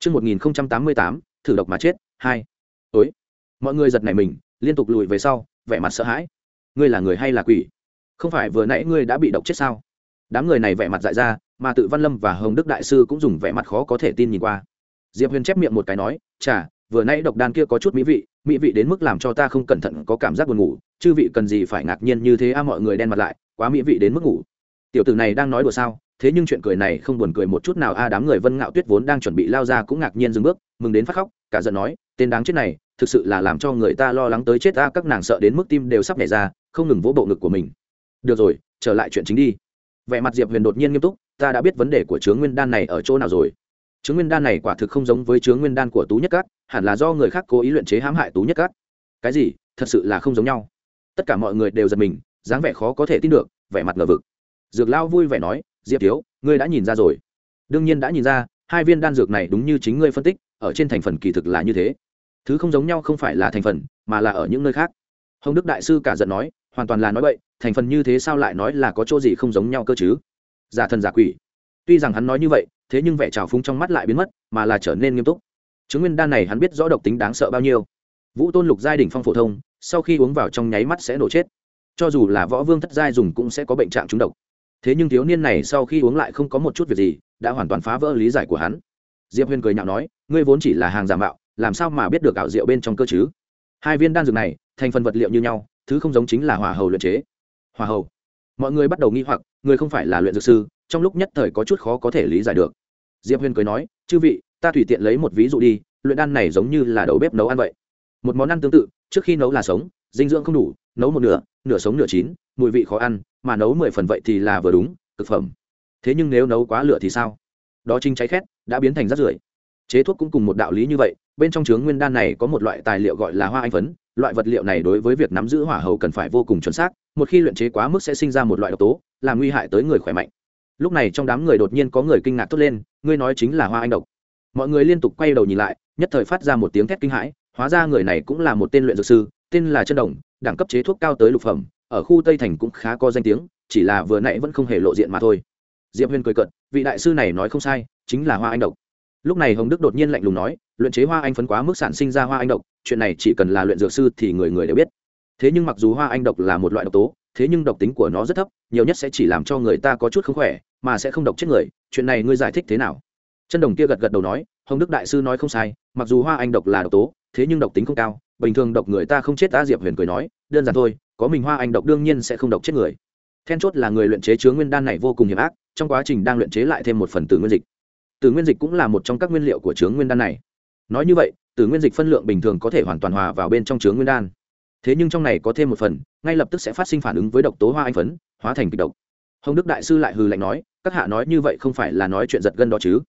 Trước 1088, thử độc mà chết, 2. Ối. Mọi người giật nảy mình, liên tục lùi về sau, vẻ mặt sợ hãi. Ngươi là người hay là quỷ? Không phải vừa nãy ngươi đã bị độc chết sao? Đám người này vẻ mặt dại ra, mà tự Văn Lâm và Hồng Đức đại sư cũng dùng vẻ mặt khó có thể tin nhìn qua. Diệp Huyền chép miệng một cái nói, "Chà, vừa nãy độc đan kia có chút mỹ vị, mỹ vị đến mức làm cho ta không cẩn thận có cảm giác buồn ngủ, chư vị cần gì phải ngạc nhiên như thế a à, mọi người đen mặt lại, quá mỹ vị đến mức ngủ." Tiểu tử này đang nói đùa sao? Thế nhưng chuyện cười này không buồn cười một chút nào, a, đám người vân ngạo tuyết vốn đang chuẩn bị lao ra cũng ngạc nhiên dừng bước, mừng đến phát khóc, cả giận nói, tên đáng chết này, thực sự là làm cho người ta lo lắng tới chết ta các nàng sợ đến mức tim đều sắp nhảy ra, không ngừng vỗ bộ ngực của mình. Được rồi, trở lại chuyện chính đi. Vẻ mặt diệp huyền đột nhiên nghiêm túc, ta đã biết vấn đề của chướng nguyên đan này ở chỗ nào rồi. Chướng nguyên đan này quả thực không giống với chướng nguyên đan của tú nhất cát, hẳn là do người khác cố ý luyện chế hãm hại tú nhất cát. Cái gì? Thật sự là không giống nhau. Tất cả mọi người đều giật mình, dáng vẻ khó có thể tin được, vẻ mặt ngờ vực. Dược lao vui vẻ nói diệp thiếu, ngươi đã nhìn ra rồi. Đương nhiên đã nhìn ra, hai viên đan dược này đúng như chính ngươi phân tích, ở trên thành phần kỳ thực là như thế. Thứ không giống nhau không phải là thành phần, mà là ở những nơi khác. Hồng đức đại sư cả giận nói, hoàn toàn là nói vậy thành phần như thế sao lại nói là có chỗ gì không giống nhau cơ chứ? Giả thần giả quỷ. Tuy rằng hắn nói như vậy, thế nhưng vẻ trào phúng trong mắt lại biến mất, mà là trở nên nghiêm túc. Chứng nguyên đan này hắn biết rõ độc tính đáng sợ bao nhiêu. Vũ tôn lục giai đ ỉ n h phong phổ thông, sau khi uống vào trong nháy mắt sẽ nổ chết. Cho dù là võ vương thất giai dùng cũng sẽ có bệnh trạng trúng độc thế nhưng thiếu niên này sau khi uống lại không có một chút việc gì, đã hoàn toàn phá vỡ lý giải của hắn. Diệp huyền cười nhạo nói, ngươi vốn chỉ là hàng giả mạo, làm sao mà biết được ảo rượu bên trong cơ chứ? Hai viên đan dược này, thành phần vật liệu như nhau, thứ không giống chính là hỏa hầu luyện chế. Hỏa hầu. Mọi người bắt đầu nghi hoặc, người không phải là luyện dược sư, trong lúc nhất thời có chút khó có thể lý giải được. Diệp huyền cười nói, chư vị, ta tùy tiện lấy một ví dụ đi, luyện đan này giống như là đầu bếp nấu ăn vậy. Một món ăn tương tự, trước khi nấu là sống, dinh dưỡng không đủ nấu một nửa nửa sống nửa chín, mùi vị khó ăn, mà nấu mười phần vậy thì là vừa đúng, thực phẩm. Thế nhưng nếu nấu quá lửa thì sao? Đó chính cháy khét, đã biến thành rác rưởi. Chế thuốc cũng cùng một đạo lý như vậy, bên trong chướng nguyên đan này có một loại tài liệu gọi là hoa anh phấn. Loại vật liệu này đối với việc nắm giữ hỏa hầu cần phải vô cùng chuẩn xác, một khi luyện chế quá mức sẽ sinh ra một loại độc tố, làm nguy hại tới người khỏe mạnh. Lúc này trong đám người đột nhiên có người kinh ngạc thốt lên, ngươi nói chính là hoa anh độc. Mọi người liên tục quay đầu nhìn lại, nhất thời phát ra một tiếng thét kinh hãi, hóa ra người này cũng là một tên luyện dược sư tên là chân đồng, đẳng cấp chế thuốc cao tới lục phẩm, ở khu tây thành cũng khá có danh tiếng, chỉ là vừa nãy vẫn không hề lộ diện mà thôi. Diệp huyền cười cận vị đại sư này nói không sai, chính là hoa anh độc. Lúc này hồng đức đột nhiên lạnh lùng nói, luyện chế hoa anh phấn quá mức sản sinh ra hoa anh độc, chuyện này chỉ cần là luyện dược sư thì người người đều biết. Thế nhưng mặc dù hoa anh độc là một loại độc tố, thế nhưng độc tính của nó rất thấp, nhiều nhất sẽ chỉ làm cho người ta có chút không khỏe, mà sẽ không độc chết người, chuyện này ngươi giải thích thế nào? Chân đồng kia gật gật đầu nói, hồng đức đại sư nói không sai, mặc dù hoa anh độc là độc tố, thế nhưng độc tính không cao bình thường độc người ta không chết ta diệp huyền cười nói đơn giản thôi có mình hoa anh độc đương nhiên sẽ không độc chết người then chốt là người luyện chế chứa nguyên đan này vô cùng hiểm ác trong quá trình đang luyện chế lại thêm một phần tử nguyên dịch tử nguyên dịch cũng là một trong các nguyên liệu của chứa nguyên đan này nói như vậy tử nguyên dịch phân lượng bình thường có thể hoàn toàn hòa vào bên trong chứa nguyên đan thế nhưng trong này có thêm một phần ngay lập tức sẽ phát sinh phản ứng với độc tố hoa anh phấn hóa thành kịch độc hồng đức đại sư lại hừ lạnh nói các hạ nói như vậy không phải là nói chuyện giật gân đó chứ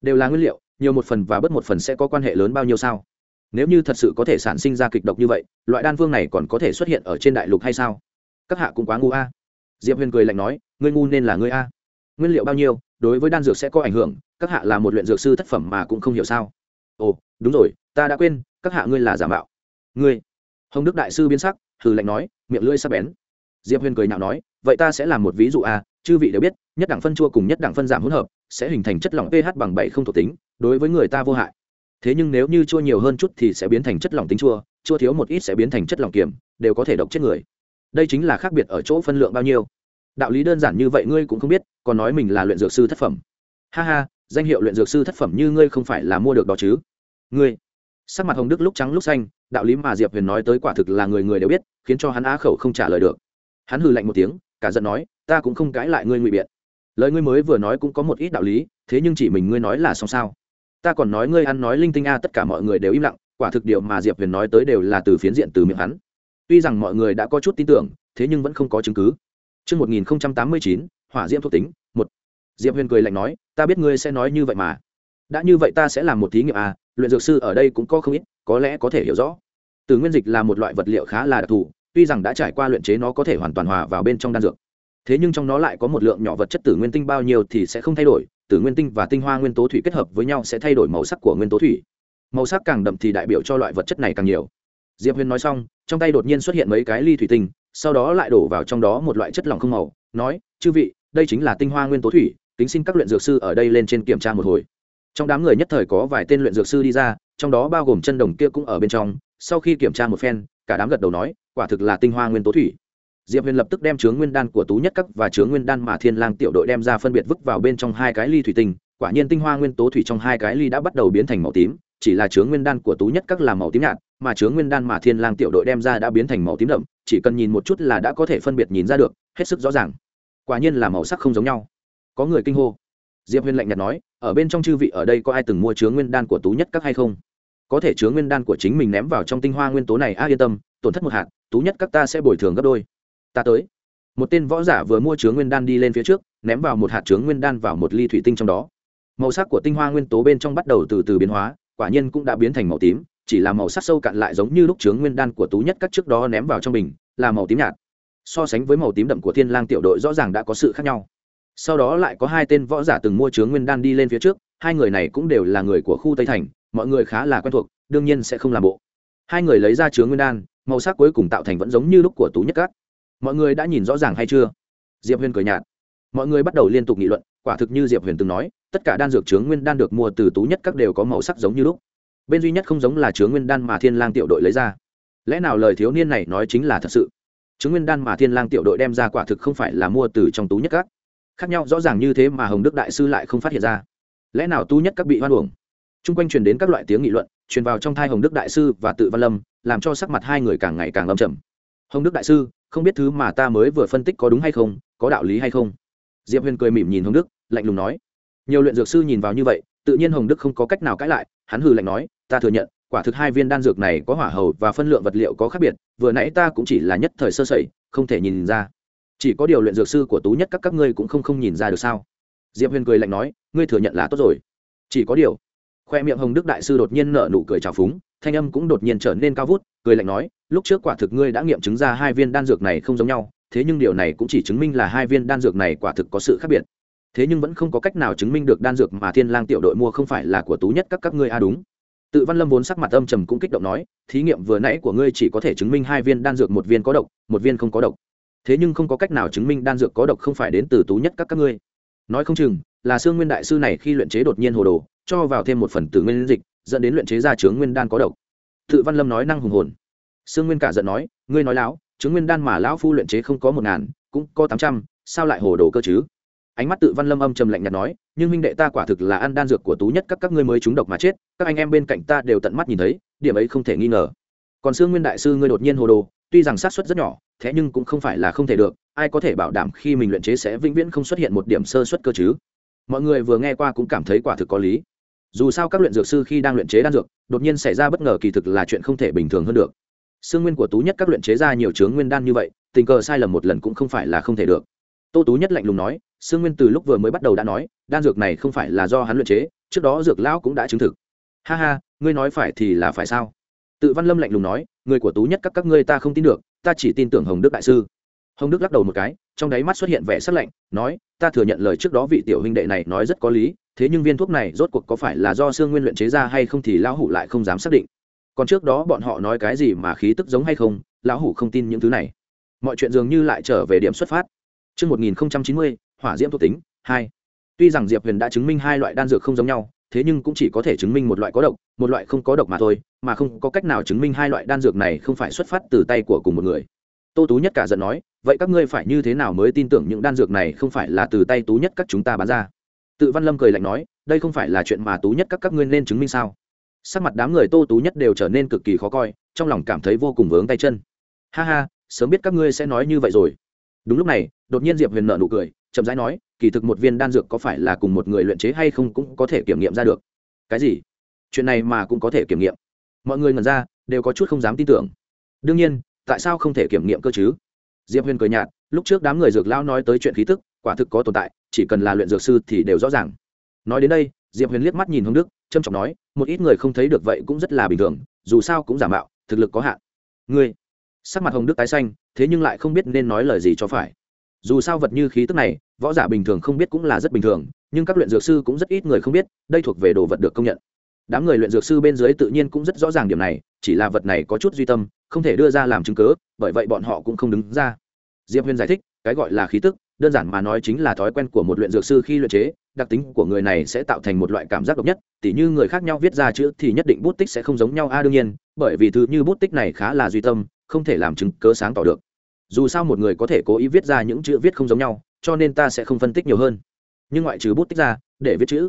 đều là nguyên liệu nhiều một phần và bớt một phần sẽ có quan hệ lớn bao nhiêu sao nếu như thật sự có thể sản sinh ra kịch độc như vậy, loại đan phương này còn có thể xuất hiện ở trên đại lục hay sao? Các hạ cũng quá ngu a. Diệp huyền cười lạnh nói, ngươi ngu nên là ngươi a. Nguyên liệu bao nhiêu, đối với đan dược sẽ có ảnh hưởng, các hạ là một luyện dược sư thất phẩm mà cũng không hiểu sao. Ồ, đúng rồi, ta đã quên, các hạ ngươi là giả mạo. Ngươi. Hồng đức đại sư biến sắc, hừ lạnh nói, miệng lưỡi sắc bén. Diệp huyền cười nhạo nói, vậy ta sẽ làm một ví dụ a, chư vị đều biết, nhất đẳng phân chua cùng nhất đẳng phân giảm hỗn hợp, sẽ hình thành chất lỏng ph bằng bảy không thuộc tính, đối với người ta vô hại thế nhưng nếu như chua nhiều hơn chút thì sẽ biến thành chất lỏng tính chua chua thiếu một ít sẽ biến thành chất lỏng kiềm, đều có thể độc chết người. Đây chính là khác biệt ở chỗ phân lượng bao nhiêu. Đạo lý đơn giản như vậy ngươi cũng không biết, còn nói mình là luyện dược sư thất phẩm. Ha ha, danh hiệu luyện dược sư thất phẩm như ngươi không phải là mua được đó chứ. Ngươi. Sắc mặt hồng đức lúc trắng lúc xanh, đạo lý mà diệp huyền nói tới quả thực là người người đều biết, khiến cho hắn á khẩu không trả lời được. Hắn hừ lạnh một tiếng, cả giận nói, ta cũng không cãi lại ngươi ngụy biện. Lời ngươi mới vừa nói cũng có một ít đạo lý, thế nhưng chỉ mình ngươi nói là xong sao? Ta còn nói ngươi ăn nói linh tinh a tất cả mọi người đều im lặng quả thực điều mà diệp huyền nói tới đều là từ phiến diện từ miệng hắn tuy rằng mọi người đã có chút tin tưởng thế nhưng vẫn không có chứng cứ Trước 1089, hỏa diễm thuộc tính, một. Diệp Huyền cười lạnh nói, ta biết ngươi sẽ nói như vậy mà. Đã như vậy ta sẽ làm một thí nghiệm à, luyện dược sư ở đây cũng có không ít, có lẽ có thể hiểu rõ. Từ nguyên dịch là một loại vật liệu khá là đặc thù, tuy rằng đã trải qua luyện chế nó có thể hoàn toàn hòa vào bên trong đan dược. Thế nhưng trong nó lại có một lượng nhỏ vật chất tử nguyên tinh bao nhiêu thì sẽ không thay đổi, tử nguyên tinh và tinh hoa nguyên tố thủy kết hợp với nhau sẽ thay đổi màu sắc của nguyên tố thủy. Màu sắc càng đậm thì đại biểu cho loại vật chất này càng nhiều. Diệp Huyền nói xong, trong tay đột nhiên xuất hiện mấy cái ly thủy tinh, sau đó lại đổ vào trong đó một loại chất lỏng không màu nói chư vị đây chính là tinh hoa nguyên tố thủy tính xin các luyện dược sư ở đây lên trên kiểm tra một hồi trong đám người nhất thời có vài tên luyện dược sư đi ra trong đó bao gồm chân đồng kia cũng ở bên trong sau khi kiểm tra một phen cả đám gật đầu nói quả thực là tinh hoa nguyên tố thủy diệp huyền lập tức đem chướng nguyên đan của tú nhất cấp và chướng nguyên đan mà thiên lang tiểu đội đem ra phân biệt vứt vào bên trong hai cái ly thủy tinh. Quả nhiên tinh hoa nguyên tố thủy trong hai cái ly đã bắt đầu biến thành màu tím, chỉ là chướng nguyên đan của tú nhất các là màu tím nhạt, mà chướng nguyên đan mà thiên lang tiểu đội đem ra đã biến thành màu tím đậm, chỉ cần nhìn một chút là đã có thể phân biệt nhìn ra được, hết sức rõ ràng. Quả nhiên là màu sắc không giống nhau. Có người kinh hô. Diệp huyền lạnh nhạt nói, ở bên trong chư vị, ở đây có ai từng mua chướng nguyên đan của tú nhất các hay không? Có thể chướng nguyên đan của chính mình ném vào trong tinh hoa nguyên tố này, a, yên tâm, tổn thất một hạt, tú nhất các ta sẽ bồi thường gấp đôi ta tới. Một tên võ giả vừa mua chướng nguyên đan đi lên phía trước, ném vào một hạt chướng nguyên đan vào một ly thủy tinh trong đó. Màu sắc của tinh hoa nguyên tố bên trong bắt đầu từ từ biến hóa, quả nhiên cũng đã biến thành màu tím, chỉ là màu sắc sâu cạn lại giống như lúc chướng nguyên đan của tú nhất các trước đó ném vào trong bình, là màu tím nhạt. So sánh với màu tím đậm của thiên lang tiểu đội rõ ràng đã có sự khác nhau. Sau đó lại có hai tên võ giả từng mua chướng nguyên đan đi lên phía trước, hai người này cũng đều là người của khu tây thành, mọi người khá là quen thuộc, đương nhiên sẽ không làm bộ. Hai người lấy ra chướng nguyên đan, màu sắc cuối cùng tạo thành vẫn giống như lúc của tú nhất cát mọi người đã nhìn rõ ràng hay chưa? Diệp huyền cười nhạt. Mọi người bắt đầu liên tục nghị luận, quả thực như diệp huyền từng nói, tất cả đan dược chướng nguyên đan được mua từ tú nhất các đều có màu sắc giống như lúc. Bên duy nhất không giống là chướng nguyên đan mà thiên lang tiểu đội lấy ra. Lẽ nào lời thiếu niên này nói chính là thật sự? Chướng nguyên đan mà thiên lang tiểu đội đem ra quả thực không phải là mua từ trong tú nhất các. Khác nhau, rõ ràng như thế mà hồng đức đại sư lại không phát hiện ra. Lẽ nào tú nhất các bị hoan uổng? Chung quanh truyền đến các loại tiếng nghị luận, truyền vào trong thai hồng đức đại sư và tự văn lâm, làm cho sắc mặt hai người càng ngày càng âm trầm. Hồng đức đại sư không biết thứ mà ta mới vừa phân tích có đúng hay không, có đạo lý hay không? Diệp huyền cười mỉm nhìn hồng đức, lạnh lùng nói. Nhiều luyện dược sư nhìn vào như vậy, tự nhiên hồng đức không có cách nào cãi lại, hắn hừ lạnh nói, ta thừa nhận, quả thực hai viên đan dược này có hỏa hầu và phân lượng vật liệu có khác biệt, vừa nãy ta cũng chỉ là nhất thời sơ sẩy, không thể nhìn ra. Chỉ có điều luyện dược sư của tú nhất các các ngươi cũng không không nhìn ra được sao? Diệp huyền cười lạnh nói, ngươi thừa nhận là tốt rồi. Chỉ có điều, khoe miệng hồng đức đại sư đột nhiên nở nụ cười trào phúng, thanh âm cũng đột nhiên trở nên cao vút cười lạnh nói, lúc trước quả thực ngươi đã nghiệm chứng ra hai viên đan dược này không giống nhau, thế nhưng điều này cũng chỉ chứng minh là hai viên đan dược này quả thực có sự khác biệt. Thế nhưng vẫn không có cách nào chứng minh được đan dược mà thiên lang tiểu đội mua không phải là của tú nhất các các ngươi a đúng. Tự văn lâm vốn sắc mặt âm trầm cũng kích động nói, thí nghiệm vừa nãy của ngươi chỉ có thể chứng minh hai viên đan dược một viên có độc, một viên không có độc. Thế nhưng không có cách nào chứng minh đan dược có độc không phải đến từ tú nhất các các ngươi. Nói không chừng, là xương nguyên đại sư này khi luyện chế đột nhiên hồ đồ, cho vào thêm một phần tử nguyên dịch, dẫn đến luyện chế ra chướng nguyên đan có độc tự văn lâm nói năng hùng hồn. Sương nguyên cả giận nói, ngươi nói láo, chứng nguyên đan mà lão phu luyện chế không có một ngàn, cũng có tám trăm, sao lại hồ đồ cơ chứ? Ánh mắt tự văn lâm âm trầm lạnh nhạt nói, nhưng minh đệ ta quả thực là ăn đan dược của tú nhất, các các ngươi mới trúng độc mà chết, các anh em bên cạnh ta đều tận mắt nhìn thấy, điểm ấy không thể nghi ngờ. Còn sương nguyên đại sư ngươi đột nhiên hồ đồ, tuy rằng sát xuất rất nhỏ, thế nhưng cũng không phải là không thể được, ai có thể bảo đảm khi mình luyện chế sẽ vĩnh viễn không xuất hiện một điểm sơ xuất cơ chứ? Mọi người vừa nghe qua cũng cảm thấy quả thực có lý dù sao các luyện dược sư khi đang luyện chế đan dược đột nhiên xảy ra bất ngờ kỳ thực là chuyện không thể bình thường hơn được Sương nguyên của Tú Nhất các luyện chế ra nhiều chướng nguyên đan như vậy, tình cờ sai lầm một lần cũng không phải là không thể được. Tô Tú Nhất lạnh lùng nói, Sương nguyên từ lúc vừa mới bắt đầu đã nói, đan dược này không phải là do hắn luyện chế, trước đó dược lão cũng đã chứng thực. Ha ha, ngươi nói phải thì là phải sao? Tự Văn Lâm lạnh lùng nói, người của Tú Nhất các các ngươi ta không tin được, ta chỉ tin tưởng Hồng Đức đại sư. Hồng Đức lắc đầu một cái, trong đáy mắt xuất hiện vẻ sắc lạnh, nói, ta thừa nhận lời trước đó vị tiểu huynh đệ này nói rất có lý, thế nhưng viên thuốc này rốt cuộc có phải là do xương Nguyên luyện chế ra hay không thì lão hủ lại không dám xác định còn trước đó bọn họ nói cái gì mà khí tức giống hay không lão hủ không tin những thứ này mọi chuyện dường như lại trở về điểm xuất phát Trước 1090, hỏa diễm thuộc tính, 2. Tuy rằng Diệp Huyền đã chứng minh hai loại đan dược không giống nhau, thế nhưng cũng chỉ có thể chứng minh một loại có độc, một loại không có độc mà thôi, mà không có cách nào chứng minh hai loại đan dược này không phải xuất phát từ tay của cùng một người. Tô Tú Nhất cả giận nói, vậy các ngươi phải như thế nào mới tin tưởng những đan dược này không phải là từ tay Tú Nhất các chúng ta bán ra? Tự Văn Lâm cười lạnh nói, đây không phải là chuyện mà Tú Nhất các các ngươi nên chứng minh sao? sắc mặt đám người tô tú nhất đều trở nên cực kỳ khó coi trong lòng cảm thấy vô cùng vướng tay chân. Ha ha sớm biết các ngươi sẽ nói như vậy rồi. Đúng lúc này đột nhiên diệp huyền nợ nụ cười chậm rãi nói kỳ thực một viên đan dược có phải là cùng một người luyện chế hay không cũng có thể kiểm nghiệm ra được. Cái gì? Chuyện này mà cũng có thể kiểm nghiệm? Mọi người ngần ra đều có chút không dám tin tưởng. Đương nhiên tại sao không thể kiểm nghiệm cơ chứ? Diệp huyền cười nhạt lúc trước đám người dược lao nói tới chuyện khí tức quả thực có tồn tại, chỉ cần là luyện dược sư thì đều rõ ràng. Nói đến đây, diệp huyền liếc mắt nhìn hồng đức trâm trọng nói, một ít người không thấy được vậy cũng rất là bình thường, dù sao cũng giả mạo, thực lực có hạn. Ngươi? Sắc mặt hồng đức tái xanh, thế nhưng lại không biết nên nói lời gì cho phải. Dù sao vật như khí tức này, võ giả bình thường không biết cũng là rất bình thường, nhưng các luyện dược sư cũng rất ít người không biết, đây thuộc về đồ vật được công nhận. Đám người luyện dược sư bên dưới tự nhiên cũng rất rõ ràng điểm này, chỉ là vật này có chút duy tâm, không thể đưa ra làm chứng cớ bởi vậy bọn họ cũng không đứng ra. Diệp huyền giải thích, cái gọi là khí tức đơn giản mà nói chính là thói quen của một luyện dược sư khi luyện chế, đặc tính của người này sẽ tạo thành một loại cảm giác độc nhất, tỉ như người khác nhau viết ra chữ thì nhất định bút tích sẽ không giống nhau. A, đương nhiên, bởi vì thứ như bút tích này khá là duy tâm, không thể làm chứng cớ sáng tỏ được. Dù sao một người có thể cố ý viết ra những chữ viết không giống nhau, cho nên ta sẽ không phân tích nhiều hơn. Nhưng ngoại trừ bút tích ra, để viết chữ,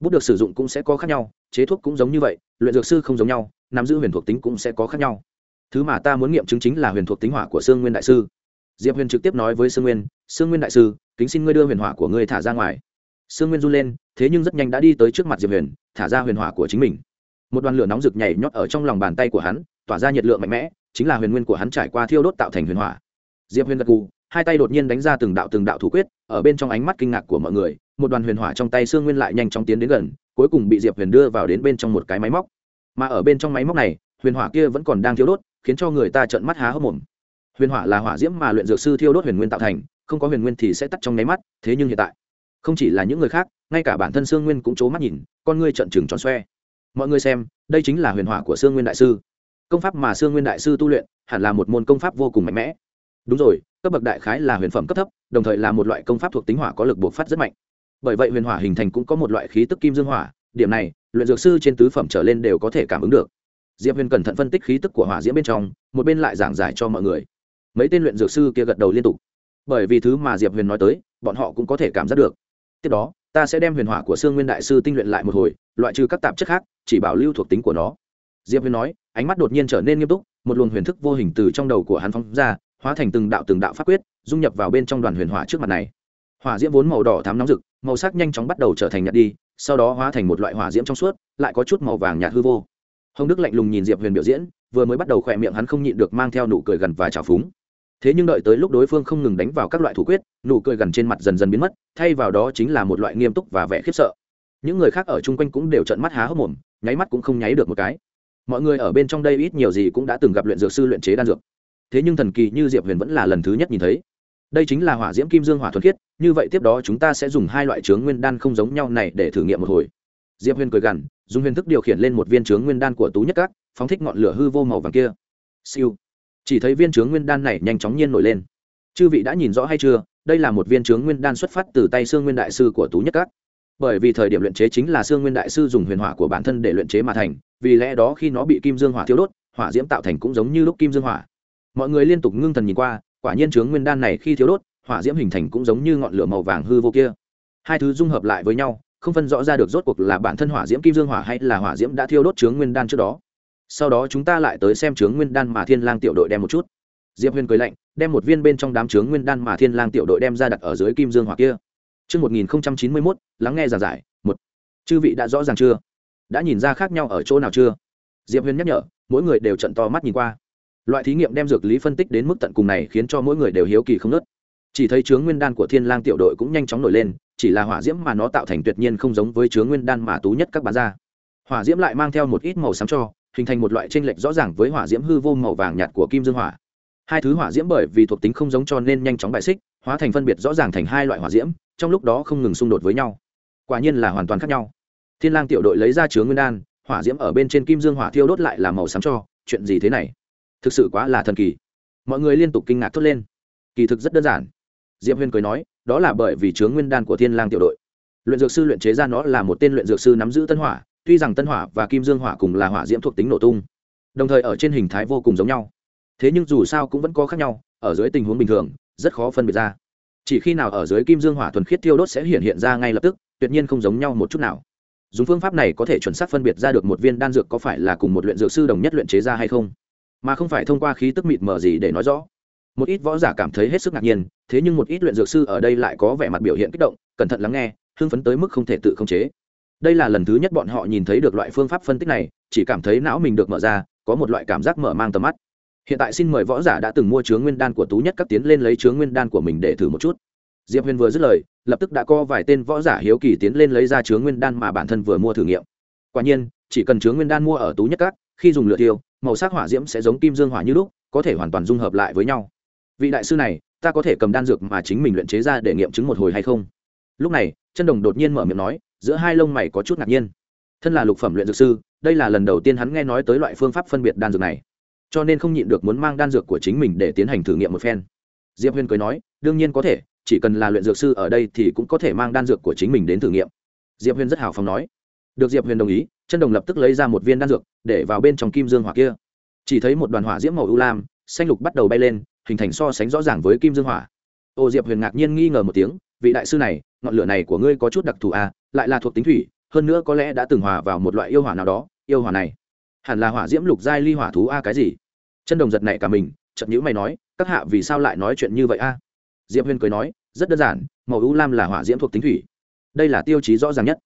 bút được sử dụng cũng sẽ có khác nhau, chế thuốc cũng giống như vậy, luyện dược sư không giống nhau, nắm giữ huyền thuộc tính cũng sẽ có khác nhau. Thứ mà ta muốn nghiệm chứng chính là huyền thuộc tính hỏa của sương nguyên đại sư. Diệp huyền trực tiếp nói với sương nguyên sương nguyên đại sư kính xin ngươi đưa huyền hỏa của ngươi thả ra ngoài. Sương nguyên run lên thế nhưng rất nhanh đã đi tới trước mặt diệp huyền thả ra huyền hỏa của chính mình. Một đoàn lửa nóng rực nhảy nhót ở trong lòng bàn tay của hắn tỏa ra nhiệt lượng mạnh mẽ chính là huyền nguyên của hắn trải qua thiêu đốt tạo thành huyền hỏa. Diệp huyền gật cù, hai tay đột nhiên đánh ra từng đạo từng đạo thủ quyết ở bên trong ánh mắt kinh ngạc của mọi người một đoàn huyền hỏa trong tay sương nguyên lại nhanh chóng tiến đến gần cuối cùng bị diệp huyền đưa vào đến bên trong một cái máy móc. Mà ở bên trong máy móc này huyền hỏa kia vẫn còn đang thiêu đốt khiến cho người ta trợn mắt há hốc mồm. Huyền hỏa là hỏa diễm mà luyện dược sư thiêu đốt huyền nguyên tạo thành không có huyền nguyên thì sẽ tắt trong nháy mắt, thế nhưng hiện tại, không chỉ là những người khác, ngay cả bản thân sương nguyên cũng c h ố mắt nhìn, con ngươi trận trừng tròn xoe. Mọi người xem, đây chính là huyền hỏa của sương nguyên đại sư. Công pháp mà sương nguyên đại sư tu luyện, hẳn là một môn công pháp vô cùng mạnh mẽ. Đúng rồi, cấp bậc đại khái là huyền phẩm cấp thấp, đồng thời là một loại công pháp thuộc tính hỏa có lực buộc phát rất mạnh. Bởi vậy huyền hỏa hình thành cũng có một loại khí tức kim dương hỏa, điểm này, luyện dược sư trên tứ phẩm trở lên đều có thể cảm ứng được. Diệp huyền cẩn thận phân tích khí tức của hỏa diễm bên trong, một bên lại giảng giải cho mọi người. Mấy tên luyện dược sư kia gật đầu liên tục bởi vì thứ mà diệp huyền nói tới, bọn họ cũng có thể cảm giác được. Tiếp đó, ta sẽ đem huyền hỏa của sương nguyên đại sư tinh luyện lại một hồi, loại trừ các tạp chất khác, chỉ bảo lưu thuộc tính của nó. Diệp huyền nói, ánh mắt đột nhiên trở nên nghiêm túc, một luồng huyền thức vô hình từ trong đầu của hắn phóng ra, hóa thành từng đạo từng đạo pháp quyết, dung nhập vào bên trong đoàn huyền hỏa trước mặt này. Hỏa diễm vốn màu đỏ thắm nóng rực, màu sắc nhanh chóng bắt đầu trở thành nhạt đi, sau đó hóa thành một loại hỏa diễm trong suốt, lại có chút màu vàng nhạt hư vô. Hồng đức lạnh lùng nhìn diệp huyền biểu diễn, vừa mới bắt đầu khỏe miệng hắn không nhịn được mang theo nụ cười gần và trào phúng thế nhưng đợi tới lúc đối phương không ngừng đánh vào các loại thủ quyết, nụ cười gần trên mặt dần dần biến mất, thay vào đó chính là một loại nghiêm túc và vẻ khiếp sợ. Những người khác ở chung quanh cũng đều trợn mắt há hốc mồm, nháy mắt cũng không nháy được một cái. Mọi người ở bên trong đây ít nhiều gì cũng đã từng gặp luyện dược sư luyện chế đan dược. Thế nhưng thần kỳ như diệp huyền vẫn là lần thứ nhất nhìn thấy. Đây chính là hỏa diễm kim dương hỏa thuần khiết, như vậy tiếp đó chúng ta sẽ dùng hai loại chướng nguyên đan không giống nhau này để thử nghiệm một hồi. Diệp huyền cười gằn, dùng huyền thức điều khiển lên một viên chướng nguyên đan của tú nhất các, phóng thích ngọn lửa hư vô màu vàng kia. Siêu chỉ thấy viên chướng nguyên đan này nhanh chóng nhiên nổi lên. Chư vị đã nhìn rõ hay chưa? Đây là một viên chướng nguyên đan xuất phát từ tay xương nguyên đại sư của tú nhất các. Bởi vì thời điểm luyện chế chính là xương nguyên đại sư dùng huyền hỏa của bản thân để luyện chế mà thành, vì lẽ đó khi nó bị kim dương hỏa thiêu đốt, hỏa diễm tạo thành cũng giống như lúc kim dương hỏa. Mọi người liên tục ngưng thần nhìn qua, quả nhiên chướng nguyên đan này khi thiếu đốt, hỏa diễm hình thành cũng giống như ngọn lửa màu vàng hư vô kia. Hai thứ dung hợp lại với nhau, không phân rõ ra được rốt cuộc là bản thân hỏa diễm kim dương hỏa hay là hỏa diễm đã thiêu đốt chướng nguyên đan trước đó sau đó chúng ta lại tới xem chướng nguyên đan mà thiên lang tiểu đội đem một chút diệp huyền cười lạnh đem một viên bên trong đám chướng nguyên đan mà thiên lang tiểu đội đem ra đặt ở dưới kim dương hỏa kia Trước 1091, lắng nghe giảng giải, một. Chư vị đã rõ ràng chưa? Đã nhìn ra khác nhau ở chỗ nào chưa? Diệp Huyền nhắc nhở, mỗi người đều trận to mắt nhìn qua. Loại thí nghiệm đem dược lý phân tích đến mức tận cùng này khiến cho mỗi người đều hiếu kỳ không nớt. Chỉ thấy chướng nguyên đan của Thiên Lang tiểu đội cũng nhanh chóng nổi lên, chỉ là hỏa diễm mà nó tạo thành tuyệt nhiên không giống với chướng nguyên đan mà tú nhất các bán ra. Hỏa diễm lại mang theo một ít màu xám cho, hình thành một loại chênh lệch rõ ràng với hỏa diễm hư vô màu vàng nhạt của kim dương hỏa. Hai thứ hỏa diễm bởi vì thuộc tính không giống cho nên nhanh chóng bại xích, hóa thành phân biệt rõ ràng thành hai loại hỏa diễm, trong lúc đó không ngừng xung đột với nhau. Quả nhiên là hoàn toàn khác nhau. Thiên Lang tiểu đội lấy ra chứa nguyên đan, hỏa diễm ở bên trên kim dương hỏa thiêu đốt lại là màu xám cho, chuyện gì thế này? Thực sự quá là thần kỳ. Mọi người liên tục kinh ngạc thốt lên. Kỳ thực rất đơn giản. Diệp huyên cười nói, đó là bởi vì chứa nguyên đan của Thiên Lang tiểu đội. Luyện dược sư luyện chế ra nó là một tên luyện dược sư nắm giữ tân hỏa, tuy rằng tân hỏa và kim dương hỏa cùng là hỏa diễm thuộc tính nổ tung, đồng thời ở trên hình thái vô cùng giống nhau. Thế nhưng dù sao cũng vẫn có khác nhau, ở dưới tình huống bình thường, rất khó phân biệt ra. Chỉ khi nào ở dưới kim dương hỏa thuần khiết tiêu đốt sẽ hiện hiện ra ngay lập tức, tuyệt nhiên không giống nhau một chút nào. Dùng phương pháp này có thể chuẩn xác phân biệt ra được một viên đan dược có phải là cùng một luyện dược sư đồng nhất luyện chế ra hay không, mà không phải thông qua khí tức mịt mờ gì để nói rõ. Một ít võ giả cảm thấy hết sức ngạc nhiên, thế nhưng một ít luyện dược sư ở đây lại có vẻ mặt biểu hiện kích động, cẩn thận lắng nghe, hưng phấn tới mức không thể tự khống chế đây là lần thứ nhất bọn họ nhìn thấy được loại phương pháp phân tích này, chỉ cảm thấy não mình được mở ra, có một loại cảm giác mở mang tầm mắt. Hiện tại xin mời võ giả đã từng mua chướng nguyên đan của tú nhất các tiến lên lấy chướng nguyên đan của mình để thử một chút. Diệp huyền vừa dứt lời, lập tức đã có vài tên võ giả hiếu kỳ tiến lên lấy ra chướng nguyên đan mà bản thân vừa mua thử nghiệm. Quả nhiên, chỉ cần chướng nguyên đan mua ở tú nhất các, khi dùng lửa tiêu màu sắc hỏa diễm sẽ giống kim dương hỏa như lúc, có thể hoàn toàn dung hợp lại với nhau. Vị đại sư này, ta có thể cầm đan dược mà chính mình luyện chế ra để nghiệm chứng một hồi hay không? Lúc này, chân đồng đột nhiên mở miệng nói giữa hai lông mày có chút ngạc nhiên. Thân là lục phẩm luyện dược sư, đây là lần đầu tiên hắn nghe nói tới loại phương pháp phân biệt đan dược này. Cho nên không nhịn được muốn mang đan dược của chính mình để tiến hành thử nghiệm một phen. Diệp Huyên cười nói, đương nhiên có thể, chỉ cần là luyện dược sư ở đây thì cũng có thể mang đan dược của chính mình đến thử nghiệm. Diệp Huyên rất hào phóng nói. Được diệp Huyên đồng ý, chân đồng lập tức lấy ra một viên đan dược, để vào bên trong kim dương hỏa kia. Chỉ thấy một đoàn hỏa diễm màu ưu lam, xanh lục bắt đầu bay lên, hình thành so sánh rõ ràng với kim dương hỏa. Ô diệp huyền ngạc nhiên nghi ngờ một tiếng, vị đại sư này ngọn lửa này của ngươi có chút đặc thù à lại là thuộc tính thủy, hơn nữa có lẽ đã từng hòa vào một loại yêu hỏa nào đó, yêu hỏa này. Hẳn là hỏa diễm lục giai ly hỏa thú a cái gì? Chân đồng giật nảy cả mình, chợt nhíu mày nói, các hạ vì sao lại nói chuyện như vậy a? Diệp Huyên cười nói, rất đơn giản, màu ưu lam là hỏa diễm thuộc tính thủy. Đây là tiêu chí rõ ràng nhất.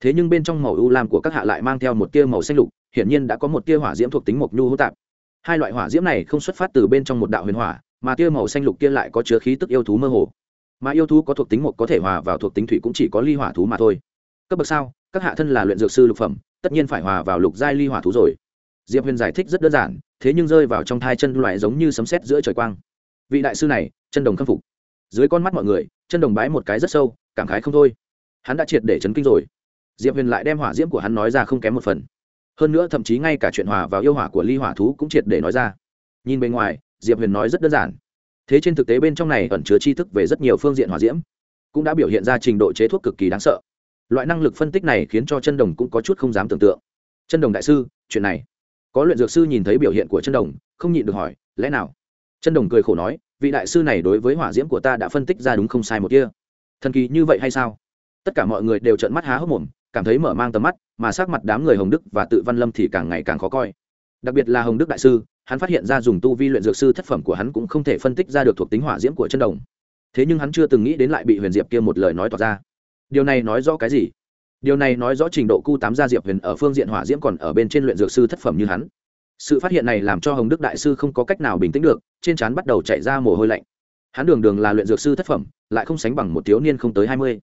Thế nhưng bên trong màu ưu lam của các hạ lại mang theo một tia màu xanh lục, hiển nhiên đã có một tia hỏa diễm thuộc tính mộc nhu hỗn tạp. Hai loại hỏa diễm này không xuất phát từ bên trong một đạo huyền hỏa, mà tia màu xanh lục kia lại có chứa khí tức yêu thú mơ hồ mà yêu thú có thuộc tính một có thể hòa vào thuộc tính thủy cũng chỉ có ly hỏa thú mà thôi. Cấp bậc sao? Các hạ thân là luyện dược sư lục phẩm, tất nhiên phải hòa vào lục giai ly hỏa thú rồi. Diệp huyền giải thích rất đơn giản, thế nhưng rơi vào trong thai chân loại giống như sấm sét giữa trời quang. Vị đại sư này, chân đồng khâm phục. Dưới con mắt mọi người, chân đồng bái một cái rất sâu, cảm khái không thôi. Hắn đã triệt để chấn kinh rồi. Diệp huyền lại đem hỏa diễm của hắn nói ra không kém một phần. Hơn nữa thậm chí ngay cả chuyện hòa vào yêu hỏa của ly hỏa thú cũng triệt để nói ra. Nhìn bề ngoài, diệp huyền nói rất đơn giản thế trên thực tế bên trong này ẩn chứa tri thức về rất nhiều phương diện hỏa diễm, cũng đã biểu hiện ra trình độ chế thuốc cực kỳ đáng sợ. Loại năng lực phân tích này khiến cho chân đồng cũng có chút không dám tưởng tượng. Chân đồng đại sư, chuyện này. Có luyện dược sư nhìn thấy biểu hiện của chân đồng, không nhịn được hỏi, lẽ nào? Chân đồng cười khổ nói, vị đại sư này đối với hỏa diễm của ta đã phân tích ra đúng không sai một kia? Thần kỳ như vậy hay sao? Tất cả mọi người đều trợn mắt há hốc mồm, cảm thấy mở mang tầm mắt, mà sắc mặt đám người hồng đức và tự văn lâm thì càng ngày càng khó coi đặc biệt là hồng đức đại sư, hắn phát hiện ra dùng tu vi luyện dược sư thất phẩm của hắn cũng không thể phân tích ra được thuộc tính hỏa diễm của chân đồng. Thế nhưng hắn chưa từng nghĩ đến lại bị huyền diệp kia một lời nói tỏ ra. Điều này nói rõ cái gì? Điều này nói rõ trình độ cu tám gia diệp huyền ở phương diện hỏa diễm còn ở bên trên luyện dược sư thất phẩm như hắn. Sự phát hiện này làm cho hồng đức đại sư không có cách nào bình tĩnh được, trên trán bắt đầu chạy ra mồ hôi lạnh. Hắn đường đường là luyện dược sư thất phẩm, lại không sánh bằng một thiếu niên không tới hai mươi.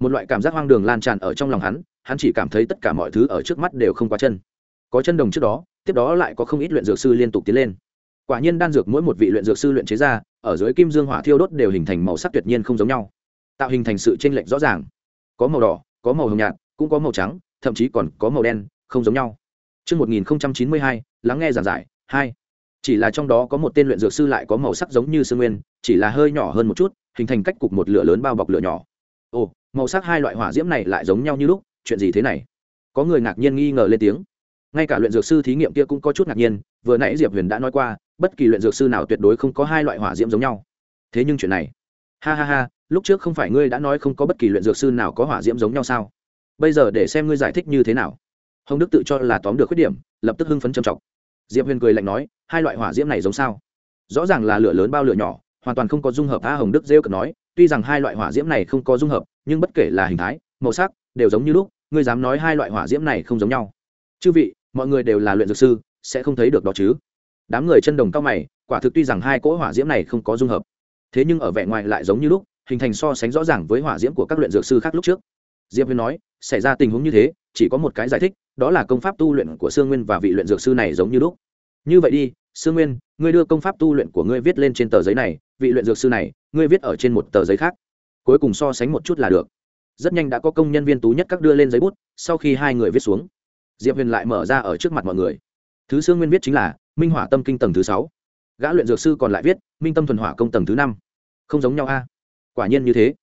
Một loại cảm giác hoang đường lan tràn ở trong lòng hắn hắn chỉ cảm thấy tất cả mọi thứ ở trước mắt đều không quá chân. Có chân đồng trước đó tiếp đó lại có không ít luyện dược sư liên tục tiến lên quả nhiên đan dược mỗi một vị luyện dược sư luyện chế ra ở dưới kim dương hỏa thiêu đốt đều hình thành màu sắc tuyệt nhiên không giống nhau tạo hình thành sự chênh lệch rõ ràng có màu đỏ có màu hồng nhạt cũng có màu trắng thậm chí còn có màu đen không giống nhau Trước 1092, lắng nghe giảng giải, 2. Chỉ là trong đó có một tên luyện dược sư lại có màu sắc giống như sương nguyên, chỉ là hơi nhỏ hơn một chút, hình thành cách cục một lửa lớn bao bọc lửa nhỏ. Ồ, màu sắc hai loại hỏa diễm này lại giống nhau như lúc, chuyện gì thế này? Có người ngạc nhiên nghi ngờ lên tiếng. Ngay cả luyện dược sư thí nghiệm kia cũng có chút ngạc nhiên, vừa nãy Diệp Huyền đã nói qua, bất kỳ luyện dược sư nào tuyệt đối không có hai loại hỏa diễm giống nhau. Thế nhưng chuyện này, ha ha ha, lúc trước không phải ngươi đã nói không có bất kỳ luyện dược sư nào có hỏa diễm giống nhau sao? bây giờ để xem ngươi giải thích như thế nào hồng đức tự cho là tóm được khuyết điểm lập tức hưng phấn trầm trọng diệp huyền cười lạnh nói hai loại hỏa diễm này giống sao rõ ràng là lửa lớn bao lửa nhỏ hoàn toàn không có dung hợp a hồng đức rêu cực nói tuy rằng hai loại hỏa diễm này không có dung hợp nhưng bất kể là hình thái màu sắc đều giống như lúc ngươi dám nói hai loại hỏa diễm này không giống nhau chư vị mọi người đều là luyện dược sư, sẽ không thấy được đó chứ. Đám người chân đồng cao mày, quả thực tuy rằng hai cỗ hỏa diễm này không có dung hợp, thế nhưng ở vẻ ngoài lại giống như lúc, hình thành so sánh rõ ràng với hỏa diễm của các luyện dược sư khác lúc trước. Diệp huyền nói, xảy ra tình huống như thế, chỉ có một cái giải thích, đó là công pháp tu luyện của sương nguyên và vị luyện dược sư này giống như lúc. Như vậy đi, sương nguyên, ngươi đưa công pháp tu luyện của ngươi viết lên trên tờ giấy này, vị luyện dược sư này, ngươi viết ở trên một tờ giấy khác. Cuối cùng so sánh một chút là được. Rất nhanh đã có công nhân viên tú nhất các đưa lên giấy bút, sau khi hai người viết xuống diệp huyền lại mở ra ở trước mặt mọi người thứ sương nguyên viết chính là minh hỏa tâm kinh tầng thứ sáu gã luyện dược sư còn lại viết minh tâm thuần hỏa công tầng thứ năm không giống nhau a quả nhiên như thế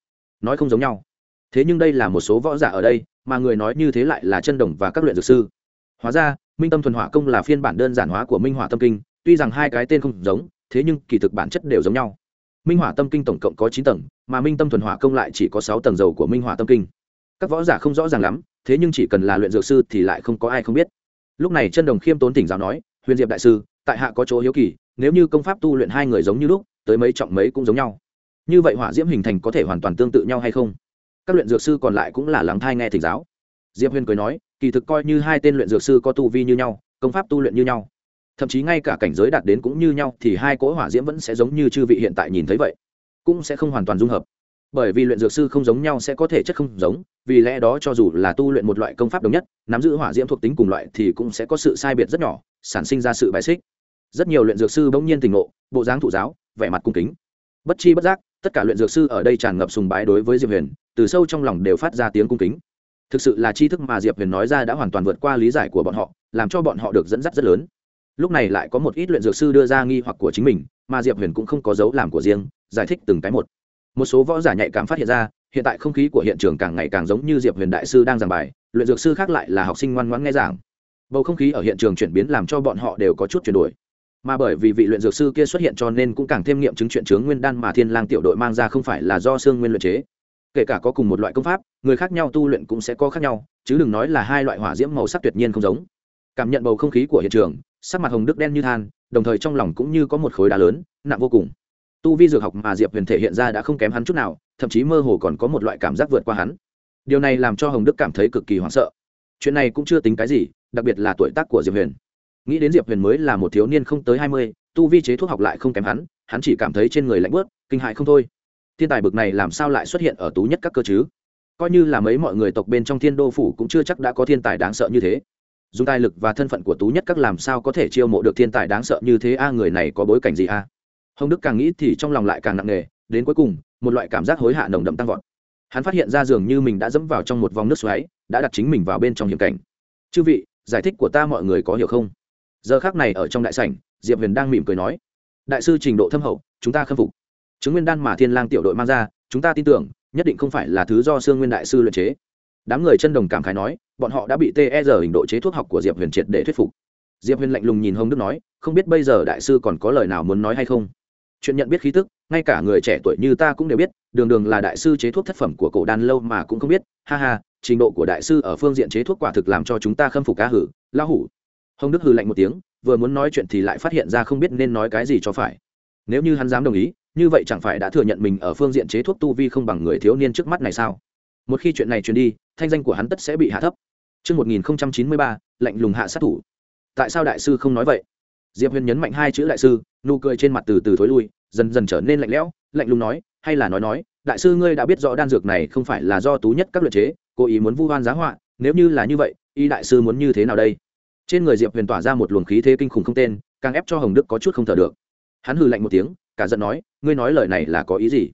nói không giống nhau thế nhưng đây là một số võ giả ở đây mà người nói như thế lại là chân đồng và các luyện dược sư hóa ra minh tâm thuần hỏa công là phiên bản đơn giản hóa của minh hỏa tâm kinh tuy rằng hai cái tên không giống thế nhưng kỳ thực bản chất đều giống nhau minh hỏa tâm kinh tổng cộng có chín tầng mà minh tâm thuần hỏa công lại chỉ có sáu tầng dầu của minh hỏa tâm kinh các võ giả không rõ ràng lắm thế nhưng chỉ cần là luyện dược sư thì lại không có ai không biết. Lúc này chân đồng khiêm tốn tỉnh giáo nói, huyền diệp đại sư, tại hạ có chỗ hiếu kỳ, nếu như công pháp tu luyện hai người giống như lúc, tới mấy trọng mấy cũng giống nhau. Như vậy hỏa diễm hình thành có thể hoàn toàn tương tự nhau hay không? Các luyện dược sư còn lại cũng là lắng thai nghe thỉnh giáo. Diệp huyền cười nói, kỳ thực coi như hai tên luyện dược sư có tu vi như nhau, công pháp tu luyện như nhau, thậm chí ngay cả cảnh giới đạt đến cũng như nhau, thì hai cỗ hỏa diễm vẫn sẽ giống như chư vị hiện tại nhìn thấy vậy, cũng sẽ không hoàn toàn dung hợp bởi vì luyện dược sư không giống nhau sẽ có thể chất không giống, vì lẽ đó cho dù là tu luyện một loại công pháp đồng nhất, nắm giữ hỏa diễm thuộc tính cùng loại thì cũng sẽ có sự sai biệt rất nhỏ, sản sinh ra sự bài xích. Rất nhiều luyện dược sư bỗng nhiên tình ngộ, bộ dáng thụ giáo, vẻ mặt cung kính. Bất chi bất giác, tất cả luyện dược sư ở đây tràn ngập sùng bái đối với diệp huyền, từ sâu trong lòng đều phát ra tiếng cung kính. Thực sự là tri thức mà diệp huyền nói ra đã hoàn toàn vượt qua lý giải của bọn họ, làm cho bọn họ được dẫn dắt rất lớn. Lúc này lại có một ít luyện dược sư đưa ra nghi hoặc của chính mình, mà diệp huyền cũng không có dấu làm của riêng, giải thích từng cái một một số võ giả nhạy cảm phát hiện ra, hiện tại không khí của hiện trường càng ngày càng giống như diệp huyền đại sư đang giảng bài, luyện dược sư khác lại là học sinh ngoan ngoãn nghe giảng. Bầu không khí ở hiện trường chuyển biến làm cho bọn họ đều có chút chuyển đổi. Mà bởi vì vị luyện dược sư kia xuất hiện cho nên cũng càng thêm nghiệm chứng chuyện chướng nguyên đan mà thiên lang tiểu đội mang ra không phải là do xương nguyên luyện chế. Kể cả có cùng một loại công pháp, người khác nhau tu luyện cũng sẽ có khác nhau, chứ đừng nói là hai loại hỏa diễm màu sắc tuyệt nhiên không giống. Cảm nhận bầu không khí của hiện trường, sắc mặt hồng đức đen như than, đồng thời trong lòng cũng như có một khối đá lớn, nặng vô cùng tu vi dược học mà diệp huyền thể hiện ra đã không kém hắn chút nào, thậm chí mơ hồ còn có một loại cảm giác vượt qua hắn. Điều này làm cho hồng đức cảm thấy cực kỳ hoảng sợ. Chuyện này cũng chưa tính cái gì, đặc biệt là tuổi tác của diệp huyền. Nghĩ đến diệp huyền mới là một thiếu niên không tới hai mươi, tu vi chế thuốc học lại không kém hắn hắn chỉ cảm thấy trên người lạnh bớt kinh hại không thôi. Thiên tài bực này làm sao lại xuất hiện ở tú nhất các cơ chứ? Coi như là mấy mọi người tộc bên trong thiên đô phủ cũng chưa chắc đã có thiên tài đáng sợ như thế. Dùng tài lực và thân phận của tú nhất các làm sao có thể chiêu mộ được thiên tài đáng sợ như thế? A, người này có bối cảnh gì a? Hồng đức càng nghĩ thì trong lòng lại càng nặng nề, đến cuối cùng, một loại cảm giác hối hạ nồng đậm tăng vọt. Hắn phát hiện ra dường như mình đã dẫm vào trong một vòng nước xoáy, đã đặt chính mình vào bên trong hiểm cảnh. Chư vị, giải thích của ta mọi người có hiểu không? Giờ khác này ở trong đại sảnh, diệp huyền đang mỉm cười nói, đại sư trình độ thâm hậu, chúng ta khâm phục. Chứng nguyên đan mà thiên lang tiểu đội mang ra, chúng ta tin tưởng, nhất định không phải là thứ do sương nguyên đại sư luyện chế. Đám người chân đồng cảm khái nói, bọn họ đã bị ter hình độ chế thuốc học của diệp huyền triệt để thuyết phục. Diệp huyền lạnh lùng nhìn hồng đức nói, không biết bây giờ đại sư còn có lời nào muốn nói hay không? Chuyện nhận biết khí tức ngay cả người trẻ tuổi như ta cũng đều biết đường đường là đại sư chế thuốc thất phẩm của cổ đan lâu mà cũng không biết. Ha ha trình độ của đại sư ở phương diện chế thuốc quả thực làm cho chúng ta khâm phục cá hử. La hủ. Hồng đức hừ lạnh một tiếng vừa muốn nói chuyện thì lại phát hiện ra không biết nên nói cái gì cho phải. Nếu như hắn dám đồng ý như vậy chẳng phải đã thừa nhận mình ở phương diện chế thuốc tu vi không bằng người thiếu niên trước mắt này sao? Một khi chuyện này truyền đi thanh danh của hắn tất sẽ bị hạ thấp. Trước 1093, lạnh lùng hạ sát thủ. Tại sao đại sư không nói vậy? Diệp Huyền nhấn mạnh hai chữ đại sư, nụ cười trên mặt từ từ thối lui, dần dần trở nên lạnh lẽo, lạnh lùng nói, hay là nói nói, đại sư ngươi đã biết rõ đan dược này không phải là do tú nhất các luật chế, cố ý muốn vu hoan giá họa, nếu như là như vậy, y đại sư muốn như thế nào đây? Trên người Diệp Huyền tỏa ra một luồng khí thế kinh khủng không tên, càng ép cho Hồng Đức có chút không thở được. Hắn hừ lạnh một tiếng, cả giận nói, ngươi nói lời này là có ý gì?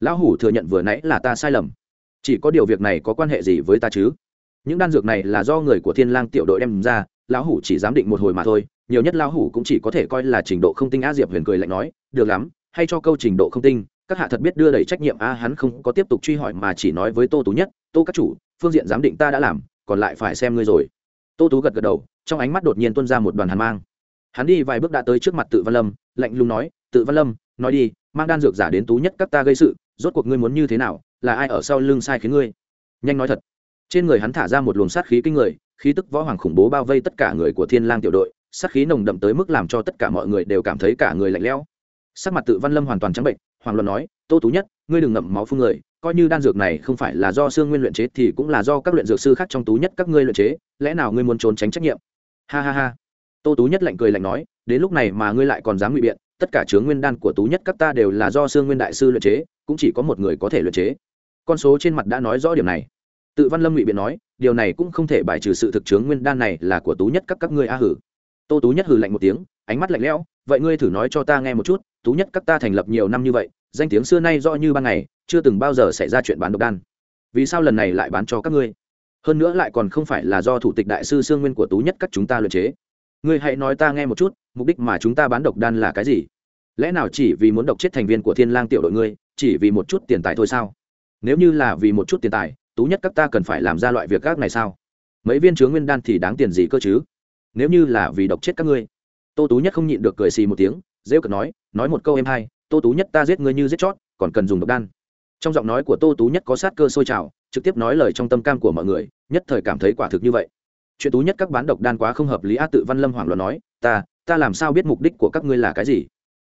Lão hủ thừa nhận vừa nãy là ta sai lầm chỉ có điều việc này có quan hệ gì với ta chứ những đan dược này là do người của thiên lang tiểu đội đem ra lão hủ chỉ dám định một hồi mà thôi nhiều nhất lão hủ cũng chỉ có thể coi là trình độ không tinh a diệp huyền cười lạnh nói, được lắm, hay cho câu trình độ không tinh, các hạ thật biết đưa đẩy trách nhiệm a hắn không có tiếp tục truy hỏi mà chỉ nói với tô tú nhất, tô các chủ, phương diện giám định ta đã làm, còn lại phải xem ngươi rồi. Tô tú gật gật đầu, trong ánh mắt đột nhiên tuôn ra một đoàn hàn mang. Hắn đi vài bước đã tới trước mặt tự văn lâm, lạnh lùng nói, tự văn lâm, nói đi, mang đan dược giả đến tú nhất các ta gây sự, rốt cuộc ngươi muốn như thế nào, là ai ở sau lưng sai khiến ngươi? Nhanh nói thật. Trên người hắn thả ra một luồng sát khí kinh người, khí tức võ hoàng khủng bố bao vây tất cả người của thiên lang tiểu đội sát khí nồng đậm tới mức làm cho tất cả mọi người đều cảm thấy cả người lạnh lẽo. Sắc mặt tự văn lâm hoàn toàn trắng bệnh hoàng luận nói, tô tú nhất, ngươi đừng ngậm máu phun người, coi như đan dược này không phải là do xương nguyên luyện chế thì cũng là do các luyện dược sư khác trong tú nhất các ngươi luyện chế, lẽ nào ngươi muốn trốn tránh trách nhiệm? Ha ha ha. Tô tú nhất lạnh cười lạnh nói, đến lúc này mà ngươi lại còn dám ngụy biện, tất cả chướng nguyên đan của tú nhất các ta đều là do xương nguyên đại sư luyện chế, cũng chỉ có một người có thể luyện chế. Con số trên mặt đã nói rõ điểm này. Tự văn lâm ngụy biện nói, điều này cũng không thể bài trừ sự thực chướng nguyên đan này là của tú nhất các các ngươi a hử tô tú nhất hừ lạnh một tiếng, ánh mắt lạnh lẽo, vậy ngươi thử nói cho ta nghe một chút, tú nhất các ta thành lập nhiều năm như vậy, danh tiếng xưa nay rõ như ban ngày, chưa từng bao giờ xảy ra chuyện bán độc đan. Vì sao lần này lại bán cho các ngươi? Hơn nữa lại còn không phải là do thủ tịch đại sư sương nguyên của tú nhất các chúng ta luyện chế. Ngươi hãy nói ta nghe một chút, mục đích mà chúng ta bán độc đan là cái gì? Lẽ nào chỉ vì muốn độc chết thành viên của thiên lang tiểu đội ngươi, chỉ vì một chút tiền tài thôi sao? Nếu như là vì một chút tiền tài, tú nhất các ta cần phải làm ra loại việc gác này sao? Mấy viên chứa nguyên đan thì đáng tiền gì cơ chứ? Nếu như là vì độc chết các ngươi. Tô tú nhất không nhịn được cười xì một tiếng, rêu cợt nói nói một câu em hay, tô tú nhất ta giết ngươi như giết chót, còn cần dùng độc đan. Trong giọng nói của tô tú nhất có sát cơ sôi trào, trực tiếp nói lời trong tâm cam của mọi người, nhất thời cảm thấy quả thực như vậy. Chuyện tú nhất các bán độc đan quá không hợp lý a tự văn lâm hoảng loạn nói, ta ta làm sao biết mục đích của các ngươi là cái gì?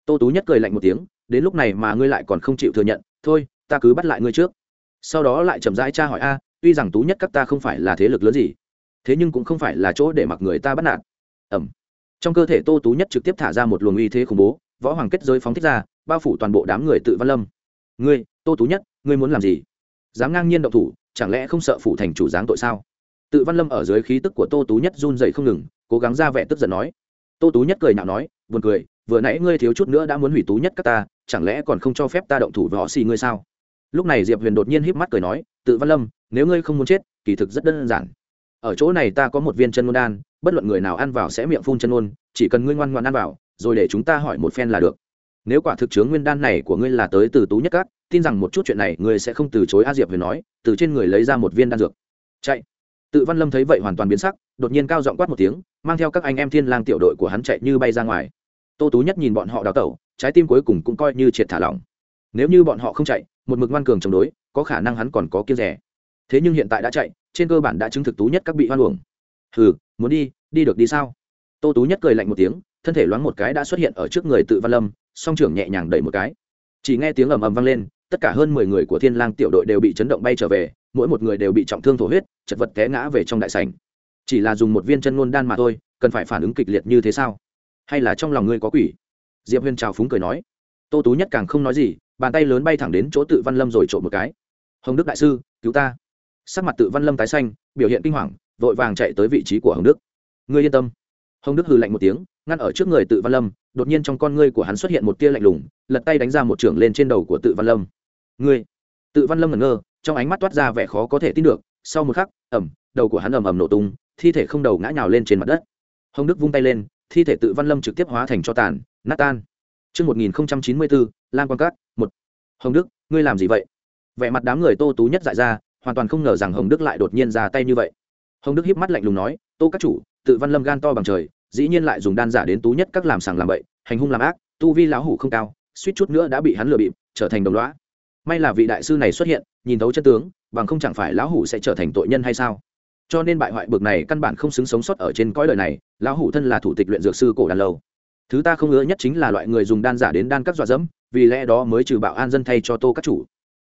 Tô tú nhất cười lạnh một tiếng, đến lúc này mà ngươi lại còn không chịu thừa nhận, thôi, ta cứ bắt lại ngươi trước. Sau đó lại chậm rãi tra hỏi, a, tuy rằng tú nhất các ta không phải là thế lực lớn gì thế nhưng cũng không phải là chỗ để mặc người ta bắt nạt. Ẩm. Trong cơ thể tô tú nhất trực tiếp thả ra một luồng uy thế khủng bố, võ hoàng kết giới phóng thích ra, bao phủ toàn bộ đám người tự văn lâm. Ngươi, tô tú nhất, ngươi muốn làm gì? Dám ngang nhiên động thủ, chẳng lẽ không sợ phủ thành chủ giáng tội sao? Tự văn lâm ở dưới khí tức của tô tú nhất run dậy không ngừng, cố gắng ra vẻ tức giận nói. Tô tú nhất cười nhạo nói, buồn cười, vừa nãy ngươi thiếu chút nữa đã muốn hủy tú nhất các ta, chẳng lẽ còn không cho phép ta động thủ với họ xì ngươi sao? Lúc này diệp huyền đột nhiên híp mắt cười nói, tự văn lâm, nếu ngươi không muốn chết, kỳ thực rất đơn giản ở chỗ này ta có một viên chân ngôn đan bất luận người nào ăn vào sẽ miệng phun chân ngôn chỉ cần ngươi ngoan ngoan ăn vào rồi để chúng ta hỏi một phen là được. Nếu quả thực chướng nguyên đan này của ngươi là tới từ tú nhất cát, tin rằng một chút chuyện này ngươi sẽ không từ chối a diệp huyền nói từ trên người lấy ra một viên đan dược. Chạy. Tự văn lâm thấy vậy hoàn toàn biến sắc đột nhiên cao giọng quát một tiếng mang theo các anh em thiên lang tiểu đội của hắn chạy như bay ra ngoài. Tô tú nhất nhìn bọn họ đào tẩu trái tim cuối cùng cũng coi như triệt thả lỏng. Nếu như bọn họ không chạy một mực ngoan cường chống đối có khả năng hắn còn có kiêng rẻ. Thế nhưng hiện tại đã chạy trên cơ bản đã chứng thực tú nhất các bị hoan uổng. Hừ, muốn đi đi được đi sao? Tô tú nhất cười lạnh một tiếng, thân thể loáng một cái đã xuất hiện ở trước người tự văn lâm, song trưởng nhẹ nhàng đẩy một cái. Chỉ nghe tiếng ầm ầm vang lên, tất cả hơn mười người của thiên lang tiểu đội đều bị chấn động bay trở về, mỗi một người đều bị trọng thương thổ huyết, chật vật té ngã về trong đại sảnh. Chỉ là dùng một viên chân ngôn đan mà thôi, cần phải phản ứng kịch liệt như thế sao? Hay là trong lòng ngươi có quỷ? Diệp huyên trào phúng cười nói. Tô tú nhất càng không nói gì, bàn tay lớn bay thẳng đến chỗ tự văn lâm rồi trộm một cái. Hồng đức đại sư, cứu ta sắc mặt tự văn lâm tái xanh biểu hiện kinh hoàng vội vàng chạy tới vị trí của hồng đức. Ngươi yên tâm. Hồng đức hừ lạnh một tiếng ngăn ở trước người tự văn lâm đột nhiên trong con ngươi của hắn xuất hiện một tia lạnh lùng lật tay đánh ra một trưởng lên trên đầu của tự văn lâm. Ngươi? Tự văn lâm ngẩn ngơ trong ánh mắt toát ra vẻ khó có thể tin được sau một khắc ẩm đầu của hắn ầm ầm nổ tung thi thể không đầu ngã nhào lên trên mặt đất. Hồng đức vung tay lên thi thể tự văn lâm trực tiếp hóa thành cho tàn nát tan. Trước 1094, Lam Quan Cát, một. Hồng Đức, ngươi làm gì vậy? Vẻ mặt đám người Tô Tú nhất dại ra, hoàn toàn không ngờ rằng Hồng Đức lại đột nhiên ra tay như vậy. Hồng Đức híp mắt lạnh lùng nói, "Tô các chủ, tự Văn Lâm gan to bằng trời, dĩ nhiên lại dùng đan giả đến Tú nhất các làm sàng làm bậy, hành hung làm ác, tu vi lão hủ không cao, suýt chút nữa đã bị hắn lừa bịp, trở thành đồng lõa. May là vị đại sư này xuất hiện, nhìn thấu chân tướng, bằng không chẳng phải lão hủ sẽ trở thành tội nhân hay sao?" cho nên bại hoại bực này căn bản không xứng sống sót ở trên cõi đời này lão hủ thân là thủ tịch luyện dược sư cổ đàn lâu thứ ta không ngỡ nhất chính là loại người dùng đan giả đến đan các dọa dẫm vì lẽ đó mới trừ bạo an dân thay cho tô các chủ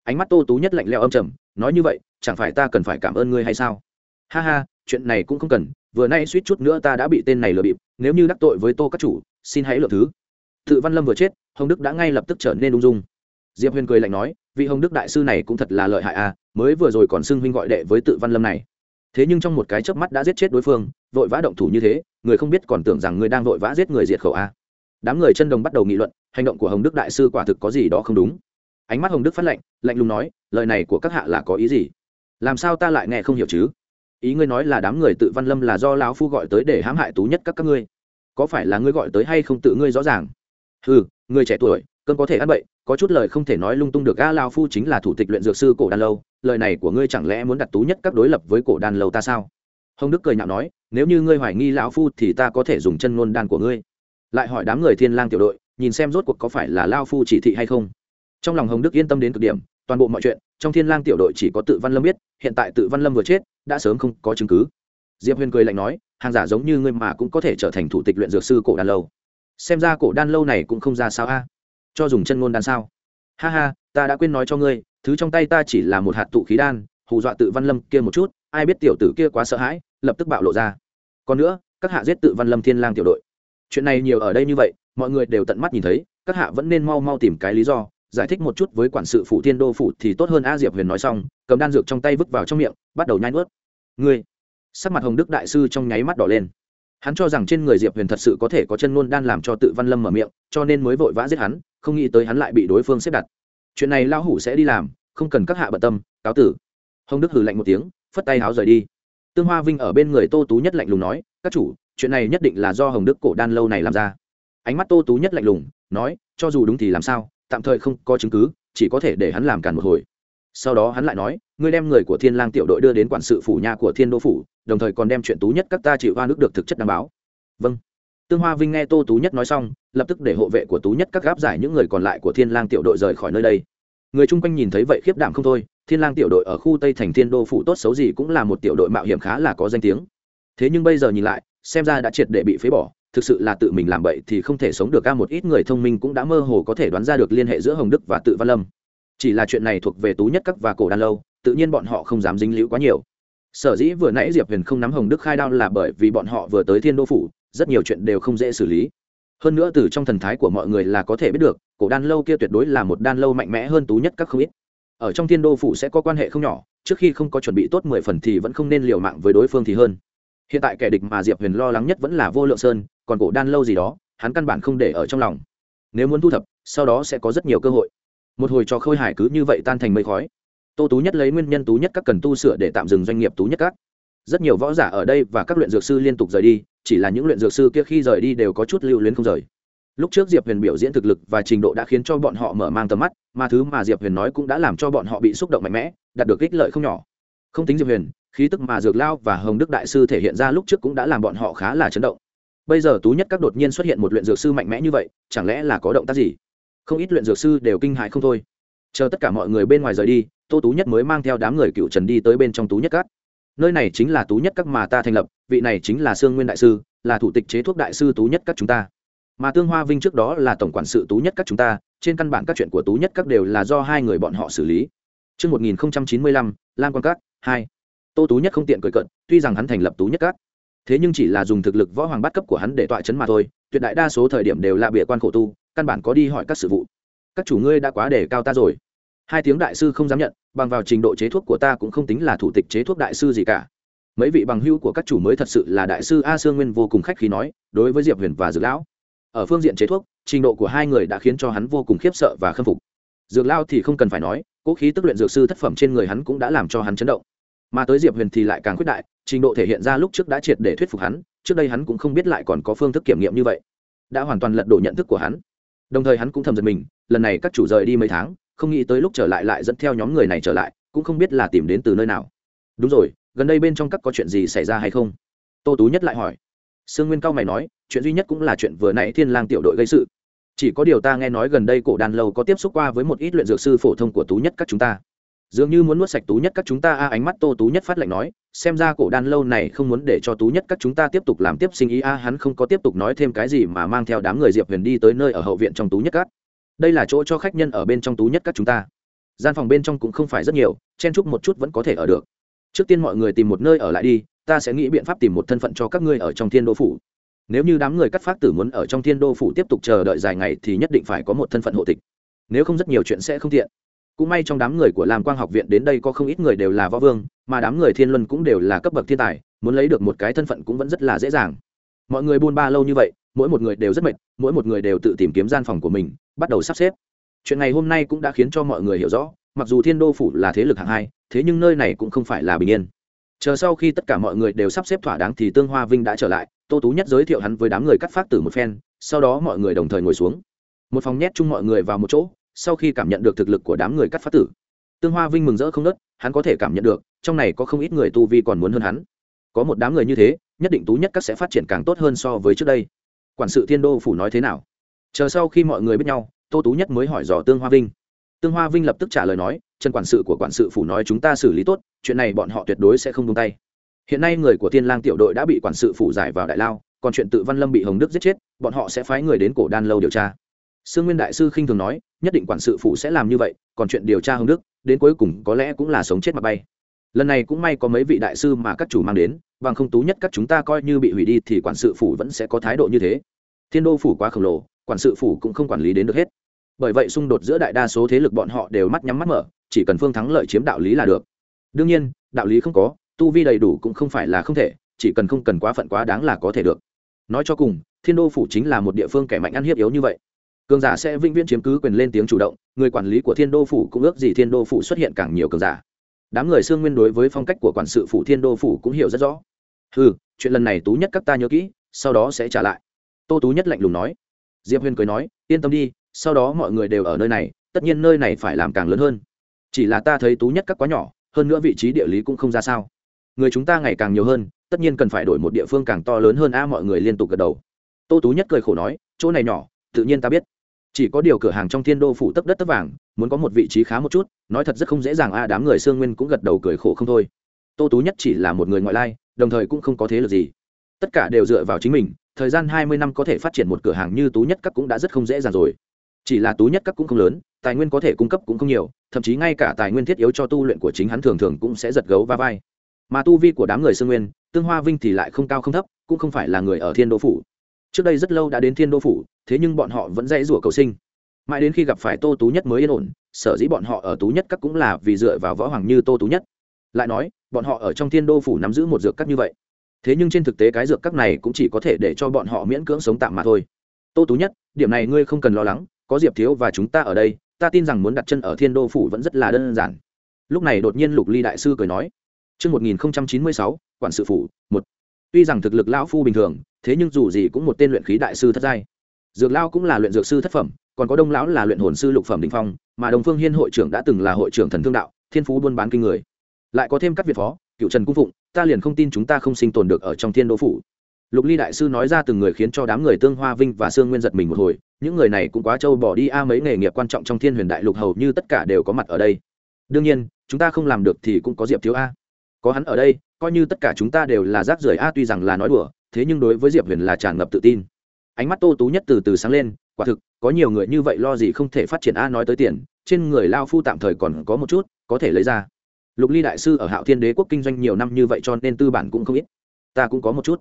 ánh mắt tô tú nhất lạnh leo âm trầm nói như vậy chẳng phải ta cần phải cảm ơn ngươi hay sao? Ha ha, chuyện này cũng không cần, vừa nay suýt chút nữa ta đã bị tên này lừa bịp, nếu như đắc tội với tô các chủ, xin hãy lượng thứ. Tự văn lâm vừa chết, hồng đức đã ngay lập tức trở nên ung dung. Diệp huyền cười lạnh nói, vị hồng đức đại sư này cũng thật là lợi hại à mới vừa rồi còn xưng huynh gọi đệ với tự văn lâm này. Thế nhưng trong một cái chớp mắt đã giết chết đối phương, vội vã động thủ như thế, người không biết còn tưởng rằng người đang vội vã giết người diệt khẩu a đám người chân đồng bắt đầu nghị luận, hành động của hồng đức đại sư quả thực có gì đó không đúng. Ánh mắt hồng đức phát lệnh lạnh lùng nói, lời này của các hạ là có ý gì? Làm sao ta lại nghe không hiểu chứ? Ý ngươi nói là đám người tự văn lâm là do lão phu gọi tới để hãm hại tú nhất các các ngươi. Có phải là ngươi gọi tới hay không tự ngươi rõ ràng? Ừ người trẻ tuổi, cơn có thể ăn bậy, có chút lời không thể nói lung tung được a lao phu chính là thủ tịch luyện dược sư cổ đan lâu, lời này của ngươi chẳng lẽ muốn đặt tú nhất các đối lập với cổ đan lâu ta sao? Hồng đức cười nhạo nói, nếu như ngươi hoài nghi lão phu thì ta có thể dùng chân ngôn đan của ngươi. Lại hỏi đám người thiên lang tiểu đội, nhìn xem rốt cuộc có phải là lao phu chỉ thị hay không. Trong lòng hồng đức yên tâm đến cực điểm, toàn bộ mọi chuyện trong thiên lang tiểu đội chỉ có tự văn lâm biết, hiện tại tự văn lâm vừa chết, đã sớm không có chứng cứ. Diệp huyền cười lạnh nói, hàng giả giống như ngươi mà cũng có thể trở thành thủ tịch luyện dược sư cổ đan lâu. Xem ra cổ đan lâu này cũng không ra sao a. Cho dùng chân ngôn đan sao? Ha ha, ta đã quên nói cho ngươi, thứ trong tay ta chỉ là một hạt tụ khí đan, hù dọa tự văn lâm kia một chút, ai biết tiểu tử kia quá sợ hãi, lập tức bạo lộ ra. Còn nữa, các hạ giết tự văn lâm thiên lang tiểu đội. Chuyện này nhiều ở đây như vậy, mọi người đều tận mắt nhìn thấy, các hạ vẫn nên mau mau tìm cái lý do giải thích một chút với quản sự phủ thiên đô phủ thì tốt hơn a diệp huyền nói xong, cầm đan dược trong tay vứt vào trong miệng, bắt đầu nhai nuốt. Ngươi. Sắc mặt hồng đức đại sư trong nháy mắt đỏ lên. Hắn cho rằng trên người diệp huyền thật sự có thể có chân ngôn đan làm cho tự văn lâm mở miệng, cho nên mới vội vã giết hắn, không nghĩ tới hắn lại bị đối phương xếp đặt. Chuyện này lão hủ sẽ đi làm, không cần các hạ bận tâm, cáo tử. Hồng đức hử lạnh một tiếng, phất tay háo rời đi. Tương hoa vinh ở bên người tô tú nhất lạnh lùng nói, các chủ, chuyện này nhất định là do hồng đức cổ đan lâu này làm ra. Ánh mắt tô tú nhất lạnh lùng, nói, cho dù đúng thì làm sao? Tạm thời không có chứng cứ, chỉ có thể để hắn làm càn một hồi. Sau đó hắn lại nói, ngươi đem người của thiên lang tiểu đội đưa đến quản sự phủ nhà của thiên đô phủ, đồng thời còn đem chuyện tú nhất các ta chịu hoa nước được thực chất đảm bảo. Vâng. Tương hoa vinh nghe tô tú nhất nói xong, lập tức để hộ vệ của tú nhất các gáp giải những người còn lại của thiên lang tiểu đội rời khỏi nơi đây. Người chung quanh nhìn thấy vậy khiếp đảm không thôi, thiên lang tiểu đội ở khu tây thành thiên đô phủ tốt xấu gì cũng là một tiểu đội mạo hiểm khá là có danh tiếng. Thế nhưng bây giờ nhìn lại, xem ra đã triệt để bị phế bỏ thực sự là tự mình làm bậy thì không thể sống được. Ca một ít người thông minh cũng đã mơ hồ có thể đoán ra được liên hệ giữa hồng đức và tự văn lâm. Chỉ là chuyện này thuộc về tú nhất các và cổ đan lâu, tự nhiên bọn họ không dám dính líu quá nhiều. Sở dĩ vừa nãy diệp huyền không nắm hồng đức khai đao là bởi vì bọn họ vừa tới thiên đô phủ, rất nhiều chuyện đều không dễ xử lý. Hơn nữa từ trong thần thái của mọi người là có thể biết được, cổ đan lâu kia tuyệt đối là một đan lâu mạnh mẽ hơn tú nhất các không ít. Ở trong thiên đô phủ sẽ có quan hệ không nhỏ, trước khi không có chuẩn bị tốt mười phần thì vẫn không nên liều mạng với đối phương thì hơn. Hiện tại kẻ địch mà diệp huyền lo lắng nhất vẫn là vô lượng sơn còn cổ đan lâu gì đó, hắn căn bản không để ở trong lòng. Nếu muốn thu thập, sau đó sẽ có rất nhiều cơ hội. Một hồi cho khôi hải cứ như vậy tan thành mây khói. Tô tú nhất lấy nguyên nhân tú nhất các cần tu sửa để tạm dừng doanh nghiệp tú nhất các. Rất nhiều võ giả ở đây và các luyện dược sư liên tục rời đi, chỉ là những luyện dược sư kia khi rời đi đều có chút lưu luyến không rời. Lúc trước diệp huyền biểu diễn thực lực và trình độ đã khiến cho bọn họ mở mang tầm mắt, mà thứ mà diệp huyền nói cũng đã làm cho bọn họ bị xúc động mạnh mẽ, đạt được ích lợi không nhỏ. Không tính diệp huyền, khí tức mà dược lao và hồng đức đại sư thể hiện ra lúc trước cũng đã làm bọn họ khá là chấn động bây giờ tú nhất các đột nhiên xuất hiện một luyện dược sư mạnh mẽ như vậy chẳng lẽ là có động tác gì? Không ít luyện dược sư đều kinh hại không thôi. Chờ tất cả mọi người bên ngoài rời đi tô tú nhất mới mang theo đám người cựu trần đi tới bên trong tú nhất các. Nơi này chính là tú nhất các mà ta thành lập vị này chính là sương nguyên đại sư là thủ tịch chế thuốc đại sư tú nhất các chúng ta. Mà tương hoa vinh trước đó là tổng quản sự tú nhất các chúng ta trên căn bản các chuyện của tú nhất các đều là do hai người bọn họ xử lý. Trước 1095, Lam Quan Các, 2. Tô Tú Nhất không tiện cười cận, tuy rằng hắn thành lập Tú Nhất Các, thế nhưng chỉ là dùng thực lực võ hoàng bắt cấp của hắn để tọa chấn mà thôi, tuyệt đại đa số thời điểm đều là bịa quan khổ tu, căn bản có đi hỏi các sự vụ. Các chủ ngươi đã quá để cao ta rồi. Hai tiếng đại sư không dám nhận, bằng vào trình độ chế thuốc của ta cũng không tính là thủ tịch chế thuốc đại sư gì cả. Mấy vị bằng hữu của các chủ mới thật sự là đại sư A Sương Nguyên vô cùng khách khí nói, đối với Diệp Huyền và Dược lão ở phương diện chế thuốc trình độ của hai người đã khiến cho hắn vô cùng khiếp sợ và khâm phục dược lao thì không cần phải nói cỗ khí tức luyện dược sư thất phẩm trên người hắn cũng đã làm cho hắn chấn động mà tới diệp huyền thì lại càng khuyết đại trình độ thể hiện ra lúc trước đã triệt để thuyết phục hắn trước đây hắn cũng không biết lại còn có phương thức kiểm nghiệm như vậy đã hoàn toàn lật đổ nhận thức của hắn đồng thời hắn cũng thầm giật mình lần này các chủ rời đi mấy tháng không nghĩ tới lúc trở lại lại dẫn theo nhóm người này trở lại cũng không biết là tìm đến từ nơi nào đúng rồi gần đây bên trong các có chuyện gì xảy ra hay không tô tú nhất lại hỏi sương nguyên cao mày nói chuyện duy nhất cũng là chuyện vừa nãy thiên lang tiểu đội gây sự chỉ có điều ta nghe nói gần đây cổ đàn lâu có tiếp xúc qua với một ít luyện dược sư phổ thông của tú nhất các chúng ta dường như muốn nuốt sạch tú nhất các chúng ta, a, ánh mắt tô tú nhất phát lệnh nói, xem ra cổ đan lâu này không muốn để cho tú nhất các chúng ta tiếp tục làm tiếp sinh ý, a, hắn không có tiếp tục nói thêm cái gì mà mang theo đám người diệp huyền đi tới nơi ở hậu viện trong tú nhất các. Đây là chỗ cho khách nhân ở bên trong tú nhất các chúng ta. Gian phòng bên trong cũng không phải rất nhiều, chen chúc một chút vẫn có thể ở được. Trước tiên mọi người tìm một nơi ở lại đi, ta sẽ nghĩ biện pháp tìm một thân phận cho các ngươi ở trong thiên đô phủ. Nếu như đám người cắt phát tử muốn ở trong thiên đô phủ tiếp tục chờ đợi dài ngày thì nhất định phải có một thân phận hộ tịch. Nếu không rất nhiều chuyện sẽ không thiện cũng may trong đám người của làm quang học viện đến đây có không ít người đều là võ vương, mà đám người thiên luân cũng đều là cấp bậc thiên tài, muốn lấy được một cái thân phận cũng vẫn rất là dễ dàng. Mọi người buôn ba lâu như vậy, mỗi một người đều rất mệt, mỗi một người đều tự tìm kiếm gian phòng của mình, bắt đầu sắp xếp. Chuyện này hôm nay cũng đã khiến cho mọi người hiểu rõ, mặc dù thiên đô phủ là thế lực hạng hai, thế nhưng nơi này cũng không phải là bình yên. Chờ sau khi tất cả mọi người đều sắp xếp thỏa đáng thì tương hoa vinh đã trở lại, tô tú nhất giới thiệu hắn với đám người cắt phát tử một phen, sau đó mọi người đồng thời ngồi xuống. Một phòng nhét chung mọi người vào một chỗ sau khi cảm nhận được thực lực của đám người cắt phát tử, tương hoa vinh mừng rỡ không nớt, hắn có thể cảm nhận được, trong này có không ít người tu vi còn muốn hơn hắn. Có một đám người như thế, nhất định tú nhất các sẽ phát triển càng tốt hơn so với trước đây. Quản sự thiên đô phủ nói thế nào? Chờ sau khi mọi người biết nhau, tô tú nhất mới hỏi dò tương hoa vinh. Tương hoa vinh lập tức trả lời nói, trần quản sự của quản sự phủ nói chúng ta xử lý tốt, chuyện này bọn họ tuyệt đối sẽ không tung tay. Hiện nay người của thiên lang tiểu đội đã bị quản sự phủ giải vào đại lao, còn chuyện tự văn lâm bị hồng đức giết chết, bọn họ sẽ phái người đến cổ đan lâu điều tra sương nguyên đại sư khinh thường nói, nhất định quản sự phủ sẽ làm như vậy, còn chuyện điều tra hồng đức, đến cuối cùng có lẽ cũng là sống chết mà bay. Lần này cũng may có mấy vị đại sư mà các chủ mang đến, bằng không tú nhất các chúng ta coi như bị hủy đi thì quản sự phủ vẫn sẽ có thái độ như thế. Thiên đô phủ quá khổng lồ, quản sự phủ cũng không quản lý đến được hết. Bởi vậy xung đột giữa đại đa số thế lực bọn họ đều mắt nhắm mắt mở, chỉ cần phương thắng lợi chiếm đạo lý là được. Đương nhiên, đạo lý không có, tu vi đầy đủ cũng không phải là không thể, chỉ cần không cần quá phận quá đáng là có thể được. Nói cho cùng, thiên đô phủ chính là một địa phương kẻ mạnh ăn hiếp yếu như vậy cường giả sẽ vĩnh viễn chiếm cứ quyền lên tiếng chủ động, người quản lý của thiên đô phủ cũng ước gì thiên đô phủ xuất hiện càng nhiều cường giả. Đám người xương nguyên đối với phong cách của quản sự phủ thiên đô phủ cũng hiểu rất rõ. Ừ chuyện lần này tú nhất các ta nhớ kỹ, sau đó sẽ trả lại. Tô tú nhất lạnh lùng nói. Diệp huyên cười nói, yên tâm đi, sau đó mọi người đều ở nơi này, tất nhiên nơi này phải làm càng lớn hơn. Chỉ là ta thấy tú nhất các quá nhỏ, hơn nữa vị trí địa lý cũng không ra sao. Người chúng ta ngày càng nhiều hơn, tất nhiên cần phải đổi một địa phương càng to lớn hơn a. Mọi người liên tục gật đầu. Tô tú nhất cười khổ nói, chỗ này nhỏ, tự nhiên ta biết chỉ có điều cửa hàng trong thiên đô phủ tấp đất tấp vàng, muốn có một vị trí khá một chút, nói thật rất không dễ dàng a, đám người sương nguyên cũng gật đầu cười khổ không thôi. Tô tú nhất chỉ là một người ngoại lai, đồng thời cũng không có thế lực gì. Tất cả đều dựa vào chính mình, thời gian hai mươi năm có thể phát triển một cửa hàng như tú nhất các cũng đã rất không dễ dàng rồi. Chỉ là tú nhất các cũng không lớn, tài nguyên có thể cung cấp cũng không nhiều, thậm chí ngay cả tài nguyên thiết yếu cho tu luyện của chính hắn thường thường cũng sẽ giật gấu va vai. Mà tu vi của đám người sương nguyên, tương hoa vinh thì lại không cao không thấp, cũng không phải là người ở thiên đô phủ trước đây rất lâu đã đến thiên đô phủ thế nhưng bọn họ vẫn dãy rủa cầu sinh. Mãi đến khi gặp phải tô tú nhất mới yên ổn sở dĩ bọn họ ở tú nhất các cũng là vì dựa vào võ hoàng như tô tú nhất. Lại nói bọn họ ở trong thiên đô phủ nắm giữ một dược các như vậy. Thế nhưng trên thực tế cái dược các này cũng chỉ có thể để cho bọn họ miễn cưỡng sống tạm mà thôi. Tô tú nhất điểm này ngươi không cần lo lắng có diệp thiếu và chúng ta ở đây ta tin rằng muốn đặt chân ở thiên đô phủ vẫn rất là đơn giản. Lúc này đột nhiên lục ly đại sư cười nói Trước 1096, quản sự phủ, một. Tuy rằng thực lực lão phu bình thường, thế nhưng dù gì cũng một tên luyện khí đại sư thất giai. dược lao cũng là luyện dược sư thất phẩm, còn có đông lão là luyện hồn sư lục phẩm đình phong, mà đồng phương hiên hội trưởng đã từng là hội trưởng thần thương đạo, thiên phú buôn bán kinh người. Lại có thêm các việt phó, cựu trần cung phụng, ta liền không tin chúng ta không sinh tồn được ở trong thiên đô phủ. Lục ly đại sư nói ra từng người khiến cho đám người tương hoa vinh và sương nguyên giật mình một hồi, những người này cũng quá trâu bỏ đi a, mấy nghề nghiệp quan trọng trong thiên huyền đại lục hầu như tất cả đều có mặt ở đây. Đương nhiên, chúng ta không làm được thì cũng có diệp thiếu a. Có hắn ở đây, coi như tất cả chúng ta đều là rác rưởi a, tuy rằng là nói đùa thế nhưng đối với diệp huyền là tràn ngập tự tin. Ánh mắt tô tú nhất từ từ sáng lên, quả thực, có nhiều người như vậy lo gì không thể phát triển a nói tới tiền, trên người lao phu tạm thời còn có một chút, có thể lấy ra. Lục ly đại sư ở hạo thiên đế quốc kinh doanh nhiều năm như vậy cho nên tư bản cũng không ít. Ta cũng có một chút.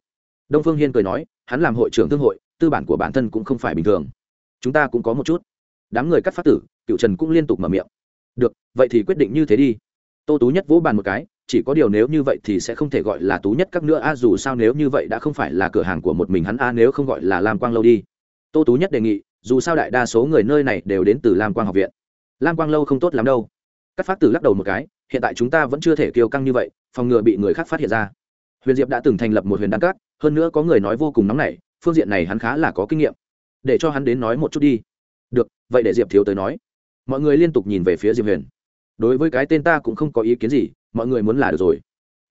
Đông phương hiên cười nói, hắn làm hội trưởng thương hội, tư bản của bản thân cũng không phải bình thường. Chúng ta cũng có một chút. Đám người cắt phát tử cựu trần cũng liên tục mở miệng. Được, vậy thì quyết định như thế đi. Tô tú nhất vỗ bàn một cái chỉ có điều nếu như vậy thì sẽ không thể gọi là tú nhất các nữa. A, dù sao nếu như vậy đã không phải là cửa hàng của một mình hắn. A, nếu không gọi là lam quang lâu đi. Tô tú nhất đề nghị, dù sao đại đa số người nơi này đều đến từ lam quang học viện. Lam quang lâu không tốt lắm đâu. Các phát tử lắc đầu một cái, hiện tại chúng ta vẫn chưa thể kiêu căng như vậy, phòng ngừa bị người khác phát hiện ra. Huyền diệp đã từng thành lập một huyền đan cát hơn nữa có người nói vô cùng nóng nảy, phương diện này hắn khá là có kinh nghiệm. Để cho hắn đến nói một chút đi. Được, vậy để diệp thiếu tới nói. Mọi người liên tục nhìn về phía diệp huyền. Đối với cái tên ta cũng không có ý kiến gì mọi người muốn là được rồi.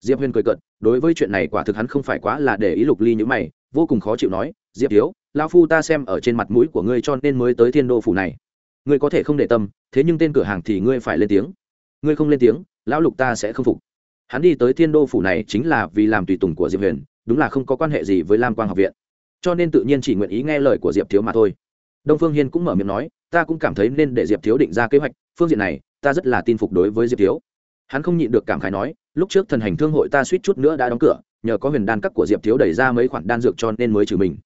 Diệp huyền cười cận đối với chuyện này quả thực hắn không phải quá là để ý lục ly như mày, vô cùng khó chịu nói, diệp thiếu lao phu ta xem ở trên mặt mũi của ngươi cho nên mới tới thiên đô phủ này. Ngươi có thể không để tâm, thế nhưng tên cửa hàng thì ngươi phải lên tiếng. Ngươi không lên tiếng, lão lục ta sẽ không phục. Hắn đi tới thiên đô phủ này chính là vì làm tùy tùng của diệp huyền, đúng là không có quan hệ gì với lam quang học viện. Cho nên tự nhiên chỉ nguyện ý nghe lời của diệp thiếu mà thôi. Đông phương hiên cũng mở miệng nói, ta cũng cảm thấy nên để diệp thiếu định ra kế hoạch, phương diện này, ta rất là tin phục đối với diệp thiếu hắn không nhịn được cảm khái nói, lúc trước thần hành thương hội ta suýt chút nữa đã đóng cửa, nhờ có huyền đan cắt của diệp thiếu đẩy ra mấy khoản đan dược cho nên mới trừ mình.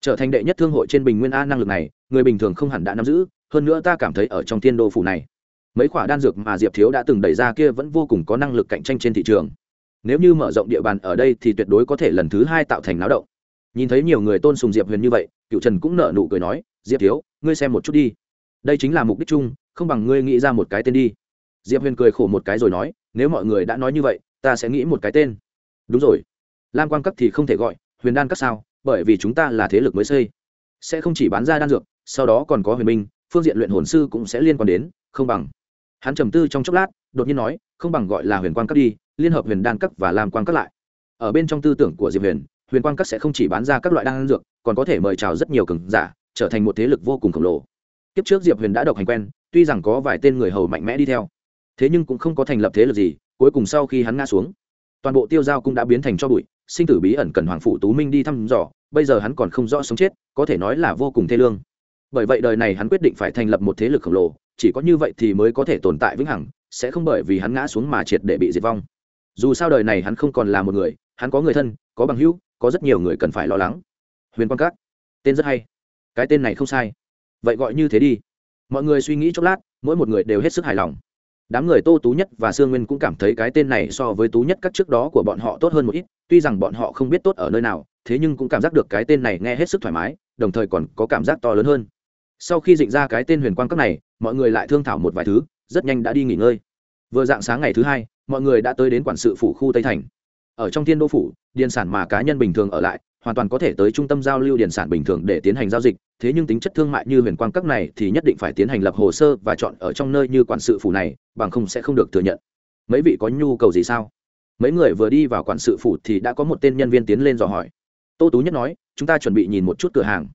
Trở thành đệ nhất thương hội trên bình nguyên a năng lực này, người bình thường không hẳn đã nắm giữ, hơn nữa ta cảm thấy ở trong thiên đô phủ này, mấy khoản đan dược mà diệp thiếu đã từng đẩy ra kia vẫn vô cùng có năng lực cạnh tranh trên thị trường. Nếu như mở rộng địa bàn ở đây thì tuyệt đối có thể lần thứ hai tạo thành náo động. Nhìn thấy nhiều người tôn sùng diệp huyền như vậy cựu trần cũng nợ nụ cười nói, diệp thiếu, ngươi xem một chút đi. Đây chính là mục đích chung, không bằng ngươi nghĩ ra một cái tên đi diệp huyền cười khổ một cái rồi nói, nếu mọi người đã nói như vậy, ta sẽ nghĩ một cái tên. Đúng rồi. Lam Quan cấp thì không thể gọi, huyền đan cấp sao? Bởi vì chúng ta là thế lực mới xây. Sẽ không chỉ bán ra đan dược, sau đó còn có huyền minh, phương diện luyện hồn sư cũng sẽ liên quan đến, không bằng. Hắn trầm tư trong chốc lát, đột nhiên nói, không bằng gọi là huyền Quan cấp đi, liên hợp huyền đan cấp và lam Quan cấp lại. Ở bên trong tư tưởng của diệp huyền huyền Quan cấp sẽ không chỉ bán ra các loại đan dược, còn có thể mời chào rất nhiều cường giả, trở thành một thế lực vô cùng khổng lồ. Kiếp trước diệp huyền đã độc hành quen, tuy rằng có vài tên người hầu mạnh mẽ đi theo thế nhưng cũng không có thành lập thế lực gì, cuối cùng sau khi hắn ngã xuống, toàn bộ tiêu giao cũng đã biến thành cho bụi, sinh tử bí ẩn cần hoàng phụ tú minh đi thăm dò, bây giờ hắn còn không rõ sống chết, có thể nói là vô cùng thê lương. Bởi vậy đời này hắn quyết định phải thành lập một thế lực khổng lồ, chỉ có như vậy thì mới có thể tồn tại vĩnh hằng, sẽ không bởi vì hắn ngã xuống mà triệt để bị diệt vong. Dù sao đời này hắn không còn là một người, hắn có người thân, có bằng hữu, có rất nhiều người cần phải lo lắng. Huyền quang cát tên rất hay. Cái tên này không sai. Vậy gọi như thế đi. Mọi người suy nghĩ chốc lát, mỗi một người đều hết sức hài lòng đám người tô tú nhất và sương nguyên cũng cảm thấy cái tên này so với tú nhất các trước đó của bọn họ tốt hơn một ít, tuy rằng bọn họ không biết tốt ở nơi nào, thế nhưng cũng cảm giác được cái tên này nghe hết sức thoải mái, đồng thời còn có cảm giác to lớn hơn. Sau khi định ra cái tên huyền quang cấp này, mọi người lại thương thảo một vài thứ, rất nhanh đã đi nghỉ ngơi. Vừa dạng sáng ngày thứ hai, mọi người đã tới đến quản sự phủ khu tây thành. Ở trong thiên đô phủ, điền sản mà cá nhân bình thường ở lại, hoàn toàn có thể tới trung tâm giao lưu điền sản bình thường để tiến hành giao dịch thế nhưng tính chất thương mại như huyền quang các này thì nhất định phải tiến hành lập hồ sơ và chọn ở trong nơi như quản sự phủ này, bằng không sẽ không được thừa nhận. Mấy vị có nhu cầu gì sao? Mấy người vừa đi vào quản sự phủ thì đã có một tên nhân viên tiến lên dò hỏi. Tô tú nhất nói, chúng ta chuẩn bị nhìn một chút cửa hàng.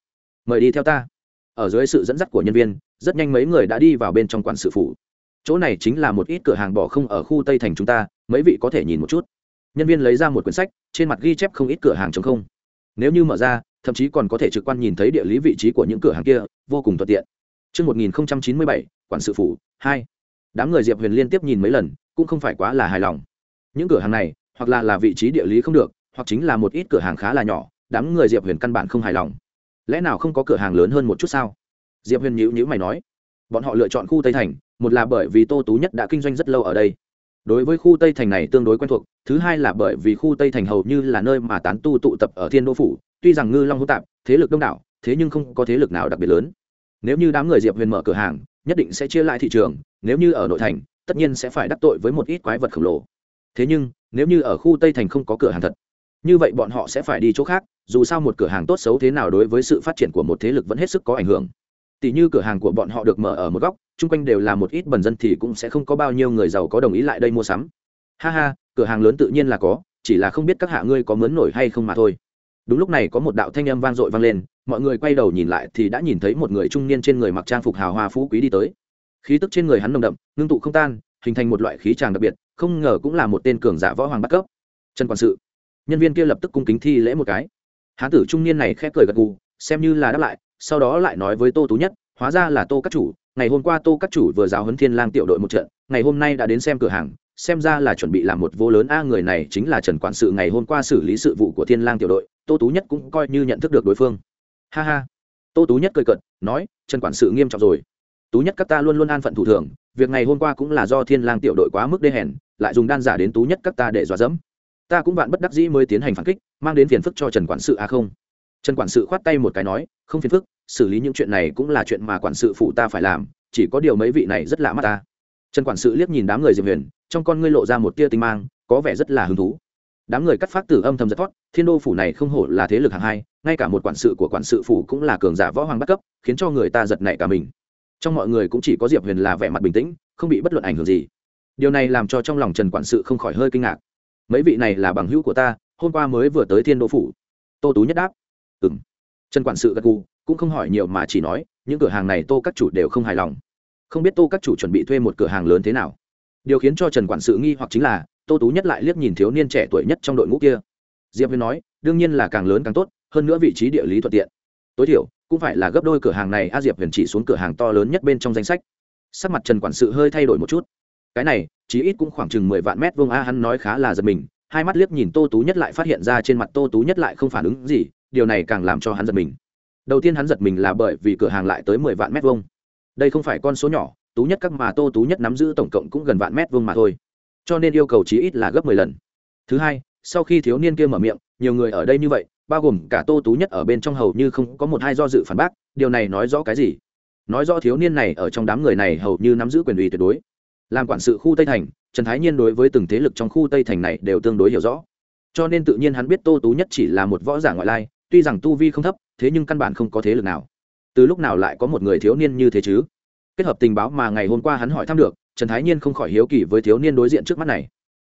Mời đi theo ta. Ở dưới sự dẫn dắt của nhân viên, rất nhanh mấy người đã đi vào bên trong quản sự phủ. Chỗ này chính là một ít cửa hàng bỏ không ở khu tây thành chúng ta, mấy vị có thể nhìn một chút. Nhân viên lấy ra một quyển sách, trên mặt ghi chép không ít cửa hàng chống không. Nếu như mở ra thậm chí còn có thể trực quan nhìn thấy địa lý vị trí của những cửa hàng kia vô cùng thuận tiện Trước 1097, quản sự phủ, 2. Đám người Diệp Huyền liên tiếp nhìn mấy lần, cũng không phải quá là hài lòng. Những cửa hàng này, hoặc là là vị trí địa lý không được, hoặc chính là một ít cửa hàng khá là nhỏ, đám người Diệp Huyền căn bản không hài lòng. Lẽ nào không có cửa hàng lớn hơn một chút sao? Diệp Huyền nhíu nhíu mày nói. Bọn họ lựa chọn khu Tây Thành, một là bởi vì Tô Tú Nhất đã kinh doanh rất lâu ở đây. Đối với khu Tây Thành này tương đối quen thuộc, thứ hai là bởi vì khu Tây Thành hầu như là nơi mà tán tu tụ tập ở Thiên Đô phủ, tuy rằng ngư long hữu tạp, thế lực đông đảo, thế nhưng không có thế lực nào đặc biệt lớn. Nếu như đám người diệp huyền mở cửa hàng, nhất định sẽ chia lại thị trường, nếu như ở nội thành, tất nhiên sẽ phải đắc tội với một ít quái vật khổng lồ. Thế nhưng, nếu như ở khu tây thành không có cửa hàng thật, như vậy bọn họ sẽ phải đi chỗ khác, dù sao một cửa hàng tốt xấu thế nào đối với sự phát triển của một thế lực vẫn hết sức có ảnh hưởng. Tỷ như cửa hàng của bọn họ được mở ở một góc, chung quanh đều là một ít bần dân thì cũng sẽ không có bao nhiêu người giàu có đồng ý lại đây mua sắm. Ha ha, cửa hàng lớn tự nhiên là có, chỉ là không biết các hạ ngươi có mướn nổi hay không mà thôi đúng lúc này có một đạo thanh âm vang dội vang lên, mọi người quay đầu nhìn lại thì đã nhìn thấy một người trung niên trên người mặc trang phục hào hoa phú quý đi tới. Khí tức trên người hắn nồng đậm, ngưng tụ không tan, hình thành một loại khí tràng đặc biệt, không ngờ cũng là một tên cường giả võ hoàng bắt cấp. Trần quản sự, nhân viên kia lập tức cung kính thi lễ một cái. Hán tử trung niên này khép cười gật gù, xem như là đáp lại, sau đó lại nói với tô tú nhất, hóa ra là tô các chủ, ngày hôm qua tô các chủ vừa giáo huấn thiên lang tiểu đội một trận, ngày hôm nay đã đến xem cửa hàng xem ra là chuẩn bị làm một vô lớn a, người này chính là trần quản sự ngày hôm qua xử lý sự vụ của thiên lang tiểu đội, tô tú nhất cũng coi như nhận thức được đối phương. Ha ha. Tô tú nhất cười cận nói, trần quản sự nghiêm trọng rồi. Tú nhất các ta luôn luôn an phận thủ thường, việc ngày hôm qua cũng là do thiên lang tiểu đội quá mức đê hèn, lại dùng đan giả đến tú nhất các ta để dọa dẫm. Ta cũng vạn bất đắc dĩ mới tiến hành phản kích, mang đến phiền phức cho trần quản sự a không? Trần quản sự khoát tay một cái nói, không phiền phức, xử lý những chuyện này cũng là chuyện mà quản sự phụ ta phải làm, chỉ có điều mấy vị này rất lạ mắt ta trần quản sự liếc nhìn đám người diệp huyền, trong con ngươi lộ ra một tia tinh mang, có vẻ rất là hứng thú. Đám người cắt phát tử âm thầm rất thoát thiên đô phủ này không hổ là thế lực hạng hai, ngay cả một quản sự của quản sự phủ cũng là cường giả võ hoàng bắt cấp, khiến cho người ta giật nảy cả mình. Trong mọi người cũng chỉ có diệp huyền là vẻ mặt bình tĩnh, không bị bất luận ảnh hưởng gì. Điều này làm cho trong lòng trần quản sự không khỏi hơi kinh ngạc. Mấy vị này là bằng hữu của ta, hôm qua mới vừa tới thiên đô phủ. Tô tú nhất đáp. Ừ m trần quản sự gật gù, cũng không hỏi nhiều mà chỉ nói, những cửa hàng này tô các chủ đều không hài lòng không biết tô các chủ chuẩn bị thuê một cửa hàng lớn thế nào. Điều khiến cho trần quản sự nghi hoặc chính là, tô tú nhất lại liếc nhìn thiếu niên trẻ tuổi nhất trong đội ngũ kia. Diệp huyền nói, đương nhiên là càng lớn càng tốt, hơn nữa vị trí địa lý thuận tiện. Tối thiểu, cũng phải là gấp đôi cửa hàng này. A diệp huyền chỉ xuống cửa hàng to lớn nhất bên trong danh sách. Sắc mặt trần quản sự hơi thay đổi một chút. Cái này, chí ít cũng khoảng chừng mười vạn mét vuông a, hắn nói khá là giật mình, hai mắt liếc nhìn tô tú nhất lại phát hiện ra trên mặt tô tú nhất lại không phản ứng gì, điều này càng làm cho hắn giật mình. Đầu tiên hắn giật mình là bởi vì cửa hàng lại tới mười vạn mét vuông đây không phải con số nhỏ, tú nhất các mà tô tú nhất nắm giữ tổng cộng cũng gần vạn mét vuông mà thôi. Cho nên yêu cầu chí ít là gấp mười lần. Thứ hai, sau khi thiếu niên kia mở miệng, nhiều người ở đây như vậy, bao gồm cả tô tú nhất ở bên trong hầu như không có một hai do dự phản bác, điều này nói rõ cái gì? Nói rõ thiếu niên này ở trong đám người này hầu như nắm giữ quyền ủy tuyệt đối. Làm quản sự khu tây thành, trần thái nhiên đối với từng thế lực trong khu tây thành này đều tương đối hiểu rõ. Cho nên tự nhiên hắn biết tô tú nhất chỉ là một võ giả ngoại lai, tuy rằng tu vi không thấp, thế nhưng căn bản không có thế lực nào từ lúc nào lại có một người thiếu niên như thế chứ? Kết hợp tình báo mà ngày hôm qua hắn hỏi thăm được, trần thái nhiên không khỏi hiếu kỳ với thiếu niên đối diện trước mắt này.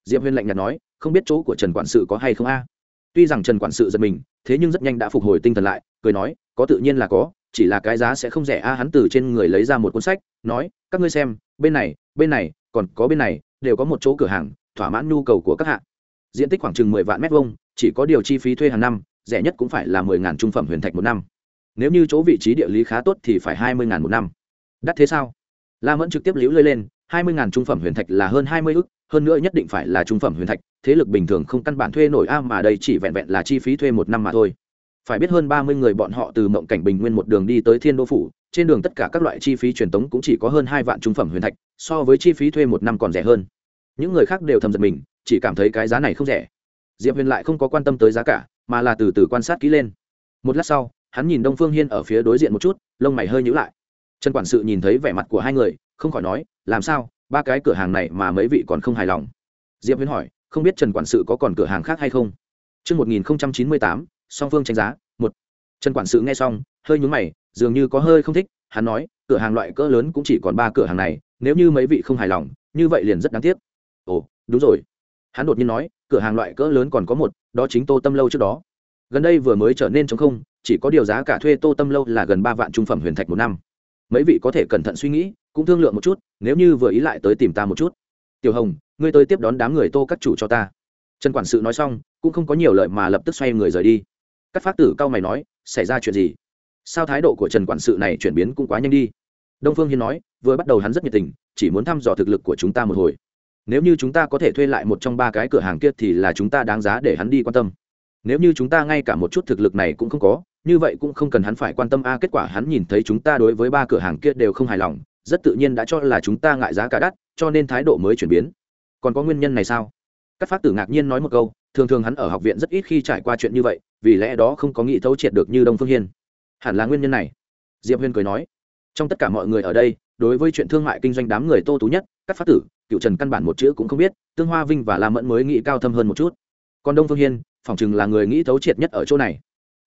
Diệp huyên lạnh nhạt nói, không biết chỗ của trần quản sự có hay không a? Tuy rằng trần quản sự giật mình, thế nhưng rất nhanh đã phục hồi tinh thần lại, cười nói, có tự nhiên là có, chỉ là cái giá sẽ không rẻ a. Hắn từ trên người lấy ra một cuốn sách, nói, các ngươi xem, bên này bên này, còn có bên này, đều có một chỗ cửa hàng, thỏa mãn nhu cầu của các hạ. Diện tích khoảng chừng mười vạn mét vuông, chỉ có điều chi phí thuê hàng năm, rẻ nhất cũng phải là mười ngàn trung phẩm huyền thạch một năm nếu như chỗ vị trí địa lý khá tốt thì phải hai mươi ngàn một năm. Đắt thế sao? La mẫn trực tiếp liễu lơi lên, hai mươi ngàn trung phẩm huyền thạch là hơn hai mươi ức, hơn nữa nhất định phải là trung phẩm huyền thạch, thế lực bình thường không căn bản thuê nổi a mà đây chỉ vẹn vẹn là chi phí thuê một năm mà thôi. Phải biết hơn ba mươi người bọn họ từ mộng cảnh bình nguyên một đường đi tới thiên đô phủ, trên đường tất cả các loại chi phí truyền tống cũng chỉ có hơn hai vạn trung phẩm huyền thạch, so với chi phí thuê một năm còn rẻ hơn. Những người khác đều thầm giật mình, chỉ cảm thấy cái giá này không rẻ. Diệp huyền lại không có quan tâm tới giá cả, mà là từ từ quan sát kỹ lên. Một lát sau hắn nhìn đông phương hiên ở phía đối diện một chút lông mày hơi nhữ lại trần quản sự nhìn thấy vẻ mặt của hai người không khỏi nói làm sao ba cái cửa hàng này mà mấy vị còn không hài lòng diệp huyên hỏi không biết trần quản sự có còn cửa hàng khác hay không Trước 1098, song phương tranh giá, một. Trần quản sự nghe xong, hơi nhướng mày, dường như có hơi không thích, hắn nói, cửa hàng loại cỡ lớn cũng chỉ còn ba cửa hàng này, nếu như mấy vị không hài lòng, như vậy liền rất đáng tiếc. Ồ, đúng rồi. Hắn đột nhiên nói, cửa hàng loại cỡ lớn còn có một, đó chính Tô Tâm lâu trước đó. Gần đây vừa mới trở nên trống không, chỉ có điều giá cả thuê Tô Tâm lâu là gần ba vạn trung phẩm huyền thạch một năm. Mấy vị có thể cẩn thận suy nghĩ, cũng thương lượng một chút, nếu như vừa ý lại tới tìm ta một chút. Tiểu Hồng, ngươi tới tiếp đón đám người Tô các chủ cho ta. Trần quản sự nói xong, cũng không có nhiều lời mà lập tức xoay người rời đi. Các phát tử cao mày nói, xảy ra chuyện gì? Sao thái độ của Trần quản sự này chuyển biến cũng quá nhanh đi? Đông Phương Hiên nói, vừa bắt đầu hắn rất nhiệt tình, chỉ muốn thăm dò thực lực của chúng ta một hồi. Nếu như chúng ta có thể thuê lại một trong ba cái cửa hàng kia thì là chúng ta đáng giá để hắn đi quan tâm. Nếu như chúng ta ngay cả một chút thực lực này cũng không có, như vậy cũng không cần hắn phải quan tâm a kết quả hắn nhìn thấy chúng ta đối với ba cửa hàng kia đều không hài lòng, rất tự nhiên đã cho là chúng ta ngại giá cả đắt, cho nên thái độ mới chuyển biến. Còn có nguyên nhân này sao? Cát Phát Tử ngạc nhiên nói một câu, thường thường hắn ở học viện rất ít khi trải qua chuyện như vậy, vì lẽ đó không có nghĩ thấu triệt được như Đông Phương Hiên. Hẳn là nguyên nhân này. Diệp Huyên cười nói, trong tất cả mọi người ở đây, đối với chuyện thương mại kinh doanh đám người Tô Tú nhất, Cát Phát Tử, Cựu Trần căn bản một chữ cũng không biết, Tương Hoa Vinh và La Mẫn mới nghĩ cao thâm hơn một chút. Còn Đông Phương Hiên, phỏng chừng là người nghĩ thấu triệt nhất ở chỗ này.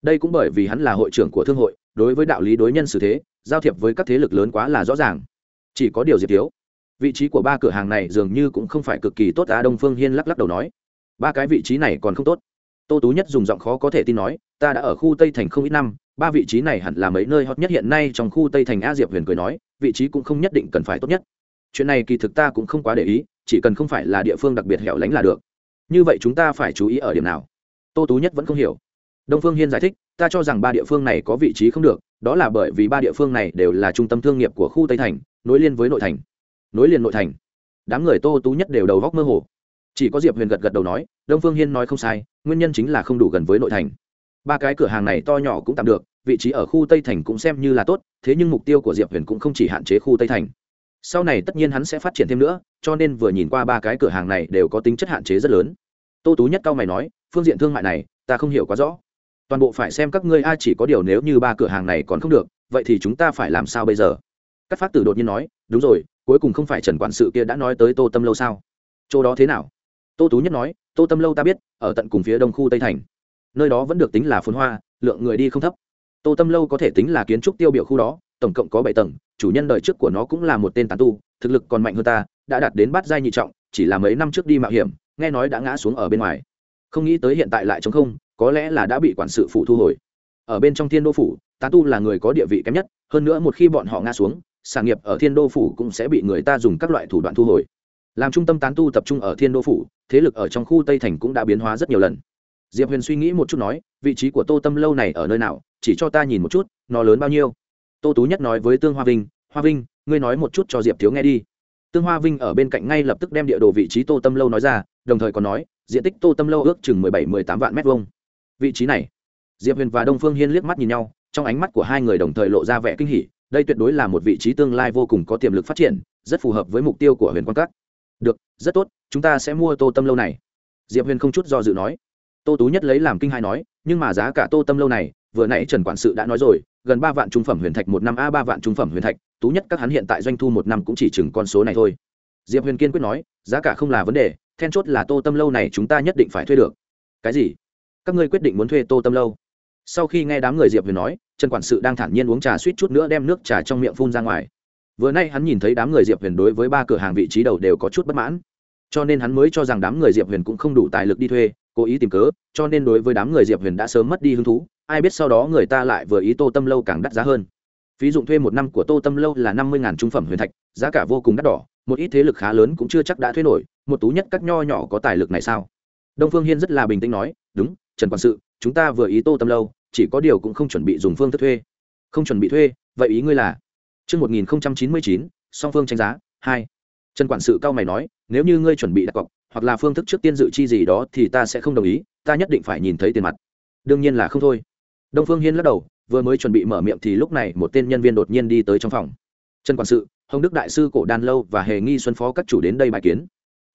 Đây cũng bởi vì hắn là hội trưởng của thương hội, đối với đạo lý đối nhân xử thế, giao thiệp với các thế lực lớn quá là rõ ràng. Chỉ có điều diệp thiếu, vị trí của ba cửa hàng này dường như cũng không phải cực kỳ tốt, á đông phương hiên lắc lắc đầu nói. Ba cái vị trí này còn không tốt. Tô tú nhất dùng giọng khó có thể tin nói, ta đã ở khu tây thành không ít năm, ba vị trí này hẳn là mấy nơi hot nhất hiện nay trong khu tây thành a diệp huyền cười nói, vị trí cũng không nhất định cần phải tốt nhất. Chuyện này kỳ thực ta cũng không quá để ý, chỉ cần không phải là địa phương đặc biệt hẻo lánh là được. Như vậy chúng ta phải chú ý ở điểm nào? Tô tú nhất vẫn không hiểu. Đông phương hiên giải thích, ta cho rằng ba địa phương này có vị trí không được, đó là bởi vì ba địa phương này đều là trung tâm thương nghiệp của khu tây thành, nối liên với nội thành. Nối liền nội thành. Đám người tô tú nhất đều đầu góc mơ hồ. Chỉ có diệp huyền gật gật đầu nói, đông phương hiên nói không sai, nguyên nhân chính là không đủ gần với nội thành. Ba cái cửa hàng này to nhỏ cũng tạm được, vị trí ở khu tây thành cũng xem như là tốt, thế nhưng mục tiêu của diệp huyền cũng không chỉ hạn chế khu tây thành. Sau này tất nhiên hắn sẽ phát triển thêm nữa, cho nên vừa nhìn qua ba cái cửa hàng này đều có tính chất hạn chế rất lớn. Tô tú nhất cao mày nói phương diện thương mại này, ta không hiểu quá rõ. Toàn bộ phải xem các ngươi ai chỉ có điều nếu như ba cửa hàng này còn không được, vậy thì chúng ta phải làm sao bây giờ? Các phát tử đột nhiên nói, đúng rồi, cuối cùng không phải trần quản sự kia đã nói tới tô tâm lâu sao? Chỗ đó thế nào? Tô tú nhất nói, tô tâm lâu ta biết, ở tận cùng phía đông khu tây thành. Nơi đó vẫn được tính là phun hoa, lượng người đi không thấp. Tô tâm lâu có thể tính là kiến trúc tiêu biểu khu đó, tổng cộng có bảy tầng, chủ nhân đời trước của nó cũng là một tên tán tu, thực lực còn mạnh hơn ta, đã đạt đến bát giai nhị trọng, chỉ là mấy năm trước đi mạo hiểm, nghe nói đã ngã xuống ở bên ngoài không nghĩ tới hiện tại lại chống không, có lẽ là đã bị quản sự phủ thu hồi. Ở bên trong thiên đô phủ tán tu là người có địa vị kém nhất, hơn nữa một khi bọn họ ngã xuống sản nghiệp ở thiên đô phủ cũng sẽ bị người ta dùng các loại thủ đoạn thu hồi. Làm trung tâm tán tu tập trung ở thiên đô phủ, thế lực ở trong khu tây thành cũng đã biến hóa rất nhiều lần. Diệp huyền suy nghĩ một chút nói, vị trí của tô tâm lâu này ở nơi nào, chỉ cho ta nhìn một chút, nó lớn bao nhiêu. Tô tú nhất nói với tương hoa vinh hoa vinh, ngươi nói một chút cho diệp thiếu nghe đi. Tương hoa vinh ở bên cạnh ngay lập tức đem địa đồ vị trí tô tâm lâu nói ra, đồng thời còn nói diện tích tô tâm lâu ước chừng mười bảy, mười tám vạn m hai vị trí này, diệp huyền và đông phương hiên liếc mắt nhìn nhau, trong ánh mắt của hai người đồng thời lộ ra vẻ kinh hỉ, đây tuyệt đối là một vị trí tương lai vô cùng có tiềm lực phát triển, rất phù hợp với mục tiêu của huyền quan các. Được, rất tốt, chúng ta sẽ mua tô tâm lâu này. Diệp huyền không chút do dự nói. Tô tú nhất lấy làm kinh hai nói, nhưng mà giá cả tô tâm lâu này, vừa nãy trần quản sự đã nói rồi, gần ba vạn trung phẩm huyền thạch một năm a, ba vạn trung phẩm huyền thạch, tú nhất các hắn hiện tại doanh thu một năm cũng chỉ chừng con số này thôi. Diệp huyền kiên quyết nói, giá cả không là vấn đề then chốt là tô tâm lâu này chúng ta nhất định phải thuê được. Cái gì? Các ngươi quyết định muốn thuê tô tâm lâu? Sau khi nghe đám người diệp huyền nói, trần quản sự đang thản nhiên uống trà suýt chút nữa đem nước trà trong miệng phun ra ngoài. Vừa nay hắn nhìn thấy đám người diệp huyền đối với ba cửa hàng vị trí đầu đều có chút bất mãn. Cho nên hắn mới cho rằng đám người diệp huyền cũng không đủ tài lực đi thuê, cố ý tìm cớ, cho nên đối với đám người diệp huyền đã sớm mất đi hứng thú, ai biết sau đó người ta lại vừa ý tô tâm lâu càng đắt giá hơn. Phí dụng thuê một năm của tô tâm lâu là năm mươi trung phẩm huyền thạch, giá cả vô cùng đắt đỏ một ít thế lực khá lớn cũng chưa chắc đã thuê nổi một tú nhất các nho nhỏ có tài lực này sao đông phương hiên rất là bình tĩnh nói đúng trần quản sự chúng ta vừa ý tô tâm lâu chỉ có điều cũng không chuẩn bị dùng phương thức thuê không chuẩn bị thuê vậy ý ngươi là Trước 1099, song phương tranh giá, 2. Trần quản sự cao mày nói, nếu như ngươi chuẩn bị đặt cọc, hoặc là phương thức trước tiên dự chi gì đó thì ta sẽ không đồng ý, ta nhất định phải nhìn thấy tiền mặt. Đương nhiên là không thôi. Đông Phương Hiên lắc đầu, vừa mới chuẩn bị mở miệng thì lúc này một tên nhân viên đột nhiên đi tới trong phòng. Trần quản sự, Hồng Đức đại sư cổ đan lâu và Hề Nghi Xuân phó các chủ đến đây bài kiến.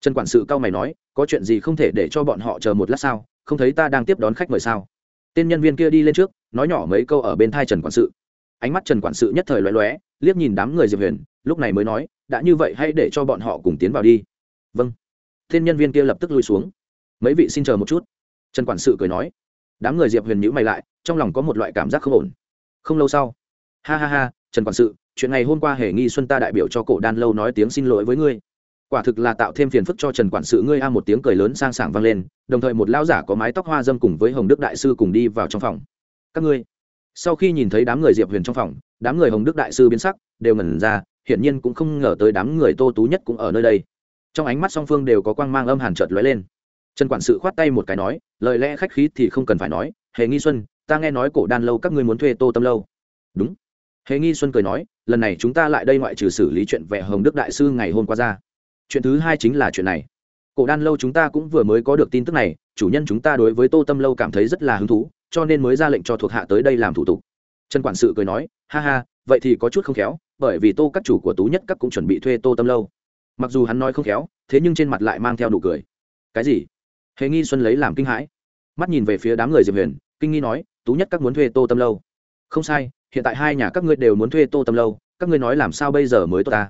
Trần quản sự cao mày nói, có chuyện gì không thể để cho bọn họ chờ một lát sao? Không thấy ta đang tiếp đón khách mời sao? Tên nhân viên kia đi lên trước, nói nhỏ mấy câu ở bên thai Trần quản sự. Ánh mắt trần quản sự nhất thời loé loé liếc nhìn đám người diệp huyền lúc này mới nói đã như vậy hãy để cho bọn họ cùng tiến vào đi. Vâng. Thiên nhân viên kia lập tức lui xuống. Mấy vị xin chờ một chút. Trần quản sự cười nói. Đám người diệp huyền nhữ mày lại trong lòng có một loại cảm giác không ổn. Không lâu sau. Ha ha ha trần quản sự, chuyện này hôm qua hề nghi xuân ta đại biểu cho cổ đan lâu nói tiếng xin lỗi với ngươi. Quả thực là tạo thêm phiền phức cho trần quản sự ngươi a, một tiếng cười lớn sang sảng vang lên, đồng thời một lão giả có mái tóc hoa dâm cùng với hồng đức đại sư cùng đi vào trong phòng. Các ngươi, sau khi nhìn thấy đám người diệp huyền trong phòng, đám người hồng đức đại sư biến sắc, đều ngẩn ra, hiển nhiên cũng không ngờ tới đám người tô tú nhất cũng ở nơi đây. Trong ánh mắt song phương đều có quang mang âm hàn trợt lóe lên. Trần quản sự khoát tay một cái nói, lời lẽ khách khí thì không cần phải nói, hề nghi xuân, ta nghe nói cổ đan lâu các ngươi muốn thuê tô tâm lâu. Đúng hề nghi xuân cười nói, lần này chúng ta lại đây ngoại trừ xử lý chuyện vẻ hồng đức đại sư ngày hôm qua ra. Chuyện thứ hai chính là chuyện này. Cổ đan lâu chúng ta cũng vừa mới có được tin tức này, chủ nhân chúng ta đối với tô tâm lâu cảm thấy rất là hứng thú, cho nên mới ra lệnh cho thuộc hạ tới đây làm thủ tục. Trần quản sự cười nói, ha ha, vậy thì có chút không khéo, bởi vì tô các chủ của tú nhất các cũng chuẩn bị thuê tô tâm lâu. Mặc dù hắn nói không khéo, thế nhưng trên mặt lại mang theo nụ cười. Cái gì? Hề nghi xuân lấy làm kinh hãi. Mắt nhìn về phía đám người diệp huyền, kinh nghi nói, tú nhất các muốn thuê tô tâm lâu? Không sai, hiện tại hai nhà các ngươi đều muốn thuê tô tâm lâu, các ngươi nói làm sao bây giờ mới tốt ta?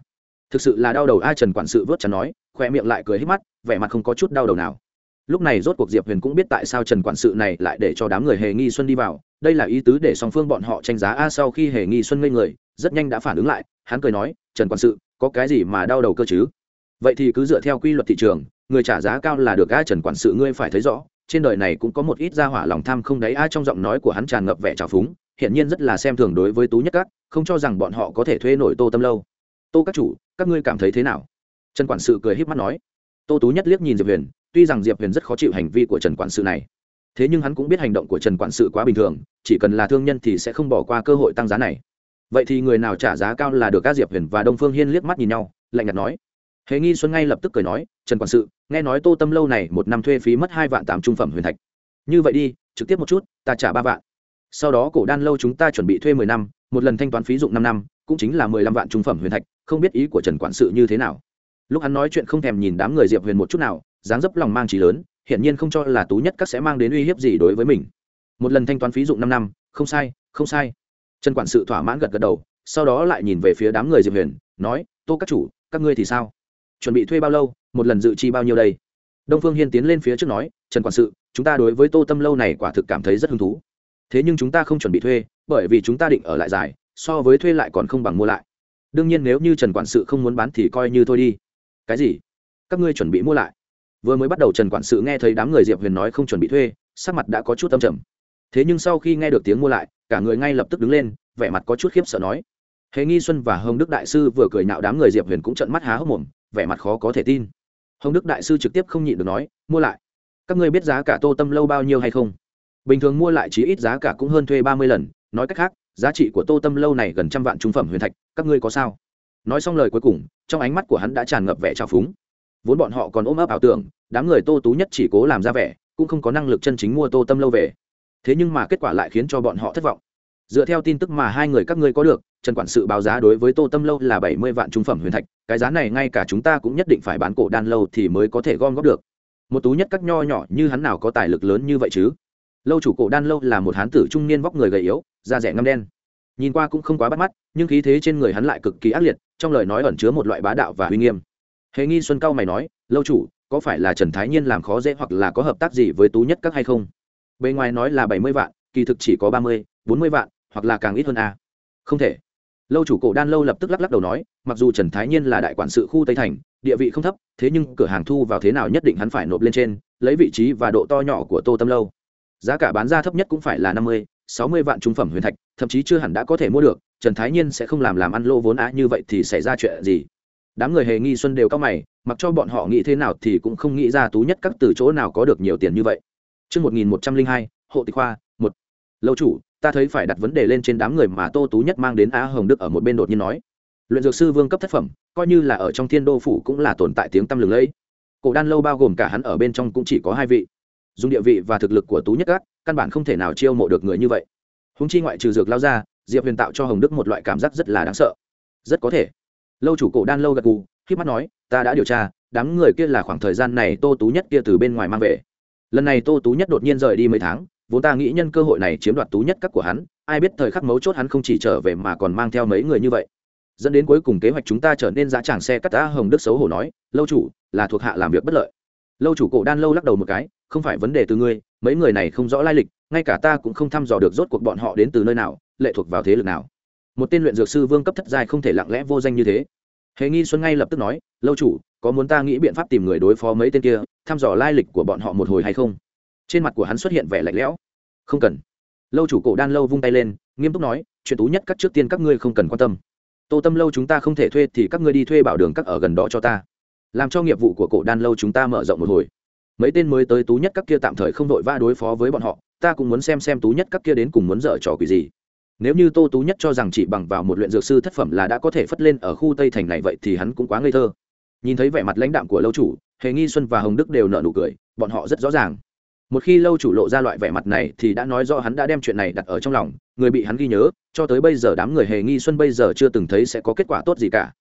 Thực sự là đau đầu ai trần quản sự vớt chắn nói khoe miệng lại cười hết mắt, vẻ mặt không có chút đau đầu nào. Lúc này rốt cuộc diệp huyền cũng biết tại sao trần quản sự này lại để cho đám người hề nghi xuân đi vào, đây là ý tứ để song phương bọn họ tranh giá a sau khi hề nghi xuân ngây người, rất nhanh đã phản ứng lại, hắn cười nói, trần quản sự, có cái gì mà đau đầu cơ chứ? Vậy thì cứ dựa theo quy luật thị trường, người trả giá cao là được a trần quản sự, ngươi phải thấy rõ, trên đời này cũng có một ít gia hỏa lòng tham không đáy a trong giọng nói của hắn tràn ngập vẻ trào phúng hiển nhiên rất là xem thường đối với tú nhất các, không cho rằng bọn họ có thể thuê nổi tô tâm lâu. Tô các chủ, các ngươi cảm thấy thế nào? Trần quản sự cười h í p mắt nói. Tô tú nhất liếc nhìn diệp huyền, tuy rằng diệp huyền rất khó chịu hành vi của trần quản sự này, thế nhưng hắn cũng biết hành động của trần quản sự quá bình thường, chỉ cần là thương nhân thì sẽ không bỏ qua cơ hội tăng giá này. Vậy thì người nào trả giá cao là được các diệp huyền và đông phương hiên liếc mắt nhìn nhau, lạnh nhạt nói. Hề nghi xuân ngay lập tức cười nói, trần quản sự, nghe nói tô tâm lâu này một năm thuê phí mất hai vạn tám trung phẩm huyền thạch. Như vậy đi, trực tiếp một chút, ta trả ba vạn sau đó cổ đan lâu chúng ta chuẩn bị thuê mười năm, một lần thanh toán phí dụng năm năm, cũng chính là mười lăm vạn trung phẩm huyền thạch, không biết ý của trần quản sự như thế nào. Lúc hắn nói chuyện không thèm nhìn đám người diệp huyền một chút nào, dáng dấp lòng mang trí lớn, hiển nhiên không cho là tú nhất các sẽ mang đến uy hiếp gì đối với mình. Một lần thanh toán phí dụng năm năm, không sai không sai. Trần quản sự thỏa mãn gật gật đầu, sau đó lại nhìn về phía đám người diệp huyền, nói, tô các chủ, các ngươi thì sao? Chuẩn bị thuê bao lâu, một lần dự chi bao nhiêu đây? Đông phương hiên tiến lên phía trước nói, trần quản sự, chúng ta đối với tô tâm lâu này quả thực cảm thấy rất hứng thú thế nhưng chúng ta không chuẩn bị thuê, bởi vì chúng ta định ở lại dài, so với thuê lại còn không bằng mua lại. Đương nhiên nếu như trần quản sự không muốn bán thì coi như thôi đi. Cái gì? Các ngươi chuẩn bị mua lại. Vừa mới bắt đầu trần quản sự nghe thấy đám người diệp huyền nói không chuẩn bị thuê, sắc mặt đã có chút tâm trầm. Thế nhưng sau khi nghe được tiếng mua lại, cả người ngay lập tức đứng lên, vẻ mặt có chút khiếp sợ nói. Hề nghi xuân và hồng đức đại sư vừa cười nạo đám người diệp huyền cũng trận mắt há hốc mồm, vẻ mặt khó có thể tin. Hồng đức đại sư trực tiếp không nhịn được nói, mua lại. Các ngươi biết giá cả tô tâm lâu bao nhiêu hay không? Bình thường mua lại chỉ ít giá cả cũng hơn thuê ba mươi lần, nói cách khác, giá trị của tô tâm lâu này gần trăm vạn trung phẩm huyền thạch, các ngươi có sao? Nói xong lời cuối cùng, trong ánh mắt của hắn đã tràn ngập vẻ trào phúng. Vốn bọn họ còn ôm ấp ảo tưởng, đám người tô tú nhất chỉ cố làm ra vẻ, cũng không có năng lực chân chính mua tô tâm lâu về. Thế nhưng mà kết quả lại khiến cho bọn họ thất vọng. Dựa theo tin tức mà hai người các ngươi có được, trần quản sự báo giá đối với tô tâm lâu là bảy mươi vạn trung phẩm huyền thạch, cái giá này ngay cả chúng ta cũng nhất định phải bán cổ đan lâu thì mới có thể gom góp được. Một tú nhất các nho nhỏ như hắn nào có tài lực lớn như vậy chứ? Lâu chủ cổ đan lâu là một hán tử trung niên vóc người gầy yếu, da rẻ ngâm đen. Nhìn qua cũng không quá bắt mắt, nhưng khí thế trên người hắn lại cực kỳ ác liệt, trong lời nói ẩn chứa một loại bá đạo và uy nghiêm. Hề nghi xuân cao mày nói, lâu chủ, có phải là trần thái nhiên làm khó dễ hoặc là có hợp tác gì với tú nhất các hay không? Bề ngoài nói là bảy mươi vạn, kỳ thực chỉ có ba mươi, bốn mươi vạn, hoặc là càng ít hơn a. À? không thể. Lâu chủ cổ đan lâu lập tức lắc lắc đầu nói, mặc dù trần thái nhiên là đại quản sự khu tây thành, địa vị không thấp, thế nhưng cửa hàng thu vào thế nào nhất định hắn phải nộp lên trên, lấy vị trí và độ to nhỏ của tô tâm lâu giá cả bán ra thấp nhất cũng phải là năm mươi sáu mươi vạn trung phẩm huyền thạch thậm chí chưa hẳn đã có thể mua được trần thái nhiên sẽ không làm làm ăn lô vốn á như vậy thì xảy ra chuyện gì? Đám người hề nghi xuân đều cao mày mặc cho bọn họ nghĩ thế nào thì cũng không nghĩ ra tú nhất các từ chỗ nào có được nhiều tiền như vậy. Trước 1102, hộ tịch khoa, một. Lâu chủ, ta thấy phải đặt vấn đề lên trên đám người mà tô tú nhất mang đến á hồng đức ở một bên đột nhiên nói. Luyện dược sư vương cấp thất phẩm coi như là ở trong thiên đô phủ cũng là tồn tại tiếng tăm lừng lẫy. Cổ đan lâu bao gồm cả hắn ở bên trong cũng chỉ có hai vị dùng địa vị và thực lực của tú nhất các, căn bản không thể nào chiêu mộ được người như vậy. Húng chi ngoại trừ dược lao ra, diệp huyền tạo cho hồng đức một loại cảm giác rất là đáng sợ. Rất có thể. Lâu chủ cổ đan lâu gật gù khi mắt nói, ta đã điều tra, đám người kia là khoảng thời gian này tô tú nhất kia từ bên ngoài mang về. Lần này tô tú nhất đột nhiên rời đi mấy tháng, vốn ta nghĩ nhân cơ hội này chiếm đoạt tú nhất các của hắn, ai biết thời khắc mấu chốt hắn không chỉ trở về mà còn mang theo mấy người như vậy. Dẫn đến cuối cùng kế hoạch chúng ta trở nên giá tràng xe cắt tá hồng đức xấu hổ nói, lâu chủ, là thuộc hạ làm việc bất lợi. Lâu chủ cổ đan lâu lắc đầu một cái không phải vấn đề từ ngươi, mấy người này không rõ lai lịch, ngay cả ta cũng không thăm dò được rốt cuộc bọn họ đến từ nơi nào, lệ thuộc vào thế lực nào. Một tên luyện dược sư vương cấp thất giai không thể lặng lẽ vô danh như thế. Hề nghi xuân ngay lập tức nói, lâu chủ, có muốn ta nghĩ biện pháp tìm người đối phó mấy tên kia, thăm dò lai lịch của bọn họ một hồi hay không? Trên mặt của hắn xuất hiện vẻ lạnh lẽo. Không cần. Lâu chủ cổ đan lâu vung tay lên, nghiêm túc nói, chuyện tú nhất các trước tiên các ngươi không cần quan tâm. Tô tâm lâu chúng ta không thể thuê thì các ngươi đi thuê bảo đường các ở gần đó cho ta. Làm cho nghiệp vụ của cổ đan lâu chúng ta mở rộng một hồi mấy tên mới tới tú nhất các kia tạm thời không đội va đối phó với bọn họ, ta cũng muốn xem xem tú nhất các kia đến cùng muốn dở trò quỷ gì. Nếu như tô tú nhất cho rằng chỉ bằng vào một luyện dược sư thất phẩm là đã có thể phất lên ở khu tây thành này vậy thì hắn cũng quá ngây thơ. Nhìn thấy vẻ mặt lãnh đạm của lâu chủ, hề nghi xuân và hồng đức đều nợ nụ cười, bọn họ rất rõ ràng. Một khi lâu chủ lộ ra loại vẻ mặt này thì đã nói rõ hắn đã đem chuyện này đặt ở trong lòng, người bị hắn ghi nhớ, cho tới bây giờ đám người hề nghi xuân bây giờ chưa từng thấy sẽ có kết quả tốt gì cả.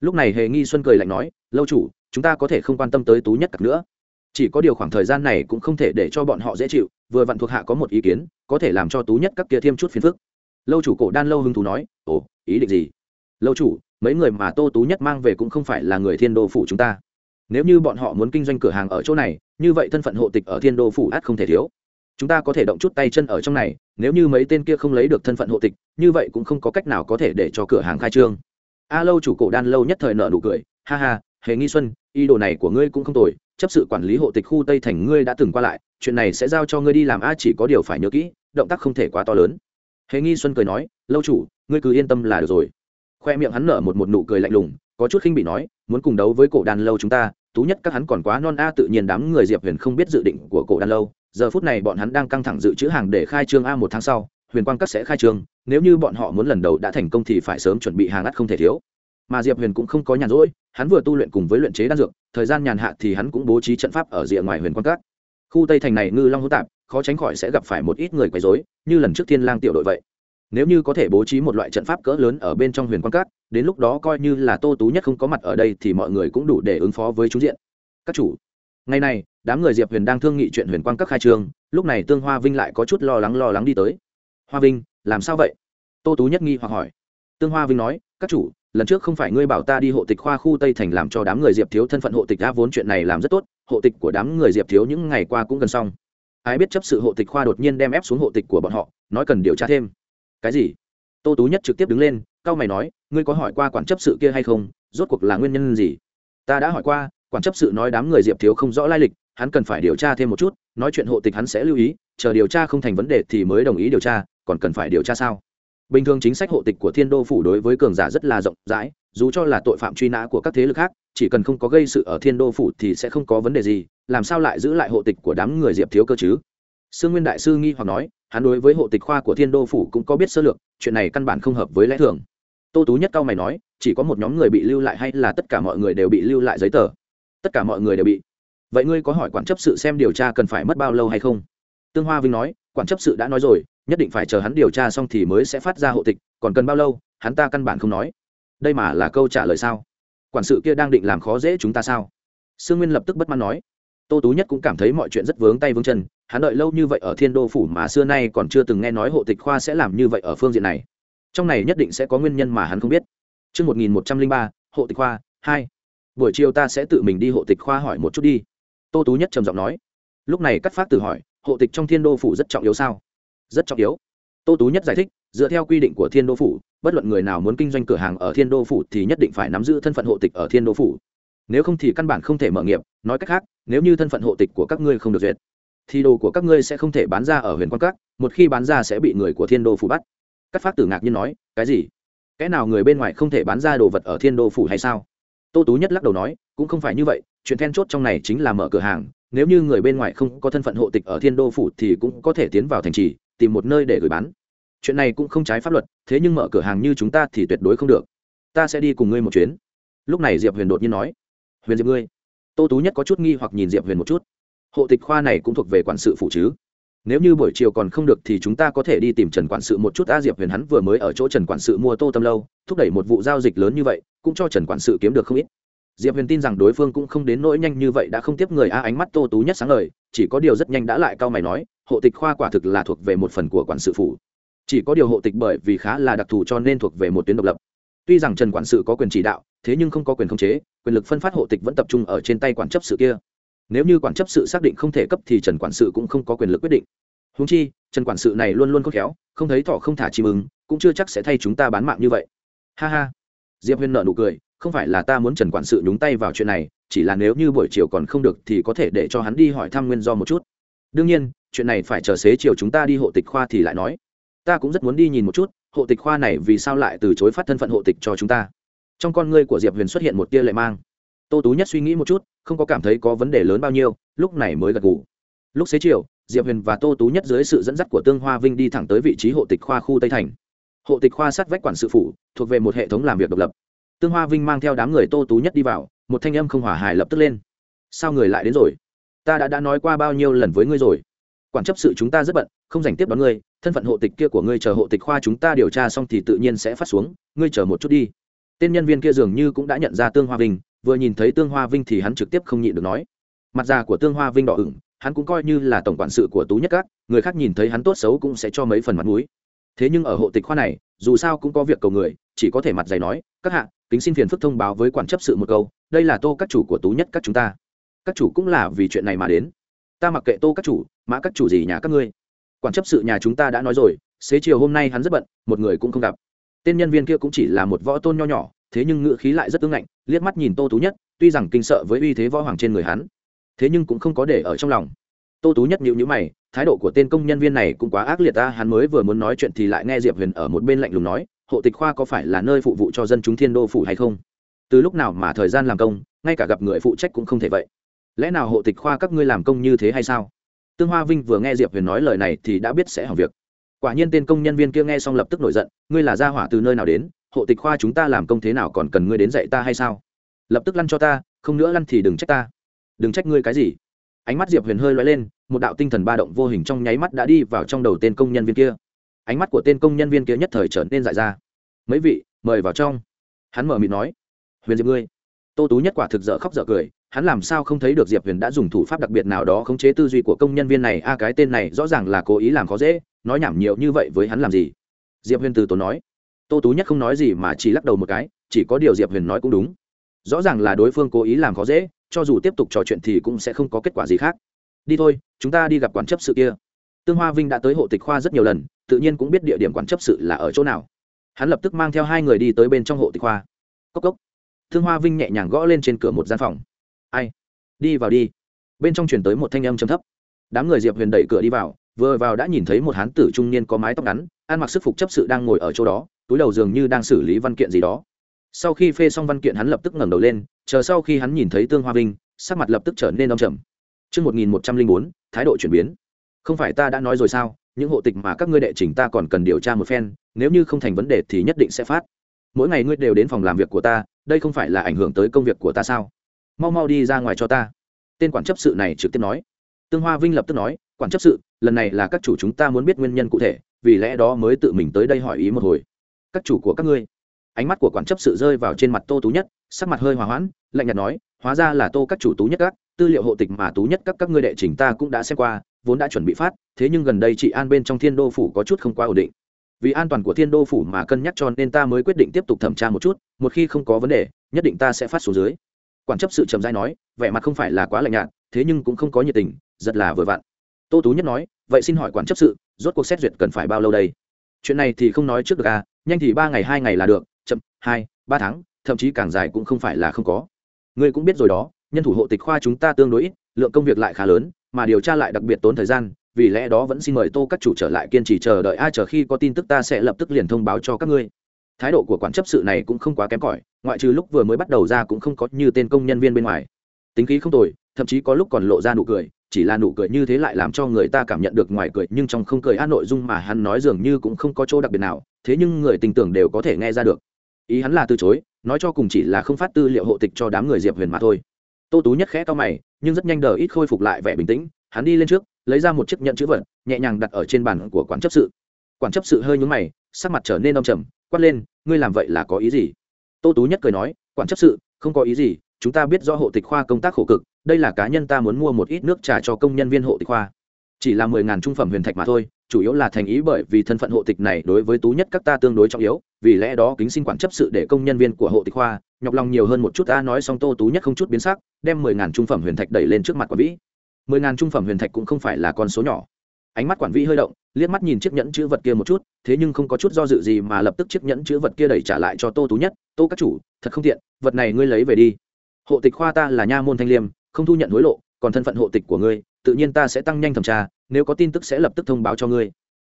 Lúc này hề nghi xuân cười lạnh nói, lâu chủ, chúng ta có thể không quan tâm tới tú nhất cặp nữa chỉ có điều khoảng thời gian này cũng không thể để cho bọn họ dễ chịu, vừa vặn thuộc hạ có một ý kiến, có thể làm cho tú nhất các kia thêm chút phiền phức. Lâu chủ cổ đan lâu hưng thú nói, ồ, ý định gì? Lâu chủ, mấy người mà tô tú nhất mang về cũng không phải là người thiên đô phủ chúng ta. Nếu như bọn họ muốn kinh doanh cửa hàng ở chỗ này, như vậy thân phận hộ tịch ở thiên đô phủ át không thể thiếu. Chúng ta có thể động chút tay chân ở trong này, nếu như mấy tên kia không lấy được thân phận hộ tịch, như vậy cũng không có cách nào có thể để cho cửa hàng khai trương. A lâu chủ cổ đan lâu nhất thời nợ nụ cười, ha ha, hề nghi xuân, ý đồ này của ngươi cũng không tồi chấp sự quản lý hộ tịch khu tây thành ngươi đã từng qua lại, chuyện này sẽ giao cho ngươi đi làm a, chỉ có điều phải nhớ kỹ, động tác không thể quá to lớn. Hề nghi xuân cười nói, lâu chủ, ngươi cứ yên tâm là được rồi. Khoe miệng hắn nở một một nụ cười lạnh lùng, có chút khinh bị nói, muốn cùng đấu với cổ đàn lâu chúng ta, tú nhất các hắn còn quá non a, tự nhiên đám người diệp huyền không biết dự định của cổ đàn lâu. Giờ phút này bọn hắn đang căng thẳng dự trữ hàng để khai trương a một tháng sau, huyền quang các sẽ khai trương, nếu như bọn họ muốn lần đầu đã thành công thì phải sớm chuẩn bị hàng ắt không thể thiếu mà diệp huyền cũng không có nhàn rỗi hắn vừa tu luyện cùng với luyện chế đan dược thời gian nhàn hạ thì hắn cũng bố trí trận pháp ở rìa ngoài huyền Quan các. Khu tây thành này ngư long hữu tạp khó tránh khỏi sẽ gặp phải một ít người quấy rối như lần trước thiên lang tiểu đội vậy. Nếu như có thể bố trí một loại trận pháp cỡ lớn ở bên trong huyền Quan các đến lúc đó coi như là tô tú nhất không có mặt ở đây thì mọi người cũng đủ để ứng phó với chúng diện. Các chủ ngày này đám người diệp huyền đang thương nghị chuyện huyền Quan các khai trường, lúc này tương hoa vinh lại có chút lo lắng lo lắng đi tới. Hoa vinh làm sao vậy? Tô tú nhất nghi hoặc hỏi. Tương hoa vinh nói các chủ lần trước không phải ngươi bảo ta đi hộ tịch khoa khu tây thành làm cho đám người diệp thiếu thân phận hộ tịch đã vốn chuyện này làm rất tốt, hộ tịch của đám người diệp thiếu những ngày qua cũng gần xong. Ai biết chấp sự hộ tịch khoa đột nhiên đem ép xuống hộ tịch của bọn họ, nói cần điều tra thêm. Cái gì? Tô tú nhất trực tiếp đứng lên cao mày nói, ngươi có hỏi qua quản chấp sự kia hay không? Rốt cuộc là nguyên nhân gì? Ta đã hỏi qua, quản chấp sự nói đám người diệp thiếu không rõ lai lịch, hắn cần phải điều tra thêm một chút, nói chuyện hộ tịch hắn sẽ lưu ý, chờ điều tra không thành vấn đề thì mới đồng ý điều tra, còn cần phải điều tra sao? Bình thường chính sách hộ tịch của thiên đô phủ đối với cường giả rất là rộng rãi, dù cho là tội phạm truy nã của các thế lực khác, chỉ cần không có gây sự ở thiên đô phủ thì sẽ không có vấn đề gì, làm sao lại giữ lại hộ tịch của đám người diệp thiếu cơ chứ? Sương nguyên đại sư nghi hoặc nói, hắn đối với hộ tịch khoa của thiên đô phủ cũng có biết sơ lược, chuyện này căn bản không hợp với lẽ thường. Tô tú nhất cao mày nói, chỉ có một nhóm người bị lưu lại hay là tất cả mọi người đều bị lưu lại giấy tờ? Tất cả mọi người đều bị. Vậy ngươi có hỏi quản chấp sự xem điều tra cần phải mất bao lâu hay không? Tương hoa vinh nói, quản chấp sự đã nói rồi nhất định phải chờ hắn điều tra xong thì mới sẽ phát ra hộ tịch còn cần bao lâu hắn ta căn bản không nói đây mà là câu trả lời sao quản sự kia đang định làm khó dễ chúng ta sao sương nguyên lập tức bất mãn nói tô tú nhất cũng cảm thấy mọi chuyện rất vướng tay vướng chân hắn đợi lâu như vậy ở thiên đô phủ mà xưa nay còn chưa từng nghe nói hộ tịch khoa sẽ làm như vậy ở phương diện này trong này nhất định sẽ có nguyên nhân mà hắn không biết Trước 1103, hộ tịch khoa, 2. Buổi chiều ta sẽ tự mình đi hộ tịch khoa hỏi một chút đi. Tô Tú Nhất trầm giọng nói. Lúc này cắt phát tử hỏi, hộ tịch trong thiên đô phủ rất trọng yếu sao? Rất trọng yếu. Tô Tú Nhất giải thích, dựa theo quy định của thiên đô phủ, bất luận người nào muốn kinh doanh cửa hàng ở thiên đô phủ thì nhất định phải nắm giữ thân phận hộ tịch ở thiên đô phủ. Nếu không thì căn bản không thể mở nghiệp nói cách khác nếu như thân phận hộ tịch của các ngươi không được duyệt thì đồ của các ngươi sẽ không thể bán ra ở huyền quan các một khi bán ra sẽ bị người của thiên đô phủ bắt. Các phát tử ngạc nhiên nói cái gì? Cái nào người bên ngoài không thể bán ra đồ vật ở thiên đô phủ hay sao? Tô tú nhất lắc đầu nói cũng không phải như vậy chuyện then chốt trong này chính là mở cửa hàng nếu như người bên ngoài không có thân phận hộ tịch ở thiên đô phủ thì cũng có thể tiến vào thành trì tìm một nơi để gửi bán. Chuyện này cũng không trái pháp luật, thế nhưng mở cửa hàng như chúng ta thì tuyệt đối không được. Ta sẽ đi cùng ngươi một chuyến. Lúc này diệp huyền đột nhiên nói, huyền diệp ngươi. Tô tú nhất có chút nghi hoặc nhìn diệp huyền một chút. Hộ tịch khoa này cũng thuộc về quản sự phụ chứ? Nếu như buổi chiều còn không được thì chúng ta có thể đi tìm trần quản sự một chút. A, diệp huyền hắn vừa mới ở chỗ trần quản sự mua tô tâm lâu, thúc đẩy một vụ giao dịch lớn như vậy, cũng cho trần quản sự kiếm được không ít. Diệp huyền tin rằng đối phương cũng không đến nỗi nhanh như vậy đã không tiếp người a, ánh mắt tô tú nhất sáng lời chỉ có điều rất nhanh đã lại cao mày nói hộ tịch khoa quả thực là thuộc về một phần của quản sự phủ. Chỉ có điều hộ tịch bởi vì khá là đặc thù cho nên thuộc về một tuyến độc lập. Tuy rằng trần quản sự có quyền chỉ đạo, thế nhưng không có quyền khống chế, quyền lực phân phát hộ tịch vẫn tập trung ở trên tay quản chấp sự kia. Nếu như quản chấp sự xác định không thể cấp thì trần quản sự cũng không có quyền lực quyết định. Húng chi, trần quản sự này luôn luôn khôn khéo, không thấy thọ không thả chim ứng cũng chưa chắc sẽ thay chúng ta bán mạng như vậy. Ha ha. Diệp huyên nợ nụ cười, không phải là ta muốn trần quản sự nhúng tay vào chuyện này, chỉ là nếu như buổi chiều còn không được thì có thể để cho hắn đi hỏi thăm nguyên do một chút. Đương nhiên chuyện này phải chờ xế chiều chúng ta đi hộ tịch khoa thì lại nói. Ta cũng rất muốn đi nhìn một chút, hộ tịch khoa này vì sao lại từ chối phát thân phận hộ tịch cho chúng ta. Trong con ngươi của diệp huyền xuất hiện một tia lệ mang. Tô tú nhất suy nghĩ một chút, không có cảm thấy có vấn đề lớn bao nhiêu, lúc này mới gật gù. lúc xế chiều, diệp huyền và tô tú nhất dưới sự dẫn dắt của tương hoa vinh đi thẳng tới vị trí hộ tịch khoa khu tây thành. Hộ tịch khoa sát vách quản sự phủ, thuộc về một hệ thống làm việc độc lập. Tương hoa vinh mang theo đám người tô tú nhất đi vào, một thanh âm không hỏa hài lập tức lên. Sao người lại đến rồi? Ta đã đã nói qua bao nhiêu lần với ngươi rồi? Quản chấp sự chúng ta rất bận, không dành tiếp đón ngươi, thân phận hộ tịch kia của ngươi chờ hộ tịch khoa chúng ta điều tra xong thì tự nhiên sẽ phát xuống, ngươi chờ một chút đi. Tên nhân viên kia dường như cũng đã nhận ra tương hoa vinh, vừa nhìn thấy tương hoa vinh thì hắn trực tiếp không nhịn được nói. Mặt già của tương hoa vinh đỏ ửng, hắn cũng coi như là tổng quản sự của tú nhất các, người khác nhìn thấy hắn tốt xấu cũng sẽ cho mấy phần mặt mũi. Thế nhưng ở hộ tịch khoa này, dù sao cũng có việc cầu người, chỉ có thể mặt dày nói, các hạ, kính xin phiền phức thông báo với quản chấp sự một câu, đây là tô các chủ của tú nhất các chúng ta. Các chủ cũng là vì chuyện này mà đến ta mặc kệ tô các chủ, mã các chủ gì nhà các ngươi. Quản chấp sự nhà chúng ta đã nói rồi, xế chiều hôm nay hắn rất bận, một người cũng không gặp. Tên nhân viên kia cũng chỉ là một võ tôn nho nhỏ, thế nhưng ngữ khí lại rất tương ngạnh, liếc mắt nhìn tô tú nhất, tuy rằng kinh sợ với uy thế võ hoàng trên người hắn, thế nhưng cũng không có để ở trong lòng. Tô tú nhất nhịu nhữ mày, thái độ của tên công nhân viên này cũng quá ác liệt ta, hắn mới vừa muốn nói chuyện thì lại nghe diệp huyền ở một bên lạnh lùng nói, hộ tịch khoa có phải là nơi phụ vụ cho dân chúng thiên đô phủ hay không? Từ lúc nào mà thời gian làm công, ngay cả gặp người phụ trách cũng không thể vậy lẽ nào hộ tịch khoa các ngươi làm công như thế hay sao? Tương hoa vinh vừa nghe diệp huyền nói lời này thì đã biết sẽ hỏng việc. Quả nhiên tên công nhân viên kia nghe xong lập tức nổi giận, ngươi là gia hỏa từ nơi nào đến? Hộ tịch khoa chúng ta làm công thế nào còn cần ngươi đến dạy ta hay sao? Lập tức lăn cho ta, không nữa lăn thì đừng trách ta. Đừng trách ngươi cái gì? Ánh mắt diệp huyền hơi loay lên, một đạo tinh thần ba động vô hình trong nháy mắt đã đi vào trong đầu tên công nhân viên kia. Ánh mắt của tên công nhân viên kia nhất thời trở nên dại ra. Mấy vị, mời vào trong. Hắn mở mịt nói, huyền diệp ngươi. Tô tú nhất quả thực dở khóc dở cười hắn làm sao không thấy được diệp huyền đã dùng thủ pháp đặc biệt nào đó khống chế tư duy của công nhân viên này? A, cái tên này rõ ràng là cố ý làm khó dễ, nói nhảm nhiều như vậy với hắn làm gì? Diệp huyền từ tốn nói. Tô tú nhất không nói gì mà chỉ lắc đầu một cái, chỉ có điều diệp huyền nói cũng đúng. Rõ ràng là đối phương cố ý làm khó dễ, cho dù tiếp tục trò chuyện thì cũng sẽ không có kết quả gì khác. Đi thôi, chúng ta đi gặp quản chấp sự kia. Tương hoa vinh đã tới hộ tịch khoa rất nhiều lần, tự nhiên cũng biết địa điểm quản chấp sự là ở chỗ nào. Hắn lập tức mang theo hai người đi tới bên trong hộ tịch khoa. Cốc cốc. Thương hoa vinh nhẹ nhàng gõ lên trên cửa một gian phòng ai đi vào đi bên trong chuyển tới một thanh âm chấm thấp đám người diệp huyền đẩy cửa đi vào vừa vào đã nhìn thấy một hán tử trung niên có mái tóc ngắn ăn mặc sức phục chấp sự đang ngồi ở chỗ đó túi đầu dường như đang xử lý văn kiện gì đó sau khi phê xong văn kiện hắn lập tức ngẩng đầu lên chờ sau khi hắn nhìn thấy tương hoa vinh sắc mặt lập tức trở nên đông trầm Trước 1104, thái độ chuyển biến. Không phải ta đã nói rồi sao, những hộ tịch mà các ngươi đệ trình ta còn cần điều tra một phen, nếu như không thành vấn đề thì nhất định sẽ phát. Mỗi ngày ngươi đều đến phòng làm việc của ta, đây không phải là ảnh hưởng tới công việc của ta sao? Mau mau đi ra ngoài cho ta. Tên quản chấp sự này trực tiếp nói. Tương Hoa Vinh lập tức nói, quản chấp sự, lần này là các chủ chúng ta muốn biết nguyên nhân cụ thể, vì lẽ đó mới tự mình tới đây hỏi ý một hồi. Các chủ của các ngươi ánh mắt của quản chấp sự rơi vào trên mặt tô tú nhất sắc mặt hơi hòa hoãn lạnh nhạt nói hóa ra là tô các chủ tú nhất các tư liệu hộ tịch mà tú nhất các các ngươi đệ trình ta cũng đã xem qua vốn đã chuẩn bị phát thế nhưng gần đây chị an bên trong thiên đô phủ có chút không quá ổn định vì an toàn của thiên đô phủ mà cân nhắc cho nên ta mới quyết định tiếp tục thẩm tra một chút một khi không có vấn đề nhất định ta sẽ phát xuống dưới quản chấp sự trầm dai nói, vẻ mặt không phải là quá lạnh nhạt, thế nhưng cũng không có nhiệt tình, rất là vừa vặn. Tô tú nhất nói, vậy xin hỏi quản chấp sự, rốt cuộc xét duyệt cần phải bao lâu đây? Chuyện này thì không nói trước được à nhanh thì ba ngày hai ngày là được, chậm, hai, ba tháng, thậm chí càng dài cũng không phải là không có. Ngươi cũng biết rồi đó, nhân thủ hộ tịch khoa chúng ta tương đối ít, lượng công việc lại khá lớn, mà điều tra lại đặc biệt tốn thời gian, vì lẽ đó vẫn xin mời tô các chủ trở lại kiên trì chờ đợi ai chờ khi có tin tức ta sẽ lập tức liền thông báo cho các ngươi thái độ của quản chấp sự này cũng không quá kém cỏi, ngoại trừ lúc vừa mới bắt đầu ra cũng không có như tên công nhân viên bên ngoài. Tính khí không tồi, thậm chí có lúc còn lộ ra nụ cười, chỉ là nụ cười như thế lại làm cho người ta cảm nhận được ngoài cười, nhưng trong không cười a nội dung mà hắn nói dường như cũng không có chỗ đặc biệt nào, thế nhưng người tình tưởng đều có thể nghe ra được. Ý hắn là từ chối, nói cho cùng chỉ là không phát tư liệu hộ tịch cho đám người diệp huyền mà thôi. Tô tú nhất khẽ to mày, nhưng rất nhanh đờ ít khôi phục lại vẻ bình tĩnh, hắn đi lên trước, lấy ra một chiếc nhận chữ vật, nhẹ nhàng đặt ở trên bàn của quản chấp sự. Quản chấp sự hơi nhúng mày, sắc mặt trở nên đông trầm quát lên, ngươi làm vậy là có ý gì? Tô tú nhất cười nói, quản chấp sự, không có ý gì, chúng ta biết do hộ tịch khoa công tác khổ cực, đây là cá nhân ta muốn mua một ít nước trà cho công nhân viên hộ tịch khoa. Chỉ là mười ngàn trung phẩm huyền thạch mà thôi, chủ yếu là thành ý bởi vì thân phận hộ tịch này đối với tú nhất các ta tương đối trọng yếu, vì lẽ đó kính xin quản chấp sự để công nhân viên của hộ tịch khoa, nhọc lòng nhiều hơn một chút ta nói xong tô tú nhất không chút biến sắc, đem mười ngàn trung phẩm huyền thạch đẩy lên trước mặt quản vĩ. Mười ngàn trung phẩm huyền thạch cũng không phải là con số nhỏ ánh mắt quản vi hơi động, liếc mắt nhìn chiếc nhẫn chữ vật kia một chút, thế nhưng không có chút do dự gì mà lập tức chiếc nhẫn chữ vật kia đẩy trả lại cho tô tú nhất, tô các chủ, thật không tiện, vật này ngươi lấy về đi. Hộ tịch khoa ta là nha môn thanh liêm, không thu nhận hối lộ, còn thân phận hộ tịch của ngươi, tự nhiên ta sẽ tăng nhanh thẩm tra, nếu có tin tức sẽ lập tức thông báo cho ngươi.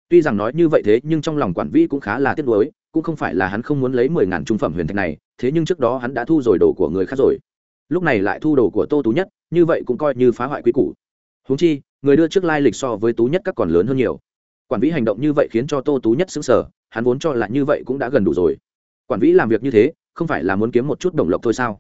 Tuy rằng nói như vậy thế, nhưng trong lòng quản vi cũng khá là tiếc nuối, cũng không phải là hắn không muốn lấy mười ngàn trung phẩm huyền thạch này, thế nhưng trước đó hắn đã thu rồi đồ của người khác rồi. Lúc này lại thu đồ của tô tú nhất, như vậy cũng coi như phá hoại quy củ. Húng chi người đưa trước lai lịch so với tú nhất các còn lớn hơn nhiều. Quản vĩ hành động như vậy khiến cho tô tú nhất xứng sở hắn vốn cho là như vậy cũng đã gần đủ rồi. Quản vĩ làm việc như thế, không phải là muốn kiếm một chút đồng lộc thôi sao?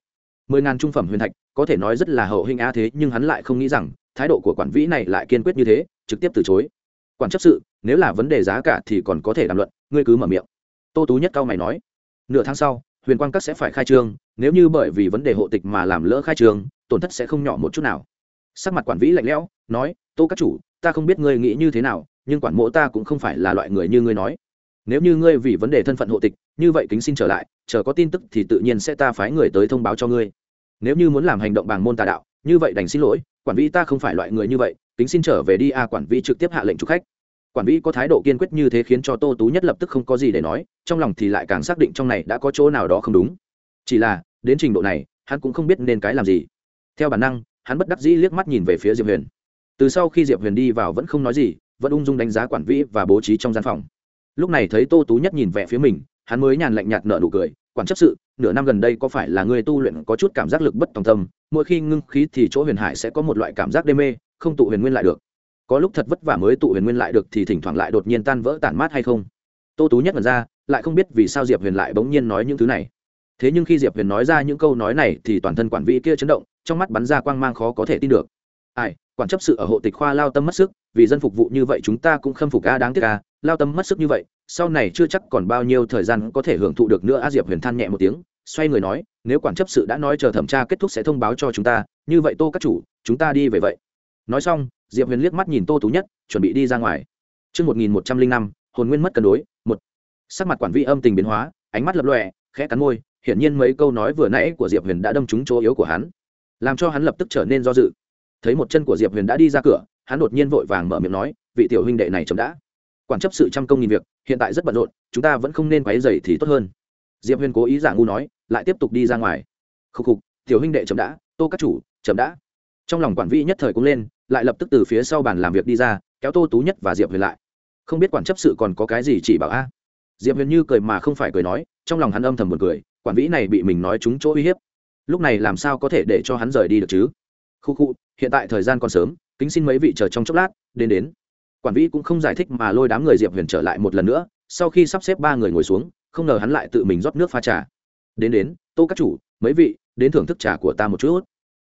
Mười ngàn trung phẩm huyền thạch, có thể nói rất là hậu hình a thế, nhưng hắn lại không nghĩ rằng, thái độ của quản vĩ này lại kiên quyết như thế, trực tiếp từ chối. Quản chấp sự, nếu là vấn đề giá cả thì còn có thể đàm luận, ngươi cứ mở miệng. Tô tú nhất cao mày nói. Nửa tháng sau, huyền quang các sẽ phải khai trương, nếu như bởi vì vấn đề hộ tịch mà làm lỡ khai trương, tổn thất sẽ không nhỏ một chút nào. Sắc mặt quản vĩ lạnh lẽo, nói tô các chủ, ta không biết ngươi nghĩ như thế nào, nhưng quản mộ ta cũng không phải là loại người như ngươi nói. Nếu như ngươi vì vấn đề thân phận hộ tịch, như vậy kính xin trở lại, chờ có tin tức thì tự nhiên sẽ ta phái người tới thông báo cho ngươi. Nếu như muốn làm hành động bằng môn tà đạo, như vậy đành xin lỗi, quản vĩ ta không phải loại người như vậy, kính xin trở về đi a, quản vĩ trực tiếp hạ lệnh chụp khách. Quản vĩ có thái độ kiên quyết như thế khiến cho tô tú nhất lập tức không có gì để nói, trong lòng thì lại càng xác định trong này đã có chỗ nào đó không đúng. Chỉ là, đến trình độ này, hắn cũng không biết nên cái làm gì. Theo bản năng, hắn bất đắc dĩ liếc mắt nhìn về phía diệp huyền từ sau khi diệp huyền đi vào vẫn không nói gì, vẫn ung dung đánh giá quản vĩ và bố trí trong gian phòng. Lúc này thấy tô tú nhất nhìn vẻ phía mình, hắn mới nhàn lạnh nhạt nở nụ cười, quản chấp sự, nửa năm gần đây có phải là người tu luyện có chút cảm giác lực bất tòng tâm, mỗi khi ngưng khí thì chỗ huyền hải sẽ có một loại cảm giác đê mê, không tụ huyền nguyên lại được. Có lúc thật vất vả mới tụ huyền nguyên lại được thì thỉnh thoảng lại đột nhiên tan vỡ tản mát hay không? Tô tú nhất mật ra, lại không biết vì sao diệp huyền lại bỗng nhiên nói những thứ này. Thế nhưng khi diệp huyền nói ra những câu nói này thì toàn thân quản vĩ kia chấn động, trong mắt bắn ra quang mang khó có thể tin được. Ai quản chấp sự ở hộ tịch khoa lao tâm mất sức vì dân phục vụ như vậy chúng ta cũng khâm phục a đáng tiếc a lao tâm mất sức như vậy sau này chưa chắc còn bao nhiêu thời gian có thể hưởng thụ được nữa a diệp huyền than nhẹ một tiếng xoay người nói nếu quản chấp sự đã nói chờ thẩm tra kết thúc sẽ thông báo cho chúng ta như vậy tô các chủ chúng ta đi về vậy nói xong diệp huyền liếc mắt nhìn tô tú nhất chuẩn bị đi ra ngoài Trước 1105, hồn nguyên mất cân đối, một. Sắc mặt quản Vi âm tình biến hóa, ánh mắt lập lòe, khẽ cắn môi, hiển nhiên mấy câu nói vừa nãy của Diệp Huyền đã đâm trúng chỗ yếu của hắn, làm cho hắn lập tức trở nên do dự. Thấy một chân của Diệp Huyền đã đi ra cửa, hắn đột nhiên vội vàng mở miệng nói, vị tiểu huynh đệ này chậm đã. Quản chấp sự trăm công nghìn việc, hiện tại rất bận rộn, chúng ta vẫn không nên quấy rầy thì tốt hơn. Diệp Huyền cố ý giả ngu nói, lại tiếp tục đi ra ngoài. Khục khục, tiểu huynh đệ chậm đã, Tô các chủ, chậm đã. Trong lòng quản vi nhất thời cũng lên, lại lập tức từ phía sau bàn làm việc đi ra kéo tô tú nhất và diệp huyền lại không biết quản chấp sự còn có cái gì chỉ bảo a diệp huyền như cười mà không phải cười nói trong lòng hắn âm thầm một cười quản vĩ này bị mình nói trúng chỗ uy hiếp lúc này làm sao có thể để cho hắn rời đi được chứ khu khu, hiện tại thời gian còn sớm, kính xin mấy vị chờ trong chốc lát, đến đến. Quản vĩ cũng không giải thích mà lôi đám người diệp huyền trở lại một lần nữa, sau khi sắp xếp ba người ngồi xuống, không ngờ hắn lại tự mình rót nước pha trà. Đến đến, tô các chủ, mấy vị, đến thưởng thức trà của ta một chút.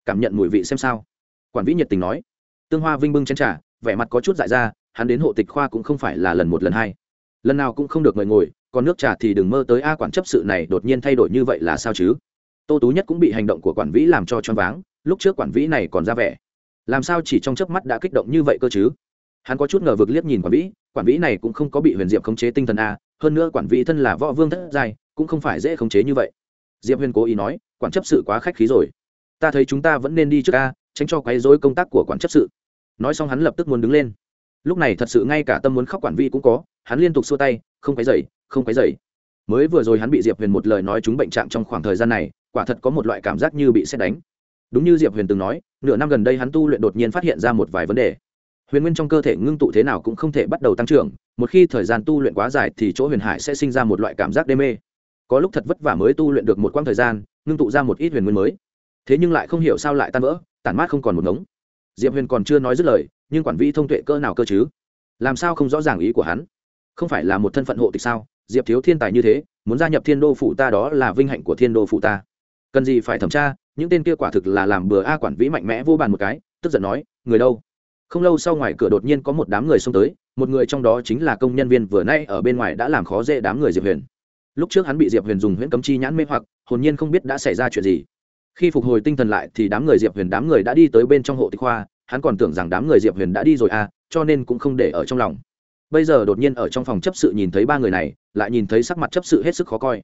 Cảm nhận mùi vị xem sao. Quản vĩ nhiệt tình nói. Tương hoa vinh bưng chén trà, vẻ mặt có chút dại ra, hắn đến hộ tịch khoa cũng không phải là lần một lần hai. Lần nào cũng không được mời ngồi, còn nước trà thì đừng mơ tới a quản chấp sự này đột nhiên thay đổi như vậy là sao chứ? Tô tú nhất cũng bị hành động của quản vĩ làm cho choáng váng lúc trước quản vĩ này còn ra vẻ. Làm sao chỉ trong chớp mắt đã kích động như vậy cơ chứ? Hắn có chút ngờ vực liếc nhìn quản vĩ quản vĩ này cũng không có bị huyền diệp khống chế tinh thần a, hơn nữa quản vĩ thân là võ vương thất giai, cũng không phải dễ khống chế như vậy. Diệp huyền cố ý nói, quản chấp sự quá khách khí rồi. Ta thấy chúng ta vẫn nên đi trước a, tránh cho quấy rối công tác của quản chấp sự. Nói xong hắn lập tức muốn đứng lên. Lúc này thật sự ngay cả tâm muốn khóc quản vi cũng có, hắn liên tục xua tay, không quấy dày không quấy dày mới vừa rồi hắn bị diệp huyền một lời nói chúng bệnh trạng trong khoảng thời gian này, quả thật có một loại cảm giác như bị xét đánh đúng như diệp huyền từng nói, nửa năm gần đây hắn tu luyện đột nhiên phát hiện ra một vài vấn đề. Huyền nguyên trong cơ thể ngưng tụ thế nào cũng không thể bắt đầu tăng trưởng, một khi thời gian tu luyện quá dài thì chỗ huyền hải sẽ sinh ra một loại cảm giác đê mê. Có lúc thật vất vả mới tu luyện được một quãng thời gian, ngưng tụ ra một ít huyền nguyên mới. Thế nhưng lại không hiểu sao lại tan vỡ, tản mát không còn một ngống. Diệp huyền còn chưa nói dứt lời, nhưng quản vi thông tuệ cơ nào cơ chứ? Làm sao không rõ ràng ý của hắn? Không phải là một thân phận hộ tịch sao? Diệp thiếu thiên tài như thế, muốn gia nhập thiên đô phụ ta đó là vinh hạnh của thiên đô phụ ta. Cần gì phải thẩm tra những tên kia quả thực là làm bừa a quản vĩ mạnh mẽ vô bàn một cái, tức giận nói, người đâu? Không lâu sau ngoài cửa đột nhiên có một đám người xông tới, một người trong đó chính là công nhân viên vừa nay ở bên ngoài đã làm khó dễ đám người diệp huyền. Lúc trước hắn bị diệp huyền dùng huyễn cấm chi nhãn mê hoặc, hồn nhiên không biết đã xảy ra chuyện gì. Khi phục hồi tinh thần lại thì đám người diệp huyền đám người đã đi tới bên trong hộ tịch khoa, hắn còn tưởng rằng đám người diệp huyền đã đi rồi à cho nên cũng không để ở trong lòng. Bây giờ đột nhiên ở trong phòng chấp sự nhìn thấy ba người này, lại nhìn thấy sắc mặt chấp sự hết sức khó coi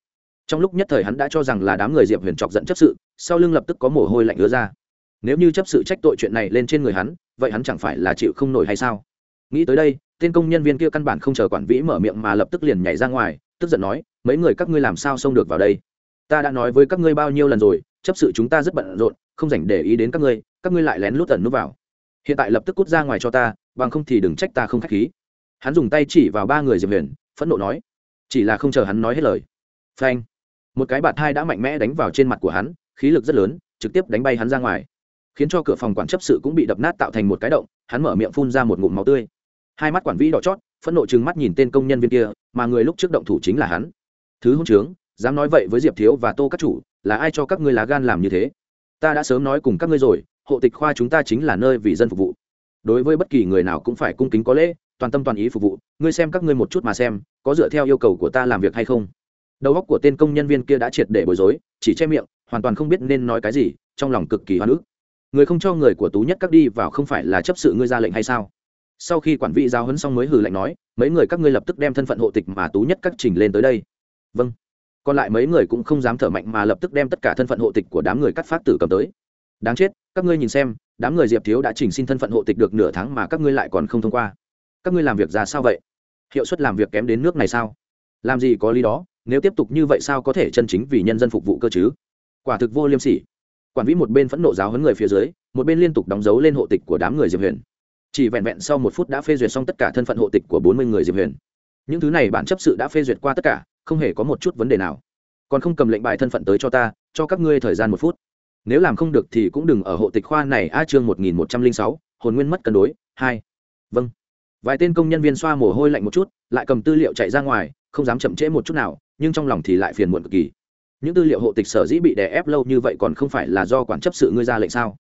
trong lúc nhất thời hắn đã cho rằng là đám người diệp huyền chọc giận chấp sự, sau lưng lập tức có mồ hôi lạnh ứa ra. Nếu như chấp sự trách tội chuyện này lên trên người hắn, vậy hắn chẳng phải là chịu không nổi hay sao? Nghĩ tới đây, tên công nhân viên kia căn bản không chờ quản vĩ mở miệng mà lập tức liền nhảy ra ngoài, tức giận nói, mấy người các ngươi làm sao xông được vào đây? Ta đã nói với các ngươi bao nhiêu lần rồi, chấp sự chúng ta rất bận rộn, không dành để ý đến các ngươi các ngươi lại lén lút ẩn núp vào. Hiện tại lập tức cút ra ngoài cho ta, bằng không thì đừng trách ta không k h á c h khí. Hắn dùng tay chỉ vào ba người diệp huyền, phẫn nộ nói, chỉ là không chờ hắn nói hết lời. Phanh một cái bạt thai đã mạnh mẽ đánh vào trên mặt của hắn, khí lực rất lớn, trực tiếp đánh bay hắn ra ngoài. Khiến cho cửa phòng quản chấp sự cũng bị đập nát tạo thành một cái động, hắn mở miệng phun ra một ngụm máu tươi. Hai mắt quản vĩ đỏ chót, phẫn nộ chừng mắt nhìn tên công nhân viên kia, mà người lúc trước động thủ chính là hắn. Thứ hôn trướng, dám nói vậy với diệp thiếu và tô các chủ, là ai cho các ngươi lá gan làm như thế? Ta đã sớm nói cùng các ngươi rồi, hộ tịch khoa chúng ta chính là nơi vì dân phục vụ. Đối với bất kỳ người nào cũng phải cung kính có lễ, toàn tâm toàn ý phục vụ, ngươi xem các ngươi một chút mà xem, có dựa theo yêu cầu của ta làm việc hay không? Đầu óc của tên công nhân viên kia đã triệt để bối rối, chỉ che miệng, hoàn toàn không biết nên nói cái gì, trong lòng cực kỳ hoa ức. Người không cho người của tú nhất các đi vào không phải là chấp sự ngươi ra lệnh hay sao? Sau khi quản vị giao huấn xong mới hừ lệnh nói, mấy người các ngươi lập tức đem thân phận hộ tịch mà tú nhất các trình lên tới đây. Vâng. Còn lại mấy người cũng không dám thở mạnh mà lập tức đem tất cả thân phận hộ tịch của đám người cắt phát tử cầm tới. Đáng chết, các ngươi nhìn xem, đám người diệp thiếu đã chỉnh xin thân phận hộ tịch được nửa tháng mà các ngươi lại còn không thông qua. Các ngươi làm việc ra sao vậy? Hiệu suất làm việc kém đến nước này sao? Làm gì có lý đó? Nếu tiếp tục như vậy sao có thể chân chính vì nhân dân phục vụ cơ chứ? Quả thực vô liêm sỉ. Quản vĩ một bên phẫn nộ giáo hấn người phía dưới, một bên liên tục đóng dấu lên hộ tịch của đám người diệp huyền. Chỉ vẹn vẹn sau một phút đã phê duyệt xong tất cả thân phận hộ tịch của bốn mươi người diệp huyền. Những thứ này bản chấp sự đã phê duyệt qua tất cả, không hề có một chút vấn đề nào. Còn không cầm lệnh bài thân phận tới cho ta, cho các ngươi thời gian một phút. Nếu làm không được thì cũng đừng ở hộ tịch khoa này a chương một nghìn một trăm linh sáu, hồn nguyên mất cân đối, hai. Vâng. Vài tên công nhân viên xoa mồ hôi lạnh một chút, lại cầm tư liệu chạy ra ngoài, không dám chậm trễ một chút nào nhưng trong lòng thì lại phiền muộn cực kỳ. Những tư liệu hộ tịch sở dĩ bị đè ép lâu như vậy còn không phải là do quản chấp sự ngươi ra lệnh sao?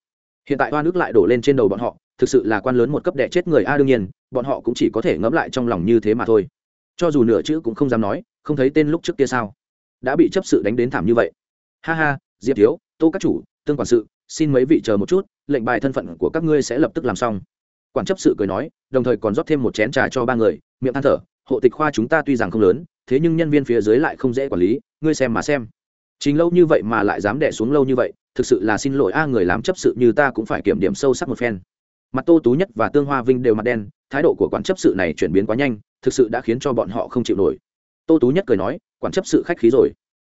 Hiện tại oan ức lại đổ lên trên đầu bọn họ, thực sự là quan lớn một cấp đẻ chết người a, đương nhiên, bọn họ cũng chỉ có thể ngẫm lại trong lòng như thế mà thôi. Cho dù nửa chữ cũng không dám nói, không thấy tên lúc trước kia sao? Đã bị chấp sự đánh đến thảm như vậy. Ha ha, diệp thiếu, tô các chủ, tương quản sự, xin mấy vị chờ một chút, lệnh bài thân phận của các ngươi sẽ lập tức làm xong. Quản chấp sự cười nói, đồng thời còn rót thêm một chén trà cho ba người, miệng than thở, hộ tịch khoa chúng ta tuy rằng không lớn thế nhưng nhân viên phía dưới lại không dễ quản lý, ngươi xem mà xem. Chính lâu như vậy mà lại dám đẻ xuống lâu như vậy, thực sự là xin lỗi a, người làm chấp sự như ta cũng phải kiểm điểm sâu sắc một phen. Mặt tô tú nhất và tương hoa vinh đều mặt đen, thái độ của quản chấp sự này chuyển biến quá nhanh, thực sự đã khiến cho bọn họ không chịu nổi. Tô tú nhất cười nói, quản chấp sự khách khí rồi.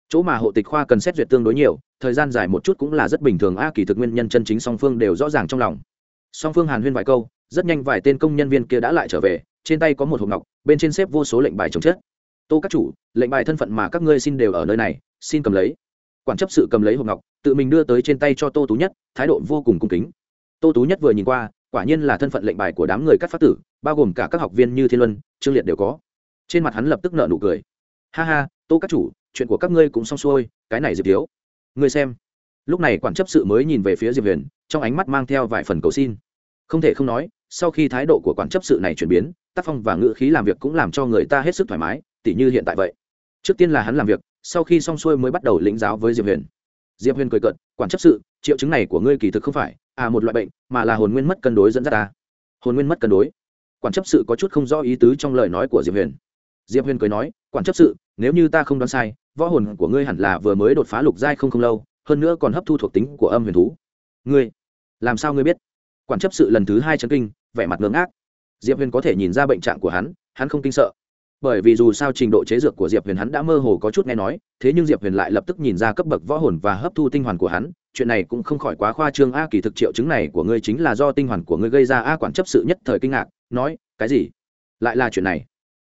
Chỗ mà hộ tịch khoa cần xét duyệt tương đối nhiều, thời gian dài một chút cũng là rất bình thường a, kỳ thực nguyên nhân chân chính song phương đều rõ ràng trong lòng. Song phương hàn huyên vài câu, rất nhanh vài tên công nhân viên kia đã lại trở về, trên tay có một hộp ngọc, bên trên xếp vô số lệnh bài chống chết tô các chủ, lệnh bài thân phận mà các ngươi xin đều ở nơi này, xin cầm lấy. Quản chấp sự cầm lấy hộp ngọc, tự mình đưa tới trên tay cho tô tú nhất, thái độ vô cùng cung kính. Tô tú nhất vừa nhìn qua, quả nhiên là thân phận lệnh bài của đám người cắt phát tử, bao gồm cả các học viên như thiên luân, trương liệt đều có. Trên mặt hắn lập tức nợ nụ cười. Ha ha, tô các chủ, chuyện của các ngươi cũng xong xuôi, cái này diệp thiếu. Ngươi xem. Lúc này quản chấp sự mới nhìn về phía diệp huyền, trong ánh mắt mang theo vài phần cầu xin. Không thể không nói, sau khi thái độ của quản chấp sự này chuyển biến, tác phong và ngữ khí làm việc cũng làm cho người ta hết sức thoải mái tỉ như hiện tại vậy. Trước tiên là hắn làm việc, sau khi xong xuôi mới bắt đầu lĩnh giáo với diệp huyền. Diệp huyền cười cận quản chấp sự, triệu chứng này của ngươi kỳ thực không phải à một loại bệnh, mà là hồn nguyên mất cân đối dẫn dắt ta. Hồn nguyên mất cân đối? Quản chấp sự có chút không rõ ý tứ trong lời nói của diệp huyền. Diệp huyền cười nói, quản chấp sự, nếu như ta không đoán sai, võ hồn của ngươi hẳn là vừa mới đột phá lục giai không không lâu, hơn nữa còn hấp thu thuộc tính của âm huyền thú. Ngươi, làm sao ngươi biết? Quản chấp sự lần thứ hai chấn kinh, vẻ mặt ngưỡng ác diệp huyền có thể nhìn ra bệnh trạng của hắn hắn không kinh sợ bởi vì dù sao trình độ chế dược của diệp huyền hắn đã mơ hồ có chút nghe nói, thế nhưng diệp huyền lại lập tức nhìn ra cấp bậc võ hồn và hấp thu tinh hoàn của hắn, chuyện này cũng không khỏi quá khoa trương. A, kỳ thực triệu chứng này của ngươi chính là do tinh hoàn của ngươi gây ra. A, quản chấp sự nhất thời kinh ngạc, nói, cái gì? Lại là chuyện này?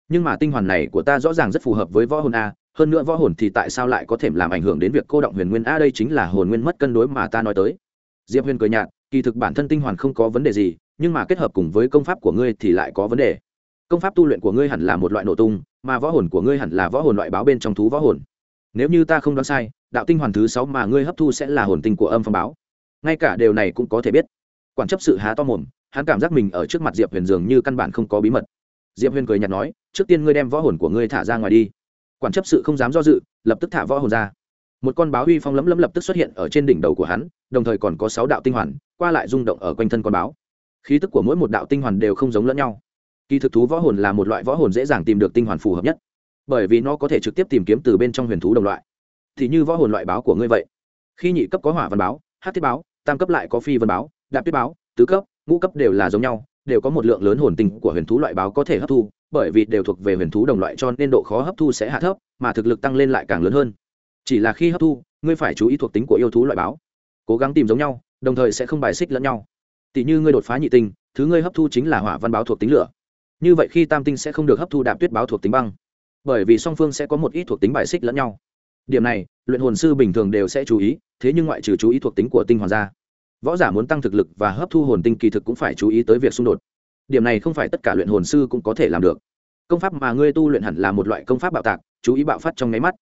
Nhưng mà tinh hoàn này của ta rõ ràng rất phù hợp với võ hồn a, hơn nữa võ hồn thì tại sao lại có thể làm ảnh hưởng đến việc cô động huyền nguyên? A, đây chính là hồn nguyên mất cân đối mà ta nói tới. Diệp huyền cười nhạt, kỳ thực bản thân tinh hoàn không có vấn đề gì, nhưng mà kết hợp cùng với công pháp của ngươi thì lại có vấn đề công pháp tu luyện của ngươi hẳn là một loại nổ tung, mà võ hồn của ngươi hẳn là võ hồn loại báo bên trong thú võ hồn. Nếu như ta không đoán sai, đạo tinh hoàn thứ sáu mà ngươi hấp thu sẽ là hồn tinh của âm phong báo. Ngay cả điều này cũng có thể biết. Quản chấp sự há to mồm, hắn cảm giác mình ở trước mặt diệp huyền dường như căn bản không có bí mật. Diệp huyền cười nhạt nói, trước tiên ngươi đem võ hồn của ngươi thả ra ngoài đi. Quản chấp sự không dám do dự, lập tức thả võ hồn ra. Một con báo huy phong lấm lấm lập tức xuất hiện ở trên đỉnh đầu của hắn, đồng thời còn có sáu đạo tinh hoàn, qua lại rung động ở quanh thân con báo. Khí tức của mỗi một đạo tinh hoàn đều không giống lẫn nhau kỳ thực thú võ hồn là một loại võ hồn dễ dàng tìm được tinh hoàn phù hợp nhất, bởi vì nó có thể trực tiếp tìm kiếm từ bên trong huyền thú đồng loại. Thì như võ hồn loại báo của ngươi vậy. Khi nhị cấp có hỏa văn báo hát tiết báo, tam cấp lại có phi văn báo, đạp tiết báo, tứ cấp, ngũ cấp đều là giống nhau, đều có một lượng lớn hồn tinh của huyền thú loại báo có thể hấp thu, bởi vì đều thuộc về huyền thú đồng loại cho nên độ khó hấp thu sẽ hạ thấp, mà thực lực tăng lên lại càng lớn hơn. Chỉ là khi hấp thu, ngươi phải chú ý thuộc tính của yêu thú loại báo. Cố gắng tìm giống nhau, đồng thời sẽ không bài xích lẫn nhau. Tỷ như ngươi đột phá nhị tinh, thứ ngươi hấp thu chính là hỏa văn báo thuộc tính lửa như vậy khi tam tinh sẽ không được hấp thu đạp tuyết báo thuộc tính băng, bởi vì song phương sẽ có một ít thuộc tính bài xích lẫn nhau. Điểm này, luyện hồn sư bình thường đều sẽ chú ý, thế nhưng ngoại trừ chú ý thuộc tính của tinh hoàn gia võ giả muốn tăng thực lực và hấp thu hồn tinh kỳ thực cũng phải chú ý tới việc xung đột. Điểm này không phải tất cả luyện hồn sư cũng có thể làm được. Công pháp mà ngươi tu luyện hẳn là một loại công pháp bạo tạc, chú ý bạo phát trong nháy mắt.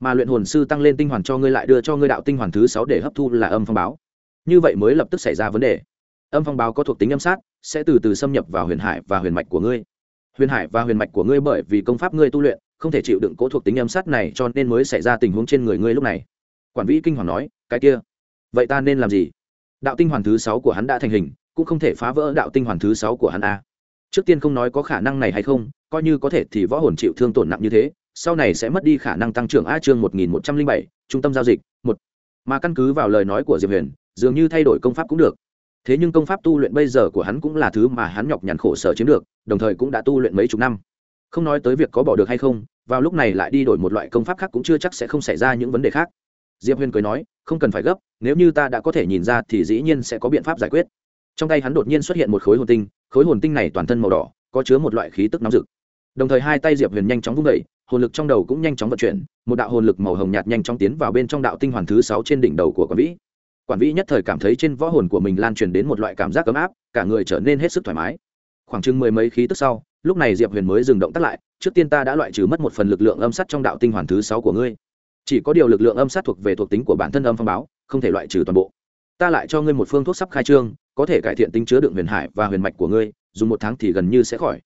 Mà luyện hồn sư tăng lên tinh hoàn cho ngươi lại đưa cho ngươi đạo tinh hoàn thứ sáu để hấp thu là âm phong báo. Như vậy mới lập tức xảy ra vấn đề âm phong báo có thuộc tính âm sát, sẽ từ từ xâm nhập vào huyền hải và huyền mạch của ngươi. Huyền hải và huyền mạch của ngươi bởi vì công pháp ngươi tu luyện, không thể chịu đựng cố thuộc tính âm sát này cho nên mới xảy ra tình huống trên người ngươi lúc này. Quản vĩ kinh hoàng nói, cái kia, vậy ta nên làm gì? Đạo tinh hoàn thứ sáu của hắn đã thành hình, cũng không thể phá vỡ đạo tinh hoàn thứ sáu của hắn a. Trước tiên không nói có khả năng này hay không, coi như có thể thì võ hồn chịu thương tổn nặng như thế, sau này sẽ mất đi khả năng tăng trưởng a chương một nghìn một trăm linh bảy, trung tâm giao dịch, một. Mà căn cứ vào lời nói của diệp huyền, dường như thay đổi công pháp cũng được thế nhưng công pháp tu luyện bây giờ của hắn cũng là thứ mà hắn nhọc nhằn khổ sở chiếm được, đồng thời cũng đã tu luyện mấy chục năm. Không nói tới việc có bỏ được hay không, vào lúc này lại đi đổi một loại công pháp khác cũng chưa chắc sẽ không xảy ra những vấn đề khác. Diệp huyền cười nói, không cần phải gấp, nếu như ta đã có thể nhìn ra thì dĩ nhiên sẽ có biện pháp giải quyết. Trong tay hắn đột nhiên xuất hiện một khối hồn tinh, khối hồn tinh này toàn thân màu đỏ, có chứa một loại khí tức nóng rực. Đồng thời hai tay diệp huyền nhanh chóng vung vẩy hồn lực trong đầu cũng nhanh chóng vận chuyển, một đạo hồn lực màu hồng nhạt nhanh chóng tiến vào bên trong đạo tinh hoàn thứ sáu trên đỉnh đầu của quản vĩ quản vĩ nhất thời cảm thấy trên võ hồn của mình lan truyền đến một loại cảm giác ấm áp, cả người trở nên hết sức thoải mái. Khoảng chừng mười mấy khí tức sau, lúc này diệp huyền mới dừng động tắt lại, trước tiên ta đã loại trừ mất một phần lực lượng âm sắt trong đạo tinh hoàn thứ sáu của ngươi. Chỉ có điều lực lượng âm sát thuộc về thuộc tính của bản thân âm phong báo, không thể loại trừ toàn bộ. Ta lại cho ngươi một phương thuốc sắp khai trương, có thể cải thiện tính chứa đựng huyền hải và huyền mạch của ngươi, dùng một tháng thì gần như sẽ khỏi.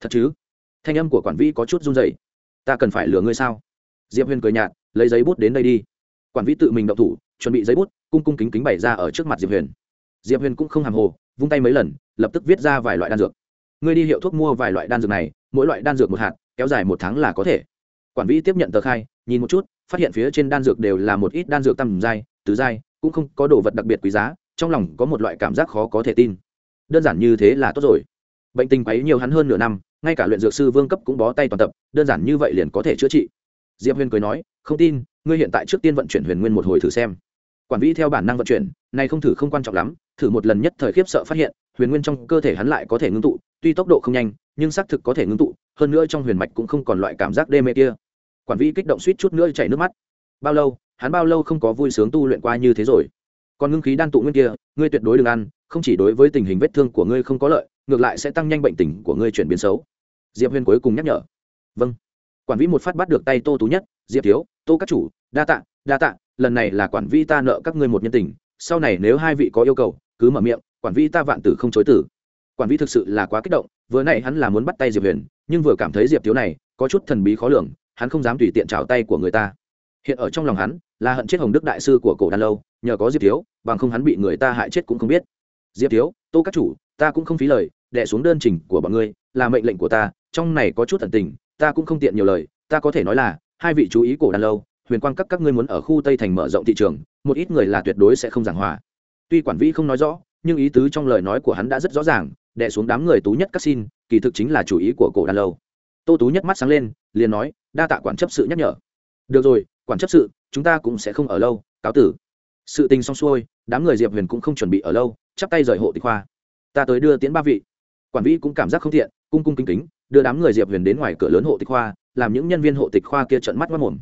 Thật chứ? Thanh âm của quản vĩ có chút run dày ta cần phải lừa ngươi sao? Diệp huyền cười nhạt, lấy giấy bút đến đây đi. Quản vĩ tự mình động thủ chuẩn bị giấy bút, cung cung kính kính bày ra ở trước mặt diệp huyền. Diệp huyền cũng không hàm hồ, vung tay mấy lần, lập tức viết ra vài loại đan dược. Ngươi đi hiệu thuốc mua vài loại đan dược này, mỗi loại đan dược một hạt, kéo dài một tháng là có thể. Quản vĩ tiếp nhận tờ khai, nhìn một chút, phát hiện phía trên đan dược đều là một ít đan dược tầm dai tứ dai cũng không có đồ vật đặc biệt quý giá, trong lòng có một loại cảm giác khó có thể tin. Đơn giản như thế là tốt rồi. Bệnh tình quấy nhiều hắn hơn nửa năm, ngay cả luyện dược sư vương cấp cũng bó tay toàn tập, đơn giản như vậy liền có thể chữa trị diệp huyền cười nói, không tin, ngươi hiện tại trước tiên vận chuyển huyền nguyên một hồi thử xem. Quản vĩ theo bản năng vận chuyển, này không thử không quan trọng lắm, thử một lần nhất thời khiếp sợ phát hiện, huyền nguyên trong cơ thể hắn lại có thể ngưng tụ, tuy tốc độ không nhanh, nhưng xác thực có thể ngưng tụ, hơn nữa trong huyền mạch cũng không còn loại cảm giác đê mê kia. Quản vĩ kích động suýt chút nữa chảy nước mắt. Bao lâu? Hắn bao lâu không có vui sướng tu luyện qua như thế rồi? Còn ngưng khí đan tụ nguyên kia, ngươi tuyệt đối đừng ăn, không chỉ đối với tình hình vết thương của ngươi không có lợi, ngược lại sẽ tăng nhanh bệnh tình của ngươi chuyển biến xấu. Diệp huyền cuối cùng nhắc nhở. Vâng quản vĩ một phát bắt được tay tô tú nhất, diệp thiếu, tô các chủ, đa tạ đa tạ, lần này là quản Vi ta nợ các ngươi một nhân tình, sau này nếu hai vị có yêu cầu, cứ mở miệng, quản Vi ta vạn tử không chối tử. Quản Vi thực sự là quá kích động, vừa n hắn là muốn bắt tay diệp huyền, nhưng vừa cảm thấy diệp thiếu này, có chút thần bí khó lường, hắn không dám tùy tiện trào tay của người ta. Hiện ở trong lòng hắn, là hận chết hồng đức đại sư của cổ đan lâu, nhờ có diệp thiếu, bằng không hắn bị người ta hại chết cũng không biết. Diệp thiếu, tô các chủ, ta cũng không phí lời đẻ xuống đơn trình của bọn ngươi, là mệnh lệnh của ta, trong này có chút thần tình ta cũng không tiện nhiều lời, ta có thể nói là, hai vị chú ý cổ đàn lâu, huyền quang các các ngươi muốn ở khu tây thành mở rộng thị trường, một ít người là tuyệt đối sẽ không giảng hòa. Tuy quản vĩ không nói rõ, nhưng ý tứ trong lời nói của hắn đã rất rõ ràng đè xuống đám người tú nhất các xin, kỳ thực chính là chủ ý của cổ đàn lâu. Tô tú nhất mắt sáng lên, liền nói, đa tạ quản chấp sự nhắc nhở. Được rồi, quản chấp sự, chúng ta cũng sẽ không ở lâu, cáo tử. Sự tình xong xuôi, đám người diệp huyền cũng không chuẩn bị ở lâu, chắp tay rời hộ tịch khoa. Ta tới đưa tiễn ba vị. Quản vĩ cũng cảm giác không thiện cung cung kính kính đưa đám người diệp huyền đến ngoài cửa lớn hộ tịch khoa, làm những nhân viên hộ tịch khoa kia trận mắt mất mồm.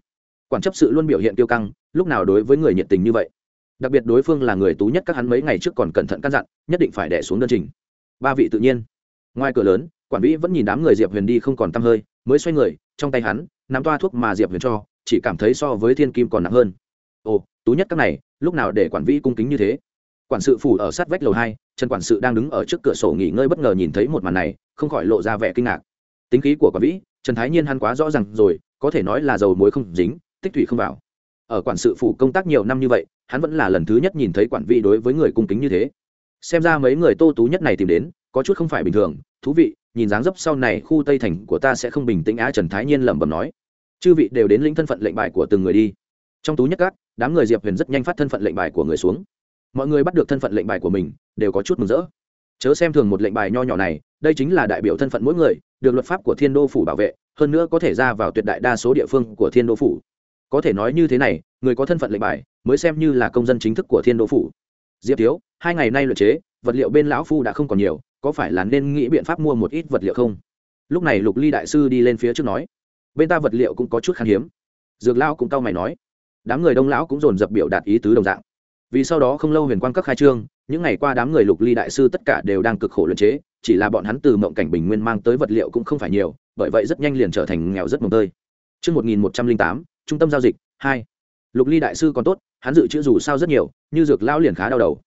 Quản chấp sự luôn biểu hiện tiêu căng, lúc nào đối với người nhiệt tình như vậy? Đặc biệt đối phương là người tú nhất các hắn mấy ngày trước còn cẩn thận căn dặn, nhất định phải đẻ xuống đơn trình. Ba vị tự nhiên. Ngoài cửa lớn, quản vĩ vẫn nhìn đám người diệp huyền đi không còn t hơi, mới xoay người, trong tay hắn, nắm toa thuốc mà diệp huyền cho, chỉ cảm thấy so với thiên kim còn nặng hơn. Ồ, tú nhất các này, lúc nào để quản vĩ cung kính như thế? Quản sự phủ ở sát vách lầu hai, trần quản sự đang đứng ở trước cửa sổ nghỉ ngơi bất ngờ nhìn thấy một màn này, không khỏi lộ ra vẻ kinh ngạc tính khí của quản vĩ, trần thái nhiên hắn quá rõ ràng rồi, có thể nói là dầu muối không dính, tích thủy không vào. Ở quản sự phủ công tác nhiều năm như vậy, hắn vẫn là lần thứ nhất nhìn thấy quản vĩ đối với người cung kính như thế. Xem ra mấy người tô tú nhất này tìm đến, có chút không phải bình thường, thú vị, nhìn dáng dấp sau này khu tây thành của ta sẽ không bình tĩnh á, trần thái nhiên lẩm bẩm nói. Chư vị đều đến lĩnh thân phận lệnh bài của từng người đi. Trong tú nhất các, đám người diệp huyền rất nhanh phát thân phận lệnh bài của người xuống. Mọi người bắt được thân phận lệnh bài của mình, đều có chút mừng rỡ. Chớ xem thường một lệnh bài nho nhỏ này đây chính là đại biểu thân phận mỗi người, được luật pháp của thiên đô phủ bảo vệ, hơn nữa có thể ra vào tuyệt đại đa số địa phương của thiên đô phủ. Có thể nói như thế này, người có thân phận lệnh bài, mới xem như là công dân chính thức của thiên đô phủ. Diệp thiếu, hai ngày nay luật chế, vật liệu bên lão phu đã không còn nhiều, có phải là nên nghĩ biện pháp mua một ít vật liệu không? Lúc này lục ly đại sư đi lên phía trước nói, bên ta vật liệu cũng có chút khan hiếm. Dược lao cũng cau mày nói, đám người đông lão cũng dồn dập biểu đạt ý tứ đồng dạng. Vì sau đó không lâu huyền Quan các khai trương, những ngày qua đám người lục ly đại sư tất cả đều đang cực khổ luyện chế chỉ là bọn hắn từ mộng cảnh bình nguyên mang tới vật liệu cũng không phải nhiều bởi vậy rất nhanh liền trở thành nghèo rất mồng tơi Trước 1108, trung tâm giao dịch, 2. Lục ly đại sư còn tốt, hắn dự trữ dù sao rất nhiều, như dược lao liền khá đau đầu.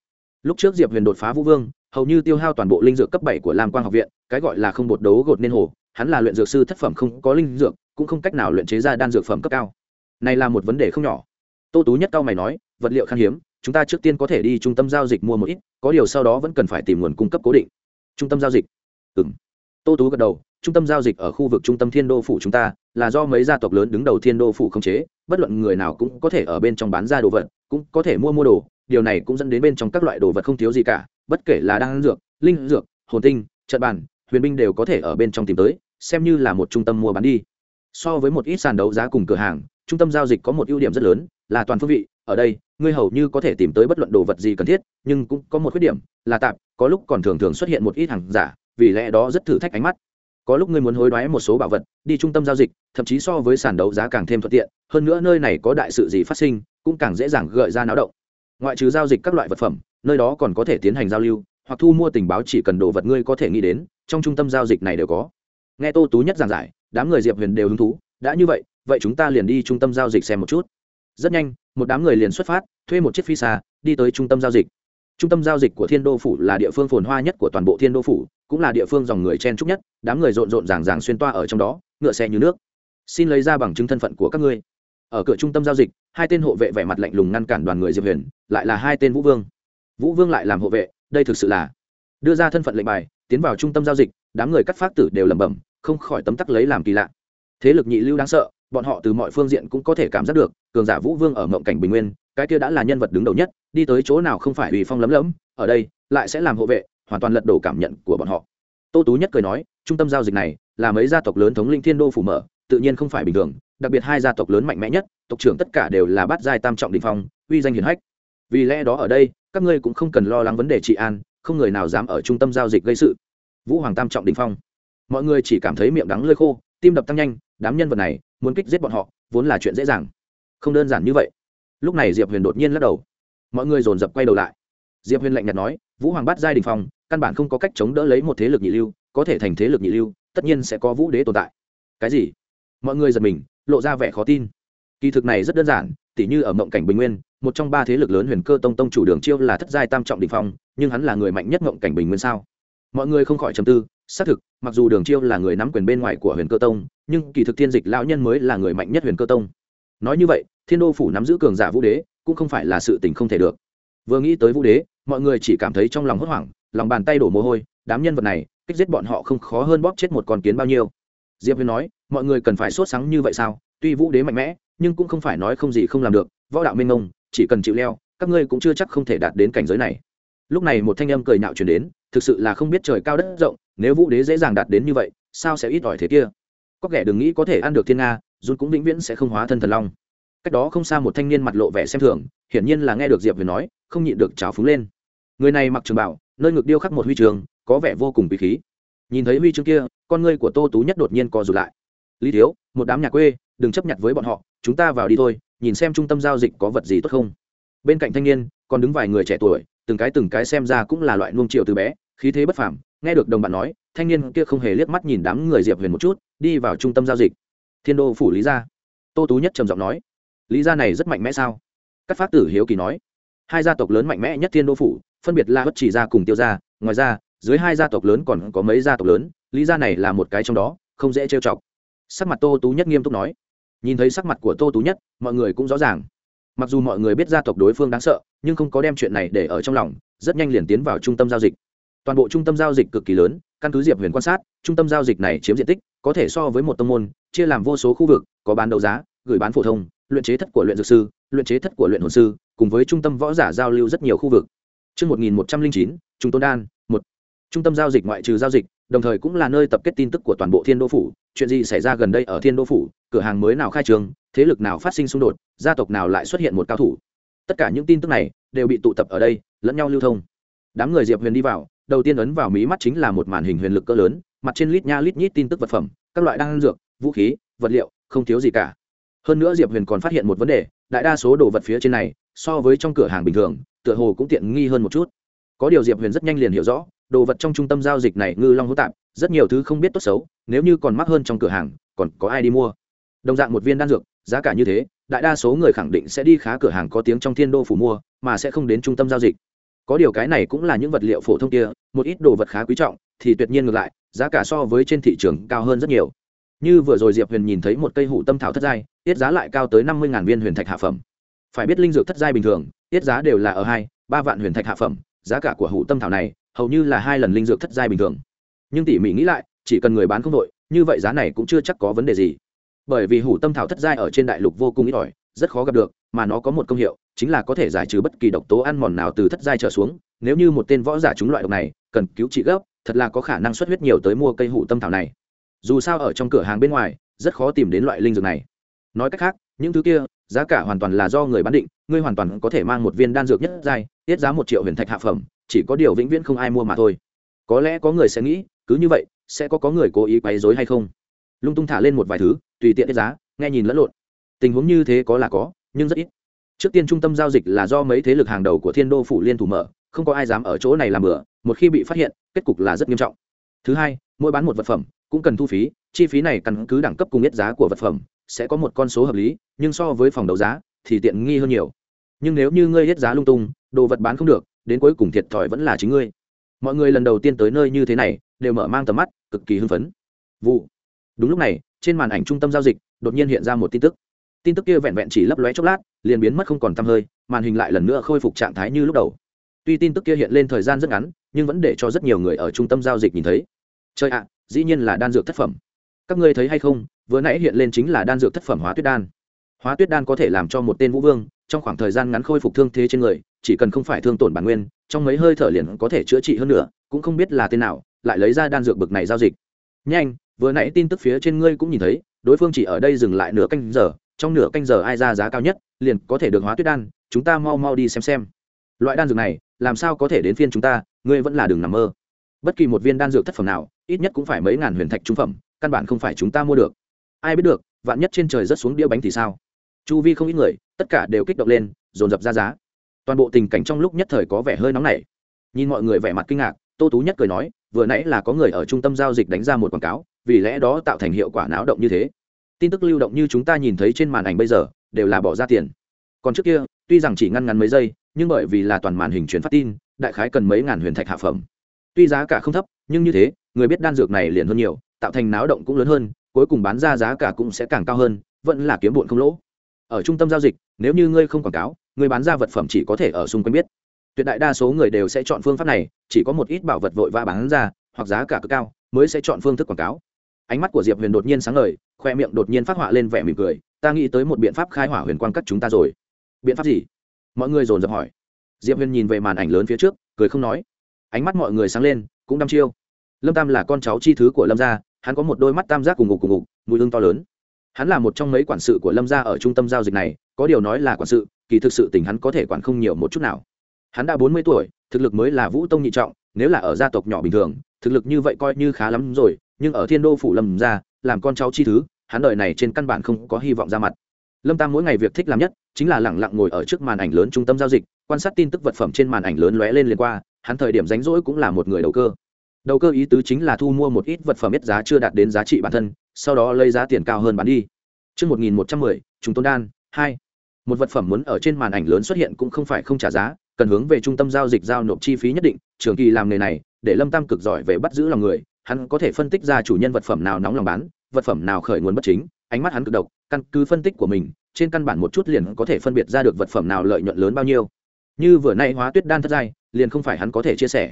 Lúc trước Diệp Huyền đột phá Vũ Vương, hầu như tiêu hao toàn bộ linh dược cấp bảy của Lam Quang học viện, cái gọi là không bột đấu gột nên hồ, hắn là luyện dược sư thất phẩm không có linh dược, cũng không cách nào luyện chế ra đan dược phẩm cấp cao. Này là một vấn đề không nhỏ. Tô Tú nhất cao mày nói, vật liệu khan hiếm, chúng ta trước tiên có thể đi trung tâm giao dịch mua một ít, có điều sau đó vẫn cần phải tìm nguồn cung cấp cố định. Trung tâm giao dịch? ừng Tô Tú gật đầu, trung tâm giao dịch ở khu vực trung tâm Thiên Đô phủ chúng ta, là do mấy gia tộc lớn đứng đầu Thiên Đô phủ khống chế, bất luận người nào cũng có thể ở bên trong bán ra đồ vật, cũng có thể mua mua đồ, điều này cũng dẫn đến bên trong các loại đồ vật không thiếu gì cả bất kể là đan dược linh dược hồn tinh trận bàn huyền binh đều có thể ở bên trong tìm tới xem như là một trung tâm mua bán đi so với một ít sàn đấu giá cùng cửa hàng trung tâm giao dịch có một ưu điểm rất lớn là toàn phương vị ở đây ngươi hầu như có thể tìm tới bất luận đồ vật gì cần thiết, nhưng cũng có một khuyết điểm, là tạp, có lúc còn thường thường xuất hiện một ít hàng giả, vì lẽ đó rất thử thách ánh mắt. Có lúc ngươi muốn hối đoái một số bảo vật, đi trung tâm giao dịch, thậm chí so với sàn đấu giá càng thêm thuận tiện, hơn nữa nơi này có đại sự gì phát sinh, cũng càng dễ dàng gợi ra náo động. Ngoại trừ giao dịch các loại vật phẩm, nơi đó còn có thể tiến hành giao lưu, hoặc thu mua tình báo chỉ cần đồ vật ngươi có thể nghĩ đến, trong trung tâm giao dịch này đều có. Nghe tô tú nhất giảng giải, đám người diệp huyền đều hứng thú, đã như vậy vậy chúng ta liền đi trung tâm giao dịch xem một chút. Rất nhanh một đám người liền xuất phát, thuê một chiếc phi xa, đi tới trung tâm giao dịch. Trung tâm giao dịch của thiên đô phủ là địa phương phồn hoa nhất của toàn bộ thiên đô phủ, cũng là địa phương dòng người chen trúc nhất, đám người rộn rộn ràng ràng xuyên toa ở trong đó, ngựa xe như nước. Xin lấy ra bằng chứng thân phận của các ngươi. Ở cửa trung tâm giao dịch, hai tên hộ vệ vẻ mặt lạnh lùng ngăn cản đoàn người diệp huyền, lại là hai tên vũ vương. Vũ vương lại làm hộ vệ, đây thực sự là đưa ra thân phận lệnh bài, tiến vào trung tâm giao dịch, đám người cắt phát tử đều lẩm bẩm, không khỏi tấm tắc lấy làm kỳ lạ. Thế lực nhị lưu đáng sợ bọn họ từ mọi phương diện cũng có thể cảm giác được, cường giả vũ vương ở mộng cảnh bình nguyên, cái kia đã là nhân vật đứng đầu nhất, đi tới chỗ nào không phải ủy phong lấm lấm, ở đây, lại sẽ làm hộ vệ, hoàn toàn lật đổ cảm nhận của bọn họ. Tô tú nhất cười nói, trung tâm giao dịch này, là mấy gia tộc lớn thống linh thiên đô phủ mở, tự nhiên không phải bình thường, đặc biệt hai gia tộc lớn mạnh mẽ nhất, tộc trưởng tất cả đều là bát giai tam trọng đình phong, uy danh hiển hách. Vì lẽ đó ở đây, các ngươi cũng không cần lo lắng vấn đề trị an, không người nào dám ở trung tâm giao dịch gây sự. Vũ hoàng tam trọng đình phong. Mọi người chỉ cảm thấy miệng đắng lơi khô, tim đập tăng nhanh, đám nhân vật này muốn kích giết bọn họ, vốn là chuyện dễ dàng. Không đơn giản như vậy. Lúc này diệp huyền đột nhiên lắc đầu. Mọi người dồn dập quay đầu lại. Diệp huyền lạnh nhạt nói, vũ hoàng bát giai đình phong, căn bản không có cách chống đỡ lấy một thế lực nhị lưu, có thể thành thế lực nhị lưu, tất nhiên sẽ có vũ đế tồn tại. Cái gì? Mọi người giật mình, lộ ra vẻ khó tin. Kỳ thực này rất đơn giản, tỉ như ở mộng cảnh bình nguyên, một trong ba thế lực lớn huyền cơ tông tông chủ đường chiêu là thất giai tam trọng đình phong, nhưng hắn là người mạnh nhất mộng cảnh bình nguyên sao? Mọi người không khỏi trầm tư, xác thực, mặc dù đường chiêu là người nắm quyền bên ngoài của huyền cơ tông, nhưng kỳ thực thiên dịch lão nhân mới là người mạnh nhất huyền cơ tông. Nói như vậy, thiên đô phủ nắm giữ cường giả vũ đế, cũng không phải là sự tình không thể được. Vừa nghĩ tới vũ đế, mọi người chỉ cảm thấy trong lòng hốt hoảng, lòng bàn tay đổ mồ hôi, đám nhân vật này, kích giết bọn họ không khó hơn bóp chết một con kiến bao nhiêu. Diệp huyền nói, mọi người cần phải sốt sáng như vậy sao? Tuy vũ đế mạnh mẽ, nhưng cũng không phải nói không gì không làm được. Võ đạo minh ngông chỉ cần chịu leo, các ngươi cũng chưa chắc không thể đạt đến cảnh giới này lúc này một thanh âm cười nhạo truyền đến, thực sự là không biết trời cao đất rộng, nếu vũ đế dễ dàng đạt đến như vậy, sao sẽ ít ỏi thế kia? Có kẻ đừng nghĩ có thể ăn được thiên nga run cũng vĩnh viễn sẽ không hóa thân thần long. Cách đó không xa một thanh niên mặt lộ vẻ xem thường, hiển nhiên là nghe được diệp huyền nói, không nhịn được trào phúng lên. Người này mặc trường bảo, nơi ngực điêu khắc một huy trường, có vẻ vô cùng bí khí. Nhìn thấy huy chương kia, con ngươi của tô tú nhất đột nhiên co rụt lại. Lý thiếu, một đám nhà quê, đừng chấp nhận với bọn họ, chúng ta vào đi thôi, nhìn xem trung tâm giao dịch có vật gì tốt không. Bên cạnh thanh niên, còn đứng vài người trẻ tuổi từng cái từng cái xem ra cũng là loại nuông triệu từ bé, khí thế bất phàm, nghe được đồng bạn nói, thanh niên kia không hề liếc mắt nhìn đám người diệp huyền một chút, đi vào trung tâm giao dịch. Thiên đô phủ lý gia. Tô tú nhất trầm giọng nói, lý gia này rất mạnh mẽ sao? Các phát tử hiếu kỳ nói, hai gia tộc lớn mạnh mẽ nhất thiên đô phủ, phân biệt là bất chỉ gia cùng tiêu gia, ngoài ra, dưới hai gia tộc lớn còn có mấy gia tộc lớn, lý gia này là một cái trong đó, không dễ trêu chọc. Sắc mặt tô tú nhất nghiêm túc nói. Nhìn thấy sắc mặt của tô tú nhất, mọi người cũng rõ ràng mặc dù mọi người biết gia tộc đối phương đáng sợ nhưng không có đem chuyện này để ở trong lòng rất nhanh liền tiến vào trung tâm giao dịch. Toàn bộ trung tâm giao dịch cực kỳ lớn căn cứ diệp huyền quan sát trung tâm giao dịch này chiếm diện tích có thể so với một tông môn chia làm vô số khu vực có bán đấu giá gửi bán phổ thông luyện chế thất của luyện dược sư luyện chế thất của luyện hồn sư cùng với trung tâm võ giả giao lưu rất nhiều khu vực. Trước 1109, Trung Tôn Đan, một. Trung tâm giao dịch ngoại trừ giao dịch, đồng thời cũng là nơi tập kết tin tức của toàn bộ Thiên Đô phủ, chuyện gì xảy ra gần đây ở Thiên Đô phủ, cửa hàng mới nào khai trương, thế lực nào phát sinh xung đột, gia tộc nào lại xuất hiện một cao thủ. Tất cả những tin tức này đều bị tụ tập ở đây, lẫn nhau lưu thông. Đám người Diệp Huyền đi vào, đầu tiên ấn vào mí mắt chính là một màn hình huyền lực cỡ lớn, mặt trên lít nha lít nhít tin tức vật phẩm, các loại đan dược, vũ khí, vật liệu, không thiếu gì cả. Hơn nữa Diệp Huyền còn phát hiện một vấn đề, đại đa số đồ vật phía trên này, so với trong cửa hàng bình thường, tựa hồ cũng tiện nghi hơn một chút. Có điều Diệp Huyền rất nhanh liền hiểu rõ, đồ vật trong trung tâm giao dịch này ngư long hữu tạp, rất nhiều thứ không biết tốt xấu, nếu như còn mắc hơn trong cửa hàng, còn có ai đi mua. Đồng dạng một viên đan dược, giá cả như thế, đại đa số người khẳng định sẽ đi khá cửa hàng có tiếng trong Thiên Đô phủ mua, mà sẽ không đến trung tâm giao dịch. Có điều cái này cũng là những vật liệu phổ thông kia, một ít đồ vật khá quý trọng, thì tuyệt nhiên ngược lại, giá cả so với trên thị trường cao hơn rất nhiều. Như vừa rồi Diệp Huyền nhìn thấy một cây hủ tâm thảo thất giai, tiết giá lại cao tới năm mươi viên huyền thạch hạ phẩm. Phải biết linh dược thất giai bình thường, tiết giá đều là ở hai, ba vạn huyền thạch hạ phẩm, giá cả của hủ tâm thảo này hầu như là hai lần linh dược thất giai bình thường nhưng tỉ mỉ nghĩ lại chỉ cần người bán không đội như vậy giá này cũng chưa chắc có vấn đề gì bởi vì hủ tâm thảo thất giai ở trên đại lục vô cùng ít ỏi, rất khó gặp được, mà nó có một công hiệu, chính là có thể giải trừ bất kỳ độc tố ăn mòn nào từ thất giai trở xuống. Nếu như một tên võ giả trúng loại độc này, cần cứu trị gấp, thật là có khả năng xuất huyết nhiều tới mua cây hủ tâm thảo này. Dù sao ở trong cửa hàng bên ngoài, rất khó tìm đến loại linh dược này. Nói cách khác, những thứ kia, giá cả hoàn toàn là do người bán định, ngươi hoàn toàn có thể mang một viên đan dược nhất giai, tiết giá một triệu huyền thạch hạ phẩm, chỉ có điều vĩnh viễn không ai mua mà thôi. Có lẽ có người sẽ nghĩ, cứ như vậy, sẽ có có người cố ý quấy dối hay không? Lung tung thả lên một vài thứ, tùy tiện tiết giá, nghe nhìn lẫn lộn. Tình huống như thế có là có, nhưng rất ít. Trước tiên trung tâm giao dịch là do mấy thế lực hàng đầu của thiên đô phủ liên thủ mở, không có ai dám ở chỗ này làm bừa, một khi bị phát hiện, kết cục là rất nghiêm trọng. Thứ hai, mỗi bán một vật phẩm, cũng cần thu phí, chi phí này căn cứ đẳng cấp cùng biết giá của vật phẩm, sẽ có một con số hợp lý, nhưng so với phòng đấu giá, thì tiện nghi hơn nhiều. Nhưng nếu như ngươi hết giá lung tung, đồ vật bán không được, đến cuối cùng thiệt thòi vẫn là chính ngươi. Mọi người lần đầu tiên tới nơi như thế này, đều mở mang tầm mắt, cực kỳ hưng phấn. Vụ đúng lúc này, trên màn ảnh trung tâm giao dịch, đột nhiên hiện ra một tin tức. Tin tức kia vẹn vẹn chỉ lấp lóe chốc lát, liền biến mất không còn tăm hơi, màn hình lại lần nữa khôi phục trạng thái như lúc đầu. Tuy tin tức kia hiện lên thời gian rất ngắn, nhưng vẫn để cho rất nhiều người ở trung tâm giao dịch nhìn thấy. Chơi ạ, dĩ nhiên là đan dược thất phẩm. Các ngươi thấy hay không, vừa nãy hiện lên chính là đan dược thất phẩm hóa tuyết đan. Hóa tuyết đan có thể làm cho một tên vũ vương, trong khoảng thời gian ngắn khôi phục thương thế trên người, chỉ cần không phải thương tổn bản nguyên, trong mấy hơi thở liền có thể chữa trị hơn nữa, cũng không biết là tên nào, lại lấy ra đan dược bực này giao dịch. Nhanh vừa nãy tin tức phía trên ngươi cũng nhìn thấy, đối phương chỉ ở đây dừng lại nửa canh giờ, trong nửa canh giờ ai ra giá cao nhất, liền có thể được hóa tuyết đan, chúng ta mau mau đi xem xem. Loại đan dược này, làm sao có thể đến phiên chúng ta, ngươi vẫn là đường nằm mơ. Bất kỳ một viên đan dược thất phẩm nào, ít nhất cũng phải mấy ngàn huyền thạch trung phẩm, căn bản không phải chúng ta mua được. Ai biết được, vạn nhất trên trời rất xuống đĩa bánh thì sao? Chu vi không ít người, tất cả đều kích động lên, dồn dập ra giá. Toàn bộ tình cảnh trong lúc nhất thời có vẻ hơi nóng nảy. Nhìn mọi người vẻ mặt kinh ngạc, tô tú nhất cười nói, vừa nãy là có người ở trung tâm giao dịch đánh ra một quảng cáo vì lẽ đó tạo thành hiệu quả náo động như thế. Tin tức lưu động như chúng ta nhìn thấy trên màn ảnh bây giờ, đều là bỏ ra tiền. Còn trước kia, tuy rằng chỉ ngăn ngắn mấy giây, nhưng bởi vì là toàn màn hình truyền phát tin, đại khái cần mấy ngàn huyền thạch hạ phẩm. Tuy giá cả không thấp, nhưng như thế, người biết đan dược này liền hơn nhiều, tạo thành náo động cũng lớn hơn, cuối cùng bán ra giá cả cũng sẽ càng cao hơn, vẫn là kiếm bụn không lỗ. Ở trung tâm giao dịch, nếu như ngươi không quảng cáo người bán ra vật phẩm chỉ có thể ở xung quanh biết. Tuyệt đại đa số người đều sẽ chọn phương pháp này, chỉ có một ít bảo vật vội vã bán ra, hoặc giá cả cực cao, mới sẽ chọn phương thức quảng cáo ánh mắt của diệp huyền đột nhiên sáng ngời, khoe miệng đột nhiên phát họa lên vẻ mỉm cười, ta nghĩ tới một biện pháp khai hỏa huyền quang cắt chúng ta rồi. Biện pháp gì? Mọi người dồn dập hỏi. Diệp huyền nhìn về màn ảnh lớn phía trước, cười không nói. Ánh mắt mọi người sáng lên, cũng đăm chiêu. Lâm tam là con cháu chi thứ của lâm gia, hắn có một đôi mắt tam giác cùng ngục cùng ngục, mùi hương to lớn. Hắn là một trong mấy quản sự của lâm gia ở trung tâm giao dịch này, có điều nói là quản sự, kỳ thực sự tình hắn có thể quản không nhiều một chút nào. Hắn đã bốn mươi tuổi, thực lực mới là vũ tông nhị trọng, nếu là ở gia tộc nhỏ bình thường, thực lực như vậy coi như khá lắm rồi nhưng ở thiên đô phủ lâm gia làm con cháu chi thứ hắn đời này trên căn bản không có hy vọng ra mặt. Lâm tam mỗi ngày việc thích làm nhất chính là lẳng lặng ngồi ở trước màn ảnh lớn trung tâm giao dịch quan sát tin tức vật phẩm trên màn ảnh lớn lóe lên liền qua hắn thời điểm rảnh rỗi cũng là một người đầu cơ. Đầu cơ ý tứ chính là thu mua một ít vật phẩm ít giá chưa đạt đến giá trị bản thân sau đó lấy giá tiền cao hơn bán đi. Trước 1110, chúng tôn đan, 2. Một vật phẩm muốn ở trên màn ảnh lớn xuất hiện cũng không phải không trả giá, cần hướng về trung tâm giao dịch giao nộp chi phí nhất định, trường kỳ làm nghề này, để Lâm Tam cực giỏi về bắt giữ lòng người, hắn có thể phân tích ra chủ nhân vật phẩm nào nóng lòng bán, vật phẩm nào khởi nguồn bất chính, ánh mắt hắn cực độc, căn cứ phân tích của mình, trên căn bản một chút liền có thể phân biệt ra được vật phẩm nào lợi nhuận lớn bao nhiêu. Như vừa nay hóa tuyết đan thất giai, liền không phải hắn có thể chia sẻ.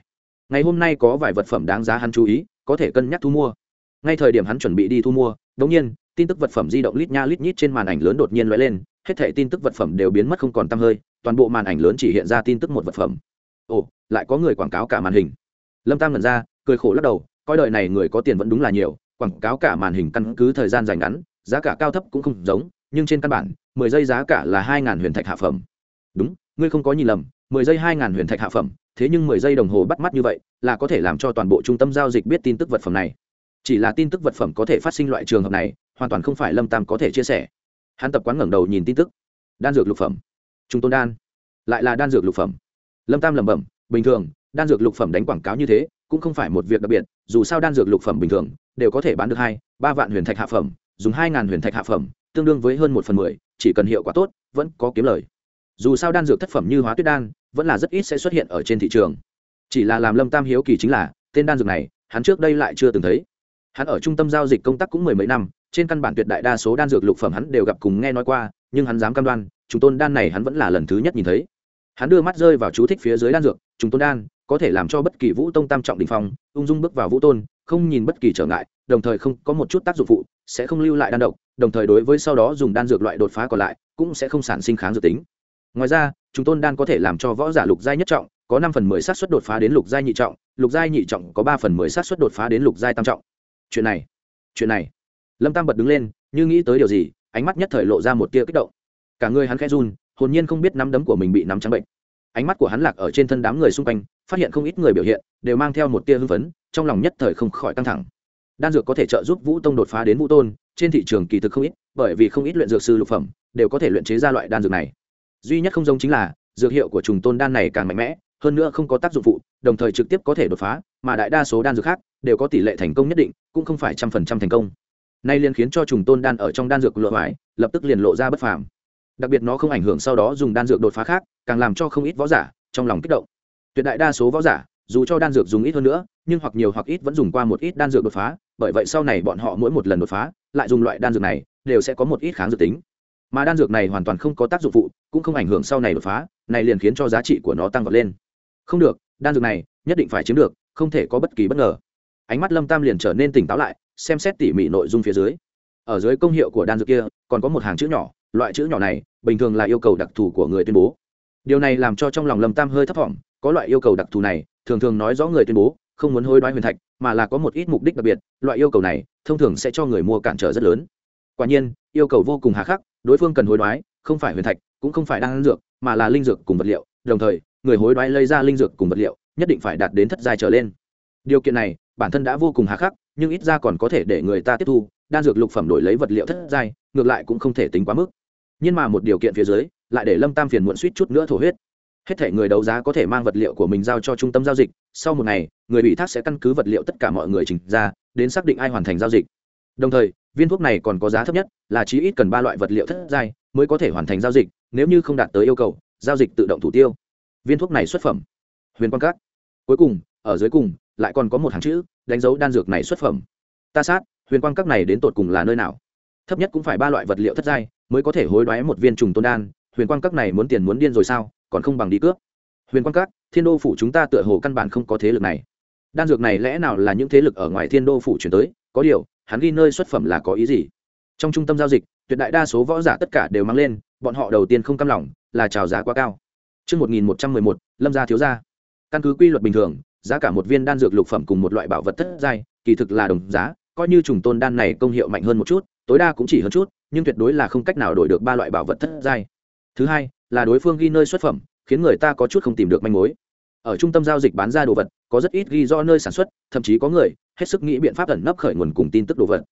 Ngày hôm nay có vài vật phẩm đáng giá hắn chú ý có thể cân nhắc thu mua. Ngay thời điểm hắn chuẩn bị đi thu mua đống nhiên tin tức vật phẩm di động lít nha lít nhít trên màn ảnh lớn đột nhiên lóe lên hết thảy tin tức vật phẩm đều biến mất không còn tăm hơi toàn bộ màn ảnh lớn chỉ hiện ra tin tức một vật phẩm. Ồ lại có người quảng cáo cả màn hình. Lâm tam ngẩn ra cười khổ lắc đầu coi đời này người có tiền vẫn đúng là nhiều, quảng cáo cả màn hình căn cứ thời gian dài ngắn, giá cả cao thấp cũng không giống, nhưng trên căn bản, mười giây giá cả là hai ngàn huyền thạch hạ phẩm. Đúng, ngươi không có nhìn lầm, mười giây hai ngàn huyền thạch hạ phẩm, thế nhưng mười giây đồng hồ bắt mắt như vậy, là có thể làm cho toàn bộ trung tâm giao dịch biết tin tức vật phẩm này. Chỉ là tin tức vật phẩm có thể phát sinh loại trường hợp này, hoàn toàn không phải lâm tam có thể chia sẻ. Hắn tập quán ngẩng đầu nhìn tin tức. Đan dược lục phẩm. Trung tôn đan. Lại là đan dược lục phẩm. Lâm tam lẩm bẩm, bình thường, đan dược lục phẩm đánh quảng cáo như thế cũng không phải một việc đặc biệt, dù sao đan dược lục phẩm bình thường, đều có thể bán được hai, ba vạn huyền thạch hạ phẩm, dùng hai ngàn huyền thạch hạ phẩm, tương đương với hơn một phần mười, chỉ cần hiệu quả tốt, vẫn có kiếm lời. Dù sao đan dược thất phẩm như hóa tuyết đan, vẫn là rất ít sẽ xuất hiện ở trên thị trường. Chỉ là làm lâm tam hiếu kỳ chính là, tên đan dược này, hắn trước đây lại chưa từng thấy. Hắn ở trung tâm giao dịch công tác cũng mười mấy năm, trên căn bản tuyệt đại đa số đan dược lục phẩm hắn đều gặp cùng nghe nói qua, nhưng hắn dám cam đoan, chúng tôn đan này hắn vẫn là lần thứ nhất nhìn thấy. Hắn đưa mắt rơi vào chú thích phía dưới đan dược, chúng tôn đan có thể làm cho bất kỳ vũ tông tam trọng đình phong, ung dung bước vào vũ tôn, không nhìn bất kỳ trở ngại, đồng thời không có một chút tác dụng phụ, sẽ không lưu lại đan độc, đồng thời đối với sau đó dùng đan dược loại đột phá còn lại, cũng sẽ không sản sinh kháng dược tính. Ngoài ra, chúng tôn đan có thể làm cho võ giả lục giai nhất trọng, có năm phần mười xác suất đột phá đến lục giai nhị trọng, lục giai nhị trọng có ba phần mười xác suất đột phá đến lục giai tam trọng. Chuyện này chuyện này. Lâm tam bật đứng lên, như nghĩ tới điều gì, ánh mắt nhất thời lộ ra một tia kích động. Cả người hắn khẽ run, hồn nhiên không biết nắm đấm của mình bị nắm trắng bệnh. Ánh mắt của hắn lạc ở trên thân đám người xung quanh phát hiện không ít người biểu hiện, đều mang theo một tia hưng phấn, trong lòng nhất thời không khỏi căng thẳng. Đan dược có thể trợ giúp vũ tông đột phá đến vũ tôn, trên thị trường kỳ thực không ít, bởi vì không ít luyện dược sư lục phẩm, đều có thể luyện chế ra loại đan dược này. Duy nhất không giống chính là, dược hiệu của trùng tôn đan này càng mạnh mẽ, hơn nữa không có tác dụng phụ, đồng thời trực tiếp có thể đột phá, mà đại đa số đan dược khác, đều có tỷ lệ thành công nhất định, cũng không phải trăm phần trăm thành công. Nay liền khiến cho trùng tôn đan ở trong đan dược lộ hoài, lập tức liền lộ ra bất phàm. Đặc biệt nó không ảnh hưởng sau đó dùng đan dược đột phá khác, càng làm cho không ít võ giả trong lòng kích động tuyệt đại đa số võ giả, dù cho đan dược dùng ít hơn nữa, nhưng hoặc nhiều hoặc ít vẫn dùng qua một ít đan dược đột phá, bởi vậy sau này bọn họ mỗi một lần đột phá, lại dùng loại đan dược này, đều sẽ có một ít kháng dược tính. Mà đan dược này hoàn toàn không có tác dụng phụ, cũng không ảnh hưởng sau này đột phá, này liền khiến cho giá trị của nó tăng vọt lên. Không được, đan dược này nhất định phải chiếm được, không thể có bất kỳ bất ngờ. Ánh mắt lâm tam liền trở nên tỉnh táo lại, xem xét tỉ mỉ nội dung phía dưới. Ở dưới công hiệu của đan dược kia, còn có một hàng chữ nhỏ, loại chữ nhỏ này bình thường là yêu cầu đặc thù của người tuyên bố. Điều này làm cho trong lòng lâm tam hơi thấp thỏm có loại yêu cầu đặc thù này, thường thường nói rõ người tuyên bố, không muốn hối đoái huyền thạch, mà là có một ít mục đích đặc biệt, loại yêu cầu này, thông thường sẽ cho người mua cản trở rất lớn. Quả nhiên, yêu cầu vô cùng hà khắc, đối phương cần hối đoái, không phải huyền thạch, cũng không phải đan dược, mà là linh dược cùng vật liệu, đồng thời, người hối đoái lấy ra linh dược cùng vật liệu, nhất định phải đạt đến thất giai trở lên. Điều kiện này, bản thân đã vô cùng hà khắc, nhưng ít ra còn có thể để người ta tiếp thu, đan dược lục phẩm đổi lấy vật liệu thất giai, ngược lại cũng không thể tính quá mức. Nhưng mà một điều kiện phía dưới, lại để lâm tam phiền muộn suýt chút nữa thổ huyết hết thể người đấu giá có thể mang vật liệu của mình giao cho trung tâm giao dịch, sau một ngày, người bị thác sẽ căn cứ vật liệu tất cả mọi người trình ra, đến xác định ai hoàn thành giao dịch. Đồng thời, viên thuốc này còn có giá thấp nhất, là chí ít cần ba loại vật liệu thất giai mới có thể hoàn thành giao dịch, nếu như không đạt tới yêu cầu, giao dịch tự động thủ tiêu. Viên thuốc này xuất phẩm. Huyền quang cát cuối cùng, ở dưới cùng, lại còn có một hàng chữ, đánh dấu đan dược này xuất phẩm. Ta sát, huyền quang các này đến tột cùng là nơi nào? Thấp nhất cũng phải ba loại vật liệu thất giai mới có thể hối đoái một viên trùng tôn đan. Huyền quang các này muốn tiền muốn điên rồi sao? Còn không bằng đi cướp. Huyền Quan các thiên đô phủ chúng ta tựa hồ căn bản không có thế lực này. Đan dược này lẽ nào là những thế lực ở ngoài thiên đô phủ chuyển tới? Có điều hắn ghi nơi xuất phẩm là có ý gì? Trong trung tâm giao dịch tuyệt đại đa số võ giả tất cả đều mang lên bọn họ đầu tiên không cam lòng là trào giá quá cao. Trước 1111, lâm gia thiếu gia. Căn cứ quy luật bình thường, giá cả một viên đan dược lục phẩm cùng một loại bảo vật thất giai, kỳ thực là đồng giá, coi như trùng tôn đan này công hiệu mạnh hơn một chút, tối đa cũng chỉ hơn chút, nhưng tuyệt đối là không cách nào đổi được ba loại bảo vật thất giai. Thứ hai, là đối phương ghi nơi xuất phẩm, khiến người ta có chút không tìm được manh mối. Ở trung tâm giao dịch bán ra đồ vật, có rất ít ghi rõ nơi sản xuất, thậm chí có người hết sức nghĩ biện pháp ẩn nấp khởi nguồn cùng tin tức đồ vật.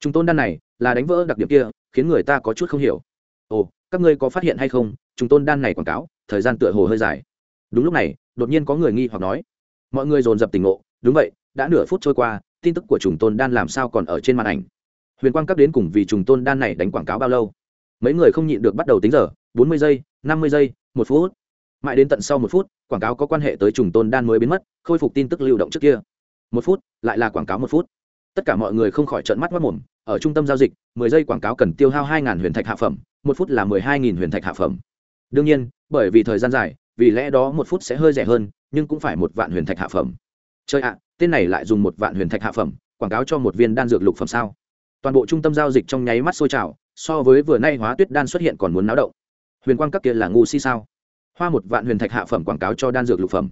chúng tôn đan này là đánh vỡ đặc điểm kia, khiến người ta có chút không hiểu. Ồ, các ngươi có phát hiện hay không, chúng tôn đan này quảng cáo, thời gian tựa hồ hơi dài. Đúng lúc này, đột nhiên có người nghi hoặc nói. Mọi người dồn dập tỉnh ngộ, đúng vậy, đã nửa phút trôi qua, tin tức của trùng tôn đan làm sao còn ở trên màn ảnh huyền quang các đến cùng vì trùng tôn đan này đánh quảng cáo bao lâu mấy người không nhịn được bắt đầu tính giờ bốn mươi giây, năm mươi giây, một phút. Mãi đến tận sau một phút, quảng cáo có quan hệ tới trùng tôn đan mới biến mất, khôi phục tin tức lưu động trước kia. Một phút, lại là quảng cáo một phút. Tất cả mọi người không khỏi trợn mắt mất mồm, ở trung tâm giao dịch, mười giây quảng cáo cần tiêu hao hai huyền thạch hạ phẩm, một phút là mười hai huyền thạch hạ phẩm. Đương nhiên, bởi vì thời gian dài, vì lẽ đó một phút sẽ hơi rẻ hơn, nhưng cũng phải một vạn huyền thạch hạ phẩm. Chơi ạ, tên này lại dùng một vạn huyền thạch hạ phẩm, quảng cáo cho một viên đan dược lục phẩm sao? Toàn bộ trung tâm giao dịch trong nháy mắt sôi trào, so với vừa nay hóa tuyết đan xuất hiện còn muốn náo động huyền quang các kia là ngu si sao? Hoa một vạn huyền thạch hạ phẩm quảng cáo cho đan dược lục phẩm.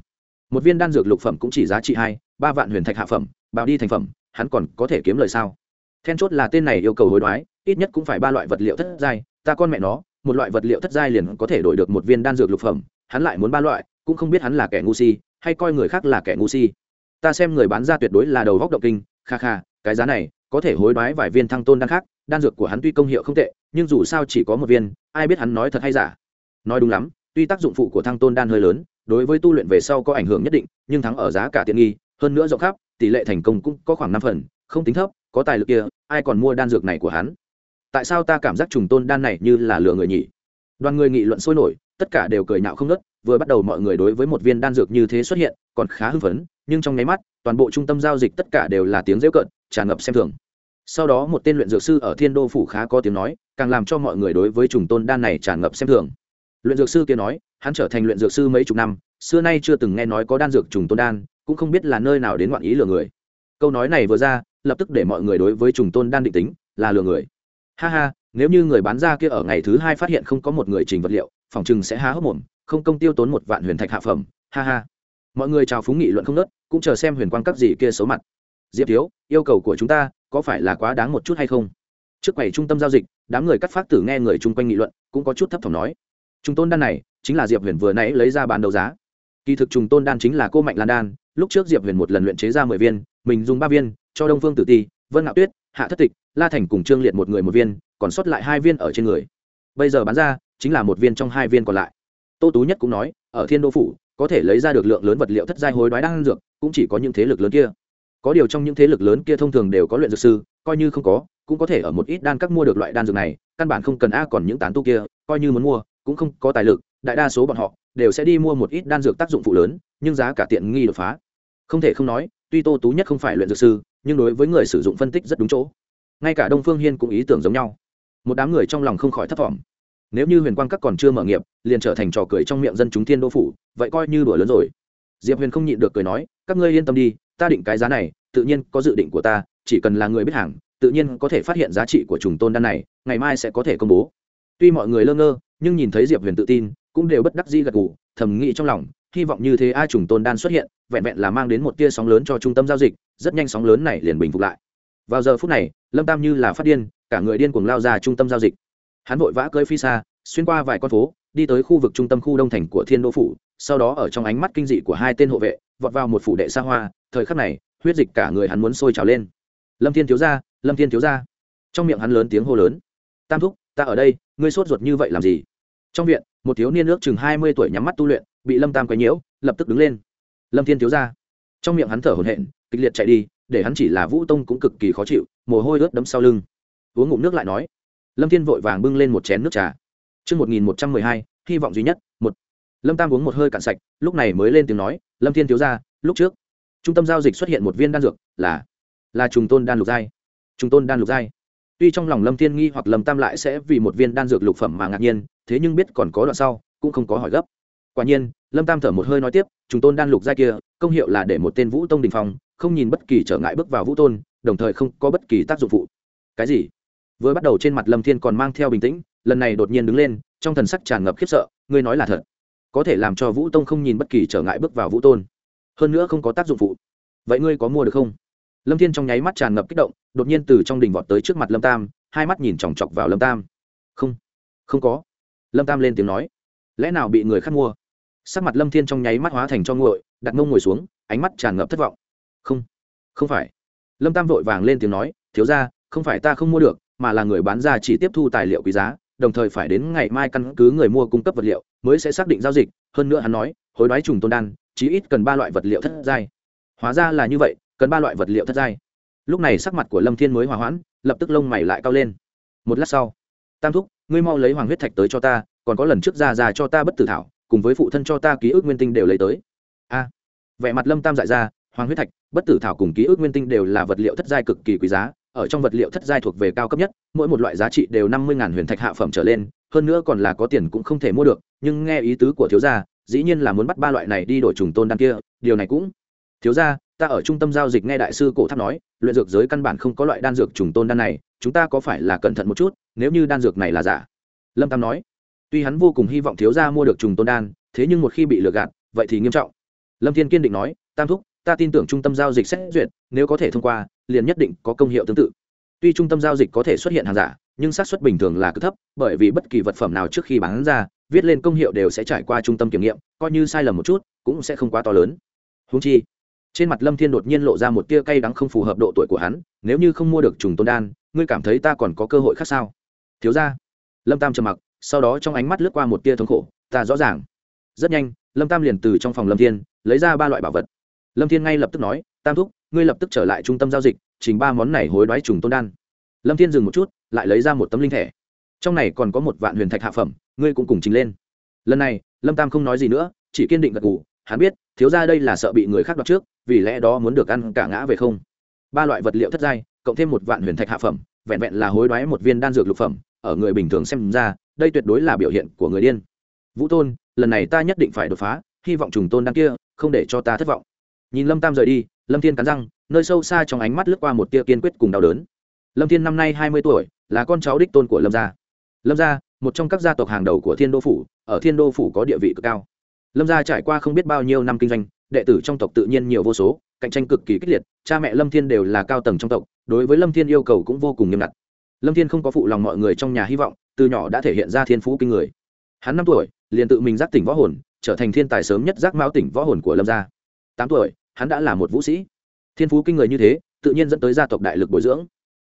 Một viên đan dược lục phẩm cũng chỉ giá trị hai, ba vạn huyền thạch hạ phẩm, bào đi thành phẩm, hắn còn có thể kiếm lời sao? Then chốt là tên này yêu cầu hối đoái, ít nhất cũng phải ba loại vật liệu thất giai, ta con mẹ nó, một loại vật liệu thất giai liền có thể đổi được một viên đan dược lục phẩm, hắn lại muốn ba loại, cũng không biết hắn là kẻ ngu si, hay coi người khác là kẻ ngu si. Ta xem người bán ra tuyệt đối là đầu góc động kinh, kha kha, cái giá này có thể hối đoái vài viên thăng tôn đan khác, đan dược của hắn tuy công hiệu không tệ, nhưng dù sao chỉ có một viên, ai biết hắn nói thật hay giả. Nói đúng lắm, tuy tác dụng phụ của thăng tôn đan hơi lớn, đối với tu luyện về sau có ảnh hưởng nhất định, nhưng thắng ở giá cả tiện nghi, hơn nữa rộng khắp, tỷ lệ thành công cũng có khoảng năm phần, không tính thấp, có tài lực kia, ai còn mua đan dược này của hắn? Tại sao ta cảm giác trùng tôn đan này như là lừa người nhỉ? Đoàn người nghị luận sôi nổi, tất cả đều cười nhạo không ngớt, vừa bắt đầu mọi người đối với một viên đan dược như thế xuất hiện, còn khá hưng phấn, nhưng trong nháy mắt, toàn bộ trung tâm giao dịch tất cả đều là tiếng rêu cợt tràn ngập xem thường. Sau đó một tên luyện dược sư ở thiên đô phủ khá có tiếng nói, càng làm cho mọi người đối với trùng tôn đan này tràn ngập xem thường. Luyện dược sư kia nói, hắn trở thành luyện dược sư mấy chục năm, xưa nay chưa từng nghe nói có đan dược trùng tôn đan, cũng không biết là nơi nào đến ngoạn ý lừa người. Câu nói này vừa ra, lập tức để mọi người đối với trùng tôn đan định tính, là lừa người. Ha ha, nếu như người bán ra kia ở ngày thứ hai phát hiện không có một người trình vật liệu, phòng chừng sẽ há hốc mồm, không công tiêu tốn một vạn huyền thạch hạ phẩm. Ha ha. Mọi người chào phúng nghị luận không nớt cũng chờ xem huyền quang các gì kia xấu mặt diệp thiếu, yêu cầu của chúng ta có phải là quá đáng một chút hay không? Trước quầy trung tâm giao dịch, đám người cắt phát tử nghe người chung quanh nghị luận, cũng có chút thấp thỏm nói. Trung tôn đan này, chính là diệp huyền vừa nãy lấy ra bán đấu giá. Kỳ thực trùng tôn đan chính là cô mạnh lan đan, lúc trước diệp huyền một lần luyện chế ra mười viên, mình dùng ba viên, cho đông phương tử ti, vân ngạo tuyết, hạ thất tịch, la thành cùng trương liệt một người một viên, còn sót lại hai viên ở trên người. Bây giờ bán ra, chính là một viên trong hai viên còn lại. Tô tú nhất cũng nói, ở thiên đô phủ, có thể lấy ra được lượng lớn vật liệu thất giai hối đoái đan dược, cũng chỉ có những thế lực lớn kia có điều trong những thế lực lớn kia thông thường đều có luyện dược sư, coi như không có, cũng có thể ở một ít đan các mua được loại đan dược này, căn bản không cần a còn những tán tu kia, coi như muốn mua, cũng không có tài lực, đại đa số bọn họ đều sẽ đi mua một ít đan dược tác dụng phụ lớn, nhưng giá cả tiện nghi đột phá. Không thể không nói, tuy tô tú nhất không phải luyện dược sư, nhưng đối với người sử dụng phân tích rất đúng chỗ. Ngay cả đông phương hiên cũng ý tưởng giống nhau. Một đám người trong lòng không khỏi thất vọng. Nếu như huyền quang các còn chưa mở nghiệp, liền trở thành trò cười trong miệng dân chúng thiên đô phủ, vậy coi như đùa lớn rồi. Diệp huyền không nhịn được cười nói, các ngươi yên tâm đi ta định cái giá này, tự nhiên có dự định của ta, chỉ cần là người biết hàng, tự nhiên có thể phát hiện giá trị của trùng tôn đan này, ngày mai sẽ có thể công bố. Tuy mọi người lơ ngơ, nhưng nhìn thấy diệp huyền tự tin, cũng đều bất đắc dĩ gật gù, thầm nghĩ trong lòng, hy vọng như thế ai trùng tôn đan xuất hiện, vẹn vẹn là mang đến một tia sóng lớn cho trung tâm giao dịch, rất nhanh sóng lớn này liền bình phục lại. Vào giờ phút này, lâm tam như là phát điên, cả người điên cuồng lao ra trung tâm giao dịch. Hắn vội vã cưỡi phi xa, xuyên qua vài con phố, đi tới khu vực trung tâm khu đông thành của thiên đô phủ, sau đó ở trong ánh mắt kinh dị của hai tên hộ vệ, vọt vào một phủ đệ xa hoa thời khắc này, huyết dịch cả người hắn muốn sôi trào lên. Lâm thiên thiếu gia, lâm thiên thiếu gia. Trong miệng hắn lớn tiếng hô lớn. Tam thúc, ta ở đây, ngươi sốt ruột như vậy làm gì? Trong viện, một thiếu niên ước chừng hai mươi tuổi nhắm mắt tu luyện, bị lâm tam quấy nhiễu, lập tức đứng lên. Lâm thiên thiếu gia. Trong miệng hắn thở hổn hển, kịch liệt chạy đi, để hắn chỉ là vũ tông cũng cực kỳ khó chịu, mồ hôi ướt đấm sau lưng. Uống ngụm nước lại nói. Lâm thiên vội vàng bưng lên một chén nước trà. Chương một nghìn một trăm mười hai, hy vọng duy nhất, một. Lâm tam uống một hơi cạn sạch, lúc này mới lên tiếng nói, lâm thiên thiếu ra lúc trước trung tâm giao dịch xuất hiện một viên đan dược là là trùng tôn đan lục giai. Trùng tôn đan lục giai. Tuy trong lòng lâm thiên nghi hoặc lâm tam lại sẽ vì một viên đan dược lục phẩm mà ngạc nhiên, thế nhưng biết còn có đoạn sau, cũng không có hỏi gấp. Quả nhiên, lâm tam thở một hơi nói tiếp, trùng tôn đan lục giai kia, công hiệu là để một tên vũ tông đình phong, không nhìn bất kỳ trở ngại bước vào vũ tôn, đồng thời không có bất kỳ tác dụng phụ. Cái gì? Vừa bắt đầu trên mặt lâm thiên còn mang theo bình tĩnh, lần này đột nhiên đứng lên, trong thần sắc tràn ngập khiếp sợ, ngươi nói là thật. Có thể làm cho vũ tông không nhìn bất kỳ trở ngại bước vào vũ tôn hơn nữa không có tác dụng phụ. Vậy ngươi có mua được không? Lâm thiên trong nháy mắt tràn ngập kích động, đột nhiên từ trong đình vọt tới trước mặt lâm tam, hai mắt nhìn chòng chọc vào lâm tam. Không không có. Lâm tam lên tiếng nói, lẽ nào bị người khác mua? Sắc mặt lâm thiên trong nháy mắt hóa thành cho nguội, đặt mông ngồi xuống, ánh mắt tràn ngập thất vọng. Không không phải. Lâm tam vội vàng lên tiếng nói, thiếu ra không phải ta không mua được, mà là người bán ra chỉ tiếp thu tài liệu quý giá, đồng thời phải đến ngày mai căn cứ người mua cung cấp vật liệu, mới sẽ xác định giao dịch. Hơn nữa hắn nói, hối đoái trùng tôn đan chí ít cần ba loại vật liệu thất giai. Hóa ra là như vậy cần ba loại vật liệu thất giai. Lúc này sắc mặt của lâm thiên mới hòa hoãn lập tức lông mày lại cao lên. Một lát sau tam thúc ngươi mau lấy hoàng huyết thạch tới cho ta còn có lần trước ra ra cho ta bất tử thảo cùng với phụ thân cho ta ký ức nguyên tinh đều lấy tới. A. Vẻ mặt lâm tam dại ra hoàng huyết thạch bất tử thảo cùng ký ức nguyên tinh đều là vật liệu thất giai cực kỳ quý giá ở trong vật liệu thất giai thuộc về cao cấp nhất mỗi một loại giá trị đều năm mươi huyền thạch hạ phẩm trở lên hơn nữa còn là có tiền cũng không thể mua được nhưng nghe ý tứ của thiếu gia dĩ nhiên là muốn bắt ba loại này đi đổi trùng tôn đan kia, điều này cũng. Thiếu gia, ta ở trung tâm giao dịch nghe đại sư cổ tháp nói, luyện dược giới căn bản không có loại đan dược trùng tôn đan này, chúng ta có phải là cẩn thận một chút, nếu như đan dược này là giả? Lâm tam nói. Tuy hắn vô cùng hy vọng thiếu gia mua được trùng tôn đan, thế nhưng một khi bị lừa gạt, vậy thì nghiêm trọng. Lâm thiên kiên định nói, tam thúc, ta tin tưởng trung tâm giao dịch xét duyệt, nếu có thể thông qua, liền nhất định có công hiệu tương tự. Tuy trung tâm giao dịch có thể xuất hiện hàng giả, nhưng xác suất bình thường là cực thấp, bởi vì bất kỳ vật phẩm nào trước khi bán ra viết lên công hiệu đều sẽ trải qua trung tâm kiểm nghiệm, coi như sai lầm một chút, cũng sẽ không quá to lớn. Húng chi, trên mặt lâm thiên đột nhiên lộ ra một tia cay đắng không phù hợp độ tuổi của hắn, nếu như không mua được trùng tôn đan, ngươi cảm thấy ta còn có cơ hội khác sao? Thiếu ra lâm tam trầm mặc, sau đó trong ánh mắt lướt qua một tia thống khổ, ta rõ ràng. Rất nhanh, lâm tam liền từ trong phòng lâm thiên, lấy ra ba loại bảo vật. Lâm thiên ngay lập tức nói, tam thúc, ngươi lập tức trở lại trung tâm giao dịch, trình ba món này hối đoái trùng tôn đan. Lâm thiên dừng một chút, lại lấy ra một tấm linh thẻ trong này còn có một vạn huyền thạch hạ phẩm, ngươi cũng cùng chính lên. Lần này, lâm tam không nói gì nữa, chỉ kiên định gật gù, hắn biết, thiếu ra đây là sợ bị người khác đoạt trước, vì lẽ đó muốn được ăn cả ngã về không. Ba loại vật liệu thất giai, cộng thêm một vạn huyền thạch hạ phẩm, vẹn vẹn là hối đoái một viên đan dược lục phẩm, ở người bình thường xem ra, đây tuyệt đối là biểu hiện của người điên. Vũ tôn, lần này ta nhất định phải đột phá, hy vọng trùng tôn đan kia, không để cho ta thất vọng. Nhìn lâm tam rời đi, lâm thiên cắn răng, nơi sâu xa trong ánh mắt lướt qua một tia kiên quyết cùng đau đớn. Lâm thiên năm nay hai mươi tuổi, là con cháu đích tôn của lâm gia lâm gia, một trong các gia tộc hàng đầu của thiên đô phủ, ở thiên đô phủ có địa vị cực cao. Lâm gia trải qua không biết bao nhiêu năm kinh doanh, đệ tử trong tộc tự nhiên nhiều vô số, cạnh tranh cực kỳ kích liệt, cha mẹ lâm thiên đều là cao tầng trong tộc, đối với lâm thiên yêu cầu cũng vô cùng nghiêm ngặt. Lâm thiên không có phụ lòng mọi người trong nhà hy vọng, từ nhỏ đã thể hiện ra thiên phú kinh người. Hắn năm tuổi, liền tự mình giác tỉnh võ hồn, trở thành thiên tài sớm nhất giác mão tỉnh võ hồn của lâm gia. Tám tuổi, hắn đã là một vũ sĩ. Thiên phú kinh người như thế, tự nhiên dẫn tới gia tộc đại lực bồi dưỡng.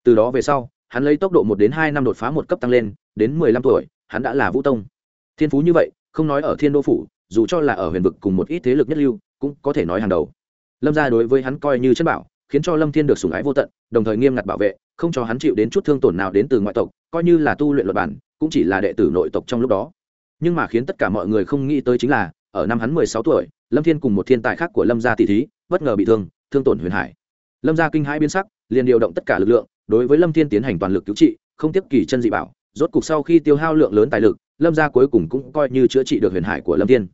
Từ đó về sau hắn lấy tốc độ một đến hai năm đột phá một cấp tăng lên, đến mười lăm tuổi, hắn đã là vũ tông. Thiên phú như vậy, không nói ở thiên đô phủ, dù cho là ở huyền vực cùng một ít thế lực nhất lưu, cũng có thể nói hàng đầu. Lâm gia đối với hắn coi như chân bảo, khiến cho lâm thiên được sủng ái vô tận, đồng thời nghiêm ngặt bảo vệ, không cho hắn chịu đến chút thương tổn nào đến từ ngoại tộc, coi như là tu luyện luật bản, cũng chỉ là đệ tử nội tộc trong lúc đó. Nhưng mà khiến tất cả mọi người không nghĩ tới chính là, ở năm hắn mười sáu tuổi, lâm thiên cùng một thiên tài khác của lâm gia tỷ thí, bất ngờ bị thương thương tổn huyền hải. Lâm gia kinh hãi biến sắc, liền điều động tất cả lực lượng đối với lâm thiên tiến hành toàn lực cứu trị, không tiếp kỳ chân dị bảo, rốt cục sau khi tiêu hao lượng lớn tài lực, lâm gia cuối cùng cũng coi như chữa trị được huyền hải của lâm thiên.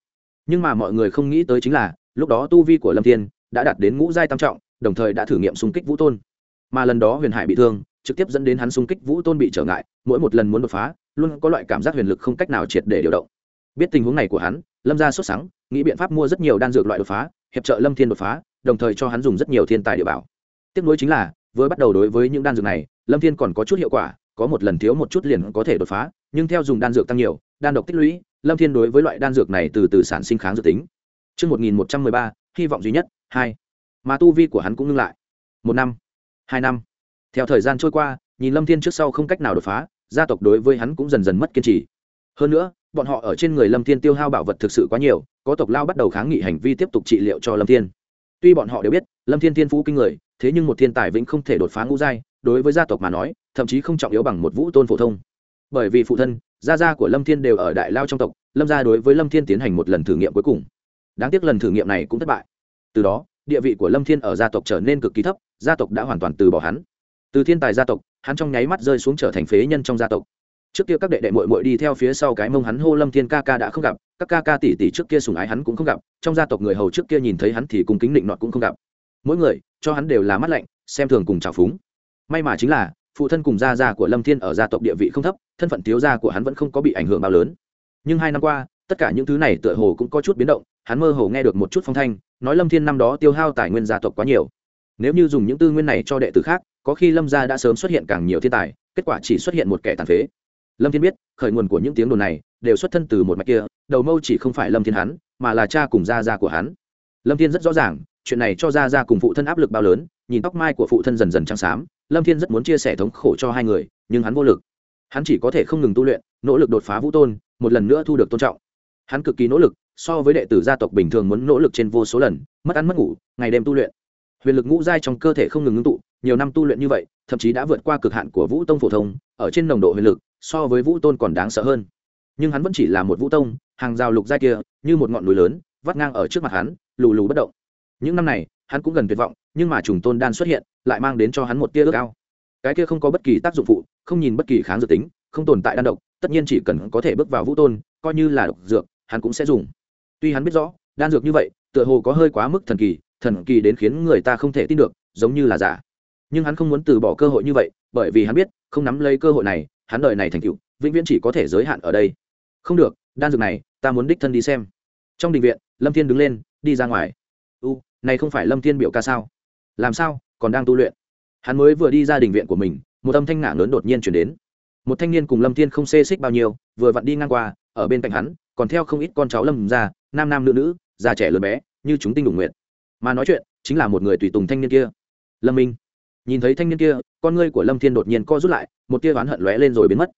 Nhưng mà mọi người không nghĩ tới chính là, lúc đó tu vi của lâm thiên đã đạt đến ngũ giai tam trọng, đồng thời đã thử nghiệm xung kích vũ tôn. Mà lần đó huyền hải bị thương, trực tiếp dẫn đến hắn xung kích vũ tôn bị trở ngại, mỗi một lần muốn đột phá, luôn có loại cảm giác huyền lực không cách nào triệt để điều động. Biết tình huống này của hắn, lâm gia sốt sáng nghĩ biện pháp mua rất nhiều đan dược loại đột phá, hiệp trợ lâm thiên đột phá, đồng thời cho hắn dùng rất nhiều thiên tài địa bảo. Tiếp nối chính là với bắt đầu đối với những đan dược này lâm thiên còn có chút hiệu quả có một lần thiếu một chút liền có thể đột phá nhưng theo dùng đan dược tăng nhiều đan độc tích lũy lâm thiên đối với loại đan dược này từ từ sản sinh kháng dược tính Trước 1113, hy vọng duy nhất, hai. Mà tu vi của hắn cũng ngưng lại. Một năm, hai năm. Theo thời gian trôi qua, nhìn Lâm Thiên trước sau không cách nào đột phá, gia tộc đối với hắn cũng dần dần mất kiên trì. Hơn nữa, bọn họ ở trên người Lâm Thiên tiêu hao bảo vật thực sự quá nhiều, có tộc lao bắt đầu kháng nghị hành vi tiếp tục trị liệu cho Lâm Thiên. Tuy bọn họ đều biết, Lâm Thiên thiên phú kinh người, thế nhưng một thiên tài vĩnh không thể đột phá ngũ giai, đối với gia tộc mà nói, thậm chí không trọng yếu bằng một vũ tôn phổ thông. Bởi vì phụ thân, gia gia của Lâm Thiên đều ở đại lao trong tộc, Lâm gia đối với Lâm Thiên tiến hành một lần thử nghiệm cuối cùng. Đáng tiếc lần thử nghiệm này cũng thất bại. Từ đó, địa vị của Lâm Thiên ở gia tộc trở nên cực kỳ thấp, gia tộc đã hoàn toàn từ bỏ hắn. Từ thiên tài gia tộc, hắn trong nháy mắt rơi xuống trở thành phế nhân trong gia tộc trước kia các đệ đệ muội muội đi theo phía sau cái mông hắn hô lâm thiên ca ca đã không gặp các ca ca tỷ tỷ trước kia sùng ái hắn cũng không gặp trong gia tộc người hầu trước kia nhìn thấy hắn thì cùng kính định nọt cũng không gặp mỗi người, cho hắn đều là mắt lạnh, xem thường cùng trào phúng. May mà chính là, phụ thân cùng gia gia của lâm thiên ở gia tộc địa vị không thấp, thân phận thiếu gia của hắn vẫn không có bị ảnh hưởng bao lớn. Nhưng hai năm qua, tất cả những thứ này tựa hồ cũng có chút biến động, hắn mơ hồ nghe được một chút phong thanh, nói lâm thiên năm đó tiêu hao tài nguyên gia tộc quá nhiều. Nếu như dùng những tư nguyên này cho đệ tử khác, có khi lâm gia đã sớm xuất hiện càng nhiều thiên tài, kết quả chỉ xuất hiện một kẻ tàn phế. Lâm thiên biết, khởi nguồn của những tiếng đồn này đều xuất thân từ một mạch kia, đầu mâu chỉ không phải lâm thiên hắn, mà là cha cùng gia gia của hắn. Lâm thiên rất rõ ràng chuyện này cho Ra Ra cùng phụ thân áp lực bao lớn, nhìn tóc mai của phụ thân dần dần trắng xám, lâm thiên rất muốn chia sẻ thống khổ cho hai người, nhưng hắn vô lực. Hắn chỉ có thể không ngừng tu luyện, nỗ lực đột phá vũ tôn, một lần nữa thu được tôn trọng. Hắn cực kỳ nỗ lực, so với đệ tử gia tộc bình thường muốn nỗ lực trên vô số lần, mất ăn mất ngủ, ngày đêm tu luyện. Huyền lực ngũ giai trong cơ thể không ngừng ngưng tụ, nhiều năm tu luyện như vậy, thậm chí đã vượt qua cực hạn của vũ tông phổ thông, ở trên nồng độ huyền lực, so với vũ tôn còn đáng sợ hơn. Nhưng hắn vẫn chỉ là một vũ tông, hàng rào lục giai kia, như một ngọn núi lớn, vắt ngang ở trước mặt hắn, lù lù bất động những năm này, hắn cũng gần tuyệt vọng, nhưng mà trùng tôn đan xuất hiện, lại mang đến cho hắn một tia ước ao. Cái kia không có bất kỳ tác dụng phụ, không nhìn bất kỳ kháng dược tính, không tồn tại đan độc, tất nhiên chỉ cần có thể bước vào vũ tôn, coi như là độc dược, hắn cũng sẽ dùng. Tuy hắn biết rõ, đan dược như vậy, tựa hồ có hơi quá mức thần kỳ thần kỳ đến khiến người ta không thể tin được, giống như là giả. Nhưng hắn không muốn từ bỏ cơ hội như vậy, bởi vì hắn biết, không nắm lấy cơ hội này, hắn đời này thành tựu, vĩnh viễn chỉ có thể giới hạn ở đây. Không được, đan dược này, ta muốn đích thân đi xem. Trong đình viện, lâm thiên đứng lên, đi ra ngoài. U này không phải lâm thiên biểu ca sao? Làm sao, còn đang tu luyện? Hắn mới vừa đi ra đình viện của mình, một âm thanh ngả lớn đột nhiên chuyển đến. Một thanh niên cùng lâm thiên không xê xích bao nhiêu, vừa vặn đi ngang qua, ở bên cạnh hắn, còn theo không ít con cháu lâm già nam nam nữ nữ, già trẻ lớn bé, như chúng tinh đủ nguyện mà nói chuyện, chính là một người tùy tùng thanh niên kia. Lâm minh. Nhìn thấy thanh niên kia, con ngươi của lâm thiên đột nhiên co rút lại, một tia oán hận lóe lên rồi biến mất.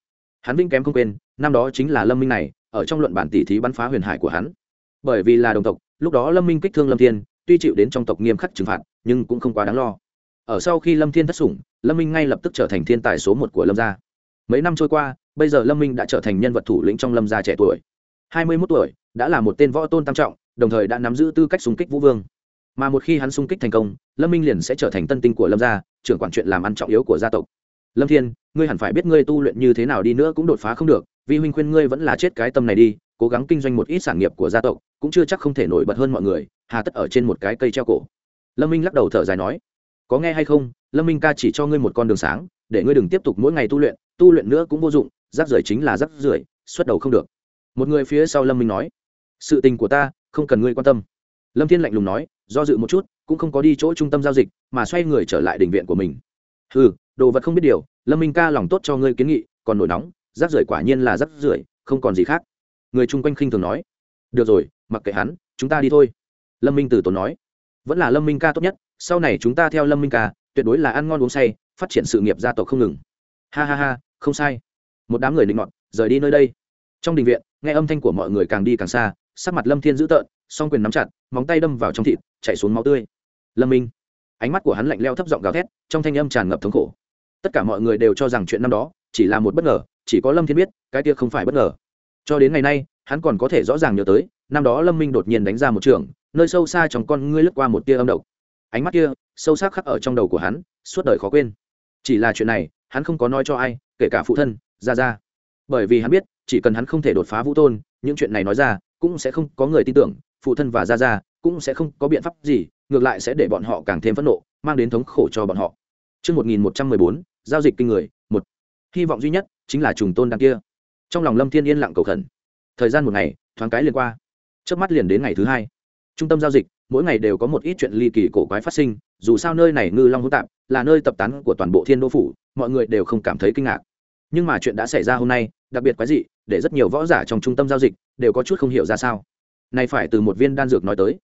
Hắn vinh kém không quên, năm đó chính là lâm minh này, ở trong luận bản tỷ thí bắn phá huyền hải của hắn. Bởi vì là đồng tộc, lúc đó lâm minh kích thương lâm thiên tuy chịu đến trong tộc nghiêm khắc trừng phạt, nhưng cũng không quá đáng lo. Ở sau khi lâm thiên thất sủng, lâm minh ngay lập tức trở thành thiên tài số một của lâm gia. Mấy năm trôi qua, bây giờ lâm minh đã trở thành nhân vật thủ lĩnh trong lâm gia trẻ tuổi. Hai mươi mốt tuổi, đã là một tên võ tôn tam trọng, đồng thời đã nắm giữ tư cách xung kích vũ vương. Mà một khi hắn xung kích thành công, lâm minh liền sẽ trở thành tân tinh của lâm gia, trưởng quản chuyện làm ăn trọng yếu của gia tộc. Lâm thiên, ngươi hẳn phải biết ngươi tu luyện như thế nào đi nữa cũng đột phá không được Vi huynh khuyên ngươi vẫn là chết cái tâm này đi, cố gắng kinh doanh một ít sản nghiệp của gia tộc, cũng chưa chắc không thể nổi bật hơn mọi người, hà tất ở trên một cái cây treo cổ. Lâm minh lắc đầu thở dài nói, có nghe hay không? Lâm minh ca chỉ cho ngươi một con đường sáng, để ngươi đừng tiếp tục mỗi ngày tu luyện tu luyện nữa cũng vô dụng rác rưởi chính là rác rưởi, xuất đầu không được. Một người phía sau lâm minh nói, sự tình của ta, không cần ngươi quan tâm. Lâm thiên lạnh lùng nói, do dự một chút, cũng không có đi chỗ trung tâm giao dịch, mà xoay người trở lại đình viện của mình. Ừ đồ vật không biết điều, lâm minh ca lòng tốt cho ngươi kiến nghị, còn nổi nóng rác rưởi quả nhiên là rác rưởi, không còn gì khác. Người chung quanh khinh thường nói, được rồi, mặc kệ hắn, chúng ta đi thôi. Lâm minh từ tốn nói, vẫn là lâm minh ca tốt nhất, sau này chúng ta theo lâm minh ca, tuyệt đối là ăn ngon uống say, phát triển sự nghiệp gia tộc không ngừng. Ha ha ha, không sai. Một đám người định ngọn rời đi nơi đây. Trong đình viện, nghe âm thanh của mọi người càng đi càng xa, sắc mặt lâm thiên dữ tợn, song quyền nắm chặt, móng tay đâm vào trong thịt chạy xuống máu tươi. Lâm minh, ánh mắt của hắn lạnh leo thấp giọng gào thét, trong thanh âm tràn ngập thống khổ. Tất cả mọi người đều cho rằng chuyện năm đó chỉ là một bất ngờ chỉ có lâm thiên biết cái kia không phải bất ngờ. Cho đến ngày nay hắn còn có thể rõ ràng nhớ tới năm đó lâm minh đột nhiên đánh ra một trường nơi sâu xa trong con ngươi lướt qua một tia âm độc. Ánh mắt kia sâu sắc khắc ở trong đầu của hắn suốt đời khó quên. Chỉ là chuyện này hắn không có nói cho ai kể cả phụ thân ra ra bởi vì hắn biết chỉ cần hắn không thể đột phá vũ tôn những chuyện này nói ra cũng sẽ không có người tin tưởng phụ thân và ra ra cũng sẽ không có biện pháp gì ngược lại sẽ để bọn họ càng thêm phẫn nộ mang đến thống khổ cho bọn họ. Trước 1114, giao dịch kinh người, một. Hy vọng duy nhất chính là trùng tôn đan kia. Trong lòng Lâm Thiên yên lặng cầu khẩn. Thời gian một ngày, thoáng cái liền qua. Chớp mắt liền đến ngày thứ hai. Trung tâm giao dịch, mỗi ngày đều có một ít chuyện ly kỳ cổ quái phát sinh, dù sao nơi này ngư long hỗn tạp, là nơi tập tán của toàn bộ Thiên Đô phủ, mọi người đều không cảm thấy kinh ngạc. Nhưng mà chuyện đã xảy ra hôm nay, đặc biệt quái dị, để rất nhiều võ giả trong trung tâm giao dịch đều có chút không hiểu ra sao. Này phải từ một viên đan dược nói tới.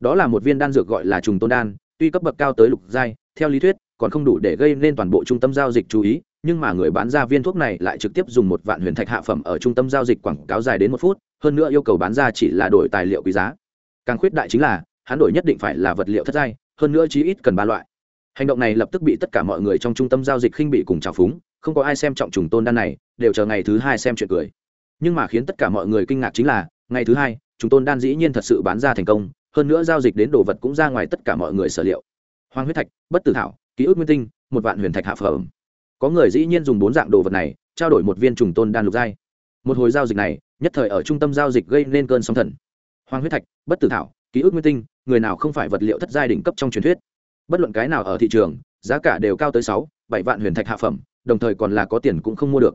Đó là một viên đan dược gọi là trùng tôn đan, tuy cấp bậc cao tới lục giai, theo lý thuyết còn không đủ để gây nên toàn bộ trung tâm giao dịch chú ý nhưng mà người bán ra viên thuốc này lại trực tiếp dùng một vạn huyền thạch hạ phẩm ở trung tâm giao dịch quảng cáo dài đến một phút, hơn nữa yêu cầu bán ra chỉ là đổi tài liệu quý giá. Càng khuyết đại chính là, hắn đổi nhất định phải là vật liệu thất giai, hơn nữa chí ít cần ba loại. Hành động này lập tức bị tất cả mọi người trong trung tâm giao dịch khinh bị cùng trào phúng, không có ai xem trọng trùng tôn đan này, đều chờ ngày thứ hai xem chuyện cười. Nhưng mà khiến tất cả mọi người kinh ngạc chính là, ngày thứ hai, trùng tôn đan dĩ nhiên thật sự bán ra thành công, hơn nữa giao dịch đến đồ vật cũng ra ngoài tất cả mọi người sở liệu. Hoàng huyết thạch, bất tử thảo, ký ức nguyên tinh, một vạn huyền thạch hạ phẩm có người dĩ nhiên dùng bốn dạng đồ vật này, trao đổi một viên trùng tôn đan lục giai. Một hồi giao dịch này, nhất thời ở trung tâm giao dịch gây nên cơn sóng thần. Hoàng huyết thạch, bất tử thảo, ký ức nguyên tinh, người nào không phải vật liệu thất giai đỉnh cấp trong truyền thuyết? Bất luận cái nào ở thị trường, giá cả đều cao tới sáu, bảy vạn huyền thạch hạ phẩm, đồng thời còn là có tiền cũng không mua được.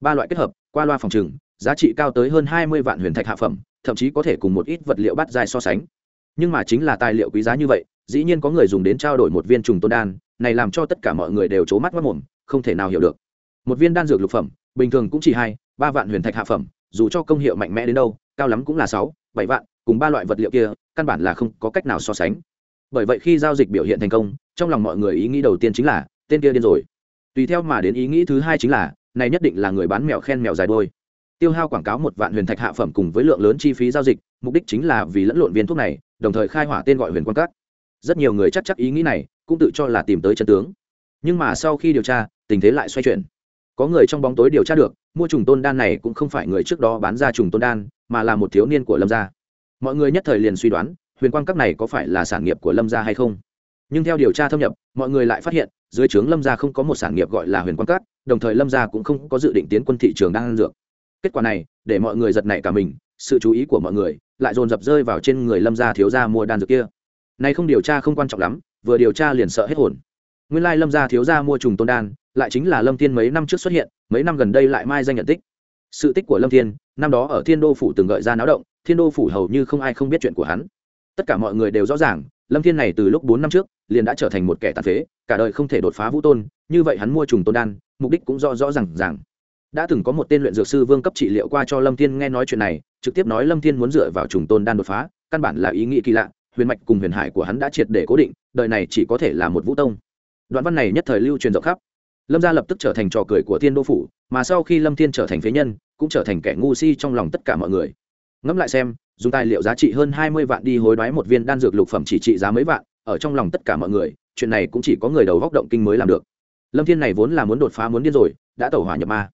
Ba loại kết hợp, qua loa phòng trừng, giá trị cao tới hơn hai mươi vạn huyền thạch hạ phẩm, thậm chí có thể cùng một ít vật liệu bắt giai so sánh. Nhưng mà chính là tài liệu quý giá như vậy, dĩ nhiên có người dùng đến trao đổi một viên trùng tôn đan, này làm cho tất cả mọi người đều c mắt mất mồm không thể nào hiểu được. Một viên đan dược lục phẩm, bình thường cũng chỉ hai, ba vạn huyền thạch hạ phẩm, dù cho công hiệu mạnh mẽ đến đâu, cao lắm cũng là sáu, bảy vạn, cùng ba loại vật liệu kia, căn bản là không có cách nào so sánh. Bởi vậy khi giao dịch biểu hiện thành công, trong lòng mọi người ý nghĩ đầu tiên chính là, tên kia điên rồi. Tùy theo mà đến ý nghĩ thứ hai chính là, này nhất định là người bán mèo khen mèo dài đôi tiêu hao quảng cáo một vạn huyền thạch hạ phẩm cùng với lượng lớn chi phí giao dịch, mục đích chính là vì lẫn lộn viên thuốc này, đồng thời khai hỏa tên gọi huyền quan cát. Rất nhiều người chắc chắc ý nghĩ này, cũng tự cho là tìm tới chân tướng. Nhưng mà sau khi điều tra tình thế lại xoay chuyển. Có người trong bóng tối điều tra được, mua trùng tôn đan này cũng không phải người trước đó bán ra trùng tôn đan, mà là một thiếu niên của lâm gia. Mọi người nhất thời liền suy đoán, huyền quang các này có phải là sản nghiệp của lâm gia hay không? Nhưng theo điều tra thâm nhập, mọi người lại phát hiện, dưới trướng lâm gia không có một sản nghiệp gọi là huyền quang các, đồng thời lâm gia cũng không có dự định tiến quân thị trường đang ăn dược. Kết quả này, để mọi người giật nảy cả mình, sự chú ý của mọi người lại dồn dập rơi vào trên người lâm gia thiếu gia mua đan dược kia. Nay không điều tra không quan trọng lắm, vừa điều tra liền sợ hết hồn nguyên lai lâm gia thiếu gia mua trùng tôn đan, lại chính là lâm thiên mấy năm trước xuất hiện, mấy năm gần đây lại mai danh nhận tích. Sự tích của lâm thiên, năm đó ở thiên đô phủ từng gợi ra náo động, thiên đô phủ hầu như không ai không biết chuyện của hắn. Tất cả mọi người đều rõ ràng, lâm thiên này từ lúc bốn năm trước, liền đã trở thành một kẻ tàn phế, cả đời không thể đột phá vũ tôn, như vậy hắn mua trùng tôn đan, mục đích cũng rõ rõ r à n g rằng đã từng có một tên luyện dược sư vương cấp trị liệu qua cho lâm thiên nghe nói chuyện này, trực tiếp nói lâm thiên muốn dựa vào trùng tôn đan đột phá, căn bản là ý nghĩ kỳ lạ, huyền mạch cùng huyền hải của hắn đã triệt để cố định, đời này chỉ có thể là một vũ tông đoạn văn này nhất thời lưu truyền rộng khắp. Lâm gia lập tức trở thành trò cười của thiên đô phủ, mà sau khi lâm thiên trở thành phế nhân, cũng trở thành kẻ ngu si trong lòng tất cả mọi người. Ngẫm lại xem, dùng tài liệu giá trị hơn hai mươi vạn đi hối đoái một viên đan dược lục phẩm chỉ trị giá mấy vạn, ở trong lòng tất cả mọi người, chuyện này cũng chỉ có người đầu góc động kinh mới làm được. Lâm thiên này vốn là muốn đột phá muốn điên rồi, đã tẩu hỏa nhập ma.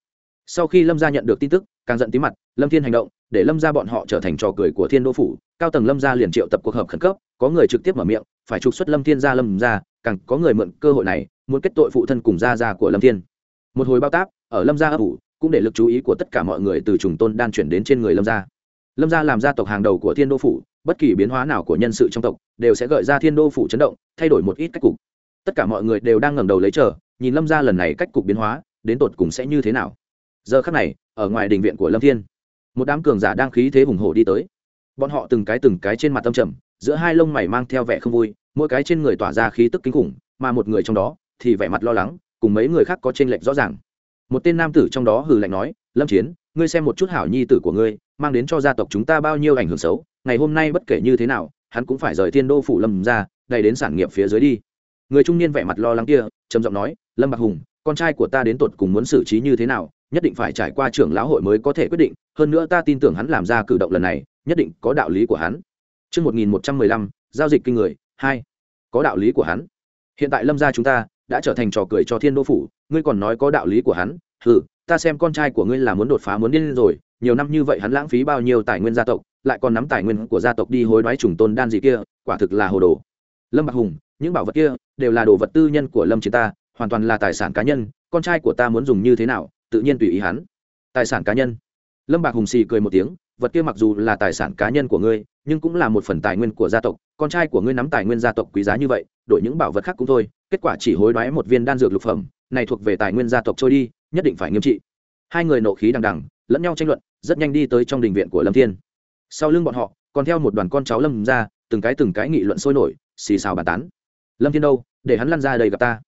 Sau khi lâm gia nhận được tin tức càng giận tí mặt, lâm thiên hành động, để lâm gia bọn họ trở thành trò cười của thiên đô phủ. Cao tầng lâm gia liền triệu tập cuộc họp khẩn cấp, có người trực tiếp mở miệng, phải trục xuất lâm thiên gia, lâm gia, càng có người mượn cơ hội này, muốn kết tội phụ thân cùng gia gia của lâm thiên. Một hồi bao táp, ở lâm gia ấp ủ, cũng để lực chú ý của tất cả mọi người từ trùng tôn đan chuyển đến trên người lâm gia. Lâm gia làm gia tộc hàng đầu của thiên đô phủ, bất kỳ biến hóa nào của nhân sự trong tộc, đều sẽ gợi ra thiên đô phủ chấn động, thay đổi một ít cách cục. Tất cả mọi người đều đang ngẩng đầu lấy chờ, nhìn lâm gia lần này cách cục biến hóa, đến tột cùng sẽ như thế nào. Giờ khắc này ở ngoài đình viện của lâm thiên. Một đám cường giả đang khí thế hùng hổ đi tới. Bọn họ từng cái từng cái trên mặt tâm trầm, giữa hai lông mày mang theo vẻ không vui, mỗi cái trên người tỏa ra khí tức kinh khủng, mà một người trong đó thì vẻ mặt lo lắng, cùng mấy người khác có t r ê n lệch rõ ràng. Một tên nam tử trong đó hừ lạnh nói, lâm chiến, ngươi xem một chút hảo nhi tử của ngươi, mang đến cho gia tộc chúng ta bao nhiêu ảnh hưởng xấu, ngày hôm nay bất kể như thế nào, hắn cũng phải rời thiên đô phủ lâm ra, đầy đến sản nghiệp phía dưới đi. Người trung niên vẻ mặt lo lắng kia, trầm giọng nói, lâm bạc hùng, con trai của ta đến tột cùng muốn xử trí như thế nào nhất định phải trải qua trưởng lão hội mới có thể quyết định hơn nữa ta tin tưởng hắn làm ra cử động lần này nhất định có đạo lý của hắn Trước 1115, giao dịch kinh người, 2. Có đạo lý của hắn. Hiện tại lâm gia chúng ta đã trở thành trò cười cho thiên đô phủ, ngươi còn nói có đạo lý của hắn, hừ, ta xem con trai của ngươi là muốn đột phá muốn điên rồi, nhiều năm như vậy hắn lãng phí bao nhiêu tài nguyên gia tộc, lại còn nắm tài nguyên của gia tộc đi hối đoái trùng tôn đan gì kia, quả thực là hồ đồ. Lâm Bạc Hùng, những bảo vật kia đều là đồ vật tư nhân của Lâm Chiến ta, hoàn toàn là tài sản cá nhân, con trai của ta muốn dùng như thế nào, tự nhiên tùy ý hắn. Tài sản cá nhân. Lâm Bạc Hùng xì cười một tiếng, vật kia mặc dù là tài sản cá nhân của ngươi nhưng cũng là một phần tài nguyên của gia tộc con trai của ngươi nắm tài nguyên gia tộc quý giá như vậy đổi những bảo vật khác cũng thôi kết quả chỉ hối đoái một viên đan dược lục phẩm này thuộc về tài nguyên gia tộc trôi đi nhất định phải nghiêm trị hai người nộ khí đằng đằng lẫn nhau tranh luận rất nhanh đi tới trong đình viện của lâm thiên sau lưng bọn họ còn theo một đoàn con cháu lâm ra từng cái từng cái nghị luận sôi nổi xì xào bàn tán lâm thiên đâu để hắn lăn ra đây gặp ta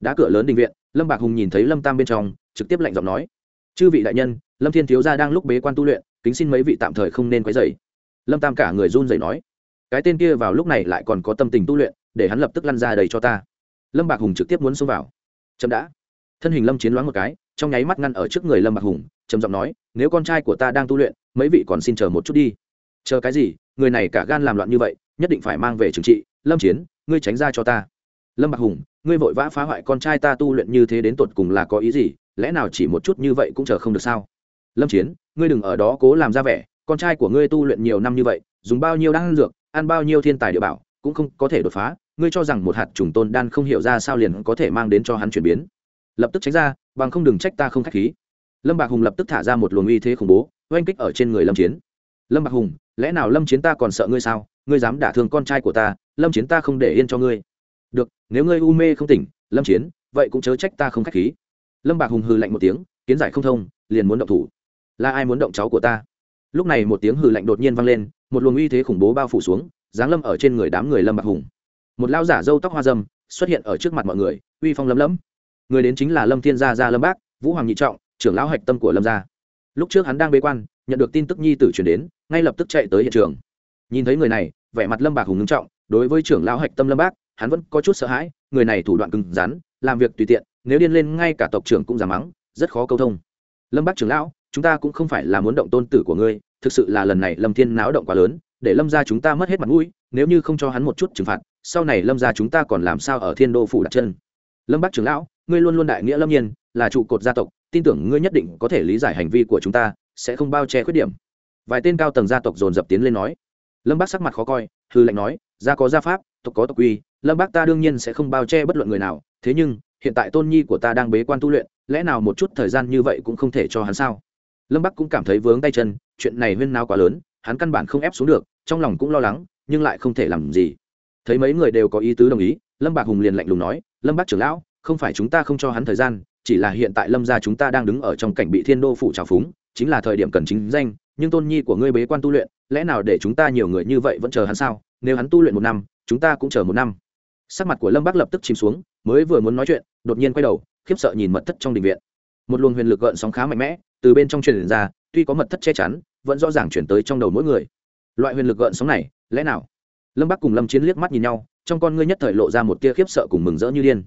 đá cửa lớn đình viện lâm bạc hùng nhìn thấy lâm tam bên trong, trực tiếp lạnh giọng nói, chư vị đại nhân, lâm thiên thiếu gia đang lúc bế quan tu luyện, kính xin mấy vị tạm thời không nên quấy dày lâm tam cả người run rẩy nói, cái tên kia vào lúc này lại còn có tâm tình tu luyện, để hắn lập tức lăn ra đầy cho ta. Lâm bạc hùng trực tiếp muốn xông vào. Chậm đã. Thân hình lâm chiến loáng một cái, trong nháy mắt ngăn ở trước người lâm bạc hùng, trầm giọng nói, nếu con trai của ta đang tu luyện, mấy vị còn xin chờ một chút đi. Chờ cái gì? Người này cả gan làm loạn như vậy, nhất định phải mang về trừng trị. Lâm chiến, ngươi tránh ra cho ta. Lâm bạc hùng ngươi vội vã phá hoại con trai ta tu luyện như thế đến tột cùng là có ý gì, lẽ nào chỉ một chút như vậy cũng chờ không được sao? Lâm chiến, ngươi đừng ở đó cố làm ra vẻ, con trai của ngươi tu luyện nhiều năm như vậy, dùng bao nhiêu đan dược, ăn bao nhiêu thiên tài địa bảo, cũng không có thể đột phá, ngươi cho rằng một hạt trùng tôn đan không hiểu ra sao liền có thể mang đến cho hắn chuyển biến. Lập tức tránh ra, bằng không đừng trách ta không k h á c h khí. Lâm bạc hùng lập tức thả ra một luồng uy thế khủng bố, oanh kích ở trên người lâm chiến. Lâm bạc hùng, lẽ nào lâm chiến ta còn sợ ngươi sao? Ngươi dám đả thương con trai của ta, lâm chiến ta không để yên cho ngươi được, nếu ngươi u mê không tỉnh, lâm chiến, vậy cũng chớ trách ta không k h á c h khí. Lâm bạc hùng hư lạnh một tiếng, kiến giải không thông, liền muốn động thủ. Là ai muốn động cháu của ta? Lúc này một tiếng hừ lạnh đột nhiên vang lên, một luồng uy thế khủng bố bao phủ xuống, giáng lâm ở trên người đám người lâm bạc hùng. Một lao giả dâu tóc hoa dâm xuất hiện ở trước mặt mọi người, uy phong lấm lấm. Người đến chính là lâm thiên gia gia lâm bác, vũ hoàng nhị trọng, trưởng lão hạch tâm của lâm gia. Lúc trước hắn đang bế quan, nhận được tin tức nhi tử chuyển đến, ngay lập tức chạy tới hiện trường. Nhìn thấy người này, vẻ mặt lâm bạc hùng ngưng trọng, đối với trưởng lão hạch tâm lâm bác hắn vẫn có chút sợ hãi, người này thủ đoạn cứng rắn, làm việc tùy tiện, nếu điên lên ngay cả tộc trưởng cũng dám mắng, rất khó câu thông. Lâm bác trưởng lão, chúng ta cũng không phải là muốn động tôn tử của ngươi, thực sự là lần này lâm thiên náo động quá lớn, để lâm ra chúng ta mất hết mặt mũi, nếu như không cho hắn một chút trừng phạt, sau này lâm ra chúng ta còn làm sao ở thiên đô phủ đặt chân? Lâm bác trưởng lão, ngươi luôn luôn đại nghĩa lâm nhiên, là trụ cột gia tộc, tin tưởng ngươi nhất định có thể lý giải hành vi của chúng ta, sẽ không bao che khuyết điểm. Vài tên cao tầng gia tộc dồn dập tiến lên nói. Lâm bác sắc mặt khó coi, hư lệnh nói, gia có gia pháp, tộc có tộc quy lâm bác ta đương nhiên sẽ không bao che bất luận người nào, thế nhưng, hiện tại tôn nhi của ta đang bế quan tu luyện, lẽ nào một chút thời gian như vậy cũng không thể cho hắn sao? Lâm bắc cũng cảm thấy vướng tay chân, chuyện này huyên nao quá lớn, hắn căn bản không ép xuống được, trong lòng cũng lo lắng, nhưng lại không thể làm gì. Thấy mấy người đều có ý tứ đồng ý, lâm bạc hùng liền lạnh lùng nói, lâm bắc trưởng lão, không phải chúng ta không cho hắn thời gian, chỉ là hiện tại lâm gia chúng ta đang đứng ở trong cảnh bị thiên đô phủ trào phúng, chính là thời điểm cần chính danh, nhưng tôn nhi của ngươi bế quan tu luyện, lẽ nào để chúng ta nhiều người như vậy vẫn chờ hắn sao? Nếu hắn tu luyện một năm, chúng ta cũng chờ một năm sắc mặt của lâm Bác lập tức chìm xuống, mới vừa muốn nói chuyện, đột nhiên quay đầu, khiếp sợ nhìn mật thất trong đình viện. Một luồng huyền lực gợn sóng khá mạnh mẽ, từ bên trong truyền ra, tuy có mật thất che chắn, vẫn rõ ràng chuyển tới trong đầu mỗi người. Loại huyền lực gợn sóng này, lẽ nào? Lâm Bác cùng lâm chiến liếc mắt nhìn nhau, trong con ngươi nhất thời lộ ra một tia khiếp sợ cùng mừng rỡ như điên.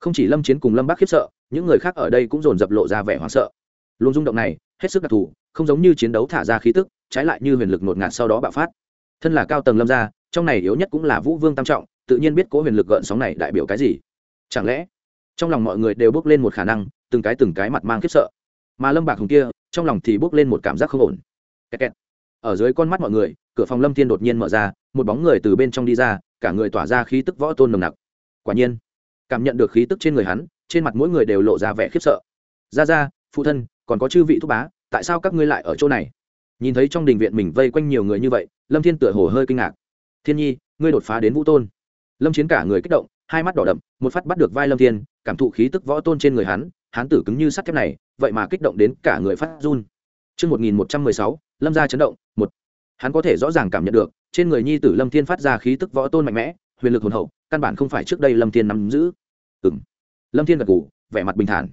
Không chỉ lâm chiến cùng lâm Bác khiếp sợ, những người khác ở đây cũng dồn dập lộ ra vẻ hoảng sợ. Luồng rung động này, hết sức đặc thù, không giống như chiến đấu thả ra khí tức, trái lại như huyền lực ngột ngạt sau đó bạo phát. Thân là cao tầng lâm gia, trong này yếu nhất cũng là vũ vương tam trọng tự nhiên biết cố huyền lực gợn sóng này đại biểu cái gì. Chẳng lẽ, trong lòng mọi người đều bước lên một khả năng, từng cái từng cái mặt mang khiếp sợ. Mà lâm bạc hùng kia, trong lòng thì bước lên một cảm giác không ổn. Kẹt kẹt. ở dưới con mắt mọi người, cửa phòng lâm thiên đột nhiên mở ra, một bóng người từ bên trong đi ra, cả người tỏa ra khí tức võ tôn nồng nặc. Quả nhiên, cảm nhận được khí tức trên người hắn, trên mặt mỗi người đều lộ ra vẻ khiếp sợ. Ra ra phụ thân, còn có chư vị thúc bá, tại sao các ngươi lại ở chỗ này? Nhìn thấy trong đình viện mình vây quanh nhiều người như vậy, lâm thiên tựa hồ hơi kinh ngạc. Thiên nhi, ngươi đột phá đến vũ tôn lâm chiến cả người kích động hai mắt đỏ đậm một phát bắt được vai lâm thiên cảm thụ khí tức võ tôn trên người hắn hắn tử cứng như sắt thép này vậy mà kích động đến cả người phát run Trước 1116, lâm gia chấn động, một. Hắn có thể rõ ràng cảm nhận được, trên người nhi tử lâm thiên phát ra khí tức võ tôn mạnh mẽ, huyền lực hồn hậu, căn bản không phải trước đây lâm thiên nắm giữ. Ừm. Lâm thiên gật gù, vẻ mặt bình thản.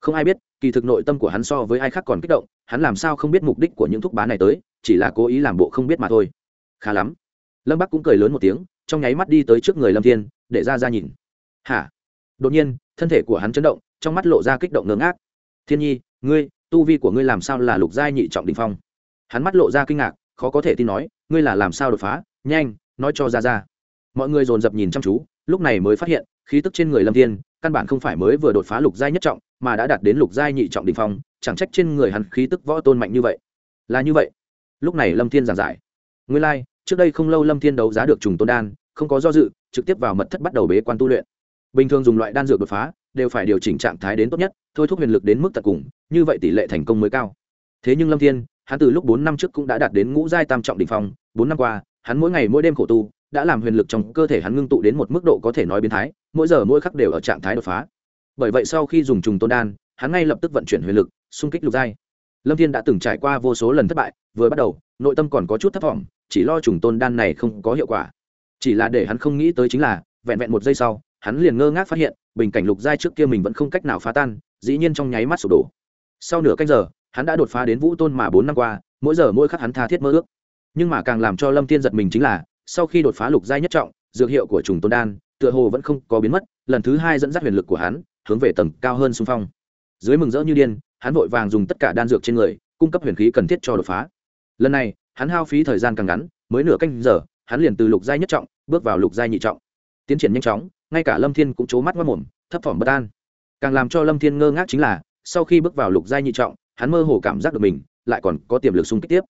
Không ai biết, kỳ thực nội tâm của hắn so với ai khác còn kích động, hắn làm sao không biết mục đích của những thúc bá này tới, chỉ là cố ý làm bộ không biết mà thôi. Khá lắm. Lâm Bắc cũng cười lớn một tiếng, trong nháy mắt đi tới trước người Lâm Thiên, để ra ra nhìn. Hả? Đột nhiên, thân thể của hắn chấn động, trong mắt lộ ra kích động ngơ ngác. Thiên Nhi, ngươi, tu vi của ngươi làm sao là lục giai nhị trọng đỉnh phong? Hắn mắt lộ ra kinh ngạc, khó có thể tin nói, ngươi là làm sao đột phá? Nhanh, nói cho ra ra. Mọi người dồn dập nhìn chăm chú, lúc này mới phát hiện, khí tức trên người Lâm Thiên, căn bản không phải mới vừa đột phá lục giai nhất trọng, mà đã đạt đến lục giai nhị trọng đỉnh phong, chẳng trách trên người hắn khí tức võ tôn mạnh như vậy. Là như vậy. Lúc này Lâm Thiên giảng giải. Nguyên lai, like, trước đây không lâu Lâm Thiên đấu giá được trùng tôn đan, không có do dự, trực tiếp vào mật thất bắt đầu bế quan tu luyện. Bình thường dùng loại đan dược đột phá, đều phải điều chỉnh trạng thái đến tốt nhất, thôi thúc huyền lực đến mức tận cùng, như vậy tỷ lệ thành công mới cao. Thế nhưng Lâm Thiên, hắn từ lúc bốn năm trước cũng đã đạt đến ngũ giai tam trọng đỉnh phong, bốn năm qua, hắn mỗi ngày mỗi đêm khổ tu, đã làm huyền lực trong cơ thể hắn ngưng tụ đến một mức độ có thể nói biến thái, mỗi giờ mỗi khắc đều ở trạng thái đột phá. Bởi vậy sau khi dùng trùng tôn đan, hắn ngay lập tức vận chuyển huyền lực, xung kích lục giai. Lâm Thiên đã từng trải qua vô số lần thất bại, vừa bắt đầu, nội tâm còn có chút thất vọng, chỉ lo trùng tôn đan này không có hiệu quả. Chỉ là để hắn không nghĩ tới chính là, vẹn vẹn một giây sau, hắn liền ngơ ngác phát hiện, bình cảnh lục giai trước kia mình vẫn không cách nào phá tan, dĩ nhiên trong nháy mắt sụp đổ. Sau nửa canh giờ, hắn đã đột phá đến vũ tôn mà bốn năm qua, mỗi giờ mỗi khắc hắn tha thiết mơ ước. Nhưng mà càng làm cho Lâm Thiên giật mình chính là, sau khi đột phá lục giai nhất trọng, dược hiệu của trùng tôn đan, tựa hồ vẫn không có biến mất, lần thứ hai dẫn dắt huyền lực của hắn, hướng về tầng cao hơn xung phong. Dưới mừng rỡ như điên, hắn vội vàng dùng tất cả đan dược trên người, cung cấp huyền khí cần thiết cho đột phá. Lần này, hắn hao phí thời gian càng ngắn, mới nửa canh giờ, hắn liền từ lục giai nhất trọng, bước vào lục giai nhị trọng. Tiến triển nhanh chóng, ngay cả Lâm Thiên cũng chố mắt mất mồm, thấp thỏm bất an. Càng làm cho Lâm Thiên ngơ ngác chính là, sau khi bước vào lục giai nhị trọng, hắn mơ hồ cảm giác được mình lại còn có tiềm lực xung kích tiếp.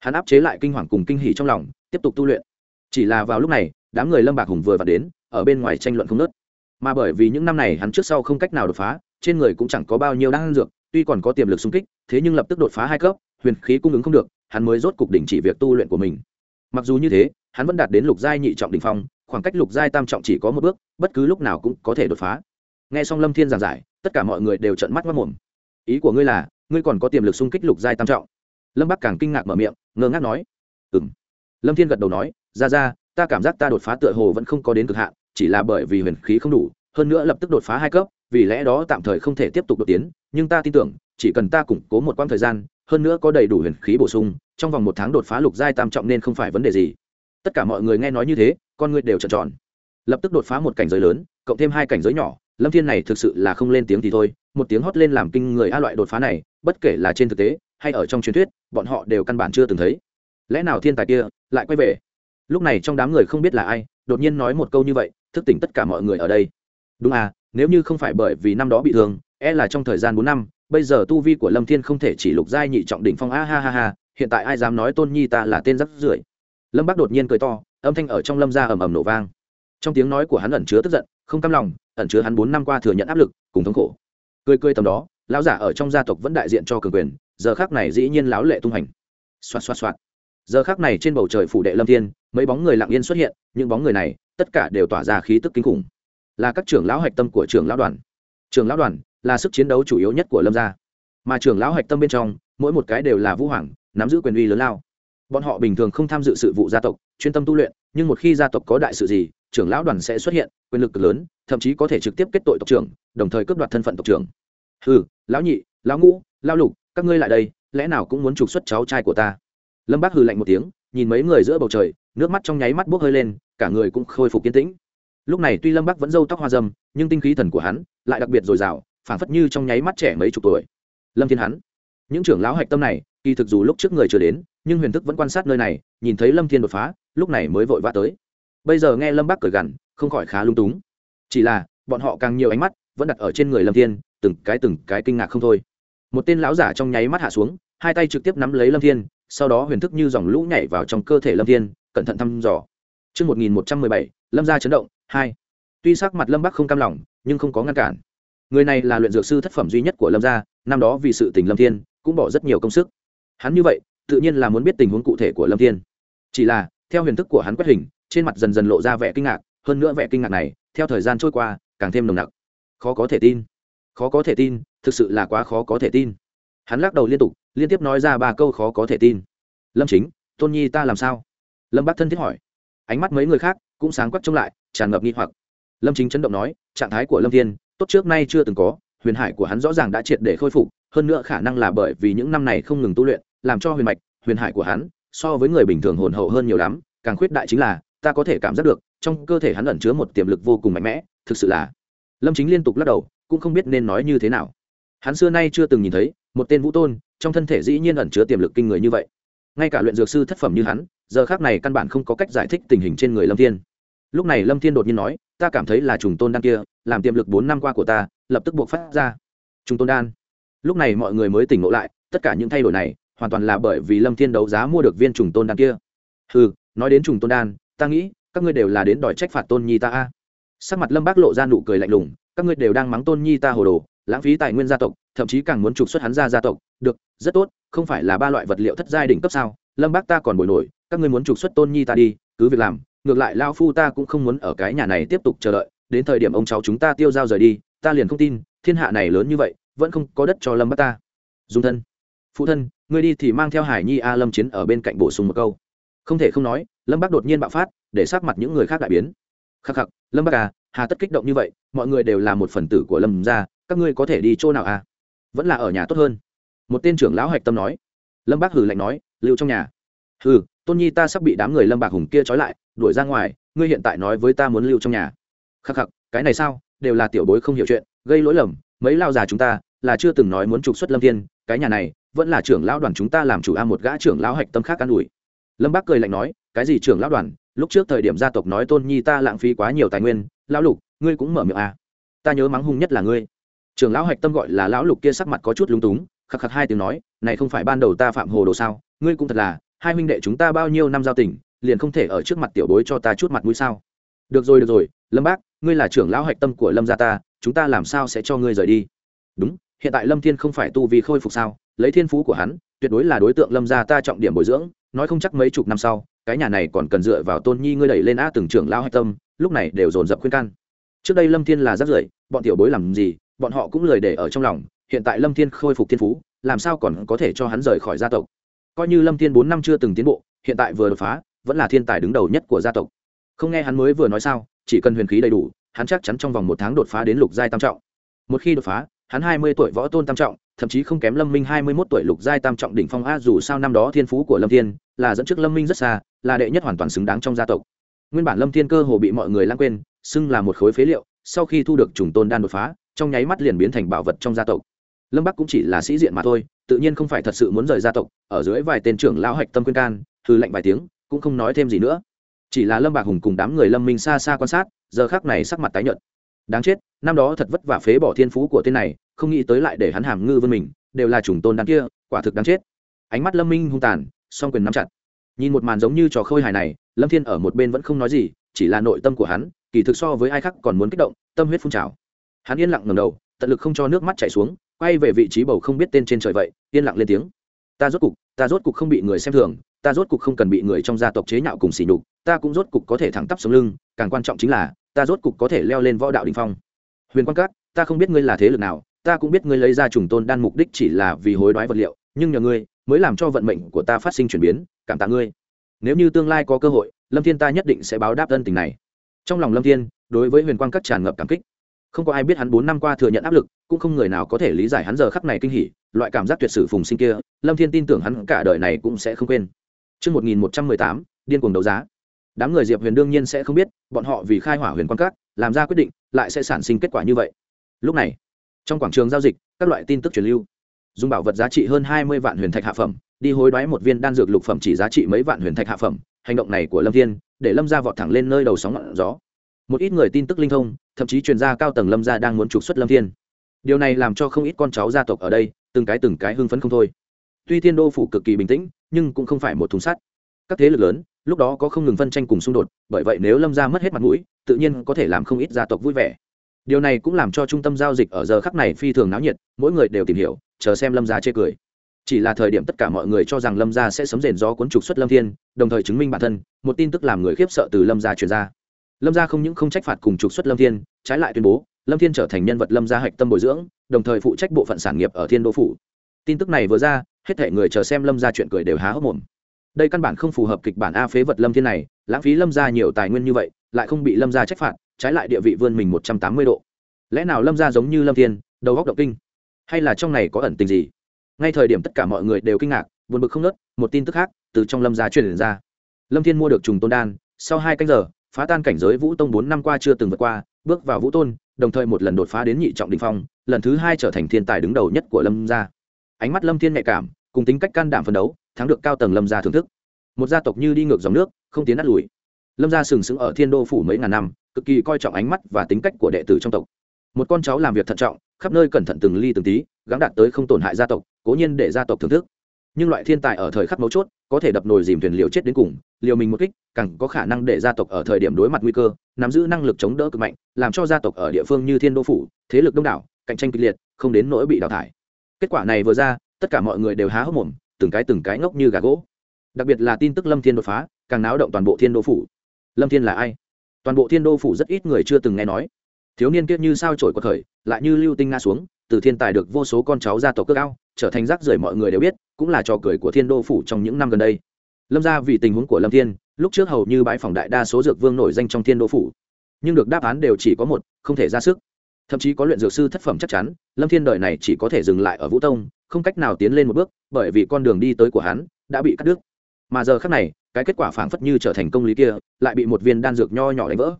Hắn áp chế lại kinh hoàng cùng kinh hỉ trong lòng, tiếp tục tu luyện. Chỉ là vào lúc này, đám người Lâm Bạc Hùng vừa vặn đến, ở bên ngoài tranh luận không nớt Mà bởi vì những năm này hắn trước sau không cách nào đột phá, trên người cũng chẳng có bao nhiêu đan dược, tuy còn có tiềm lực xung kích, thế nhưng lập tức đột phá hai cấp, huyền khí cung ứng không được, hắn mới rốt cục đình chỉ việc tu luyện của mình. Mặc dù như thế, hắn vẫn đạt đến lục giai nhị trọng đỉnh phong, khoảng cách lục giai tam trọng chỉ có một bước, bất cứ lúc nào cũng có thể đột phá. Nghe xong Lâm Thiên giảng giải, tất cả mọi người đều trợn mắt ngất mồm. Ý của ngươi là, ngươi còn có tiềm lực xung kích lục giai tam trọng? Lâm Bắc càng kinh ngạc mở miệng, ngơ ngác nói. Ừm. Lâm Thiên gật đầu nói, ra ra, ta cảm giác ta đột phá tựa hồ vẫn không có đến cực hạn, chỉ là bởi vì huyền khí không đủ, hơn nữa lập tức đột phá hai cấp, vì lẽ đó tạm thời không thể tiếp tục đột tiến, nhưng ta tin tưởng, chỉ cần ta củng cố một quãng thời gian, hơn nữa có đầy đủ huyền khí bổ sung, trong vòng một tháng đột phá lục giai tam trọng nên không phải vấn đề gì. Tất cả mọi người nghe nói như thế, con người đều trợn tròn. Lập tức đột phá một cảnh giới lớn, cộng thêm hai cảnh giới nhỏ, Lâm Thiên này thực sự là không lên tiếng thì thôi, một tiếng hót lên làm kinh người a loại đột phá này, bất kể là trên thực tế hay ở trong truyền thuyết, bọn họ đều căn bản chưa từng thấy. Lẽ nào thiên tài kia lại quay về? Lúc này trong đám người không biết là ai, đột nhiên nói một câu như vậy, thức tỉnh tất cả mọi người ở đây. Đúng à, nếu như không phải bởi vì năm đó bị thương, e là trong thời gian bốn năm, bây giờ tu vi của lâm thiên không thể chỉ lục giai nhị trọng đỉnh phong a ha ha ha hiện tại ai dám nói tôn nhi ta là tên rắc rưởi lâm bác đột nhiên cười to, âm thanh ở trong lâm ra ầm ầm nổ vang. Trong tiếng nói của hắn ẩn chứa tức giận, không cam lòng, ẩn chứa hắn bốn năm qua thừa nhận áp lực, cùng thống khổ. Cười cười tầm đó, lão giả ở trong gia tộc vẫn đại diện cho cường quyền, giờ khác này dĩ nhiên lão lệ tung hành. Xoạt xoạt xoạt. Giờ khác này trên bầu trời phủ đệ lâm thiên, mấy bóng người lặng yên xuất hiện, những bóng người này, tất cả đều tỏa ra khí tức kinh khủng. Là các trưởng lão hạch tâm của trưởng lão đoàn. Trưởng lão đoàn là sức chiến đấu chủ yếu nhất của lâm gia. Mà trưởng lão hạch tâm bên trong, mỗi một cái đều là vũ hoàng, nắm giữ quyền uy lớn lao bọn họ bình thường không tham dự sự vụ gia tộc, chuyên tâm tu luyện, nhưng một khi gia tộc có đại sự gì, trưởng lão đoàn sẽ xuất hiện, quyền lực cực lớn, thậm chí có thể trực tiếp kết tội tộc trưởng, đồng thời cướp đoạt thân phận tộc trưởng. Ừ lão nhị, lão ngũ, lão lục, các ngươi lại đây, lẽ nào cũng muốn trục xuất cháu trai của ta? Lâm bác hừ lạnh một tiếng, nhìn mấy người giữa bầu trời, nước mắt trong nháy mắt bốc hơi lên, cả người cũng khôi phục kiên tĩnh. Lúc này tuy lâm bắc vẫn râu tóc hoa dâm, nhưng tinh khí thần của hắn lại đặc biệt dồi dào, phảng phất như trong nháy mắt trẻ mấy chục tuổi. Lâm thiên hắn những trưởng lão hạch tâm này, kỳ thực dù lúc trước người chưa đến nhưng huyền thức vẫn quan sát nơi này nhìn thấy lâm thiên đột phá lúc này mới vội vã tới. Bây giờ nghe lâm Bác cởi gằn không khỏi khá lung túng. Chỉ là bọn họ càng nhiều ánh mắt vẫn đặt ở trên người lâm thiên từng cái từng cái kinh ngạc không thôi. Một tên lão giả trong nháy mắt hạ xuống hai tay trực tiếp nắm lấy lâm thiên sau đó huyền thức như dòng lũ nhảy vào trong cơ thể lâm thiên cẩn thận thăm dò. Trước 1117, lâm gia chấn động, hai. Tuy sắc mặt lâm bắc không cam lòng nhưng không có ngăn cản. Người này là luyện dược sư thất phẩm duy nhất của lâm gia năm đó vì sự tình lâm thiên cũng bỏ rất nhiều công sức. Hắn như vậy tự nhiên là muốn biết tình huống cụ thể của lâm thiên. Chỉ là, theo huyền thức của hắn quét hình, trên mặt dần dần lộ ra vẻ kinh ngạc, hơn nữa vẻ kinh ngạc này, theo thời gian trôi qua, càng thêm nồng nặc. Khó có thể tin. Khó có thể tin, thực sự là quá khó có thể tin. Hắn lắc đầu liên tục, liên tiếp nói ra ba câu khó có thể tin. Lâm chính, tôn nhi ta làm sao? Lâm bác thân thiết hỏi. Ánh mắt mấy người khác cũng sáng quắc trông lại, tràn ngập nghi hoặc. Lâm chính chấn động nói, trạng thái của lâm thiên, tốt trước nay chưa từng có, huyền hải của hắn rõ ràng đã triệt để khôi phục, hơn nữa khả năng là bởi vì những năm này không ngừng tu luyện làm cho huyền mạch, huyền hải của hắn so với người bình thường hồn hậu hơn nhiều lắm. Càng khuyết đại chính là, ta có thể cảm giác được, trong cơ thể hắn ẩn chứa một tiềm lực vô cùng mạnh mẽ, thực sự là. Lâm chính liên tục lắc đầu, cũng không biết nên nói như thế nào. Hắn xưa nay chưa từng nhìn thấy, một tên vũ tôn, trong thân thể dĩ nhiên ẩn chứa tiềm lực kinh người như vậy. Ngay cả luyện dược sư thất phẩm như hắn, giờ khác này căn bản không có cách giải thích tình hình trên người lâm thiên. Lúc này lâm thiên đột nhiên nói, ta cảm thấy là trùng tôn đan kia, làm tiềm lực bốn năm qua của ta, lập tức buộc phát ra. Trùng tôn đan. Lúc này mọi người mới tỉnh ngộ lại, tất cả những thay đổi này hoàn toàn là bởi vì lâm thiên đấu giá mua được viên trùng tôn đan kia. Ừ nói đến trùng tôn đan, ta nghĩ, các ngươi đều là đến đòi trách phạt tôn nhi ta a. Sắc mặt lâm bác lộ ra nụ cười lạnh lùng, các ngươi đều đang mắng tôn nhi ta hồ đồ, lãng phí tài nguyên gia tộc, thậm chí càng muốn trục xuất hắn ra gia tộc. Được, rất tốt, không phải là ba loại vật liệu thất giai đỉnh cấp sao? Lâm bác ta còn bồi nổi, các ngươi muốn trục xuất tôn nhi ta đi, cứ việc làm, ngược lại lao phu ta cũng không muốn ở cái nhà này tiếp tục chờ đợi, đến thời điểm ông cháu chúng ta tiêu dao rời đi, ta liền không tin, thiên hạ này lớn như vậy, vẫn không có đất cho lâm bác ta. Dung thân. Phụ thân ngươi đi thì mang theo hải nhi a lâm chiến ở bên cạnh bổ sung một câu. Không thể không nói, lâm bác đột nhiên bạo phát, để sát mặt những người khác đại biến. Khắc khắc, lâm bác à hà tất kích động như vậy, mọi người đều là một phần tử của lâm gia các ngươi có thể đi chỗ nào à? Vẫn là ở nhà tốt hơn. Một tên trưởng lão hạch tâm nói. Lâm bác hử lạnh nói, lưu trong nhà. Hừ, tôn nhi ta sắp bị đám người lâm bạc hùng kia trói lại, đuổi ra ngoài, ngươi hiện tại nói với ta muốn lưu trong nhà. Khắc khắc, cái này sao? Đều là tiểu bối không hiểu chuyện, gây lỗi lầm, mấy lao già chúng ta là chưa từng nói muốn trục xuất lâm thiên cái nhà này, vẫn là trưởng lão đoàn chúng ta làm chủ a một gã trưởng lão hạch tâm khác an ủi. Lâm bác cười lạnh nói, cái gì trưởng lão đoàn? Lúc trước thời điểm gia tộc nói tôn nhi ta lãng phí quá nhiều tài nguyên, lão lục, ngươi cũng mở miệng à. ta nhớ mắng hung nhất là ngươi. Trưởng lão hạch tâm gọi là lão lục kia sắc mặt có chút lúng túng, khắc khắc hai tiếng nói, này không phải ban đầu ta phạm hồ đồ sao? Ngươi cũng thật là, hai huynh đệ chúng ta bao nhiêu năm giao tình, liền không thể ở trước mặt tiểu bối cho ta chút mặt mũi sao? Được rồi được rồi, lâm bác ngươi là trưởng lão hạch tâm của lâm gia ta, chúng ta làm sao sẽ cho ngươi rời đi? Đúng hiện tại lâm thiên không phải tu vì khôi phục sao? Lấy thiên phú của hắn, tuyệt đối là đối tượng lâm gia ta trọng điểm bồi dưỡng, nói không chắc mấy chục năm sau, cái nhà này còn cần dựa vào tôn nhi ngươi đẩy lên a từng trưởng lão hạch tâm, lúc này đều dồn dập khuyên can. Trước đây lâm thiên là rất rưởi, bọn tiểu bối làm gì, bọn họ cũng lời để ở trong lòng, hiện tại lâm thiên khôi phục thiên phú, làm sao còn có thể cho hắn rời khỏi gia tộc? Coi như lâm thiên bốn năm chưa từng tiến bộ, hiện tại vừa đột phá, vẫn là thiên tài đứng đầu nhất của gia tộc. Không nghe hắn mới vừa nói sao, chỉ cần huyền khí đầy đủ, hắn chắc chắn trong vòng một tháng đột phá đến lục giai tam trọng. Một khi đột phá hắn hai mươi tuổi võ tôn tam trọng, thậm chí không kém lâm minh hai mươi mốt tuổi lục giai tam trọng đỉnh phong a, dù sao năm đó thiên phú của lâm thiên là dẫn trước lâm minh rất xa, là đệ nhất hoàn toàn xứng đáng trong gia tộc. Nguyên bản lâm thiên cơ hồ bị mọi người lãng quên, xưng là một khối phế liệu, sau khi thu được trùng tôn đan đột phá, trong nháy mắt liền biến thành bảo vật trong gia tộc. Lâm bắc cũng chỉ là sĩ diện mà thôi, tự nhiên không phải thật sự muốn rời gia tộc, ở dưới vài tên trưởng lão hạch tâm quyên can thư lệnh vài tiếng, cũng không nói thêm gì nữa. Chỉ là lâm bạc hùng cùng đám người lâm minh xa xa quan sát, giờ khác này sắc mặt tái nhợt đáng chết, năm đó thật vất vả phế bỏ thiên phú của tên này, không nghĩ tới lại để hắn hàm ngư vươn mình, đều là chủng tôn đáng kia, quả thực đáng chết. Ánh mắt lâm minh hung tàn, song quyền nắm chặt. Nhìn một màn giống như trò khôi hài này, lâm thiên ở một bên vẫn không nói gì, chỉ là nội tâm của hắn, kỳ thực so với ai khác còn muốn kích động, tâm huyết phun trào. Hắn yên lặng ngầm đầu, tận lực không cho nước mắt chảy xuống, quay về vị trí bầu không biết tên trên trời vậy, yên lặng lên tiếng. Ta rốt cục, ta rốt cục không bị người xem thường, ta rốt cục không cần bị người trong gia tộc chế nhạo cùng xỉ nhục, ta cũng rốt cục có thể thẳng tắp sống lưng, càng quan trọng chính là ta rốt cục có thể leo lên võ đạo đình phong. Huyền quan cát ta không biết ngươi là thế lực nào ta cũng biết ngươi lấy ra trùng tôn đan mục đích chỉ là vì hối đoái vật liệu nhưng nhờ ngươi mới làm cho vận mệnh của ta phát sinh chuyển biến cảm tạ ngươi. Nếu như tương lai có cơ hội lâm thiên ta nhất định sẽ báo đáp ân tình này. Trong lòng lâm thiên đối với huyền quang các tràn ngập cảm kích. Không có ai biết hắn bốn năm qua thừa nhận áp lực cũng không người nào có thể lý giải hắn giờ khắc này kinh hỉ loại cảm giác tuyệt sử phùng sinh kia lâm thiên tin tưởng hắn cả đời này cũng sẽ không quên. Trước 1118, điên cuồng đấu giá. Đám người Diệp Huyền đương nhiên sẽ không biết, bọn họ vì khai hỏa huyền quan các, làm ra quyết định, lại sẽ sản sinh kết quả như vậy. Lúc này, trong quảng trường giao dịch, các loại tin tức truyền lưu. Dùng bảo vật giá trị hơn hai mươi vạn huyền thạch hạ phẩm, đi hối đoái một viên đan dược lục phẩm chỉ giá trị mấy vạn huyền thạch hạ phẩm, hành động này của Lâm Thiên, để Lâm gia vọt thẳng lên nơi đầu sóng ngọn gió. Một ít người tin tức linh thông, thậm chí truyền gia cao tầng Lâm gia đang muốn trục xuất Lâm Thiên. Điều này làm cho không ít con cháu gia tộc ở đây, từng cái từng cái hưng phấn không thôi. Tuy Thiên Đô phủ cực kỳ bình tĩnh, nhưng cũng không phải một thùng sắt các thế lực lớn lúc đó có không ngừng phân tranh cùng xung đột, bởi vậy nếu lâm gia mất hết mặt mũi, tự nhiên có thể làm không ít gia tộc vui vẻ. Điều này cũng làm cho trung tâm giao dịch ở giờ khắc này phi thường náo nhiệt, mỗi người đều tìm hiểu, chờ xem lâm gia chê cười. Chỉ là thời điểm tất cả mọi người cho rằng lâm gia sẽ sấm rền gió cuốn trục xuất lâm thiên, đồng thời chứng minh bản thân, một tin tức làm người khiếp sợ từ lâm gia truyền ra. Lâm gia không những không trách phạt cùng trục xuất lâm thiên, trái lại tuyên bố, lâm thiên trở thành nhân vật lâm gia hạch tâm bồi dưỡng, đồng thời phụ trách bộ phận sản nghiệp ở thiên đô phủ. Tin tức này vừa ra, hết thể người chờ xem lâm gia chuyện cười đều há hốc mồm đây căn bản không phù hợp kịch bản a phế vật lâm thiên này, lãng phí lâm gia nhiều tài nguyên như vậy, lại không bị lâm gia trách phạt, trái lại địa vị vươn mình một trăm tám mươi độ. Lẽ nào lâm gia giống như lâm thiên, đầu góc động kinh? Hay là trong này có ẩn tình gì? Ngay thời điểm tất cả mọi người đều kinh ngạc, buồn bực không nớt một tin tức khác từ trong lâm gia truyền ra. Lâm thiên mua được trùng tôn đan, sau hai canh giờ, phá tan cảnh giới vũ tông bốn năm qua chưa từng vượt qua, bước vào vũ tôn, đồng thời một lần đột phá đến nhị trọng đình phong, lần thứ hai trở thành thiên tài đứng đầu nhất của lâm gia. Ánh mắt lâm thiên nhạy cảm, cùng tính cách can đảm phấn đấu thắng được cao tầng lâm gia thưởng thức. Một gia tộc như đi ngược dòng nước, không tiến nát lùi. Lâm gia sừng sững ở thiên đô phủ mấy ngàn năm, cực kỳ coi trọng ánh mắt và tính cách của đệ tử trong tộc. Một con cháu làm việc thận trọng, khắp nơi cẩn thận từng ly từng tí, gắng đạt tới không tổn hại gia tộc, cố nhiên để gia tộc thưởng thức. Nhưng loại thiên tài ở thời khắc mấu chốt, có thể đập nồi dìm thuyền liều chết đến cùng, liều mình một kích, càng có khả năng để gia tộc ở thời điểm đối mặt nguy cơ, nắm giữ năng lực chống đỡ cực mạnh, làm cho gia tộc ở địa phương như thiên đô phủ, thế lực đông đảo, cạnh tranh kịch liệt, không đến nỗi bị đào thải. Kết quả này vừa ra, tất cả mọi người đều há hốc mồm từng cái từng cái ngốc như gà gỗ. Đặc biệt là tin tức lâm thiên đột phá, càng náo động toàn bộ thiên đô phủ. Lâm thiên là ai? Toàn bộ thiên đô phủ rất ít người chưa từng nghe nói. Thiếu niên kiết như sao trổi quật khởi lại như lưu tinh nga xuống, từ thiên tài được vô số con cháu gia tộc cơ cao trở thành rác rưởi mọi người đều biết, cũng là trò cười của thiên đô phủ trong những năm gần đây. Lâm ra vì tình huống của lâm thiên, lúc trước hầu như bãi phòng đại đa số dược vương nổi danh trong thiên đô phủ. Nhưng được đáp án đều chỉ có một, không thể ra sức. Thậm chí có luyện dược sư thất phẩm chắc chắn, lâm thiên đời này chỉ có thể dừng lại ở vũ tông không cách nào tiến lên một bước, bởi vì con đường đi tới của hắn đã bị cắt đứt. Mà giờ khác này, cái kết quả phảng phất như trở thành công lý kia, lại bị một viên đan dược nho nhỏ đánh vỡ.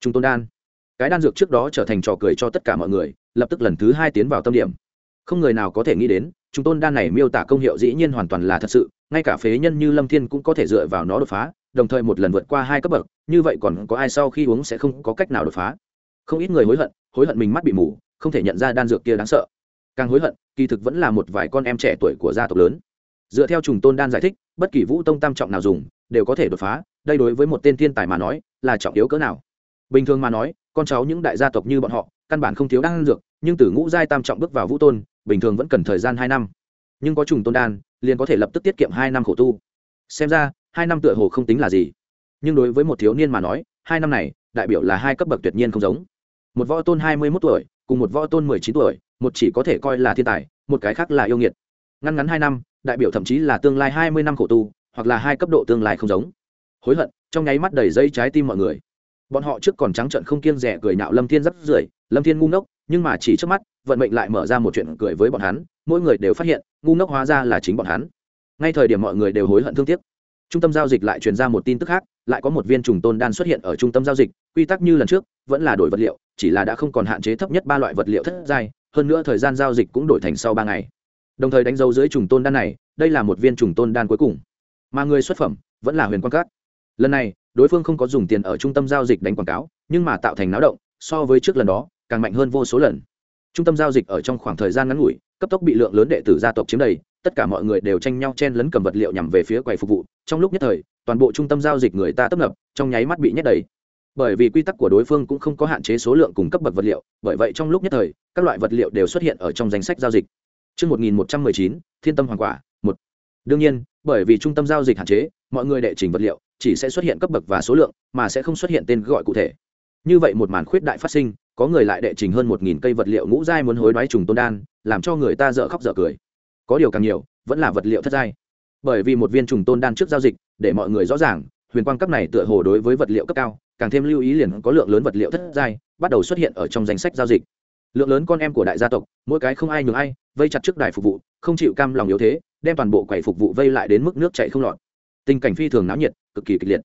Trung tôn đan. Cái đan dược trước đó trở thành trò cười cho tất cả mọi người, lập tức lần thứ hai tiến vào tâm điểm. Không người nào có thể nghĩ đến, trung tôn đan này miêu tả công hiệu dĩ nhiên hoàn toàn là thật sự, ngay cả phế nhân như lâm thiên cũng có thể dựa vào nó đột phá, đồng thời một lần vượt qua hai cấp bậc, như vậy còn có ai sau khi uống sẽ không có cách nào đột phá. Không ít người hối hận hối hận mình mắt bị mù, không thể nhận ra đan dược kia đáng sợ càng hối hận, kỳ thực vẫn là một vài con em trẻ tuổi của gia tộc lớn. Dựa theo trùng tôn đan giải thích, bất kỳ vũ tông tam trọng nào dùng, đều có thể đột phá, đây đối với một tên thiên tài mà nói, là trọng yếu cỡ nào. Bình thường mà nói, con cháu những đại gia tộc như bọn họ, căn bản không thiếu đan dược, nhưng từ ngũ giai tam trọng bước vào vũ tôn, bình thường vẫn cần thời gian hai năm. Nhưng có trùng tôn đan, liền có thể lập tức tiết kiệm hai năm khổ tu. Xem ra, hai năm tựa hồ không tính là gì. Nhưng đối với một thiếu niên mà nói, hai năm này, đại biểu là hai cấp bậc tuyệt nhiên không giống một võ tôn hai mươi mốt tuổi, cùng một võ tôn mười chín tuổi, một chỉ có thể coi là thiên tài, một cái khác là yêu nghiệt. Ngăn ngắn hai năm, đại biểu thậm chí là tương lai hai mươi năm khổ tu, hoặc là hai cấp độ tương lai không giống. Hối hận, trong nháy mắt đầy dây trái tim mọi người. Bọn họ trước còn trắng trận không kiêng rẻ cười nhạo lâm thiên rất rưởi, lâm thiên ngu ngốc, nhưng mà chỉ trước mắt, vận mệnh lại mở ra một chuyện cười với bọn hắn, mỗi người đều phát hiện, ngu ngốc hóa ra là chính bọn hắn. Ngay thời điểm mọi người đều hối hận thương tiếc. Trung tâm giao dịch lại truyền ra một tin tức khác, lại có một viên trùng tôn đan xuất hiện ở trung tâm giao dịch, quy tắc như lần trước, vẫn là đổi vật liệu chỉ là đã không còn hạn chế thấp nhất ba loại vật liệu thất giai, hơn nữa thời gian giao dịch cũng đổi thành sau ba ngày. Đồng thời đánh dấu dưới trùng tôn đan này, đây là một viên trùng tôn đan cuối cùng. Mà người xuất phẩm vẫn là huyền quan cát lần này, đối phương không có dùng tiền ở trung tâm giao dịch đánh quảng cáo, nhưng mà tạo thành náo động, so với trước lần đó, càng mạnh hơn vô số lần. Trung tâm giao dịch ở trong khoảng thời gian ngắn ngủi, cấp tốc bị lượng lớn đệ tử gia tộc chiếm đầy, tất cả mọi người đều tranh nhau chen lấn cầm vật liệu nhằm về phía quầy phục vụ. Trong lúc nhất thời, toàn bộ trung tâm giao dịch người ta tấp nập, trong nháy mắt bị nhét đầy bởi vì quy tắc của đối phương cũng không có hạn chế số lượng cung cấp bậc vật liệu bởi vậy trong lúc nhất thời các loại vật liệu đều xuất hiện ở trong danh sách giao dịch Trước 1119, Thiên tâm hoàng quả, một. Đương nhiên, bởi vì trung tâm giao dịch hạn chế, mọi người đệ trình vật liệu chỉ sẽ xuất hiện cấp bậc và số lượng, mà sẽ không xuất hiện tên gọi cụ thể. Như vậy một màn khuyết đại phát sinh, có người lại đệ trình hơn một nghìn cây vật liệu ngũ giai muốn hối đoái trùng tôn đan, làm cho người ta dở khóc dở cười. Có điều càng nhiều, vẫn là vật liệu thất giai. Bởi vì một viên trùng tôn đan trước giao dịch, để mọi người rõ ràng, huyền quang cấp này tựa hồ đối với vật liệu cấp cao, càng thêm lưu ý liền có lượng lớn vật liệu thất giai, bắt đầu xuất hiện ở trong danh sách giao dịch. Lượng lớn con em của đại gia tộc mỗi cái không ai nhường ai vây chặt trước đài phục vụ không chịu cam lòng yếu thế đem toàn bộ quầy phục vụ vây lại đến mức nước chạy không lọt. Tình cảnh phi thường náo nhiệt cực kỳ kịch liệt.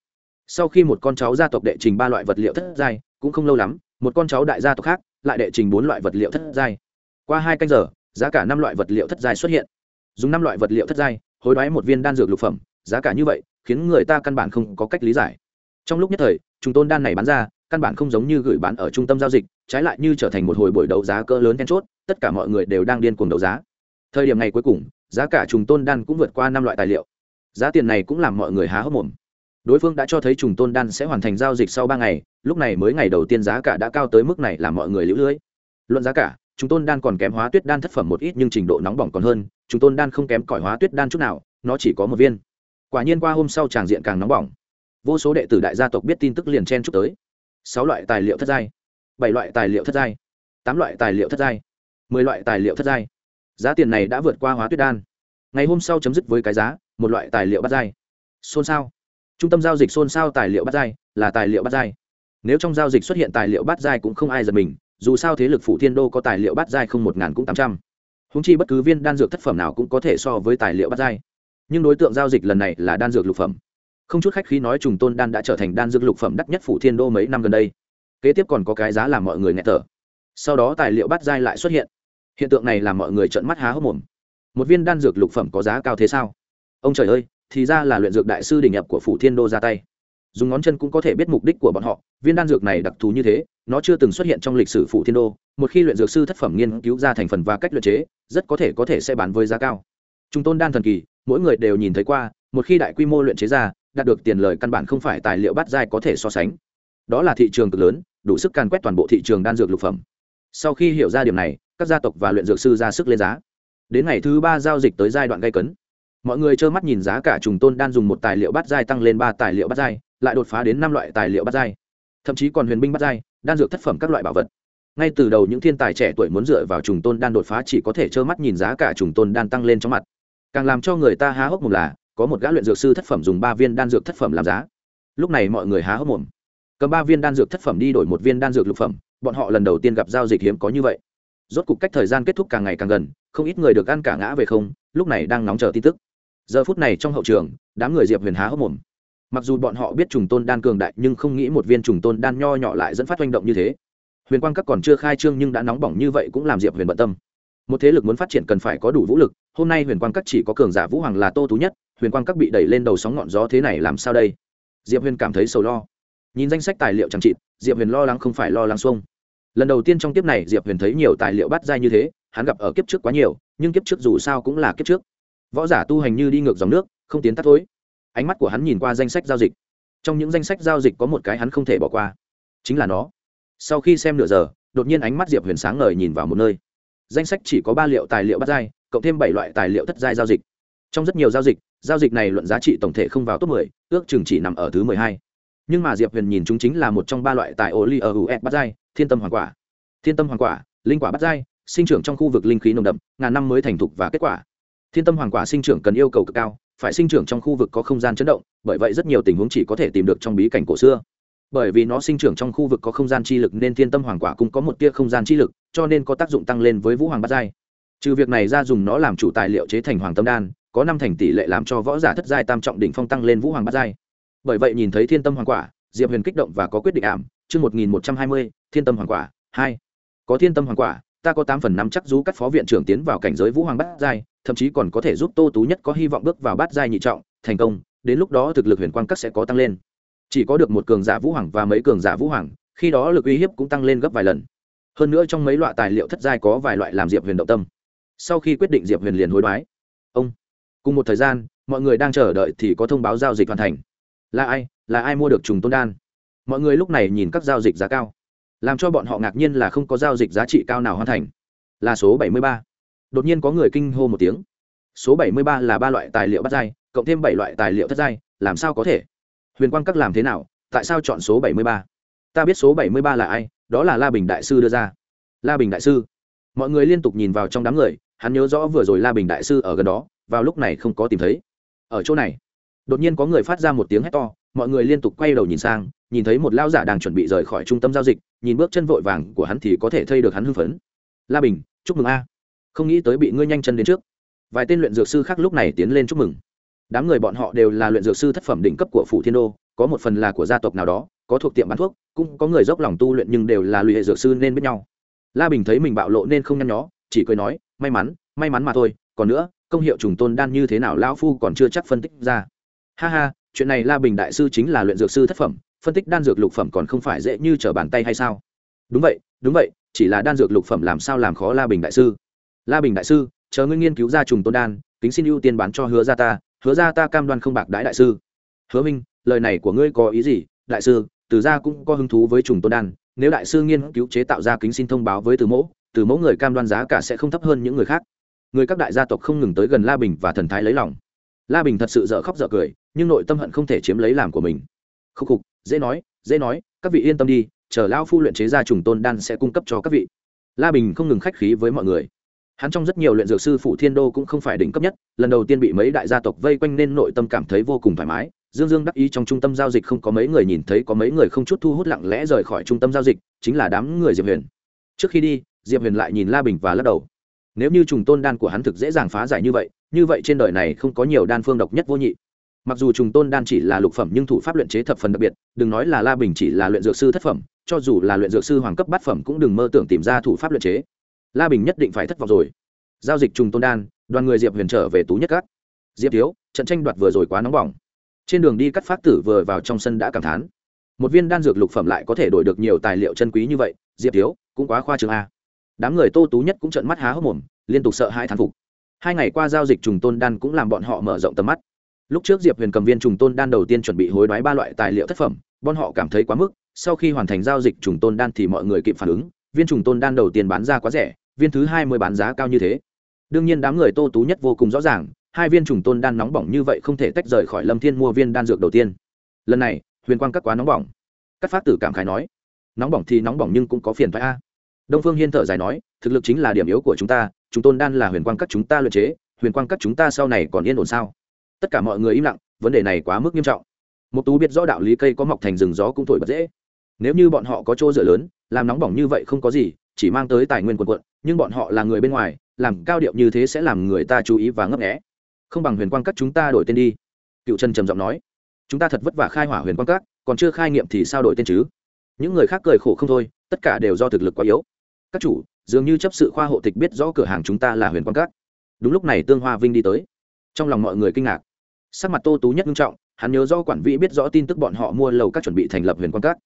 Sau khi một con cháu gia tộc đệ trình ba loại vật liệu thất giai cũng không lâu lắm một con cháu đại gia tộc khác lại đệ trình bốn loại vật liệu thất giai. Qua hai canh giờ giá cả năm loại vật liệu thất giai xuất hiện. Dùng năm loại vật liệu thất giai hối đoái một viên đan dược lục phẩm giá cả như vậy khiến người ta căn bản không có cách lý giải trong lúc nhất thời chúng tôn đan này bán ra, căn bản không giống như gửi bán ở trung tâm giao dịch, trái lại như trở thành một hồi buổi đấu giá cỡ lớn then chốt, tất cả mọi người đều đang điên cuồng đấu giá. Thời điểm này cuối cùng, giá cả trùng tôn đan cũng vượt qua năm loại tài liệu. Giá tiền này cũng làm mọi người há hốc mồm. Đối phương đã cho thấy trùng tôn đan sẽ hoàn thành giao dịch sau ba ngày, lúc này mới ngày đầu tiên giá cả đã cao tới mức này làm mọi người lũ lưỡi luận giá cả, trùng tôn đan còn kém hóa tuyết đan thất phẩm một ít nhưng trình độ nóng bỏng còn hơn, trùng tôn đan không kém cỏi hóa tuyết đan chút nào, nó chỉ có một viên. Quả nhiên qua hôm sau tràng diện càng nóng bỏng vô số đệ tử đại gia tộc biết tin tức liền chen chúc tới sáu loại tài liệu thất giai bảy loại tài liệu thất giai tám loại tài liệu thất giai mười loại tài liệu thất giai giá tiền này đã vượt qua hóa tuyết đan ngày hôm sau chấm dứt với cái giá một loại tài liệu bắt giai xôn xao trung tâm giao dịch xôn xao tài liệu bắt giai là tài liệu bắt giai nếu trong giao dịch xuất hiện tài liệu bắt giai cũng không ai giật mình dù sao thế lực phủ thiên đô có tài liệu bắt giai không một ngàn cũng tám trăm húng chi bất cứ viên đan dược thất phẩm nào cũng có thể so với tài liệu bắt giai nhưng đối tượng giao dịch lần này là đan dược lục phẩm không chút khách khí nói trùng tôn đan đã trở thành đan dược lục phẩm đắt nhất phủ thiên đô mấy năm gần đây. Kế tiếp còn có cái giá làm mọi người nghẹt thở. Sau đó tài liệu bắt giai lại xuất hiện. Hiện tượng này làm mọi người trợn mắt há hốc mồm. Một viên đan dược lục phẩm có giá cao thế sao? Ông trời ơi, thì ra là luyện dược đại sư đình nhập của phủ thiên đô ra tay. Dùng ngón chân cũng có thể biết mục đích của bọn họ, viên đan dược này đặc thù như thế, nó chưa từng xuất hiện trong lịch sử phủ thiên đô. Một khi luyện dược sư thất phẩm nghiên cứu ra thành phần và cách luyện chế, rất có thể có thể sẽ bán với giá cao. Chúng tôn đan thần kỳ, mỗi người đều nhìn thấy qua, một khi đại quy mô luyện chế ra đạt được tiền lời căn bản không phải tài liệu bắt dai có thể so sánh. Đó là thị trường cực lớn, đủ sức càn quét toàn bộ thị trường đan dược lục phẩm. Sau khi hiểu ra điểm này, các gia tộc và luyện dược sư ra sức lên giá. Đến ngày thứ ba giao dịch tới giai đoạn gây cấn. Mọi người trơ mắt nhìn giá cả trùng tôn đan dùng một tài liệu bắt dai tăng lên ba tài liệu bắt dai lại đột phá đến năm loại tài liệu bắt dai thậm chí còn huyền binh bắt dai đan dược thất phẩm các loại bảo vật. Ngay từ đầu những thiên tài trẻ tuổi muốn dựa vào trùng tôn đan đột phá chỉ có thể trơ mắt nhìn giá cả trùng tôn đan tăng lên trong mặt. Càng làm cho người ta há hốc mồm là có một gã luyện dược sư thất phẩm dùng ba viên đan dược thất phẩm làm giá. Lúc này mọi người há hốc mồm. Cầm ba viên đan dược thất phẩm đi đổi một viên đan dược lục phẩm, bọn họ lần đầu tiên gặp giao dịch hiếm có như vậy. Rốt cục cách thời gian kết thúc càng ngày càng gần, không ít người được ăn cả ngã về không, lúc này đang nóng chờ tin tức. Giờ phút này trong hậu trường, đám người diệp huyền há hốc mồm. Mặc dù bọn họ biết trùng tôn đan cường đại, nhưng không nghĩ một viên trùng tôn đan nho nhỏ lại dẫn phát manh động như thế. Huyền quang các còn chưa khai trương nhưng đã nóng bỏng như vậy cũng làm diệp huyền bận tâm. Một thế lực muốn phát triển cần phải có đủ vũ lực, hôm nay huyền quang các chỉ có cường giả vũ hoàng là tô tú nhất huyền quang các bị đẩy lên đầu sóng ngọn gió thế này làm sao đây? Diệp huyền cảm thấy sầu lo. Nhìn danh sách tài liệu chẳng trị diệp huyền lo lắng không phải lo lắng xuông. Lần đầu tiên trong kiếp này, diệp huyền thấy nhiều tài liệu bắt dai như thế, hắn gặp ở kiếp trước quá nhiều, nhưng kiếp trước dù sao cũng là kiếp trước. Võ giả tu hành như đi ngược dòng nước, không tiến tắt thối. Ánh mắt của hắn nhìn qua danh sách giao dịch. Trong những danh sách giao dịch có một cái hắn không thể bỏ qua. Chính là nó. Sau khi xem nửa giờ, đột nhiên ánh mắt diệp huyền sáng ngời nhìn vào một nơi. Danh sách chỉ có ba liệu tài liệu bắt dai, cộng thêm bảy loại tài liệu thất giai giao dịch trong rất nhiều giao dịch giao dịch này luận giá trị tổng thể không vào top 10, ước chừng chỉ nằm ở thứ 12. nhưng mà diệp huyền nhìn chúng chính là một trong ba loại tài ô li ở us bắt dai thiên tâm hoàng quả. Thiên tâm hoàng quả linh quả bắt dai sinh trưởng trong khu vực linh khí nồng đậm ngàn năm mới thành thục và kết quả. Thiên tâm hoàng quả sinh trưởng cần yêu cầu cực cao phải sinh trưởng trong khu vực có không gian chấn động bởi vậy rất nhiều tình huống chỉ có thể tìm được trong bí cảnh cổ xưa. Bởi vì nó sinh trưởng trong khu vực có không gian chi lực nên thiên tâm hoàng quả cũng có một tia không gian chi lực cho nên có tác dụng tăng lên với vũ hoàng bát giai. Trừ việc này ra dùng nó làm chủ tài liệu chế thành hoàng tâm đan có năm thành tỷ lệ làm cho võ giả thất giai tam trọng đỉnh phong tăng lên vũ hoàng bát giai. Bởi vậy nhìn thấy thiên tâm hoàng quả, diệp huyền kích động và có quyết định ảm. Chương một nghìn một trăm hai mươi, thiên tâm hoàng quả hai. Có thiên tâm hoàng quả, ta có tám phần năm chắc rú cắt phó viện trưởng tiến vào cảnh giới vũ hoàng bát giai, thậm chí còn có thể giúp tô tú nhất có hy vọng bước vào bát giai nhị trọng, thành công, đến lúc đó thực lực huyền quang các sẽ có tăng lên. Chỉ có được một cường giả vũ hoàng và mấy cường giả vũ hoàng, khi đó lực uy hiếp cũng tăng lên gấp vài lần. Hơn nữa trong mấy loại tài liệu thất giai có vài loại làm diệp huyền động tâm. Sau khi quyết định diệp huyền liền hối đoái. Ông cùng một thời gian, mọi người đang chờ đợi thì có thông báo giao dịch hoàn thành. Là ai? Là ai mua được trùng tôn đan? Mọi người lúc này nhìn các giao dịch giá cao. Làm cho bọn họ ngạc nhiên là không có giao dịch giá trị cao nào hoàn thành. Là số bảy mươi ba. Đột nhiên có người kinh hô một tiếng. Số bảy mươi ba là ba loại tài liệu bắt dai cộng thêm bảy loại tài liệu thất dai làm sao có thể? Huyền quang các làm thế nào? Tại sao chọn số bảy mươi ba? Ta biết số bảy mươi ba là ai, đó là la bình đại sư đưa ra. La bình đại sư. Mọi người liên tục nhìn vào trong đám người, hắn nhớ rõ vừa rồi la bình đại sư ở gần đó vào lúc này không có tìm thấy. Ở chỗ này, đột nhiên có người phát ra một tiếng hét to, mọi người liên tục quay đầu nhìn sang, nhìn thấy một lao giả đang chuẩn bị rời khỏi trung tâm giao dịch, nhìn bước chân vội vàng của hắn thì có thể thây được hắn hưng phấn. La bình, chúc mừng a. Không nghĩ tới bị ngươi nhanh chân đến trước. Vài tên luyện dược sư khác lúc này tiến lên chúc mừng. Đám người bọn họ đều là luyện dược sư thất phẩm đỉnh cấp của phủ thiên đô, có một phần là của gia tộc nào đó, có thuộc tiệm bán thuốc, cũng có người dốc lòng tu luyện nhưng đều là luyện dược sư nên biết nhau. La bình thấy mình bạo lộ nên không nhăn nhó, chỉ cười nói, may mắn may mắn mà thôi, còn nữa công hiệu trùng tôn đan như thế nào lão phu còn chưa chắc phân tích ra. Ha ha, chuyện này la bình đại sư chính là luyện dược sư thất phẩm, phân tích đan dược lục phẩm còn không phải dễ như trở bàn tay hay sao? Đúng vậy đúng vậy, chỉ là đan dược lục phẩm làm sao làm khó la bình đại sư? La bình đại sư, chờ ngươi nghiên cứu ra trùng tôn đan, kính xin ưu tiên bán cho hứa gia ta, hứa gia ta cam đoan không bạc đãi đại sư. Hứa minh, lời này của ngươi có ý gì? Đại sư, từ gia cũng có hứng thú với trùng tôn đan, nếu đại sư nghiên cứu chế tạo ra kính xin thông báo với từ mẫu từ mẫu người cam đoan giá cả sẽ không thấp hơn những người khác người các đại gia tộc không ngừng tới gần la bình và thần thái lấy lòng. La bình thật sự dở khóc dở cười, nhưng nội tâm hận không thể chiếm lấy làm của mình. Khúc khục, dễ nói dễ nói, các vị yên tâm đi, chờ lão phu luyện chế ra trùng tôn đan sẽ cung cấp cho các vị. La bình không ngừng khách khí với mọi người. Hắn trong rất nhiều luyện dược sư phụ thiên đô cũng không phải đỉnh cấp nhất, lần đầu tiên bị mấy đại gia tộc vây quanh nên nội tâm cảm thấy vô cùng thoải mái. Dương dương đắc ý trong trung tâm giao dịch không có mấy người nhìn thấy, có mấy người không chút thu hút lặng lẽ rời khỏi trung tâm giao dịch, chính là đám người diệp huyền. Trước khi đi, diệp huyền lại nhìn la bình và lắc đầu nếu như trùng tôn đan của hắn thực dễ dàng phá giải như vậy như vậy trên đời này không có nhiều đan phương độc nhất vô nhị. Mặc dù trùng tôn đan chỉ là lục phẩm nhưng thủ pháp luyện chế thập phần đặc biệt, đừng nói là la bình chỉ là luyện dược sư thất phẩm, cho dù là luyện dược sư hoàng cấp bát phẩm cũng đừng mơ tưởng tìm ra thủ pháp luyện chế. La bình nhất định phải thất vọng rồi. Giao dịch trùng tôn đan, đoàn người diệp huyền trở về tú nhất cát diệp thiếu, trận tranh đoạt vừa rồi quá nóng bỏng. Trên đường đi cắt phát tử vừa vào trong sân đã cảm thán. Một viên đan dược lục phẩm lại có thể đổi được nhiều tài liệu chân quý như vậy, diệp thiếu, cũng quá khoa trương a đám người tô tú nhất cũng trợn mắt há hốc mồm, liên tục sợ hai thán phục. Hai ngày qua giao dịch trùng tôn đan cũng làm bọn họ mở rộng tầm mắt. Lúc trước diệp huyền cầm viên trùng tôn đan đầu tiên chuẩn bị hối đoái ba loại tài liệu thất phẩm, bọn họ cảm thấy quá mức, sau khi hoàn thành giao dịch trùng tôn đan thì mọi người kịp phản ứng, viên trùng tôn đan đầu tiên bán ra quá rẻ, viên thứ hai mới bán giá cao như thế. Đương nhiên đám người tô tú nhất vô cùng rõ ràng, hai viên trùng tôn đan nóng bỏng như vậy không thể tách rời khỏi lâm thiên mua viên đan dược đầu tiên. Lần này, huyền quang các quá nóng bỏng. Các phát tử cảm khái nói, nóng bỏng thì nóng bỏng nhưng cũng có phiền thoái a đông phương hiên thở dài nói, thực lực chính là điểm yếu của chúng ta, chúng tôn đan là huyền quang các chúng ta luyện chế, huyền quang các chúng ta sau này còn yên ổn sao? Tất cả mọi người im lặng, vấn đề này quá mức nghiêm trọng. Một tú biết rõ đạo lý cây có mọc thành rừng gió cũng thổi bật dễ. Nếu như bọn họ có chỗ dựa lớn, làm nóng bỏng như vậy không có gì, chỉ mang tới tài nguyên quần quận, nhưng bọn họ là người bên ngoài, làm cao điệu như thế sẽ làm người ta chú ý và ngấp nghẽ không bằng huyền quang các chúng ta đổi tên đi. Cựu trần trầm giọng nói, chúng ta thật vất vả khai hỏa huyền quang các, còn chưa khai nghiệm thì sao đổi tên chứ? Những người khác cười khổ không thôi, tất cả đều do thực lực quá yếu các chủ, dường như chấp sự khoa hộ tịch biết rõ cửa hàng chúng ta là huyền quang các. Đúng lúc này tương hoa vinh đi tới. Trong lòng mọi người kinh ngạc. Sắc mặt tô tú nhất nghiêm trọng, hắn nhớ do quản vĩ biết rõ tin tức bọn họ mua lầu các chuẩn bị thành lập huyền quang các.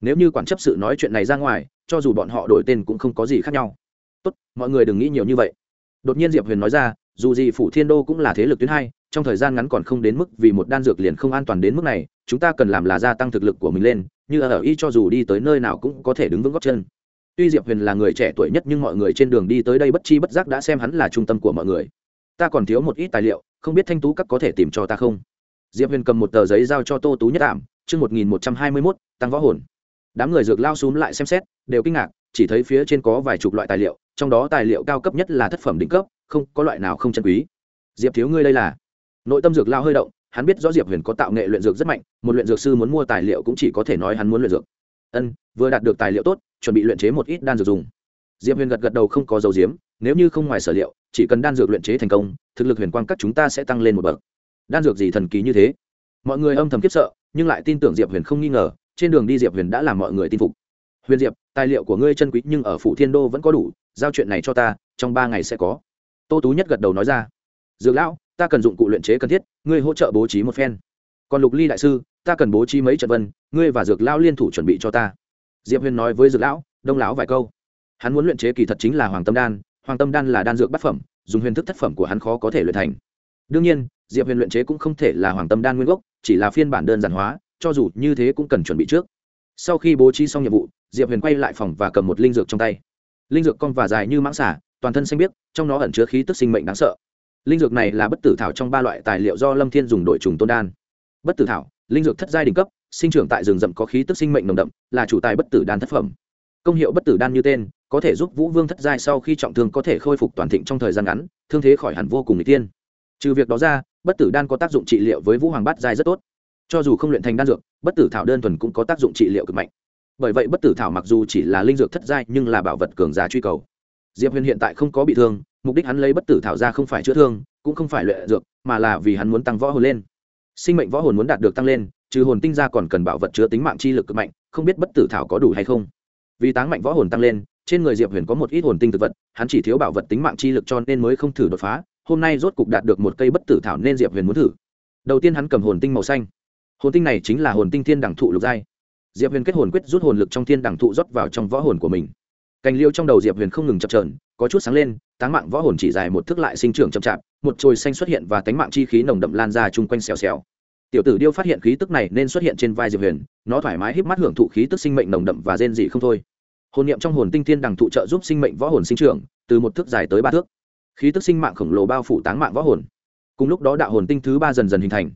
Nếu như quản chấp sự nói chuyện này ra ngoài, cho dù bọn họ đổi tên cũng không có gì khác nhau. Tốt, mọi người đừng nghĩ nhiều như vậy. Đột nhiên diệp huyền nói ra, dù gì phủ thiên đô cũng là thế lực tuyến hai, trong thời gian ngắn còn không đến mức vì một đan dược liền không an toàn đến mức này, chúng ta cần làm là gia tăng thực lực của mình lên, như ở y cho dù đi tới nơi nào cũng có thể đứng vững góc chân tuy diệp huyền là người trẻ tuổi nhất nhưng mọi người trên đường đi tới đây bất chi bất giác đã xem hắn là trung tâm của mọi người. Ta còn thiếu một ít tài liệu, không biết thanh tú các có thể tìm cho ta không? Diệp huyền cầm một tờ giấy giao cho tô tú nhất ảm, chương một nghìn một trăm hai mươi mốt, tăng võ hồn. Đám người dược lao x lại xem xét, đều kinh ngạc, chỉ thấy phía trên có vài chục loại tài liệu, trong đó tài liệu cao cấp nhất là thất phẩm đỉnh cấp, không, có loại nào không chân quý. Diệp thiếu ngươi đây là? Nội tâm dược lao hơi động, hắn biết rõ diệp huyền có tạo nghệ luyện dược rất mạnh, một luyện dược sư muốn mua tài liệu cũng chỉ có thể nói hắn muốn luyện dược. Ân, vừa đạt được tài liệu tốt chuẩn bị luyện chế một ít đan dược dùng. Diệp huyền gật gật đầu không có dấu diếm nếu như không ngoài sở liệu, chỉ cần đan dược luyện chế thành công, thực lực huyền quang các chúng ta sẽ tăng lên một bậc. Đan dược gì thần kỳ như thế? Mọi người âm thầm kiếp sợ, nhưng lại tin tưởng diệp huyền không nghi ngờ, trên đường đi diệp huyền đã làm mọi người tin phục. Huyền diệp, tài liệu của ngươi chân quý nhưng ở phủ thiên đô vẫn có đủ, giao chuyện này cho ta, trong ba ngày sẽ có. Tô tú nhất gật đầu nói ra. Dược lão, ta cần dụng cụ luyện chế cần thiết, ngươi hỗ trợ bố trí một phen. Còn lục ly đại sư, ta cần bố trí mấy trận vân, ngươi và dược lão liên thủ chuẩn bị cho ta diệp huyền nói với dược lão, đông lão vài câu. Hắn muốn luyện chế kỳ thật chính là hoàng tâm đan, hoàng tâm đan là đan dược bát phẩm, dùng huyền thức thất phẩm của hắn khó có thể luyện thành. Đương nhiên, diệp huyền luyện chế cũng không thể là hoàng tâm đan nguyên gốc, chỉ là phiên bản đơn giản hóa, cho dù như thế cũng cần chuẩn bị trước. Sau khi bố trí xong nhiệm vụ, diệp huyền quay lại phòng và cầm một linh dược trong tay. Linh dược cong và dài như mãng xả toàn thân xanh biếc, trong nó ẩn chứa khí tức sinh mệnh đáng sợ. Linh dược này là bất tử thảo trong ba loại tài liệu do lâm thiên dùng đội trùng tôn đan. Bất tử thảo, linh dược thất giai đỉnh cấp sinh trưởng tại rừng rậm có khí tức sinh mệnh nồng đậm, là chủ tài bất tử đan thất phẩm. Công hiệu bất tử đan như tên, có thể giúp vũ vương thất giai sau khi trọng thương có thể khôi phục toàn thịnh trong thời gian ngắn, thương thế khỏi hẳn vô cùng n tiên. Trừ việc đó ra, bất tử đan có tác dụng trị liệu với vũ hoàng bát giai rất tốt. Cho dù không luyện thành đan dược, bất tử thảo đơn thuần cũng có tác dụng trị liệu cực mạnh. Bởi vậy bất tử thảo mặc dù chỉ là linh dược thất giai nhưng là bảo vật cường giả truy cầu. Diệp huyền hiện tại không có bị thương, mục đích hắn lấy bất tử thảo ra không phải chữa thương, cũng không phải luyện dược, mà là vì hắn muốn tăng võ hồn lên. Sinh mệnh võ hồn muốn đạt được tăng lên trừ hồn tinh ra còn cần bảo vật chứa tính mạng chi lực cực mạnh, không biết bất tử thảo có đủ hay không. Vì táng mạnh võ hồn tăng lên, trên người diệp huyền có một ít hồn tinh thực vật, hắn chỉ thiếu bảo vật tính mạng chi lực cho nên mới không thử đột phá, hôm nay rốt cục đạt được một cây bất tử thảo nên diệp huyền muốn thử. Đầu tiên hắn cầm hồn tinh màu xanh. Hồn tinh này chính là hồn tinh thiên đẳng thụ lục giai. Diệp huyền kết hồn quyết rút hồn lực trong thiên đẳng thụ rót vào trong võ hồn của mình. Cành liêu trong đầu diệp huyền không ngừng chập trờn có chút sáng lên, táng mạng võ hồn chỉ dài một thước lại sinh trưởng chậm chạp, một trồi xanh xuất hiện và tánh mạng chi khí nồng đậm lan ra chung quanh xèo xèo tiểu tử điêu phát hiện khí tức này nên xuất hiện trên vai diệp huyền, nó thoải mái híp mắt hưởng thụ khí tức sinh mệnh nồng đậm và rên dị không thôi. Hồn niệm trong hồn tinh thiên đằng thụ trợ giúp sinh mệnh võ hồn sinh trưởng, từ một thước dài tới ba thước. Khí tức sinh mạng khổng lồ bao phủ táng mạng võ hồn. Cùng lúc đó đạo hồn tinh thứ ba dần dần hình thành.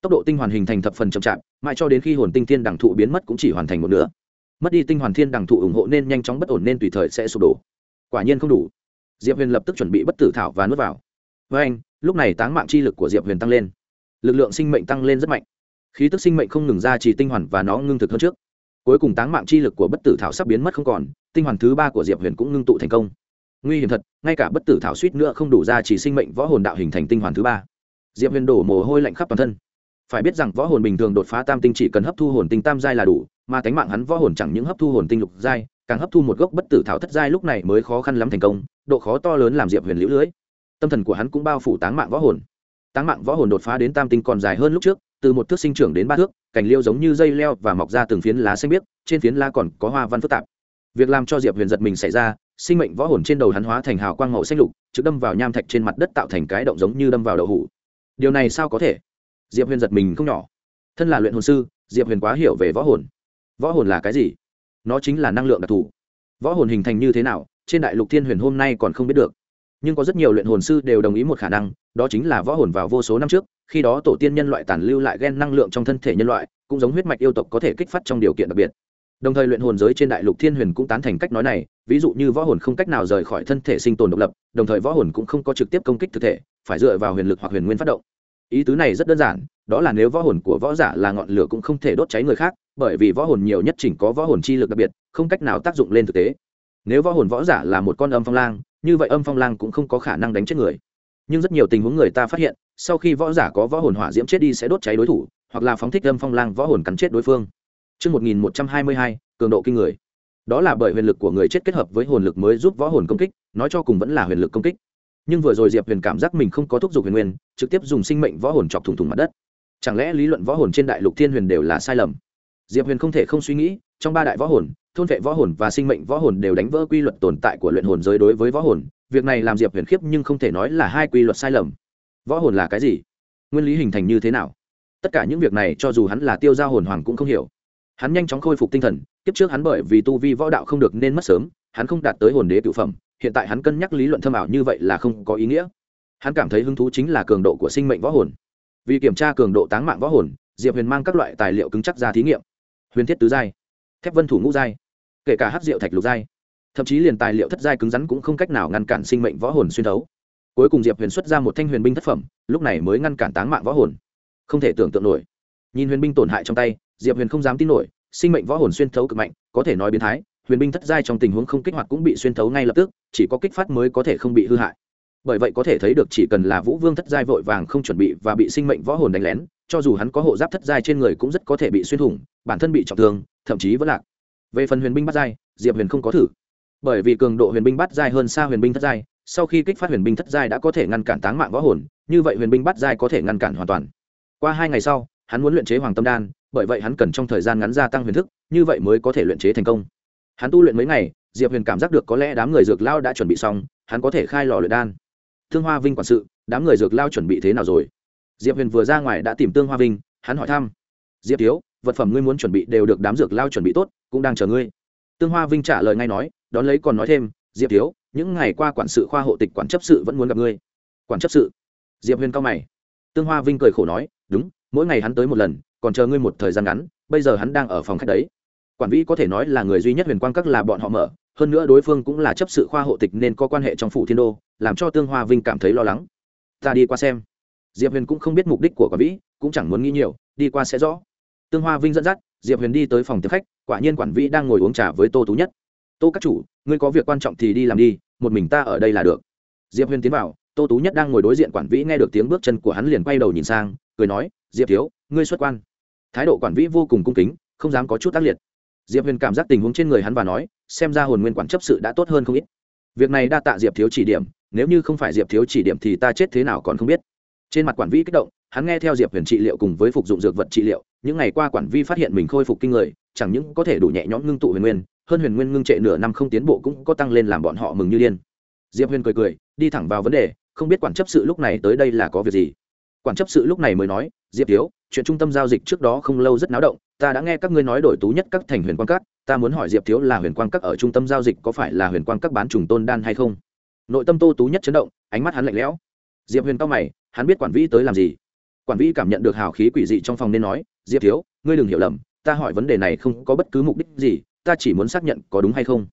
Tốc độ tinh hoàn hình thành thập phần chậm chạp, mãi cho đến khi hồn tinh thiên đẳng thụ biến mất cũng chỉ hoàn thành một nửa. Mất đi tinh hoàn thiên đằng thụ ủng hộ nên nhanh chóng bất ổn nên tùy thời sẽ sụp đổ. Quả nhiên không đủ. Diệp huyền lập tức chuẩn bị bất tử thảo và nuốt vào. Với anh, lúc này táng mạng chi lực của diệp huyền tăng lên lực lượng sinh mệnh tăng lên rất mạnh. Khí tức sinh mệnh không ngừng ra chỉ tinh hoàn và nó ngưng thực hơn trước. Cuối cùng táng mạng chi lực của bất tử thảo sắp biến mất không còn, tinh hoàn thứ ba của diệp huyền cũng ngưng tụ thành công. Nguy hiểm thật, ngay cả bất tử thảo suýt nữa không đủ ra chỉ sinh mệnh võ hồn đạo hình thành tinh hoàn thứ ba. Diệp huyền đổ mồ hôi lạnh khắp toàn thân. Phải biết rằng võ hồn bình thường đột phá tam tinh chỉ cần hấp thu hồn tinh tam giai là đủ, mà tánh mạng hắn võ hồn chẳng những hấp thu hồn tinh lục giai, càng hấp thu một gốc bất tử thảo thất giai lúc này mới khó khăn lắm thành công, độ khó to lớn làm diệp huyền liễu lưỡi. tâm thần của hắn cũng bao phủ táng mạng võ hồn táng mạng võ hồn đột phá đến tam tinh còn dài hơn lúc trước, từ một thước sinh trưởng đến ba thước, cành liêu giống như dây leo và mọc ra từng phiến lá xanh biếc, trên phiến lá còn có hoa văn phức tạp. Việc làm cho diệp huyền giật mình xảy ra, sinh mệnh võ hồn trên đầu hắn hóa thành hào quang màu xanh lục, trực đâm vào nham thạch trên mặt đất tạo thành cái động giống như đâm vào đậu hủ điều này sao có thể? Diệp huyền giật mình không nhỏ. Thân là luyện hồn sư, diệp huyền quá hiểu về võ hồn. Võ hồn là cái gì? Nó chính là năng lượng đặc thù. Võ hồn hình thành như thế nào, trên đại lục thiên huyền hôm nay còn không biết được nhưng có rất nhiều luyện hồn sư đều đồng ý một khả năng, đó chính là võ hồn vào vô số năm trước, khi đó tổ tiên nhân loại tàn lưu lại gen năng lượng trong thân thể nhân loại, cũng giống huyết mạch yêu tộc có thể kích phát trong điều kiện đặc biệt. Đồng thời luyện hồn giới trên đại lục thiên huyền cũng tán thành cách nói này, ví dụ như võ hồn không cách nào rời khỏi thân thể sinh tồn độc lập, đồng thời võ hồn cũng không có trực tiếp công kích thực thể, phải dựa vào huyền lực hoặc huyền nguyên phát động. Ý tứ này rất đơn giản, đó là nếu võ hồn của võ giả là ngọn lửa cũng không thể đốt cháy người khác, bởi vì võ hồn nhiều nhất chỉnh có võ hồn chi lực đặc biệt, không cách nào tác dụng lên thực tế. Nếu võ hồn võ giả là một con âm phong lang như vậy âm phong lang cũng không có khả năng đánh chết người nhưng rất nhiều tình huống người ta phát hiện sau khi võ giả có võ hồn hỏa diễm chết đi sẽ đốt cháy đối thủ hoặc là phóng thích âm phong lang võ hồn cắn chết đối phương Trước 1122, cường độ kinh người. Đó là bởi huyền lực của người chết kết hợp với hồn lực mới giúp võ hồn công kích, nói cho cùng vẫn là huyền lực công kích. Nhưng vừa rồi Diệp Huyền cảm giác mình không có thúc giục huyền nguyên, trực tiếp dùng sinh mệnh võ hồn chọc thủng thủng mặt đất. Chẳng lẽ lý luận võ hồn trên đại lục thiên huyền đều là sai lầm? Diệp Huyền không thể không suy nghĩ, trong ba đại võ hồn, thôn vệ võ hồn và sinh mệnh võ hồn đều đánh vỡ quy luật tồn tại của luyện hồn giới đối với võ hồn, việc này làm Diệp Huyền khiếp nhưng không thể nói là hai quy luật sai lầm. Võ hồn là cái gì? Nguyên lý hình thành như thế nào? Tất cả những việc này cho dù hắn là tiêu gia hồn hoàng cũng không hiểu. Hắn nhanh chóng khôi phục tinh thần kiếp trước hắn bởi vì tu vi võ đạo không được nên mất sớm hắn không đạt tới hồn đế cựu phẩm hiện tại hắn cân nhắc lý luận thâm ảo như vậy là không có ý nghĩa. Hắn cảm thấy hứng thú chính là cường độ của sinh mệnh võ hồn. Vì kiểm tra cường độ táng mạng võ hồn diệp huyền mang các loại tài liệu cứng chắc ra thí nghiệm. Huyền thiết tứ giai. Thép vân thủ ngũ giai kể cả hát rượu thạch lục giai. Thậm chí liền tài liệu thất giai cứng rắn cũng không cách nào ngăn cản sinh mệnh võ hồn xuyên thấu. Cuối cùng diệp huyền xuất ra một thanh huyền binh thất phẩm, lúc này mới ngăn cản táng mạng võ hồn. Không thể tưởng tượng nổi. Nhìn huyền binh tổn hại trong tay, diệp huyền không dám tin nổi, sinh mệnh võ hồn xuyên thấu cực mạnh, có thể nói biến thái, huyền binh thất giai trong tình huống không kích hoạt cũng bị xuyên thấu ngay lập tức, chỉ có kích phát mới có thể không bị hư hại. Bởi vậy có thể thấy được chỉ cần là vũ vương thất giai vội vàng không chuẩn bị và bị sinh mệnh võ hồn đánh lén, cho dù hắn có hộ giáp thất giai trên người cũng rất có thể bị xuyên thủng, bản thân bị trọng thương, thậm chí vẫn lạc về phần huyền binh bắt giai, diệp huyền không có thử. Bởi vì cường độ huyền binh bắt giai hơn xa huyền binh thất giai, sau khi kích phát huyền binh thất giai đã có thể ngăn cản táng mạng võ hồn, như vậy huyền binh bắt giai có thể ngăn cản hoàn toàn. Qua hai ngày sau, hắn muốn luyện chế hoàng tâm đan, bởi vậy hắn cần trong thời gian ngắn gia tăng huyền thức, như vậy mới có thể luyện chế thành công. Hắn tu luyện mấy ngày, diệp huyền cảm giác được có lẽ đám người dược lao đã chuẩn bị xong, hắn có thể khai lò luyện đan. Thương hoa vinh quản sự, đám người dược lao chuẩn bị thế nào rồi? Diệp huyền vừa ra ngoài đã tìm tương hoa vinh, hắn hỏi thăm. Diệp thiếu vật phẩm ngươi muốn chuẩn bị đều được đám dược lao chuẩn bị tốt, cũng đang chờ ngươi. Tương hoa vinh trả lời ngay nói, đón lấy còn nói thêm, diệp thiếu, những ngày qua quản sự khoa hộ tịch quản chấp sự vẫn muốn gặp ngươi. Quản chấp sự? Diệp huyền cao mày. Tương hoa vinh cười khổ nói, đúng, mỗi ngày hắn tới một lần, còn chờ ngươi một thời gian ngắn, bây giờ hắn đang ở phòng khách đấy. Quản vĩ có thể nói là người duy nhất huyền quang các là bọn họ mở, hơn nữa đối phương cũng là chấp sự khoa hộ tịch nên có quan hệ trong phủ thiên đô, làm cho tương hoa vinh cảm thấy lo lắng. Ta đi qua xem. Diệp huyền cũng không biết mục đích của quản vĩ, cũng chẳng muốn nghĩ nhiều, đi qua sẽ rõ tương hoa vinh dẫn dắt, diệp huyền đi tới phòng tiếp khách, quả nhiên quản vĩ đang ngồi uống trà với tô tú nhất. Tô các chủ, ngươi có việc quan trọng thì đi làm đi, một mình ta ở đây là được. Diệp huyền tiến vào, tô tú nhất đang ngồi đối diện quản vĩ nghe được tiếng bước chân của hắn liền quay đầu nhìn sang, cười nói, diệp thiếu, ngươi xuất quan. Thái độ quản vĩ vô cùng cung kính, không dám có chút tác liệt. Diệp huyền cảm giác tình huống trên người hắn và nói, xem ra hồn nguyên quản chấp sự đã tốt hơn không ít. Việc này đa tạ diệp thiếu chỉ điểm, nếu như không phải diệp thiếu chỉ điểm thì ta chết thế nào còn không biết. Trên mặt quản vĩ kích động, hắn nghe theo diệp huyền trị liệu cùng với phục dụng dược vật trị liệu những ngày qua quản vi phát hiện mình khôi phục kinh người, chẳng những có thể đủ nhẹ nhõm ngưng tụ huyền nguyên, hơn huyền nguyên ngưng trệ nửa năm không tiến bộ cũng có tăng lên làm bọn họ mừng như điên. Diệp huyền cười cười, đi thẳng vào vấn đề, không biết quản chấp sự lúc này tới đây là có việc gì. Quản chấp sự lúc này mới nói, diệp thiếu, chuyện trung tâm giao dịch trước đó không lâu rất náo động, ta đã nghe các ngươi nói đổi tú nhất các thành huyền quang các, ta muốn hỏi diệp thiếu là huyền quang các ở trung tâm giao dịch có phải là huyền quang các bán trùng tôn đan hay không? Nội tâm tô tú nhất chấn động, ánh mắt hắn lạnh lẽo. Diệp huyền cao mày, hắn biết quản vĩ tới làm gì. Quản vĩ cảm nhận được hào khí quỷ dị trong phòng nên nói diệp thiếu, ngươi đừng hiểu lầm, ta hỏi vấn đề này không có bất cứ mục đích gì, ta chỉ muốn xác nhận có đúng hay không.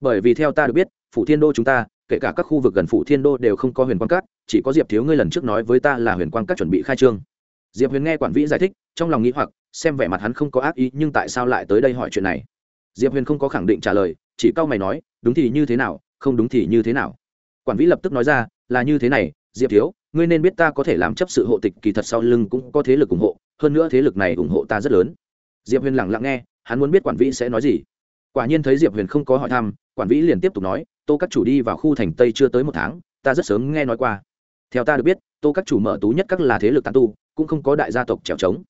Bởi vì theo ta được biết, phủ thiên đô chúng ta, kể cả các khu vực gần phủ thiên đô đều không có huyền quang cát, chỉ có diệp thiếu ngươi lần trước nói với ta là huyền quang cát chuẩn bị khai trương. Diệp huyền nghe quản vĩ giải thích, trong lòng nghĩ hoặc, xem vẻ mặt hắn không có ác ý, nhưng tại sao lại tới đây hỏi chuyện này? Diệp huyền không có khẳng định trả lời, chỉ cau mày nói, đúng thì như thế nào, không đúng thì như thế nào. Quản vĩ lập tức nói ra, là như thế này, diệp thiếu, ngươi nên biết ta có thể làm chấp sự hộ tịch kỳ thật sau lưng cũng có thế lực ủng hộ hơn nữa thế lực này ủng hộ ta rất lớn. Diệp huyền lẳng lặng nghe, hắn muốn biết quản vĩ sẽ nói gì. Quả nhiên thấy diệp huyền không có hỏi thăm, quản vĩ liền tiếp tục nói, tô các chủ đi vào khu thành tây chưa tới một tháng, ta rất sớm nghe nói qua. Theo ta được biết, tô các chủ mở tú nhất các là thế lực tàn tu, cũng không có đại gia tộc trèo trống.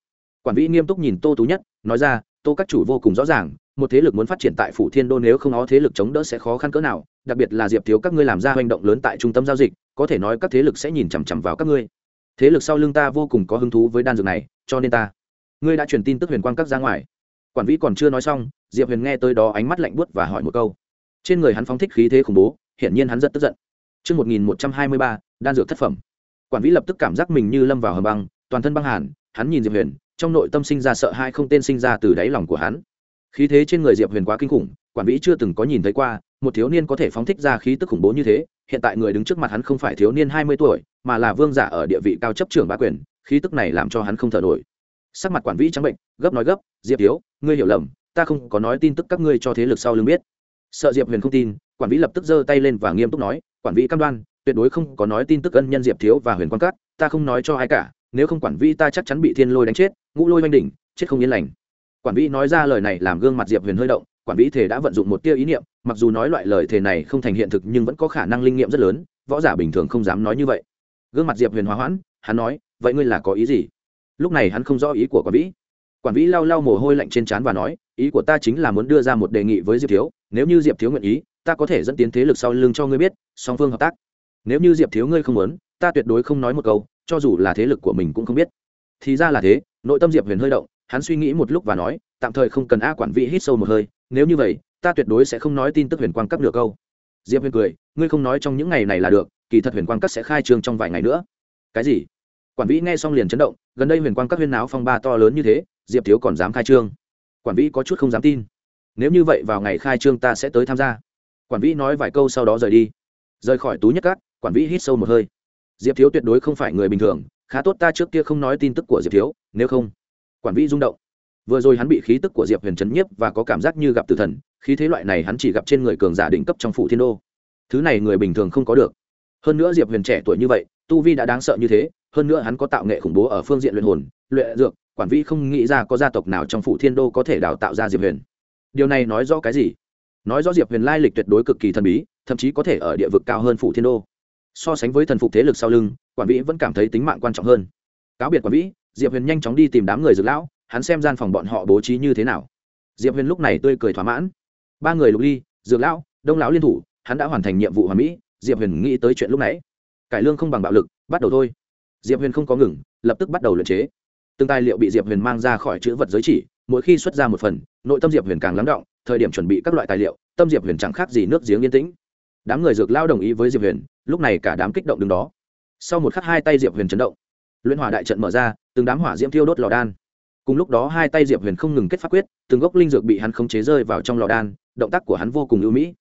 Quản vĩ nghiêm túc nhìn tô tú nhất, nói ra, tô các chủ vô cùng rõ ràng, một thế lực muốn phát triển tại phủ thiên đô nếu không có thế lực chống đỡ sẽ khó khăn cỡ nào, đặc biệt là diệp thiếu các ngươi làm ra hành động lớn tại trung tâm giao dịch, có thể nói các thế lực sẽ nhìn chằm chằm vào các ngươi thế lực sau lưng ta vô cùng có hứng thú với đan dược này cho nên ta ngươi đã truyền tin tức huyền quang các ra ngoài quản vĩ còn chưa nói xong diệp huyền nghe tới đó ánh mắt lạnh buốt và hỏi một câu trên người hắn phóng thích khí thế khủng bố hiển nhiên hắn rất tức giận Trước 1123, đan dược thất phẩm. Quản vĩ lập tức cảm giác mình như lâm vào hầm băng, toàn thân băng hàn, hắn nhìn Diệp Huyền, trong nội tâm sinh ra sợ hãi không tên sinh ra từ đáy lòng của hắn. Khí thế trên người Diệp Huyền quá kinh khủng, quản vĩ chưa từng có nhìn thấy qua, một thiếu niên có thể phóng thích ra khí tức khủng bố như thế, hiện tại người đứng trước mặt hắn không phải thiếu niên hai mươi tuổi, mà là vương giả ở địa vị cao chấp trưởng bá quyền, khí tức này làm cho hắn không thở nổi. Sắc mặt quản vĩ trắng bệnh, gấp nói gấp, "Diệp thiếu, ngươi hiểu lầm, ta không có nói tin tức các ngươi cho thế lực sau lưng biết." Sợ Diệp Huyền không tin, quản vĩ lập tức giơ tay lên và nghiêm túc nói, "Quản vĩ cam đoan, tuyệt đối không có nói tin tức ân nhân Diệp thiếu và Huyền Quan Cát, ta không nói cho ai cả, nếu không quản vĩ ta chắc chắn bị thiên lôi đánh chết, ngũ lôi oanh đỉnh, chết không yên lành." Quản vĩ nói ra lời này làm gương mặt Diệp Huyền hơi động, quản vĩ thể đã vận dụng một tia ý niệm, mặc dù nói loại lời thể này không thành hiện thực nhưng vẫn có khả năng linh nghiệm rất lớn, võ giả bình thường không dám nói như vậy. Gương mặt Diệp Huyền hóa hoãn, hắn nói, "Vậy ngươi là có ý gì?" Lúc này hắn không rõ ý của quản vĩ quản vĩ lau lau mồ hôi lạnh trên trán và nói ý của ta chính là muốn đưa ra một đề nghị với diệp thiếu nếu như diệp thiếu nguyện ý ta có thể dẫn tiến thế lực sau lưng cho ngươi biết song phương hợp tác nếu như diệp thiếu ngươi không muốn ta tuyệt đối không nói một câu cho dù là thế lực của mình cũng không biết thì ra là thế nội tâm diệp huyền hơi động hắn suy nghĩ một lúc và nói, tạm thời không cần a quản vĩ hít sâu một hơi, nếu như vậy, ta tuyệt đối sẽ không nói tin tức huyền quang cấp nửa câu. Diệp huyền cười, ngươi không nói trong những ngày này là được, kỳ thật huyền quang cắt sẽ khai trương trong vài ngày nữa. Cái gì? Quản vĩ nghe xong liền chấn động, gần đây huyền quang các huyên náo phong ba to lớn như thế, diệp thiếu còn dám khai trương. Quản vĩ có chút không dám tin. Nếu như vậy vào ngày khai trương ta sẽ tới tham gia. Quản vĩ nói vài câu sau đó rời đi. Rời khỏi tú nhất cát quản vĩ hít sâu một hơi. Diệp thiếu tuyệt đối không phải người bình thường, khá tốt ta trước kia không nói tin tức của diệp thiếu, nếu không quản vĩ rung động. Vừa rồi hắn bị khí tức của diệp huyền chấn nhiếp và có cảm giác như gặp tử thần, khí thế loại này hắn chỉ gặp trên người cường giả đỉnh cấp trong phủ thiên đô. Thứ này người bình thường không có được. Hơn nữa diệp huyền trẻ tuổi như vậy, tu vi đã đáng sợ như thế, hơn nữa hắn có tạo nghệ khủng bố ở phương diện luyện hồn, luyện dược, quản vĩ không nghĩ ra có gia tộc nào trong phủ thiên đô có thể đào tạo ra diệp huyền. Điều này nói rõ cái gì? Nói rõ diệp huyền lai lịch tuyệt đối cực kỳ thần bí, thậm chí có thể ở địa vực cao hơn phủ thiên đô. So sánh với thần phục thế lực sau lưng, quản vĩ vẫn cảm thấy tính mạng quan trọng hơn. Cáo biệt quản vĩ diệp huyền nhanh chóng đi tìm đám người dược lão, hắn xem gian phòng bọn họ bố trí như thế nào. Diệp huyền lúc này tươi cười thỏa mãn. Ba người lục ly, dược lão, đông lão liên thủ, hắn đã hoàn thành nhiệm vụ hoàn mỹ, diệp huyền nghĩ tới chuyện lúc nãy. Cải lương không bằng bạo lực, bắt đầu thôi. Diệp huyền không có ngừng, lập tức bắt đầu luyện chế. Từng tài liệu bị diệp huyền mang ra khỏi chữ vật giới chỉ, mỗi khi xuất ra một phần, nội tâm diệp huyền càng lắng động, thời điểm chuẩn bị các loại tài liệu, tâm diệp huyền chẳng khác gì nước giếng yên tĩnh. Đám người dược lao đồng ý với diệp huyền, lúc này cả đám kích động đứng đó. Sau một khắc hai tay diệp huyền chấn động. Luyện hỏa đại trận mở ra từng đám hỏa diễm thiêu đốt lò đan. Cùng lúc đó hai tay diệp huyền không ngừng kết pháp quyết, từng gốc linh dược bị hắn khống chế rơi vào trong lò đan, động tác của hắn vô cùng ưu mỹ.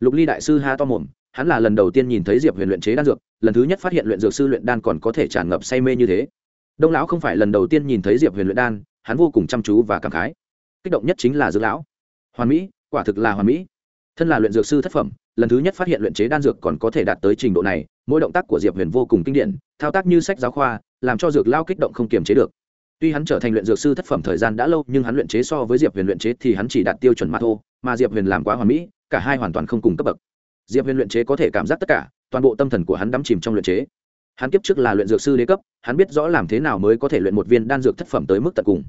Lục ly đại sư ha to mồm, hắn là lần đầu tiên nhìn thấy diệp huyền luyện chế đan dược, lần thứ nhất phát hiện luyện dược sư luyện đan còn có thể tràn ngập say mê như thế. Đông lão không phải lần đầu tiên nhìn thấy diệp huyền luyện đan, hắn vô cùng chăm chú và cảm khái. Kích động nhất chính là dược lão. Hoàn mỹ, quả thực là hoàn mỹ. Thân là luyện dược sư thất phẩm, lần thứ nhất phát hiện luyện chế đan dược còn có thể đạt tới trình độ này, mỗi động tác của diệp huyền vô cùng kinh điển, thao tác như sách giáo khoa làm cho dược lao kích động không kiềm chế được. Tuy hắn trở thành luyện dược sư thất phẩm thời gian đã lâu, nhưng hắn luyện chế so với diệp huyền luyện chế thì hắn chỉ đạt tiêu chuẩn m thô mà diệp huyền làm quá hoàn mỹ, cả hai hoàn toàn không cùng cấp bậc. Diệp huyền luyện chế có thể cảm giác tất cả, toàn bộ tâm thần của hắn đắm chìm trong luyện chế. Hắn kiếp trước là luyện dược sư đế cấp, hắn biết rõ làm thế nào mới có thể luyện một viên đan dược thất phẩm tới mức tận cùng.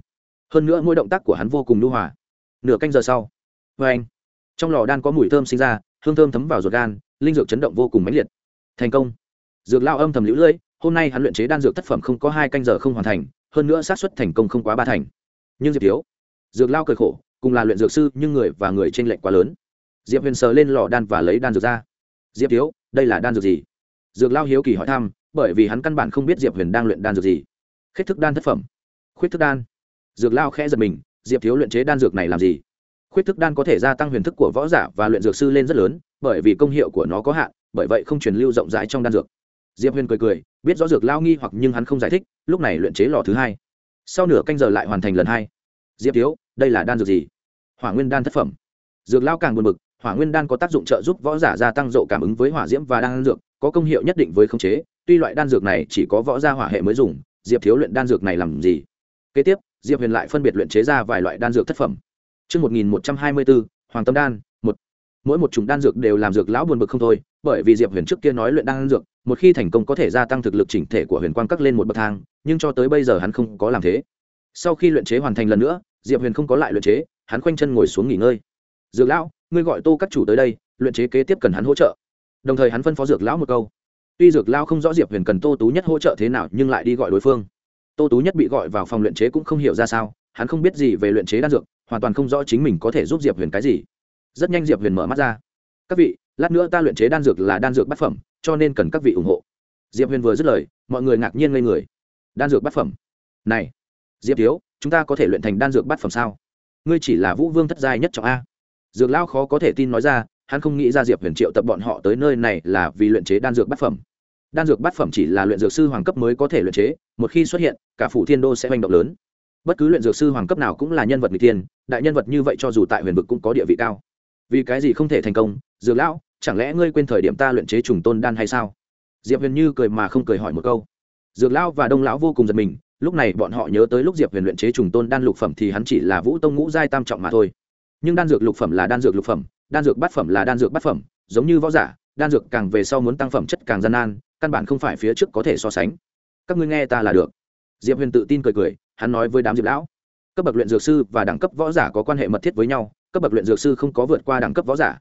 Hơn nữa mỗi động tác của hắn vô cùng lưu hòa. Nửa canh giờ sau vê anh. Trong lò đan có mùi thơm sinh ra, hương thơm thấm vào ruột gan, linh dược chấn động vô cùng mãnh liệt. Thành công. Dược lao âm thầm lũ lưỡi hôm nay hắn luyện chế đan dược thất phẩm không có hai canh giờ không hoàn thành, hơn nữa xác suất thành công không quá ba thành. Nhưng diệp thiếu, dược lao cởi khổ, cùng là luyện dược sư, nhưng người và người t r ê n lệch quá lớn. Diệp huyền sờ lên lò đan và lấy đan dược ra. Diệp thiếu, đây là đan dược gì? Dược lao hiếu kỳ hỏi thăm, bởi vì hắn căn bản không biết diệp huyền đang luyện đan dược gì. Khuyết thức đan thất phẩm. Khuyết thức đan. Dược lao khẽ giật mình, diệp thiếu luyện chế đan dược này làm gì? Khuyết thức đan có thể gia tăng huyền thức của võ giả và luyện dược sư lên rất lớn, bởi vì công hiệu của nó có hạn, bởi vậy không truyền lưu rộng rãi trong đan dược diệp huyền cười cười biết rõ dược lao nghi hoặc nhưng hắn không giải thích lúc này luyện chế lò thứ hai. Sau nửa canh giờ lại hoàn thành lần hai. Diệp thiếu đây là đan dược gì? Hỏa nguyên đan thất phẩm. Dược lao càng buồn bực hỏa nguyên đan có tác dụng trợ giúp võ giả gia tăng độ cảm ứng với hỏa diễm và đan dược có công hiệu nhất định với khống chế tuy loại đan dược này chỉ có võ gia hỏa hệ mới dùng diệp thiếu luyện đan dược này làm gì? Kế tiếp diệp huyền lại phân biệt luyện chế ra vài loại đan dược thất phẩm. Trước 1124, Hoàng Tâm Đan. Mỗi một chủng đan dược đều làm dược lão buồn bực không thôi, bởi vì Diệp Huyền trước kia nói luyện đan dược, một khi thành công có thể gia tăng thực lực chỉnh thể của Huyền Quang Các lên một bậc thang, nhưng cho tới bây giờ hắn không có làm thế. Sau khi luyện chế hoàn thành lần nữa, Diệp Huyền không có lại luyện chế, hắn khoanh chân ngồi xuống nghỉ ngơi. Dược lão, ngươi gọi Tô các chủ tới đây, luyện chế kế tiếp cần hắn hỗ trợ. Đồng thời hắn phân phó dược lão một câu. Tuy dược lão không rõ Diệp Huyền cần Tô Tú Nhất hỗ trợ thế nào, nhưng lại đi gọi đối phương. Tô Tú Nhất bị gọi vào phòng luyện chế cũng không hiểu ra sao, hắn không biết gì về luyện chế đan dược, hoàn toàn không rõ chính mình có thể giúp diệp huyền cái gì rất nhanh diệp huyền mở mắt ra. Các vị, lát nữa ta luyện chế đan dược là đan dược bát phẩm, cho nên cần các vị ủng hộ. Diệp huyền vừa dứt lời, mọi người ngạc nhiên ngây người. Đan dược bát phẩm? Này, diệp thiếu, chúng ta có thể luyện thành đan dược bát phẩm sao? Ngươi chỉ là vũ vương thất giai nhất trọng a. Dược lao khó có thể tin nói ra, hắn không nghĩ ra diệp huyền triệu tập bọn họ tới nơi này là vì luyện chế đan dược bát phẩm. Đan dược bát phẩm chỉ là luyện dược sư hoàng cấp mới có thể luyện chế, một khi xuất hiện, cả phủ thiên đô sẽ hành động lớn. Bất cứ luyện dược sư hoàng cấp nào cũng là nhân vật n g tiên, đại nhân vật như vậy cho dù tại huyền vực cũng có địa vị cao vì cái gì không thể thành công, dược lão, chẳng lẽ ngươi quên thời điểm ta luyện chế trùng tôn đan hay sao? Diệp huyền như cười mà không cười hỏi một câu. Dược lão và đông lão vô cùng giật mình, lúc này bọn họ nhớ tới lúc diệp huyền luyện chế trùng tôn đan lục phẩm thì hắn chỉ là vũ tông ngũ giai tam trọng mà thôi. Nhưng đan dược lục phẩm là đan dược lục phẩm, đan dược bát phẩm là đan dược bát phẩm, giống như võ giả, đan dược càng về sau muốn tăng phẩm chất càng gian nan, căn bản không phải phía trước có thể so sánh. Các ngươi nghe ta là được. Diệp huyền tự tin cười cười, hắn nói với đám diệp lão, cấp bậc luyện dược sư và đẳng cấp võ giả có quan hệ mật thiết với nhau cấp bậc luyện dược sư không có vượt qua đẳng cấp võ giả.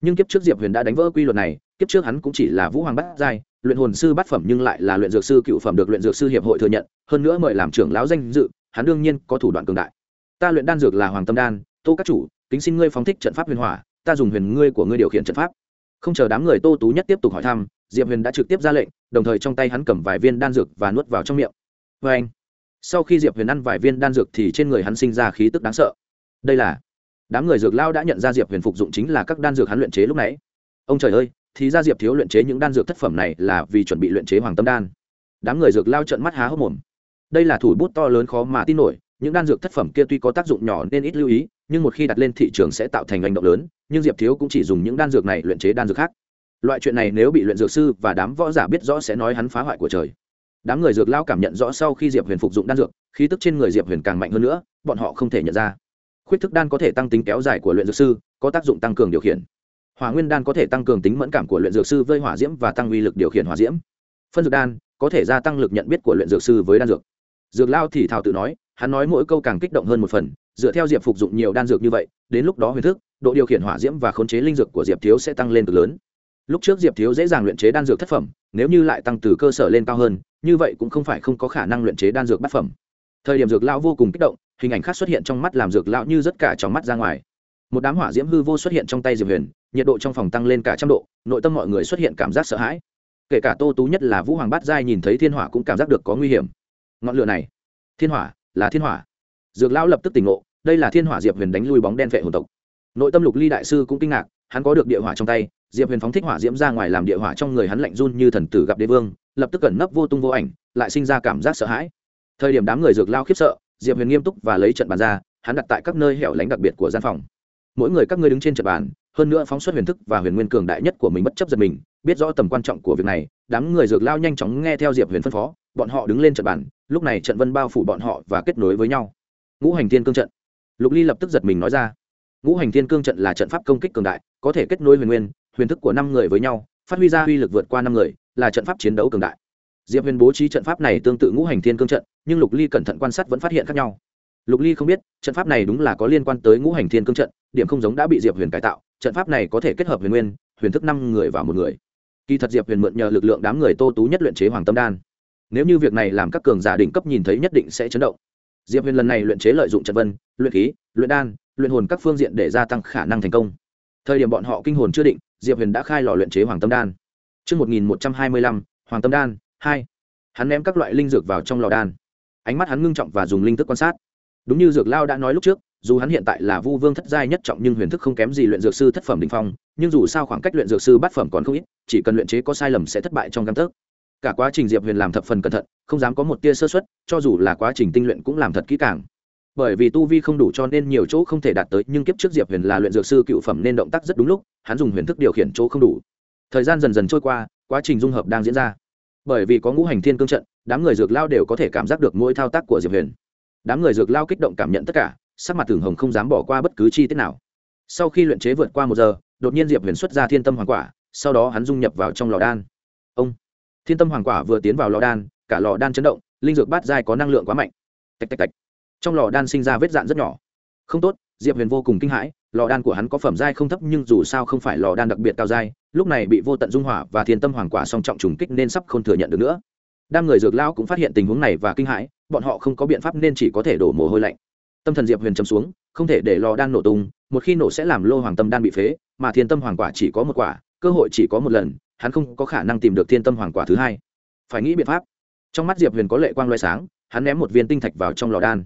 Nhưng kiếp trước diệp huyền đã đánh vỡ quy luật này, kiếp trước hắn cũng chỉ là vũ hoàng bát giai, luyện hồn sư bát phẩm nhưng lại là luyện dược sư cựu phẩm được luyện dược sư hiệp hội thừa nhận, hơn nữa mời làm trưởng lão danh dự, hắn đương nhiên có thủ đoạn cường đại. Ta luyện đan dược là hoàng tâm đan, tô các chủ, kính xin ngươi phóng thích trận pháp huyền hỏa, ta dùng huyền ngươi của ngươi điều khiển trận pháp. Không chờ đám người tô tú nhất tiếp tục hỏi thăm, diệp huyền đã trực tiếp ra lệnh, đồng thời trong tay hắn cầm vài viên đan dược và nuốt vào trong miệng. Vê anh sau khi diệp huyền ăn vài viên đan dược thì trên người hắn sinh ra khí tức đáng sợ. Đây là đám người dược lao đã nhận ra diệp huyền phục dụng chính là các đan dược hắn luyện chế lúc nãy. Ông trời ơi, thì ra diệp thiếu luyện chế những đan dược thất phẩm này là vì chuẩn bị luyện chế hoàng tâm đan. Đám người dược lao trận mắt há hốc mồm. Đây là thủ bút to lớn khó mà tin nổi, những đan dược thất phẩm kia tuy có tác dụng nhỏ nên ít lưu ý, nhưng một khi đặt lên thị trường sẽ tạo thành hành động lớn, nhưng diệp thiếu cũng chỉ dùng những đan dược này luyện chế đan dược khác. Loại chuyện này nếu bị luyện dược sư và đám võ giả biết rõ sẽ nói hắn phá hoại của trời. Đám người dược lao cảm nhận rõ sau khi diệp huyền phục dụng đan dược, khí tức trên người diệp huyền càng mạnh hơn nữa, bọn họ không thể nhận ra khuyết thức đan có thể tăng tính kéo dài của luyện dược sư, có tác dụng tăng cường điều khiển. Hỏa nguyên đan có thể tăng cường tính mẫn cảm của luyện dược sư với hỏa diễm và tăng uy lực điều khiển hỏa diễm. Phân dược đan có thể gia tăng lực nhận biết của luyện dược sư với đan dược. Dược lao thì thảo tự nói, hắn nói mỗi câu càng kích động hơn một phần, dựa theo diệp phục dụng nhiều đan dược như vậy, đến lúc đó huyền thức, độ điều khiển hỏa diễm và khống chế linh dược của diệp thiếu sẽ tăng lên cực lớn. Lúc trước diệp thiếu dễ dàng luyện chế đan dược thất phẩm, nếu như lại tăng từ cơ sở lên cao hơn, như vậy cũng không phải không có khả năng luyện chế đan dược bát phẩm thời điểm dược lão vô cùng kích động, hình ảnh khác xuất hiện trong mắt làm dược lão như rất cả trong mắt ra ngoài. Một đám hỏa diễm hư vô xuất hiện trong tay diệp huyền, nhiệt độ trong phòng tăng lên cả trăm độ, nội tâm mọi người xuất hiện cảm giác sợ hãi. Kể cả tô tú nhất là vũ hoàng bát giai nhìn thấy thiên hỏa cũng cảm giác được có nguy hiểm. Ngọn lửa này, thiên hỏa, là thiên hỏa. Dược lão lập tức tỉnh ngộ, đây là thiên hỏa diệp huyền đánh lui bóng đen vệ hồn tộc. Nội tâm lục ly đại sư cũng kinh ngạc, hắn có được địa hỏa trong tay, diệp huyền phóng thích hỏa diễm ra ngoài làm địa hỏa trong người hắn lạnh run như thần tử gặp đế vương, lập tức cẩn nấp vô tung vô ảnh, lại sinh ra cảm giác sợ hãi thời điểm đám người dược lao khiếp sợ, diệp huyền nghiêm túc và lấy trận bàn ra, hắn đặt tại các nơi hẻo lánh đặc biệt của gian phòng. Mỗi người các ngươi đứng trên trận bàn, hơn nữa phóng xuất huyền thức và huyền nguyên cường đại nhất của mình bất chấp giật mình, biết rõ tầm quan trọng của việc này, đám người dược lao nhanh chóng nghe theo diệp huyền phân phó, bọn họ đứng lên trận bàn, lúc này trận vân bao phủ bọn họ và kết nối với nhau. Ngũ hành thiên cương trận. Lục ly lập tức giật mình nói ra. Ngũ hành thiên cương trận là trận pháp công kích cường đại, có thể kết nối huyền nguyên, huyền thức của năm người với nhau, phát huy ra uy lực vượt qua năm người, là trận pháp chiến đấu cường đại diệp huyền bố trí trận pháp này tương tự ngũ hành thiên cương trận nhưng lục ly cẩn thận quan sát vẫn phát hiện khác nhau. Lục ly không biết trận pháp này đúng là có liên quan tới ngũ hành thiên cương trận điểm không giống đã bị diệp huyền cải tạo trận pháp này có thể kết hợp huyền nguyên huyền thức năm người vào một người. Kỳ thật diệp huyền mượn nhờ lực lượng đám người tô tú nhất luyện chế hoàng tâm đan. Nếu như việc này làm các cường giả đỉnh cấp nhìn thấy nhất định sẽ chấn động. Diệp huyền lần này luyện chế lợi dụng trận vân luyện khí luyện đan luyện hồn các phương diện để gia tăng khả năng thành công. Thời điểm bọn họ kinh hồn chưa định diệp huyền đã khai lò luyện chế hoàng tâm đan. Trước 1125, hoàng tâm đan, Hai, Hắn ném các loại linh dược vào trong lò đan. Ánh mắt hắn ngưng trọng và dùng linh thức quan sát. Đúng như dược lao đã nói lúc trước, dù hắn hiện tại là vu vương thất giai nhất trọng nhưng huyền thức không kém gì luyện dược sư thất phẩm đình phong nhưng dù sao khoảng cách luyện dược sư bát phẩm còn không ít chỉ cần luyện chế có sai lầm sẽ thất bại trong găng tấc cả quá trình diệp huyền làm thập phần cẩn thận không dám có một tia sơ xuất cho dù là quá trình tinh luyện cũng làm thật kỹ càng bởi vì tu vi không đủ cho nên nhiều chỗ không thể đạt tới nhưng kiếp trước diệp huyền là luyện dược sư cựu phẩm nên động tác rất đúng lúc hắn dùng huyền thức điều khiển chỗ không đủ thời gian dần dần trôi qua quá trình dung hợp đang diễn ra bởi vì có ngũ hành thiên cương trận, đám người dược lao đều có thể cảm giác được mỗi thao tác của diệp huyền. Đám người dược lao kích động cảm nhận tất cả, sắc mặt tưởng hồng không dám bỏ qua bất cứ chi tiết nào. Sau khi luyện chế vượt qua một giờ, đột nhiên diệp huyền xuất ra thiên tâm hoàng quả, sau đó hắn dung nhập vào trong lò đan. Ông! Thiên tâm hoàng quả vừa tiến vào lò đan, cả lò đan chấn động, linh dược bát dai có năng lượng quá mạnh. Tạch tạch tạch. Trong lò đan sinh ra vết dạn rất nhỏ. Không tốt, diệp huyền vô cùng kinh hãi lò đan của hắn có phẩm giai không thấp nhưng dù sao không phải lò đan đặc biệt cao giai, lúc này bị vô tận dung hỏa và thiên tâm hoàng quả song trọng trùng kích nên sắp không thừa nhận được nữa. Đám người dược lão cũng phát hiện tình huống này và kinh hãi, bọn họ không có biện pháp nên chỉ có thể đổ mồ hôi lạnh. Tâm thần diệp huyền chấm xuống, không thể để lò đan nổ tung, một khi nổ sẽ làm lô hoàng tâm đan bị phế, mà thiên tâm hoàng quả chỉ có một quả, cơ hội chỉ có một lần, hắn không có khả năng tìm được thiên tâm hoàng quả thứ hai. Phải nghĩ biện pháp. Trong mắt diệp huyền có lệ quang loay sáng, hắn ném một viên tinh thạch vào trong lò đan.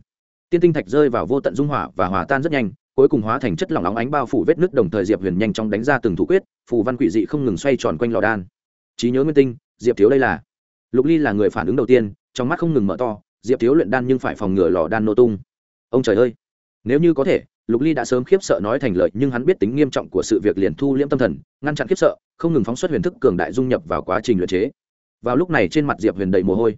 Tiên tinh thạch rơi vào vô tận dung hỏa và hòa tan rất nhanh cuối cùng hóa thành chất lỏng óng ánh bao phủ vết nứt đồng thời diệp huyền nhanh chóng đánh ra từng thủ quyết, phù văn quỷ dị không ngừng xoay tròn quanh lò đan. Trí nhớ nguyên tinh, diệp thiếu đây là. Lục ly là người phản ứng đầu tiên, trong mắt không ngừng mở to, diệp thiếu luyện đan nhưng phải phòng ngừa lò đan nổ tung. Ông trời ơi! Nếu như có thể, lục ly đã sớm khiếp sợ nói thành lợi nhưng hắn biết tính nghiêm trọng của sự việc liền thu liễm tâm thần, ngăn chặn khiếp sợ, không ngừng phóng xuất huyền thức cường đại dung nhập vào quá trình luyện chế. Vào lúc này trên mặt diệp huyền đầy mồ hôi.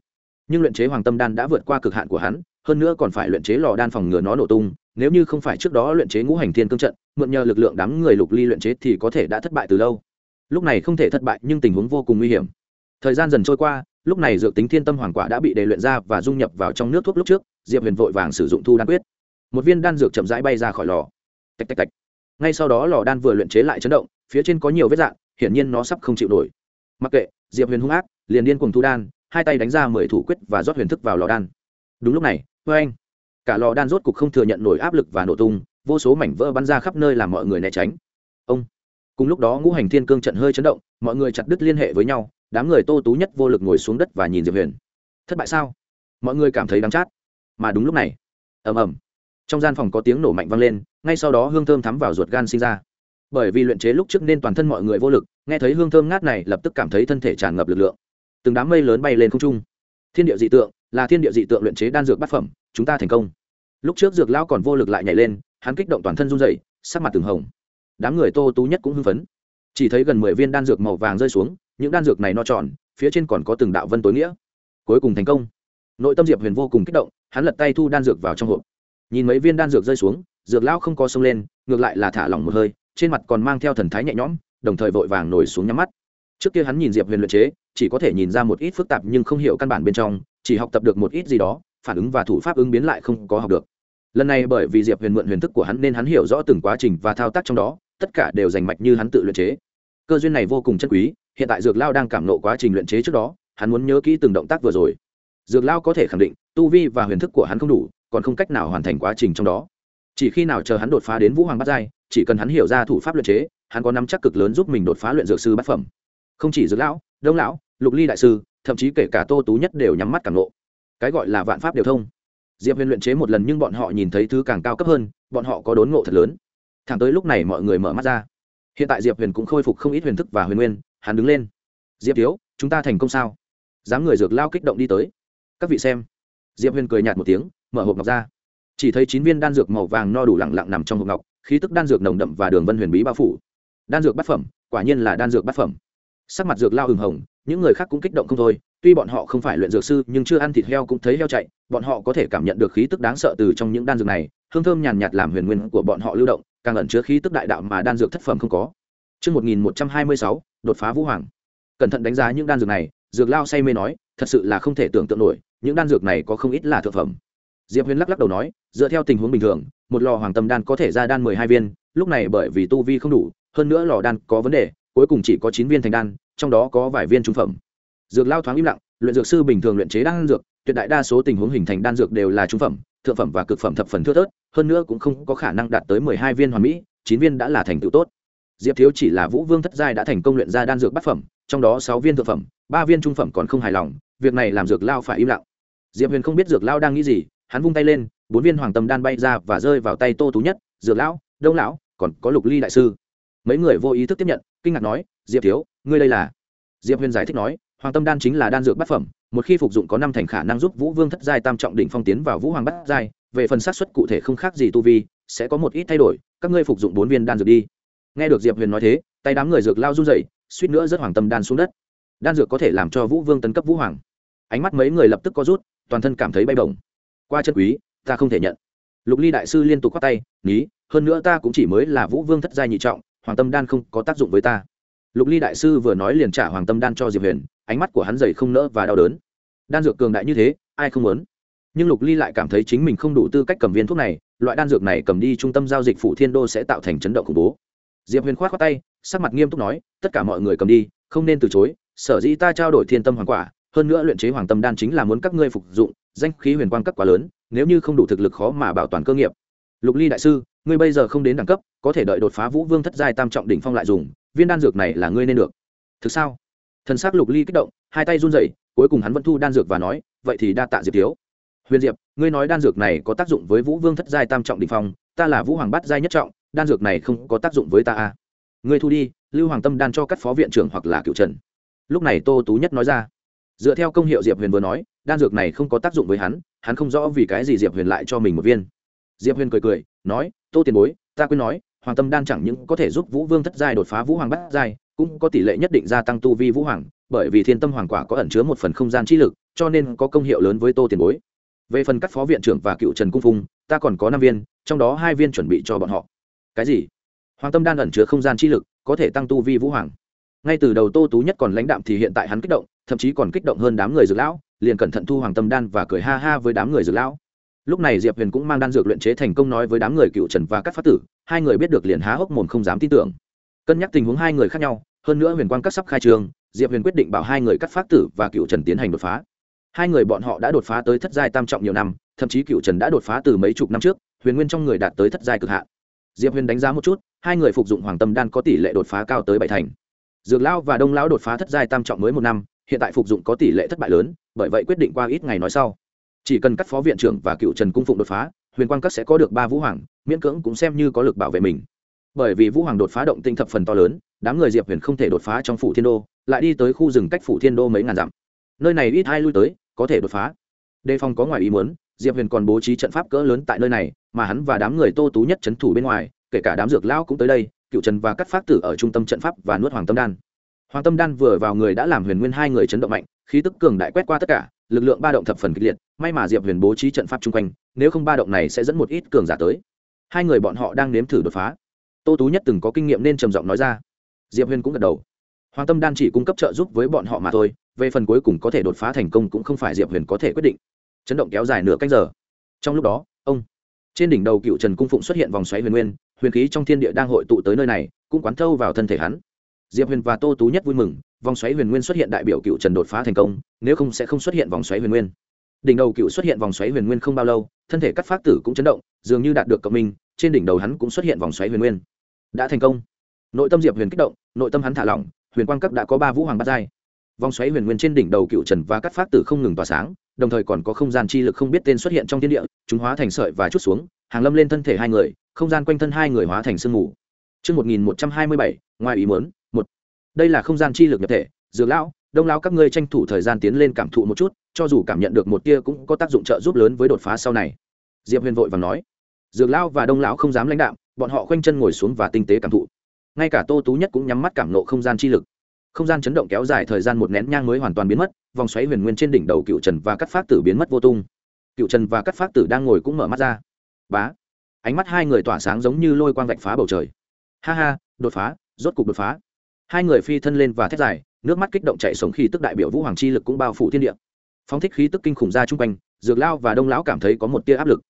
Nhưng luyện chế hoàng tâm đan đã vượt qua cực hạn của hắn hơn nữa còn phải luyện chế lò đan phòng ngừa nó nổ tung, nếu như không phải trước đó luyện chế ngũ hành thiên cương trận, mượn nhờ lực lượng đám người lục ly luyện chế thì có thể đã thất bại từ lâu. Lúc này không thể thất bại nhưng tình huống vô cùng nguy hiểm. Thời gian dần trôi qua, lúc này dược tính thiên tâm hoàng quả đã bị đề luyện ra và dung nhập vào trong nước thuốc lúc trước, diệp huyền vội vàng sử dụng thu đan quyết. Một viên đan dược chậm rãi bay ra khỏi lò. Tạch tạch tạch. Ngay sau đó lò đan vừa luyện chế lại chấn động, phía trên có nhiều vết dạng, hiển nhiên nó sắp không chịu nổi. Mặc kệ, diệp huyền hung ác, liền điên cùng thu đan, hai tay đánh ra mười thủ quyết và rót huyền thức vào lò đan. Đúng lúc này vê anh. Cả lò đan rốt cục không thừa nhận nổi áp lực và nổ tung, vô số mảnh vỡ bắn ra khắp nơi làm mọi người né tránh. Ông. Cùng lúc đó ngũ hành thiên cương trận hơi chấn động, mọi người chặt đứt liên hệ với nhau, đám người tô tú nhất vô lực ngồi xuống đất và nhìn diệp huyền. Thất bại sao? Mọi người cảm thấy đắng chát. Mà đúng lúc này, ầm ầm. Trong gian phòng có tiếng nổ mạnh vang lên, ngay sau đó hương thơm thắm vào ruột gan sinh ra. Bởi vì luyện chế lúc trước nên toàn thân mọi người vô lực, nghe thấy hương thơm ngát này lập tức cảm thấy thân thể tràn ngập lực lượng. Từng đám mây lớn bay lên không trung. Thiên địa dị tượng là thiên địa dị tượng luyện chế đan dược bát phẩm, chúng ta thành công. Lúc trước dược lão còn vô lực lại nhảy lên, hắn kích động toàn thân run dậy sắc mặt từng hồng. Đám người tô tú nhất cũng hưng phấn. Chỉ thấy gần mười viên đan dược màu vàng rơi xuống, những đan dược này no tròn, phía trên còn có từng đạo vân tối nghĩa. Cuối cùng thành công. Nội tâm diệp huyền vô cùng kích động, hắn lật tay thu đan dược vào trong hộp. Nhìn mấy viên đan dược rơi xuống, dược lão không có sông lên, ngược lại là thả lỏng một hơi, trên mặt còn mang theo thần thái nhẹ nhõm, đồng thời vội vàng nổi xuống nhắm mắt. Trước kia hắn nhìn diệp huyền luyện chế, chỉ có thể nhìn ra một ít phức tạp nhưng không hiểu căn bản bên trong chỉ học tập được một ít gì đó, phản ứng và thủ pháp ứng biến lại không có học được. Lần này bởi vì diệp huyền mượn huyền thức của hắn nên hắn hiểu rõ từng quá trình và thao tác trong đó, tất cả đều dành mạch như hắn tự luyện chế. Cơ duyên này vô cùng chân quý, hiện tại dược lao đang cảm nộ quá trình luyện chế trước đó, hắn muốn nhớ kỹ từng động tác vừa rồi. Dược lao có thể khẳng định, tu vi và huyền thức của hắn không đủ, còn không cách nào hoàn thành quá trình trong đó. Chỉ khi nào chờ hắn đột phá đến vũ hoàng bát giai, chỉ cần hắn hiểu ra thủ pháp luyện chế, hắn có nắm chắc cực lớn giúp mình đột phá luyện dược sư bát phẩm. Không chỉ dược lão, đông lão, lục ly đại sư thậm chí kể cả tô tú nhất đều nhắm mắt càng nộ cái gọi là vạn pháp đều thông. Diệp huyền luyện chế một lần nhưng bọn họ nhìn thấy thứ càng cao cấp hơn, bọn họ có đốn ngộ thật lớn. Thẳng tới lúc này mọi người mở mắt ra. Hiện tại diệp huyền cũng khôi phục không ít huyền thức và huyền nguyên, hắn đứng lên. Diệp thiếu, chúng ta thành công sao? Dám người dược lao kích động đi tới. Các vị xem. Diệp huyền cười nhạt một tiếng, mở hộp ngọc ra. Chỉ thấy chín viên đan dược màu vàng no đủ lặng lặng nằm trong hộp ngọc, khí tức đan dược nồng đậm và đường vân huyền bí bao phủ. Đan dược bát phẩm, quả nhiên là đan dược bát phẩm sắc mặt dược lao hừng hồng những người khác cũng kích động không thôi tuy bọn họ không phải luyện dược sư nhưng chưa ăn thịt heo cũng thấy heo chạy bọn họ có thể cảm nhận được khí tức đáng sợ từ trong những đan dược này hương thơm nhàn nhạt làm huyền nguyên của bọn họ lưu động càng ẩn chứa khí tức đại đạo mà đan dược thất phẩm không có Trước 1126, đột phá vũ hoàng. Cẩn thận đánh giá những đan dược này, dược lao say mê nói, thật sự là không thể tưởng tượng nổi, những đan dược này có không ít là thượng phẩm. Diệp Huyền lắc lắc đầu nói, dựa theo tình huống bình thường, một lò hoàng tâm đan có thể ra đan mười hai viên, lúc này bởi vì tu vi không đủ, hơn nữa lò đan có vấn đề, cuối cùng chỉ có chín viên thành đan, trong đó có vài viên trung phẩm. Dược lao thoáng im lặng, luyện dược sư bình thường luyện chế đan dược, tuyệt đại đa số tình huống hình thành đan dược đều là trung phẩm, thượng phẩm và cực phẩm thập phần thưa thớt, hơn nữa cũng không có khả năng đạt tới mười hai viên hoàn mỹ, chín viên đã là thành tựu tốt. Diệp thiếu chỉ là vũ vương thất giai đã thành công luyện ra đan dược bát phẩm trong đó sáu viên thượng phẩm ba viên trung phẩm còn không hài lòng việc này làm dược lao phải im lặng. Diệp huyền không biết dược lao đang nghĩ gì hắn vung tay lên bốn viên hoàng tâm đan bay ra và rơi vào tay tô tú nhất dược lão đông lão còn có lục ly đại sư. Mấy người vô ý thức tiếp nhận kinh ngạc nói diệp thiếu ngươi đây là? Diệp huyền giải thích nói, hoàng tâm đan chính là đan dược bát phẩm, một khi phục dụng có năm thành khả năng giúp vũ vương thất giai tam trọng đỉnh phong tiến vào vũ hoàng bát giai, về phần sát xuất cụ thể không khác gì tu vi, sẽ có một ít thay đổi, các ngươi phục dụng bốn viên đan dược đi. Nghe được diệp huyền nói thế, tay đám người dược lao run dậy suýt nữa rất hoàng tâm đan xuống đất. Đan dược có thể làm cho vũ vương tấn cấp vũ hoàng. Ánh mắt mấy người lập tức có rút, toàn thân cảm thấy bay bổng. Qua chân quý, ta không thể nhận. Lục ly đại sư liên tục khoác tay, ní, hơn nữa ta cũng chỉ mới là vũ vương thất giai nhị trọng, hoàng tâm đan không có tác dụng với ta lục ly đại sư vừa nói liền trả hoàng tâm đan cho diệp huyền, ánh mắt của hắn dày không nỡ và đau đớn. Đan dược cường đại như thế, ai không muốn? Nhưng lục ly lại cảm thấy chính mình không đủ tư cách cầm viên thuốc này, loại đan dược này cầm đi trung tâm giao dịch phủ thiên đô sẽ tạo thành chấn động khủng bố. Diệp huyền k h o á t khoác tay, sắc mặt nghiêm túc nói, tất cả mọi người cầm đi, không nên từ chối, sở dĩ ta trao đổi thiên tâm hoàng quả, hơn nữa luyện chế hoàng tâm đan chính là muốn các ngươi phục dụng, danh khí huyền quang cấp quá lớn, nếu như không đủ thực lực khó mà bảo toàn cơ nghiệp. Lục ly đại sư, ngươi bây giờ không đến đẳng cấp, có thể đợi đột phá vũ vương thất giai tam trọng đỉnh phong lại dùng viên đan dược này là ngươi nên được. Thực sao? Thần s ắ c lục ly kích động, hai tay run rẩy, cuối cùng hắn vẫn thu đan dược và nói, vậy thì đa tạ diệp thiếu. Huyền diệp, ngươi nói đan dược này có tác dụng với vũ vương thất giai tam trọng đ ỉ n h phong, ta là vũ hoàng bát giai nhất trọng, đan dược này không có tác dụng với ta à. ngươi thu đi, lưu hoàng tâm đan cho các phó viện trưởng hoặc là cựu trần. Lúc này tô tú nhất nói ra. Dựa theo công hiệu diệp huyền vừa nói, đan dược này không có tác dụng với hắn hắn không rõ vì cái gì diệp huyền lại cho mình một viên. Diệp huyền cười cười, nói, tô tiền bối, ta quên nói hoàng tâm đan chẳng những có thể giúp vũ vương thất giai đột phá vũ hoàng bát giai, cũng có tỷ lệ nhất định gia tăng tu vi vũ hoàng, bởi vì thiên tâm hoàng quả có ẩn chứa một phần không gian trí lực, cho nên có công hiệu lớn với tô tiền bối. Về phần các phó viện trưởng và cựu trần cung phung ta còn có năm viên, trong đó hai viên chuẩn bị cho bọn họ. Cái gì? Hoàng tâm đan ẩn chứa không gian chi lực, có thể tăng tu vi vũ hoàng. Ngay từ đầu tô tú nhất còn lãnh đạm thì hiện tại hắn kích động, thậm chí còn kích động hơn đám người dược lão, liền cẩn thận thu hoàng tâm đan và cười ha ha với đám người dược lão. Lúc này diệp huyền cũng mang đan dược luyện chế thành công nói với đám người cựu trần và các phát tử hai người biết được liền há hốc mồm không dám tin tưởng. Cân nhắc tình huống hai người khác nhau, hơn nữa huyền quang các sắp khai trường, diệp huyền quyết định bảo hai người cắt phát tử và cựu trần tiến hành đột phá. Hai người bọn họ đã đột phá tới thất giai tam trọng nhiều năm, thậm chí cựu trần đã đột phá từ mấy chục năm trước, huyền nguyên trong người đạt tới thất giai cực hạn. Diệp huyền đánh giá một chút, hai người phục dụng hoàng tâm đan có tỷ lệ đột phá cao tới bảy thành. Dược lão và đông lão đột phá thất giai tam trọng mới một năm, hiện tại phục dụng có tỷ lệ thất bại lớn, bởi vậy quyết định qua ít ngày nói sau. Chỉ cần cắt phó viện trưởng và cựu trần cung phụng đột phá huyền quang các sẽ có được ba vũ hoàng, miễn cưỡng cũng xem như có lực bảo vệ mình. Bởi vì vũ hoàng đột phá động tinh thập phần to lớn, đám người diệp huyền không thể đột phá trong phủ thiên đô, lại đi tới khu rừng cách phủ thiên đô mấy ngàn dặm. Nơi này ít ai lui tới, có thể đột phá. Đề phòng có ngoài ý muốn, diệp huyền còn bố trí trận pháp cỡ lớn tại nơi này, mà hắn và đám người tô tú nhất trấn thủ bên ngoài, kể cả đám dược lão cũng tới đây, cựu trần và cắt phát tử ở trung tâm trận pháp và nuốt hoàng tâm đan. Hoàng tâm đan vừa vào người đã làm huyền nguyên hai người chấn động mạnh, khí tức cường đại quét qua tất cả, lực lượng ba động thập phần kịch liệt may mà diệp huyền bố trí trận pháp chung quanh, nếu không ba động này sẽ dẫn một ít cường giả tới. Hai người bọn họ đang nếm thử đột phá. Tô tú nhất từng có kinh nghiệm nên trầm giọng nói ra. Diệp huyền cũng gật đầu. Hoàng tâm đan chỉ cung cấp trợ giúp với bọn họ mà thôi, về phần cuối cùng có thể đột phá thành công cũng không phải diệp huyền có thể quyết định. Chấn động kéo dài nửa canh giờ. Trong lúc đó, ông, trên đỉnh đầu cựu trần cung phụng xuất hiện vòng xoáy huyền nguyên, huyền khí trong thiên địa đang hội tụ tới nơi này, cũng quán thâu vào thân thể hắn. Diệp huyền và tô tú nhất vui mừng, vòng xoáy huyền nguyên xuất hiện đại biểu cựu trần đột phá thành công, nếu không sẽ không xuất hiện vòng xoáy huyền nguyên đỉnh đầu cựu xuất hiện vòng xoáy huyền nguyên không bao lâu thân thể cắt phát tử cũng chấn động dường như đạt được cộng minh trên đỉnh đầu hắn cũng xuất hiện vòng xoáy huyền nguyên. Đã thành công. Nội tâm diệp huyền kích động nội tâm hắn thả lỏng huyền quang cấp đã có ba vũ hoàng bát giai. Vòng xoáy huyền nguyên trên đỉnh đầu cựu trần và cắt phát tử không ngừng tỏa sáng đồng thời còn có không gian chi lực không biết tên xuất hiện trong thiên địa chúng hóa thành sợi và chút xuống hàng lâm lên thân thể hai người không gian quanh thân hai người hóa thành sương mù. Trước 1127, ngoài ý muốn, một. Đây là không gian chi lực nhập thể, dược lão, đông lao các ngươi tranh thủ thời gian tiến lên cảm thụ một chút, cho dù cảm nhận được một tia cũng có tác dụng trợ giúp lớn với đột phá sau này. Diệp Huyền vội vàng nói. Dược lão và đông lão không dám lãnh đạo, bọn họ khoanh chân ngồi xuống và tinh tế cảm thụ. Ngay cả Tô Tú Nhất cũng nhắm mắt cảm nộ không gian chi lực không gian chấn động kéo dài thời gian một nén nhang mới hoàn toàn biến mất vòng xoáy huyền nguyên trên đỉnh đầu cựu trần và các phát tử biến mất vô tung cựu trần và các phát tử đang ngồi cũng mở mắt ra bá ánh mắt hai người tỏa sáng giống như lôi quang vạch phá bầu trời ha ha đột phá rốt cục đột phá hai người phi thân lên và thét dài nước mắt kích động chạy sống khi tức đại biểu vũ hoàng chi lực cũng bao phủ thiên địa. Phóng thích khí tức kinh khủng ra chung quanh, dược lao và đông lão cảm thấy có một tia áp lực.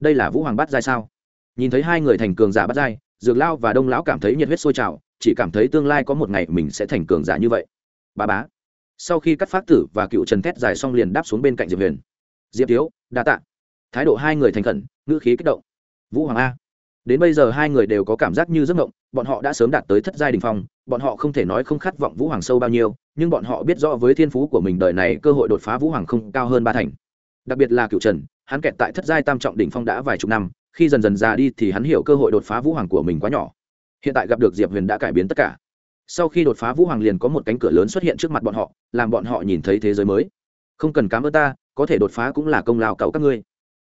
Đây là vũ hoàng bắt giai sao? Nhìn thấy hai người thành cường giả bắt giai, dược lao và đông lão cảm thấy nhiệt huyết sôi trào, chỉ cảm thấy tương lai có một ngày mình sẽ thành cường giả như vậy. Bà bá. Sau khi cắt phát tử và cựu trần thét dài xong liền đáp xuống bên cạnh diệp huyền. Diệp thiếu, đa tạ. Thái độ hai người thành khẩn, ngữ khí kích động. Vũ hoàng a. Đến bây giờ hai người đều có cảm giác như giấc ngộng bọn họ đã sớm đạt tới thất giai đình phong bọn họ không thể nói không khát vọng vũ hoàng sâu bao nhiêu, nhưng bọn họ biết rõ với thiên phú của mình đời này cơ hội đột phá vũ hoàng không cao hơn ba thành. Đặc biệt là cựu trần, hắn kẹt tại thất giai tam trọng đỉnh phong đã vài chục năm, khi dần dần già đi thì hắn hiểu cơ hội đột phá vũ hoàng của mình quá nhỏ. Hiện tại gặp được diệp huyền đã cải biến tất cả. Sau khi đột phá vũ hoàng liền có một cánh cửa lớn xuất hiện trước mặt bọn họ, làm bọn họ nhìn thấy thế giới mới. Không cần cám ơn ta, có thể đột phá cũng là công lao cầu các ngươi.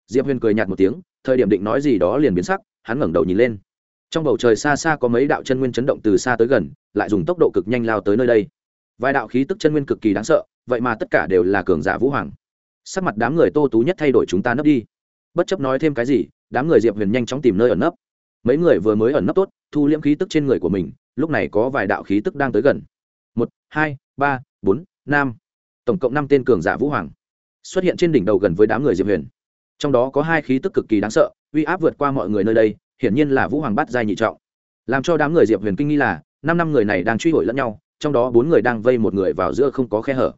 Diệp huyền cười nhạt một tiếng, thời điểm định nói gì đó liền biến sắc, hắn ngẩng đầu nhìn lên trong bầu trời xa xa có mấy đạo chân nguyên chấn động từ xa tới gần, lại dùng tốc độ cực nhanh lao tới nơi đây. Vài đạo khí tức chân nguyên cực kỳ đáng sợ, vậy mà tất cả đều là cường giả vũ hoàng. Sắc mặt đám người tô tú nhất thay đổi chúng ta nấp đi. Bất chấp nói thêm cái gì, đám người diệp huyền nhanh chóng tìm nơi ẩn nấp. Mấy người vừa mới ẩn nấp tốt, thu liễm khí tức trên người của mình, lúc này có vài đạo khí tức đang tới gần. Một, hai, ba, bốn, năm. Tổng cộng năm tên cường giả vũ hoàng xuất hiện trên đỉnh đầu gần với đám người diệp huyền. Trong đó có hai khí tức cực kỳ đáng sợ, uy áp vượt qua mọi người nơi đây hiển nhiên là vũ hoàng bát giai nhị trọng làm cho đám người diệp huyền kinh nghi là năm năm người này đang truy đuổi lẫn nhau trong đó bốn người đang vây một người vào giữa không có khe hở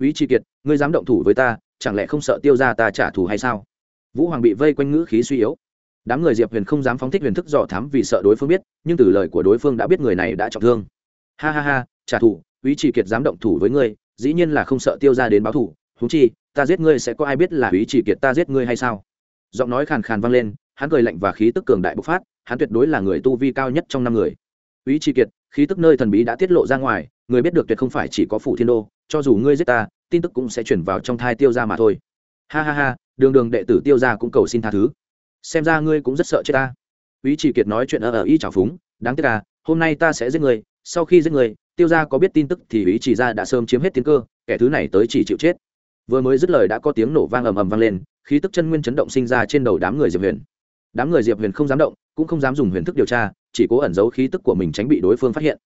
ý Chi Kiệt, ngươi dám động thủ với ta, chẳng lẽ không sợ tiêu ra ta trả thù hay sao? Vũ Hoàng bị vây quanh ngữ khí suy yếu. Đám người Diệp Huyền không dám phóng thích huyền thức dò thám vì sợ đối phương biết, nhưng từ lời của đối phương đã biết người này đã trọng thương. Ha ha ha, trả thù, ý Chi Kiệt dám động thủ với ngươi, dĩ nhiên là không sợ tiêu ra đến báo thù, húng chi, ta giết ngươi sẽ có ai biết là ý chỉ Kiệt ta giết ngươi hay sao? Giọng nói khàn khàn vang lên, hắn cười lạnh và khí tức cường đại bộc phát, hắn tuyệt đối là người tu vi cao nhất trong năm người. Úy Chi Kiệt, khí tức nơi thần bí đã tiết lộ ra ngoài, người biết được tuyệt không phải chỉ có phủ thiên đô, cho dù ngươi giết ta tin tức cũng sẽ chuyển vào trong thai tiêu ra mà thôi. Ha ha ha đường đường đệ tử tiêu ra cũng cầu xin tha thứ. Xem ra ngươi cũng rất sợ chết ta. Ý chỉ kiệt nói chuyện ở ở y trào phúng đáng tiếc à hôm nay ta sẽ giết người sau khi giết người tiêu ra có biết tin tức thì ý chỉ ra đã sớm chiếm hết tiếng cơ kẻ thứ này tới chỉ chịu chết. Vừa mới dứt lời đã có tiếng nổ vang ầm ầm vang lên khí tức chân nguyên chấn động sinh ra trên đầu đám người diệp huyền đám người diệp huyền không dám động cũng không dám dùng huyền thức điều tra chỉ cố ẩn giấu khí tức của mình tránh bị đối phương phát hiện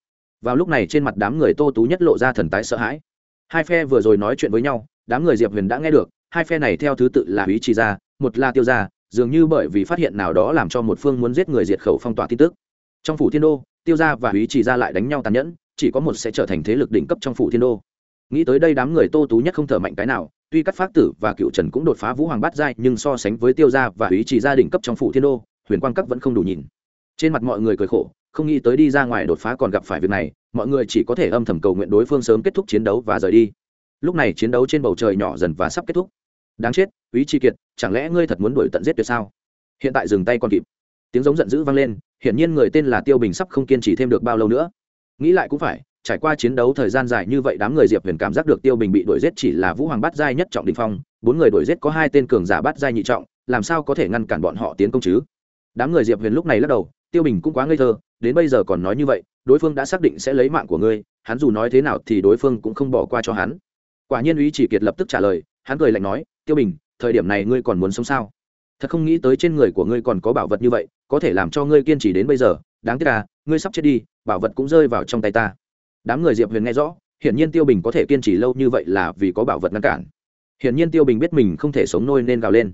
vào lúc này trên mặt đám người tô tú nhất lộ ra thần tái sợ hãi hai phe vừa rồi nói chuyện với nhau đám người diệp huyền đã nghe được hai phe này theo thứ tự là ý chỉ gia, một là tiêu gia. dường như bởi vì phát hiện nào đó làm cho một phương muốn giết người diệt khẩu phong tỏa tin tức trong phủ thiên đô tiêu gia và ý chỉ gia lại đánh nhau tàn nhẫn chỉ có một sẽ trở thành thế lực đỉnh cấp trong phủ thiên đô nghĩ tới đây đám người tô tú nhất không thở mạnh cái nào tuy các phát tử và cựu trần cũng đột phá vũ hoàng bát giai, nhưng so sánh với tiêu gia và ý chỉ gia đình cấp trong phủ thiên đô, huyền quang cấp vẫn không đủ nhìn. Trên mặt mọi người cười khổ, không nghĩ tới đi ra ngoài đột phá còn gặp phải việc này, mọi người chỉ có thể âm thầm cầu nguyện đối phương sớm kết thúc chiến đấu và rời đi. Lúc này chiến đấu trên bầu trời nhỏ dần và sắp kết thúc. Đáng chết ý chi kiệt, chẳng lẽ ngươi thật muốn đuổi tận giết tuyệt sao? Hiện tại dừng tay còn kịp. Tiếng giống giận dữ vang lên, hiển nhiên người tên là tiêu bình sắp không kiên trì thêm được bao lâu nữa. Nghĩ lại cũng phải trải qua chiến đấu thời gian dài như vậy, đám người diệp huyền cảm giác được tiêu bình bị đuổi giết chỉ là vũ hoàng bắt giai nhất trọng đình phong, bốn người đuổi giết có hai tên cường giả bắt giai nhị trọng, làm sao có thể ngăn cản bọn họ tiến công chứ? Đám người diệp huyền lúc này lắc đầu, tiêu bình cũng quá ngây thơ, đến bây giờ còn nói như vậy, đối phương đã xác định sẽ lấy mạng của ngươi, hắn dù nói thế nào thì đối phương cũng không bỏ qua cho hắn. Quả nhiên ý chỉ kiệt lập tức trả lời, hắn cười lạnh nói, tiêu bình, thời điểm này ngươi còn muốn sống sao? Thật không nghĩ tới trên người của ngươi còn có bảo vật như vậy, có thể làm cho ngươi kiên trì đến bây giờ. Đáng tiếc là ngươi sắp chết đi, bảo vật cũng rơi vào trong tay ta đám người diệp huyền nghe rõ hiển nhiên tiêu bình có thể kiên trì lâu như vậy là vì có bảo vật ngăn cản hiển nhiên tiêu bình biết mình không thể sống nôi nên gào lên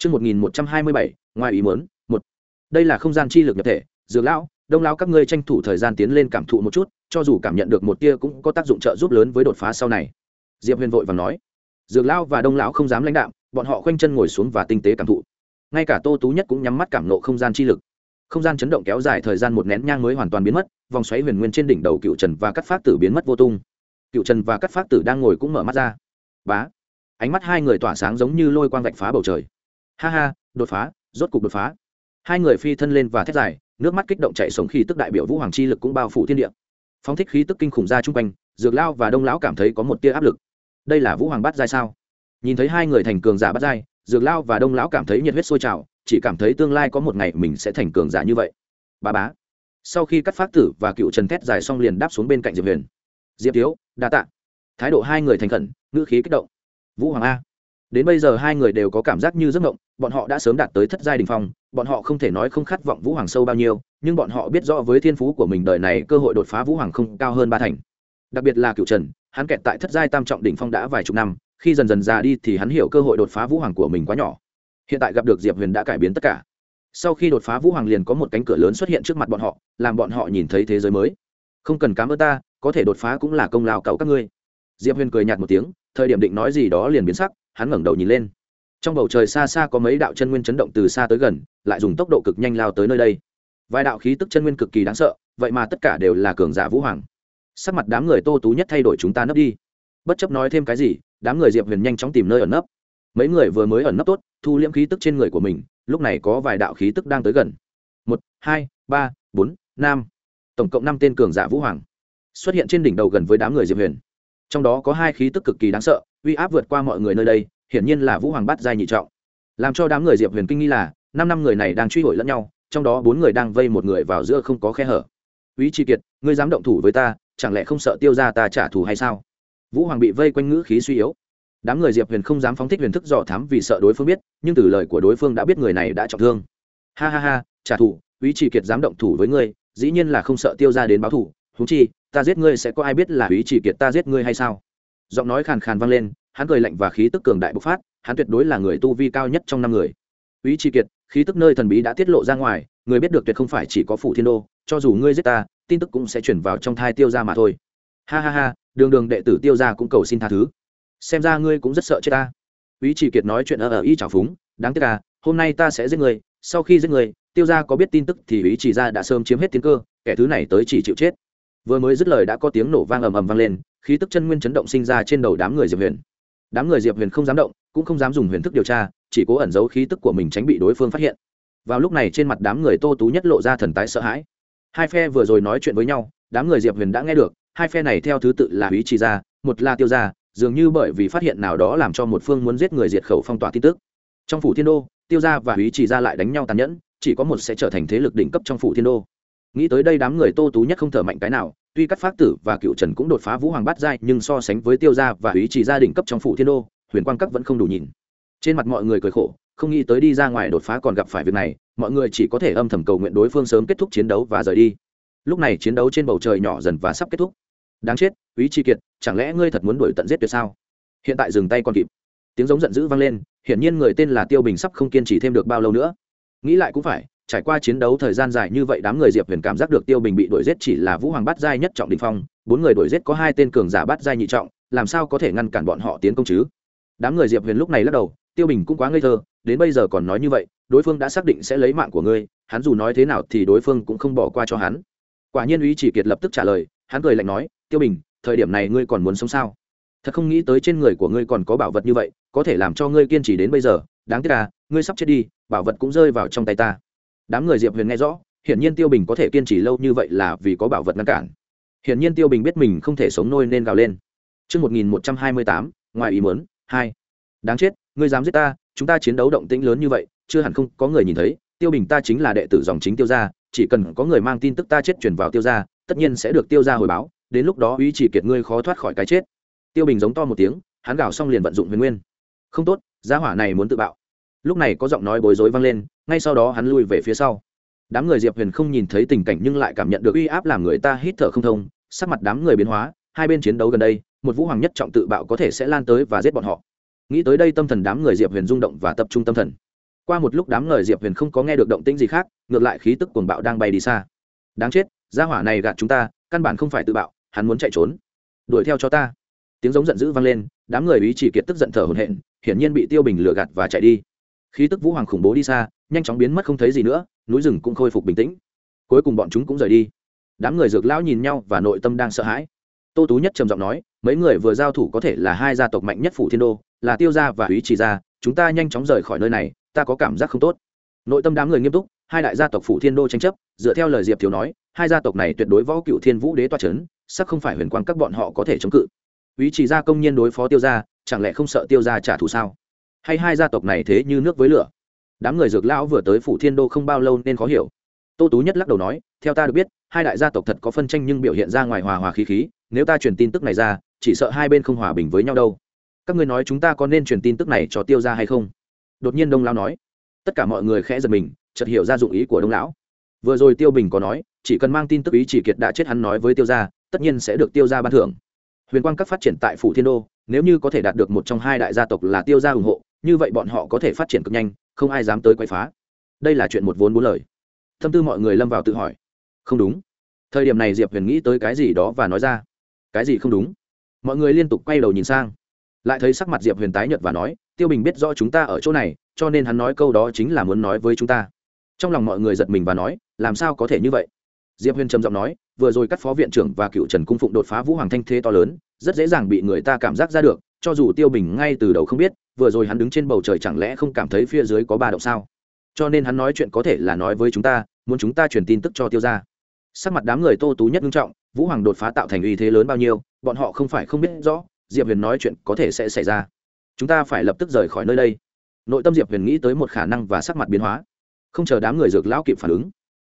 Trước 1127, ngoài ý muốn, một. Đây là không gian chi lực nhập thể, dược lão, đông lão các ngươi tranh thủ thời gian tiến lên cảm thụ một chút, cho dù cảm nhận được một tia cũng có tác dụng trợ giúp lớn với đột phá sau này. Diệp Huyền vội vàng nói. Dược lão và đông lão không dám lãnh đạm, bọn họ khoanh chân ngồi xuống và tinh tế cảm thụ. Ngay cả Tô Tú Nhất cũng nhắm mắt cảm nộ không gian chi lực. Không gian chấn động kéo dài thời gian một nén nhang mới hoàn toàn biến mất, vòng xoáy huyền nguyên trên đỉnh đầu Cựu Trần và các Phát Tử biến mất vô tung. Cựu Trần và các Phát Tử đang ngồi cũng mở mắt ra. Bá. Ánh mắt hai người tỏa sáng giống như lôi quang vạch phá bầu trời. Ha ha, đột phá, rốt cục đột phá hai người phi thân lên và thét dài nước mắt kích động chạy sống khi tức đại biểu vũ hoàng chi lực cũng bao phủ thiên địa phóng thích khí tức kinh khủng ra chung quanh dược lao và đông lão cảm thấy có một tia áp lực đây là vũ hoàng bắt giai sao nhìn thấy hai người thành cường giả bắt giai dược lao và đông lão cảm thấy nhiệt huyết sôi trào chỉ cảm thấy tương lai có một ngày mình sẽ thành cường giả như vậy. Bà bá. Sau khi cắt phát tử và cựu trần thét dài xong liền đáp xuống bên cạnh diệp huyền. Diệp thiếu, đa tạ. Thái độ hai người thành khẩn, ngữ khí kích động. Vũ hoàng a. Đến bây giờ hai người đều có cảm giác như giấc mộng, bọn họ đã sớm đạt tới thất giai đình phong, bọn họ không thể nói không khát vọng vũ hoàng sâu bao nhiêu, nhưng bọn họ biết rõ với thiên phú của mình đời này cơ hội đột phá vũ hoàng không cao hơn ba thành. Đặc biệt là cựu trần, hắn kẹt tại thất giai tam trọng đỉnh phong đã vài chục năm, khi dần dần già đi thì hắn hiểu cơ hội đột phá vũ hoàng của mình quá nhỏ hiện tại gặp được diệp huyền đã cải biến tất cả. Sau khi đột phá vũ hoàng liền có một cánh cửa lớn xuất hiện trước mặt bọn họ, làm bọn họ nhìn thấy thế giới mới. Không cần cám ơn ta, có thể đột phá cũng là công lao cầu các ngươi. Diệp huyền cười nhạt một tiếng, thời điểm định nói gì đó liền biến sắc, hắn ngẩng đầu nhìn lên. Trong bầu trời xa xa có mấy đạo chân nguyên chấn động từ xa tới gần, lại dùng tốc độ cực nhanh lao tới nơi đây. Vài đạo khí tức chân nguyên cực kỳ đáng sợ, vậy mà tất cả đều là cường giả vũ hoàng. Sắc mặt đám người tô tú nhất thay đổi chúng ta nấp đi. Bất chấp nói thêm cái gì, đám người diệp huyền nhanh chóng tìm nơi ẩn nấp. Mấy người vừa mới ẩn nấp tốt thu liễm khí tức trên người của mình lúc này có vài đạo khí tức đang tới gần. Một hai ba bốn năm. Tổng cộng năm tên cường giả vũ hoàng xuất hiện trên đỉnh đầu gần với đám người diệp huyền. Trong đó có hai khí tức cực kỳ đáng sợ uy áp vượt qua mọi người nơi đây hiển nhiên là vũ hoàng bắt giai nhị trọng. Làm cho đám người diệp huyền kinh nghi là năm năm người này đang truy đuổi lẫn nhau trong đó bốn người đang vây một người vào giữa không có khe hở. Uy tri Kiệt, ngươi dám động thủ với ta, chẳng lẽ không sợ tiêu gia ta trả thù hay sao? Vũ Hoàng bị vây quanh ngữ khí suy yếu. Đám người Diệp Huyền không dám phóng thích huyền thức dò thám vì sợ đối phương biết, nhưng từ lời của đối phương đã biết người này đã trọng thương. Ha ha ha, trả thù, ý chỉ Kiệt dám động thủ với ngươi, dĩ nhiên là không sợ tiêu gia đến báo thù, thú chi, ta giết ngươi sẽ có ai biết là ý chỉ Kiệt ta giết ngươi hay sao? Giọng nói khàn khàn vang lên, hắn cười lạnh và khí tức cường đại bộc phát, hắn tuyệt đối là người tu vi cao nhất trong năm người. ý chỉ Kiệt, khí tức nơi thần bí đã tiết lộ ra ngoài, người biết được tuyệt không phải chỉ có phủ thiên đô, cho dù ngươi giết ta, tin tức cũng sẽ chuyển vào trong thai tiêu ra mà thôi ha ha ha đường đường đệ tử tiêu ra cũng cầu xin tha thứ xem ra ngươi cũng rất sợ chết ta. Ý chỉ kiệt nói chuyện ở ở y trào phúng, đáng tiếc à hôm nay ta sẽ giết người sau khi giết người tiêu ra có biết tin tức thì ý chỉ ra đã sớm chiếm hết tiếng cơ, kẻ thứ này tới chỉ chịu chết. Vừa mới dứt lời đã có tiếng nổ vang ầm ầm vang lên, khí tức chân nguyên chấn động sinh ra trên đầu đám người diệp huyền. Đám người diệp huyền không dám động, cũng không dám dùng huyền thức điều tra, chỉ cố ẩn giấu khí tức của mình tránh bị đối phương phát hiện. Vào lúc này trên mặt đám người tô tú nhất lộ ra thần tái sợ hãi. Hai phe vừa rồi nói chuyện với nhau, đám người diệp huyền đã nghe được, hai phe này theo thứ tự là ý chỉ ra một là tiêu ra dường như bởi vì phát hiện nào đó làm cho một phương muốn giết người diệt khẩu phong tỏa tin tức. Trong phủ thiên đô, tiêu gia và ý chỉ ra lại đánh nhau tàn nhẫn, chỉ có một sẽ trở thành thế lực đỉnh cấp trong phủ thiên đô. Nghĩ tới đây đám người tô tú nhất không thở mạnh cái nào, tuy các Phác tử và cựu trần cũng đột phá vũ hoàng bát giai, nhưng so sánh với tiêu gia và ý chỉ gia đỉnh cấp trong phủ thiên đô, huyền quang cấp vẫn không đủ nhìn. Trên mặt mọi người cười khổ, không nghĩ tới đi ra ngoài đột phá còn gặp phải việc này, mọi người chỉ có thể âm thầm cầu nguyện đối phương sớm kết thúc chiến đấu và rời đi. Lúc này chiến đấu trên bầu trời nhỏ dần và sắp kết thúc đáng chết, quý chi kiệt, chẳng lẽ ngươi thật muốn đuổi tận giết tuyệt sao? Hiện tại dừng tay còn kịp. Tiếng giống giận dữ vang lên, hiển nhiên người tên là tiêu bình sắp không kiên trì thêm được bao lâu nữa. Nghĩ lại cũng phải, trải qua chiến đấu thời gian dài như vậy đám người diệp huyền cảm giác được tiêu bình bị đuổi giết chỉ là vũ hoàng bát giai nhất trọng đình phong, bốn người đuổi giết có hai tên cường giả bát giai nhị trọng, làm sao có thể ngăn cản bọn họ tiến công chứ? Đám người diệp huyền lúc này lắc đầu, tiêu bình cũng quá ngây thơ, đến bây giờ còn nói như vậy, đối phương đã xác định sẽ lấy mạng của ngươi, hắn dù nói thế nào thì đối phương cũng không bỏ qua cho hắn. Quả nhiên ý chỉ kiệt lập tức trả lời, hắn cười lạnh nói tiêu bình thời điểm này ngươi còn muốn sống sao? Thật không nghĩ tới trên người của ngươi còn có bảo vật như vậy có thể làm cho ngươi kiên trì đến bây giờ. Đáng tiếc là ngươi sắp chết đi bảo vật cũng rơi vào trong tay ta. Đám người diệp huyền nghe rõ hiển nhiên tiêu bình có thể kiên trì lâu như vậy là vì có bảo vật ngăn cản. Hiển nhiên tiêu bình biết mình không thể sống nôi nên gào lên. Trước 1128, ngoài ý muốn, 2. Đáng chết, ngươi dám giết ta chúng ta chiến đấu động tĩnh lớn như vậy chưa hẳn không có người nhìn thấy. Tiêu bình ta chính là đệ tử dòng chính tiêu gia chỉ cần có người mang tin tức ta chết chuyển vào tiêu gia tất nhiên sẽ được tiêu gia hồi báo đến lúc đó uy chỉ kiệt ngươi khó thoát khỏi cái chết. Tiêu bình giống to một tiếng, hắn gào xong liền vận dụng huyền nguyên. Không tốt, gia hỏa này muốn tự bạo. Lúc này có giọng nói bối rối vang lên, ngay sau đó hắn lui về phía sau. Đám người diệp huyền không nhìn thấy tình cảnh nhưng lại cảm nhận được uy áp làm người ta hít thở không thông, sắc mặt đám người biến hóa, hai bên chiến đấu gần đây, một vũ hoàng nhất trọng tự bạo có thể sẽ lan tới và giết bọn họ. Nghĩ tới đây tâm thần đám người diệp huyền rung động và tập trung tâm thần. Qua một lúc đám người diệp huyền không có nghe được động tĩnh gì khác, ngược lại khí tức cuồng bạo đang bay đi xa. Đáng chết, gia hỏa này gạt chúng ta, căn bản không phải tự bạo hắn muốn chạy trốn. Đuổi theo cho ta. Tiếng giống giận dữ vang lên, đám người ý chỉ kiệt tức giận thở hổn hển, hiển nhiên bị tiêu bình lừa gạt và chạy đi. Khí tức vũ hoàng khủng bố đi xa, nhanh chóng biến mất không thấy gì nữa, núi rừng cũng khôi phục bình tĩnh. Cuối cùng bọn chúng cũng rời đi. Đám người dược lão nhìn nhau và nội tâm đang sợ hãi. Tô tú nhất trầm giọng nói, mấy người vừa giao thủ có thể là hai gia tộc mạnh nhất phủ thiên đô, là tiêu gia và ý chỉ gia, chúng ta nhanh chóng rời khỏi nơi này, ta có cảm giác không tốt. Nội tâm đám người nghiêm túc hai đại gia tộc phủ thiên đô tranh chấp, dựa theo lời diệp thiếu nói, hai gia tộc này tuyệt đối võ cựu thiên vũ đế toa c h ấ n sắc không phải huyền quang các bọn họ có thể chống cự. Ý chỉ gia công nhiên đối phó tiêu gia, chẳng lẽ không sợ tiêu gia trả thù sao? Hay hai gia tộc này thế như nước với lửa? Đám người dược lão vừa tới phủ thiên đô không bao lâu nên khó hiểu. Tô tú nhất lắc đầu nói, theo ta được biết, hai đại gia tộc thật có phân tranh nhưng biểu hiện ra ngoài hòa hòa khí khí, nếu ta truyền tin tức này ra, chỉ sợ hai bên không hòa bình với nhau đâu. Các ngươi nói chúng ta có nên truyền tin tức này cho tiêu ra hay không? Đột nhiên đông lao nói. Tất cả mọi người khẽ giật mình chợt hiểu ra dụng ý của đông lão. Vừa rồi tiêu bình có nói, chỉ cần mang tin tức ý chỉ kiệt đã chết hắn nói với tiêu gia, tất nhiên sẽ được tiêu gia ban thưởng. Huyền quang các phát triển tại phủ thiên đô, nếu như có thể đạt được một trong hai đại gia tộc là tiêu gia ủng hộ, như vậy bọn họ có thể phát triển cực nhanh, không ai dám tới quay phá. Đây là chuyện một vốn bốn lời. Tâm tư mọi người lâm vào tự hỏi. Không đúng. Thời điểm này diệp huyền nghĩ tới cái gì đó và nói ra. Cái gì không đúng? Mọi người liên tục quay đầu nhìn sang. Lại thấy sắc mặt diệp huyền tái nhợt và nói, tiêu bình biết rõ chúng ta ở chỗ này, cho nên hắn nói câu đó chính là muốn nói với chúng ta trong lòng mọi người giật mình và nói, làm sao có thể như vậy? Diệp huyền trầm giọng nói, vừa rồi các phó viện trưởng và cựu trần cung phụng đột phá vũ hoàng thanh thế to lớn, rất dễ dàng bị người ta cảm giác ra được, cho dù tiêu bình ngay từ đầu không biết, vừa rồi hắn đứng trên bầu trời chẳng lẽ không cảm thấy phía dưới có ba động sao? Cho nên hắn nói chuyện có thể là nói với chúng ta, muốn chúng ta truyền tin tức cho tiêu ra sắc mặt đám người tô tú nhất nghiêm trọng, vũ hoàng đột phá tạo thành uy thế lớn bao nhiêu, bọn họ không phải không biết rõ, diệp huyền nói chuyện có thể sẽ xảy ra. Chúng ta phải lập tức rời khỏi nơi đây. Nội tâm diệp huyền nghĩ tới một khả năng và sắc mặt biến hóa không chờ đám người dược lão kịp phản ứng.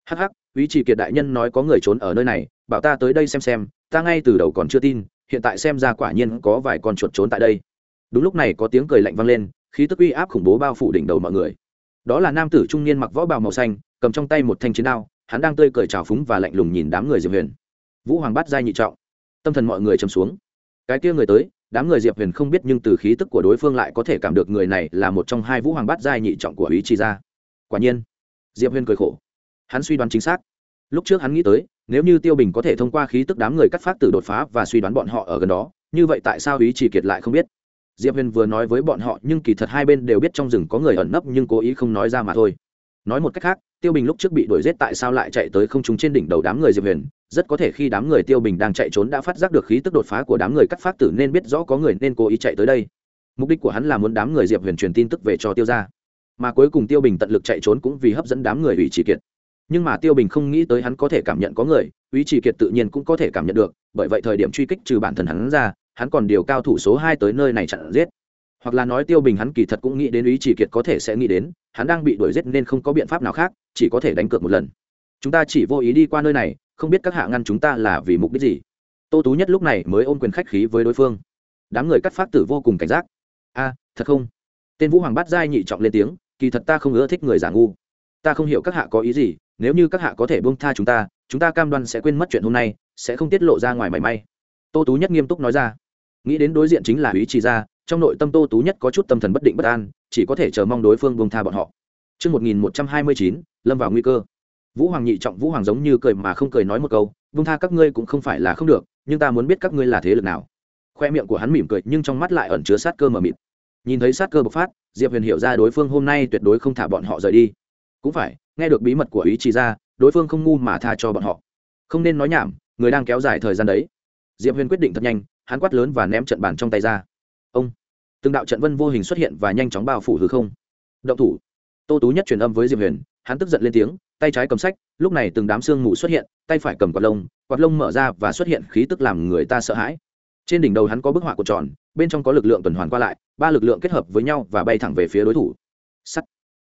Hắc hắc ý chỉ kiệt đại nhân nói có người trốn ở nơi này, bảo ta tới đây xem xem, ta ngay từ đầu còn chưa tin, hiện tại xem ra quả nhiên có vài con chuột trốn tại đây. Đúng lúc này có tiếng cười lạnh vang lên, khí tức uy áp khủng bố bao phủ đỉnh đầu mọi người. Đó là nam tử trung niên mặc võ bào màu xanh, cầm trong tay một thanh chiến đao, hắn đang tươi cười trào phúng và lạnh lùng nhìn đám người diệp huyền. Vũ hoàng bắt giai nhị trọng. Tâm thần mọi người chầm xuống. Cái kia người tới, đám người diệp huyền không biết nhưng từ khí tức của đối phương lại có thể cảm được người này là một trong hai vũ hoàng bát giai nhị trọng của ý chi ra quả nhiên. Diệp Huyên cười khổ. Hắn suy đoán chính xác. Lúc trước hắn nghĩ tới, nếu như tiêu bình có thể thông qua khí tức đám người cắt phát từ đột phá và suy đoán bọn họ ở gần đó, như vậy tại sao ý chỉ kiệt lại không biết? Diệp huyền vừa nói với bọn họ, nhưng kỳ thật hai bên đều biết trong rừng có người ẩn nấp nhưng cố ý không nói ra mà thôi. Nói một cách khác, tiêu bình lúc trước bị đuổi giết tại sao lại chạy tới không trung trên đỉnh đầu đám người diệp huyền? Rất có thể khi đám người tiêu bình đang chạy trốn đã phát giác được khí tức đột phá của đám người cắt phát tử nên biết rõ có người nên cố ý chạy tới đây. Mục đích của hắn là muốn đám người diệp huyền truyền tin tức về cho tiêu ra mà cuối cùng tiêu bình tận lực chạy trốn cũng vì hấp dẫn đám người ủy chỉ kiệt. Nhưng mà tiêu bình không nghĩ tới hắn có thể cảm nhận có người, ủy chỉ kiệt tự nhiên cũng có thể cảm nhận được, bởi vậy thời điểm truy kích trừ bản thân hắn ra, hắn còn điều cao thủ số hai tới nơi này chặn giết. Hoặc là nói tiêu bình hắn kỳ thật cũng nghĩ đến ý chỉ kiệt có thể sẽ nghĩ đến, hắn đang bị đuổi giết nên không có biện pháp nào khác, chỉ có thể đánh cược một lần. Chúng ta chỉ vô ý đi qua nơi này, không biết các hạ ngăn chúng ta là vì mục đích gì. Tô tú nhất lúc này mới ôm quyền khách khí với đối phương. Đám người cắt phát tử vô cùng cảnh giác. A, thật không? Tên vũ hoàng bát giai nhị trọng lên tiếng kỳ thật ta không ưa thích người giả ngu ta không hiểu các hạ có ý gì nếu như các hạ có thể buông tha chúng ta chúng ta cam đoan sẽ quên mất chuyện hôm nay sẽ không tiết lộ ra ngoài mảy may tô tú nhất nghiêm túc nói ra nghĩ đến đối diện chính là ý chỉ ra trong nội tâm tô tú nhất có chút tâm thần bất định bất an chỉ có thể chờ mong đối phương buông tha bọn họ Trước 1129, lâm vào nguy cơ. Vũ Hoàng nhị trọng Vũ Hoàng giống như cười mà không cười nói một câu, buông tha các ngươi cũng không phải là không được, nhưng ta muốn biết các ngươi là thế lực nào. Khoe miệng của hắn mỉm cười nhưng trong mắt lại ẩn chứa sát cơ mờ mịt. Nhìn thấy sát cơ bộc phát, Diệp Huyền hiểu ra đối phương hôm nay tuyệt đối không thả bọn họ rời đi. Cũng phải, nghe được bí mật của ý chí ra, đối phương không ngu mà tha cho bọn họ. Không nên nói nhảm, người đang kéo dài thời gian đấy. Diệp Huyền quyết định thật nhanh, hắn quát lớn và ném trận bàn trong tay ra ông từng đạo trận vân vô hình xuất hiện và nhanh chóng bao phủ hư không động thủ tô tú nhất truyền âm với diệp huyền hắn tức giận lên tiếng tay trái cầm sách lúc này từng đám sương mù xuất hiện tay phải cầm quạt lông quạt lông mở ra và xuất hiện khí tức làm người ta sợ hãi trên đỉnh đầu hắn có bức họa cột tròn bên trong có lực lượng tuần hoàn qua lại, ba lực lượng kết hợp với nhau và bay thẳng về phía đối thủ. Sắt.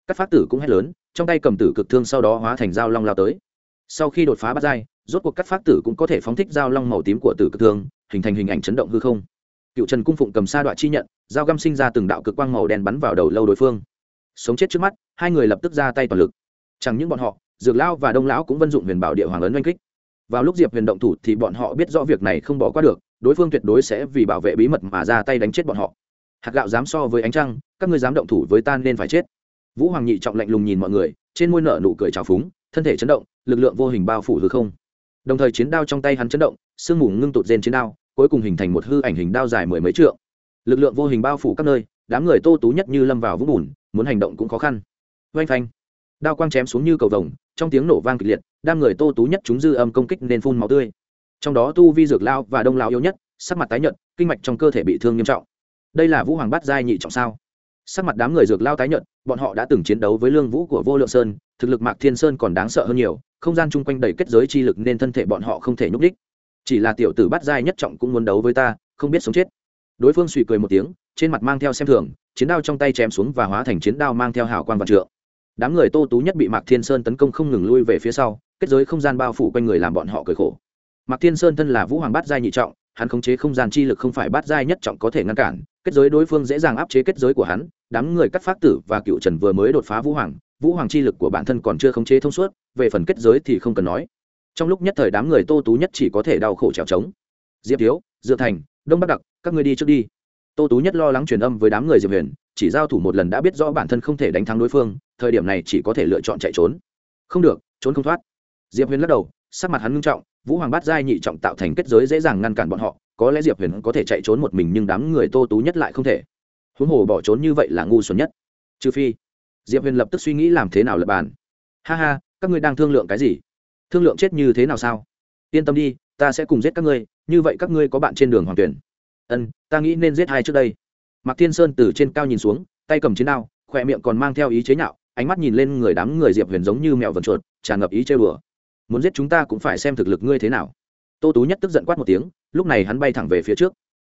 Các phát tử cũng hét lớn, trong tay cầm tử cực thương sau đó hóa thành dao long lao tới. Sau khi đột phá bắt dai rốt cuộc các phát tử cũng có thể phóng thích dao long màu tím của tử cực thương, hình thành hình ảnh chấn động hư không. Cựu trần cung phụng cầm sa đoạn chi nhận, dao găm sinh ra từng đạo cực quang màu đen bắn vào đầu lâu đối phương. Sống chết trước mắt, hai người lập tức ra tay toàn lực. Chẳng những bọn họ, dược lão và đông lão cũng vân dụng huyền bảo địa hoàng ấn oanh kích. Vào lúc diệp huyền động thủ thì bọn họ biết rõ việc này không bỏ qua được đối phương tuyệt đối sẽ vì bảo vệ bí mật mà ra tay đánh chết bọn họ. Hạt gạo dám so với ánh trăng, các ngươi dám động thủ với ta nên phải chết. Vũ hoàng nhị trọng lạnh lùng nhìn mọi người, trên môi nở nụ cười trào phúng, thân thể chấn động, lực lượng vô hình bao phủ hư không. Đồng thời chiến đao trong tay hắn chấn động, sương mù ngưng tụt rên chiến đao, cuối cùng hình thành một hư ảnh hình đao dài mười mấy trượng. Lực lượng vô hình bao phủ các nơi, đám người tô tú nhất như lâm vào vũng bùn, muốn hành động cũng khó khăn. Oanh phanh. Đao quang chém xuống như cầu vồng, trong tiếng nổ vang kịch liệt, đám người tô tú nhất chúng dư âm công kích nên phun máu tươi trong đó tu vi dược lao và đông lao yếu nhất, sắc mặt tái nhợt, kinh mạch trong cơ thể bị thương nghiêm trọng. Đây là vũ hoàng bát giai nhị trọng sao? Sắc mặt đám người dược lao tái nhợt, bọn họ đã từng chiến đấu với lương vũ của vô lượng sơn, thực lực mạc thiên sơn còn đáng sợ hơn nhiều, không gian chung quanh đầy kết giới chi lực nên thân thể bọn họ không thể nhúc đích chỉ là tiểu tử bát giai nhất trọng cũng muốn đấu với ta, không biết sống chết. Đối phương suy cười một tiếng, trên mặt mang theo xem thường, chiến đao trong tay chém xuống và hóa thành chiến đao mang theo hào quan vạn trượng. Đám người tô tú nhất bị mạc thiên sơn tấn công không ngừng lui về phía sau, kết giới không gian bao phủ quanh người làm bọn họ cười khổ mạc thiên sơn thân là vũ hoàng bát giai nhị trọng, hắn khống chế không gian chi lực không phải bát giai nhất trọng có thể ngăn cản, kết giới đối phương dễ dàng áp chế kết giới của hắn, đám người cắt phát tử và cựu trần vừa mới đột phá vũ hoàng vũ hoàng chi lực của bản thân còn chưa khống chế thông suốt, về phần kết giới thì không cần nói. Trong lúc nhất thời đám người tô tú nhất chỉ có thể đau khổ trèo trống. Diệp thiếu dựa thành, đông bắc đặc, các ngươi đi trước đi. Tô tú nhất lo lắng truyền âm với đám người diệp huyền, chỉ giao thủ một lần đã biết rõ bản thân không thể đánh thắng đối phương, thời điểm này chỉ có thể lựa chọn chạy trốn. Không được, trốn không thoát. Diệp huyền lắc đầu, sắc mặt hắn ngưng trọng vũ hoàng bát giai nhị trọng tạo thành kết giới dễ dàng ngăn cản bọn họ, có lẽ diệp huyền có thể chạy trốn một mình nhưng đám người tô tú nhất lại không thể. Huống hồ bỏ trốn như vậy là ngu xuẩn nhất. Trừ phi, diệp huyền lập tức suy nghĩ làm thế nào lập bàn. Ha ha, các ngươi đang thương lượng cái gì? Thương lượng chết như thế nào sao? Yên tâm đi, ta sẽ cùng giết các ngươi, như vậy các ngươi có bạn trên đường hoàng tuyển. Ân, ta nghĩ nên giết hai trước đây? Mạc thiên sơn từ trên cao nhìn xuống, tay cầm chiến đao, khỏe miệng còn mang theo ý chế nhạo, ánh mắt nhìn lên người đám người diệp huyền giống như mèo vần chuột, tràn ngập ý chơi bừa muốn giết chúng ta cũng phải xem thực lực ngươi thế nào. Tô tú nhất tức giận quát một tiếng, lúc này hắn bay thẳng về phía trước.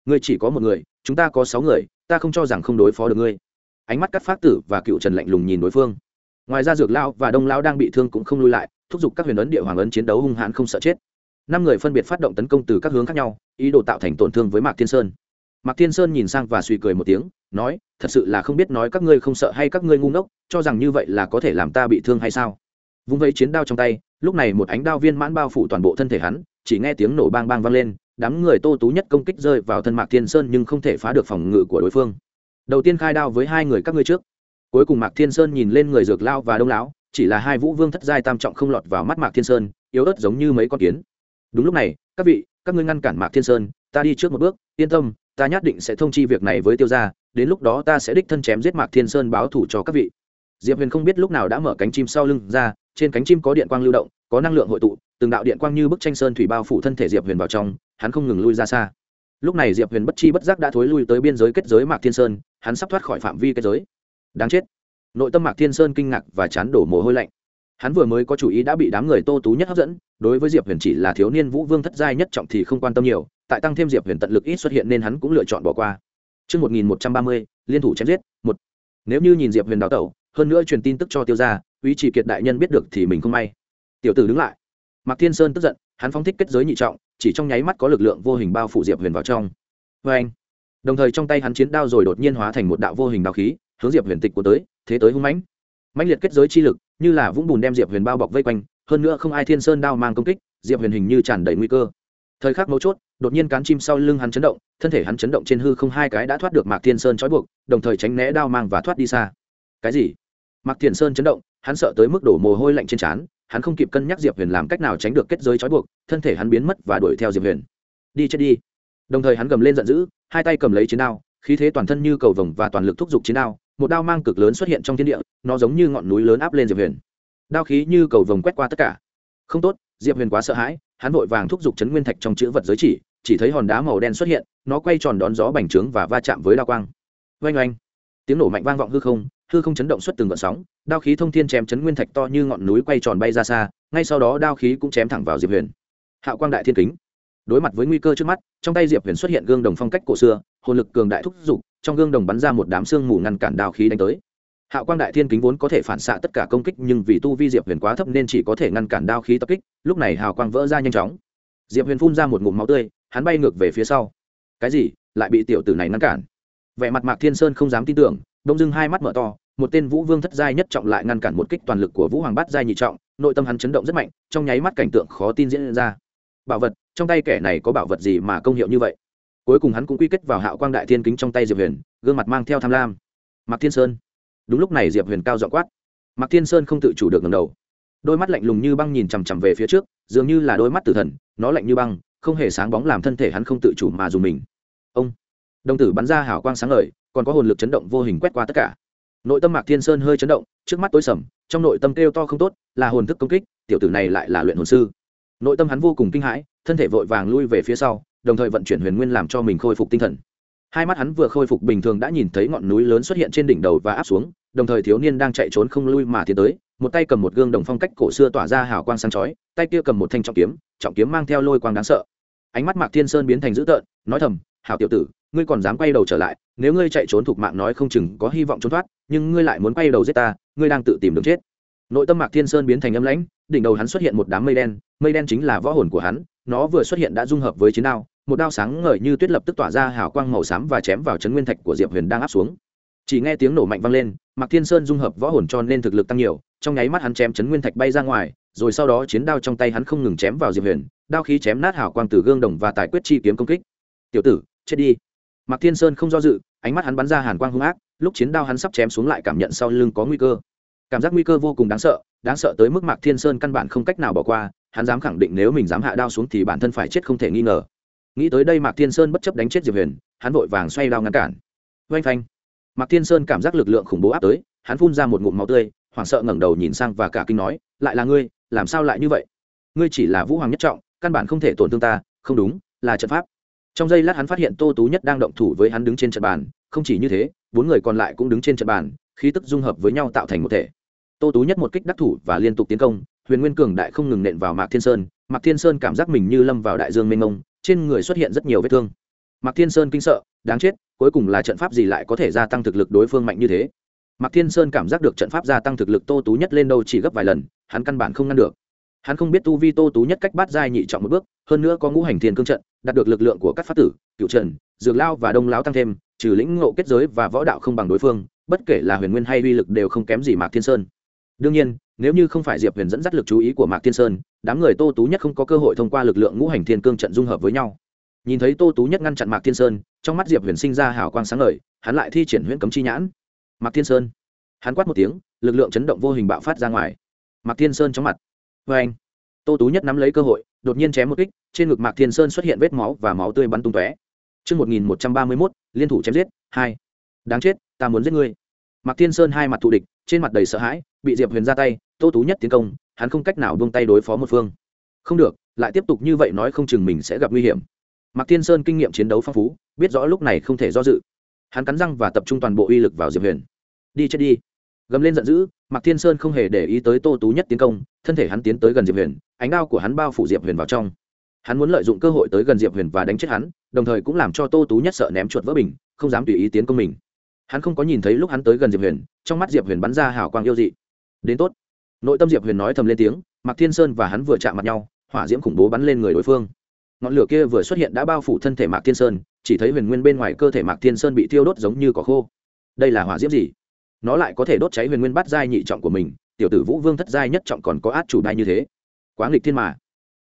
Ngươi chỉ có một người, chúng ta có sáu người, ta không cho rằng không đối phó được ngươi. Ánh mắt cắt phát tử và cựu trần lạnh lùng nhìn đối phương. Ngoài ra dược lao và đông lao đang bị thương cũng không lui lại, thúc giục các huyền ấn địa hoàng ấn chiến đấu hung hãn không sợ chết. Năm người phân biệt phát động tấn công từ các hướng khác nhau, ý đồ tạo thành tổn thương với mạc thiên sơn. Mạc thiên sơn nhìn sang và suy cười một tiếng, nói, thật sự là không biết nói các ngươi không sợ hay các ngươi ngu ngốc, cho rằng như vậy là có thể làm ta bị thương hay sao? Vung vây chiến đao trong tay lúc này một ánh đao viên mãn bao phủ toàn bộ thân thể hắn, chỉ nghe tiếng nổ bang bang vang lên, đám người tô tú nhất công kích rơi vào thân mạc thiên sơn nhưng không thể phá được phòng ngự của đối phương. Đầu tiên khai đao với hai người các ngươi trước. Cuối cùng mạc thiên sơn nhìn lên người dược lao và đông lão, chỉ là hai vũ vương thất giai tam trọng không lọt vào mắt mạc thiên sơn, yếu ớt giống như mấy con kiến. Đúng lúc này, các vị, các ngươi ngăn cản mạc thiên sơn, ta đi trước một bước, yên tâm, ta nhất định sẽ thông chi việc này với tiêu gia, đến lúc đó ta sẽ đích thân chém giết mạc thiên sơn báo thủ cho các vị. Diệp huyền không biết lúc nào đã mở cánh chim sau lưng ra trên cánh chim có điện quang lưu động có năng lượng hội tụ từng đạo điện quang như bức tranh sơn thủy bao phủ thân thể diệp huyền vào trong hắn không ngừng lui ra xa. Lúc này diệp huyền bất chi bất giác đã thối lui tới biên giới kết giới mạc thiên sơn hắn sắp thoát khỏi phạm vi kết giới. Đáng chết. Nội tâm mạc thiên sơn kinh ngạc và chán đổ mồ hôi lạnh. Hắn vừa mới có chủ ý đã bị đám người tô tú nhất hấp dẫn đối với diệp huyền chỉ là thiếu niên vũ vương thất giai nhất trọng thì không quan tâm nhiều tại tăng thêm diệp huyền tận lực ít xuất hiện nên hắn cũng lựa chọn bỏ qua. Trước 1130, liên thủ chém giết, một. Nếu như nhìn diệp huyền đào tẩu hơn nữa truyền tin tức cho tiêu gia Uy chỉ kiệt đại nhân biết được thì mình không may. Tiểu tử đứng lại. Mạc thiên sơn tức giận, hắn phóng thích kết giới nhị trọng, chỉ trong nháy mắt có lực lượng vô hình bao phủ diệp huyền vào trong. Vê anh, đồng thời trong tay hắn chiến đao rồi đột nhiên hóa thành một đạo vô hình đao khí, hướng diệp huyền tịch của tới, thế tới hung mãnh. Mãnh liệt kết giới chi lực, như là vũng bùn đem diệp huyền bao bọc vây quanh, hơn nữa không ai thiên sơn đao mang công kích, diệp huyền hình như tràn đầy nguy cơ. Thời khắc mấu chốt, đột nhiên cán chim sau lưng hắn chấn động, thân thể hắn chấn động trên hư không hai cái đã thoát được mạc thiên sơn trói buộc, đồng thời tránh né đao mang và thoát đi xa. Cái gì? Mạc Thiên sơn chấn động hắn sợ tới mức đổ mồ hôi lạnh trên trán, hắn không kịp cân nhắc diệp huyền làm cách nào tránh được kết giới trói buộc, thân thể hắn biến mất và đuổi theo diệp huyền. Đi chết đi. Đồng thời hắn gầm lên giận dữ, hai tay cầm lấy chiến đao, khí thế toàn thân như cầu vồng và toàn lực thúc giục chiến đao, một đao mang cực lớn xuất hiện trong thiên địa, nó giống như ngọn núi lớn áp lên diệp huyền. Đao khí như cầu vồng quét qua tất cả. Không tốt, diệp huyền quá sợ hãi, hắn vội vàng thúc giục chấn nguyên thạch trong chữ vật giới chỉ chỉ thấy hòn đá màu đen xuất hiện, nó quay tròn đón gió bành trướng và va chạm với đao quang. Oanh oanh. Tiếng nổ mạnh vang vọng hư không hư không chấn động xuất từng gợn sóng, đao khí thông thiên chém chấn nguyên thạch to như ngọn núi quay tròn bay ra xa, ngay sau đó đao khí cũng chém thẳng vào diệp huyền. Hạo quang đại thiên kính. Đối mặt với nguy cơ trước mắt, trong tay diệp huyền xuất hiện gương đồng phong cách cổ xưa, hồn lực cường đại thúc giục, trong gương đồng bắn ra một đám sương mù ngăn cản đao khí đánh tới. Hạo quang đại thiên kính vốn có thể phản xạ tất cả công kích, nhưng vì tu vi diệp huyền quá thấp nên chỉ có thể ngăn cản đao khí tập kích, lúc này hào quang vỡ ra nhanh chóng. Diệp huyền phun ra một ngụm máu tươi, hắn bay ngược về phía sau. Cái gì? Lại bị tiểu tử này ngăn cản. Vẻ mặt mạc thiên sơn không dám tin tưởng đông dưng hai mắt mở to, một tên vũ vương thất giai nhất trọng lại ngăn cản một kích toàn lực của vũ hoàng bát giai nhị trọng, nội tâm hắn chấn động rất mạnh, trong nháy mắt cảnh tượng khó tin diễn ra. Bảo vật, trong tay kẻ này có bảo vật gì mà công hiệu như vậy? Cuối cùng hắn cũng quy kết vào hạo quang đại thiên kính trong tay diệp huyền, gương mặt mang theo tham lam. Mạc thiên sơn. Đúng lúc này diệp huyền cao dọ quát. Mạc thiên sơn không tự chủ được ngầm đầu. Đôi mắt lạnh lùng như băng nhìn chằm chằm về phía trước, dường như là đôi mắt tử thần, nó lạnh như băng, không hề sáng bóng làm thân thể hắn không tự chủ mà dùng mình. Ông. Đồng tử bắn ra hảo quang sáng ngời còn có hồn lực chấn động vô hình quét qua tất cả. Nội tâm mạc thiên sơn hơi chấn động, trước mắt tối sầm, trong nội tâm kêu to không tốt, là hồn thức công kích, tiểu tử này lại là luyện hồn sư. Nội tâm hắn vô cùng kinh hãi, thân thể vội vàng lui về phía sau, đồng thời vận chuyển huyền nguyên làm cho mình khôi phục tinh thần. Hai mắt hắn vừa khôi phục bình thường đã nhìn thấy ngọn núi lớn xuất hiện trên đỉnh đầu và áp xuống, đồng thời thiếu niên đang chạy trốn không lui mà tiến tới, một tay cầm một gương đồng phong cách cổ xưa tỏa ra hào quang sáng chói, tay kia cầm một thanh trọng kiếm trọng kiếm mang theo lôi quang đáng sợ. Ánh mắt mạc thiên sơn biến thành dữ tợn, nói thầm, hảo tiểu tử ngươi còn dám quay đầu trở lại, nếu ngươi chạy trốn thuộc mạng nói không chừng có hy vọng trốn thoát, nhưng ngươi lại muốn quay đầu giết ta, ngươi đang tự tìm đường chết. Nội tâm mạc thiên sơn biến thành âm lãnh, đỉnh đầu hắn xuất hiện một đám mây đen mây đen chính là võ hồn của hắn, nó vừa xuất hiện đã dung hợp với chiến đao, một đao sáng ngời như tuyết lập tức tỏa ra hào quang màu xám và chém vào chấn nguyên thạch của diệp huyền đang áp xuống. Chỉ nghe tiếng nổ mạnh vang lên, mạc thiên sơn dung hợp võ hồn cho nên thực lực tăng nhiều, trong nháy mắt hắn chém chấn nguyên thạch bay ra ngoài, rồi sau đó chiến đao trong tay hắn không ngừng chém vào diệp huyền, đao khí chém nát hào quang từ gương đồng và tài quyết chi kiếm công kích. Tiểu tử, chết đi mạc thiên sơn không do dự, ánh mắt hắn bắn ra hàn quang hung ác, lúc chiến đao hắn sắp chém xuống lại cảm nhận sau lưng có nguy cơ. Cảm giác nguy cơ vô cùng đáng sợ đáng sợ tới mức mạc thiên sơn căn bản không cách nào bỏ qua, hắn dám khẳng định nếu mình dám hạ đao xuống thì bản thân phải chết không thể nghi ngờ. Nghĩ tới đây mạc thiên sơn bất chấp đánh chết diệp huyền, hắn vội vàng xoay đao ngăn cản. Oanh phanh. Mạc thiên sơn cảm giác lực lượng khủng bố áp tới, hắn phun ra một ngụm máu tươi, hoảng sợ ngẩng đầu nhìn sang và cả kinh nói, lại là ngươi, làm sao lại như vậy? Ngươi chỉ là vũ hoàng nhất trọng, căn bản không thể tổn thương ta, không đúng, là trận pháp trong giây lát hắn phát hiện tô tú nhất đang động thủ với hắn đứng trên trận bàn, không chỉ như thế, bốn người còn lại cũng đứng trên trận bàn, khí tức dung hợp với nhau tạo thành một thể. Tô tú nhất một kích đắc thủ và liên tục tiến công, huyền nguyên cường đại không ngừng nện vào mạc thiên sơn, mạc thiên sơn cảm giác mình như lâm vào đại dương mênh mông, trên người xuất hiện rất nhiều vết thương. Mạc thiên sơn kinh sợ, đáng chết, cuối cùng là trận pháp gì lại có thể gia tăng thực lực đối phương mạnh như thế? Mạc thiên sơn cảm giác được trận pháp gia tăng thực lực tô tú nhất lên đâu chỉ gấp vài lần, hắn căn bản không ngăn được hắn không biết tu vi tô tú nhất cách bát giai nhị trọng một bước, hơn nữa có ngũ hành thiên cương trận, đạt được lực lượng của các pháp tử cựu trần, dược lao và đông lão tăng thêm, trừ lĩnh ngộ kết giới và võ đạo không bằng đối phương, bất kể là huyền nguyên hay uy lực đều không kém gì mạc thiên sơn. Đương nhiên, nếu như không phải diệp huyền dẫn dắt lực chú ý của mạc thiên sơn, đám người tô tú nhất không có cơ hội thông qua lực lượng ngũ hành thiên cương trận dung hợp với nhau. Nhìn thấy tô tú nhất ngăn chặn mạc thiên sơn, trong mắt diệp huyền sinh ra hào quang sáng ngời, hắn lại thi triển huyễn cấm chi nhãn. Mạc thiên sơn. Hắn quát một tiếng, lực lượng chấn động vô hình bạo phát ra ngoài. Mạc thiên sơn trong mặt vê anh tô tú nhất nắm lấy cơ hội đột nhiên chém một kích trên ngực mạc thiên sơn xuất hiện vết máu và máu tươi bắn tung tóe Trước 1131, liên thủ chém giết, hai. Đáng chết, ta muốn giết ngươi. Mạc Thiên Sơn hai mặt thù địch, trên mặt đầy sợ hãi, bị Diệp Huyền ra tay, Tô Tú nhất tiến công, hắn không cách nào buông tay đối phó một phương. Không được, lại tiếp tục như vậy nói không chừng mình sẽ gặp nguy hiểm. Mạc Thiên Sơn kinh nghiệm chiến đấu phong phú, biết rõ lúc này không thể do dự. Hắn cắn răng và tập trung toàn bộ uy lực vào Diệp Huyền. Đi chết đi gầm lên giận dữ mạc thiên sơn không hề để ý tới tô tú nhất tiến công, thân thể hắn tiến tới gần diệp huyền, ánh đao của hắn bao phủ diệp huyền vào trong. Hắn muốn lợi dụng cơ hội tới gần diệp huyền và đánh chết hắn, đồng thời cũng làm cho tô tú nhất sợ ném chuột vỡ bình, không dám tùy ý tiến công mình. Hắn không có nhìn thấy lúc hắn tới gần diệp huyền, trong mắt diệp huyền bắn ra hào quang yêu dị. Đến tốt. Nội tâm diệp huyền nói thầm lên tiếng, mạc thiên sơn và hắn vừa chạm mặt nhau, hỏa diễm khủng bố bắn lên người đối phương. Ngọn lửa kia vừa xuất hiện đã bao phủ thân thể mạc thiên sơn, chỉ thấy huyền nguyên bên ngoài cơ thể mạc thiên sơn bị thiêu đốt giống như cỏ khô. Đây là hỏa diễm gì? Nó lại có thể đốt cháy huyền nguyên bát giai nhị trọng của mình, tiểu tử vũ vương thất giai nhất trọng còn có át chủ bài như thế. Quá nghịch thiên mà.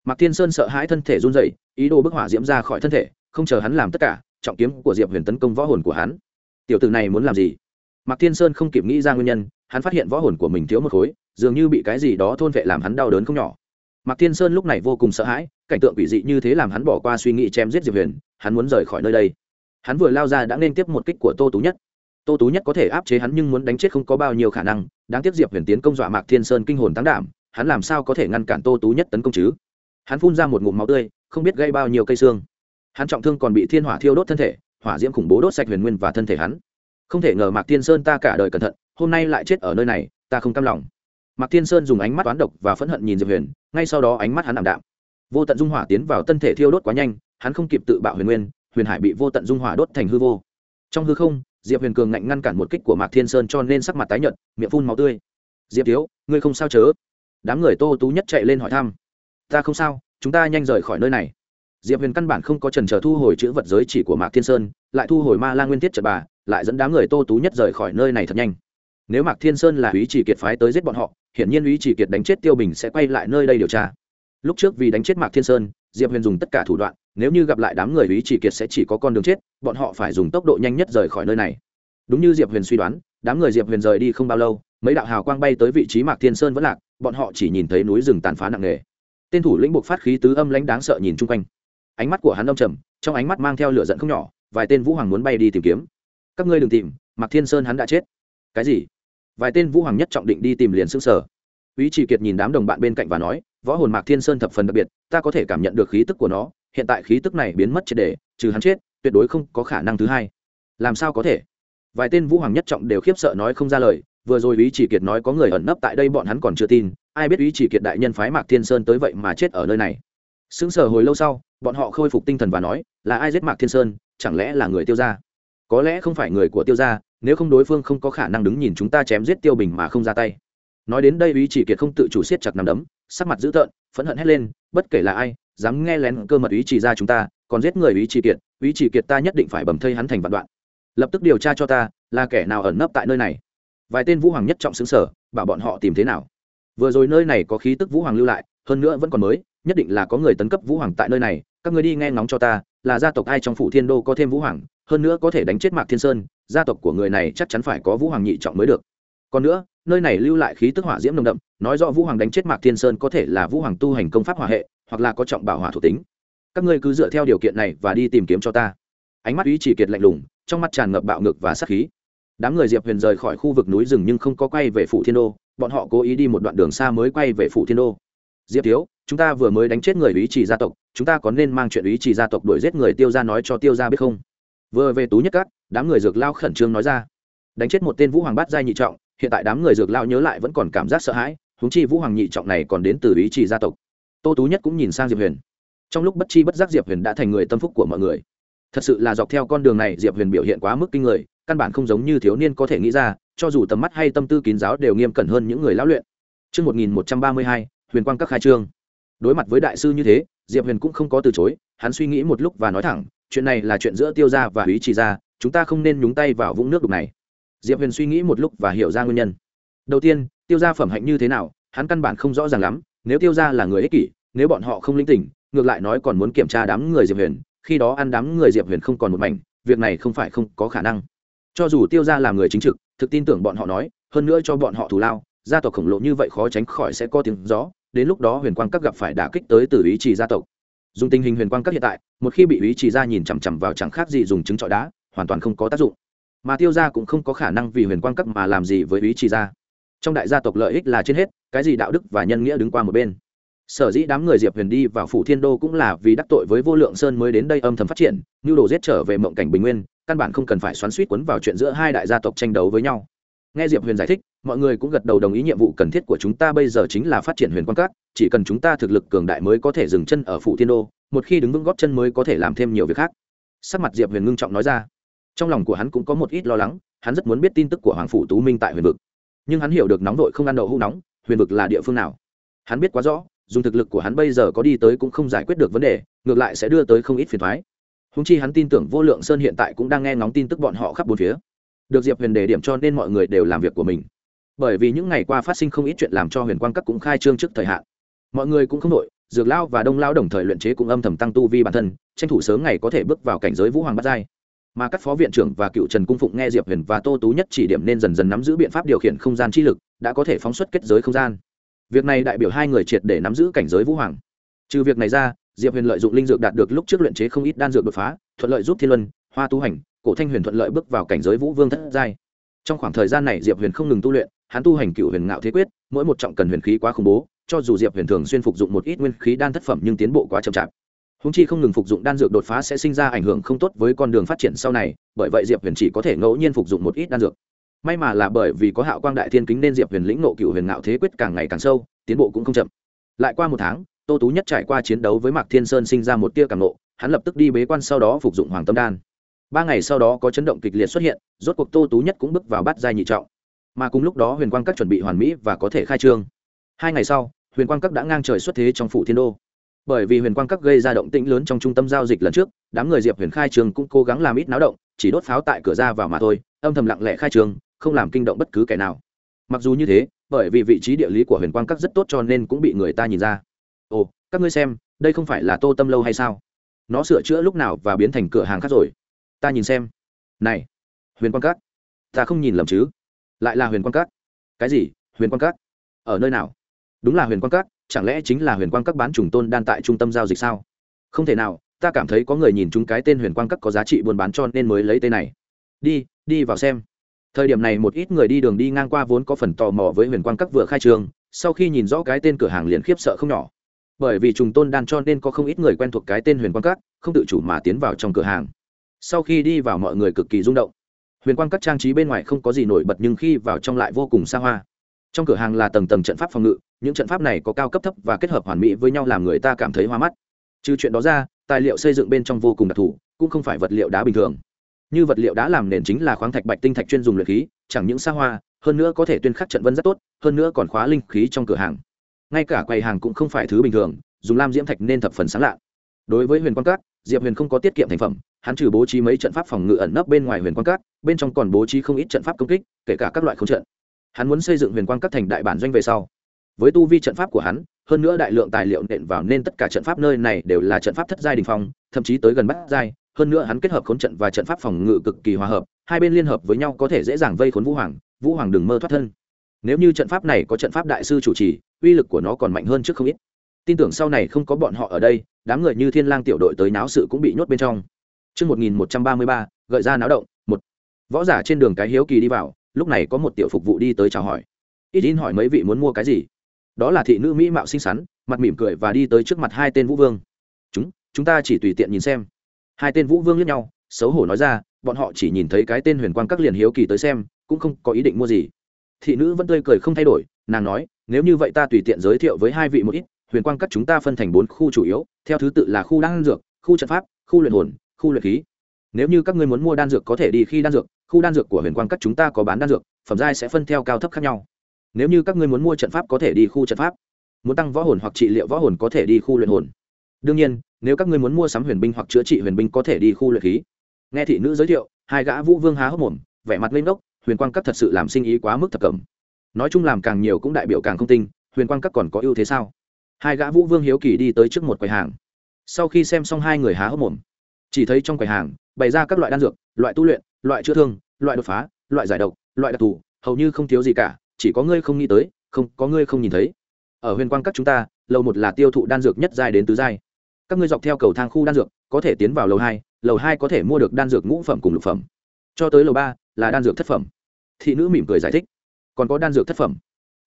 Mạc thiên sơn sợ hãi thân thể run dậy ý đồ bức hỏa diễm ra khỏi thân thể, không chờ hắn làm tất cả, trọng kiếm của diệp huyền tấn công võ hồn của hắn. Tiểu tử này muốn làm gì? Mạc thiên sơn không kịp nghĩ ra nguyên nhân, hắn phát hiện võ hồn của mình thiếu một khối, dường như bị cái gì đó thôn vệ làm hắn đau đớn không nhỏ. Mạc thiên sơn lúc này vô cùng sợ hãi, cảnh tượng quỷ dị như thế làm hắn bỏ qua suy nghĩ chém giết diệp huyền, hắn muốn rời khỏi nơi đây. Hắn vừa lao ra đã nên tiếp một kích của tô tú nhất tô tú nhất có thể áp chế hắn nhưng muốn đánh chết không có bao nhiêu khả năng. Đáng tiếc diệp huyền tiến công dọa mạc thiên sơn kinh hồn tán đảm, hắn làm sao có thể ngăn cản tô tú nhất tấn công chứ? Hắn phun ra một ngụm máu tươi, không biết gây bao nhiêu cây xương. Hắn trọng thương còn bị thiên hỏa thiêu đốt thân thể, hỏa diễm khủng bố đốt sạch huyền nguyên và thân thể hắn. Không thể ngờ mạc thiên sơn ta cả đời cẩn thận, hôm nay lại chết ở nơi này, ta không cam lòng. Mạc thiên sơn dùng ánh mắt toán độc và phẫn hận nhìn diệp huyền, ngay sau đó ánh mắt hắn ảm đạm. Vô tận dung hỏa tiến vào thân thể thiêu đốt quá nhanh, hắn không kịp tự bạo huyền nguyên, huyền hải bị vô tận dung hỏa đốt thành hư vô. Trong hư không diệp huyền cường ngạnh ngăn cản một kích của mạc thiên sơn cho nên sắc mặt tái nhợt, miệng phun máu tươi. Diệp thiếu, ngươi không sao chớ? Đám người tô tú nhất chạy lên hỏi thăm. Ta không sao, chúng ta nhanh rời khỏi nơi này. Diệp huyền căn bản không có trần trở thu hồi chữ vật giới chỉ của mạc thiên sơn, lại thu hồi ma la nguyên Thiết trật bà, lại dẫn đám người tô tú nhất rời khỏi nơi này thật nhanh. Nếu mạc thiên sơn là ý chỉ kiệt phái tới giết bọn họ, hiển nhiên ý chỉ kiệt đánh chết tiêu bình sẽ quay lại nơi đây điều tra. Lúc trước vì đánh chết mạc thiên sơn diệp huyền dùng tất cả thủ đoạn, nếu như gặp lại đám người ý chỉ kiệt sẽ chỉ có con đường chết, bọn họ phải dùng tốc độ nhanh nhất rời khỏi nơi này. Đúng như diệp huyền suy đoán, đám người diệp huyền rời đi không bao lâu, mấy đạo hào quang bay tới vị trí mạc thiên sơn vẫn lạc, bọn họ chỉ nhìn thấy núi rừng tàn phá nặng nề. Tên thủ lĩnh buộc phát khí tứ âm lãnh đáng sợ nhìn chung quanh. Ánh mắt của hắn âm trầm, trong ánh mắt mang theo lửa giận không nhỏ, vài tên vũ hoàng muốn bay đi tìm kiếm. Các ngươi đừng tìm, mạc thiên sơn hắn đã chết. Cái gì? Vài tên vũ hoàng nhất trọng định đi tìm liền xương sở ý chỉ kiệt nhìn đám đồng bạn bên cạnh và nói, võ hồn mạc thiên sơn thập phần đặc biệt ta có thể cảm nhận được khí tức của nó, hiện tại khí tức này biến mất triệt đề trừ hắn chết, tuyệt đối không có khả năng thứ hai. Làm sao có thể? Vài tên vũ hoàng nhất trọng đều khiếp sợ nói không ra lời, vừa rồi ý chỉ kiệt nói có người ẩn nấp tại đây bọn hắn còn chưa tin, ai biết ý chỉ kiệt đại nhân phái mạc thiên sơn tới vậy mà chết ở nơi này. Sững sờ hồi lâu sau, bọn họ khôi phục tinh thần và nói, là ai giết mạc thiên sơn, chẳng lẽ là người tiêu gia? Có lẽ không phải người của tiêu gia, nếu không đối phương không có khả năng đứng nhìn chúng ta chém giết tiêu bình mà không ra tay. Nói đến đây ý chỉ kiệt không tự chủ siết chặt nằm đấm, sắc mặt dữ tợn phẫn hận hét lên, bất kể là ai, dám nghe lén cơ mật ý chỉ ra chúng ta, còn giết người ý chỉ kiệt, ý chỉ kiệt ta nhất định phải bầm thây hắn thành vạn đoạn. Lập tức điều tra cho ta, là kẻ nào ẩn nấp tại nơi này. Vài tên vũ hoàng nhất trọng xứng sở, bảo bọn họ tìm thế nào. Vừa rồi nơi này có khí tức vũ hoàng lưu lại, hơn nữa vẫn còn mới, nhất định là có người tấn cấp vũ hoàng tại nơi này, các người đi nghe ngóng cho ta, là gia tộc ai trong phủ thiên đô có thêm vũ hoàng, hơn nữa có thể đánh chết mạc thiên sơn, gia tộc của người này chắc chắn phải có vũ hoàng nhị trọng mới được. Còn nữa nơi này lưu lại khí tức hỏa diễm nồng đậm, nói rõ vũ hoàng đánh chết mạc thiên sơn có thể là vũ hoàng tu hành công pháp hỏa hệ, hoặc là có trọng bảo hỏa thuộc tính. Các ngươi cứ dựa theo điều kiện này và đi tìm kiếm cho ta. Ánh mắt ý chỉ kiệt lạnh lùng, trong mắt tràn ngập bạo ngực và sát khí. Đám người diệp huyền rời khỏi khu vực núi rừng nhưng không có quay về phủ thiên đô, bọn họ cố ý đi một đoạn đường xa mới quay về phủ thiên đô. Diệp thiếu, chúng ta vừa mới đánh chết người ý chỉ gia tộc, chúng ta có nên mang chuyện ý chỉ gia tộc đuổi giết người tiêu ra nói cho tiêu ra biết không? Vừa về tú nhất các, đám người dược lao khẩn trương nói ra. Đánh chết một tên vũ hoàng bát giai nhị trọng hiện tại đám người dược lao nhớ lại vẫn còn cảm giác sợ hãi húng chi vũ hoàng nhị trọng này còn đến từ ý chỉ gia tộc tô tú nhất cũng nhìn sang diệp huyền trong lúc bất chi bất giác diệp huyền đã thành người tâm phúc của mọi người thật sự là dọc theo con đường này diệp huyền biểu hiện quá mức kinh người căn bản không giống như thiếu niên có thể nghĩ ra cho dù tầm mắt hay tâm tư kín giáo đều nghiêm cẩn hơn những người lão luyện Trước 1132, huyền quang các khai trương. Đối mặt với đại sư như thế, Diệp Huyền cũng không có từ chối, hắn suy nghĩ một lúc và nói thẳng, chuyện này là chuyện giữa Tiêu gia và Úy trì gia, chúng ta không nên nhúng tay vào vũng nước đục này. Diệp Huyền suy nghĩ một lúc và hiểu ra nguyên nhân. Đầu tiên, Tiêu gia phẩm hạnh như thế nào, hắn căn bản không rõ ràng lắm, nếu Tiêu gia là người ích kỷ, nếu bọn họ không linh tỉnh, ngược lại nói còn muốn kiểm tra đám người Diệp Huyền, khi đó ăn đám người Diệp Huyền không còn một mảnh, việc này không phải không có khả năng. Cho dù Tiêu gia là người chính trực, thực tin tưởng bọn họ nói, hơn nữa cho bọn họ thù lao, gia tộc khổng lồ như vậy khó tránh khỏi sẽ có tiếng gió đến lúc đó huyền quang các gặp phải đả kích tới từ ý chỉ gia tộc dùng tình hình huyền quang các hiện tại một khi bị ý chỉ gia nhìn chằm chằm vào chẳng khác gì dùng trứng trọi đá hoàn toàn không có tác dụng mà tiêu gia cũng không có khả năng vì huyền quang cấp mà làm gì với ý chỉ gia. Trong đại gia tộc lợi ích là trên hết, cái gì đạo đức và nhân nghĩa đứng qua một bên. Sở dĩ đám người diệp huyền đi vào phủ thiên đô cũng là vì đắc tội với vô lượng sơn mới đến đây âm thầm phát triển như đồ giết trở về mộng cảnh bình nguyên, căn bản không cần phải xoắn suýt quấn vào chuyện giữa hai đại gia tộc tranh đấu với nhau. Nghe diệp huyền giải thích, mọi người cũng gật đầu đồng ý nhiệm vụ cần thiết của chúng ta bây giờ chính là phát triển huyền quan cát chỉ cần chúng ta thực lực cường đại mới có thể dừng chân ở phủ thiên đô, một khi đứng vững góp chân mới có thể làm thêm nhiều việc khác. Sắc mặt diệp huyền ngưng trọng nói ra trong lòng của hắn cũng có một ít lo lắng, hắn rất muốn biết tin tức của hoàng phủ tú minh tại huyền vực. Nhưng hắn hiểu được nóng đội không ăn đậu hũ nóng, huyền vực là địa phương nào. Hắn biết quá rõ, dùng thực lực của hắn bây giờ có đi tới cũng không giải quyết được vấn đề, ngược lại sẽ đưa tới không ít phiền thoái húng chi hắn tin tưởng vô lượng sơn hiện tại cũng đang nghe ngóng tin tức bọn họ khắp bốn phía. Được diệp huyền đề điểm cho nên mọi người đều làm việc của mình. Bởi vì những ngày qua phát sinh không ít chuyện làm cho huyền quang các cũng khai trương trước thời hạn. Mọi người cũng không đội dược lao và đông lao đồng thời luyện chế cũng âm thầm tăng tu vi bản thân, tranh thủ sớm ngày có thể bước vào cảnh giới vũ hoàng bắt giai mà các phó viện trưởng và cựu trần cung phụng nghe diệp huyền và tô tú nhất chỉ điểm nên dần dần nắm giữ biện pháp điều khiển không gian chi lực, đã có thể phóng xuất kết giới không gian. Việc này đại biểu hai người triệt để nắm giữ cảnh giới vũ hoàng. Trừ việc này ra, diệp huyền lợi dụng linh dược đạt được lúc trước luyện chế không ít đan dược đột phá, thuận lợi giúp thiên luân, hoa tu hành, cổ thanh huyền thuận lợi bước vào cảnh giới vũ vương thất giai. Trong khoảng thời gian này, diệp huyền không ngừng tu luyện, hắn tu hành cựu huyền ngạo thế quyết, mỗi một trọng cần huyền khí quá khủng bố, cho dù diệp huyền thường xuyên phục dụng một ít nguyên khí đan thất phẩm nhưng tiến bộ quá chậm chạp húng chi không ngừng phục dụng đan dược đột phá sẽ sinh ra ảnh hưởng không tốt với con đường phát triển sau này, bởi vậy diệp huyền chỉ có thể ngẫu nhiên phục dụng một ít đan dược. May mà là bởi vì có hạo quang đại thiên kính nên diệp huyền lĩnh nộ cựu huyền ngạo thế quyết càng ngày càng sâu, tiến bộ cũng không chậm. Lại qua một tháng, tô tú nhất trải qua chiến đấu với mạc thiên sơn sinh ra một tia càng nộ hắn lập tức đi bế quan sau đó phục dụng hoàng tâm đan. Ba ngày sau đó có chấn động kịch liệt xuất hiện, rốt cuộc tô tú nhất cũng bước vào bắt giai nhị trọng. Mà cùng lúc đó huyền quang các chuẩn bị hoàn mỹ và có thể khai trương. Hai ngày sau, huyền quang các đã ngang trời xuất thế trong phủ thiên đô bởi vì huyền quang các gây ra động tĩnh lớn trong trung tâm giao dịch lần trước, đám người diệp huyền khai trường cũng cố gắng làm ít náo động, chỉ đốt pháo tại cửa ra vào mà thôi, âm thầm lặng lẽ khai trường, không làm kinh động bất cứ kẻ nào. Mặc dù như thế, bởi vì vị trí địa lý của huyền quang các rất tốt cho nên cũng bị người ta nhìn ra. Ồ, các ngươi xem, đây không phải là tô tâm lâu hay sao? Nó sửa chữa lúc nào và biến thành cửa hàng khác rồi? Ta nhìn xem. Này, huyền quang các, ta không nhìn lầm chứ? Lại là huyền quang các. Cái gì, huyền quang các? Ở nơi nào? Đúng là huyền quang các chẳng lẽ chính là huyền quang các bán trùng tôn đan tại trung tâm giao dịch sao? Không thể nào, ta cảm thấy có người nhìn chúng cái tên huyền quang các có giá trị buôn bán cho nên mới lấy tên này. Đi đi vào xem. Thời điểm này một ít người đi đường đi ngang qua vốn có phần tò mò với huyền quang các vừa khai trường, sau khi nhìn rõ cái tên cửa hàng liền khiếp sợ không nhỏ. Bởi vì trùng tôn đan cho nên có không ít người quen thuộc cái tên huyền quang các, không tự chủ mà tiến vào trong cửa hàng. Sau khi đi vào mọi người cực kỳ rung động. Huyền quang các trang trí bên ngoài không có gì nổi bật nhưng khi vào trong lại vô cùng xa hoa trong cửa hàng là tầng tầng trận pháp phòng ngự, những trận pháp này có cao cấp thấp và kết hợp hoàn mỹ với nhau làm người ta cảm thấy hoa mắt. Trừ chuyện đó ra, tài liệu xây dựng bên trong vô cùng đặc thù, cũng không phải vật liệu đá bình thường. Như vật liệu đá làm nền chính là khoáng thạch bạch tinh thạch chuyên dùng luyện khí, chẳng những xa hoa, hơn nữa có thể tuyên khắc trận vân rất tốt, hơn nữa còn khóa linh khí trong cửa hàng. Ngay cả quầy hàng cũng không phải thứ bình thường, dùng lam diễm thạch nên thập phần sáng lạ. Đối với huyền quang cát, diệp huyền không có tiết kiệm thành phẩm, hắn trừ bố trí mấy trận pháp phòng ngự ẩn nấp bên ngoài huyền quang cát, bên trong còn bố trí không ít trận pháp công kích, kể cả các loại không trận hắn muốn xây dựng huyền quang cát thành đại bản doanh về sau. Với tu vi trận pháp của hắn hơn nữa đại lượng tài liệu nện vào nên tất cả trận pháp nơi này đều là trận pháp thất giai đình phong thậm chí tới gần bắt giai. Hơn nữa hắn kết hợp khốn trận và trận pháp phòng ngự cực kỳ hòa hợp hai bên liên hợp với nhau có thể dễ dàng vây khốn vũ hoàng vũ hoàng đừng mơ thoát thân. Nếu như trận pháp này có trận pháp đại sư chủ trì uy lực của nó còn mạnh hơn trước không ít. Tin tưởng sau này không có bọn họ ở đây đám người như thiên lang tiểu đội tới náo sự cũng bị nhốt bên trong. Trước 1133, gợi ra náo động, một. Võ giả trên đường cái hiếu kỳ đi vào, lúc này có một tiểu phục vụ đi tới chào hỏi. Ít in hỏi mấy vị muốn mua cái gì? Đó là thị nữ mỹ mạo xinh xắn, mặt mỉm cười và đi tới trước mặt hai tên vũ vương. Chúng, chúng ta chỉ tùy tiện nhìn xem. Hai tên vũ vương liếc nhau, xấu hổ nói ra bọn họ chỉ nhìn thấy cái tên huyền quang các liền hiếu kỳ tới xem cũng không có ý định mua gì thị nữ vẫn tươi cười không thay đổi nàng nói nếu như vậy ta tùy tiện giới thiệu với hai vị một ít huyền quang các chúng ta phân thành bốn khu chủ yếu theo thứ tự là khu đan dược khu trận pháp khu luyện hồn khu luyện khí nếu như các ngươi muốn mua đan dược có thể đi khi đan dược, khu đan dược của huyền quang các chúng ta có bán đan dược, phẩm giai sẽ phân theo cao thấp khác nhau. Nếu như các ngươi muốn mua trận pháp có thể đi khu trận pháp, muốn tăng võ hồn hoặc trị liệu võ hồn có thể đi khu luyện hồn. Đương nhiên, nếu các ngươi muốn mua sắm huyền binh hoặc chữa trị huyền binh có thể đi khu luyện khí. Nghe thị nữ giới thiệu, hai gã vũ vương há hốc mồm, vẻ mặt lên đốc huyền quang các thật sự làm sinh ý quá mức thập cẩm. Nói chung làm càng nhiều cũng đại biểu càng không tinh, huyền quang các còn có ưu thế sao? Hai gã vũ vương hiếu kỳ đi tới trước một quầy hàng. Sau khi xem xong hai người há hốc mồm, chỉ thấy trong quầy hàng bày ra các loại đan dược, loại tu luyện, loại chữa thương, loại đột phá, loại giải độc, loại đặc thù, hầu như không thiếu gì cả, chỉ có ngươi không nghĩ tới, không, có ngươi không nhìn thấy. Ở huyền quang các chúng ta, lầu một là tiêu thụ đan dược nhất giai đến tứ giai. Các ngươi dọc theo cầu thang khu đan dược, có thể tiến vào lầu hai lầu hai có thể mua được đan dược ngũ phẩm cùng lục phẩm. Cho tới lầu ba là đan dược thất phẩm. Thị nữ mỉm cười giải thích. Còn có đan dược thất phẩm.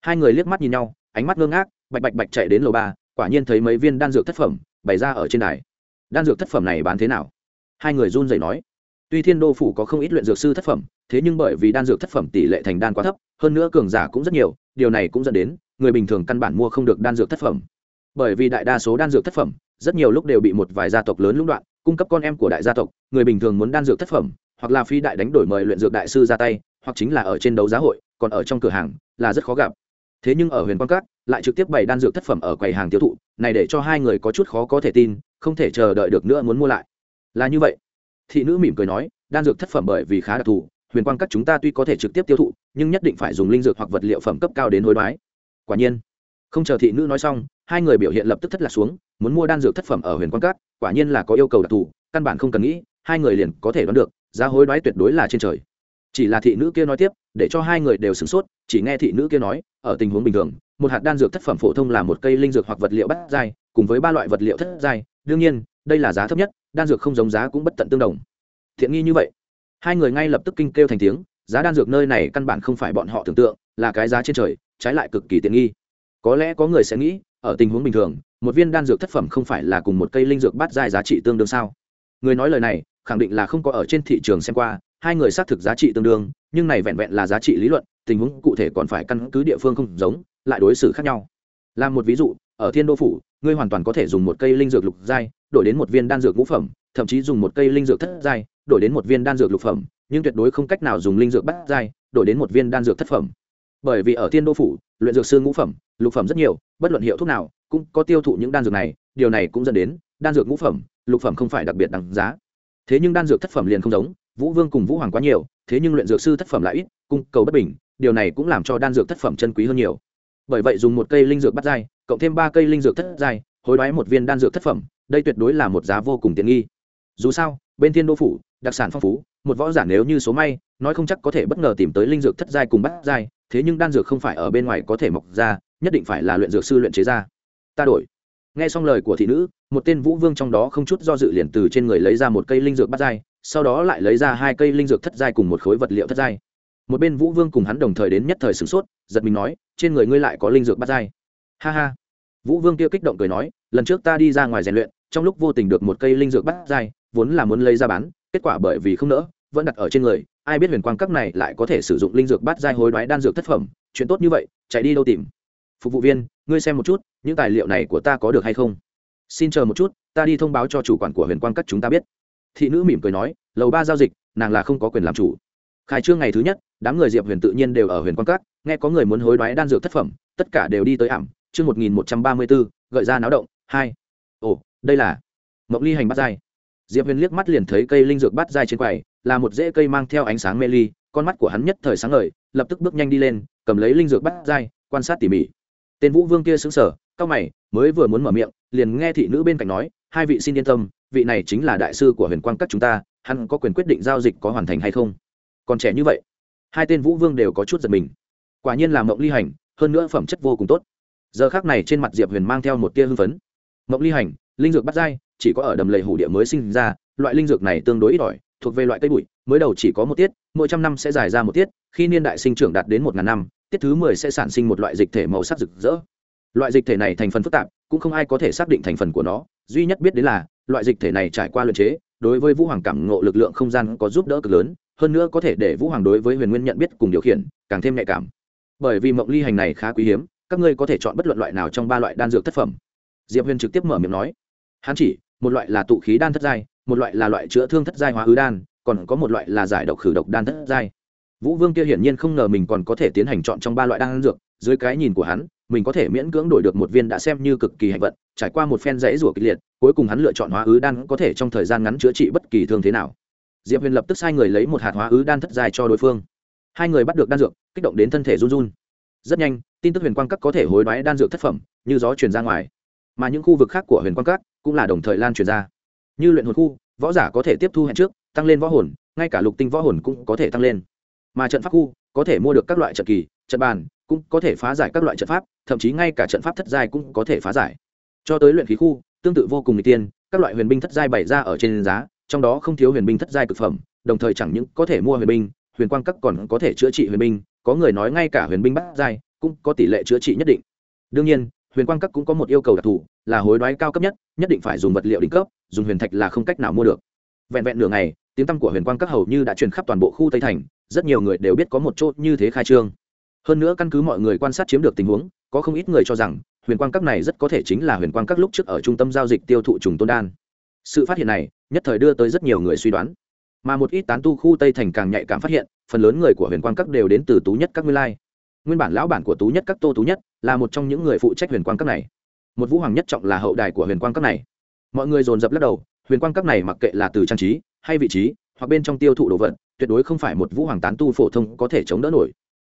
Hai người liếc mắt nhìn nhau, ánh mắt ngơ ngác, bạch bạch bạch chạy đến lầu ba, quả nhiên thấy mấy viên đan dược thất phẩm bày ra ở trên đài. Đan dược thất phẩm này bán thế nào? Hai người run rẩy nói, tuy thiên đô phủ có không ít luyện dược sư thất phẩm, thế nhưng bởi vì đan dược thất phẩm tỷ lệ thành đan quá thấp, hơn nữa cường giả cũng rất nhiều, điều này cũng dẫn đến người bình thường căn bản mua không được đan dược thất phẩm. Bởi vì đại đa số đan dược thất phẩm, rất nhiều lúc đều bị một vài gia tộc lớn lũng đoạn, cung cấp con em của đại gia tộc, người bình thường muốn đan dược thất phẩm, hoặc là phi đại đánh đổi mời luyện dược đại sư ra tay, hoặc chính là ở trên đấu giá hội, còn ở trong cửa hàng, là rất khó gặp. Thế nhưng ở huyền quang cát lại trực tiếp bày đan dược thất phẩm ở quầy hàng tiêu thụ, này để cho hai người có chút khó có thể tin, không thể chờ đợi được nữa muốn mua lại là như vậy. Thị nữ mỉm cười nói, đan dược thất phẩm bởi vì khá đặc thù, huyền quang các chúng ta tuy có thể trực tiếp tiêu thụ, nhưng nhất định phải dùng linh dược hoặc vật liệu phẩm cấp cao đến hối đoái. Quả nhiên. Không chờ thị nữ nói xong, hai người biểu hiện lập tức thất lạc xuống, muốn mua đan dược thất phẩm ở huyền quang các, quả nhiên là có yêu cầu đặc thù, căn bản không cần nghĩ, hai người liền có thể đoán được, giá hối đoái tuyệt đối là trên trời. Chỉ là thị nữ kia nói tiếp, để cho hai người đều sửng sốt, chỉ nghe thị nữ kia nói, ở tình huống bình thường, một hạt đan dược thất phẩm phổ thông là một cây linh dược hoặc vật liệu bắt dai cùng với ba loại vật liệu thất dai đương nhiên, đây là giá thấp nhất đan dược không giống giá cũng bất tận tương đồng. Thiện nghi như vậy, hai người ngay lập tức kinh kêu thành tiếng, giá đan dược nơi này căn bản không phải bọn họ tưởng tượng, là cái giá trên trời, trái lại cực kỳ tiện nghi. Có lẽ có người sẽ nghĩ, ở tình huống bình thường, một viên đan dược thất phẩm không phải là cùng một cây linh dược bát giai giá trị tương đương sao? Người nói lời này, khẳng định là không có ở trên thị trường xem qua, hai người xác thực giá trị tương đương, nhưng này vẹn vẹn là giá trị lý luận, tình huống cụ thể còn phải căn cứ địa phương không giống, lại đối xử khác nhau. Làm một ví dụ, ở thiên đô phủ, ngươi hoàn toàn có thể dùng một cây linh dược lục giai đổi đến một viên đan dược ngũ phẩm, thậm chí dùng một cây linh dược thất giai, đổi đến một viên đan dược lục phẩm, nhưng tuyệt đối không cách nào dùng linh dược bát giai, đổi đến một viên đan dược thất phẩm. Bởi vì ở thiên đô phủ, luyện dược sư ngũ phẩm, lục phẩm rất nhiều, bất luận hiệu thuốc nào, cũng có tiêu thụ những đan dược này, điều này cũng dẫn đến đan dược ngũ phẩm, lục phẩm không phải đặc biệt đằng giá. Thế nhưng đan dược thất phẩm liền không giống, vũ vương cùng vũ hoàng quá nhiều, thế nhưng luyện dược sư thất phẩm lại ít, cung cầu bất bình, điều này cũng làm cho đan dược thất phẩm chân quý hơn nhiều. Bởi vậy dùng một cây linh dược bắt dai cộng thêm ba cây linh dược thất dai hối đoái một viên đan dược thất phẩm đây tuyệt đối là một giá vô cùng tiện nghi. Dù sao, bên thiên đô phủ, đặc sản phong phú, một võ giả nếu như số may, nói không chắc có thể bất ngờ tìm tới linh dược thất giai cùng bắt giai, thế nhưng đan dược không phải ở bên ngoài có thể mọc ra, nhất định phải là luyện dược sư luyện chế ra. Ta đổi. Nghe xong lời của thị nữ, một tên vũ vương trong đó không chút do dự liền từ trên người lấy ra một cây linh dược bắt giai, sau đó lại lấy ra hai cây linh dược thất giai cùng một khối vật liệu thất giai. Một bên vũ vương cùng hắn đồng thời đến nhất thời sửng sốt, giật mình nói, trên người ngươi lại có linh dược bắt giai. Ha ha. Vũ vương kia kích động cười nói, lần trước ta đi ra ngoài rèn luyện trong lúc vô tình được một cây linh dược bắt dai, vốn là muốn lấy ra bán, kết quả bởi vì không nỡ, vẫn đặt ở trên người. Ai biết huyền quang các này lại có thể sử dụng linh dược bắt dai hối đoái đan dược thất phẩm. Chuyện tốt như vậy, chạy đi đâu tìm? Phục vụ viên, ngươi xem một chút, những tài liệu này của ta có được hay không? Xin chờ một chút, ta đi thông báo cho chủ quản của huyền quang các chúng ta biết. Thị nữ mỉm cười nói, lầu ba giao dịch, nàng là không có quyền làm chủ. Khai trương ngày thứ nhất, đám người diệp huyền tự nhiên đều ở huyền quang các, nghe có người muốn hối đoái đan dược thất phẩm, tất cả đều đi tới ảm. Chương một nghìn một trăm ba mươi bốn, gợi ra náo động, hai. Ồ đây là mộng ly hành bắt dai diệp huyền liếc mắt liền thấy cây linh dược bắt dai trên quầy, là một rễ cây mang theo ánh sáng mê ly, con mắt của hắn nhất thời sáng ngời, lập tức bước nhanh đi lên, cầm lấy linh dược bắt dai quan sát tỉ mỉ. Tên vũ vương kia xứng sở cao mày, mới vừa muốn mở miệng, liền nghe thị nữ bên cạnh nói, hai vị xin yên tâm, vị này chính là đại sư của huyền quang các chúng ta, hắn có quyền quyết định giao dịch có hoàn thành hay không? Còn trẻ như vậy, hai tên vũ vương đều có chút giật mình. Quả nhiên là mộng ly hành, hơn nữa phẩm chất vô cùng tốt. Giờ khác này trên mặt diệp huyền mang theo một tia hưng phấn. Mộng ly hành linh dược bắt dai, chỉ có ở đầm lầy hủ địa mới sinh ra, loại linh dược này tương đối ít ỏi, thuộc về loại cây bụi, mới đầu chỉ có một tiết, mỗi trăm năm sẽ dài ra một tiết, khi niên đại sinh trưởng đạt đến một ngàn năm, tiết thứ mười sẽ sản sinh một loại dịch thể màu sắc rực rỡ. Loại dịch thể này thành phần phức tạp, cũng không ai có thể xác định thành phần của nó, duy nhất biết đến là, loại dịch thể này trải qua luyện chế, đối với vũ hoàng cảm ngộ lực lượng không gian có giúp đỡ cực lớn, hơn nữa có thể để vũ hoàng đối với huyền nguyên nhận biết cùng điều khiển, càng thêm nhạy cảm. Bởi vì mộng ly hành này khá quý hiếm, các ngươi có thể chọn bất luận loại nào trong ba loại đan dược thất phẩm. Diệp huyền trực tiếp mở miệng nói hắn chỉ, một loại là tụ khí đan thất giai, một loại là loại chữa thương thất giai hóa ứ đan, còn có một loại là giải độc khử độc đan thất giai. Vũ vương kia hiển nhiên không ngờ mình còn có thể tiến hành chọn trong ba loại đan dược, dưới cái nhìn của hắn, mình có thể miễn cưỡng đổi được một viên đã xem như cực kỳ hạnh vận, trải qua một phen rẫy rủa kịch liệt, cuối cùng hắn lựa chọn hóa ứ đan có thể trong thời gian ngắn chữa trị bất kỳ thương thế nào. Diệp huyền lập tức sai người lấy một hạt hóa ứ đan thất dài cho đối phương. Hai người bắt được đan dược, kích động đến thân thể run run. Rất nhanh, tin tức huyền quang các có thể hối đoái đan dược thất phẩm, như gió truyền ra ngoài. Mà những khu vực khác của huyền quang các cũng là đồng thời lan truyền ra. Như luyện hồn khu, võ giả có thể tiếp thu hẹn trước, tăng lên võ hồn, ngay cả lục tinh võ hồn cũng có thể tăng lên. Mà trận pháp khu, có thể mua được các loại trận kỳ, trận bàn, cũng có thể phá giải các loại trận pháp, thậm chí ngay cả trận pháp thất giai cũng có thể phá giải. Cho tới luyện khí khu, tương tự vô cùng n tiên, các loại huyền binh thất giai bày ra ở trên giá, trong đó không thiếu huyền binh thất giai cực phẩm, đồng thời chẳng những có thể mua huyền binh, huyền quang các còn có thể chữa trị huyền binh, có người nói ngay cả huyền binh bát giai cũng có tỷ lệ chữa trị nhất định. Đương nhiên huyền quang các cũng có một yêu cầu đặc thù, là hối đoái cao cấp nhất nhất định phải dùng vật liệu đỉnh cấp, dùng huyền thạch là không cách nào mua được. Vẹn vẹn nửa ngày, tiếng tăm của huyền quang các hầu như đã truyền khắp toàn bộ khu tây thành, rất nhiều người đều biết có một chỗ như thế khai trương. Hơn nữa căn cứ mọi người quan sát chiếm được tình huống, có không ít người cho rằng, huyền quang các này rất có thể chính là huyền quang các lúc trước ở trung tâm giao dịch tiêu thụ trùng tôn đan. Sự phát hiện này, nhất thời đưa tới rất nhiều người suy đoán. Mà một ít tán tu khu tây thành càng nhạy cảm phát hiện, phần lớn người của huyền quang các đều đến từ tú nhất các nguyên lai nguyên bản lão bản của tú nhất các tô tú nhất là một trong những người phụ trách huyền quang các này một vũ hoàng nhất trọng là hậu đài của huyền quang các này mọi người dồn dập lắc đầu huyền quang các này mặc kệ là từ trang trí hay vị trí hoặc bên trong tiêu thụ đồ vật tuyệt đối không phải một vũ hoàng tán tu phổ thông có thể chống đỡ nổi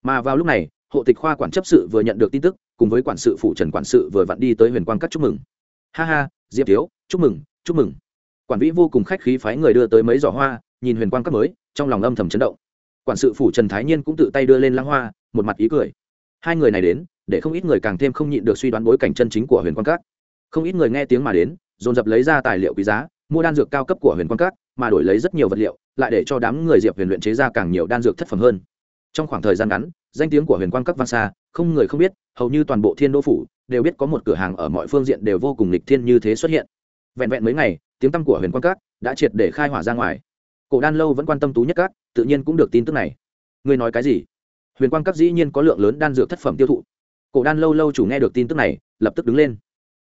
mà vào lúc này hộ tịch khoa quản chấp sự vừa nhận được tin tức cùng với quản sự phụ trần quản sự vừa vặn đi tới huyền quang các chúc mừng ha ha diệp thiếu chúc mừng chúc mừng quản vĩ vô cùng khách khí phái người đưa tới mấy giỏ hoa nhìn huyền quang các mới trong lòng âm thầm chấn động quản sự phủ trần thái nhiên cũng tự tay đưa lên lăng hoa, một mặt ý cười. Hai người này đến, để không ít người càng thêm không nhịn được suy đoán bối cảnh chân chính của huyền quang các. Không ít người nghe tiếng mà đến, dồn dập lấy ra tài liệu quý giá, mua đan dược cao cấp của huyền quang các, mà đổi lấy rất nhiều vật liệu, lại để cho đám người diệp huyền luyện chế ra càng nhiều đan dược thất phẩm hơn. Trong khoảng thời gian ngắn, danh tiếng của huyền quang các vang xa, không người không biết, hầu như toàn bộ thiên đô phủ đều biết có một cửa hàng ở mọi phương diện đều vô cùng lịch thiên như thế xuất hiện. Vẹn vẹn mấy ngày, tiếng tăm của huyền quang các đã triệt để khai hỏa ra ngoài cổ đan lâu vẫn quan tâm tú nhất các, tự nhiên cũng được tin tức này. Ngươi nói cái gì? Huyền quang các dĩ nhiên có lượng lớn đan dược thất phẩm tiêu thụ. Cổ đan lâu lâu chủ nghe được tin tức này, lập tức đứng lên.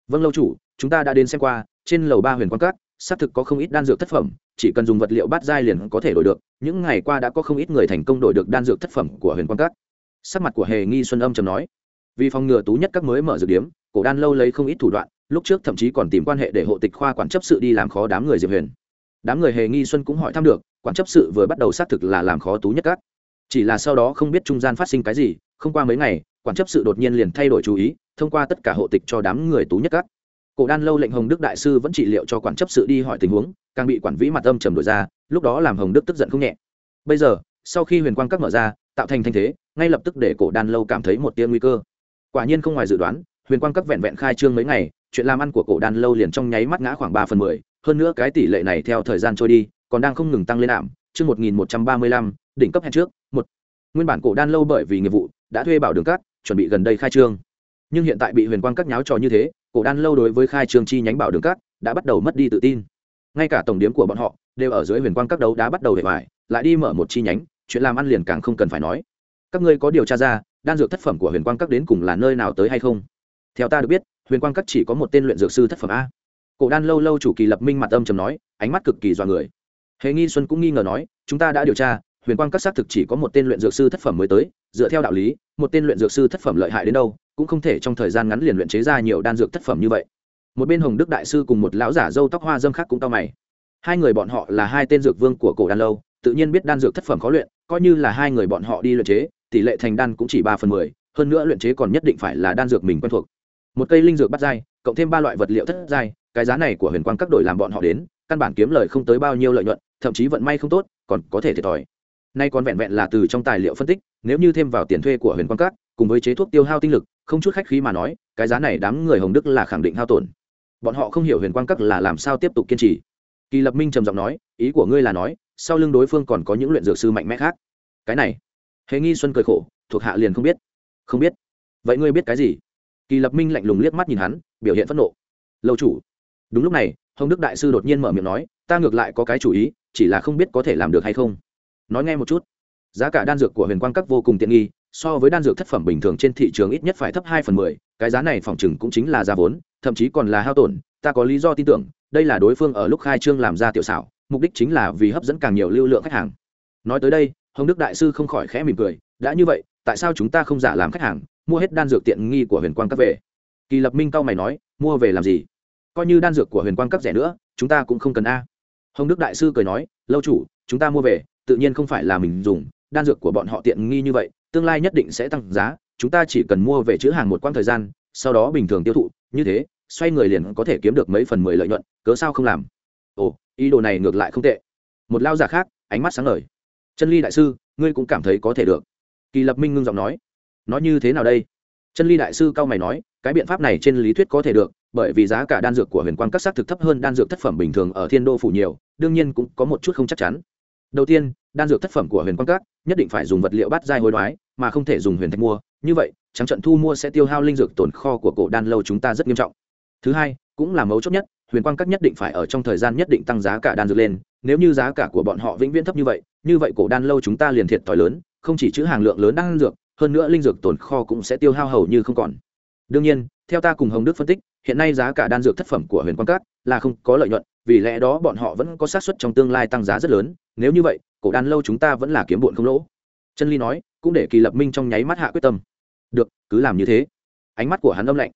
Vâng lâu chủ, chúng ta đã đến xem qua, trên lầu ba huyền quang các, xác thực có không ít đan dược thất phẩm, chỉ cần dùng vật liệu bát giai liền có thể đổi được. Những ngày qua đã có không ít người thành công đổi được đan dược thất phẩm của huyền quang các. Sắc mặt của hề nghi xuân âm trầm nói. Vì phòng ngừa tú nhất các mới mở dược điếm, cổ đan lâu lấy không ít thủ đoạn, lúc trước thậm chí còn tìm quan hệ để hộ tịch khoa quản chấp sự đi làm khó đám người diệp huyền đám người hề nghi xuân cũng hỏi thăm được, quản chấp sự vừa bắt đầu xác thực là làm khó tú nhất các. Chỉ là sau đó không biết trung gian phát sinh cái gì, không qua mấy ngày, quản chấp sự đột nhiên liền thay đổi chú ý, thông qua tất cả hộ tịch cho đám người tú nhất các. Cổ đan lâu lệnh hồng đức đại sư vẫn trị liệu cho quản chấp sự đi hỏi tình huống, càng bị quản vĩ mặt âm trầm đổi ra, lúc đó làm hồng đức tức giận không nhẹ. Bây giờ, sau khi huyền quang các mở ra, tạo thành thanh thế, ngay lập tức để cổ đan lâu cảm thấy một tia nguy cơ. Quả nhiên không ngoài dự đoán, huyền quang các vẹn vẹn khai trương mấy ngày, chuyện làm ăn của cổ đan lâu liền trong nháy mắt ngã khoảng ba phần mười hơn nữa cái tỷ lệ này theo thời gian trôi đi, còn đang không ngừng tăng lên ảm, chương một nghìn một trăm ba mươi lăm, đỉnh cấp hẹn trước, một. Nguyên bản cổ đan lâu bởi vì nghiệp vụ, đã thuê bảo đường cát, chuẩn bị gần đây khai trương. Nhưng hiện tại bị huyền quang các nháo trò như thế, cổ đan lâu đối với khai trương chi nhánh bảo đường cát, đã bắt đầu mất đi tự tin. Ngay cả tổng điếm của bọn họ, đều ở dưới huyền quang các đấu đã bắt đầu để vải lại đi mở một chi nhánh, chuyện làm ăn liền càng không cần phải nói. Các ngươi có điều tra ra, đan dược thất phẩm của huyền quang các đến cùng là nơi nào tới hay không? Theo ta được biết, huyền quang các chỉ có một tên luyện dược sư thất phẩm a cổ đan lâu lâu chủ kỳ lập minh mặt âm trầm nói, ánh mắt cực kỳ dọa người. Hề nghi xuân cũng nghi ngờ nói, chúng ta đã điều tra, huyền quang các xác thực chỉ có một tên luyện dược sư thất phẩm mới tới, dựa theo đạo lý, một tên luyện dược sư thất phẩm lợi hại đến đâu, cũng không thể trong thời gian ngắn liền luyện chế ra nhiều đan dược thất phẩm như vậy. Một bên hồng đức đại sư cùng một lão giả dâu tóc hoa dâm khác cũng tao mày. Hai người bọn họ là hai tên dược vương của cổ đan lâu, tự nhiên biết đan dược thất phẩm khó luyện, coi như là hai người bọn họ đi luyện chế, tỷ lệ thành đan cũng chỉ ba phần mười, hơn nữa luyện chế còn nhất định phải là đan dược mình quen thuộc. Một cây linh dược bắt dai, cộng thêm ba loại vật liệu thất dai cái giá này của huyền quang các đội làm bọn họ đến, căn bản kiếm lời không tới bao nhiêu lợi nhuận, thậm chí vận may không tốt, còn có thể thiệt thòi. Nay còn vẹn vẹn là từ trong tài liệu phân tích, nếu như thêm vào tiền thuê của huyền quang các, cùng với chế thuốc tiêu hao tinh lực, không chút khách khí mà nói, cái giá này đám người hồng đức là khẳng định hao tổn. Bọn họ không hiểu huyền quang các là làm sao tiếp tục kiên trì. Kỳ lập minh trầm giọng nói, ý của ngươi là nói, sau lưng đối phương còn có những luyện dược sư mạnh mẽ khác. Cái này, hề nghi xuân cười khổ, thuộc hạ liền không biết. Không biết. Vậy ngươi biết cái gì? Kỳ lập minh lạnh lùng liếc mắt nhìn hắn, biểu hiện phẫn nộ. Lâu chủ đúng lúc này, hồng đức đại sư đột nhiên mở miệng nói, ta ngược lại có cái chủ ý, chỉ là không biết có thể làm được hay không. Nói nghe một chút. Giá cả đan dược của huyền quang các vô cùng tiện nghi, so với đan dược thất phẩm bình thường trên thị trường ít nhất phải thấp hai phần mười, cái giá này phòng chừng cũng chính là giá vốn, thậm chí còn là hao tổn, ta có lý do tin tưởng, đây là đối phương ở lúc khai trương làm ra tiểu xảo, mục đích chính là vì hấp dẫn càng nhiều lưu lượng khách hàng. Nói tới đây, hồng đức đại sư không khỏi khẽ mỉm cười, đã như vậy, tại sao chúng ta không giả làm khách hàng, mua hết đan dược tiện nghi của huyền quang các về? Kỳ lập minh cao mày nói, mua về làm gì? Coi như đan dược của huyền quang cấp rẻ nữa, chúng ta cũng không cần a. Hồng đức đại sư cười nói, lâu chủ, chúng ta mua về, tự nhiên không phải là mình dùng, đan dược của bọn họ tiện nghi như vậy, tương lai nhất định sẽ tăng giá, chúng ta chỉ cần mua về chữ hàng một quãng thời gian, sau đó bình thường tiêu thụ, như thế, xoay người liền có thể kiếm được mấy phần mười lợi nhuận, cớ sao không làm? Ồ, ý đồ này ngược lại không tệ. Một lao giả khác, ánh mắt sáng ngời. Chân ly đại sư, ngươi cũng cảm thấy có thể được. Kỳ lập minh ngưng giọng nói. Nói như thế nào đây? Chân ly đại sư cao mày nói, cái biện pháp này trên lý thuyết có thể được bởi vì giá cả đan dược của huyền quang các xác thực thấp hơn đan dược thất phẩm bình thường ở thiên đô phủ nhiều, đương nhiên cũng có một chút không chắc chắn. Đầu tiên, đan dược thất phẩm của huyền quang các nhất định phải dùng vật liệu bát giai hối đoái, mà không thể dùng huyền thạch mua. Như vậy, trắng trận thu mua sẽ tiêu hao linh dược tồn kho của cổ đan lâu chúng ta rất nghiêm trọng. Thứ hai, cũng là mấu chốt nhất, huyền quang các nhất định phải ở trong thời gian nhất định tăng giá cả đan dược lên. Nếu như giá cả của bọn họ vĩnh viễn thấp như vậy như vậy cổ đan lâu chúng ta liền thiệt thòi lớn, không chỉ chữ hàng lượng lớn đan dược, hơn nữa linh dược tồn kho cũng sẽ tiêu hao hầu như không còn. Đương nhiên theo ta cùng hồng đức phân tích, hiện nay giá cả đan dược thất phẩm của huyền quang cát là không có lợi nhuận, vì lẽ đó bọn họ vẫn có xác suất trong tương lai tăng giá rất lớn, nếu như vậy, cổ đan lâu chúng ta vẫn là kiếm bụn không lỗ. Chân ly nói, cũng để kỳ lập minh trong nháy mắt hạ quyết tâm. Được, cứ làm như thế. Ánh mắt của hắn âm lạnh.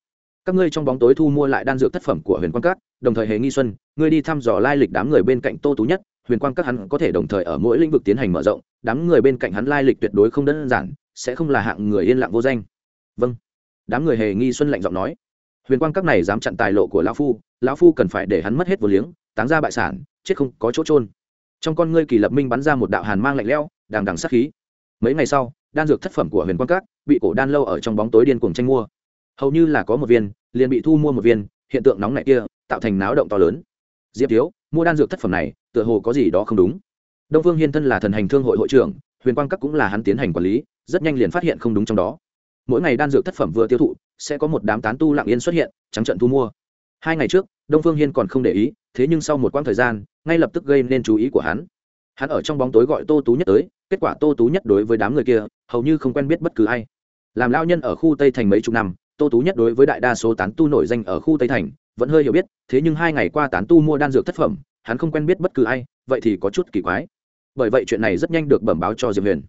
Các ngươi trong bóng tối thu mua lại đan dược thất phẩm của huyền quang cát đồng thời hề nghi xuân, ngươi đi thăm dò lai lịch đám người bên cạnh tô tú nhất, huyền quang các hắn có thể đồng thời ở mỗi lĩnh vực tiến hành mở rộng, đám người bên cạnh hắn lai lịch tuyệt đối không đơn giản, sẽ không là hạng người yên lặng vô danh. Vâng đám người hề nghi xuân lạnh giọng nói. Huyền quang các này dám chặn tài lộ của lão phu lão phu cần phải để hắn mất hết vô liếng, táng ra bại sản, chết không có chỗ trôn trong con ngươi kỳ lập minh bắn ra một đạo hàn mang lạnh lẽo, đằng đằng sát khí. Mấy ngày sau, đan dược thất phẩm của huyền quang các bị cổ đan lâu ở trong bóng tối điên cuồng tranh mua. Hầu như là có một viên, liền bị thu mua một viên, hiện tượng nóng này kia tạo thành náo động to lớn. Diệp thiếu, mua đan dược thất phẩm này, tựa hồ có gì đó không đúng. Đông phương hiên thân là thần hành thương hội hội trưởng, huyền quang các cũng là hắn tiến hành quản lý, rất nhanh liền phát hiện không đúng trong đó mỗi ngày đan dược thất phẩm vừa tiêu thụ, sẽ có một đám tán tu lặng yên xuất hiện, trắng trận thu mua. Hai ngày trước, đông phương hiên còn không để ý, thế nhưng sau một quãng thời gian, ngay lập tức gây nên chú ý của hắn. Hắn ở trong bóng tối gọi tô tú nhất tới, kết quả tô tú nhất đối với đám người kia, hầu như không quen biết bất cứ ai. Làm lao nhân ở khu tây thành mấy chục năm, tô tú nhất đối với đại đa số tán tu nổi danh ở khu tây thành, vẫn hơi hiểu biết, thế nhưng hai ngày qua tán tu mua đan dược thất phẩm, hắn không quen biết bất cứ ai, vậy thì có chút kỳ quái. Bởi vậy chuyện này rất nhanh được bẩm báo cho diệp huyền.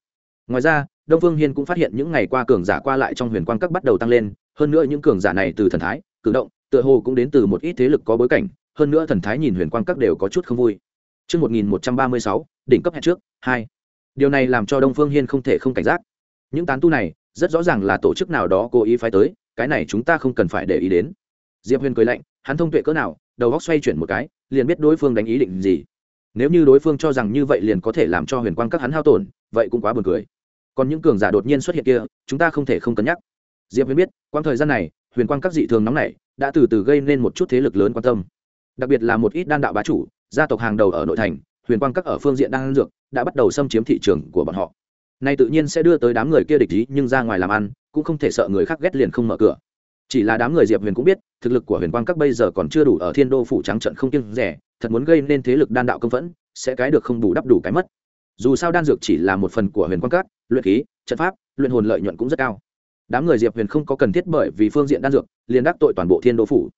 Ngoài ra đông phương hiên cũng phát hiện những ngày qua cường giả qua lại trong huyền quang các bắt đầu tăng lên hơn nữa những cường giả này từ thần thái cử động tựa hồ cũng đến từ một ít thế lực có bối cảnh hơn nữa thần thái nhìn huyền quang các đều có chút không vui Trước 1136, đỉnh cấp hẹn trước, 2. Điều này làm cho Đông Phương Hiên không thể không cảnh giác. Những tán tu này, rất rõ ràng là tổ chức nào đó cố ý phái tới, cái này chúng ta không cần phải để ý đến. Diệp Huyền cười lạnh, hắn thông tuệ cỡ nào, đầu óc xoay chuyển một cái, liền biết đối phương đánh ý định gì. Nếu như đối phương cho rằng như vậy liền có thể làm cho huyền quang các hắn hao tổn, vậy cũng quá buồn cười còn những cường giả đột nhiên xuất hiện kia, chúng ta không thể không cân nhắc. Diệp huyền biết, quãng thời gian này, huyền quang các dị thường nóng này đã từ từ gây nên một chút thế lực lớn quan tâm. Đặc biệt là một ít đan đạo bá chủ, gia tộc hàng đầu ở nội thành, huyền quang các ở phương diện đan dược, đã bắt đầu xâm chiếm thị trường của bọn họ. Nay tự nhiên sẽ đưa tới đám người kia địch ý, nhưng ra ngoài làm ăn, cũng không thể sợ người khác ghét liền không mở cửa. Chỉ là đám người diệp huyền cũng biết, thực lực của huyền quang các bây giờ còn chưa đủ ở thiên đô phủ trắng trận không kiêng rẻ, thật muốn gây nên thế lực đan đạo công phẫn, sẽ cái được không đủ đắp đủ cái mất. Dù sao đan dược chỉ là một phần của huyền quang Các luyện khí, trận pháp, luyện hồn lợi nhuận cũng rất cao. Đám người diệp huyền không có cần thiết bởi vì phương diện đan dược, liền đắc tội toàn bộ thiên đô phủ.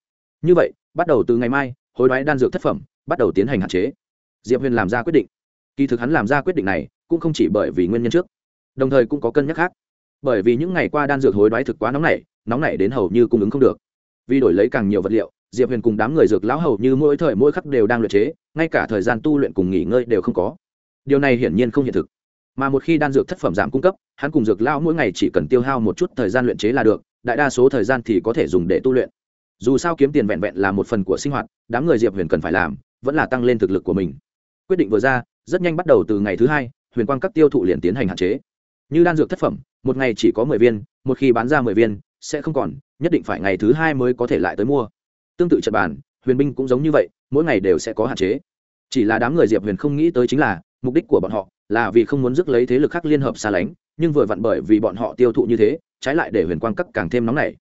Như vậy, bắt đầu từ ngày mai, hối đoái đan dược thất phẩm, bắt đầu tiến hành hạn chế. Diệp huyền làm ra quyết định. Kỳ thực hắn làm ra quyết định này, cũng không chỉ bởi vì nguyên nhân trước, đồng thời cũng có cân nhắc khác. Bởi vì những ngày qua đan dược hối đoái thực quá nóng nảy nóng nảy đến hầu như cung ứng không được. Vì đổi lấy càng nhiều vật liệu, diệp huyền cùng đám người dược lão hầu như mỗi thời mỗi khắc đều đang luyện chế, ngay cả thời gian tu luyện cùng nghỉ ngơi đều không có. Điều này hiển nhiên không hiện thực mà một khi đan dược thất phẩm giảm cung cấp, hắn cùng dược lao mỗi ngày chỉ cần tiêu hao một chút thời gian luyện chế là được, đại đa số thời gian thì có thể dùng để tu luyện. Dù sao kiếm tiền vẹn vẹn là một phần của sinh hoạt, đám người diệp huyền cần phải làm, vẫn là tăng lên thực lực của mình. Quyết định vừa ra, rất nhanh bắt đầu từ ngày thứ hai, huyền quang các tiêu thụ liền tiến hành hạn chế. Như đan dược thất phẩm, một ngày chỉ có mười viên, một khi bán ra mười viên, sẽ không còn, nhất định phải ngày thứ hai mới có thể lại tới mua. Tương tự trật bàn, huyền binh cũng giống như vậy, mỗi ngày đều sẽ có hạn chế. Chỉ là đám người diệp huyền không nghĩ tới chính là mục đích của bọn họ là vì không muốn rước lấy thế lực khác liên hợp xa lánh, nhưng vừa vặn bởi vì bọn họ tiêu thụ như thế, trái lại để huyền quang các càng thêm nóng nảy.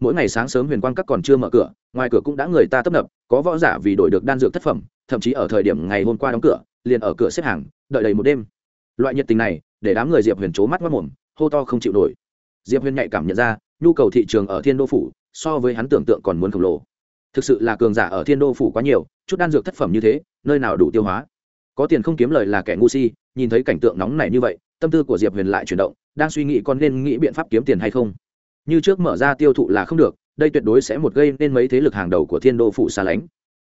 Mỗi ngày sáng sớm huyền quang các còn chưa mở cửa, ngoài cửa cũng đã người ta tấp nập, có võ giả vì đổi được đan dược thất phẩm, thậm chí ở thời điểm ngày hôm qua đóng cửa, liền ở cửa xếp hàng, đợi đầy một đêm. Loại nhiệt tình này, để đám người diệp huyền c mắt mất mồm, hô to không chịu nổi. Diệp huyền nhạy cảm nhận ra, nhu cầu thị trường ở thiên đô phủ so với hắn tưởng tượng còn muốn khổng lồ. Thực sự là cường giả ở thiên đô phủ quá nhiều, chút đan dược thất phẩm như thế, nơi nào đủ tiêu hóa? Có tiền không kiếm lời là kẻ ngu si, nhìn thấy cảnh tượng nóng này như vậy, tâm tư của diệp huyền lại chuyển động, đang suy nghĩ con nên nghĩ biện pháp kiếm tiền hay không. Như trước mở ra tiêu thụ là không được, đây tuyệt đối sẽ một gây nên mấy thế lực hàng đầu của thiên đô phủ xa lánh.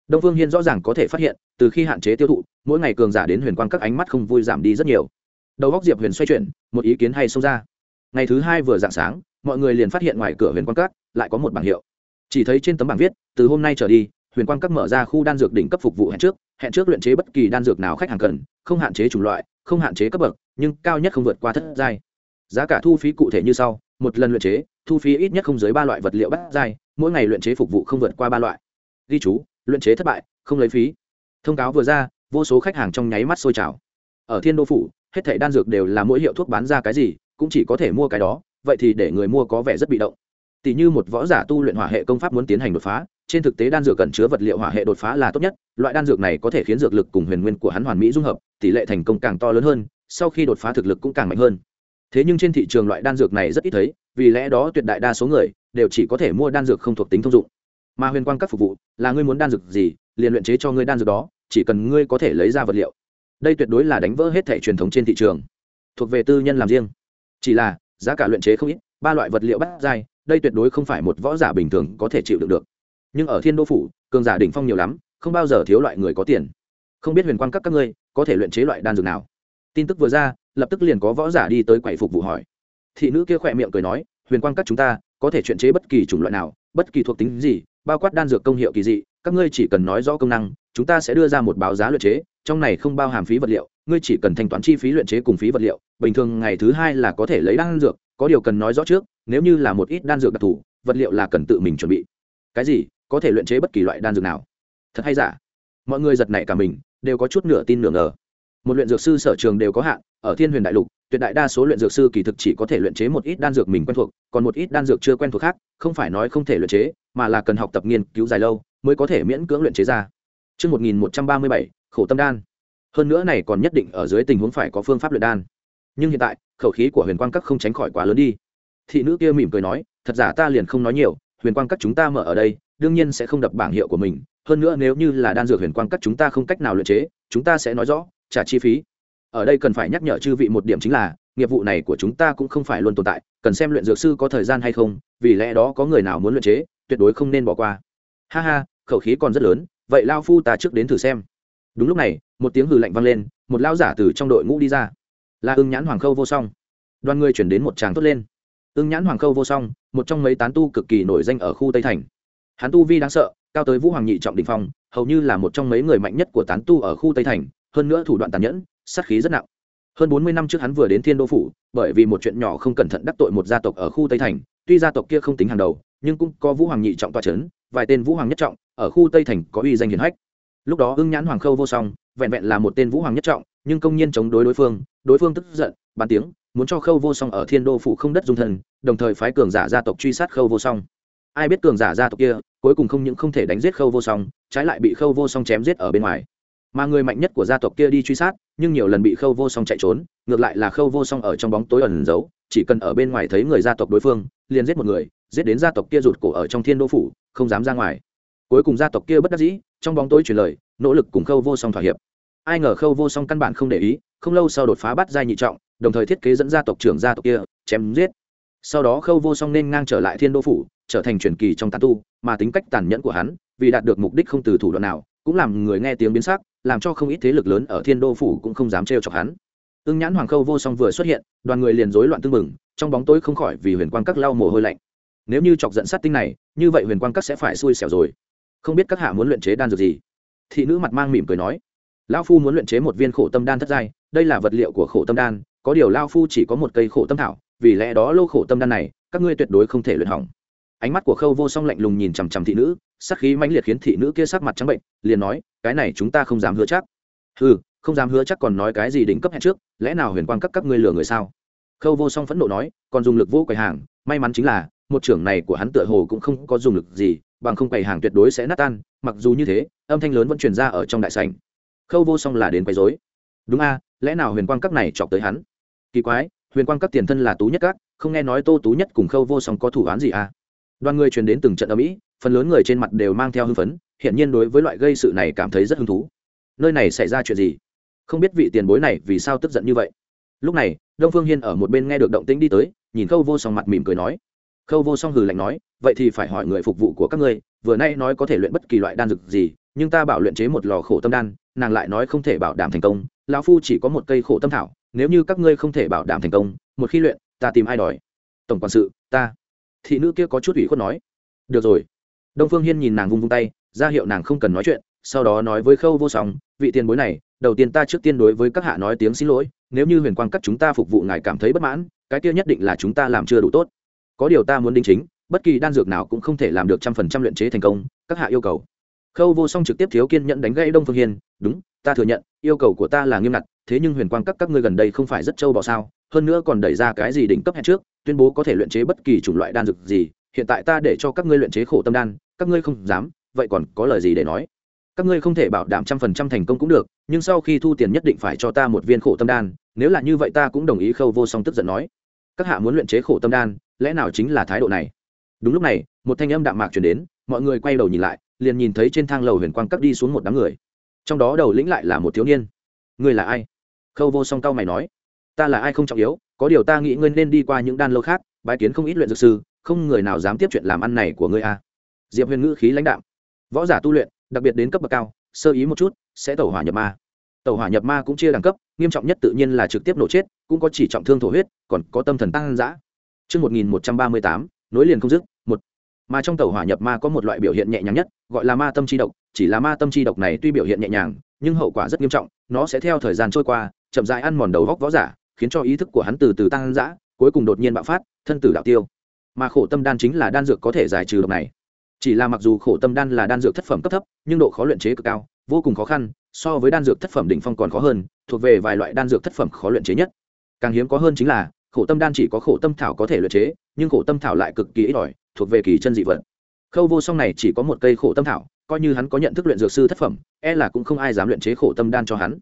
Đông vương hiên rõ ràng có thể phát hiện, từ khi hạn chế tiêu thụ, mỗi ngày cường giả đến huyền quang các ánh mắt không vui giảm đi rất nhiều. Đầu góc diệp huyền xoay chuyển, một ý kiến hay xông ra. Ngày thứ hai vừa dạng sáng, mọi người liền phát hiện ngoài cửa huyền quang các, lại có một bảng hiệu. Chỉ thấy trên tấm bảng viết, từ hôm nay trở đi huyền quang các mở ra khu đan dược đỉnh cấp phục vụ hẹn trước hẹn trước luyện chế bất kỳ đan dược nào khách hàng cần, không hạn chế chủng loại, không hạn chế cấp bậc, nhưng cao nhất không vượt qua thất giai. Giá cả thu phí cụ thể như sau, một lần luyện chế, thu phí ít nhất không dưới ba loại vật liệu bắt giai, mỗi ngày luyện chế phục vụ không vượt qua ba loại. Ghi chú, luyện chế thất bại, không lấy phí. Thông cáo vừa ra, vô số khách hàng trong nháy mắt sôi trào. Ở thiên đô phủ, hết thảy đan dược đều là mỗi hiệu thuốc bán ra cái gì, cũng chỉ có thể mua cái đó, vậy thì để người mua có vẻ rất bị động tỷ như một võ giả tu luyện hỏa hệ công pháp muốn tiến hành đột phá, trên thực tế đan dược cần chứa vật liệu hỏa hệ đột phá là tốt nhất, loại đan dược này có thể khiến dược lực cùng huyền nguyên của hắn hoàn mỹ dung hợp, tỷ lệ thành công càng to lớn hơn, sau khi đột phá thực lực cũng càng mạnh hơn. Thế nhưng trên thị trường loại đan dược này rất ít thấy, vì lẽ đó tuyệt đại đa số người đều chỉ có thể mua đan dược không thuộc tính thông dụng. Mà huyền quang các phục vụ, là ngươi muốn đan dược gì, liền luyện chế cho ngươi đan dược đó, chỉ cần ngươi có thể lấy ra vật liệu. Đây tuyệt đối là đánh vỡ hết thể truyền thống trên thị trường. Thuộc về tư nhân làm riêng. Chỉ là, giá cả luyện chế không ít, ba loại vật liệu bắt dai đây tuyệt đối không phải một võ giả bình thường có thể chịu được được. Nhưng ở thiên đô phủ, cường giả đỉnh phong nhiều lắm, không bao giờ thiếu loại người có tiền. Không biết huyền quang các các ngươi có thể luyện chế loại đan dược nào? Tin tức vừa ra, lập tức liền có võ giả đi tới quầy phục vụ hỏi. Thị nữ kia khỏe miệng cười nói, huyền quang các chúng ta có thể chuyện chế bất kỳ chủng loại nào, bất kỳ thuộc tính gì, bao quát đan dược công hiệu kỳ dị, các ngươi chỉ cần nói rõ công năng, chúng ta sẽ đưa ra một báo giá luyện chế, trong này không bao hàm phí vật liệu, ngươi chỉ cần thanh toán chi phí luyện chế cùng phí vật liệu, bình thường ngày thứ hai là có thể lấy đan dược, có điều cần nói rõ trước nếu như là một ít đan dược đặc thù vật liệu là cần tự mình chuẩn bị cái gì có thể luyện chế bất kỳ loại đan dược nào thật hay giả mọi người giật nảy cả mình đều có chút nửa tin nửa ngờ một luyện dược sư sở trường đều có hạn ở thiên huyền đại lục tuyệt đại đa số luyện dược sư kỳ thực chỉ có thể luyện chế một ít đan dược mình quen thuộc còn một ít đan dược chưa quen thuộc khác không phải nói không thể luyện chế mà là cần học tập nghiên cứu dài lâu mới có thể miễn cưỡng luyện chế ra Trước 1137, khổ tâm đan. Hơn nữa này còn nhất định ở dưới tình huống phải có phương pháp luyện đan. Nhưng hiện tại, khẩu khí của huyền quang các không tránh khỏi quá lớn đi. Thị nữ kia mỉm cười nói, thật giả ta liền không nói nhiều, huyền quang các chúng ta mở ở đây, đương nhiên sẽ không đập bảng hiệu của mình. Hơn nữa nếu như là đan dược huyền quang các chúng ta không cách nào luyện chế, chúng ta sẽ nói rõ, trả chi phí. Ở đây cần phải nhắc nhở chư vị một điểm chính là, nghiệp vụ này của chúng ta cũng không phải luôn tồn tại, cần xem luyện dược sư có thời gian hay không, vì lẽ đó có người nào muốn luyện chế, tuyệt đối không nên bỏ qua. Ha ha, khẩu khí còn rất lớn vậy lao phu ta trước đến thử xem đúng lúc này một tiếng hừ lạnh vang lên một lao giả từ trong đội ngũ đi ra là ưng nhãn hoàng khâu vô song đoàn người chuyển đến một tràng tốt lên ưng nhãn hoàng khâu vô song, một trong mấy tán tu cực kỳ nổi danh ở khu tây thành. Hắn tu vi đáng sợ, cao tới vũ hoàng nhị trọng đình phong, hầu như là một trong mấy người mạnh nhất của tán tu ở khu tây thành, hơn nữa thủ đoạn tàn nhẫn, sát khí rất nặng. Hơn bốn mươi năm trước hắn vừa đến thiên đô phủ, bởi vì một chuyện nhỏ không cẩn thận đắc tội một gia tộc ở khu tây thành, tuy gia tộc kia không tính hàng đầu, nhưng cũng có vũ hoàng nhị trọng toa c h ấ n vài tên vũ hoàng nhất trọng ở khu tây thành có uy danh hiển hách. Lúc đó ưng nhãn hoàng khâu vô song, vẹn vẹn là một tên vũ hoàng nhất trọng, nhưng công nhiên chống đối đối phương đối phương tức giận bàn tiếng muốn cho khâu vô song ở thiên đô phủ không đất dung thân, đồng thời phái cường giả gia tộc truy sát khâu vô song. Ai biết cường giả gia tộc kia, cuối cùng không những không thể đánh giết khâu vô song, trái lại bị khâu vô song chém giết ở bên ngoài. Mà người mạnh nhất của gia tộc kia đi truy sát, nhưng nhiều lần bị khâu vô song chạy trốn, ngược lại là khâu vô song ở trong bóng tối ẩn giấu, chỉ cần ở bên ngoài thấy người gia tộc đối phương, liền giết một người, giết đến gia tộc kia rụt cổ ở trong thiên đô phủ, không dám ra ngoài. Cuối cùng gia tộc kia bất đắc dĩ, trong bóng tối truyền lời, nỗ lực cùng khâu vô song thỏa hiệp. Ai ngờ khâu vô song căn bản không để ý, không lâu sau đột phá bắt giai nhị trọng đồng thời thiết kế dẫn gia tộc trưởng gia tộc kia, chém giết. Sau đó khâu vô song nên ngang trở lại thiên đô phủ, trở thành truyền kỳ trong tán tu, mà tính cách tàn nhẫn của hắn, vì đạt được mục đích không từ thủ đoạn nào, cũng làm người nghe tiếng biến sắc, làm cho không ít thế lực lớn ở thiên đô phủ cũng không dám trêu chọc hắn. Ưng nhãn hoàng khâu vô song vừa xuất hiện, đoàn người liền rối loạn tưng mừng trong bóng tối không khỏi vì huyền quang các lau mồ hôi lạnh. Nếu như chọc giận sát tinh này, như vậy huyền quang các sẽ phải xui xẻo rồi. Không biết các hạ muốn luyện chế đan dược gì? Thị nữ mặt mang mỉm cười nói, lão phu muốn luyện chế một viên khổ tâm đan thất giai, đây là vật liệu của khổ tâm đan có điều lao phu chỉ có một cây khổ tâm thảo, vì lẽ đó lô khổ tâm đan này, các ngươi tuyệt đối không thể luyện hỏng. Ánh mắt của khâu vô song lạnh lùng nhìn chằm chằm thị nữ, sắc khí mãnh liệt khiến thị nữ kia sắc mặt trắng bệnh, liền nói, cái này chúng ta không dám hứa chắc. Ừ không dám hứa chắc còn nói cái gì đỉnh cấp hẹn trước, lẽ nào huyền quang các các ngươi lừa người sao? Khâu vô song phẫn nộ nói, còn dùng lực vô quầy hàng, may mắn chính là, một trưởng này của hắn tựa hồ cũng không có dùng lực gì, bằng không quầy hàng tuyệt đối sẽ nát tan, mặc dù như thế, âm thanh lớn vẫn truyền ra ở trong đại sảnh. Khâu vô song là đến quấy rối. Đúng a, lẽ nào huyền quang các này chọc tới hắn? Kỳ quái, huyền quang các tiền thân là tú nhất các, không nghe nói tô tú nhất cùng khâu vô song có thủ án gì à? Đoàn người truyền đến từng trận ở mỹ phần lớn người trên mặt đều mang theo hưng phấn hiện nhiên đối với loại gây sự này cảm thấy rất hứng thú. Nơi này xảy ra chuyện gì? Không biết vị tiền bối này vì sao tức giận như vậy. Lúc này, đông phương hiên ở một bên nghe được động tĩnh đi tới, nhìn khâu vô song mặt mỉm cười nói. Khâu vô song hừ lạnh nói, vậy thì phải hỏi người phục vụ của các ngươi, vừa nay nói có thể luyện bất kỳ loại đan dược gì, nhưng ta bảo luyện chế một lò khổ tâm đan, nàng lại nói không thể bảo đảm thành công, lão phu chỉ có một cây khổ tâm thảo nếu như các ngươi không thể bảo đảm thành công, một khi luyện, ta tìm ai đòi? Tổng quản sự, ta. Thị nữ kia có chút ủy khuất nói. Được rồi. Đông phương hiên nhìn nàng vung vung tay, ra hiệu nàng không cần nói chuyện, sau đó nói với khâu vô song, vị tiền bối này, đầu tiên ta trước tiên đối với các hạ nói tiếng xin lỗi, nếu như huyền quang các chúng ta phục vụ ngài cảm thấy bất mãn, cái kia nhất định là chúng ta làm chưa đủ tốt. Có điều ta muốn đính chính, bất kỳ đan dược nào cũng không thể làm được trăm phần trăm luyện chế thành công, các hạ yêu cầu. Khâu vô song trực tiếp thiếu kiên nhận đánh gãy đông phương hiên, đúng, ta thừa nhận, yêu cầu của ta là nghiêm ngặt thế nhưng huyền quang các các ngươi gần đây không phải rất trâu bỏ sao? Hơn nữa còn đẩy ra cái gì đỉnh cấp hẹn trước, tuyên bố có thể luyện chế bất kỳ chủng loại đan dược gì, hiện tại ta để cho các ngươi luyện chế khổ tâm đan, các ngươi không dám, vậy còn có lời gì để nói? Các ngươi không thể bảo đảm trăm phần trăm thành công cũng được, nhưng sau khi thu tiền nhất định phải cho ta một viên khổ tâm đan, nếu là như vậy ta cũng đồng ý, khâu vô song tức giận nói. Các hạ muốn luyện chế khổ tâm đan, lẽ nào chính là thái độ này? Đúng lúc này, một thanh âm đạm mạc chuyển đến, mọi người quay đầu nhìn lại, liền nhìn thấy trên thang lầu huyền quang cắt đi xuống một đám người. Trong đó đầu lĩnh lại là một thiếu niên. Người là ai? Khâu vô song cao mày nói ta là ai không trọng yếu có điều ta nghĩ ngươi nên đi qua những đan lâu khác bái kiến không ít luyện dược sư không người nào dám tiếp chuyện làm ăn này của ngươi a à. diệp huyền ngữ khí lãnh đạo võ giả tu luyện đặc biệt đến cấp bậc cao sơ ý một chút sẽ tẩu hỏa nhập ma tẩu hỏa nhập ma cũng chia đẳng cấp nghiêm trọng nhất tự nhiên là trực tiếp nổ chết cũng có chỉ trọng thương thổ huyết còn có tâm thần tăng giã Trước 1138, nối liền không dứt, một. Mà trong tẩu hỏa nhập ma có một loại biểu hiện nhẹ nhàng nhất, gọi là ma tâm chi độc, chỉ là ma tâm chi độc này tuy biểu hiện nhẹ nhàng, nhưng hậu quả rất nghiêm trọng, nó sẽ theo thời gian trôi qua, chậm dài ăn mòn đầu góc võ giả, khiến cho ý thức của hắn từ từ tăng dã, cuối cùng đột nhiên bạo phát, thân tử đạo tiêu. Mà khổ tâm đan chính là đan dược có thể giải trừ độc này. Chỉ là mặc dù khổ tâm đan là đan dược thất phẩm cấp thấp, nhưng độ khó luyện chế cực cao, vô cùng khó khăn, so với đan dược thất phẩm đỉnh phong còn khó hơn, thuộc về vài loại đan dược thất phẩm khó luyện chế nhất. Càng hiếm có hơn chính là, khổ tâm đan chỉ có khổ tâm thảo có thể luyện chế, nhưng khổ tâm thảo lại cực kỳ ít ỏi, thuộc về kỳ chân dị vật. Khâu Vô Song này chỉ có một cây khổ tâm thảo, coi như hắn có nhận thức luyện dược sư thất phẩm, e là cũng không ai dám luyện chế khổ tâm đan cho hắn.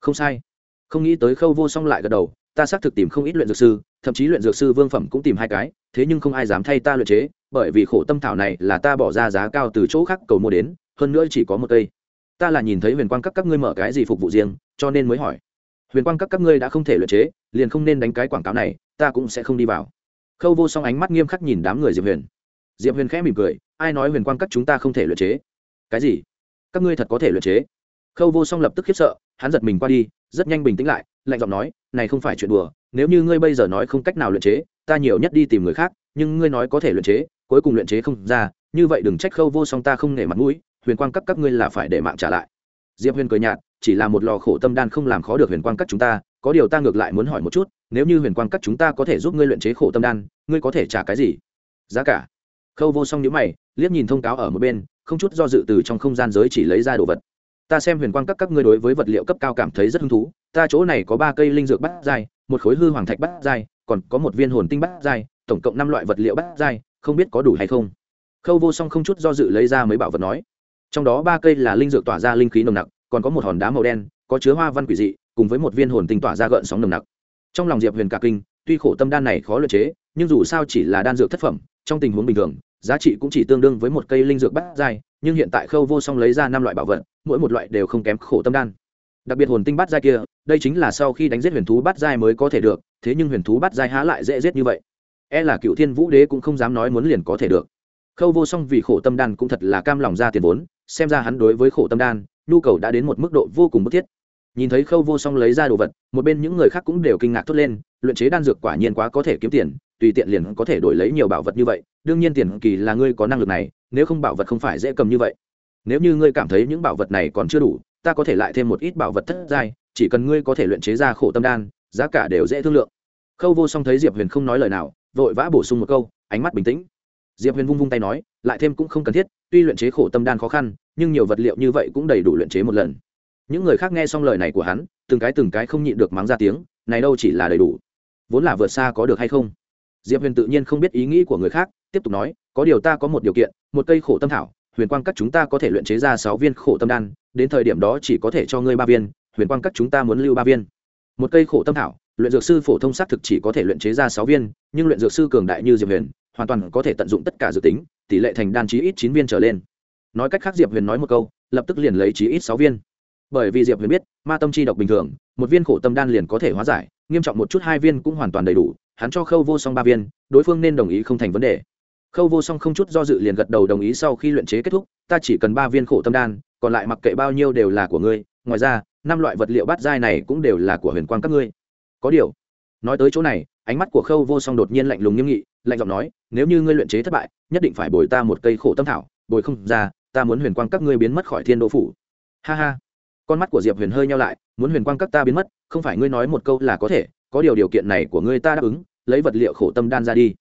Không sai. Không nghĩ tới Khâu Vô Song lại gật đầu, ta xác thực tìm không ít luyện dược sư, thậm chí luyện dược sư vương phẩm cũng tìm hai cái, thế nhưng không ai dám thay ta luyện chế, bởi vì khổ tâm thảo này là ta bỏ ra giá cao từ chỗ khác cầu mua đến, hơn nữa chỉ có một cây. Ta là nhìn thấy huyền quang các các ngươi mở cái gì phục vụ riêng cho nên mới hỏi. Huyền quang các các ngươi đã không thể luyện chế liền không nên đánh cái quảng cáo này ta cũng sẽ không đi vào. Khâu vô song ánh mắt nghiêm khắc nhìn đám người diệp huyền. Diệp huyền khẽ mỉm cười ai nói huyền quang các chúng ta không thể luyện chế? Cái gì? Các ngươi thật có thể luyện chế? Khâu vô song lập tức khiếp sợ hắn giật mình qua đi, rất nhanh bình tĩnh lại, lạnh giọng nói, này không phải chuyện đùa, nếu như ngươi bây giờ nói không cách nào luyện chế, ta nhiều nhất đi tìm người khác, nhưng ngươi nói có thể luyện chế, cuối cùng luyện chế không ra, như vậy đừng trách khâu vô song ta không nể mặt mũi, huyền quang các các ngươi là phải để mạng trả lại. Diệp huyền cười nhạt, chỉ là một lò khổ tâm đan không làm khó được huyền quang các chúng ta, có điều ta ngược lại muốn hỏi một chút, nếu như huyền quang các chúng ta có thể giúp ngươi luyện chế khổ tâm đan, ngươi có thể trả cái gì? Giá cả. Khâu vô song nhữ mày, liếc nhìn thông cáo ở một bên, không chút do dự từ trong không gian giới chỉ lấy ra đồ vật ta xem huyền quang các các ngươi đối với vật liệu cấp cao cảm thấy rất hứng thú, ta chỗ này có ba cây linh dược bát dai một khối hư hoàng thạch bát dai còn có một viên hồn tinh bát dai tổng cộng năm loại vật liệu bát dai không biết có đủ hay không? Khâu vô song không chút do dự lấy ra mấy bảo vật nói. Trong đó ba cây là linh dược tỏa ra linh khí nồng nặc, còn có một hòn đá màu đen, có chứa hoa văn quỷ dị, cùng với một viên hồn tinh tỏa ra gợn sóng nồng nặc. Trong lòng diệp huyền cả kinh, tuy khổ tâm đan này khó luyện chế, nhưng dù sao chỉ là đan dược thất phẩm, trong tình huống bình thường, giá trị cũng chỉ tương đương với một cây linh dược bát dai nhưng hiện tại khâu vô song lấy ra năm loại bảo vật, mỗi một loại đều không kém khổ tâm đan. Đặc biệt hồn tinh bát giai kia, đây chính là sau khi đánh giết huyền thú bát giai mới có thể được, thế nhưng huyền thú bát giai há lại dễ giết như vậy. E là cựu thiên vũ đế cũng không dám nói muốn liền có thể được. Khâu vô song vì khổ tâm đan cũng thật là cam lòng ra tiền vốn, xem ra hắn đối với khổ tâm đan, nhu cầu đã đến một mức độ vô cùng bức thiết. Nhìn thấy khâu vô song lấy ra đồ vật, một bên những người khác cũng đều kinh ngạc thốt lên, luyện chế đan dược quả nhiên quá có thể kiếm tiền, tùy tiện liền có thể đổi lấy nhiều bảo vật như vậy, đương nhiên tiền kỳ là ngươi có năng lực này nếu không bảo vật không phải dễ cầm như vậy. Nếu như ngươi cảm thấy những bảo vật này còn chưa đủ, ta có thể lại thêm một ít bảo vật thất giai, chỉ cần ngươi có thể luyện chế ra khổ tâm đan, giá cả đều dễ thương lượng. Khâu vô song thấy diệp huyền không nói lời nào, vội vã bổ sung một câu, ánh mắt bình tĩnh. Diệp huyền vung vung tay nói, lại thêm cũng không cần thiết, tuy luyện chế khổ tâm đan khó khăn, nhưng nhiều vật liệu như vậy cũng đầy đủ luyện chế một lần. Những người khác nghe xong lời này của hắn, từng cái từng cái không nhịn được mắng ra tiếng, này đâu chỉ là đầy đủ. Vốn là vượt xa có được hay không? Diệp huyền tự nhiên không biết ý nghĩ của người khác, tiếp tục nói, có điều ta có một điều kiện một cây khổ tâm thảo, huyền quang các chúng ta có thể luyện chế ra sáu viên khổ tâm đan, đến thời điểm đó chỉ có thể cho ngươi ba viên, huyền quang các chúng ta muốn lưu ba viên. Một cây khổ tâm thảo, luyện dược sư phổ thông xác thực chỉ có thể luyện chế ra sáu viên, nhưng luyện dược sư cường đại như diệp huyền, hoàn toàn có thể tận dụng tất cả dự tính, tỷ lệ thành đan chí ít chín viên trở lên. Nói cách khác diệp huyền nói một câu, lập tức liền lấy chí ít sáu viên. Bởi vì diệp huyền biết, ma tâm chi độc bình thường, một viên khổ tâm đan liền có thể hóa giải, nghiêm trọng một chút hai viên cũng hoàn toàn đầy đủ, hắn cho khâu vô song ba viên, đối phương nên đồng ý không thành vấn đề khâu vô song không chút do dự liền gật đầu đồng ý sau khi luyện chế kết thúc, ta chỉ cần ba viên khổ tâm đan, còn lại mặc kệ bao nhiêu đều là của ngươi, ngoài ra, năm loại vật liệu bát giai này cũng đều là của huyền quang các ngươi. Có điều. Nói tới chỗ này, ánh mắt của khâu vô song đột nhiên lạnh lùng nghiêm nghị, lạnh giọng nói, nếu như ngươi luyện chế thất bại, nhất định phải bồi ta một cây khổ tâm thảo, bồi không ra, ta muốn huyền quang các ngươi biến mất khỏi thiên đô phủ. Ha ha. Con mắt của diệp huyền hơi nhau lại, muốn huyền quang các ta biến mất, không phải ngươi nói một câu là có thể, có điều điều kiện này của ngươi ta đáp ứng, lấy vật liệu khổ tâm đan ra đi.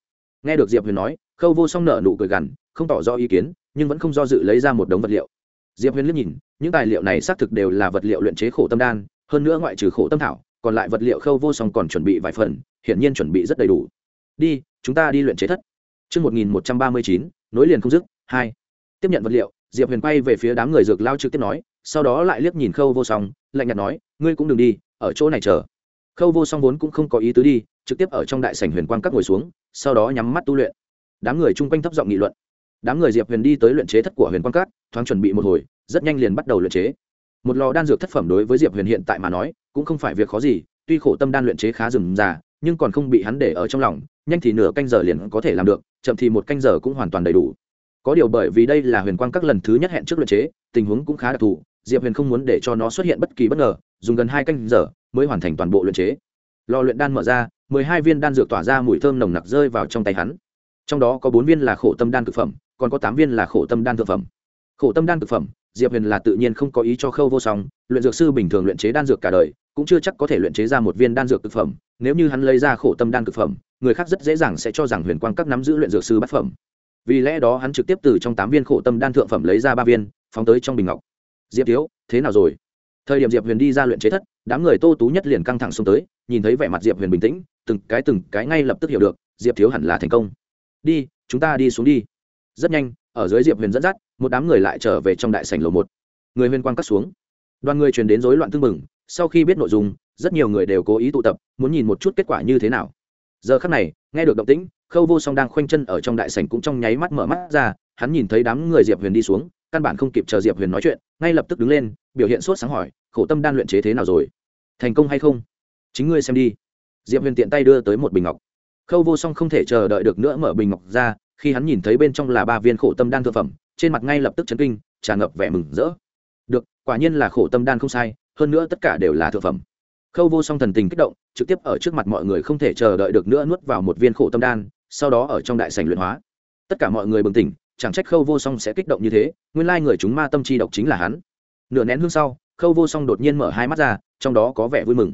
Nghe được diệp huyền nói khâu vô song nợ nụ cười gằn không tỏ rõ ý kiến nhưng vẫn không do dự lấy ra một đống vật liệu diệp huyền liếc nhìn những tài liệu này xác thực đều là vật liệu luyện chế khổ tâm đan hơn nữa ngoại trừ khổ tâm thảo còn lại vật liệu khâu vô song còn chuẩn bị vài phần hiển nhiên chuẩn bị rất đầy đủ đi chúng ta đi luyện chế thất Trước 1139, nối liền không dứt, hai. Tiếp nhận vật liệu, Diệp Huyền quay về phía đám người dược lao trực tiếp nói, sau đó lại liếc nhìn Khâu Vô Song, lạnh nhạt nói, ngươi cũng đừng đi, ở chỗ này chờ. Khâu Vô Song vốn cũng không có ý tứ đi, trực tiếp ở trong đại sảnh Huyền Quang các ngồi xuống, sau đó nhắm mắt tu luyện. Đám người chung quanh thấp giọng nghị luận. Đám người Diệp Huyền đi tới luyện chế thất của Huyền Quang Cát, thoáng chuẩn bị một hồi, rất nhanh liền bắt đầu luyện chế. Một lò đan dược thất phẩm đối với Diệp Huyền hiện tại mà nói, cũng không phải việc khó gì, tuy khổ tâm đan luyện chế khá rườm rà, nhưng còn không bị hắn để ở trong lòng, nhanh thì nửa canh giờ liền có thể làm được, chậm thì một canh giờ cũng hoàn toàn đầy đủ. Có điều bởi vì đây là Huyền Quang các lần thứ nhất hẹn trước luyện chế, tình huống cũng khá đặc thù, Diệp Huyền không muốn để cho nó xuất hiện bất kỳ bất ngờ, dùng gần hai canh giờ mới hoàn thành toàn bộ luyện chế. Lò luyện đan mở ra, mười hai viên đan dược tỏa ra mùi thơm nồng nặc rơi vào trong tay hắn. Trong đó có bốn viên là khổ tâm đan thực phẩm, còn có tám viên là khổ tâm đan thực phẩm. Khổ tâm đan thực phẩm, Diệp Huyền là tự nhiên không có ý cho Khâu Vô Song, luyện dược sư bình thường luyện chế đan dược cả đời, cũng chưa chắc có thể luyện chế ra một viên đan dược thực phẩm, nếu như hắn lấy ra khổ tâm đan thực phẩm, người khác rất dễ dàng sẽ cho rằng Huyền Quang các nắm giữ luyện dược sư bát phẩm. Vì lẽ đó hắn trực tiếp từ trong tám viên khổ tâm đan thượng phẩm lấy ra ba viên, phóng tới trong bình ngọc. Diệp thiếu, thế nào rồi? Thời điểm Diệp Huyền đi ra luyện chế thất, đám người Tô Tú nhất liền căng thẳng xuống tới, nhìn thấy vẻ mặt Diệp Huyền bình tĩnh, từng cái từng cái ngay lập tức hiểu được, Diệp thiếu hẳn là thành công. Đi, chúng ta đi xuống đi. Rất nhanh, ở dưới Diệp Huyền dẫn dắt, một đám người lại trở về trong đại sảnh lầu một. Người Huyền Quang cắt xuống. Đoàn người truyền đến rối loạn tương mừng, sau khi biết nội dung rất nhiều người đều cố ý tụ tập muốn nhìn một chút kết quả như thế nào giờ khắc này nghe được động tĩnh khâu vô song đang khoanh chân ở trong đại sảnh cũng trong nháy mắt mở mắt ra hắn nhìn thấy đám người diệp huyền đi xuống căn bản không kịp chờ diệp huyền nói chuyện ngay lập tức đứng lên biểu hiện sốt sáng hỏi khổ tâm đan luyện chế thế nào rồi thành công hay không chính ngươi xem đi diệp huyền tiện tay đưa tới một bình ngọc khâu vô song không thể chờ đợi được nữa mở bình ngọc ra, khi hắn nhìn thấy bên trong là ba viên khổ tâm đan thực phẩm, trên mặt ngay lập tức chấn kinh, tràn ngập vẻ mừng rỡ. Được, quả nhiên là khổ tâm đan không sai, hơn nữa tất cả đều là thực phẩm. Khâu vô song thần tình kích động, trực tiếp ở trước mặt mọi người không thể chờ đợi được nữa nuốt vào một viên khổ tâm đan, sau đó ở trong đại sảnh luyện hóa. Tất cả mọi người bừng tỉnh, chẳng trách khâu vô song sẽ kích động như thế, nguyên lai người chúng ma tâm chi độc chính là hắn. Nửa nén hương sau, khâu vô song đột nhiên mở hai mắt ra, trong đó có vẻ vui mừng.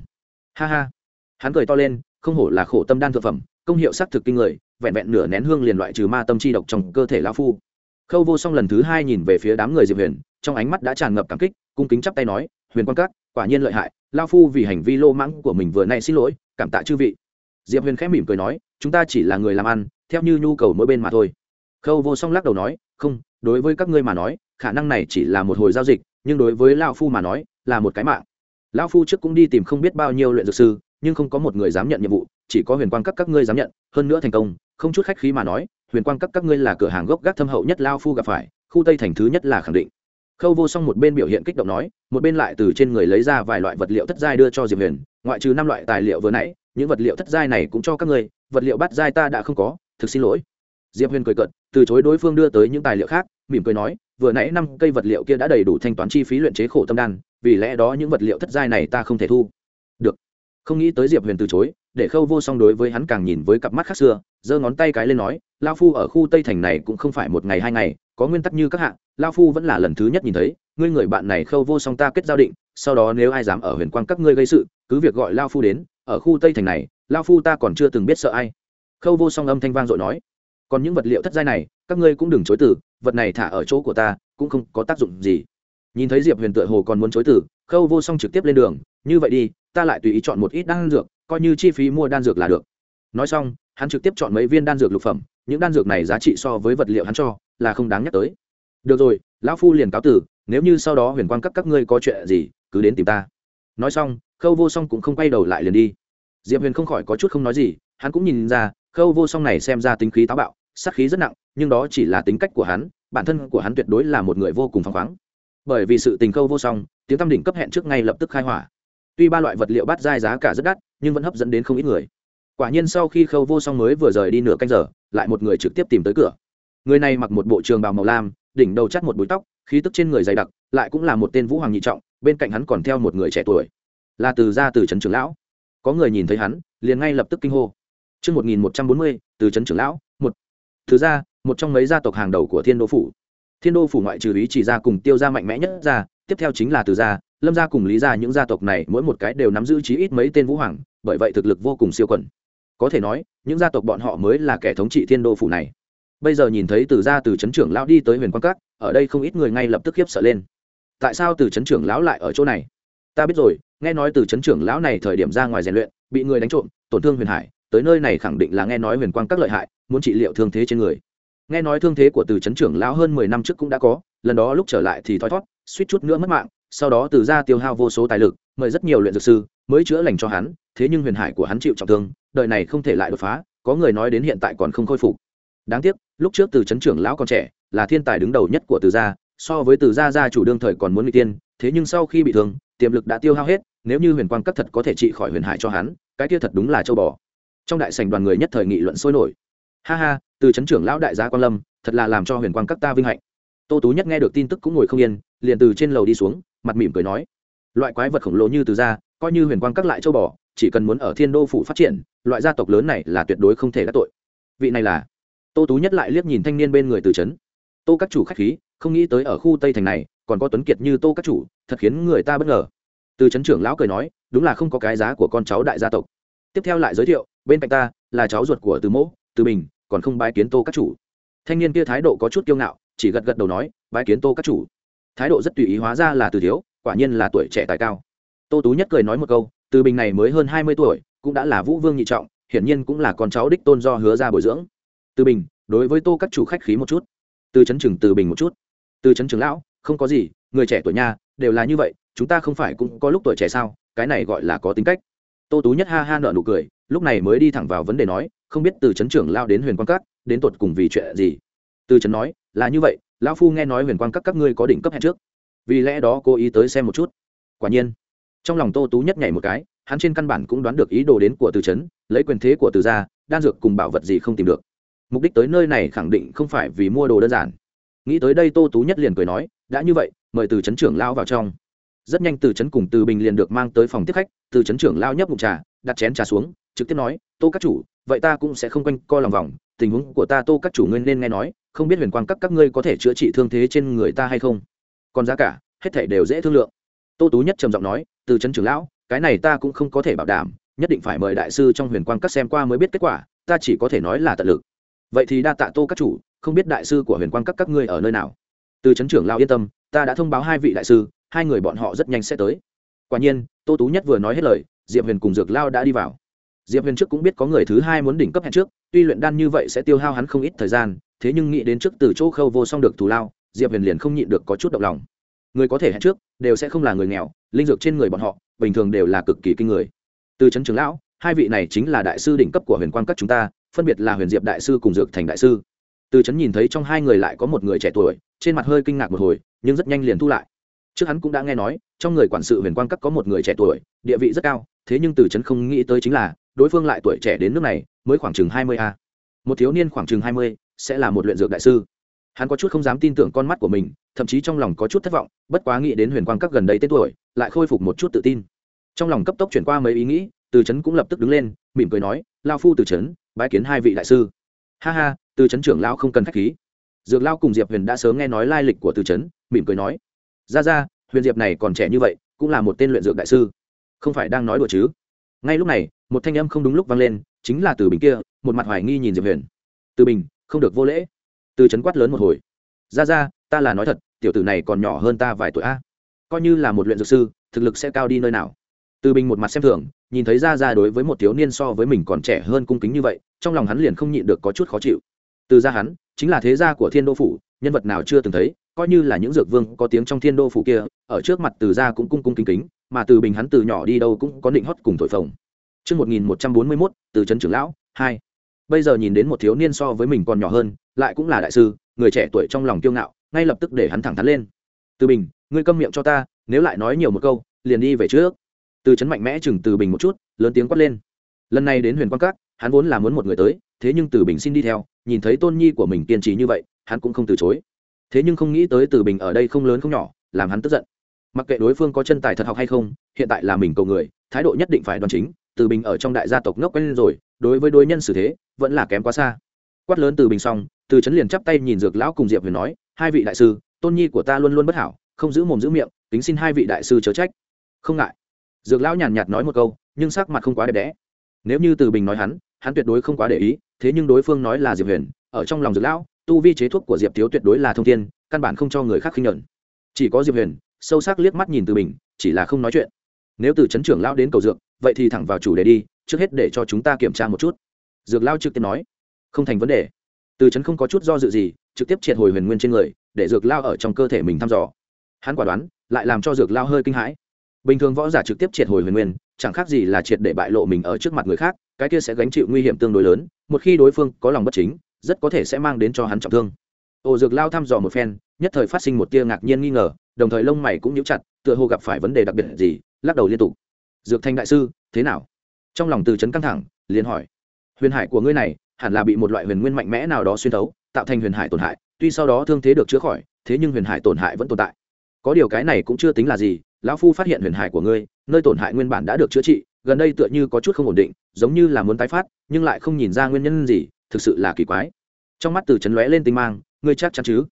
Ha ha. Hắn cười to lên, không hổ là khổ tâm đan thực phẩm công hiệu s thực kinh người, vẹn vẹn nửa nén hương liền loại trừ ma tâm chi độc trong cơ thể lão phu. Khâu vô song lần thứ hai nhìn về phía đám người diệp huyền, trong ánh mắt đã tràn ngập cảm kích, cung kính chắp tay nói, huyền quan các, quả nhiên lợi hại lao phu vì hành vi lô mãng của mình vừa nay xin lỗi, cảm tạ chư vị. Diệp huyền khẽ mỉm cười nói, chúng ta chỉ là người làm ăn, theo như nhu cầu mỗi bên mà thôi. Khâu vô song lắc đầu nói, không, đối với các ngươi mà nói, khả năng này chỉ là một hồi giao dịch, nhưng đối với lao phu mà nói, là một cái mạng. Lao phu trước cũng đi tìm không biết bao nhiêu luyện dược sư, nhưng không có một người dám nhận nhiệm vụ chỉ có huyền quang các các ngươi dám nhận, hơn nữa thành công, không chút khách khí mà nói, huyền quang các các ngươi là cửa hàng gốc gác thâm hậu nhất lao phu gặp phải, khu tây thành thứ nhất là khẳng định. Khâu vô song một bên biểu hiện kích động nói, một bên lại từ trên người lấy ra vài loại vật liệu thất giai đưa cho diệp huyền, ngoại trừ năm loại tài liệu vừa nãy, những vật liệu thất giai này cũng cho các ngươi, vật liệu bắt giai ta đã không có, thực xin lỗi. Diệp huyền cười cợt, từ chối đối phương đưa tới những tài liệu khác, mỉm cười nói, vừa nãy năm cây vật liệu kia đã đầy đủ thanh toán chi phí luyện chế khổ tâm đan, vì lẽ đó những vật liệu thất giai này ta không thể thu. Được. Không nghĩ tới diệp huyền từ chối để khâu vô song đối với hắn càng nhìn với cặp mắt khác xưa, giơ ngón tay cái lên nói lao phu ở khu tây thành này cũng không phải một ngày hai ngày, có nguyên tắc như các hạng lao phu vẫn là lần thứ nhất nhìn thấy, ngươi người bạn này khâu vô song ta kết giao định, sau đó nếu ai dám ở huyền quang các ngươi gây sự, cứ việc gọi lao phu đến, ở khu tây thành này lao phu ta còn chưa từng biết sợ ai. Khâu vô song âm thanh vang dội nói, còn những vật liệu thất giai này, các ngươi cũng đừng chối từ, vật này thả ở chỗ của ta, cũng không có tác dụng gì. Nhìn thấy diệp huyền tựa hồ còn muốn chối từ, khâu vô song trực tiếp lên đường, như vậy đi, ta lại tùy ý chọn một ít đan dược coi như chi phí mua đan dược là được. Nói xong, hắn trực tiếp chọn mấy viên đan dược lục phẩm, những đan dược này giá trị so với vật liệu hắn cho là không đáng nhắc tới. Được rồi, lão phu liền cáo tử, nếu như sau đó huyền quang các các ngươi có chuyện gì, cứ đến tìm ta. Nói xong, khâu vô song cũng không quay đầu lại liền đi. Diệp huyền không khỏi có chút không nói gì, hắn cũng nhìn ra, khâu vô song này xem ra tính khí táo bạo, sát khí rất nặng, nhưng đó chỉ là tính cách của hắn, bản thân của hắn tuyệt đối là một người vô cùng phăng khoáng. Bởi vì sự tình khâu vô song, tiếng tam đỉnh cấp hẹn trước ngay lập tức khai hỏa tuy ba loại vật liệu bát dai giá cả rất đắt nhưng vẫn hấp dẫn đến không ít người. Quả nhiên sau khi khâu vô song mới vừa rời đi nửa canh giờ lại một người trực tiếp tìm tới cửa. Người này mặc một bộ trường bào màu lam đỉnh đầu chắt một búi tóc khí tức trên người dày đặc lại cũng là một tên vũ hoàng nhị trọng bên cạnh hắn còn theo một người trẻ tuổi. Là từ gia từ trấn trưởng lão. Có người nhìn thấy hắn liền ngay lập tức kinh hô. Trước 1140, từ trấn trưởng lão, một. Thứ ra, một trong mấy gia tộc hàng đầu của thiên đô phủ. Thiên đô phủ ngoại trừ ý chỉ ra cùng tiêu gia mạnh mẽ nhất ra, tiếp theo chính là từ gia, lâm gia cùng lý gia những gia tộc này mỗi một cái đều nắm giữ chí ít mấy tên vũ hoàng, bởi vậy thực lực vô cùng siêu quần. Có thể nói, những gia tộc bọn họ mới là kẻ thống trị thiên đô phủ này. Bây giờ nhìn thấy từ gia từ trấn trưởng lão đi tới huyền Quang các, ở đây không ít người ngay lập tức khiếp sợ lên. Tại sao từ trấn trưởng lão lại ở chỗ này? Ta biết rồi, nghe nói từ trấn trưởng lão này thời điểm ra ngoài rèn luyện, bị người đánh trộm, tổn thương huyền hải, tới nơi này khẳng định là nghe nói huyền quang các lợi hại muốn trị liệu thương thế trên người nghe nói thương thế của từ chấn trưởng lão hơn mười năm trước cũng đã có lần đó lúc trở lại thì thoi thót suýt chút nữa mất mạng sau đó từ ra tiêu hao vô số tài lực, mời rất nhiều luyện dược sư mới chữa lành cho hắn, thế nhưng huyền hải của hắn chịu trọng thương, đời này không thể lại đột phá, có người nói đến hiện tại còn không khôi phục. Đáng tiếc, lúc trước từ chấn trưởng lão còn trẻ, là thiên tài đứng đầu nhất của từ gia, so với từ gia gia chủ đương thời còn muốn bị tiên, thế nhưng sau khi bị thương, tiềm lực đã tiêu hao hết, nếu như huyền quang cấp thật có thể trị khỏi huyền hải cho hắn, cái kia thật đúng là châu bò. Trong đại sảnh đoàn người nhất thời nghị luận sôi nổi. Ha ha, từ chấn trưởng lão đại gia quan lâm, thật là làm cho huyền quang các ta vinh hạnh tô tú nhất nghe được tin tức cũng ngồi không yên, liền từ trên lầu đi xuống, mặt mỉm cười nói, loại quái vật khổng lồ như từ gia, coi như huyền quang các lại châu bò, chỉ cần muốn ở thiên đô phủ phát triển, loại gia tộc lớn này là tuyệt đối không thể đắc tội. Vị này là, tô tú nhất lại liếc nhìn thanh niên bên người từ trấn. Tô các chủ khách khí, không nghĩ tới ở khu tây thành này, còn có tuấn kiệt như tô các chủ, thật khiến người ta bất ngờ. Từ trấn trưởng lão cười nói, đúng là không có cái giá của con cháu đại gia tộc. Tiếp theo lại giới thiệu, bên cạnh ta là cháu ruột của từ mỗ, từ bình, còn không bái kiến tô các chủ. Thanh niên kia thái độ có chút kiêu ngạo chỉ gật gật đầu nói, bái kiến tô các chủ. Thái độ rất tùy ý hóa ra là từ thiếu, quả nhiên là tuổi trẻ tài cao. Tô tú nhất cười nói một câu, từ bình này mới hơn hai mươi tuổi, cũng đã là vũ vương nhị trọng, hiển nhiên cũng là con cháu đích tôn do hứa ra bồi dưỡng. Từ bình, đối với tô các chủ khách khí một chút. Từ chấn chừng từ bình một chút. Từ chấn trường lão, không có gì, người trẻ tuổi nha, đều là như vậy, chúng ta không phải cũng có lúc tuổi trẻ sao, cái này gọi là có tính cách. Tô tú nhất ha ha nợ nụ cười, lúc này mới đi thẳng vào vấn đề nói, không biết từ chấn trưởng lao đến huyền quan các, đến tột cùng vì chuyện gì? Từ chấn nói là như vậy, lão phu nghe nói huyền quang các các ngươi có đỉnh cấp hẹn trước. Vì lẽ đó cô ý tới xem một chút. Quả nhiên, trong lòng tô tú nhất nhảy một cái, hắn trên căn bản cũng đoán được ý đồ đến của từ trấn lấy quyền thế của từ gia, đan dược cùng bảo vật gì không tìm được. Mục đích tới nơi này khẳng định không phải vì mua đồ đơn giản. Nghĩ tới đây tô tú nhất liền cười nói, đã như vậy, mời từ trấn trưởng lao vào trong. Rất nhanh từ trấn cùng từ bình liền được mang tới phòng tiếp khách, từ trấn trưởng lao nhấp mục trà, đặt chén trà xuống, trực tiếp nói, tô các chủ, vậy ta cũng sẽ không quanh co lòng vòng tình huống của ta tô các chủ ngươi nên nghe nói, không biết huyền quang các các ngươi có thể chữa trị thương thế trên người ta hay không? Còn giá cả, hết thể đều dễ thương lượng. Tô tú nhất trầm giọng nói, từ trấn trưởng lão, cái này ta cũng không có thể bảo đảm, nhất định phải mời đại sư trong huyền quang các xem qua mới biết kết quả, ta chỉ có thể nói là tận lực. Vậy thì đa tạ tô các chủ, không biết đại sư của huyền quang các các ngươi ở nơi nào? Từ trấn trưởng lão yên tâm, ta đã thông báo hai vị đại sư, hai người bọn họ rất nhanh sẽ tới. Quả nhiên, tô tú nhất vừa nói hết lời, diệp huyền cùng dược lao đã đi vào diệp huyền trước cũng biết có người thứ hai muốn đỉnh cấp hẹn trước, tuy luyện đan như vậy sẽ tiêu hao hắn không ít thời gian, thế nhưng nghĩ đến trước từ chỗ khâu vô song được thù lao, diệp huyền liền không nhịn được có chút động lòng. Người có thể hẹn trước, đều sẽ không là người nghèo, linh dược trên người bọn họ, bình thường đều là cực kỳ kinh người. Từ trấn trường lão, hai vị này chính là đại sư đỉnh cấp của huyền quan các chúng ta, phân biệt là huyền diệp đại sư cùng dược thành đại sư. Từ trấn nhìn thấy trong hai người lại có một người trẻ tuổi, trên mặt hơi kinh ngạc một hồi, nhưng rất nhanh liền thu lại. Trước hắn cũng đã nghe nói, trong người quản sự huyền quang các có một người trẻ tuổi, địa vị rất cao, thế nhưng từ trấn không nghĩ tới chính là đối phương lại tuổi trẻ đến nước này, mới khoảng chừng hai mươi a. Một thiếu niên khoảng chừng hai mươi, sẽ là một luyện dược đại sư. Hắn có chút không dám tin tưởng con mắt của mình, thậm chí trong lòng có chút thất vọng, bất quá nghĩ đến huyền quang các gần đây tên tuổi, lại khôi phục một chút tự tin. Trong lòng cấp tốc chuyển qua mấy ý nghĩ, từ trấn cũng lập tức đứng lên, mỉm cười nói, lao phu từ trấn bái kiến hai vị đại sư. Ha ha, từ trấn trưởng lao không cần khách khí. Dược lao cùng diệp huyền đã sớm nghe nói lai lịch của từ trấn mỉm cười nói, ra ra, huyền diệp này còn trẻ như vậy, cũng là một tên luyện dược đại sư. Không phải đang nói đùa chứ? Ngay lúc này, một thanh âm không đúng lúc vang lên, chính là từ bình kia, một mặt hoài nghi nhìn diệp huyền. Từ bình, không được vô lễ. Từ trấn quát lớn một hồi. Ra ra, ta là nói thật, tiểu tử này còn nhỏ hơn ta vài tuổi a. Coi như là một luyện dược sư, thực lực sẽ cao đi nơi nào? Từ bình một mặt xem thường, nhìn thấy ra ra đối với một thiếu niên so với mình còn trẻ hơn cung kính như vậy, trong lòng hắn liền không nhịn được có chút khó chịu. Từ gia hắn, chính là thế gia của thiên đô phủ, nhân vật nào chưa từng thấy, coi như là những dược vương có tiếng trong thiên đô phủ kia, ở trước mặt từ gia cũng cung cung kính kính mà từ bình hắn từ nhỏ đi đâu cũng có định hót cùng thổi phồng Trước 1141, từ trấn trưởng lão, 2. Bây giờ nhìn đến một thiếu niên so với mình còn nhỏ hơn, lại cũng là đại sư, người trẻ tuổi trong lòng kiêu ngạo, ngay lập tức để hắn thẳng thắn lên. Từ bình, ngươi câm miệng cho ta, nếu lại nói nhiều một câu, liền đi về trước. Từ trấn mạnh mẽ chừng từ bình một chút, lớn tiếng quát lên. Lần này đến Huyền Quan Các, hắn vốn là muốn một người tới, thế nhưng Từ Bình xin đi theo, nhìn thấy tôn nhi của mình kiên trì như vậy, hắn cũng không từ chối. Thế nhưng không nghĩ tới Từ Bình ở đây không lớn không nhỏ, làm hắn tức giận. Mặc kệ đối phương có chân tài thật học hay không, hiện tại là mình cầu người, thái độ nhất định phải đoan chính, từ bình ở trong đại gia tộc ngốc quen rồi đối với đối nhân xử thế vẫn là kém quá xa. Quát lớn từ bình xong từ trấn liền chắp tay nhìn dược lão cùng diệp huyền nói hai vị đại sư tôn nhi của ta luôn luôn bất hảo không giữ mồm giữ miệng tính xin hai vị đại sư chớ trách. Không ngại. Dược lão nhàn nhạt nói một câu nhưng sắc mặt không quá đẹp đẽ. Nếu như từ bình nói hắn hắn tuyệt đối không quá để ý thế nhưng đối phương nói là diệp huyền ở trong lòng dược lão tu vi chế thuốc của diệp thiếu tuyệt đối là thông thiên căn bản không cho người khác khinh nhẫn. chỉ có diệp huyền sâu sắc liếc mắt nhìn từ bình chỉ là không nói chuyện. Nếu từ chấn trưởng lão đến cầu dược, vậy thì thẳng vào chủ đề đi, trước hết để cho chúng ta kiểm tra một chút. Dược lao trực tiếp nói. Không thành vấn đề. Từ chấn không có chút do dự gì, trực tiếp triệt hồi huyền nguyên trên người, để dược lao ở trong cơ thể mình thăm dò. Hắn quả đoán, lại làm cho dược lao hơi kinh hãi. Bình thường võ giả trực tiếp triệt hồi huyền nguyên, chẳng khác gì là triệt để bại lộ mình ở trước mặt người khác, cái kia sẽ gánh chịu nguy hiểm tương đối lớn, một khi đối phương có lòng bất chính, rất có thể sẽ mang đến cho hắn trọng thương. Ồ dược lao thăm dò một phen, nhất thời phát sinh một tia ngạc nhiên nghi ngờ đồng thời lông mày cũng nhíu chặt, tựa hồ gặp phải vấn đề đặc biệt gì, lắc đầu liên tục. Dược thanh đại sư, thế nào? Trong lòng từ chấn căng thẳng, liền hỏi. Huyền hải của ngươi này, hẳn là bị một loại huyền nguyên mạnh mẽ nào đó xuyên thấu, tạo thành huyền hải tổn hại, tuy sau đó thương thế được chữa khỏi, thế nhưng huyền hải tổn hại vẫn tồn tại. Có điều cái này cũng chưa tính là gì, lão phu phát hiện huyền hải của ngươi, nơi tổn hại nguyên bản đã được chữa trị, gần đây tựa như có chút không ổn định, giống như là muốn tái phát, nhưng lại không nhìn ra nguyên nhân gì, thực sự là kỳ quái. Trong mắt từ chấn lóe lên tinh mang, ngươi chắc chắn chứ?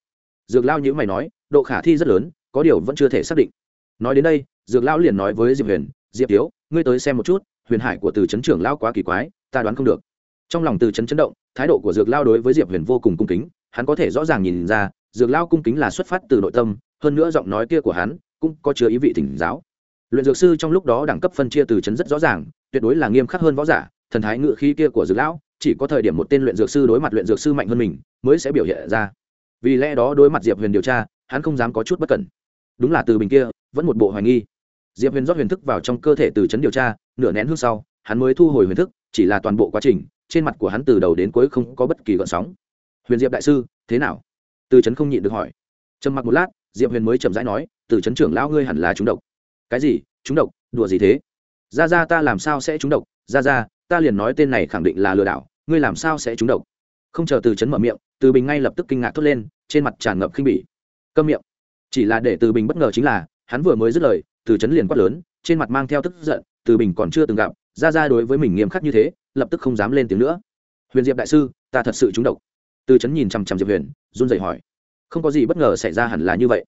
Dược lao nhữ mày nói, độ khả thi rất lớn có điều vẫn chưa thể xác định. Nói đến đây, dược lão liền nói với diệp huyền, diệp tiếu ngươi tới xem một chút, huyền hải của từ chấn trưởng lão quá kỳ quái, ta đoán không được. Trong lòng từ chấn chấn động, thái độ của dược lao đối với diệp huyền vô cùng cung kính, hắn có thể rõ ràng nhìn ra, dược lao cung kính là xuất phát từ nội tâm, hơn nữa giọng nói kia của hắn cũng có chứa ý vị thỉnh giáo. Luyện dược sư trong lúc đó đẳng cấp phân chia từ chấn rất rõ ràng, tuyệt đối là nghiêm khắc hơn võ giả, thần thái ngự khí kia của dược lão, chỉ có thời điểm một tên luyện dược sư đối mặt luyện dược sư mạnh hơn mình, mới sẽ biểu hiện ra. Vì lẽ đó đối mặt diệp huyền điều tra, hắn không dám có chút bất cẩn đúng là từ bình kia, vẫn một bộ hoài nghi. Diệp huyền rót huyền thức vào trong cơ thể từ chấn điều tra, nửa nén hương sau, hắn mới thu hồi huyền thức, chỉ là toàn bộ quá trình, trên mặt của hắn từ đầu đến cuối không có bất kỳ gợn sóng. Huyền diệp đại sư, thế nào? Từ chấn không nhịn được hỏi. Trầm mặc một lát, diệp huyền mới chậm rãi nói, từ chấn trưởng lão ngươi hẳn là trúng độc. Cái gì? Trúng độc? Đùa gì thế? Ra ra ta làm sao sẽ trúng độc? Ra ra, ta liền nói tên này khẳng định là lừa đảo, ngươi làm sao sẽ trúng độc? Không chờ từ chấn mở miệng, từ bình ngay lập tức kinh ngạc thốt lên, trên mặt tràn ngập khinh bỉ. Câm miệng chỉ là để từ bình bất ngờ chính là, hắn vừa mới dứt lời, từ chấn liền quát lớn, trên mặt mang theo tức giận, từ bình còn chưa từng gặp, ra ra đối với mình nghiêm khắc như thế, lập tức không dám lên tiếng nữa. Huyền diệp đại sư, ta thật sự trúng độc. Từ chấn nhìn chằm chằm diệp huyền, run rẩy hỏi. Không có gì bất ngờ xảy ra hẳn là như vậy.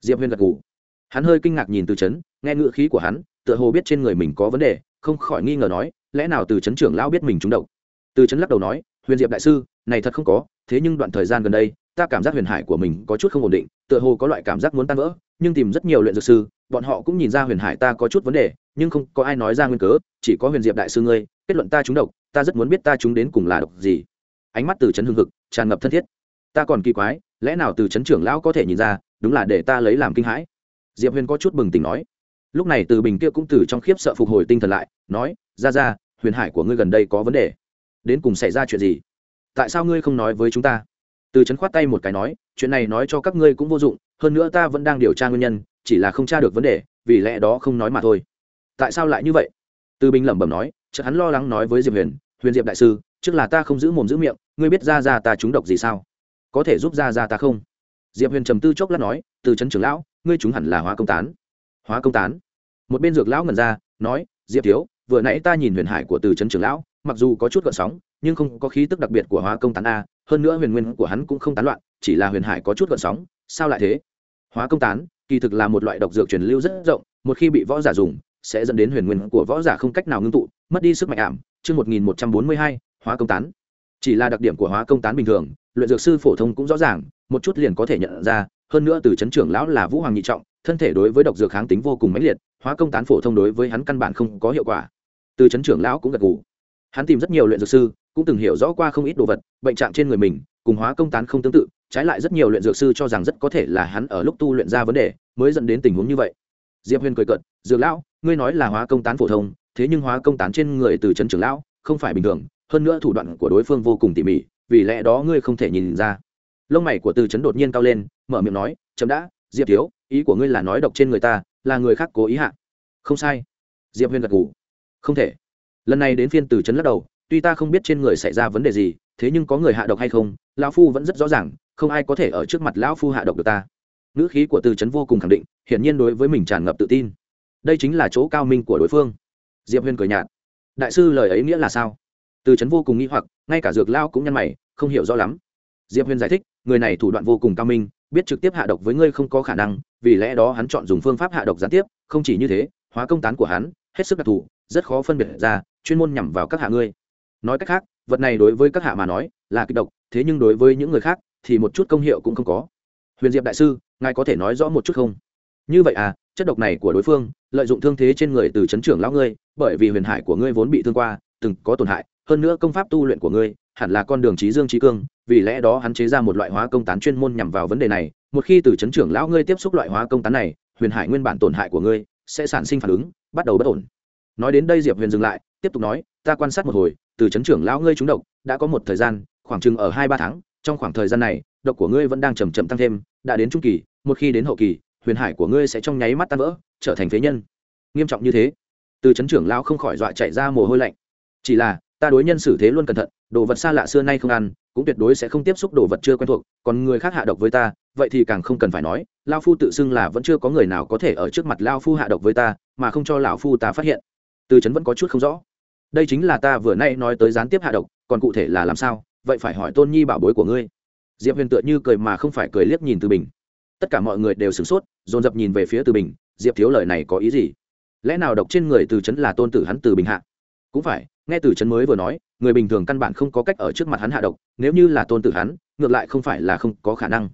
Diệp huyền gật gù. Hắn hơi kinh ngạc nhìn từ chấn, nghe ngựa khí của hắn, tựa hồ biết trên người mình có vấn đề, không khỏi nghi ngờ nói, lẽ nào từ chấn trưởng lão biết mình trúng độc? Từ chấn lắc đầu nói, huyền diệp đại sư, này thật không có, thế nhưng đoạn thời gian gần đây ta cảm giác huyền hải của mình có chút không ổn định, tựa hồ có loại cảm giác muốn tan vỡ, nhưng tìm rất nhiều luyện dược sư, bọn họ cũng nhìn ra huyền hải ta có chút vấn đề, nhưng không có ai nói ra nguyên cớ, chỉ có huyền diệp đại sư ngươi, kết luận ta trúng độc, ta rất muốn biết ta trúng đến cùng là độc gì. Ánh mắt từ trấn hương hực, tràn ngập thân thiết. Ta còn kỳ quái, lẽ nào từ trấn trưởng lão có thể nhìn ra, đúng là để ta lấy làm kinh hãi? Diệp huyền có chút bừng tỉnh nói. Lúc này từ bình kia cũng từ trong khiếp sợ phục hồi tinh thần lại, nói, ra ra, huyền hải của ngươi gần đây có vấn đề. Đến cùng xảy ra chuyện gì? Tại sao ngươi không nói với chúng ta? Từ trấn khoát tay một cái nói, chuyện này nói cho các ngươi cũng vô dụng, hơn nữa ta vẫn đang điều tra nguyên nhân, chỉ là không tra được vấn đề, vì lẽ đó không nói mà thôi. Tại sao lại như vậy? Từ bình lẩm bẩm nói, chợt hắn lo lắng nói với diệp huyền huyền diệp đại sư, trước là ta không giữ mồm giữ miệng, ngươi biết ra ra ta trúng độc gì sao? Có thể giúp ra ra ta không? Diệp huyền trầm tư chốc lát nói, từ trấn trưởng lão, ngươi chúng hẳn là hóa công tán. Hóa công tán? Một bên dược lão ngần ra, nói, diệp thiếu, vừa nãy ta nhìn huyền hải của từ trấn trưởng lão, mặc dù có chút gợn sóng, nhưng không có khí tức đặc biệt của hóa công tán a hơn nữa huyền nguyên của hắn cũng không tán loạn, chỉ là huyền hải có chút gợn sóng, sao lại thế? Hóa công tán, kỳ thực là một loại độc dược truyền lưu rất rộng, một khi bị võ giả dùng, sẽ dẫn đến huyền nguyên của võ giả không cách nào ngưng tụ, mất đi sức mạnh ảm. Chương một nghìn một trăm bốn mươi hai, hóa công tán. Chỉ là đặc điểm của hóa công tán bình thường, luyện dược sư phổ thông cũng rõ ràng, một chút liền có thể nhận ra, hơn nữa từ chấn trưởng lão là vũ hoàng nhị trọng, thân thể đối với độc dược kháng tính vô cùng mãnh liệt, hóa công tán phổ thông đối với hắn căn bản không có hiệu quả. Từ chấn trưởng lão cũng gật gù hắn tìm rất nhiều luyện dược sư, cũng từng hiểu rõ qua không ít đồ vật, bệnh trạng trên người mình, cùng hóa công tán không tương tự, trái lại rất nhiều luyện dược sư cho rằng rất có thể là hắn ở lúc tu luyện ra vấn đề, mới dẫn đến tình huống như vậy. Diệp huyền cười cợt, dược lão, ngươi nói là hóa công tán phổ thông, thế nhưng hóa công tán trên người từ trấn trưởng lão, không phải bình thường, hơn nữa thủ đoạn của đối phương vô cùng tỉ mỉ, vì lẽ đó ngươi không thể nhìn ra. Lông mày của từ trấn đột nhiên cao lên, mở miệng nói, chấm đã, diệp thiếu, ý của ngươi là nói độc trên người ta, là người khác cố ý hạ. Không sai. Diệp huyền gật ngủ không thể lần này đến phiên từ trấn lắc đầu, tuy ta không biết trên người xảy ra vấn đề gì, thế nhưng có người hạ độc hay không, lão phu vẫn rất rõ ràng, không ai có thể ở trước mặt lão phu hạ độc được ta. Ngữ khí của từ trấn vô cùng khẳng định, hiển nhiên đối với mình tràn ngập tự tin. Đây chính là chỗ cao minh của đối phương. Diệp huyền cười nhạt. Đại sư lời ấy nghĩa là sao? Từ trấn vô cùng nghi hoặc, ngay cả dược lao cũng nhăn mày, không hiểu rõ lắm. Diệp huyền giải thích, người này thủ đoạn vô cùng cao minh, biết trực tiếp hạ độc với ngươi không có khả năng, vì lẽ đó hắn chọn dùng phương pháp hạ độc gián tiếp, không chỉ như thế, hóa công tán của hắn, hết sức đặc thù, rất khó phân biệt ra chuyên môn nhằm vào các hạ ngươi. Nói cách khác, vật này đối với các hạ mà nói là kịch độc, thế nhưng đối với những người khác thì một chút công hiệu cũng không có. Huyền diệp đại sư, ngài có thể nói rõ một chút không? Như vậy à chất độc này của đối phương lợi dụng thương thế trên người từ chấn trưởng lão ngươi, bởi vì huyền hải của ngươi vốn bị thương qua, từng có tổn hại, hơn nữa công pháp tu luyện của ngươi hẳn là con đường trí dương trí cương, vì lẽ đó hắn chế ra một loại hóa công tán chuyên môn nhằm vào vấn đề này. Một khi từ chấn trưởng lão ngươi tiếp xúc loại hóa công tán này, huyền hải nguyên bản tổn hại của ngươi sẽ sản sinh phản ứng, bắt đầu bất ổn. Nói đến đây diệp huyền dừng lại tiếp tục nói, ta quan sát một hồi, từ chấn trưởng lão ngươi trúng độc, đã có một thời gian, khoảng chừng ở hai ba tháng, trong khoảng thời gian này, độc của ngươi vẫn đang chầm chậm tăng thêm, đã đến trung kỳ, một khi đến hậu kỳ, huyền hải của ngươi sẽ trong nháy mắt tan vỡ, trở thành phế nhân. Nghiêm trọng như thế, từ chấn trưởng lão không khỏi dọa chạy ra mồ hôi lạnh. Chỉ là, ta đối nhân xử thế luôn cẩn thận, đồ vật xa lạ xưa nay không ăn, cũng tuyệt đối sẽ không tiếp xúc đồ vật chưa quen thuộc, còn người khác hạ độc với ta, vậy thì càng không cần phải nói lao phu tự xưng là vẫn chưa có người nào có thể ở trước mặt lao phu hạ độc với ta, mà không cho lão phu ta phát hiện. Từ chấn vẫn có chút không rõ đây chính là ta vừa nay nói tới gián tiếp hạ độc, còn cụ thể là làm sao? Vậy phải hỏi tôn nhi bảo bối của ngươi. Diệp huyền tựa như cười mà không phải cười liếc nhìn từ bình. Tất cả mọi người đều sửng sốt, dồn dập nhìn về phía từ bình, diệp thiếu lời này có ý gì? Lẽ nào độc trên người từ chấn là tôn tử hắn từ bình hạ? Cũng phải, nghe từ chấn mới vừa nói, người bình thường căn bản không có cách ở trước mặt hắn hạ độc, nếu như là tôn tử hắn, ngược lại không phải là không có khả năng.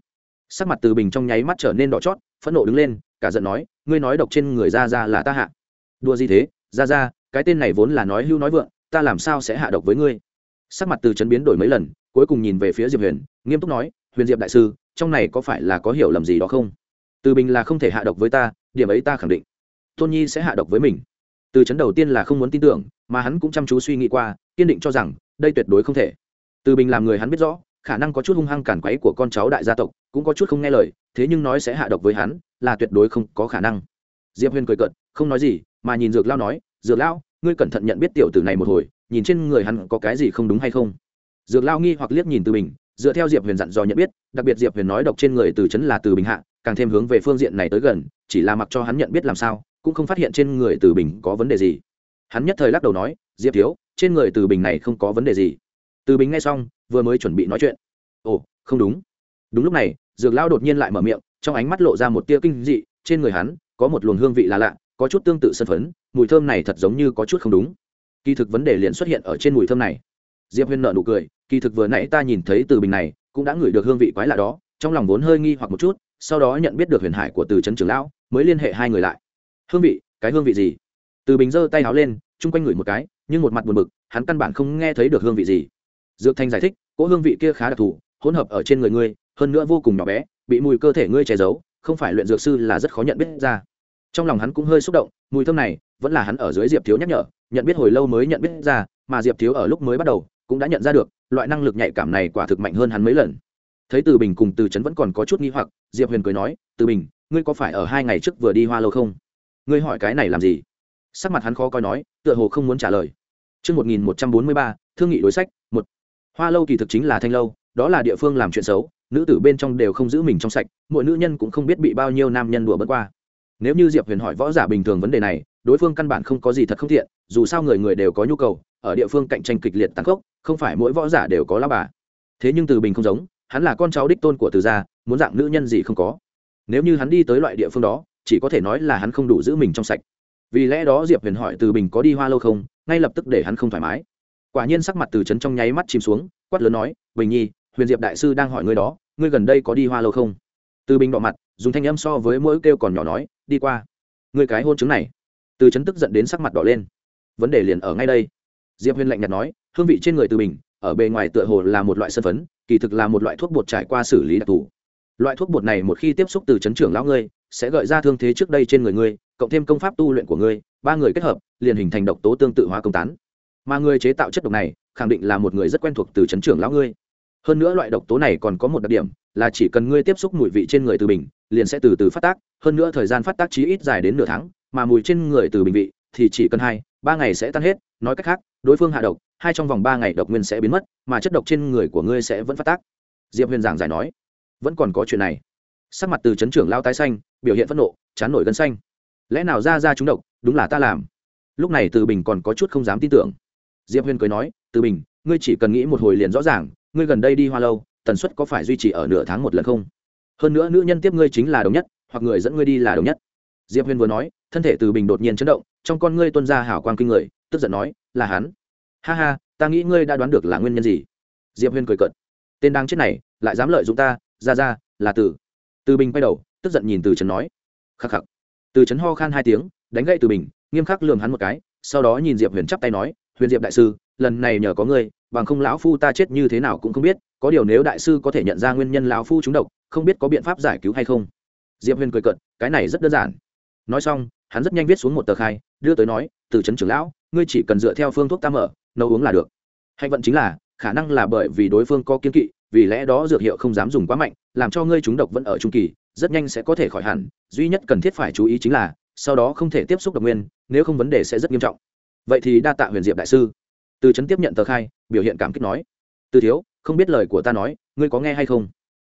Sắc mặt từ bình trong nháy mắt trở nên đỏ chót, phẫn nộ đứng lên, cả giận nói, ngươi nói độc trên người ra ra là ta hạ. Đua gì thế? Ra ra cái tên này vốn là nói hưu nói vượng, ta làm sao sẽ hạ độc với ngươi? Sắc mặt từ chấn biến đổi mấy lần, cuối cùng nhìn về phía diệp huyền, nghiêm túc nói, huyền diệp đại sư, trong này có phải là có hiểu lầm gì đó không? Từ bình là không thể hạ độc với ta, điểm ấy ta khẳng định. Tôn nhi sẽ hạ độc với mình. Từ chấn đầu tiên là không muốn tin tưởng, mà hắn cũng chăm chú suy nghĩ qua, kiên định cho rằng, đây tuyệt đối không thể. Từ bình làm người hắn biết rõ, khả năng có chút hung hăng cản quấy của con cháu đại gia tộc, cũng có chút không nghe lời, thế nhưng nói sẽ hạ độc với hắn, là tuyệt đối không có khả năng. Diệp huyền cười cợt, không nói gì, mà nhìn dược lao nói dược Lão, ngươi cẩn thận nhận biết tiểu tử này một hồi nhìn trên người hắn có cái gì không đúng hay không. Dược lao nghi hoặc liếc nhìn từ bình dựa theo diệp huyền dặn dò nhận biết đặc biệt diệp huyền nói độc trên người từ chấn là từ bình hạ càng thêm hướng về phương diện này tới gần chỉ là mặc cho hắn nhận biết làm sao cũng không phát hiện trên người từ bình có vấn đề gì. Hắn nhất thời lắc đầu nói diệp thiếu trên người từ bình này không có vấn đề gì. Từ bình nghe xong vừa mới chuẩn bị nói chuyện. Ồ không đúng. Đúng lúc này dược lao đột nhiên lại mở miệng trong ánh mắt lộ ra một tia kinh dị trên người hắn có một luồng hương vị là lạ có chút tương tự sân phấn mùi thơm này thật giống như có chút không đúng. Kỳ thực vấn đề liền xuất hiện ở trên mùi thơm này. Diệp huyên nợ nụ cười, kỳ thực vừa nãy ta nhìn thấy từ bình này, cũng đã ngửi được hương vị quái lạ đó, trong lòng vốn hơi nghi hoặc một chút, sau đó nhận biết được huyền hải của từ trấn trưởng lão, mới liên hệ hai người lại. Hương vị, cái hương vị gì? Từ bình giơ tay áo lên, chung quanh ngửi một cái, nhưng một mặt buồn bực, hắn căn bản không nghe thấy được hương vị gì. Dược thanh giải thích, cỗ hương vị kia khá đặc thù, hỗn hợp ở trên người ngươi, hơn nữa vô cùng nhỏ bé, bị mùi cơ thể ngươi che giấu, không phải luyện dược sư là rất khó nhận biết ra. Trong lòng hắn cũng hơi xúc động, mùi thơm này vẫn là hắn ở dưới diệp thiếu nhắc nhở nhận biết hồi lâu mới nhận biết ra mà diệp thiếu ở lúc mới bắt đầu cũng đã nhận ra được loại năng lực nhạy cảm này quả thực mạnh hơn hắn mấy lần thấy từ bình cùng từ trấn vẫn còn có chút nghi hoặc diệp huyền cười nói từ bình ngươi có phải ở hai ngày trước vừa đi hoa lâu không ngươi hỏi cái này làm gì sắc mặt hắn khó coi nói tựa hồ không muốn trả lời Trước 1143, thương nghị đối sách, một. Hoa lâu kỳ thực chính là thanh lâu, đó là địa phương làm chuyện xấu, nữ tử bên trong đều không giữ mình trong sạch, mỗi nữ nhân cũng không biết bị bao nhiêu nam nhân đùa bỡn qua. Nếu như Diệp Huyền hỏi võ giả bình thường vấn đề này, đối phương căn bản không có gì thật không thiện, dù sao người người đều có nhu cầu, ở địa phương cạnh tranh kịch liệt tăng khốc, không phải mỗi võ giả đều có lao bà. Thế nhưng Từ Bình không giống, hắn là con cháu đích tôn của Từ gia, muốn dạng nữ nhân gì không có. Nếu như hắn đi tới loại địa phương đó, chỉ có thể nói là hắn không đủ giữ mình trong sạch vì lẽ đó diệp huyền hỏi từ bình có đi hoa lâu không ngay lập tức để hắn không thoải mái quả nhiên sắc mặt từ trấn trong nháy mắt chìm xuống quát lớn nói bình nhi huyền diệp đại sư đang hỏi ngươi đó ngươi gần đây có đi hoa lâu không từ bình đỏ mặt dùng thanh âm so với mỗi kêu còn nhỏ nói đi qua ngươi cái hôn chứng này từ chấn tức giận đến sắc mặt đỏ lên. Vấn đề liền ở ngay đây. Diệp huyền lạnh nhạt nói, hương vị trên người từ bình, ở bề ngoài tựa hồ là một loại sân phấn, kỳ thực là một loại thuốc bột trải qua xử lý đặc thù. Loại thuốc bột này một khi tiếp xúc từ chấn trưởng lão ngươi, sẽ gợi ra thương thế trước đây trên người ngươi, cộng thêm công pháp tu luyện của ngươi, ba người kết hợp, liền hình thành độc tố tương tự hóa công tán. Mà người chế tạo chất độc này, khẳng định là một người rất quen thuộc từ chấn trưởng lão ngươi. Hơn nữa loại độc tố này còn có một đặc điểm, là chỉ cần ngươi tiếp xúc mùi vị trên người từ bình, liền sẽ từ từ phát tác, hơn nữa thời gian phát tác chí ít dài đến nửa tháng mà mùi trên người từ bình vị thì chỉ cần hai, ba ngày sẽ tan hết. Nói cách khác, đối phương hạ độc, hai trong vòng ba ngày độc nguyên sẽ biến mất, mà chất độc trên người của ngươi sẽ vẫn phát tác. Diệp huyền giảng giải nói, vẫn còn có chuyện này. Sắc mặt từ chấn trưởng lao tái xanh, biểu hiện phẫn nộ, chán nổi gân xanh. Lẽ nào ra ra chúng độc, đúng là ta làm. Lúc này từ bình còn có chút không dám tin tưởng. Diệp huyền cười nói, từ bình, ngươi chỉ cần nghĩ một hồi liền rõ ràng, ngươi gần đây đi hoa lâu, tần suất có phải duy trì ở nửa tháng một lần không? Hơn nữa nữ nhân tiếp ngươi chính là đồng nhất, hoặc người dẫn ngươi đi là đồng nhất diệp huyền vừa nói, thân thể từ bình đột nhiên chấn động, trong con ngươi tuân ra hảo quang kinh người, tức giận nói, là hắn. Ha ha, ta nghĩ ngươi đã đoán được là nguyên nhân gì. Diệp huyền cười cợt. Tên đang chết này, lại dám lợi dụng ta, ra ra, là từ. Từ bình quay đầu, tức giận nhìn từ trấn nói. Khắc khắc. Từ trấn ho khan hai tiếng, đánh gậy từ bình, nghiêm khắc lường hắn một cái, sau đó nhìn diệp huyền chắp tay nói, huyền diệp đại sư, lần này nhờ có ngươi, bằng không lão phu ta chết như thế nào cũng không biết, có điều nếu đại sư có thể nhận ra nguyên nhân lão phu trúng độc, không biết có biện pháp giải cứu hay không. Diệp huyền cười cợt, cái này rất đơn giản nói xong, hắn rất nhanh viết xuống một tờ khai, đưa tới nói, từ trấn trưởng lão, ngươi chỉ cần dựa theo phương thuốc ta mở, nấu uống là được. Hạnh vận chính là, khả năng là bởi vì đối phương có kiên kỵ, vì lẽ đó dược hiệu không dám dùng quá mạnh, làm cho ngươi trúng độc vẫn ở trung kỳ, rất nhanh sẽ có thể khỏi hẳn. Duy nhất cần thiết phải chú ý chính là, sau đó không thể tiếp xúc độc nguyên, nếu không vấn đề sẽ rất nghiêm trọng. Vậy thì đa tạ huyền diệp đại sư. Từ trấn tiếp nhận tờ khai, biểu hiện cảm kích nói, từ thiếu, không biết lời của ta nói, ngươi có nghe hay không?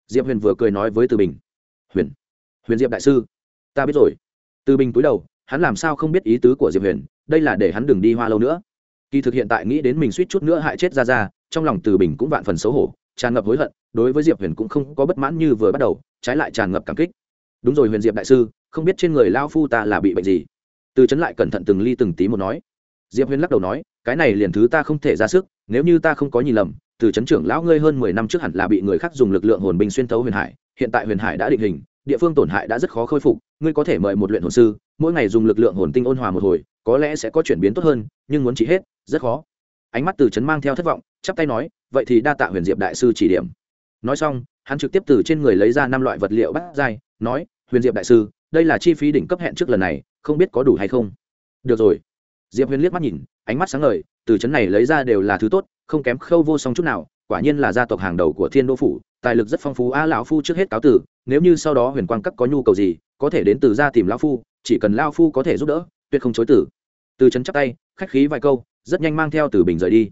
Diệp huyền vừa cười nói với từ bình, huyền huyền diệp đại sư, ta biết rồi từ bình túi đầu, hắn làm sao không biết ý tứ của diệp huyền, đây là để hắn đừng đi hoa lâu nữa. Kỳ thực hiện tại nghĩ đến mình suýt chút nữa hại chết ra ra trong lòng từ bình cũng vạn phần xấu hổ, tràn ngập hối hận, đối với diệp huyền cũng không có bất mãn như vừa bắt đầu, trái lại tràn ngập cảm kích. Đúng rồi huyền diệp đại sư, không biết trên người lao phu ta là bị bệnh gì? Từ chấn lại cẩn thận từng ly từng tí một nói. Diệp huyền lắc đầu nói, cái này liền thứ ta không thể ra sức, nếu như ta không có nhìn lầm, từ chấn trưởng lão ngươi hơn mười năm trước hẳn là bị người khác dùng lực lượng hồn binh xuyên thấu huyền hải, hiện tại huyền hải đã định hình địa phương tổn hại đã rất khó khôi phục, ngươi có thể mời một luyện hồn sư, mỗi ngày dùng lực lượng hồn tinh ôn hòa một hồi, có lẽ sẽ có chuyển biến tốt hơn, nhưng muốn trị hết, rất khó. Ánh mắt từ chấn mang theo thất vọng, chắp tay nói, vậy thì đa tạ huyền diệp đại sư chỉ điểm. Nói xong, hắn trực tiếp từ trên người lấy ra năm loại vật liệu bắt dai, nói, huyền diệp đại sư, đây là chi phí đỉnh cấp hẹn trước lần này, không biết có đủ hay không? Được rồi. Diệp huyền liếc mắt nhìn, ánh mắt sáng ngời, từ chấn này lấy ra đều là thứ tốt, không kém khâu vô song chút nào quả nhiên là gia tộc hàng đầu của thiên đô phủ tài lực rất phong phú a lão phu trước hết cáo tử nếu như sau đó huyền quang các có nhu cầu gì có thể đến từ gia tìm lão phu chỉ cần lao phu có thể giúp đỡ tuyệt không chối tử. Từ Trấn chắp tay khách khí vài câu rất nhanh mang theo từ bình rời đi.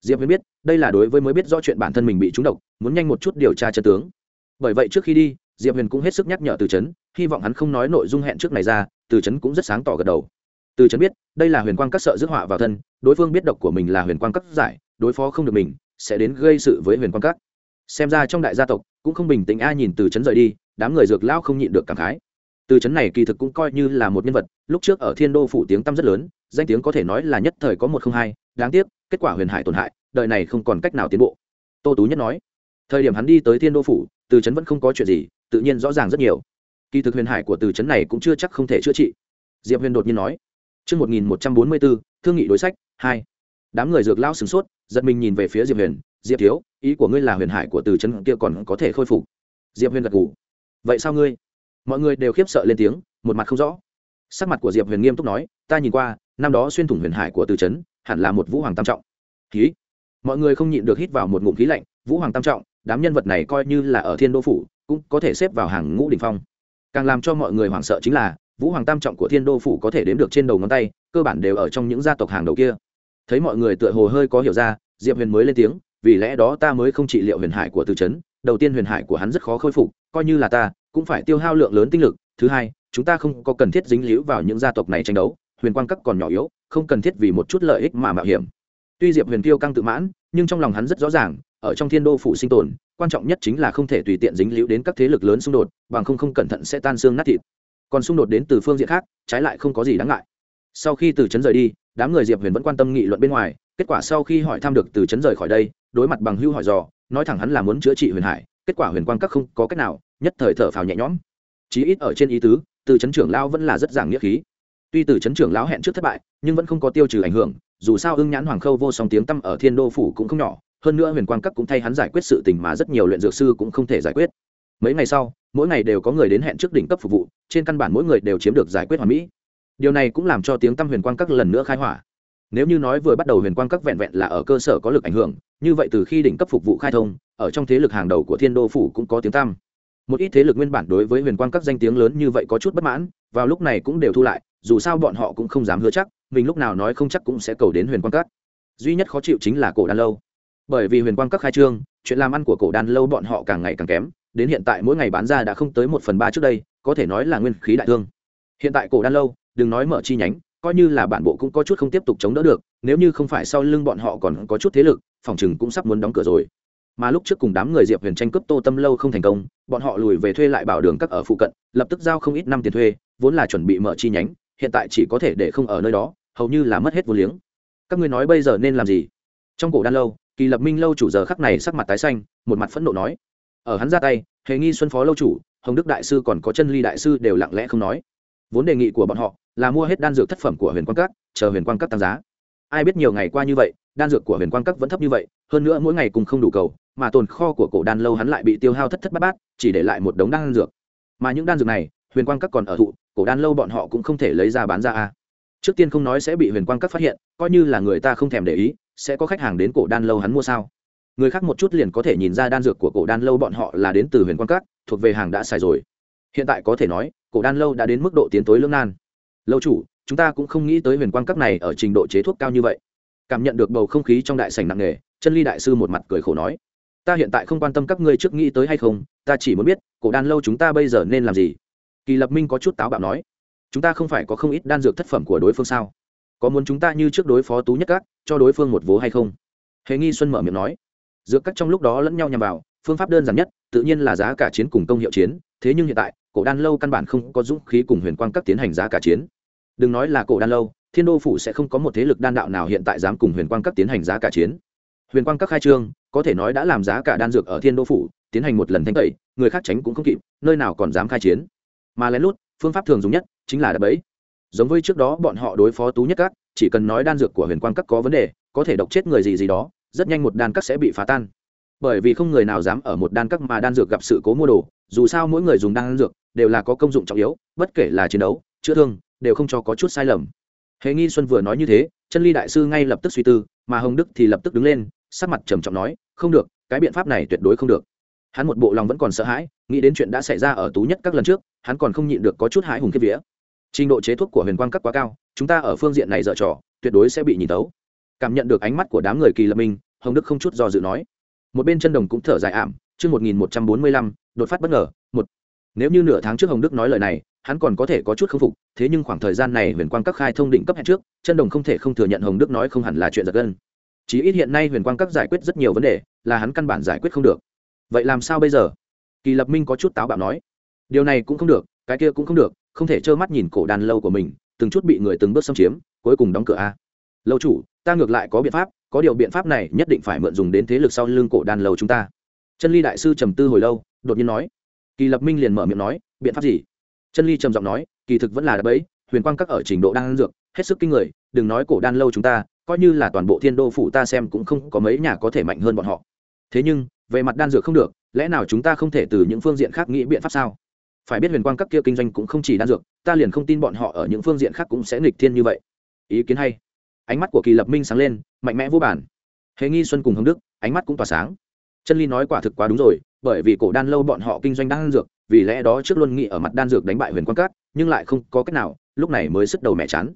Diệp huyền biết đây là đối với mới biết rõ chuyện bản thân mình bị trúng độc muốn nhanh một chút điều tra chân tướng. Bởi vậy trước khi đi diệp huyền cũng hết sức nhắc nhở từ Trấn, hy vọng hắn không nói nội dung hẹn trước này ra từ Trấn cũng rất sáng tỏ gật đầu. Từ Trấn biết đây là huyền quang các sợ rước họa vào thân đối phương biết độc của mình là huyền quang các giải đối phó không được mình sẽ đến gây sự với huyền quang các. Xem ra trong đại gia tộc cũng không bình tĩnh ai nhìn từ Trấn rời đi đám người dược lao không nhịn được cảm khái. Từ Trấn này kỳ thực cũng coi như là một nhân vật lúc trước ở thiên đô phủ tiếng tăm rất lớn danh tiếng có thể nói là nhất thời có một không hai đáng tiếc kết quả huyền hải tổn hại đời này không còn cách nào tiến bộ. Tô tú nhất nói thời điểm hắn đi tới thiên đô phủ từ Trấn vẫn không có chuyện gì tự nhiên rõ ràng rất nhiều. Kỳ thực huyền hải của từ Trấn này cũng chưa chắc không thể chữa trị. Diệp huyền đột nhiên nói Trước 1144, thương nghị đối sách, 2. Đám người dược lao sửng sốt, giật mình nhìn về phía Diệp Huyền, "Diệp thiếu, ý của ngươi là huyền hải của từ chấn kia còn có thể khôi phục?" Diệp Huyền gật gù. "Vậy sao ngươi?" Mọi người đều khiếp sợ lên tiếng, một mặt không rõ. Sắc mặt của Diệp Huyền nghiêm túc nói, "Ta nhìn qua, năm đó xuyên thủng huyền hải của từ Trấn, hẳn là một vũ hoàng tam trọng." Khí. Mọi người không nhịn được hít vào một ngụm khí lạnh, vũ hoàng tam trọng, đám nhân vật này coi như là ở Thiên Đô phủ, cũng có thể xếp vào hàng ngũ đỉnh phong. Càng làm cho mọi người hoảng sợ chính là, vũ hoàng tam trọng của thiên đô phủ có thể đếm được trên đầu ngón tay cơ bản đều ở trong những gia tộc hàng đầu kia thấy mọi người tựa hồ hơi có hiểu ra, diệp huyền mới lên tiếng, vì lẽ đó ta mới không trị liệu huyền hải của từ trấn đầu tiên huyền hải của hắn rất khó khôi phục, coi như là ta, cũng phải tiêu hao lượng lớn tinh lực, thứ hai, chúng ta không có cần thiết dính líu vào những gia tộc này tranh đấu, huyền quang cấp còn nhỏ yếu, không cần thiết vì một chút lợi ích mà mạo hiểm. Tuy diệp huyền kiêu căng tự mãn, nhưng trong lòng hắn rất rõ ràng, ở trong thiên đô phủ sinh tồn, quan trọng nhất chính là không thể tùy tiện dính líu đến các thế lực lớn xung đột, bằng không không cẩn thận sẽ tan xương nát thịt. Còn xung đột đến từ phương diện khác, trái lại không có gì đáng ngại sau khi từ trấn rời đi, đám người diệp huyền vẫn quan tâm nghị luận bên ngoài, kết quả sau khi hỏi thăm được từ trấn rời khỏi đây, đối mặt bằng hưu hỏi dò, nói thẳng hắn là muốn chữa trị huyền hải, kết quả huyền quang các không có cách nào, nhất thời thở phào nhẹ nhõm. Chí ít ở trên ý tứ, từ trấn trưởng lão vẫn là rất giảng nghĩa khí. Tuy từ trấn trưởng lão hẹn trước thất bại, nhưng vẫn không có tiêu trừ ảnh hưởng, dù sao ưng nhãn hoàng khâu vô song tiếng tăm ở thiên đô phủ cũng không nhỏ, hơn nữa huyền quang các cũng thay hắn giải quyết sự tình mà rất nhiều luyện dược sư cũng không thể giải quyết. Mấy ngày sau, mỗi ngày đều có người đến hẹn trước đỉnh cấp phục vụ, trên căn bản mỗi người đều chiếm được giải quyết hoàn mỹ điều này cũng làm cho tiếng tăm huyền quang các lần nữa khai hỏa. Nếu như nói vừa bắt đầu huyền quang các vẹn vẹn là ở cơ sở có lực ảnh hưởng, như vậy từ khi đỉnh cấp phục vụ khai thông, ở trong thế lực hàng đầu của thiên đô phủ cũng có tiếng tăm. Một ít thế lực nguyên bản đối với huyền quang các danh tiếng lớn như vậy có chút bất mãn, vào lúc này cũng đều thu lại, dù sao bọn họ cũng không dám hứa chắc, mình lúc nào nói không chắc cũng sẽ cầu đến huyền quang các. Duy nhất khó chịu chính là cổ đan lâu. Bởi vì huyền quang các khai trương, chuyện làm ăn của cổ đan lâu bọn họ càng ngày càng kém, đến hiện tại mỗi ngày bán ra đã không tới một phần ba trước đây, có thể nói là nguyên khí đại thương. Hiện tại cổ đan lâu đừng nói mở chi nhánh, coi như là bản bộ cũng có chút không tiếp tục chống đỡ được, nếu như không phải sau lưng bọn họ còn có chút thế lực, phòng chừng cũng sắp muốn đóng cửa rồi. Mà lúc trước cùng đám người diệp huyền tranh cướp tô tâm lâu không thành công, bọn họ lùi về thuê lại bảo đường các ở phụ cận, lập tức giao không ít năm tiền thuê, vốn là chuẩn bị mở chi nhánh, hiện tại chỉ có thể để không ở nơi đó, hầu như là mất hết vô liếng. Các ngươi nói bây giờ nên làm gì? Trong cổ đan lâu, kỳ lập minh lâu chủ giờ khắc này sắc mặt tái xanh, một mặt phẫn nộ nói. Ở hắn ra tay, hề nghi xuân phó lâu chủ, hồng đức đại sư còn có chân ly đại sư đều lặng lẽ không nói vốn đề nghị của bọn họ là mua hết đan dược thất phẩm của huyền quang các, chờ huyền quang các tăng giá. Ai biết nhiều ngày qua như vậy, đan dược của huyền quang các vẫn thấp như vậy, hơn nữa mỗi ngày cùng không đủ cầu, mà tồn kho của cổ đan lâu hắn lại bị tiêu hao thất thất bát bát, chỉ để lại một đống đan dược. Mà những đan dược này, huyền quang các còn ở thụ, cổ đan lâu bọn họ cũng không thể lấy ra bán ra a. Trước tiên không nói sẽ bị huyền quang các phát hiện, coi như là người ta không thèm để ý, sẽ có khách hàng đến cổ đan lâu hắn mua sao? Người khác một chút liền có thể nhìn ra đan dược của cổ đan lâu bọn họ là đến từ huyền quang các, thuộc về hàng đã xài rồi. Hiện tại có thể nói cổ đan lâu đã đến mức độ tiến tối lưỡng nan. Lâu chủ, chúng ta cũng không nghĩ tới huyền quang các này ở trình độ chế thuốc cao như vậy. Cảm nhận được bầu không khí trong đại sảnh nặng nề, chân ly đại sư một mặt cười khổ nói, ta hiện tại không quan tâm các ngươi trước nghĩ tới hay không, ta chỉ muốn biết, cổ đan lâu chúng ta bây giờ nên làm gì? Kỳ lập minh có chút táo bạo nói, chúng ta không phải có không ít đan dược thất phẩm của đối phương sao? Có muốn chúng ta như trước đối phó tú nhất các, cho đối phương một vố hay không? Hề nghi xuân mở miệng nói, dược các trong lúc đó lẫn nhau nhằm vào phương pháp đơn giản nhất, tự nhiên là giá cả chiến cùng công hiệu chiến, thế nhưng hiện tại, cổ đan lâu căn bản không có dũng khí cùng huyền quang các tiến hành giá cả chiến. Đừng nói là cổ đan lâu, thiên đô phủ sẽ không có một thế lực đan đạo nào hiện tại dám cùng huyền quang các tiến hành giá cả chiến. Huyền quang các khai trương, có thể nói đã làm giá cả đan dược ở thiên đô phủ, tiến hành một lần thanh tẩy, người khác tránh cũng không kịp, nơi nào còn dám khai chiến. Mà lén lút, phương pháp thường dùng nhất chính là đập bẫy. Giống với trước đó bọn họ đối phó tú nhất các, chỉ cần nói đan dược của huyền quang các có vấn đề, có thể độc chết người gì gì đó, rất nhanh một đan các sẽ bị phá tan bởi vì không người nào dám ở một đan các mà đan dược gặp sự cố mua đồ, dù sao mỗi người dùng đan dược đều là có công dụng trọng yếu, bất kể là chiến đấu, chữa thương, đều không cho có chút sai lầm. Hệ nghi xuân vừa nói như thế, chân ly đại sư ngay lập tức suy tư, mà hồng đức thì lập tức đứng lên, sắc mặt trầm trọng nói, không được, cái biện pháp này tuyệt đối không được. Hắn một bộ lòng vẫn còn sợ hãi, nghĩ đến chuyện đã xảy ra ở tú nhất các lần trước, hắn còn không nhịn được có chút hãi hùng kiếp vía. Trình độ chế thuốc của huyền quang các quá cao, chúng ta ở phương diện này dở trò, tuyệt đối sẽ bị nhìn tấu. Cảm nhận được ánh mắt của đám người kỳ lập minh hồng đức không chút do dự nói một bên chân đồng cũng thở dài ảm, chương một nghìn một trăm bốn mươi lăm, đột phát bất ngờ, một. Nếu như nửa tháng trước hồng đức nói lời này, hắn còn có thể có chút k phục, thế nhưng khoảng thời gian này huyền quang các khai thông định cấp hẹn trước, chân đồng không thể không thừa nhận hồng đức nói không hẳn là chuyện giật gân. Chí ít hiện nay huyền quang các giải quyết rất nhiều vấn đề, là hắn căn bản giải quyết không được. Vậy làm sao bây giờ? Kỳ lập minh có chút táo bạo nói. Điều này cũng không được, cái kia cũng không được, không thể trơ mắt nhìn cổ đàn lâu của mình, từng chút bị người từng bước xâm chiếm, cuối cùng đóng cửa a. Lâu chủ, ta ngược lại có biện pháp có điều biện pháp này nhất định phải mượn dùng đến thế lực sau lưng cổ đàn lầu chúng ta. Chân ly đại sư trầm tư hồi lâu, đột nhiên nói. Kỳ lập minh liền mở miệng nói, biện pháp gì? Chân ly trầm giọng nói, kỳ thực vẫn là đ bẫy huyền quang các ở trình độ đan dược, hết sức kinh người, đừng nói cổ đan lâu chúng ta, coi như là toàn bộ thiên đô phủ ta xem cũng không có mấy nhà có thể mạnh hơn bọn họ. Thế nhưng, về mặt đan dược không được, lẽ nào chúng ta không thể từ những phương diện khác nghĩ biện pháp sao? Phải biết huyền quang các kia kinh doanh cũng không chỉ đan dược, ta liền không tin bọn họ ở những phương diện khác cũng sẽ nghịch thiên như vậy. Ý kiến hay ánh mắt của kỳ lập minh sáng lên, mạnh mẽ vô bản hề nghi xuân cùng hồng đức, ánh mắt cũng tỏa sáng. Chân ly nói quả thực quá đúng rồi, bởi vì cổ đan lâu bọn họ kinh doanh đan dược, vì lẽ đó trước luôn nghĩ ở mặt đan dược đánh bại huyền quang cát nhưng lại không có cách nào, lúc này mới sức đầu mẹ chán.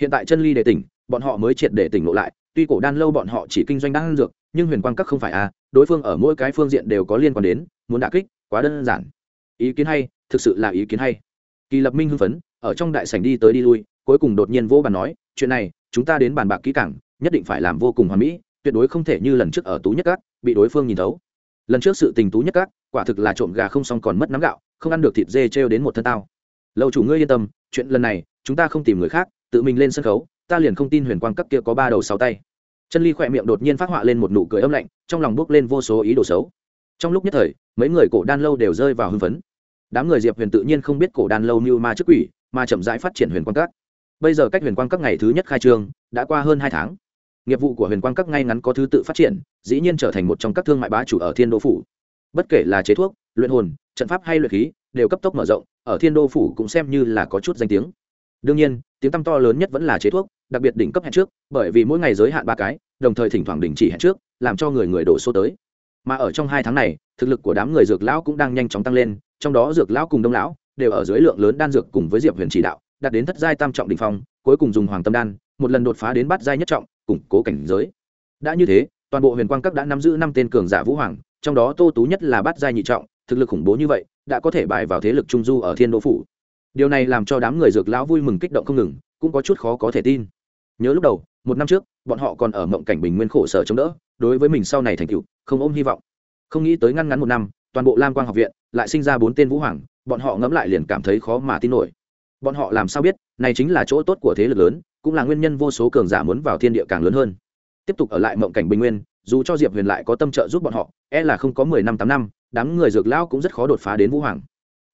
Hiện tại chân ly để tỉnh, bọn họ mới triệt để tỉnh lộ lại, tuy cổ đan lâu bọn họ chỉ kinh doanh đan dược, nhưng huyền quang các không phải à đối phương ở mỗi cái phương diện đều có liên quan đến, muốn đả kích, quá đơn giản. Ý kiến hay, thực sự là ý kiến hay. Kỳ lập minh hưng phấn, ở trong đại sảnh đi tới đi lui, cuối cùng đột nhiên vô bàn nói, chuyện này chúng ta đến bàn bạc kỹ càng nhất định phải làm vô cùng hoàn mỹ tuyệt đối không thể như lần trước ở tú nhất cát, bị đối phương nhìn thấu. Lần trước sự tình tú nhất cát, quả thực là trộm gà không xong còn mất nắm gạo không ăn được thịt dê trêu đến một thân tao. Lâu chủ ngươi yên tâm chuyện lần này chúng ta không tìm người khác tự mình lên sân khấu ta liền không tin huyền quang cấp kia có ba đầu sáu tay. Chân ly khỏe miệng đột nhiên phát họa lên một nụ cười âm lạnh trong lòng bước lên vô số ý đồ xấu. Trong lúc nhất thời mấy người cổ đan lâu đều rơi vào hưng phấn. Đám người diệp huyền tự nhiên không biết cổ đan lâu như ma trước quỷ mà chậm rãi phát triển huyền quang các bây giờ cách huyền quang các ngày thứ nhất khai trương, đã qua hơn hai tháng. Nghiệp vụ của huyền quang các ngay ngắn có thứ tự phát triển, dĩ nhiên trở thành một trong các thương mại bá chủ ở thiên đô phủ. Bất kể là chế thuốc, luyện hồn, trận pháp hay luyện khí, đều cấp tốc mở rộng, ở thiên đô phủ cũng xem như là có chút danh tiếng. Đương nhiên, tiếng tăm to lớn nhất vẫn là chế thuốc, đặc biệt đỉnh cấp hẹn trước, bởi vì mỗi ngày giới hạn ba cái, đồng thời thỉnh thoảng đình chỉ hẹn trước, làm cho người người đổ số tới. Mà ở trong hai tháng này, thực lực của đám người dược lão cũng đang nhanh chóng tăng lên, trong đó dược lão cùng đông lão đều ở dưới lượng lớn đan dược cùng với diệp huyền chỉ đạo đạt đến thất giai tam trọng đỉnh phong, cuối cùng dùng hoàng tâm đan, một lần đột phá đến bát giai nhất trọng, củng cố cảnh giới. Đã như thế, toàn bộ huyền quang các đã nắm giữ năm tên cường giả vũ hoàng, trong đó tô tú nhất là bát giai nhị trọng, thực lực khủng bố như vậy, đã có thể bài vào thế lực trung du ở thiên đô phủ. Điều này làm cho đám người dược lão vui mừng kích động không ngừng, cũng có chút khó có thể tin. Nhớ lúc đầu, một năm trước, bọn họ còn ở mộng cảnh bình nguyên khổ sở chống đỡ, đối với mình sau này thành tựu, không ôm hy vọng. Không nghĩ tới ngăn ngắn một năm, toàn bộ lam quang học viện lại sinh ra bốn tên vũ hoàng, bọn họ ngẫm lại liền cảm thấy khó mà tin nổi bọn họ làm sao biết, này chính là chỗ tốt của thế lực lớn, cũng là nguyên nhân vô số cường giả muốn vào thiên địa càng lớn hơn. Tiếp tục ở lại mộng cảnh bình nguyên, dù cho diệp huyền lại có tâm trợ giúp bọn họ e là không có mười năm, tám năm, đám người dược lão cũng rất khó đột phá đến vũ hoàng.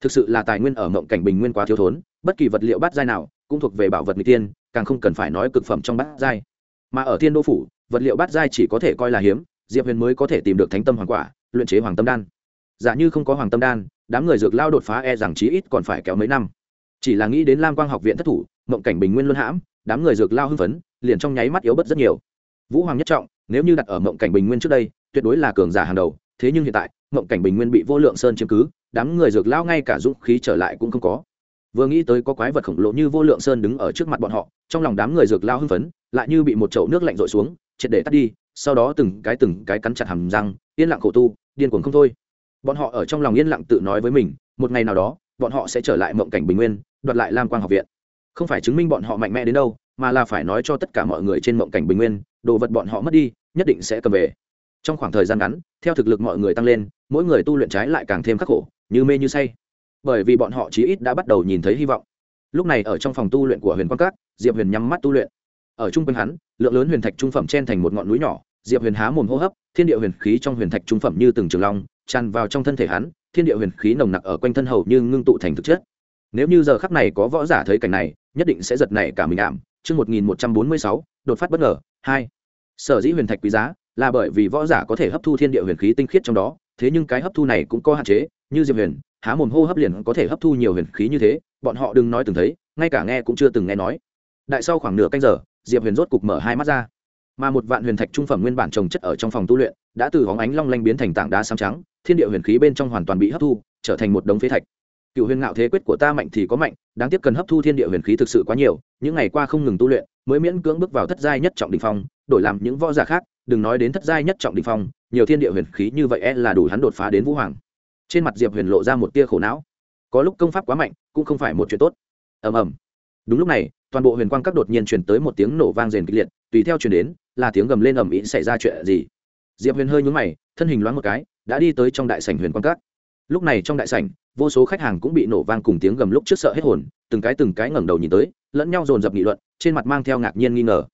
Thực sự là tài nguyên ở mộng cảnh bình nguyên quá thiếu thốn, bất kỳ vật liệu bát giai nào cũng thuộc về bảo vật n tiên, càng không cần phải nói cực phẩm trong bát giai. Mà ở thiên đô phủ, vật liệu bát giai chỉ có thể coi là hiếm, diệp huyền mới có thể tìm được thánh tâm hoàng quả, luyện chế hoàng tâm đan. Giả như không có hoàng tâm đan, đám người dược lao đột phá e rằng chí ít còn phải kéo mấy năm chỉ là nghĩ đến lam quang học viện thất thủ, mộng cảnh bình nguyên luân hãm, đám người dược lao hưng phấn, liền trong nháy mắt yếu bớt rất nhiều. Vũ hoàng nhất trọng, nếu như đặt ở mộng cảnh bình nguyên trước đây, tuyệt đối là cường giả hàng đầu, thế nhưng hiện tại, mộng cảnh bình nguyên bị vô lượng sơn chiếm cứ, đám người dược lao ngay cả dũng khí trở lại cũng không có. Vừa nghĩ tới có quái vật khổng lồ như vô lượng sơn đứng ở trước mặt bọn họ, trong lòng đám người dược lao hưng phấn, lại như bị một chậu nước lạnh rội xuống, triệt để tắt đi, sau đó từng cái từng cái cắn chặt hàm răng, yên lặng khổ tu, điên cuồng không thôi. Bọn họ ở trong lòng yên lặng tự nói với mình, một ngày nào đó bọn họ sẽ trở lại mộng cảnh bình nguyên, đoạt lại lam quang học viện. Không phải chứng minh bọn họ mạnh mẽ đến đâu, mà là phải nói cho tất cả mọi người trên mộng cảnh bình nguyên, đồ vật bọn họ mất đi, nhất định sẽ cầm về. Trong khoảng thời gian ngắn, theo thực lực mọi người tăng lên, mỗi người tu luyện trái lại càng thêm khắc khổ, như mê như say. Bởi vì bọn họ chí ít đã bắt đầu nhìn thấy hy vọng. Lúc này ở trong phòng tu luyện của huyền quang cát diệp huyền nhắm mắt tu luyện. Ở trung quanh hắn, lượng lớn huyền thạch trung phẩm chen thành một ngọn núi nhỏ, diệp huyền há mồm hô hấp, thiên địa huyền khí trong huyền thạch trung phẩm như từng trường long tràn vào trong thân thể hắn, thiên địa huyền khí nồng nặc ở quanh thân hầu như ngưng tụ thành thực chất. Nếu như giờ khắc này có võ giả thấy cảnh này, nhất định sẽ giật nảy cả mình ảm. Chương một nghìn một trăm bốn mươi sáu, đột phát bất ngờ, hai. Sở dĩ huyền thạch quý giá là bởi vì võ giả có thể hấp thu thiên địa huyền khí tinh khiết trong đó, thế nhưng cái hấp thu này cũng có hạn chế, như diệp huyền, há mồm hô hấp liền có thể hấp thu nhiều huyền khí như thế, bọn họ đừng nói từng thấy, ngay cả nghe cũng chưa từng nghe nói. Đại sau khoảng nửa canh giờ, diệp huyền rốt cục mở hai mắt ra mà một vạn huyền thạch trung phẩm nguyên bản trồng chất ở trong phòng tu luyện, đã từ hóng ánh long lanh biến thành tảng đá xám trắng, thiên địa huyền khí bên trong hoàn toàn bị hấp thu, trở thành một đống phế thạch. Cựu huyền ngạo thế quyết của ta mạnh thì có mạnh, đáng tiếc cần hấp thu thiên địa huyền khí thực sự quá nhiều, những ngày qua không ngừng tu luyện, mới miễn cưỡng bước vào thất giai nhất trọng đình phong, đổi làm những võ giả khác, đừng nói đến thất giai nhất trọng đình phong, nhiều thiên địa huyền khí như vậy e là đủ hắn đột phá đến vũ hoàng. Trên mặt diệp huyền lộ ra một tia khổ não. Có lúc công pháp quá mạnh, cũng không phải một chuyện tốt. Ầm ầm. Đúng lúc này, toàn bộ huyền quang các đột nhiên truyền tới một tiếng nổ vang rền kịch liệt, tùy theo truyền đến là tiếng gầm lên ầm ĩ xảy ra chuyện gì? Diệp huyền hơi nhún mày, thân hình loáng một cái, đã đi tới trong đại sảnh huyền quang các. Lúc này trong đại sảnh, vô số khách hàng cũng bị nổ vang cùng tiếng gầm lúc trước sợ hết hồn, từng cái từng cái ngẩng đầu nhìn tới, lẫn nhau dồn dập nghị luận, trên mặt mang theo ngạc nhiên nghi ngờ.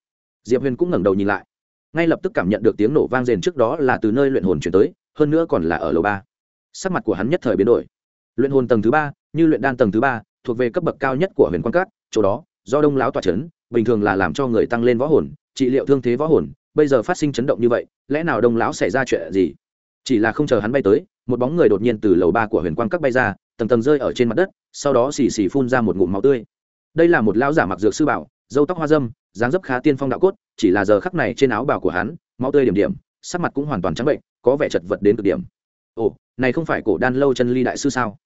Diệp huyền cũng ngẩng đầu nhìn lại. Ngay lập tức cảm nhận được tiếng nổ vang rền trước đó là từ nơi luyện hồn chuyển tới, hơn nữa còn là ở lầu ba. Sắc mặt của hắn nhất thời biến đổi. Luyện hồn tầng thứ ba, như luyện đan tầng thứ ba, thuộc về cấp bậc cao nhất của huyền quan cát chỗ đó, do đông lão tỏa c bình thường là làm cho người tăng lên võ hồn trị liệu thương thế võ hồn, bây giờ phát sinh chấn động như vậy, lẽ nào đông lão xảy ra chuyện gì? Chỉ là không chờ hắn bay tới, một bóng người đột nhiên từ lầu ba của huyền quang các bay ra, tầng tầng rơi ở trên mặt đất, sau đó xì xì phun ra một ngụm máu tươi. Đây là một lão giả mặc dược sư bảo, dâu tóc hoa dâm, dáng dấp khá tiên phong đạo cốt, chỉ là giờ khắc này trên áo bào của hắn, máu tươi điểm điểm, sắc mặt cũng hoàn toàn trắng bệnh, có vẻ chật vật đến cực điểm. Ồ, này không phải cổ đan lâu chân ly đại sư sao?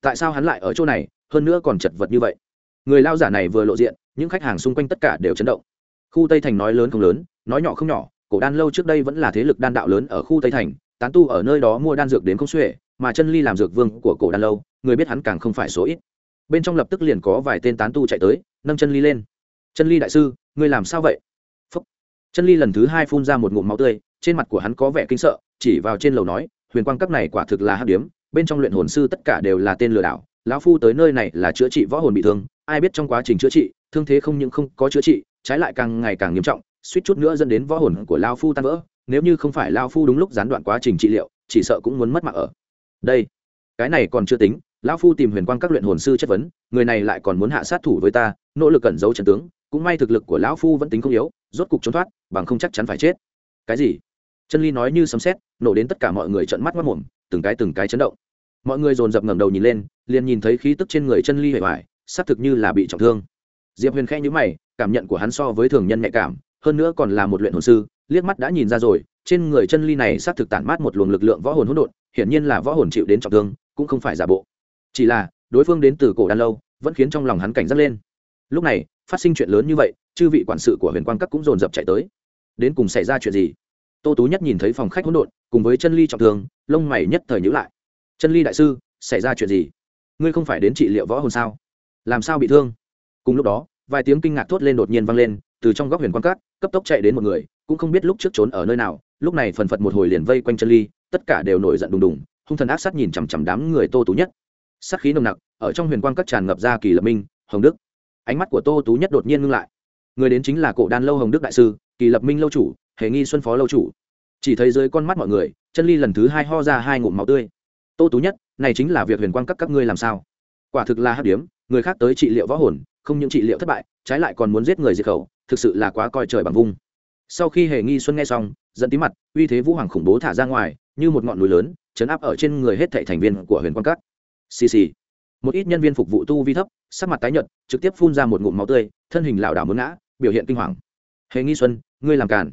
Tại sao hắn lại ở chỗ này, hơn nữa còn chật vật như vậy? Người lao giả này vừa lộ diện, những khách hàng xung quanh tất cả đều chấn động khu tây thành nói lớn không lớn, nói nhỏ không nhỏ, cổ đan lâu trước đây vẫn là thế lực đan đạo lớn ở khu tây thành, tán tu ở nơi đó mua đan dược đến không xuể, mà chân ly làm dược vương của cổ đan lâu, người biết hắn càng không phải số ít. Bên trong lập tức liền có vài tên tán tu chạy tới, nâng chân ly lên. Chân ly đại sư, ngươi làm sao vậy? Phúc. chân ly lần thứ hai phun ra một ngụm máu tươi, trên mặt của hắn có vẻ kinh sợ, chỉ vào trên lầu nói, huyền quang cấp này quả thực là hắc điếm, bên trong luyện hồn sư tất cả đều là tên lừa đảo, lão phu tới nơi này là chữa trị võ hồn bị thương, ai biết trong quá trình chữa trị thương thế không những không có chữa trị, trái lại càng ngày càng nghiêm trọng, suýt chút nữa dẫn đến võ hồn của lao phu tan vỡ, nếu như không phải lao phu đúng lúc gián đoạn quá trình trị liệu, chỉ sợ cũng muốn mất mạng ở. Đây, cái này còn chưa tính lão phu tìm huyền quang các luyện hồn sư chất vấn, người này lại còn muốn hạ sát thủ với ta, nỗ lực cẩn giấu trận tướng, cũng may thực lực của lão phu vẫn tính không yếu, rốt cục trốn thoát, bằng không chắc chắn phải chết. Cái gì? Chân ly nói như sấm sét, nổ đến tất cả mọi người trợn mắt mất mồm, từng cái từng cái chấn động. Mọi người dồn dập ngẩng đầu nhìn lên, liền nhìn thấy khí tức trên người chân ly hề hoài, xác thực như là bị trọng thương diệp huyền khẽ nhữ mày, cảm nhận của hắn so với thường nhân nhạy cảm, hơn nữa còn là một luyện hồn sư, liếc mắt đã nhìn ra rồi, trên người chân ly này xác thực tản mát một luồng lực lượng võ hồn hỗn độn, hiển nhiên là võ hồn chịu đến trọng thương, cũng không phải giả bộ. Chỉ là, đối phương đến từ cổ đan lâu, vẫn khiến trong lòng hắn cảnh giác lên. Lúc này, phát sinh chuyện lớn như vậy, chư vị quản sự của huyền quang các cũng dồn dập chạy tới. Đến cùng xảy ra chuyện gì? Tô tú nhất nhìn thấy phòng khách hỗn độn, cùng với chân ly trọng thương, lông mày nhất thời nhữ lại. Chân ly đại sư, xảy ra chuyện gì? Ngươi không phải đến trị liệu võ hồn sao? Làm sao bị thương? Cùng lúc đó, vài tiếng kinh ngạc thốt lên đột nhiên vang lên, từ trong góc huyền quan cát, cấp tốc chạy đến một người, cũng không biết lúc trước trốn ở nơi nào, lúc này phần phật một hồi liền vây quanh chân ly, tất cả đều nổi giận đùng đùng, hung thần ác sát nhìn chằm chằm đám người tô tú nhất. Sát khí nồng nặc, ở trong huyền quan cát tràn ngập ra kỳ lập minh, hồng đức. Ánh mắt của tô tú nhất đột nhiên ngưng lại. Người đến chính là cổ đan lâu hồng đức đại sư, kỳ lập minh lâu chủ, hề nghi xuân phó lâu chủ. Chỉ thấy dưới con mắt mọi người, chân ly lần thứ hai ho ra hai ngụm máu tươi. Tô tú nhất, này chính là việc huyền quan các các ngươi làm sao? Quả thực là hát điếm, người khác tới trị liệu võ hồn không những trị liệu thất bại, trái lại còn muốn giết người diệt khẩu, thực sự là quá coi trời bằng vung. Sau khi hề nghi xuân nghe xong dẫn tí mặt, uy thế vũ hoàng khủng bố thả ra ngoài, như một ngọn núi lớn, chấn áp ở trên người hết thệ thành viên của huyền quan cát. xì xì. Một ít nhân viên phục vụ tu vi thấp, sắc mặt tái nhợt, trực tiếp phun ra một ngụm máu tươi, thân hình lảo đảo muốn ngã, biểu hiện kinh hoàng. Hề nghi xuân, ngươi làm cản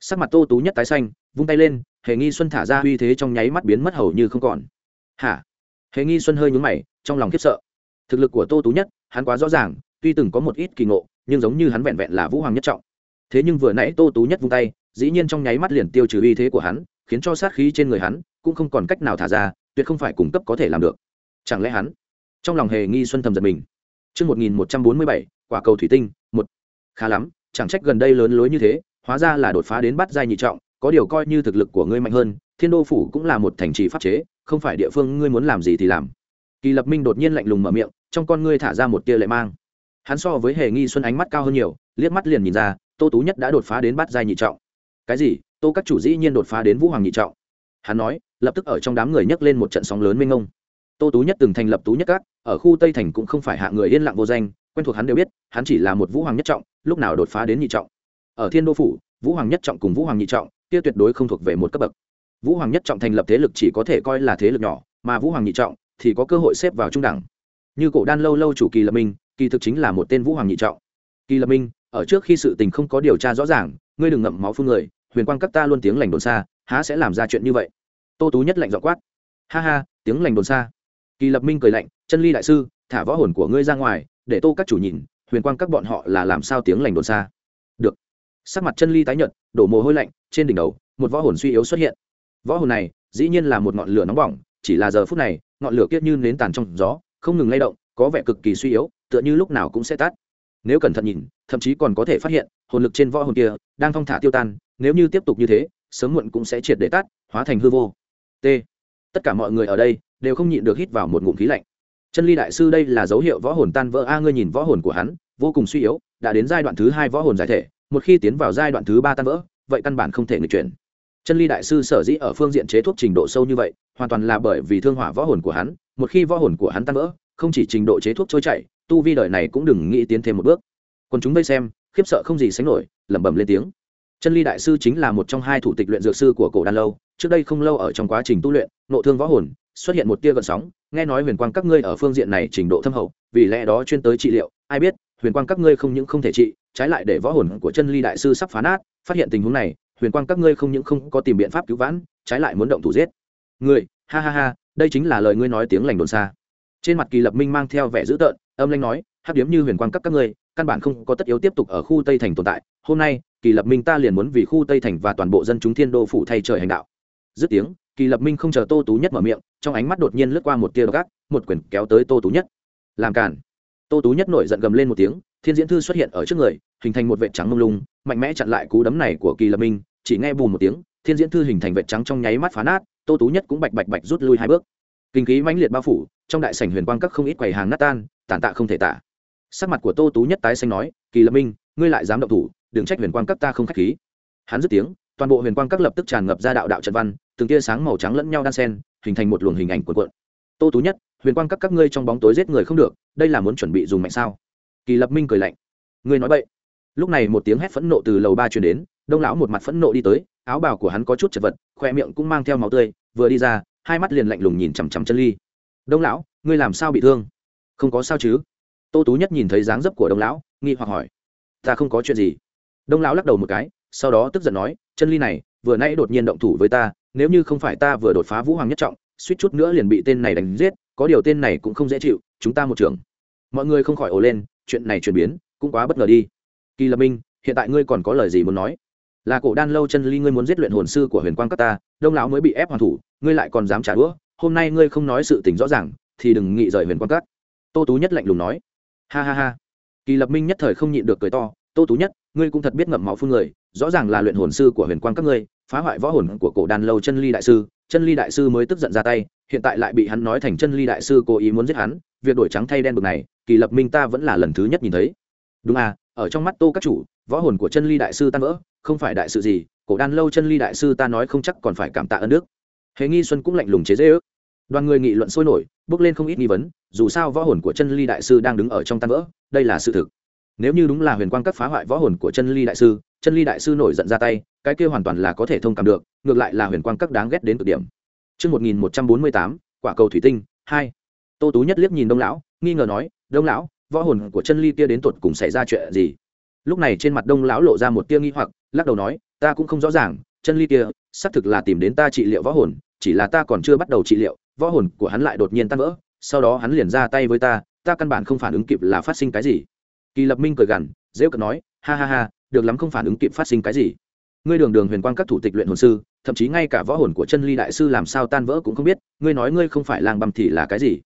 sắc mặt tô tú nhất tái xanh, vung tay lên, hề nghi xuân thả ra uy thế trong nháy mắt biến mất hầu như không còn. Hả? Hề nghi xuân hơi nhúng mày, trong lòng khiếp sợ. Thực lực của tô tú nhất, hắn quá rõ ràng tuy từng có một ít kỳ ngộ nhưng giống như hắn vẹn vẹn là vũ hoàng nhất trọng thế nhưng vừa nãy tô tú nhất vung tay dĩ nhiên trong nháy mắt liền tiêu trừ uy thế của hắn khiến cho sát khí trên người hắn cũng không còn cách nào thả ra tuyệt không phải cung cấp có thể làm được chẳng lẽ hắn trong lòng hề nghi xuân thầm giật mình Trước 1147, quả cầu thủy tinh, một. Khá lắm, chẳng trách gần đây lớn lối như thế, hóa ra là đột phá đến bắt giai nhị trọng, có điều coi như thực lực của ngươi mạnh hơn, Thiên Đô phủ cũng là một thành trì pháp chế, không phải địa phương ngươi muốn làm gì thì làm. Kỳ Lập Minh đột nhiên lạnh lùng mở miệng, trong con ngươi thả ra một tia lệ mang. Hắn so với Hề Nghi Xuân ánh mắt cao hơn nhiều, liếc mắt liền nhìn ra, Tô Tú Nhất đã đột phá đến bắt giai nhị trọng. Cái gì? Tô các chủ dĩ nhiên đột phá đến Vũ Hoàng nhị trọng. Hắn nói, lập tức ở trong đám người nhấc lên một trận sóng lớn mênh mông tô tú nhất từng thành lập tú nhất các ở khu tây thành cũng không phải hạ người yên lặng vô danh quen thuộc hắn đều biết hắn chỉ là một vũ hoàng nhất trọng lúc nào đột phá đến nhị trọng ở thiên đô phủ vũ hoàng nhất trọng cùng vũ hoàng nhị trọng kia tuyệt đối không thuộc về một cấp bậc vũ hoàng nhất trọng thành lập thế lực chỉ có thể coi là thế lực nhỏ mà vũ hoàng nhị trọng thì có cơ hội xếp vào trung đẳng như cổ đan lâu lâu chủ kỳ lập minh kỳ thực chính là một tên vũ hoàng nhị trọng. Kỳ lập minh, ở trước khi sự tình không có điều tra rõ ràng, ngươi đừng ngậm máu phun người, huyền quang các ta luôn tiếng lành đồn xa, há sẽ làm ra chuyện như vậy? Tô tú nhất lạnh dọ quát. Ha ha, tiếng lành đồn xa. Kỳ lập minh cười lạnh, chân ly đại sư, thả võ hồn của ngươi ra ngoài, để tô các chủ nhìn, huyền quang các bọn họ là làm sao tiếng lành đồn xa? Được. Sắc mặt chân ly tái nhợt, đổ mồ hôi lạnh, trên đỉnh đầu, một võ hồn suy yếu xuất hiện. Võ hồn này, dĩ nhiên là một ngọn lửa nóng bỏng, chỉ là giờ phút này, ngọn lửa kiết như nến tàn trong gió, không ngừng lay động, có vẻ cực kỳ suy yếu tựa như lúc nào cũng sẽ tắt. Nếu cẩn thận nhìn, thậm chí còn có thể phát hiện, hồn lực trên võ hồn kia đang thong thả tiêu tan, nếu như tiếp tục như thế, sớm muộn cũng sẽ triệt để tắt, hóa thành hư vô. T. Tất cả mọi người ở đây đều không nhịn được hít vào một ngụm khí lạnh. Chân ly đại sư đây là dấu hiệu võ hồn tan vỡ. A, ngươi nhìn võ hồn của hắn, vô cùng suy yếu, đã đến giai đoạn thứ hai võ hồn giải thể, một khi tiến vào giai đoạn thứ ba tan vỡ, vậy căn bản không thể nghịch chuyển. Chân ly đại sư sở dĩ ở phương diện chế thuốc trình độ sâu như vậy, hoàn toàn là bởi vì thương hỏa võ hồn của hắn, một khi võ hồn của hắn tan vỡ, không chỉ trình độ chế thuốc trôi chảy tu vi đời này cũng đừng nghĩ tiến thêm một bước. Còn chúng vây xem, khiếp sợ không gì sánh nổi, lẩm bẩm lên tiếng. Chân ly đại sư chính là một trong hai thủ tịch luyện dược sư của cổ đan lâu, trước đây không lâu ở trong quá trình tu luyện nộ thương võ hồn, xuất hiện một tia gợn sóng, nghe nói huyền quang các ngươi ở phương diện này trình độ thâm hậu, vì lẽ đó chuyên tới trị liệu, ai biết, huyền quang các ngươi không những không thể trị, trái lại để võ hồn của chân ly đại sư sắp phá nát, phát hiện tình huống này, huyền quang các ngươi không những không có tìm biện pháp cứu vãn, trái lại muốn động thủ giết. Người ha ha ha, đây chính là lời ngươi nói tiếng lành đồn xa. Trên mặt kỳ lập minh mang theo vẻ dữ tợn âm lanh nói, hắc điếm như huyền quang các các ngươi, căn bản không có tất yếu tiếp tục ở khu tây thành tồn tại. Hôm nay, kỳ lập minh ta liền muốn vì khu tây thành và toàn bộ dân chúng thiên đô phủ thay trời hành đạo. Dứt tiếng, kỳ lập minh không chờ tô tú nhất mở miệng, trong ánh mắt đột nhiên lướt qua một tia gác một quyển kéo tới tô tú nhất. Làm cản tô tú nhất nổi giận gầm lên một tiếng, thiên diễn thư xuất hiện ở trước người, hình thành một vệ trắng mông lung, mạnh mẽ chặn lại cú đấm này của kỳ lập minh, chỉ nghe bùn một tiếng, thiên diễn thư hình thành vệ trắng trong nháy mắt phá nát, tô tú nhất cũng bạch bạch bạch rút lui hai bước. Kinh khí mãnh liệt bao phủ trong đại sảnh huyền quang các không ít quầy hàng nát tan, tàn tạ không thể tả. Sắc mặt của tô tú nhất tái xanh nói, kỳ lập minh, ngươi lại dám động thủ, đừng trách huyền quang các ta không k h á c h khí. Hắn dứt tiếng, toàn bộ huyền quang các lập tức tràn ngập ra đạo đạo trận văn, từng tia sáng màu trắng lẫn nhau đan sen hình thành một luồng hình ảnh cuộn cuộn. Tô tú nhất, huyền quang các các ngươi trong bóng tối giết người không được, đây là muốn chuẩn bị dùng mạnh sao? Kỳ lập minh cười lạnh. Ngươi nói vậy lúc này một tiếng hét phẫn nộ từ lầu ba chuyển đến, đông lão một mặt phẫn nộ đi tới, áo bào của hắn có chút chật vật, khoe miệng cũng mang theo máu tươi, vừa đi ra, hai mắt liền lạnh lùng nhìn chằm chằm chân ly đông lão, ngươi làm sao bị thương? Không có sao chứ? Tô tú nhất nhìn thấy dáng dấp của đông lão, nghi hoặc hỏi. Ta không có chuyện gì. Đông lão lắc đầu một cái, sau đó tức giận nói, chân ly này, vừa nãy đột nhiên động thủ với ta, nếu như không phải ta vừa đột phá vũ hoàng nhất trọng, suýt chút nữa liền bị tên này đánh giết, có điều tên này cũng không dễ chịu, chúng ta một trường mọi người không khỏi ồ lên, chuyện này chuyển biến, cũng quá bất ngờ đi. Kỳ lập minh, hiện tại ngươi còn có lời gì muốn nói? Là cổ đan lâu chân ly ngươi muốn giết luyện hồn sư của huyền quang các ta, đông lão mới bị ép hoàn thủ, ngươi lại còn dám trả đũa hôm nay ngươi không nói sự tình rõ ràng, thì đừng nghị rời huyền quan các. Tô tú nhất lạnh lùng nói. Ha ha ha. Kỳ lập minh nhất thời không nhịn được cười to. Tô tú nhất, ngươi cũng thật biết ngậm máu phun người, rõ ràng là luyện hồn sư của huyền quang các ngươi, phá hoại võ hồn của cổ đàn lâu chân ly đại sư. Chân ly đại sư mới tức giận ra tay, hiện tại lại bị hắn nói thành chân ly đại sư cố ý muốn giết hắn, việc đổi trắng thay đen bực này, kỳ lập minh ta vẫn là lần thứ nhất nhìn thấy. Đúng à ở trong mắt tô các chủ, võ hồn của chân ly đại sư tan vỡ, không phải đại sự gì, cổ đan lâu chân ly đại sư ta nói không chắc còn phải cảm tạ ơn đức hề nghi xuân cũng lạnh lùng chế dễ ước đoàn người nghị luận sôi nổi bước lên không ít nghi vấn dù sao võ hồn của chân ly đại sư đang đứng ở trong tan vỡ đây là sự thực nếu như đúng là huyền quang các phá hoại võ hồn của chân ly đại sư chân ly đại sư nổi giận ra tay cái kia hoàn toàn là có thể thông cảm được ngược lại là huyền quang các đáng ghét đến cực điểm Trước 1148, quả cầu thủy tinh, 2. Tô Tú nhất liếc nhìn Đông lão, nghi ngờ nói, "Đông lão, võ hồn của chân ly kia đến tuột cùng xảy ra chuyện gì?" Lúc này trên mặt Đông lão lộ ra một tia nghi hoặc, lắc đầu nói, "Ta cũng không rõ ràng, chân ly kia, xác thực là tìm đến ta trị liệu võ hồn, chỉ là ta còn chưa bắt đầu trị liệu, võ hồn của hắn lại đột nhiên tan vỡ, sau đó hắn liền ra tay với ta, ta căn bản không phản ứng kịp là phát sinh cái gì." Kỳ Lập Minh cười gằn, rêu cận nói, "Ha ha ha, được lắm không phản ứng kịp phát sinh cái gì?" ngươi đường đường huyền quang các thủ tịch luyện hồn sư thậm chí ngay cả võ hồn của chân ly đại sư làm sao tan vỡ cũng không biết ngươi nói ngươi không phải làng băm thì là cái gì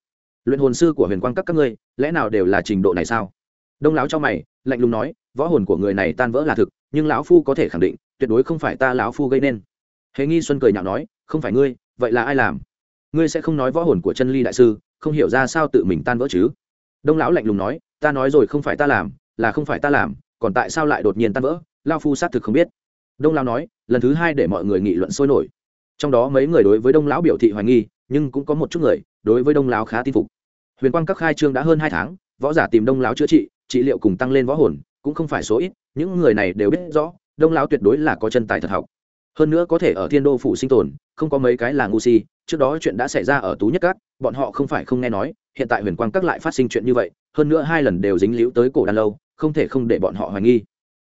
luyện hồn sư của huyền quang các các ngươi lẽ nào đều là trình độ này sao đông lão cho mày lạnh lùng nói võ hồn của người này tan vỡ là thực nhưng lão phu có thể khẳng định tuyệt đối không phải ta lão phu gây nên hề nghi xuân cười nhạo nói không phải ngươi vậy là ai làm? Ngươi sẽ không nói võ hồn của chân ly đại sư, không hiểu ra sao tự mình tan vỡ chứ? Đông lão lạnh lùng nói, ta nói rồi không phải ta làm, là không phải ta làm, còn tại sao lại đột nhiên tan vỡ? Lao phu xác thực không biết. Đông lão nói, lần thứ hai để mọi người nghị luận sôi nổi. Trong đó mấy người đối với đông lão biểu thị hoài nghi, nhưng cũng có một chút người đối với đông lão khá tin phục. Huyền quang các khai trương đã hơn hai tháng, võ giả tìm đông lão chữa trị trị liệu cùng tăng lên võ hồn cũng không phải số ít, những người này đều biết rõ, đông lão tuyệt đối là có chân tài thật học hơn nữa có thể ở thiên đô phủ sinh tồn không có mấy cái là ngu si trước đó chuyện đã xảy ra ở tú nhất cát, bọn họ không phải không nghe nói hiện tại huyền quang các lại phát sinh chuyện như vậy hơn nữa hai lần đều dính líu tới cổ đàn lâu không thể không để bọn họ hoài nghi.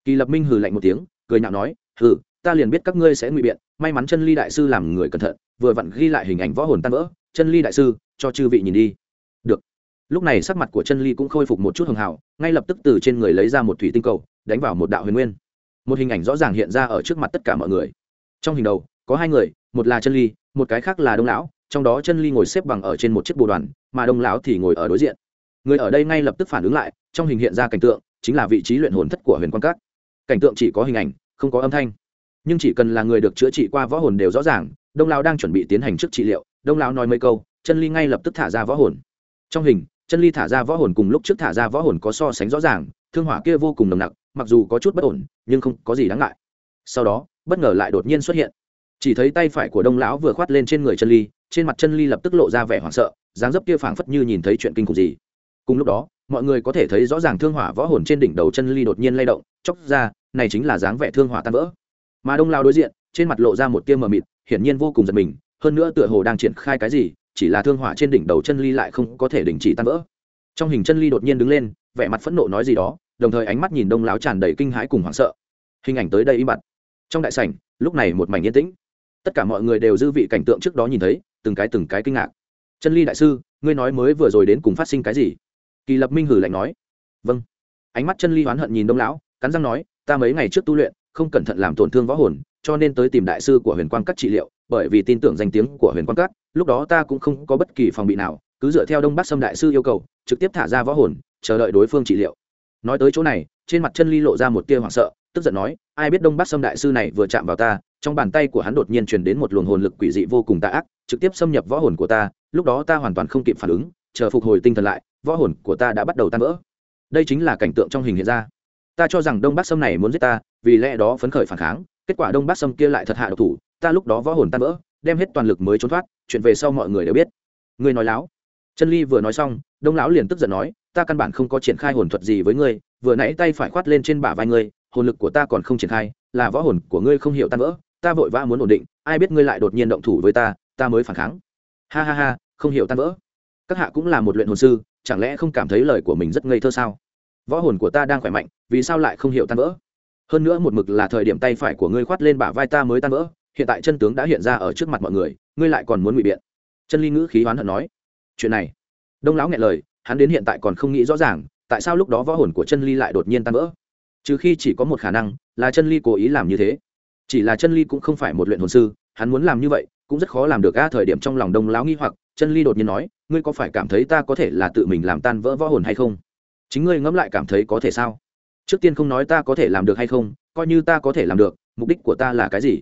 Kỳ lập minh hừ lạnh một tiếng cười nhạo nói hừ ta liền biết các ngươi sẽ ngụy biện may mắn chân ly đại sư làm người cẩn thận vừa vặn ghi lại hình ảnh võ hồn tan vỡ chân ly đại sư cho chư vị nhìn đi. Được. Lúc này sắc mặt của chân ly cũng khôi phục một chút hường hảo ngay lập tức từ trên người lấy ra một thủy tinh cầu đánh vào một đạo huyền nguyên. Một hình ảnh rõ ràng hiện ra ở trước mặt tất cả mọi người trong hình đầu, có hai người, một là chân ly, một cái khác là đông lão, trong đó chân ly ngồi xếp bằng ở trên một chiếc bồ đoàn, mà đông lão thì ngồi ở đối diện. Người ở đây ngay lập tức phản ứng lại, trong hình hiện ra cảnh tượng, chính là vị trí luyện hồn thất của huyền quan các. Cảnh tượng chỉ có hình ảnh, không có âm thanh. Nhưng chỉ cần là người được chữa trị qua võ hồn đều rõ ràng, đông lão đang chuẩn bị tiến hành trước trị liệu, đông lão nói mấy câu, chân ly ngay lập tức thả ra võ hồn. Trong hình, chân ly thả ra võ hồn cùng lúc trước thả ra võ hồn có so sánh rõ ràng, thương hỏa kia vô cùng nồng nặc, mặc dù có chút bất ổn, nhưng không có gì đáng ngại sau đó, bất ngờ lại đột nhiên xuất hiện. Chỉ thấy tay phải của đông lão vừa khoát lên trên người chân ly, trên mặt chân ly lập tức lộ ra vẻ hoảng sợ, dáng dấp kia phảng phất như nhìn thấy chuyện kinh khủng gì. Cùng lúc đó, mọi người có thể thấy rõ ràng thương hỏa võ hồn trên đỉnh đầu chân ly đột nhiên lay động chóc ra, này chính là dáng vẻ thương hỏa tan vỡ. Mà đông lao đối diện, trên mặt lộ ra một tia mờ mịt, hiển nhiên vô cùng giật mình, hơn nữa tựa hồ đang triển khai cái gì, chỉ là thương hỏa trên đỉnh đầu chân ly lại không có thể đình chỉ tan vỡ. Trong hình chân ly đột nhiên đứng lên, vẻ mặt phẫn nộ nói gì đó, đồng thời ánh mắt nhìn đông láo tràn đầy kinh hãi cùng hoảng sợ. Hình ảnh tới đây im bặt trong đại sảnh, lúc này một mảnh yên tĩnh. Tất cả mọi người đều dư vị cảnh tượng trước đó nhìn thấy, từng cái từng cái kinh ngạc. Chân ly đại sư, ngươi nói mới vừa rồi đến cùng phát sinh cái gì? Kỳ lập minh hử lạnh nói. Vâng. Ánh mắt chân ly oán hận nhìn đông lão, cắn răng nói, ta mấy ngày trước tu luyện, không cẩn thận làm tổn thương võ hồn, cho nên tới tìm đại sư của huyền quang cắt trị liệu, bởi vì tin tưởng danh tiếng của huyền quang cắt lúc đó ta cũng không có bất kỳ phòng bị nào, cứ dựa theo đông bắc sâm đại sư yêu cầu, trực tiếp thả ra võ hồn, chờ đợi đối phương trị liệu. Nói tới chỗ này, trên mặt chân ly lộ ra một tia hoảng sợ, tức giận nói ai biết đông bắc sâm đại sư này vừa chạm vào ta, trong bàn tay của hắn đột nhiên truyền đến một luồng hồn lực quỷ dị vô cùng tà ác, trực tiếp xâm nhập võ hồn của ta, lúc đó ta hoàn toàn không kịp phản ứng, chờ phục hồi tinh thần lại, võ hồn của ta đã bắt đầu tan vỡ. Đây chính là cảnh tượng trong hình hiện ra. Ta cho rằng đông bắc sâm này muốn giết ta, vì lẽ đó phấn khởi phản kháng, kết quả đông bắc sâm kia lại thật hạ độc thủ, ta lúc đó võ hồn tan vỡ, đem hết toàn lực mới trốn thoát, chuyện về sau mọi người đều biết. Ngươi nói láo. Chân ly vừa nói xong, đông lão liền tức giận nói, ta căn bản không có triển khai hồn thuật gì với ngươi, vừa nãy tay phải khoát lên trên bả vai ngươi hồn lực của ta còn không triển khai, là võ hồn của ngươi không hiểu tan vỡ, ta vội vã muốn ổn định, ai biết ngươi lại đột nhiên động thủ với ta ta mới phản kháng. Ha ha ha, không hiểu tan vỡ. Các hạ cũng là một luyện hồn sư, chẳng lẽ không cảm thấy lời của mình rất ngây thơ sao? Võ hồn của ta đang khỏe mạnh, vì sao lại không hiểu tan vỡ? Hơn nữa một mực là thời điểm tay phải của ngươi khoát lên bả vai ta mới tan vỡ, hiện tại chân tướng đã hiện ra ở trước mặt mọi người, ngươi lại còn muốn ngụy biện. Chân ly ngữ khí oán hận nói. Chuyện này. Đông lão nghe lời, hắn đến hiện tại còn không nghĩ rõ ràng, tại sao lúc đó võ hồn của chân ly lại đột nhiên tan vỡ? Trừ khi chỉ có một khả năng là chân ly cố ý làm như thế. Chỉ là chân ly cũng không phải một luyện hồn sư hắn muốn làm như vậy cũng rất khó làm được a thời điểm trong lòng đông lão nghi hoặc chân ly đột nhiên nói ngươi có phải cảm thấy ta có thể là tự mình làm tan vỡ võ hồn hay không? Chính ngươi ngẫm lại cảm thấy có thể sao? Trước tiên không nói ta có thể làm được hay không coi như ta có thể làm được mục đích của ta là cái gì?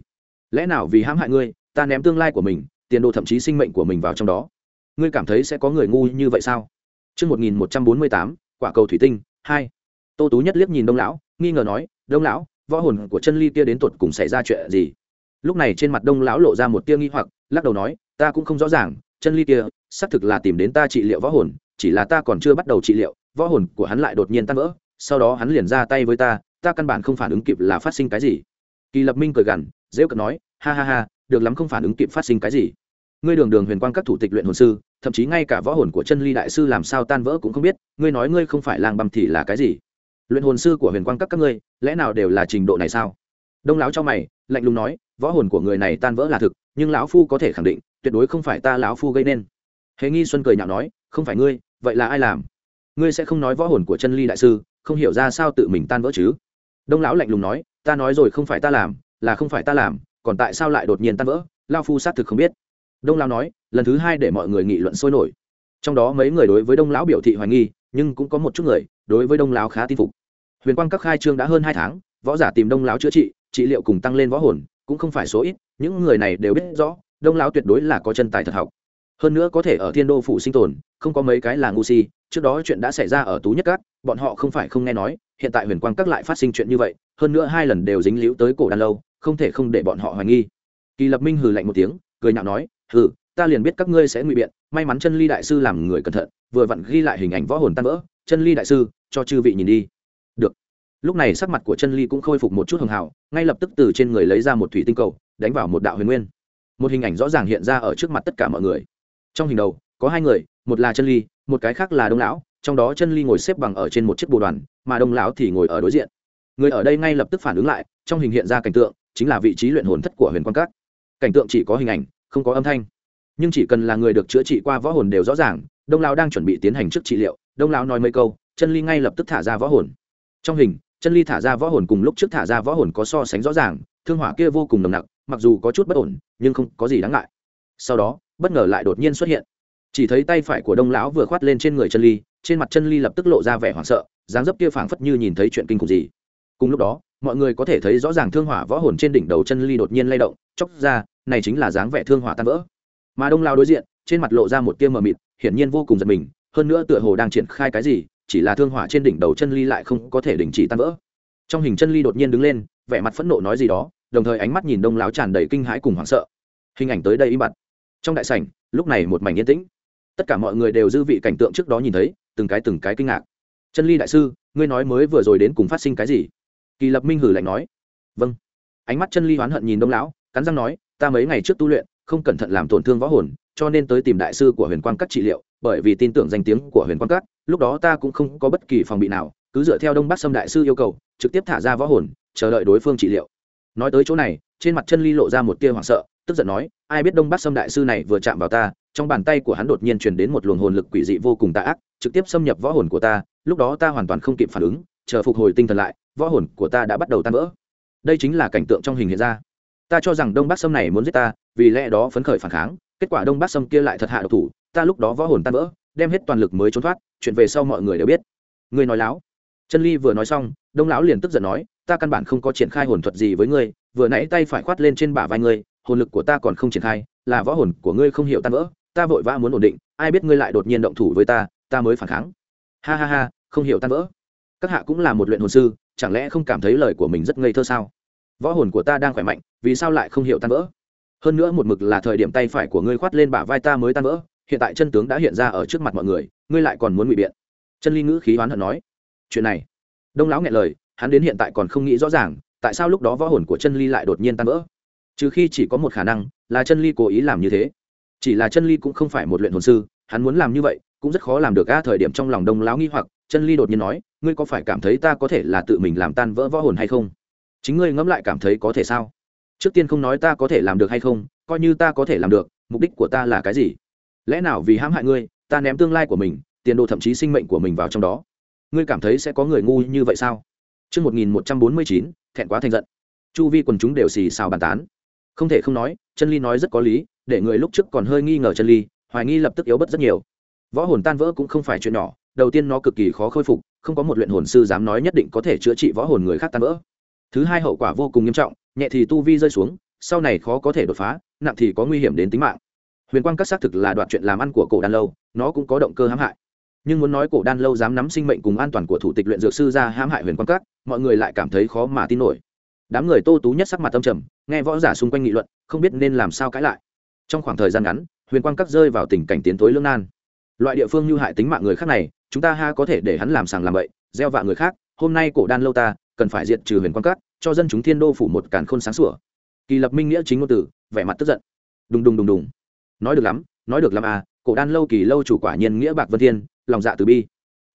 Lẽ nào vì hãm hại ngươi ta ném tương lai của mình tiền đồ thậm chí sinh mệnh của mình vào trong đó? Ngươi cảm thấy sẽ có người ngu như vậy sao? Trước 1148, quả cầu thủy tinh, 2. Tô Tú nhất liếc nhìn Đông lão, nghi ngờ nói, "Đông lão, võ hồn của chân ly kia đến tuột cùng xảy ra chuyện gì?" Lúc này trên mặt Đông lão lộ ra một tia nghi hoặc, lắc đầu nói, "Ta cũng không rõ ràng, chân ly kia, xác thực là tìm đến ta trị liệu võ hồn, chỉ là ta còn chưa bắt đầu trị liệu, võ hồn của hắn lại đột nhiên tan vỡ, sau đó hắn liền ra tay với ta, ta căn bản không phản ứng kịp là phát sinh cái gì." Kỳ Lập Minh cười gằn, dễ cận nói, "Ha ha ha, được lắm không phản ứng kịp phát sinh cái gì." ngươi đường đường huyền quang các thủ tịch luyện hồn sư thậm chí ngay cả võ hồn của chân ly đại sư làm sao tan vỡ cũng không biết ngươi nói ngươi không phải làng băm thì là cái gì luyện hồn sư của huyền quang các các ngươi, lẽ nào đều là trình độ này sao? Đông lão cho mày, lạnh lùng nói, võ hồn của người này tan vỡ là thực, nhưng lão phu có thể khẳng định, tuyệt đối không phải ta lão phu gây nên. Hề nghi xuân cười nhạo nói, không phải ngươi, vậy là ai làm? Ngươi sẽ không nói võ hồn của chân ly đại sư, không hiểu ra sao tự mình tan vỡ chứ? Đông lão lạnh lùng nói, ta nói rồi không phải ta làm, là không phải ta làm, còn tại sao lại đột nhiên tan vỡ? Lao phu xác thực không biết. Đông lão nói, lần thứ hai để mọi người nghị luận sôi nổi. Trong đó mấy người đối với đông lão biểu thị hoài nghi, nhưng cũng có một chút người đối với đông lão khá tin phục huyền quang các khai trương đã hơn hai tháng, võ giả tìm đông lão chữa trị trị liệu cùng tăng lên võ hồn, cũng không phải số ít, những người này đều biết rõ, đông lão tuyệt đối là có chân tài thật học. Hơn nữa có thể ở thiên đô phủ sinh tồn, không có mấy cái là ngu si, trước đó chuyện đã xảy ra ở tú nhất các, bọn họ không phải không nghe nói, hiện tại huyền quang các lại phát sinh chuyện như vậy, hơn nữa hai lần đều dính líu tới cổ đàn lâu, không thể không để bọn họ hoài nghi. Kỳ lập minh hừ lạnh một tiếng, cười nhạo nói, hừ, ta liền biết các ngươi sẽ ngụy biện, may mắn chân ly đại sư làm người cẩn thận, vừa vặn ghi lại hình ảnh võ hồn tan vỡ, chân ly đại sư, cho chư vị nhìn đi được. Lúc này sắc mặt của chân ly cũng khôi phục một chút hường hào, ngay lập tức từ trên người lấy ra một thủy tinh cầu, đánh vào một đạo huyền nguyên. Một hình ảnh rõ ràng hiện ra ở trước mặt tất cả mọi người. Trong hình đầu, có hai người, một là chân ly, một cái khác là đông lão, trong đó chân ly ngồi xếp bằng ở trên một chiếc bồ đoàn, mà đông lão thì ngồi ở đối diện. Người ở đây ngay lập tức phản ứng lại, trong hình hiện ra cảnh tượng, chính là vị trí luyện hồn thất của huyền quan cát cảnh tượng chỉ có hình ảnh, không có âm thanh. Nhưng chỉ cần là người được chữa trị qua võ hồn đều rõ ràng, đông lão đang chuẩn bị tiến hành trước trị liệu. Đông lão nói mấy câu, chân ly ngay lập tức thả ra võ hồn trong hình, chân ly thả ra võ hồn cùng lúc trước thả ra võ hồn có so sánh rõ ràng, thương hỏa kia vô cùng nồng nặc, mặc dù có chút bất ổn, nhưng không có gì đáng ngại. Sau đó, bất ngờ lại đột nhiên xuất hiện. Chỉ thấy tay phải của đông lão vừa khoát lên trên người chân ly, trên mặt chân ly lập tức lộ ra vẻ hoảng sợ, dáng dấp kia phảng phất như nhìn thấy chuyện kinh khủng gì. Cùng lúc đó, mọi người có thể thấy rõ ràng thương hỏa võ hồn trên đỉnh đầu chân ly đột nhiên lay động chóc ra, này chính là dáng vẻ thương hỏa tan vỡ. Mà đông lao đối diện, trên mặt lộ ra một tia mờ mịt, hiển nhiên vô cùng giật mình, hơn nữa tựa hồ đang triển khai cái gì chỉ là thương hỏa trên đỉnh đầu chân ly lại không có thể đình chỉ tan vỡ. Trong hình chân ly đột nhiên đứng lên, vẻ mặt phẫn nộ nói gì đó, đồng thời ánh mắt nhìn đông láo tràn đầy kinh hãi cùng hoảng sợ. Hình ảnh tới đây im bặt. Trong đại sảnh, lúc này một mảnh yên tĩnh. Tất cả mọi người đều dư vị cảnh tượng trước đó nhìn thấy, từng cái từng cái kinh ngạc. Chân ly đại sư, ngươi nói mới vừa rồi đến cùng phát sinh cái gì? Kỳ lập minh hử lạnh nói. Vâng. Ánh mắt chân ly oán hận nhìn đông lão cắn răng nói, ta mấy ngày trước tu luyện, không cẩn thận làm tổn thương võ hồn, cho nên tới tìm đại sư của huyền quang các trị liệu bởi vì tin tưởng danh tiếng của huyền quang các, lúc đó ta cũng không có bất kỳ phòng bị nào, cứ dựa theo đông bắc sâm đại sư yêu cầu, trực tiếp thả ra võ hồn, chờ đợi đối phương trị liệu. Nói tới chỗ này, trên mặt chân ly lộ ra một tia hoảng sợ, tức giận nói, ai biết đông bắc sâm đại sư này vừa chạm vào ta, trong bàn tay của hắn đột nhiên truyền đến một luồng hồn lực quỷ dị vô cùng tà ác, trực tiếp xâm nhập võ hồn của ta, lúc đó ta hoàn toàn không kịp phản ứng, chờ phục hồi tinh thần lại, võ hồn của ta đã bắt đầu tan vỡ. Đây chính là cảnh tượng trong hình hiện ra. Ta cho rằng đông bắc sâm này muốn giết ta, vì lẽ đó phấn khởi phản kháng, kết quả đông bắc sâm kia lại thật hạ độc thủ ta lúc đó võ hồn tan vỡ, đem hết toàn lực mới trốn thoát, chuyện về sau mọi người đều biết. Ngươi nói láo. Chân ly vừa nói xong, đông lão liền tức giận nói, ta căn bản không có triển khai hồn thuật gì với ngươi, vừa nãy tay phải khoát lên trên bả vai ngươi, hồn lực của ta còn không triển khai, là võ hồn của ngươi không hiểu tan vỡ, ta vội vã muốn ổn định, ai biết ngươi lại đột nhiên động thủ với ta ta mới phản kháng. Ha ha ha, không hiểu tan vỡ. Các hạ cũng là một luyện hồn sư, chẳng lẽ không cảm thấy lời của mình rất ngây thơ sao? Võ hồn của ta đang khỏe mạnh, vì sao lại không hiểu tan vỡ? Hơn nữa một mực là thời điểm tay phải của ngươi khoát lên bả vai ta mới tan vỡ hiện tại chân tướng đã hiện ra ở trước mặt mọi người, ngươi lại còn muốn ngụy biện. Chân ly ngữ khí oán hận nói, chuyện này. Đông lão nghe lời, hắn đến hiện tại còn không nghĩ rõ ràng, tại sao lúc đó võ hồn của chân ly lại đột nhiên tan vỡ? Trừ khi chỉ có một khả năng là chân ly cố ý làm như thế. Chỉ là chân ly cũng không phải một luyện hồn sư, hắn muốn làm như vậy cũng rất khó làm được. A thời điểm trong lòng đông lão nghi hoặc, chân ly đột nhiên nói, ngươi có phải cảm thấy ta có thể là tự mình làm tan vỡ võ hồn hay không? Chính ngươi ngẫm lại cảm thấy có thể sao? Trước tiên không nói ta có thể làm được hay không, coi như ta có thể làm được, mục đích của ta là cái gì? Lẽ nào vì hãm hại ngươi ta ném tương lai của mình tiền đồ thậm chí sinh mệnh của mình vào trong đó ngươi cảm thấy sẽ có người ngu như vậy sao Trước 1149, thẹn quá thành giận. Chu vi quần chúng đều xì xào bàn tán. Không thể không nói, chân ly nói rất có lý, để người lúc trước còn hơi nghi ngờ chân ly, hoài nghi lập tức yếu bất rất nhiều. Võ hồn tan vỡ cũng không phải chuyện nhỏ, đầu tiên nó cực kỳ khó khôi phục, không có một luyện hồn sư dám nói nhất định có thể chữa trị võ hồn người khác tan vỡ. Thứ hai hậu quả vô cùng nghiêm trọng, nhẹ thì tu vi rơi xuống, sau này khó có thể đột phá, nặng thì có nguy hiểm đến tính mạng. Huyền Quang các xác thực là đoạn chuyện làm ăn của cổ đan lâu, nó cũng có động cơ hãm hại. Nhưng muốn nói cổ đan lâu dám nắm sinh mệnh cùng an toàn của thủ tịch luyện dược sư ra hãm hại huyền quang các mọi người lại cảm thấy khó mà tin nổi. Đám người tô tú nhất sắc mặt tâm trầm nghe võ giả xung quanh nghị luận không biết nên làm sao cãi lại. Trong khoảng thời gian ngắn huyền quang các rơi vào tình cảnh tiến tối lương nan. Loại địa phương như hại tính mạng người khác này chúng ta ha có thể để hắn làm sàng làm bậy gieo vạ người khác hôm nay cổ đan lâu ta cần phải diệt trừ huyền quang các cho dân chúng thiên đô phủ một càn khôn sáng sủa. Kỳ lập minh nghĩa chính ngôn tử vẻ mặt tức giận. Đùng đùng đùng đùng nói được lắm nói được lắm à cổ đan lâu kỳ lâu chủ quả nhiên nghĩa bạc vân thiên lòng dạ từ bi.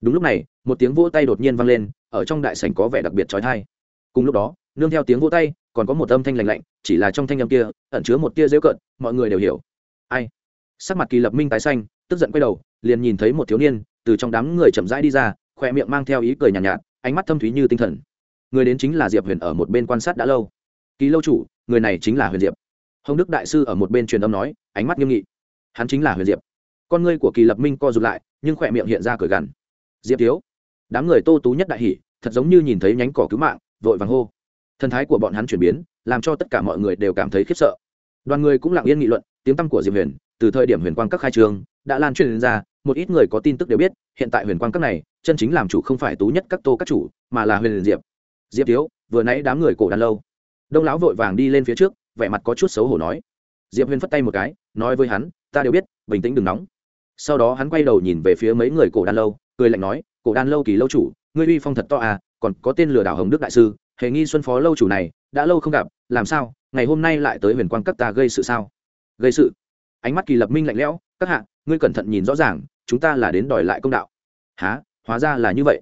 Đúng lúc này một tiếng vỗ tay đột nhiên vang lên ở trong đại sảnh có vẻ đặc biệt trói thai cùng lúc đó nương theo tiếng vỗ tay còn có một âm thanh lành lạnh chỉ là trong thanh âm kia ẩn chứa một tia dễu cận mọi người đều hiểu. Ai? Sắc mặt kỳ lập minh tái xanh tức giận quay đầu liền nhìn thấy một thiếu niên từ trong đám người chậm rãi đi ra khoe miệng mang theo ý cười nhàn nhạt, nhạt ánh mắt thâm thúy như tinh thần. Người đến chính là diệp huyền ở một bên quan sát đã lâu. Kỳ lâu chủ người này chính là huyền diệp hồng đức đại sư ở một bên truyền âm nói, ánh mắt nghiêm nghị. Hắn chính là huyền diệp. Con ngươi của kỳ lập minh co rụt lại, nhưng khỏe miệng hiện ra cười gằn. Diệp thiếu, đám người tô tú nhất đại hỷ thật giống như nhìn thấy nhánh cỏ cứu mạng, vội vàng hô. Thần thái của bọn hắn chuyển biến, làm cho tất cả mọi người đều cảm thấy khiếp sợ. Đoàn người cũng lặng yên nghị luận, tiếng tăm của diệp huyền, từ thời điểm huyền quang các khai trường, đã lan truyền ra, một ít người có tin tức đều biết, hiện tại huyền quang các này, chân chính làm chủ không phải tú nhất các tô các chủ, mà là huyền diệp. Diệp thiếu, vừa nãy đám người cổ đàn lâu. Đông lão vội vàng đi lên phía trước vẻ mặt có chút xấu hổ nói. Diệp huyền phất tay một cái, nói với hắn, ta đều biết, bình tĩnh đừng nóng. Sau đó hắn quay đầu nhìn về phía mấy người cổ đan lâu, cười lạnh nói, cổ đan lâu kỳ lâu chủ, ngươi uy phong thật to à còn có tên lừa đảo hồng đức đại sư, hề nghi xuân phó lâu chủ này, đã lâu không gặp, làm sao, ngày hôm nay lại tới huyền quang các ta gây sự sao? Gây sự? Ánh mắt kỳ lập minh lạnh lẽo, các hạ, ngươi cẩn thận nhìn rõ ràng, chúng ta là đến đòi lại công đạo. Há hóa ra là như vậy.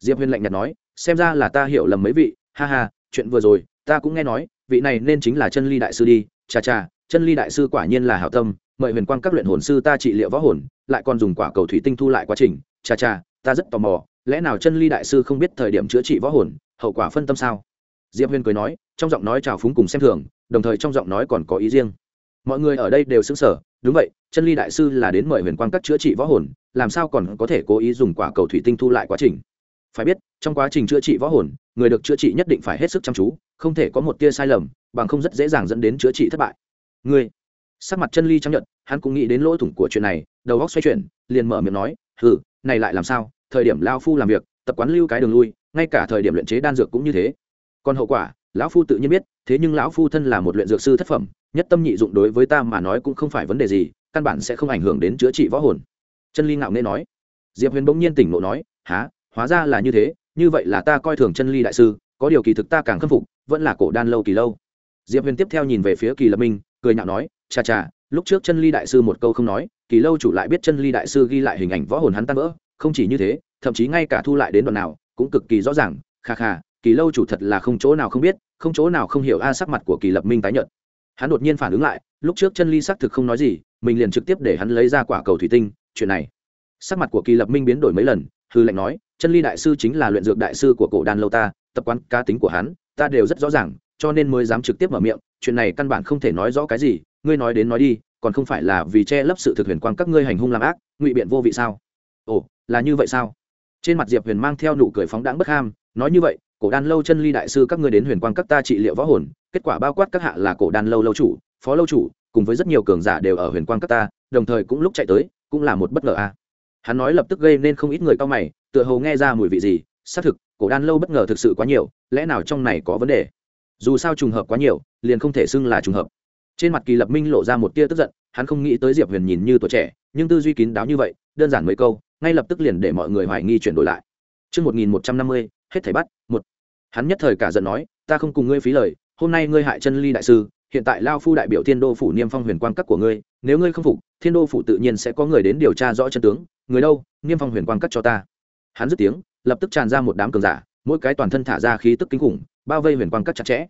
Diệp huyền lạnh nhạt nói, xem ra là ta hiểu lầm mấy vị, ha ha, chuyện vừa rồi, ta cũng nghe nói vị này nên chính là chân ly đại sư đi cha cha chân ly đại sư quả nhiên là hảo tâm, mời huyền quang các luyện hồn sư ta trị liệu võ hồn, lại còn dùng quả cầu thủy tinh thu lại quá trình cha cha ta rất tò mò, lẽ nào chân ly đại sư không biết thời điểm chữa trị võ hồn, hậu quả phân tâm sao? Diệp huyền cười nói, trong giọng nói trào phúng cùng xem thường, đồng thời trong giọng nói còn có ý riêng. Mọi người ở đây đều xứng sở đúng vậy, chân ly đại sư là đến mời huyền quang các chữa trị võ hồn, làm sao còn có thể cố ý dùng quả cầu thủy tinh thu lại quá trình? Phải biết, trong quá trình chữa trị võ hồn, người được chữa trị nhất định phải hết sức chăm chú, không thể có một tia sai lầm, bằng không rất dễ dàng dẫn đến chữa trị thất bại. Ngươi sắc mặt chân ly chấp nhận hắn cũng nghĩ đến lỗ thủng của chuyện này, đầu góc xoay chuyển, liền mở miệng nói, hừ, này lại làm sao? Thời điểm lao phu làm việc, tập quán lưu cái đường lui, ngay cả thời điểm luyện chế đan dược cũng như thế. Còn hậu quả, lão phu tự nhiên biết, thế nhưng lão phu thân là một luyện dược sư thất phẩm, nhất tâm nhị dụng đối với ta mà nói cũng không phải vấn đề gì, căn bản sẽ không ảnh hưởng đến chữa trị võ hồn. Chân ly ngạo nghễ nói. Diệp huyền bỗng nhiên tỉnh ngộ nói há hóa ra là như thế, như vậy là ta coi thường chân ly đại sư, có điều kỳ thực ta càng khâm phục, vẫn là cổ đan lâu kỳ lâu. Diệp huyền tiếp theo nhìn về phía kỳ lập minh, cười nhạo nói cha cha lúc trước chân ly đại sư một câu không nói, kỳ lâu chủ lại biết chân ly đại sư ghi lại hình ảnh võ hồn hắn tan vỡ, không chỉ như thế, thậm chí ngay cả thu lại đến đoạn nào, cũng cực kỳ rõ ràng, kha kha, kỳ lâu chủ thật là không chỗ nào không biết, không chỗ nào không hiểu a sắc mặt của kỳ lập minh tái nhợt. Hắn đột nhiên phản ứng lại, lúc trước chân ly xác thực không nói gì, mình liền trực tiếp để hắn lấy ra quả cầu thủy tinh, chuyện này. Sắc mặt của kỳ lập minh biến đổi mấy lần hư lệnh nói, chân ly đại sư chính là luyện dược đại sư của cổ đan lâu ta, tập quán cá tính của hắn, ta đều rất rõ ràng, cho nên mới dám trực tiếp mở miệng, chuyện này căn bản không thể nói rõ cái gì, ngươi nói đến nói đi, còn không phải là vì che lấp sự thực huyền quang các ngươi hành hung làm ác, ngụy biện vô vị sao ồ, là như vậy sao trên mặt diệp huyền mang theo nụ cười phóng đáng bất ham, nói như vậy, cổ đan lâu chân ly đại sư các ngươi đến huyền quang các ta trị liệu võ hồn, kết quả bao quát các hạ là cổ đan lâu lâu chủ, phó lâu chủ, cùng với rất nhiều cường giả đều ở huyền quang các ta, đồng thời cũng lúc chạy tới, cũng là một bất ngờ a à hắn nói lập tức gây nên không ít người cao mày tựa hồ nghe ra mùi vị gì xác thực cổ đan lâu bất ngờ thực sự quá nhiều lẽ nào trong này có vấn đề? Dù sao trùng hợp quá nhiều liền không thể xưng là trùng hợp. Trên mặt kỳ lập minh lộ ra một tia tức giận hắn không nghĩ tới diệp huyền nhìn như tuổi trẻ nhưng tư duy kín đáo như vậy đơn giản mấy câu ngay lập tức liền để mọi người hoài nghi chuyển đổi lại. Trước 1150, hết thảy bắt một. Hắn nhất thời cả giận nói ta không cùng ngươi phí lời hôm nay ngươi hại chân ly đại sư hiện tại lao phu đại biểu thiên đô phủ niêm phong huyền quang các của ngươi nếu ngươi không phục thiên đô phủ tự nhiên sẽ có người đến điều tra rõ chân tướng người đâu niêm phong huyền quang cắt cho ta. Hắn dứt tiếng, lập tức tràn ra một đám cường giả, mỗi cái toàn thân thả ra khí tức kinh khủng, bao vây huyền quang cắt chặt chẽ.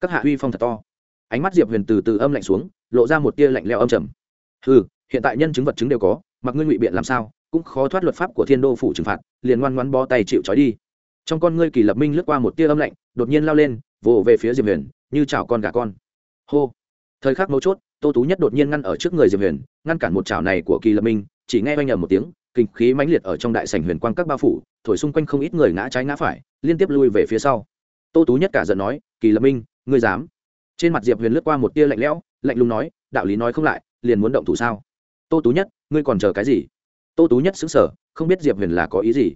Các hạ huy phong thật to. Ánh mắt diệp huyền từ từ âm lạnh xuống, lộ ra một tia lạnh leo âm trầm. Ừ hiện tại nhân chứng vật chứng đều có, mặc ngươi ngụy biện làm sao, cũng khó thoát luật pháp của thiên đô phủ trừng phạt, liền ngoan ngoan bó tay chịu trói đi. Trong con ngươi kỳ lập minh lướt qua một tia âm lạnh, đột nhiên lao lên, vồ về phía diệp huyền, như chảo con gà con. Hô. Thời khắc mấu chốt tô tú nhất đột nhiên ngăn ở trước người diệp huyền, ngăn cản một chảo này của kỳ lập minh, chỉ nghe oanh ầm một tiếng, kinh khí mãnh liệt ở trong đại sảnh huyền quang các bao phủ, thổi xung quanh không ít người ngã trái ngã phải, liên tiếp lui về phía sau. Tô tú nhất cả giận nói, kỳ lập minh, ngươi dám? Trên mặt diệp huyền lướt qua một tia lạnh lẽo, lạnh lùng nói, đạo lý nói không lại, liền muốn động thủ sao? Tô tú nhất, ngươi còn chờ cái gì? Tô tú nhất xứng sở không biết diệp huyền là có ý gì.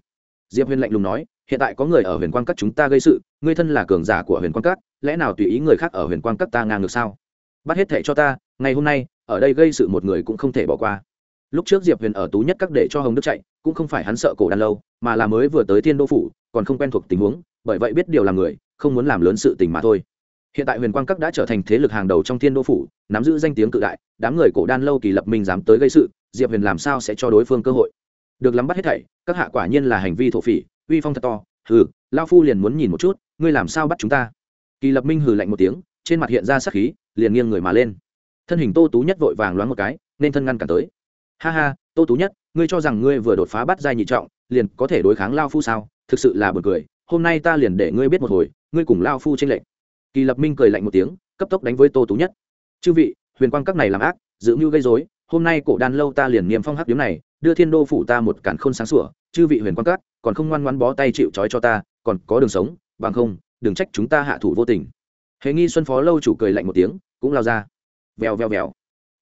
Diệp huyền lạnh lùng nói, hiện tại có người ở huyền quang các chúng ta gây sự, ngươi thân là cường giả của huyền quang các, lẽ nào tùy ý người khác ở huyền quang các ta ngang ngược sao? Bắt hết thẻ cho ta, ngày hôm nay, ở đây gây sự một người cũng không thể bỏ qua. Lúc trước diệp huyền ở tú nhất các để cho hồng đức chạy, cũng không phải hắn sợ cổ đàn lâu, mà là mới vừa tới thiên đô phủ, còn không quen thuộc tình huống, bởi vậy biết điều làm người, không muốn làm lớn sự tình mà thôi. Hiện tại huyền quang các đã trở thành thế lực hàng đầu trong thiên đô phủ, nắm giữ danh tiếng cự đại, đám người cổ đan lâu kỳ lập minh dám tới gây sự, diệp huyền làm sao sẽ cho đối phương cơ hội? Được lắm bắt hết thảy, các hạ quả nhiên là hành vi thổ phỉ, uy phong thật to. Hừ, lao phu liền muốn nhìn một chút, ngươi làm sao bắt chúng ta? Kỳ lập minh hừ lạnh một tiếng trên mặt hiện ra sắc khí, liền nghiêng người mà lên. Thân hình tô tú nhất vội vàng loáng một cái, nên thân ngăn cản tới. Ha ha, tô tú nhất, ngươi cho rằng ngươi vừa đột phá bắt giai nhị trọng, liền có thể đối kháng lao phu sao? Thực sự là b u ồ n cười, hôm nay ta liền để ngươi biết một hồi, ngươi cùng lao phu tranh lệch. Kỳ lập minh cười lạnh một tiếng, cấp tốc đánh với tô tú nhất. Chư vị, huyền quang các này làm ác giữ mưu gây dối hôm nay cổ đan lâu ta liền niêm phong hắc điếm này, đưa thiên đô phủ ta một cản khôn sáng sủa, chư vị huyền quang các, còn không ngoan ngoan bó tay chịu trói cho ta, còn có đường sống, bằng không, đừng trách chúng ta hạ thủ vô tình hề nghi xuân phó lâu chủ cười lạnh một tiếng, cũng lao ra. Vèo vèo vèo.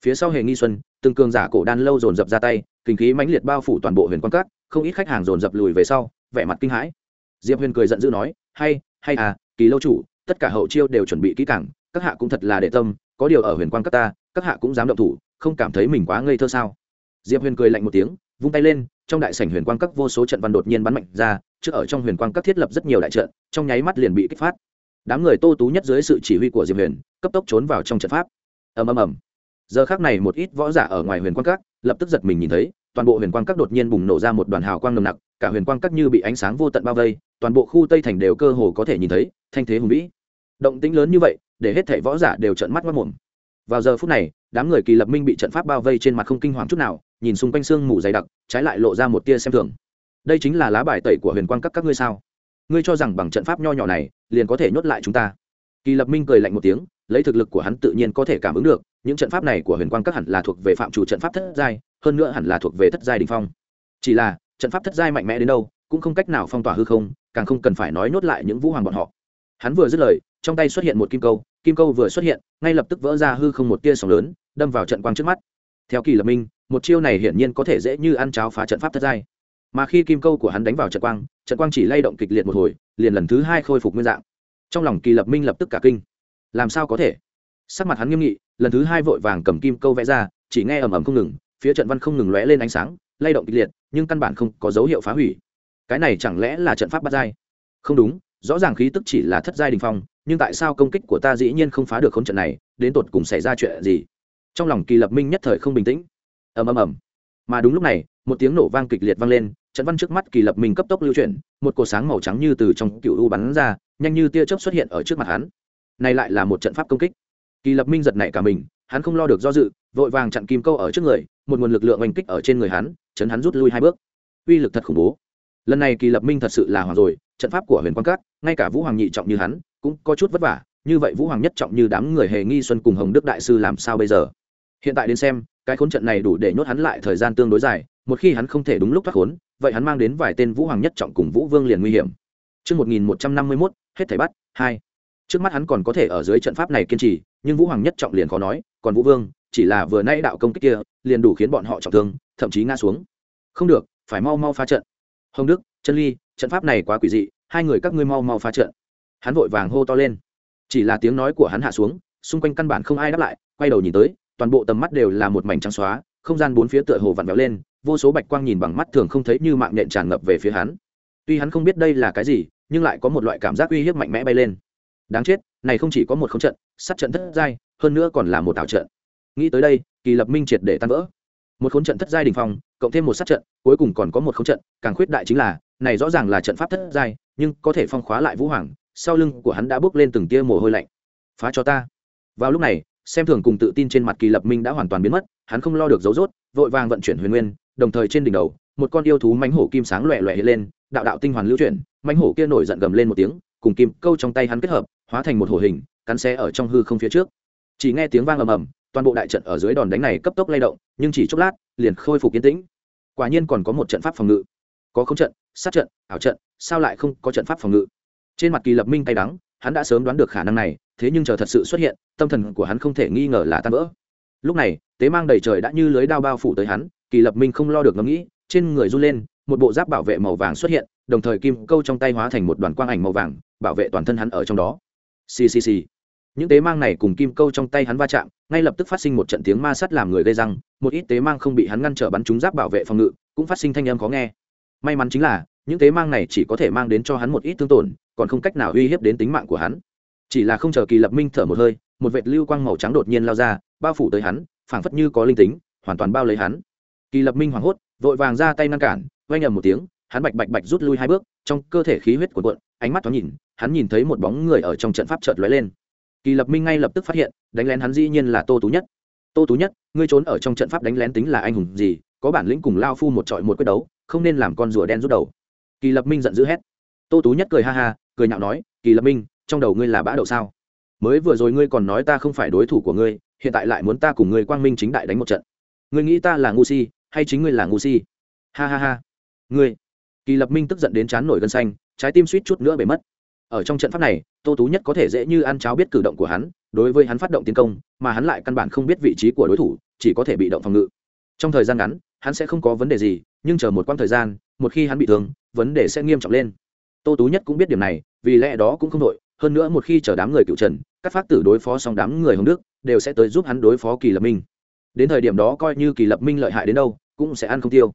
Phía sau hề nghi xuân, từng cường giả cổ đan lâu dồn dập ra tay, kinh khí mãnh liệt bao phủ toàn bộ huyền quan cát không ít khách hàng dồn dập lùi về sau, vẻ mặt kinh hãi. Diệp huyền cười giận dữ nói, hay hay à kỳ lâu chủ, tất cả hậu chiêu đều chuẩn bị kỹ càng, các hạ cũng thật là để tâm, có điều ở huyền quan các ta, các hạ cũng dám động thủ, không cảm thấy mình quá ngây thơ sao? Diệp huyền cười lạnh một tiếng, vung tay lên, trong đại sảnh huyền Quan các vô số trận văn đột nhiên bắn mạnh ra, trước ở trong huyền Quan các thiết lập rất nhiều đại trận, trong nháy mắt liền bị kích phát đám người tô tú nhất dưới sự chỉ huy của diệp huyền, cấp tốc trốn vào trong trận pháp. Ầm ầm ầm. Giờ khác này một ít võ giả ở ngoài huyền quang các lập tức giật mình nhìn thấy, toàn bộ huyền quang các đột nhiên bùng nổ ra một đoàn hào quang nồng nặc, cả huyền quang các như bị ánh sáng vô tận bao vây, toàn bộ khu tây thành đều cơ hồ có thể nhìn thấy, thanh thế hùng vĩ. Động tĩnh lớn như vậy, để hết thảy võ giả đều trợn mắt mất mồm vào giờ phút này, đám người kỳ lập minh bị trận pháp bao vây trên mặt không kinh hoàng chút nào, nhìn xung quanh xương mù dày đặc, trái lại lộ ra một tia xem thường. Đây chính là lá bài tẩy của huyền quang các các ngươi sao? Ngươi cho rằng bằng trận pháp nho nhỏ này, liền có thể nhốt lại chúng ta. Kỳ lập minh cười lạnh một tiếng, lấy thực lực của hắn tự nhiên có thể cảm ứng được, những trận pháp này của huyền quang các hẳn là thuộc về phạm chủ trận pháp thất giai, hơn nữa hẳn là thuộc về thất giai đình phong. Chỉ là, trận pháp thất giai mạnh mẽ đến đâu, cũng không cách nào phong tỏa hư không, càng không cần phải nói nhốt lại những vũ hoàng bọn họ. Hắn vừa dứt lời, trong tay xuất hiện một kim câu kim câu vừa xuất hiện, ngay lập tức vỡ ra hư không một tia sóng lớn, đâm vào trận quang trước mắt. Theo kỳ lập minh, một chiêu này hiển nhiên có thể dễ như ăn cháo phá trận pháp thất giai mà khi kim câu của hắn đánh vào trận quang trận quang chỉ lay động kịch liệt một hồi, liền lần thứ hai khôi phục nguyên dạng. Trong lòng kỳ lập minh lập tức cả kinh. Làm sao có thể? Sắc mặt hắn nghiêm nghị, lần thứ hai vội vàng cầm kim câu vẽ ra, chỉ nghe ầm ầm không ngừng, phía trận văn không ngừng lóe lên ánh sáng, lay động kịch liệt, nhưng căn bản không có dấu hiệu phá hủy. Cái này chẳng lẽ là trận pháp bắt giai? Không đúng, rõ ràng khí tức chỉ là thất giai đình phong, nhưng tại sao công kích của ta dĩ nhiên không phá được khốn trận này, đến tột cùng xảy ra chuyện gì? Trong lòng kỳ lập minh nhất thời không bình tĩnh. Ầm ầm ầm mà đúng lúc này, một tiếng nổ vang kịch liệt vang lên, trận văn trước mắt kỳ lập minh cấp tốc lưu chuyển, một cột sáng màu trắng như từ trong cựu u bắn ra, nhanh như tia chớp xuất hiện ở trước mặt hắn. Này lại là một trận pháp công kích. Kỳ lập minh giật nảy cả mình, hắn không lo được do dự, vội vàng chặn kim câu ở trước người, một nguồn lực lượng oanh kích ở trên người hắn, chấn hắn rút lui hai bước. Uy lực thật khủng bố. Lần này kỳ lập minh thật sự là hoàng rồi, trận pháp của huyền quang cát ngay cả vũ hoàng nhị trọng như hắn, cũng có chút vất vả, như vậy vũ hoàng nhất trọng như đám người hề nghi xuân cùng hồng đức đại sư làm sao bây giờ? Hiện tại đến xem cái khốn trận này đủ để nhốt hắn lại thời gian tương đối dài một khi hắn không thể đúng lúc thoát khốn vậy hắn mang đến vài tên vũ hoàng nhất trọng cùng vũ vương liền nguy hiểm. Trước 1151, hết thảy bắt, 2 trước mắt hắn còn có thể ở dưới trận pháp này kiên trì nhưng vũ hoàng nhất trọng liền khó nói còn vũ vương chỉ là vừa nay đạo công kích kia liền đủ khiến bọn họ trọng thương thậm chí ngã xuống. Không được phải mau mau phá trận. Hồng đức chân ly trận pháp này quá quỷ dị hai người các ngươi mau mau phá trận. Hắn vội vàng hô to lên. Chỉ là tiếng nói của hắn hạ xuống xung quanh căn bản không ai đáp lại quay đầu nhìn tới toàn bộ tầm mắt đều là một mảnh trắng xóa, không gian bốn phía tựa hồ vặn vẹo lên, vô số bạch quang nhìn bằng mắt thường không thấy như mạng nhện tràn ngập về phía hắn. Tuy hắn không biết đây là cái gì, nhưng lại có một loại cảm giác uy hiếp mạnh mẽ bay lên. Đáng chết, này không chỉ có một không trận, sát trận thất giai, hơn nữa còn là một tạo trận. Nghĩ tới đây, kỳ lập minh triệt để tan vỡ. Một khốn trận thất giai đình phong, cộng thêm một sát trận, cuối cùng còn có một khốn trận, càng khuyết đại chính là, này rõ ràng là trận pháp thất giai, nhưng có thể phong khóa lại vũ hoàng, sau lưng của hắn đã bước lên từng tia mồ hôi lạnh. Phá cho ta. Vào lúc này xem thường cùng tự tin trên mặt kỳ lập minh đã hoàn toàn biến mất, hắn không lo được dấu dốt vội vàng vận chuyển huyền nguyên, đồng thời trên đỉnh đầu, một con yêu thú mánh hổ kim sáng loẹ loẹ hiện lên, đạo đạo tinh hoàn lưu chuyển mánh hổ kia nổi giận gầm lên một tiếng, cùng kim câu trong tay hắn kết hợp, hóa thành một hổ hình, cắn xe ở trong hư không phía trước. Chỉ nghe tiếng vang ầm ầm, toàn bộ đại trận ở dưới đòn đánh này cấp tốc lay động, nhưng chỉ chốc lát, liền khôi phục yên tĩnh. Quả nhiên còn có một trận pháp phòng ngự. Có không trận, sát trận, ảo trận, sao lại không có trận pháp phòng ngự? Trên mặt kỳ lập minh tay đắng, hắn đã sớm đoán được khả năng này thế nhưng chờ thật sự xuất hiện, tâm thần của hắn không thể nghi ngờ là tan vỡ. Lúc này, tế mang đầy trời đã như lưới đao bao phủ tới hắn, kỳ lập minh không lo được ngẫm nghĩ, trên người run lên, một bộ giáp bảo vệ màu vàng xuất hiện, đồng thời kim câu trong tay hóa thành một đoàn quang ảnh màu vàng, bảo vệ toàn thân hắn ở trong đó. Ccc những tế mang này cùng kim câu trong tay hắn va chạm, ngay lập tức phát sinh một trận tiếng ma sắt làm người gây răng, một ít tế mang không bị hắn ngăn trở bắn trúng giáp bảo vệ phòng ngự, cũng phát sinh thanh âm khó nghe. May mắn chính là, những tế mang này chỉ có thể mang đến cho hắn một ít thương tổn, còn không cách nào uy hiếp đến tính mạng của hắn chỉ là không chờ kỳ lập minh thở một hơi, một vệt lưu quang màu trắng đột nhiên lao ra, bao phủ tới hắn, phảng phất như có linh tính, hoàn toàn bao lấy hắn. Kỳ lập minh hoảng hốt, vội vàng ra tay ngăn cản vay nhầm một tiếng, hắn bạch bạch bạch rút lui hai bước, trong cơ thể khí huyết của cuộn, ánh mắt thoáng nhìn, hắn nhìn thấy một bóng người ở trong trận pháp chợt lóe lên. Kỳ lập minh ngay lập tức phát hiện, đánh lén hắn dĩ nhiên là tô tú nhất. Tô tú nhất, ngươi trốn ở trong trận pháp đánh lén tính là anh hùng gì, có bản lĩnh cùng lao phu một trọi một quyết đấu, không nên làm con rùa đen rút đầu. Kỳ lập minh giận dữ hét. Tô tú nhất cười ha ha, cười nhạo nói, kỳ lập minh trong đầu ngươi là bã đậu sao? Mới vừa rồi ngươi còn nói ta không phải đối thủ của ngươi, hiện tại lại muốn ta cùng ngươi quang minh chính đại đánh một trận. Ngươi nghĩ ta là ngu si, hay chính ngươi là ngu si? Ha ha ha. Ngươi. Kỳ lập minh tức giận đến chán nổi gân xanh, trái tim suýt chút nữa bể mất. Ở trong trận pháp này, tô tú nhất có thể dễ như ăn cháo biết cử động của hắn, đối với hắn phát động tiến công, mà hắn lại căn bản không biết vị trí của đối thủ, chỉ có thể bị động phòng ngự. Trong thời gian ngắn, hắn sẽ không có vấn đề gì, nhưng chờ một quãng thời gian, một khi hắn bị thương, vấn đề sẽ nghiêm trọng lên. Tô tú nhất cũng biết điểm này, vì lẽ đó cũng không đội hơn nữa một khi chở đám người cựu trần, các phát tử đối phó xong đám người hồng đức, đều sẽ tới giúp hắn đối phó kỳ lập minh. Đến thời điểm đó coi như kỳ lập minh lợi hại đến đâu, cũng sẽ ăn không tiêu.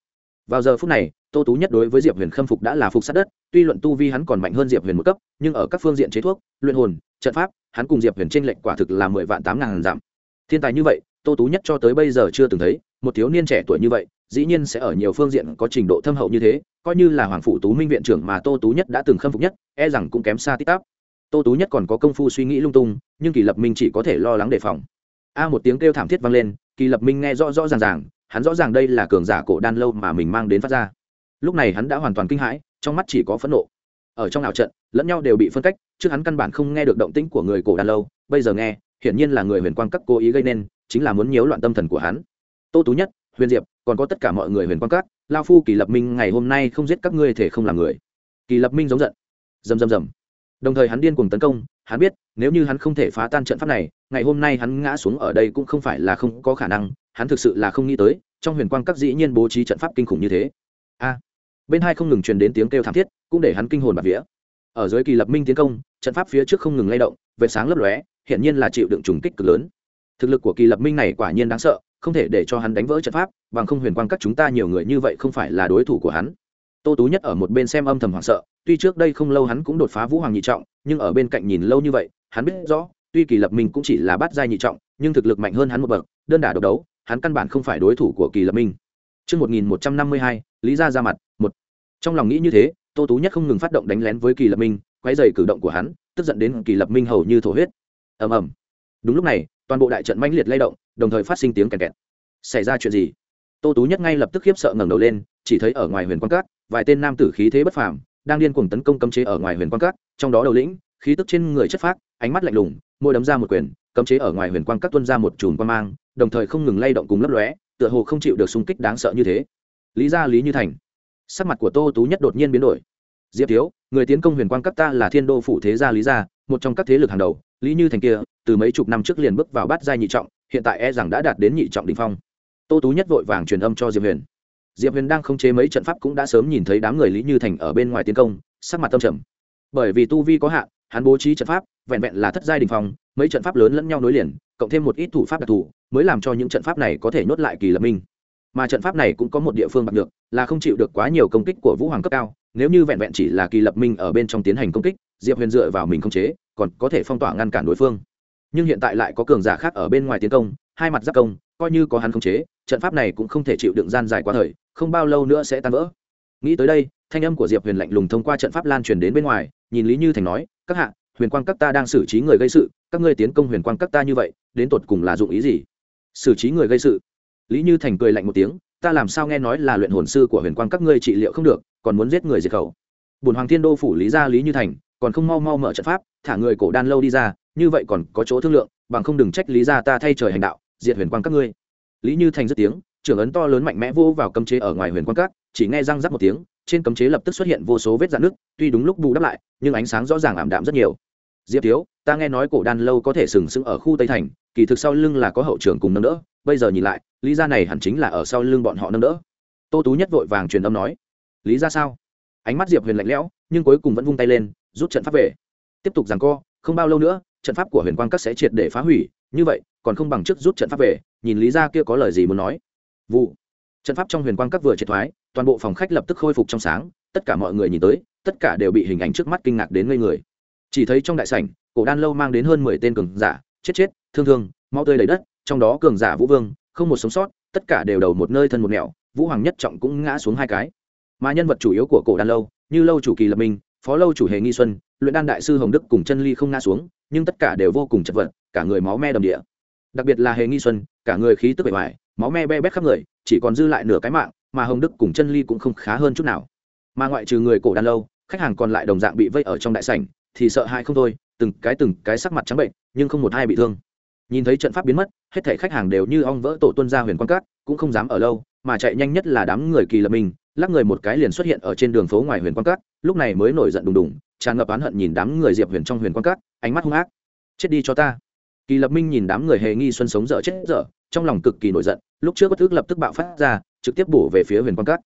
Vào giờ phút này, tô tú nhất đối với diệp huyền khâm phục đã là phục sát đất, tuy luận tu vi hắn còn mạnh hơn diệp huyền một cấp, nhưng ở các phương diện chế thuốc, luyện hồn, trận pháp, hắn cùng diệp huyền t r ê n lệnh quả thực là mười vạn tám ngàn giảm. Thiên tài như vậy, tô tú nhất cho tới bây giờ chưa từng thấy, một thiếu niên trẻ tuổi như vậy, dĩ nhiên sẽ ở nhiều phương diện có trình độ thâm hậu như thế, coi như là hoàng phủ tú minh viện trưởng mà tô tú nhất đã từng khâm phục nhất e rằng cũng kém xa tít tắp tô tú nhất còn có công phu suy nghĩ lung tung, nhưng kỳ lập minh chỉ có thể lo lắng đề phòng. A một tiếng kêu thảm thiết vang lên, kỳ lập minh nghe rõ rõ ràng ràng, hắn rõ ràng đây là cường giả cổ đan lâu mà mình mang đến phát ra. Lúc này hắn đã hoàn toàn kinh hãi, trong mắt chỉ có phẫn nộ. Ở trong ảo trận, lẫn nhau đều bị phân cách, trước hắn căn bản không nghe được động tĩnh của người cổ đan lâu, bây giờ nghe, hiển nhiên là người huyền quang các cố ý gây nên, chính là muốn nhiễu loạn tâm thần của hắn. Tô tú nhất, huyền diệp, còn có tất cả mọi người huyền quang các, lao phu kỳ lập minh ngày hôm nay không giết các ngươi thể không làm người. Kỳ lập minh giống giận. Rầm rầm rầm đồng thời hắn điên cuồng tấn công, hắn biết, nếu như hắn không thể phá tan trận pháp này, ngày hôm nay hắn ngã xuống ở đây cũng không phải là không có khả năng, hắn thực sự là không nghĩ tới, trong huyền quang các dĩ nhiên bố trí trận pháp kinh khủng như thế. A! Bên hai không ngừng truyền đến tiếng kêu thảm thiết, cũng để hắn kinh hồn bạc vía. Ở dưới kỳ lập minh tiến công, trận pháp phía trước không ngừng lay động, vệt sáng lấp lóe, hiển nhiên là chịu đựng trùng kích cực lớn. Thực lực của kỳ lập minh này quả nhiên đáng sợ, không thể để cho hắn đánh vỡ trận pháp, bằng không huyền quang các chúng ta nhiều người như vậy không phải là đối thủ của hắn. Tô tú nhất ở một bên xem âm thầm hoảng sợ tuy trước đây không lâu hắn cũng đột phá vũ hoàng nhị trọng nhưng ở bên cạnh nhìn lâu như vậy hắn biết rõ tuy kỳ lập minh cũng chỉ là bát giai nhị trọng nhưng thực lực mạnh hơn hắn một bậc đơn đả độc đấu hắn căn bản không phải đối thủ của kỳ lập minh Trước 1152, Lý Gia ra mặt, một. Trong lòng nghĩ như thế, Tô Tú Nhất không ngừng phát động đánh lén với Kỳ Lập Minh, quấy rầy cử động của hắn, tức giận đến Kỳ Lập Minh hầu như thổ huyết. Ầm ầm. Đúng lúc này, toàn bộ đại trận mãnh liệt lay động, đồng thời phát sinh tiếng kèn kẹt. Xảy ra chuyện gì? Tô Tú Nhất ngay lập tức khiếp sợ ngẩng đầu lên, chỉ thấy ở ngoài Huyền Quan Các, vài tên nam tử khí thế bất phàm, đang điên cuồng tấn công cấm chế ở ngoài Huyền Quan Các, trong đó đầu lĩnh, khí tức trên người chất phác, ánh mắt lạnh lùng, môi đấm ra một quyền, cấm chế ở ngoài Huyền Quan Các tuôn ra một chùm quang mang, đồng thời không ngừng lay động cùng lấp lóe, tựa hồ không chịu được xung kích đáng sợ như thế. Lý gia lý như thành. Sắc mặt của tô tú nhất đột nhiên biến đổi. Diệp thiếu người tiến công huyền quang các ta là thiên đô phủ thế gia lý gia một trong các thế lực hàng đầu lý như thành kia từ mấy chục năm trước liền bước vào bát giai nhị trọng hiện tại e rằng đã đạt đến nhị trọng đỉnh phong. Tô tú nhất vội vàng truyền âm cho diệp huyền diệp huyền đang không chế mấy trận pháp cũng đã sớm nhìn thấy đám người lý như thành ở bên ngoài tiến công sắc mặt tâm trầm. Bởi vì tu vi có hạn hắn bố trí trận pháp vẹn vẹn là thất giai đình phòng, mấy trận pháp lớn lẫn nhau nối liền cộng thêm một ít thủ pháp đặc thù mới làm cho những trận pháp này có thể nhốt lại kỳ lập minh. Mà trận pháp này cũng có một địa phương bạc được là không chịu được quá nhiều công kích của vũ hoàng cấp cao nếu như vẹn vẹn chỉ là kỳ lập minh ở bên trong tiến hành công kích diệp huyền dựa vào mình không chế còn có thể phong tỏa ngăn cản đối phương. Nhưng hiện tại lại có cường giả khác ở bên ngoài tiến công hai mặt giáp công coi như có hắn không chế trận pháp này cũng không thể chịu đựng gian dài quá thời không bao lâu nữa sẽ tan vỡ. Nghĩ tới đây, thanh âm của diệp huyền lạnh lùng thông qua trận pháp lan truyền đến bên ngoài, nhìn lý như thành nói, các hạ, huyền quang các ta đang xử trí người gây sự, các ngươi tiến công huyền quang các ta như vậy, đến tột cùng là dụng ý gì? Xử trí người gây sự? Lý như thành cười lạnh một tiếng, ta làm sao nghe nói là luyện hồn sư của huyền quang các ngươi trị liệu không được, còn muốn giết người diệt khẩu? Bùn hoàng thiên đô phủ lý gia lý như thành, còn không mau mau mở trận pháp, thả người cổ đan lâu đi ra, như vậy còn có chỗ thương lượng, bằng không đừng trách lý gia ta thay trời hành đạo, diệt huyền quang các ngươi. Lý như thành dứt tiếng trưởng ấn to lớn mạnh mẽ vô vào cấm chế ở ngoài huyền quan các, chỉ nghe răng rắc một tiếng, trên cấm chế lập tức xuất hiện vô số vết dạn nước tuy đúng lúc bù đắp lại, nhưng ánh sáng rõ ràng ảm đạm rất nhiều. Diệp thiếu, ta nghe nói cổ đan lâu có thể sừng sững ở khu tây thành, kỳ thực sau lưng là có hậu trường cùng nâng đỡ, bây giờ nhìn lại, lý gia này hẳn chính là ở sau lưng bọn họ nâng đỡ. Tô tú nhất vội vàng truyền âm nói, lý ra sao? Ánh mắt diệp huyền lạnh lẽo, nhưng cuối cùng vẫn vung tay lên, rút trận pháp về. Tiếp tục rằng co, không bao lâu nữa, trận pháp của huyền quang các sẽ triệt để phá hủy, như vậy, còn không bằng trước rút trận pháp về, nhìn lý ra kia có lời gì muốn nói vụ. Trận pháp trong huyền quang các vừa triệt thoái, toàn bộ phòng khách lập tức khôi phục trong sáng, tất cả mọi người nhìn tới, tất cả đều bị hình ảnh trước mắt kinh ngạc đến ngây người. Chỉ thấy trong đại sảnh, cổ đan lâu mang đến hơn mười tên cường giả, chết chết, thương thương, mau tươi đầy đất, trong đó cường giả vũ vương, không một sống sót, tất cả đều đầu một nơi thân một nẻo, vũ hoàng nhất trọng cũng ngã xuống hai cái. Mà nhân vật chủ yếu của cổ đan lâu, như lâu chủ kỳ lập minh, phó lâu chủ hề nghi xuân, luyện đan đại sư hồng đức cùng chân ly không ngã xuống, nhưng tất cả đều vô cùng chật vật, cả người máu me đầm địa. Đặc biệt là hề nghi xuân, cả người khí tức bề ngoài máu me be bét khắp người, chỉ còn dư lại nửa cái mạng, mà hồng đức cùng chân ly cũng không khá hơn chút nào. Mà ngoại trừ người cổ đan lâu, khách hàng còn lại đồng dạng bị vây ở trong đại sảnh, thì sợ hãi không thôi, từng cái từng cái sắc mặt trắng bệnh, nhưng không một ai bị thương. Nhìn thấy trận pháp biến mất, hết thảy khách hàng đều như ong vỡ tổ tuân ra huyền quan cát, cũng không dám ở lâu, mà chạy nhanh nhất là đám người kỳ lập mình, lắc người một cái liền xuất hiện ở trên đường phố ngoài huyền quan cát, lúc này mới nổi giận đùng đùng, tràn ngập oán hận nhìn đám người diệp huyền trong huyền quan cát, ánh mắt hung ác. Chết đi cho ta. Kỳ lập minh nhìn đám người hề nghi xuân sống dở chết dở trong lòng cực kỳ nổi giận, lúc trước bất thức lập tức bạo phát ra, trực tiếp bổ về phía huyền quan cát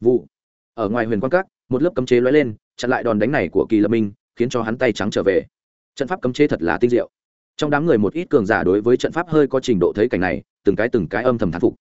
vụ. Ở ngoài huyền quan cát một lớp cấm chế lóe lên, chặn lại đòn đánh này của kỳ Lâm minh, khiến cho hắn tay trắng trở về. Trận pháp cấm chế thật là tinh diệu. Trong đám người một ít cường giả đối với trận pháp hơi có trình độ thấy cảnh này, từng cái từng cái âm thầm thán phục.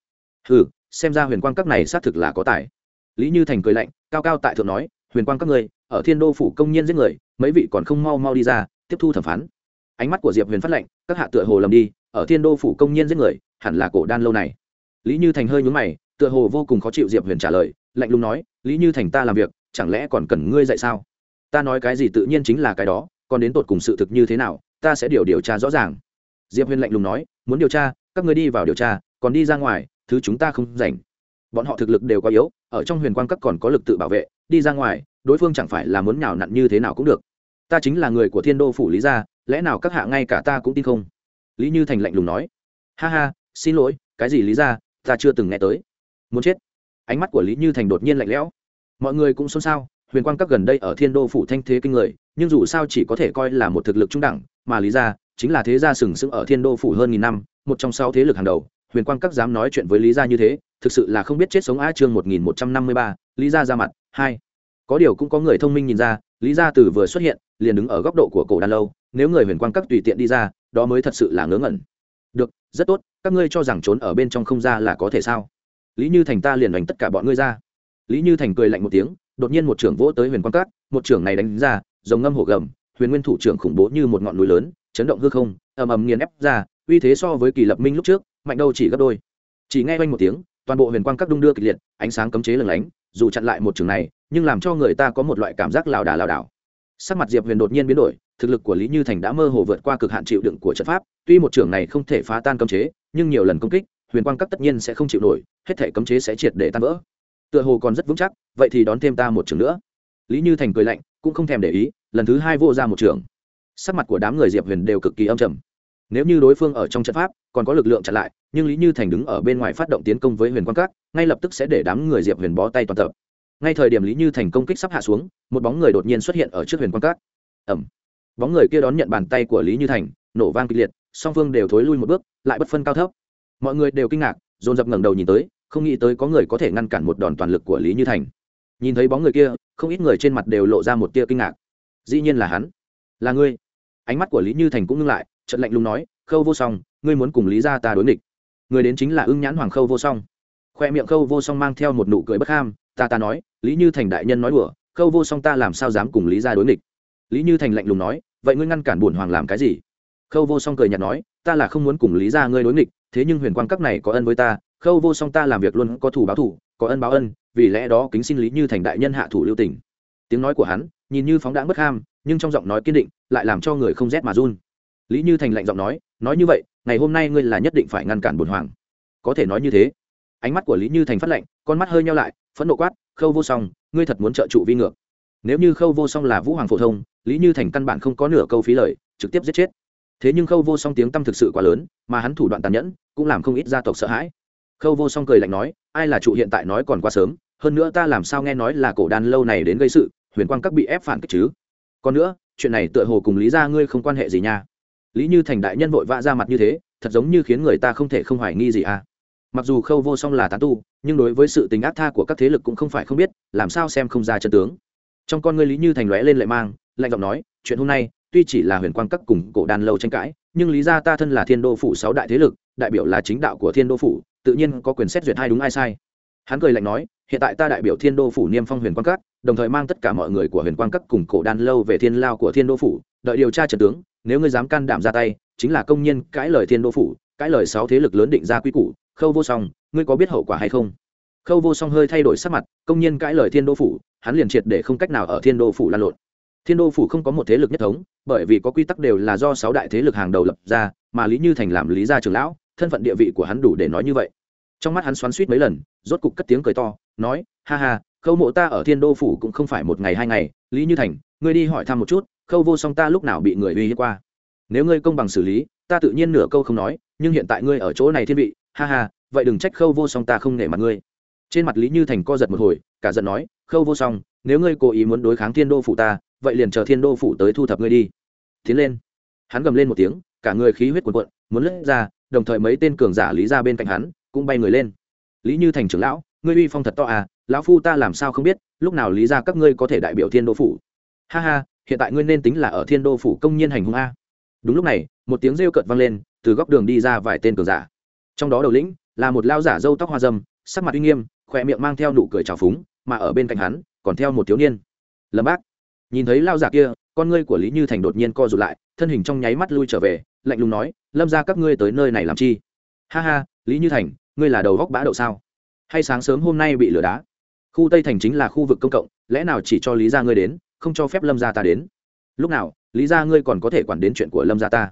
Ừ xem ra huyền quang các này xác thực là có tài. Lý như thành cười lạnh, cao cao tại thượng nói, huyền quang các người, ở thiên đô phủ công nhân giết người, mấy vị còn không mau mau đi ra, tiếp thu thẩm phán. Ánh mắt của diệp huyền phát lệnh, các hạ tựa hồ lầm đi, ở thiên đô phủ công nhân giết người hẳn là cổ đan lâu này. Lý như thành hơi nhúng mày, tựa hồ vô cùng khó chịu diệp huyền trả lời, lạnh lùng nói, lý như thành ta làm việc, chẳng lẽ còn cần ngươi dạy sao? Ta nói cái gì tự nhiên chính là cái đó, còn đến tột cùng sự thực như thế nào, ta sẽ điều điều tra rõ ràng. Diệp huyền lạnh lùng nói, muốn điều tra, các người đi vào điều tra, còn đi ra ngoài, thứ chúng ta không rảnh. Bọn họ thực lực đều quá yếu, ở trong huyền quan các còn có lực tự bảo vệ, đi ra ngoài, đối phương chẳng phải là muốn nhào nặn như thế nào cũng được. Ta chính là người của thiên đô phủ lý gia, lẽ nào các hạ ngay cả ta cũng tin không? Lý như thành lạnh lùng nói, ha ha xin lỗi, cái gì lý gia ta chưa từng nghe tới. Muốn chết? Ánh mắt của lý như thành đột nhiên lạnh lẽo. Mọi người cũng xôn xao, huyền quang các gần đây ở thiên đô phủ thanh thế kinh người, nhưng dù sao chỉ có thể coi là một thực lực trung đẳng, mà lý gia chính là thế gia sừng sững ở thiên đô phủ hơn nghìn năm, một trong sáu thế lực hàng đầu. Huyền quang các dám nói chuyện với lý gia như thế, thực sự là không biết chết sống á chương một nghìn một trăm năm mươi ba, lý gia ra mặt. Hai, có điều cũng có người thông minh nhìn ra, lý gia từ vừa xuất hiện, liền đứng ở góc độ của cổ đan lâu, nếu người huyền quang các tùy tiện đi ra, đó mới thật sự là ngớ ngẩn được, rất tốt, các ngươi cho rằng trốn ở bên trong không ra là có thể sao? Lý như thành ta liền đánh tất cả bọn ngươi ra. Lý như thành cười lạnh một tiếng, đột nhiên một trưởng vỗ tới huyền quang cát, một trưởng này đánh ra giống ngâm hổ gầm, huyền nguyên thủ trưởng khủng bố như một ngọn núi lớn, chấn động hư không, ầm ầm nghiền ép ra, uy thế so với kỳ lập minh lúc trước, mạnh đâu chỉ gấp đôi. Chỉ nghe quanh một tiếng, toàn bộ huyền quang các đung đưa kịch liệt, ánh sáng cấm chế lừng lánh, dù chặn lại một trường này, nhưng làm cho người ta có một loại cảm giác lảo đà lảo đảo. Sắc mặt diệp huyền đột nhiên biến đổi thực lực của lý như thành đã mơ hồ vượt qua cực hạn chịu đựng của trận pháp, tuy một trưởng này không thể phá tan cấm chế, nhưng nhiều lần công kích, huyền quang các tất nhiên sẽ không chịu nổi, hết thể cấm chế sẽ triệt để tan vỡ. Tựa hồ còn rất vững chắc, vậy thì đón thêm ta một trường nữa. Lý như thành cười lạnh, cũng không thèm để ý, lần thứ hai vô ra một trường sắc mặt của đám người diệp huyền đều cực kỳ âm trầm. Nếu như đối phương ở trong trận pháp, còn có lực lượng chặn lại, nhưng lý như thành đứng ở bên ngoài phát động tiến công với huyền quang cát ngay lập tức sẽ để đám người diệp huyền bó tay toàn tập. Ngay thời điểm lý như thành công kích sắp hạ xuống, một bóng người đột nhiên xuất hiện ở trước huyền quang cát ẩm bóng người kia đón nhận bàn tay của lý như thành, nổ vang kịch liệt, song phương đều thối lui một bước, lại bất phân cao thấp. Mọi người đều kinh ngạc, dồn dập ngẩng đầu nhìn tới, không nghĩ tới có người có thể ngăn cản một đòn toàn lực của lý như thành. Nhìn thấy bóng người kia, không ít người trên mặt đều lộ ra một tia kinh ngạc. Dĩ nhiên là hắn. Là ngươi. Ánh mắt của lý như thành cũng ngưng lại trận lạnh lùng nói, khâu vô song, ngươi muốn cùng lý ra ta đối nghịch. Người đến chính là ưng nhãn hoàng khâu vô song. Khoe miệng khâu vô song mang theo một nụ cười bất ham, ta ta nói, lý như thành đại nhân nói đùa, khâu vô song ta làm sao dám cùng lý ra đối nghịch? Lý như thành lạnh lùng nói, vậy ngươi ngăn cản bổn hoàng làm cái gì? Khâu vô song cười nhạt nói, ta là không muốn cùng lý ra ngươi đối nghịch, thế nhưng huyền quang các này có ân với ta, khâu vô song ta làm việc luôn có thủ báo thủ, có ân báo ân, vì lẽ đó kính xin lý như thành đại nhân hạ thủ lưu tình. Tiếng nói của hắn nhìn như phóng đãng bất ham, nhưng trong giọng nói kiên định, lại làm cho người không rét mà run. Lý như thành lạnh giọng nói nói như vậy, ngày hôm nay ngươi là nhất định phải ngăn cản bổn hoàng. Có thể nói như thế. Ánh mắt của lý như thành phát lạnh, con mắt hơi nhau lại, phẫn nộ quát, khâu vô song, ngươi thật muốn trợ trụ vi ngược nếu như khâu vô song là vũ hoàng phổ thông, lý như thành căn bản không có nửa câu phí lời, trực tiếp giết chết. Thế nhưng khâu vô song tiếng tăm thực sự quá lớn, mà hắn thủ đoạn tàn nhẫn, cũng làm không ít gia tộc sợ hãi. Khâu vô song cười lạnh nói, ai là trụ hiện tại nói còn quá sớm, hơn nữa ta làm sao nghe nói là cổ đan lâu này đến gây sự, huyền quang các bị ép phản kích chứ? Còn nữa, chuyện này tựa hồ cùng lý ra ngươi không quan hệ gì nha. Lý như thành đại nhân vội vã ra mặt như thế, thật giống như khiến người ta không thể không hoài nghi gì à. Mặc dù khâu vô song là tán tu, nhưng đối với sự tình ác tha của các thế lực cũng không phải không biết, làm sao xem không ra chân tướng trong con ngươi lý như thành lóe lên lại mang, lạnh giọng nói, chuyện hôm nay, tuy chỉ là huyền quang các cùng cổ đan lâu tranh cãi, nhưng lý ra ta thân là thiên đô phủ sáu đại thế lực, đại biểu là chính đạo của thiên đô phủ, tự nhiên có quyền xét duyệt hai đúng ai sai. Hắn cười lạnh nói, hiện tại ta đại biểu thiên đô phủ niêm phong huyền quang các, đồng thời mang tất cả mọi người của huyền quang các cùng cổ đan lâu về thiên lao của thiên đô phủ, đợi điều tra trần tướng, nếu ngươi dám can đảm ra tay, chính là công nhân cãi lời thiên đô phủ, cãi lời sáu thế lực lớn định ra quy củ, khâu vô song, ngươi có biết hậu quả hay không? Khâu vô song hơi thay đổi sắc mặt, công nhân cãi lời thiên đô phủ hắn liền triệt để không cách nào ở thiên đô phủ lan lộn. Thiên đô phủ không có một thế lực nhất thống, bởi vì có quy tắc đều là do sáu đại thế lực hàng đầu lập ra, mà lý như thành làm lý gia trưởng lão, thân phận địa vị của hắn đủ để nói như vậy. Trong mắt hắn xoắn suýt mấy lần, rốt cục cất tiếng cười to, nói, ha ha, khâu mộ ta ở thiên đô phủ cũng không phải một ngày hai ngày, lý như thành, ngươi đi hỏi thăm một chút, khâu vô song ta lúc nào bị người uy hiếp qua? Nếu ngươi công bằng xử lý, ta tự nhiên nửa câu không nói, nhưng hiện tại ngươi ở chỗ này thiên vị, ha ha, vậy đừng trách khâu vô song ta không nể mặt ngươi trên mặt lý như thành co giật một hồi, cả giận nói, khâu vô song, nếu ngươi cố ý muốn đối kháng thiên đô phủ ta, vậy liền chờ thiên đô phủ tới thu thập ngươi đi. Tiến lên. Hắn gầm lên một tiếng, cả người khí huyết cuồn cuộn, muốn lướt ra, đồng thời mấy tên cường giả lý ra bên cạnh hắn cũng bay người lên. Lý như thành trưởng lão, ngươi uy phong thật to à lão phu ta làm sao không biết, lúc nào lý ra các ngươi có thể đại biểu thiên đô phủ? Ha ha, hiện tại ngươi nên tính là ở thiên đô phủ công nhiên hành hung a. Đúng lúc này, một tiếng rêu cợt vang lên, từ góc đường đi ra vài tên cường giả. Trong đó đầu lĩnh là một lao giả râu tóc hoa dâm, sắc mặt uy nghiêm khỏe miệng mang theo nụ cười trào phúng mà ở bên cạnh hắn còn theo một thiếu niên. Lâm bác nhìn thấy lao giả kia con ngươi của lý như thành đột nhiên co rụt lại thân hình trong nháy mắt lui trở về lạnh lùng nói lâm ra các ngươi tới nơi này làm chi? Ha ha lý như thành ngươi là đầu góc bã đậu sao? Hay sáng sớm hôm nay bị lửa đá? Khu tây thành chính là khu vực công cộng lẽ nào chỉ cho lý ra ngươi đến không cho phép lâm gia ta đến? Lúc nào lý ra ngươi còn có thể quản đến chuyện của lâm gia ta?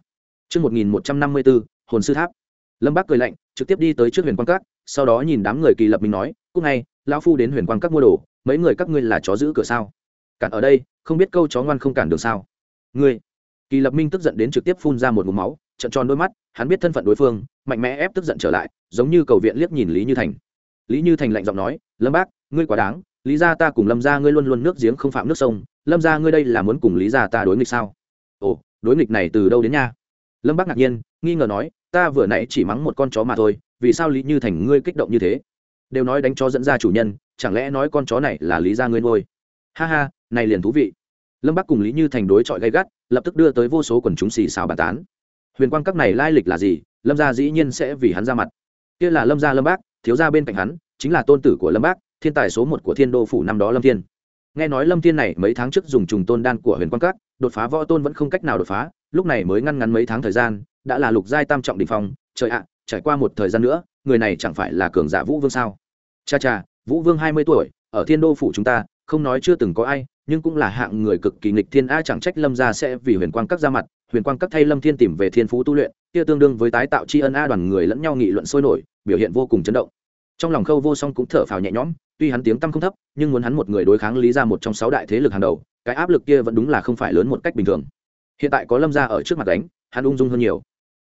Trước 1154, hồn sư tháp. lâm bác cười lạnh trực tiếp đi tới trước huyền quan các sau đó nhìn đám người kỳ lập mình nói cúc ngay, lão phu đến huyền quang các mua đồ, mấy người các ngươi là chó giữ cửa sao? Cản ở đây, không biết câu chó ngoan không cản được sao? Ngươi. Kỳ lập minh tức giận đến trực tiếp phun ra một mũ máu trận tròn đôi mắt, hắn biết thân phận đối phương, mạnh mẽ ép tức giận trở lại, giống như cầu viện liếc nhìn lý như thành. Lý như thành lạnh giọng nói, lâm bác, ngươi quá đáng, lý gia ta cùng lâm gia ngươi luôn luôn nước giếng không phạm nước sông, lâm gia ngươi đây là muốn cùng lý gia ta đối nghịch sao? Ồ, đối nghịch này từ đâu đến nha? Lâm bác ngạc nhiên, nghi ngờ nói, ta vừa nãy chỉ mắng một con chó mà thôi, vì sao lý như thành ngươi kích động như thế? Đều nói đánh chó dẫn ra chủ nhân, chẳng lẽ nói con chó này là lý gia ngươi nuôi? Ha ha, này liền thú vị. Lâm bắc cùng lý như thành đối chọi gay gắt, lập tức đưa tới vô số quần chúng xì xào bàn tán. Huyền quang các này lai lịch là gì? Lâm gia dĩ nhiên sẽ vì hắn ra mặt. Kia là lâm gia lâm bác, thiếu gia bên cạnh hắn, chính là tôn tử của lâm bác, thiên tài số một của thiên đô phủ năm đó lâm thiên. Nghe nói lâm thiên này mấy tháng trước dùng trùng tôn đan của huyền quang các, đột phá võ tôn vẫn không cách nào đột phá, lúc này mới ngăn ngắn mấy tháng thời gian, đã là lục giai tam trọng đ ỉ n h phong, trời ạ, trải qua một thời gian nữa người này chẳng phải là cường giả vũ vương sao? Cha cha, vũ vương hai mươi tuổi, ở thiên đô phủ chúng ta, không nói chưa từng có ai, nhưng cũng là hạng người cực kỳ nghịch thiên, a chẳng trách lâm gia sẽ vì huyền quang các ra mặt, huyền quang các thay lâm thiên tìm về thiên phú tu luyện, kia tương đương với tái tạo tri ân a đoàn người lẫn nhau nghị luận sôi nổi, biểu hiện vô cùng chấn động. Trong lòng khâu vô song cũng thở phào nhẹ nhõm, tuy hắn tiếng tăm không thấp, nhưng muốn hắn một người đối kháng lý ra một trong sáu đại thế lực hàng đầu, cái áp lực kia vẫn đúng là không phải lớn một cách bình thường. Hiện tại có lâm gia ở trước mặt đánh, hắn ung dung hơn nhiều.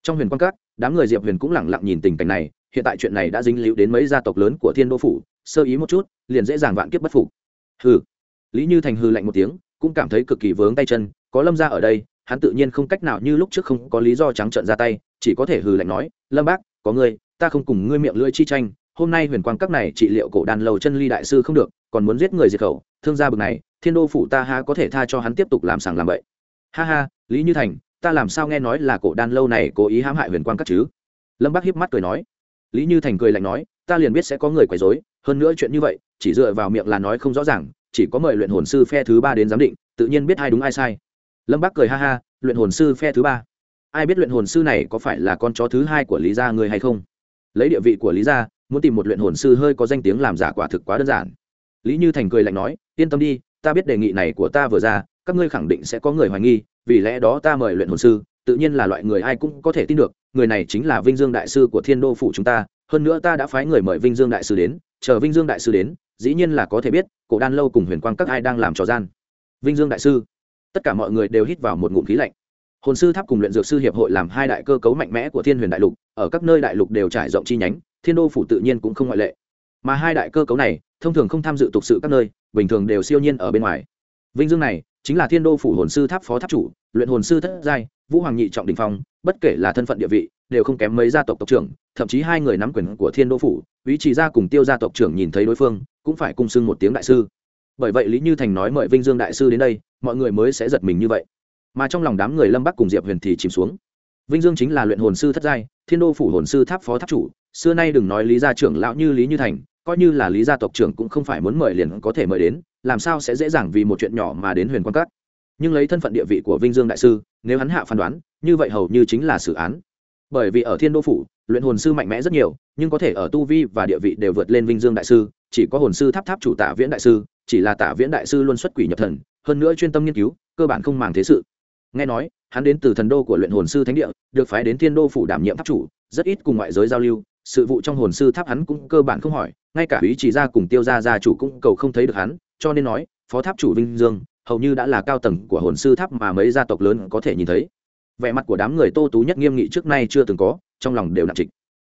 Trong huyền quang các, đám người diệp huyền cũng lẳng lặng nhìn tình cảnh này hiện tại chuyện này đã dính líu đến mấy gia tộc lớn của thiên đô phủ, sơ ý một chút, liền dễ dàng vạn kiếp bất phục. Hừ. Lý như thành hư lạnh một tiếng, cũng cảm thấy cực kỳ vướng tay chân, có lâm ra ở đây, hắn tự nhiên không cách nào như lúc trước không có lý do trắng trợn ra tay, chỉ có thể hừ lạnh nói, lâm bác, có ngươi, ta không cùng ngươi miệng lưỡi chi tranh, hôm nay huyền quang các này trị liệu cổ đàn lầu chân ly đại sư không được, còn muốn giết người diệt khẩu, thương gia bực này, thiên đô phủ ta ha có thể tha cho hắn tiếp tục làm sàng làm bậy. Ha ha, lý như thành, ta làm sao nghe nói là cổ đan lâu này cố ý hãm hại huyền quang các chứ? Lâm bác hiếp mắt cười nói lý như thành cười lạnh nói, ta liền biết sẽ có người quấy dối hơn nữa chuyện như vậy, chỉ dựa vào miệng là nói không rõ ràng, chỉ có mời luyện hồn sư phe thứ ba đến giám định, tự nhiên biết ai đúng ai sai. Lâm bác cười ha ha, luyện hồn sư phe thứ ba? Ai biết luyện hồn sư này có phải là con chó thứ hai của lý gia người hay không? Lấy địa vị của lý gia, muốn tìm một luyện hồn sư hơi có danh tiếng làm giả quả thực quá đơn giản. Lý như thành cười lạnh nói, yên tâm đi, ta biết đề nghị này của ta vừa ra, các ngươi khẳng định sẽ có người hoài nghi, vì lẽ đó ta mời luyện hồn sư tự nhiên là loại người ai cũng có thể tin được, người này chính là vinh dương đại sư của thiên đô phủ chúng ta, hơn nữa ta đã phái người mời vinh dương đại sư đến, chờ vinh dương đại sư đến, dĩ nhiên là có thể biết, cổ đan lâu cùng huyền quang các ai đang làm trò gian. Vinh dương đại sư. Tất cả mọi người đều hít vào một ngụm khí lạnh. Hồn sư tháp cùng luyện dược sư hiệp hội làm hai đại cơ cấu mạnh mẽ của thiên huyền đại lục, ở các nơi đại lục đều trải rộng chi nhánh, thiên đô phủ tự nhiên cũng không ngoại lệ. Mà hai đại cơ cấu này, thông thường không tham dự tục sự các nơi, bình thường đều siêu nhiên ở bên ngoài. Vinh dương này chính là thiên đô phủ hồn sư tháp phó tháp chủ, luyện hồn sư thất giai, vũ hoàng nhị trọng đình phong, bất kể là thân phận địa vị, đều không kém mấy gia tộc tộc trưởng, thậm chí hai người nắm quyền của thiên đô phủ, ý chỉ gia cùng tiêu gia tộc trưởng nhìn thấy đối phương, cũng phải cung xưng một tiếng đại sư. Bởi vậy lý như thành nói mời vinh dương đại sư đến đây, mọi người mới sẽ giật mình như vậy. Mà trong lòng đám người lâm bắc cùng diệp huyền thì chìm xuống. Vinh dương chính là luyện hồn sư thất giai, thiên đô phủ hồn sư tháp phó tháp chủ, xưa nay đừng nói lý gia trưởng lão như lý như thành, coi như là lý gia tộc trưởng cũng không phải muốn mời liền có thể mời đến làm sao sẽ dễ dàng vì một chuyện nhỏ mà đến huyền quan cát nhưng lấy thân phận địa vị của vinh dương đại sư, nếu hắn hạ phán đoán, như vậy hầu như chính là xử án. Bởi vì ở thiên đô phủ, luyện hồn sư mạnh mẽ rất nhiều, nhưng có thể ở tu vi và địa vị đều vượt lên vinh dương đại sư, chỉ có hồn sư tháp tháp chủ tạ viễn đại sư, chỉ là tạ viễn đại sư luôn xuất quỷ nhập thần, hơn nữa chuyên tâm nghiên cứu, cơ bản không màng thế sự. Nghe nói, hắn đến từ thần đô của luyện hồn sư thánh địa, được phái đến thiên đô phủ đảm nhiệm tháp chủ, rất ít cùng ngoại giới giao lưu, sự vụ trong hồn sư tháp hắn cũng cơ bản không hỏi, ngay cả ý chỉ ra cùng tiêu gia gia chủ cũng cầu không thấy được hắn cho nên nói, phó tháp chủ vinh dương, hầu như đã là cao tầng của hồn sư tháp mà mấy gia tộc lớn có thể nhìn thấy. Vẻ mặt của đám người tô tú nhất nghiêm nghị trước nay chưa từng có, trong lòng đều nặng trịch.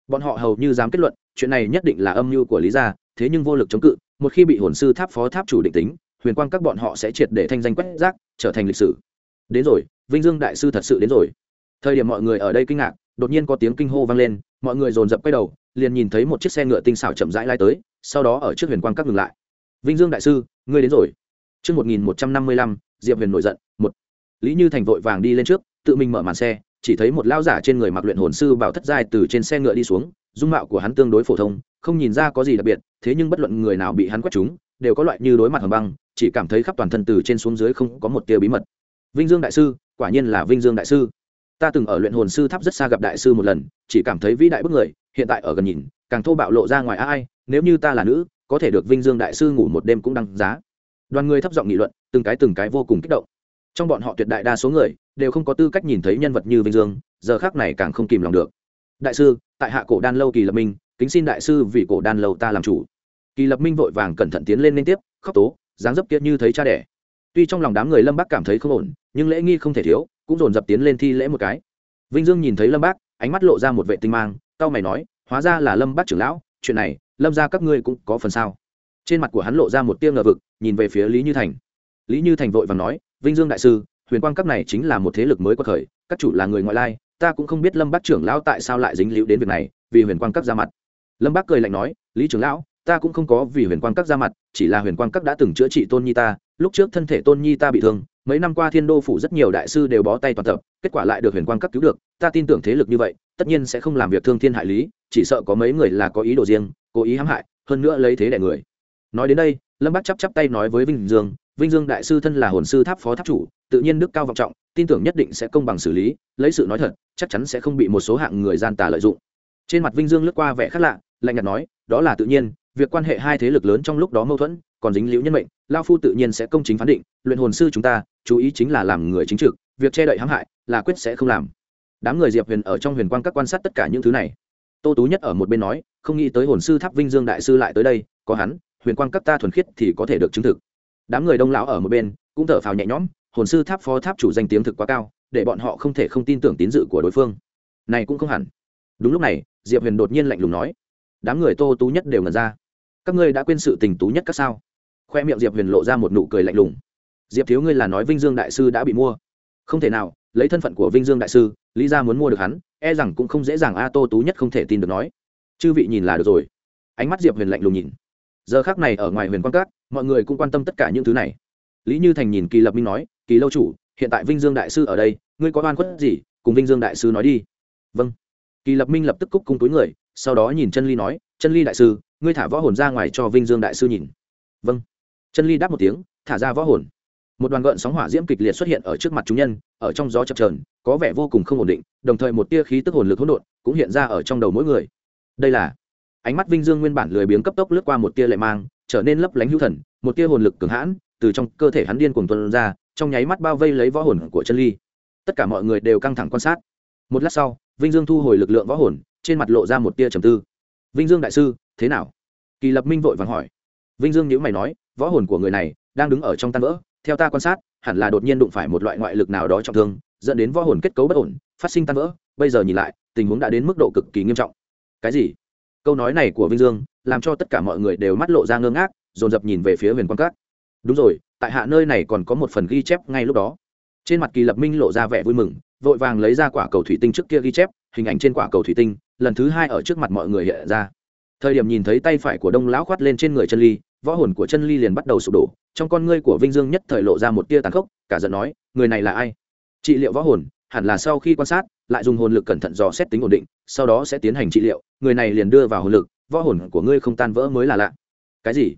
Bọn họ hầu như dám kết luận, chuyện này nhất định là âm mưu của lý gia, thế nhưng vô lực chống cự, một khi bị hồn sư tháp phó tháp chủ định tính, huyền quang các bọn họ sẽ triệt để thanh danh quét rác, trở thành lịch sử. Đến rồi, vinh dương đại sư thật sự đến rồi. Thời điểm mọi người ở đây kinh ngạc, đột nhiên có tiếng kinh hô vang lên, mọi người dồn dập quay đầu, liền nhìn thấy một chiếc xe ngựa tinh xảo chậm rãi lai tới, sau đó ở trước huyền quang các ngừng lại. Vinh dương đại sư ngươi đến rồi Trước 1155, Diệp Huyền nổi giận, một. Lý Như Thành vội vàng đi lên trước, tự mình mở màn xe, chỉ thấy một lao giả trên người mặc luyện hồn sư bảo thất giai từ trên xe ngựa đi xuống, dung mạo của hắn tương đối phổ thông, không nhìn ra có gì đặc biệt, thế nhưng bất luận người nào bị hắn quét trúng, đều có loại như đối mặt hầm băng, chỉ cảm thấy khắp toàn thân từ trên xuống dưới không có một tia bí mật. Vinh Dương đại sư, quả nhiên là Vinh Dương đại sư. Ta từng ở luyện hồn sư tháp rất xa gặp đại sư một lần, chỉ cảm thấy vĩ đại bức người, hiện tại ở gần nhìn, càng thô bạo lộ ra ngoài ai, nếu như ta là nữ, có thể được Vinh Dương đại sư ngủ một đêm cũng đăng giá. Đoàn người thấp giọng nghị luận, từng cái từng cái vô cùng kích động. Trong bọn họ tuyệt đại đa số người đều không có tư cách nhìn thấy nhân vật như vinh dương, giờ khác này càng không kìm lòng được. Đại sư, tại hạ cổ đan lâu kỳ lập minh, kính xin đại sư vì cổ đan lâu ta làm chủ. Kỳ lập minh vội vàng cẩn thận tiến lên liên tiếp, khóc tố, dáng dấp kiệt như thấy cha đẻ. Tuy trong lòng đám người lâm bác cảm thấy không ổn, nhưng lễ nghi không thể thiếu, cũng dồn dập tiến lên thi lễ một cái. Vinh dương nhìn thấy lâm bác ánh mắt lộ ra một vệ tinh mang tao mày nói, hóa ra là lâm bác trưởng lão, chuyện này lâm ra các ngươi cũng có phần sao? Trên mặt của hắn lộ ra một tia ngờ vực, nhìn về phía lý như thành. Lý như thành vội và nói, vinh dương đại sư, huyền quang các này chính là một thế lực mới có khởi các chủ là người ngoại lai, ta cũng không biết lâm bác trưởng lão tại sao lại dính líu đến việc này, vì huyền quang các ra mặt. Lâm bác cười lạnh nói, lý trưởng lão, ta cũng không có vì huyền quang các ra mặt, chỉ là huyền quang các đã từng chữa trị tôn nhi ta, lúc trước thân thể tôn nhi ta bị thương, mấy năm qua thiên đô phủ rất nhiều đại sư đều bó tay toàn tập, kết quả lại được huyền quang các cứu được, ta tin tưởng thế lực như vậy, tất nhiên sẽ không làm việc thương thiên hại lý, chỉ sợ có mấy người là có ý đồ riêng cố ý hãm hại, hơn nữa lấy thế đẻ người. Nói đến đây, lâm bác chắp chắp tay nói với vinh dương vinh dương đại sư thân là hồn sư tháp phó tháp chủ, tự nhiên đức cao vọng trọng, tin tưởng nhất định sẽ công bằng xử lý, lấy sự nói thật, chắc chắn sẽ không bị một số hạng người gian tà lợi dụng. Trên mặt vinh dương lướt qua vẻ khác lạ, lạnh nhạt nói, đó là tự nhiên, việc quan hệ hai thế lực lớn trong lúc đó mâu thuẫn, còn dính liễu nhân mệnh lao phu tự nhiên sẽ công chính phán định, luyện hồn sư chúng ta, chú ý chính là làm người chính trực, việc che đậy hãm hại là quyết sẽ không làm. Đám người diệp huyền ở trong huyền quan các quan sát tất cả những thứ này tô tú nhất ở một bên nói, không nghĩ tới hồn sư tháp vinh dương đại sư lại tới đây, có hắn, huyền quang các ta thuần khiết thì có thể được chứng thực. Đám người đông lão ở một bên, cũng thở phào nhẹ nhõm, hồn sư tháp phó tháp chủ danh tiếng thực quá cao, để bọn họ không thể không tin tưởng tín dự của đối phương. Này cũng không hẳn. Đúng lúc này, diệp huyền đột nhiên lạnh lùng nói. Đám người tô tú nhất đều ngần ra. Các ngươi đã quên sự tình tú nhất các sao? Khoe miệng diệp huyền lộ ra một nụ cười lạnh lùng. Diệp thiếu ngươi là nói vinh dương đại sư đã bị mua. Không thể nào lấy thân phận của vinh dương đại sư, lý ra muốn mua được hắn e rằng cũng không dễ dàng a tô tú nhất không thể tin được nói. Chư vị nhìn là được rồi. Ánh mắt diệp huyền lạnh lùng nhìn. Giờ khác này ở ngoài huyền quan cát mọi người cũng quan tâm tất cả những thứ này. Lý như thành nhìn kỳ lập minh nói, kỳ lâu chủ, hiện tại vinh dương đại sư ở đây, ngươi có oan khuất gì, cùng vinh dương đại sư nói đi. Vâng. Kỳ lập minh lập tức cúc cung túi người, sau đó nhìn chân ly nói, chân ly đại sư, ngươi thả võ hồn ra ngoài cho vinh dương đại sư nhìn. Vâng. Chân ly đáp một tiếng, thả ra võ hồn một đoàn gợn sóng hỏa diễm kịch liệt xuất hiện ở trước mặt chúng nhân, ở trong gió chập trờn có vẻ vô cùng không ổn định, đồng thời một tia khí tức hồn lực hỗn độn cũng hiện ra ở trong đầu mỗi người. Đây là ánh mắt vinh dương nguyên bản lười biếng cấp tốc lướt qua một tia lệ mang, trở nên lấp lánh hữu thần, một tia hồn lực cường hãn từ trong cơ thể hắn điên cuồng tuân ra, trong nháy mắt bao vây lấy võ hồn của chân ly. Tất cả mọi người đều căng thẳng quan sát. Một lát sau, vinh dương thu hồi lực lượng võ hồn, trên mặt lộ ra một tia trầm tư. Vinh dương đại sư, thế nào? Kỳ lập minh vội vàng hỏi. Vinh dương nhữ mày nói, võ hồn của người này đang đứng ở trong tan vỡ theo ta quan sát, hẳn là đột nhiên đụng phải một loại ngoại lực nào đó trọng thương, dẫn đến võ hồn kết cấu bất ổn, phát sinh tan vỡ. Bây giờ nhìn lại, tình huống đã đến mức độ cực kỳ nghiêm trọng. Cái gì? Câu nói này của vinh dương làm cho tất cả mọi người đều mắt lộ ra ngơ ngác, dồn dập nhìn về phía huyền quang cát đúng rồi, tại hạ nơi này còn có một phần ghi chép ngay lúc đó. Trên mặt kỳ lập minh lộ ra vẻ vui mừng, vội vàng lấy ra quả cầu thủy tinh trước kia ghi chép, hình ảnh trên quả cầu thủy tinh, lần thứ hai ở trước mặt mọi người hiện ra. Thời điểm nhìn thấy tay phải của đông lão khoát lên trên người chân ly võ hồn của chân ly liền bắt đầu sụp đổ, trong con ngươi của vinh dương nhất thời lộ ra một tia tàn khốc, cả giận nói, người này là ai? Trị liệu võ hồn, hẳn là sau khi quan sát, lại dùng hồn lực cẩn thận dò xét tính ổn định, sau đó sẽ tiến hành trị liệu, người này liền đưa vào hồn lực, võ hồn của ngươi không tan vỡ mới là lạ. Cái gì?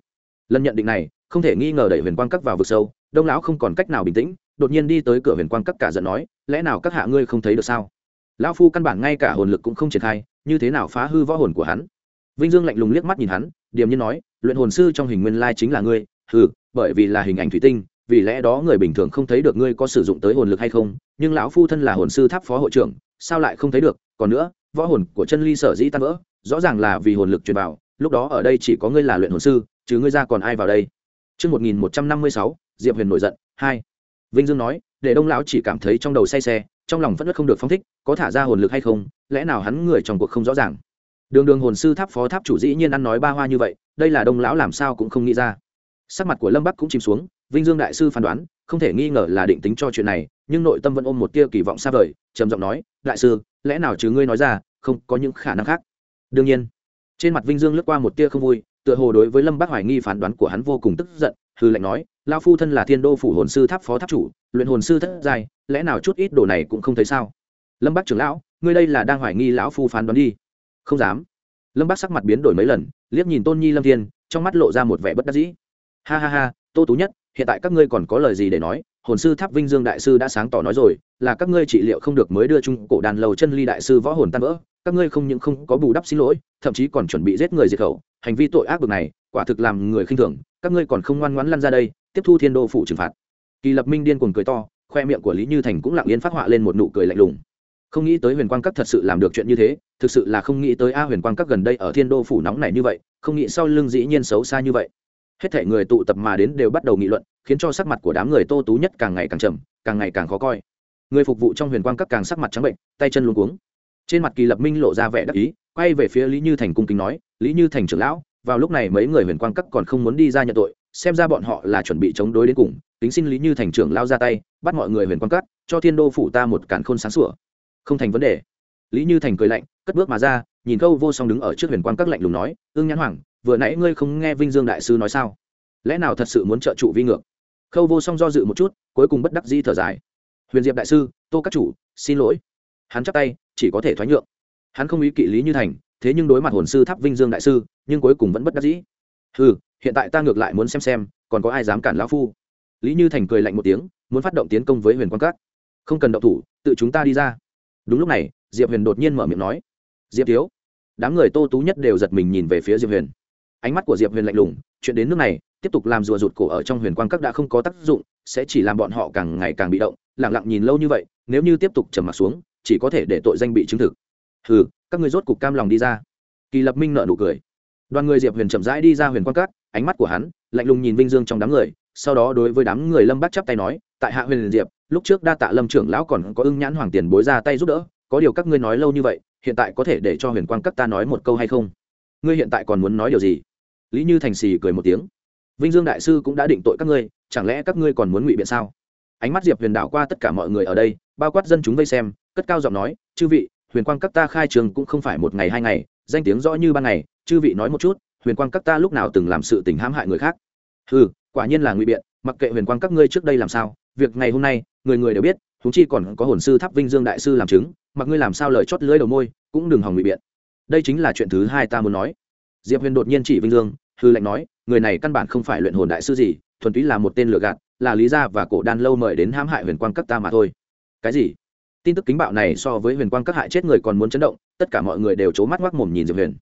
Lần nhận định này, không thể nghi ngờ đẩy huyền quang cắt vào vực sâu, đông lão không còn cách nào bình tĩnh, đột nhiên đi tới cửa huyền quang cắt cả giận nói, lẽ nào các hạ ngươi không thấy được sao? Lão phu căn bản ngay cả hồn lực cũng không triển khai, như thế nào phá hư võ hồn của hắn? Vinh dương lạnh lùng liếc mắt nhìn hắn điềm nhiên nói luyện hồn sư trong hình nguyên lai chính là ngươi hừ bởi vì là hình ảnh thủy tinh vì lẽ đó người bình thường không thấy được ngươi có sử dụng tới hồn lực hay không nhưng lão phu thân là hồn sư tháp phó hội trưởng sao lại không thấy được còn nữa võ hồn của chân ly sở dĩ tan vỡ rõ ràng là vì hồn lực truyền vào lúc đó ở đây chỉ có ngươi là luyện hồn sư chứ ngươi ra còn ai vào đây Trước 1156, Diệp Huyền nổi giận, 2. Vinh Dương nói, để đông lão chỉ cảm thấy trong đầu say xe, trong lòng vẫn không được phong thích, có thả ra hồn lực hay không, lẽ nào hắn người trong cuộc không rõ ràng. Đường đường hồn sư tháp phó tháp chủ dĩ nhiên ăn nói ba hoa như vậy, đây là đông lão làm sao cũng không nghĩ ra. Sắc mặt của Lâm Bắc cũng chìm xuống, Vinh Dương đại sư phán đoán, không thể nghi ngờ là định tính cho chuyện này, nhưng nội tâm vẫn ôm một tia kỳ vọng xa vời, trầm giọng nói, đại sư, lẽ nào chứ ngươi nói ra, không có những khả năng khác. Đương nhiên, trên mặt Vinh Dương lướt qua một tia không vui, tựa hồ đối với lâm bác hoài nghi phán đoán của hắn vô cùng tức giận hư lệnh nói lao phu thân là thiên đô phủ hồn sư tháp phó tháp chủ luyện hồn sư thất giai lẽ nào chút ít đồ này cũng không thấy sao lâm bác trưởng lão ngươi đây là đang hoài nghi lão phu phán đoán đi không dám. Lâm bác sắc mặt biến đổi mấy lần, liếc nhìn tôn nhi lâm thiên, trong mắt lộ ra một vẻ bất đắc dĩ. Ha ha ha, tô tú nhất, hiện tại các ngươi còn có lời gì để nói? Hồn sư tháp vinh dương đại sư đã sáng tỏ nói rồi, là các ngươi trị liệu không được mới đưa chung cổ đàn lầu chân ly đại sư võ hồn tan vỡ. Các ngươi không những không có bù đắp xin lỗi, thậm chí còn chuẩn bị giết người diệt khẩu. Hành vi tội ác bực này, quả thực làm người khinh thường. Các ngươi còn không ngoan ngoãn lăn ra đây, tiếp thu thiên đô phủ trừng phạt. Kỳ lập minh điên cuồng cười to, khoe miệng của lý như thành cũng lặng yên phát họa lên một nụ cười lạnh lùng không nghĩ tới huyền quang các thật sự làm được chuyện như thế, thực sự là không nghĩ tới a huyền quang các gần đây ở thiên đô phủ nóng này như vậy, không nghĩ sau lưng dĩ nhiên xấu xa như vậy. Hết thể người tụ tập mà đến đều bắt đầu nghị luận, khiến cho sắc mặt của đám người tô tú nhất càng ngày càng trầm, càng ngày càng khó coi. Người phục vụ trong huyền quang các càng sắc mặt trắng bệnh, tay chân luống cuống. Trên mặt kỳ lập minh lộ ra vẻ đắc ý, quay về phía lý như thành cung kính nói, lý như thành trưởng lão, vào lúc này mấy người huyền quang các còn không muốn đi ra nhận tội, xem ra bọn họ là chuẩn bị chống đối đến cùng. Tính xin lý như thành trưởng lao ra tay, bắt mọi người huyền quang các, cho thiên đô phủ ta một cản khôn sáng sủa không thành vấn đề. Lý như thành cười lạnh, cất bước mà ra, nhìn câu vô song đứng ở trước huyền Quan các lạnh lùng nói ương nhãn hoàng, vừa nãy ngươi không nghe vinh dương đại sư nói sao? Lẽ nào thật sự muốn trợ trụ vi ngược? Khâu vô song do dự một chút, cuối cùng bất đắc di thở dài. Huyền diệp đại sư, tô các chủ, xin lỗi. Hắn chắc tay, chỉ có thể thoái nhượng. Hắn không ý kỵ lý như thành, thế nhưng đối mặt hồn sư tháp vinh dương đại sư, nhưng cuối cùng vẫn bất đắc dĩ. Ừ hiện tại ta ngược lại muốn xem xem, còn có ai dám cản lão phu? Lý như thành cười lạnh một tiếng, muốn phát động tiến công với huyền quang cát không cần động thủ, tự chúng ta đi ra đúng lúc này diệp huyền đột nhiên mở miệng nói diệp thiếu. Đám người tô tú nhất đều giật mình nhìn về phía diệp huyền. Ánh mắt của diệp huyền lạnh lùng chuyện đến nước này tiếp tục làm rùa rụt cổ ở trong huyền quang các đã không có tác dụng sẽ chỉ làm bọn họ càng ngày càng bị động lẳng lặng nhìn lâu như vậy nếu như tiếp tục trầm mặt xuống chỉ có thể để tội danh bị chứng thực. Hừ các người rốt cục cam lòng đi ra. Kỳ lập minh nợ nụ cười. Đoàn người diệp huyền chậm rãi đi ra huyền quang Các, ánh mắt của hắn lạnh lùng nhìn vinh dương trong đám người sau đó đối với đám người lâm bắt chắp tay nói tại hạ huyền diệp lúc trước đa tạ lâm trưởng lão còn có ưng nhãn hoàng tiền bối ra tay giúp đỡ, có điều các ngươi nói lâu như vậy, hiện tại có thể để cho huyền quang các ta nói một câu hay không? Ngươi hiện tại còn muốn nói điều gì? Lý như thành xì cười một tiếng. Vinh dương đại sư cũng đã định tội các ngươi, chẳng lẽ các ngươi còn muốn ngụy biện sao? Ánh mắt diệp huyền đảo qua tất cả mọi người ở đây, bao quát dân chúng vây xem, cất cao giọng nói, chư vị, huyền quang các ta khai trường cũng không phải một ngày hai ngày, danh tiếng rõ như ban ngày, chư vị nói một chút, huyền quang các ta lúc nào từng làm sự tình hãm hại người khác? Ừ quả nhiên là ngụy biện, mặc kệ huyền quang các ngươi trước đây làm sao việc ngày hôm nay, người người đều biết chúng chi còn có hồn sư tháp vinh dương đại sư làm chứng, mặc ngươi làm sao lời chót lưỡi đầu môi, cũng đừng hòng bị biện. Đây chính là chuyện thứ hai ta muốn nói. Diệp huyền đột nhiên chỉ vinh dương, hư lệnh nói, người này căn bản không phải luyện hồn đại sư gì, thuần túy là một tên lừa gạt, là lý gia và cổ đan lâu mời đến hãm hại huyền quang các ta mà thôi. Cái gì? Tin tức kính bạo này so với huyền quang các hại chết người còn muốn chấn động, tất cả mọi người đều c h ố mắt ngoác mồm nhìn diệp huyền.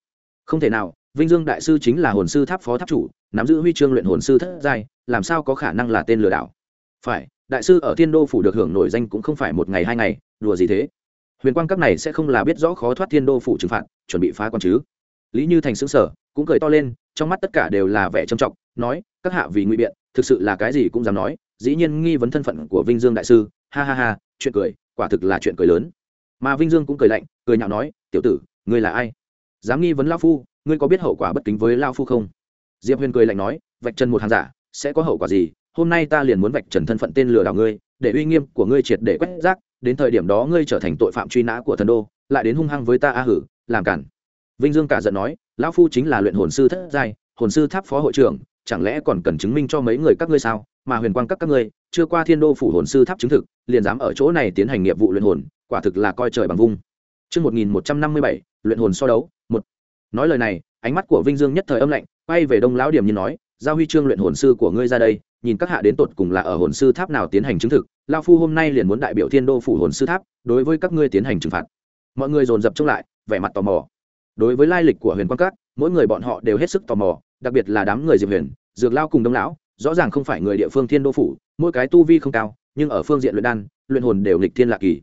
Không thể nào, vinh dương đại sư chính là hồn sư tháp phó tháp chủ, nắm giữ huy chương luyện hồn sư thất giai, làm sao có khả năng là tên lừa đảo? Phải đại sư ở thiên đô phủ được hưởng nổi danh cũng không phải một ngày hai ngày, đùa gì thế? Huyền quang các này sẽ không là biết rõ khó thoát thiên đô phủ trừng phạt, chuẩn bị phá con chứ? Lý như thành xứng sở cũng cười to lên, trong mắt tất cả đều là vẻ trầm trọng, nói, các hạ vì ngụy biện, thực sự là cái gì cũng dám nói, dĩ nhiên nghi vấn thân phận của vinh dương đại sư, ha ha ha, chuyện cười, quả thực là chuyện cười lớn. Mà vinh dương cũng cười lạnh, cười nhạo nói, tiểu tử, ngươi là ai? Dám nghi vấn lao phu, ngươi có biết hậu quả bất kính với lao phu không? Diệp huyền cười lạnh nói, vạch chân một hàng giả, sẽ có hậu quả gì? Hôm nay ta liền muốn vạch trần thân phận tên lừa đảo ngươi để uy nghiêm của ngươi triệt để quét rác đến thời điểm đó ngươi trở thành tội phạm truy nã của thần đô lại đến hung hăng với ta a hử làm cản. Vinh dương cả giận nói lão phu chính là luyện hồn sư thất giai hồn sư tháp phó hội trưởng chẳng lẽ còn cần chứng minh cho mấy người các ngươi sao? Mà huyền quang các các ngươi chưa qua thiên đô phủ hồn sư tháp chứng thực liền dám ở chỗ này tiến hành nghiệp vụ luyện hồn quả thực là coi trời bằng vung. Trước 1157, luyện hồn so đấu, một. Nói lời này, ánh mắt của Vinh Dương nhất thời âm lạnh, quay về Đông lão điểm như nói, giao huy chương luyện hồn sư của ngươi ra đây, nhìn các hạ đến tột cùng là ở hồn sư tháp nào tiến hành chứng thực, lão phu hôm nay liền muốn đại biểu thiên đô phủ hồn sư tháp, đối với các ngươi tiến hành trừng phạt. Mọi người dồn dập trông lại, vẻ mặt tò mò. Đối với lai lịch của Huyền Quang Các, mỗi người bọn họ đều hết sức tò mò, đặc biệt là đám người Diệp Huyền, Dược Lao cùng Đông lão, rõ ràng không phải người địa phương thiên đô phủ mỗi cái tu vi không cao nhưng ở phương diện luyện đan luyện hồn đều lịch thiên lạc kỳ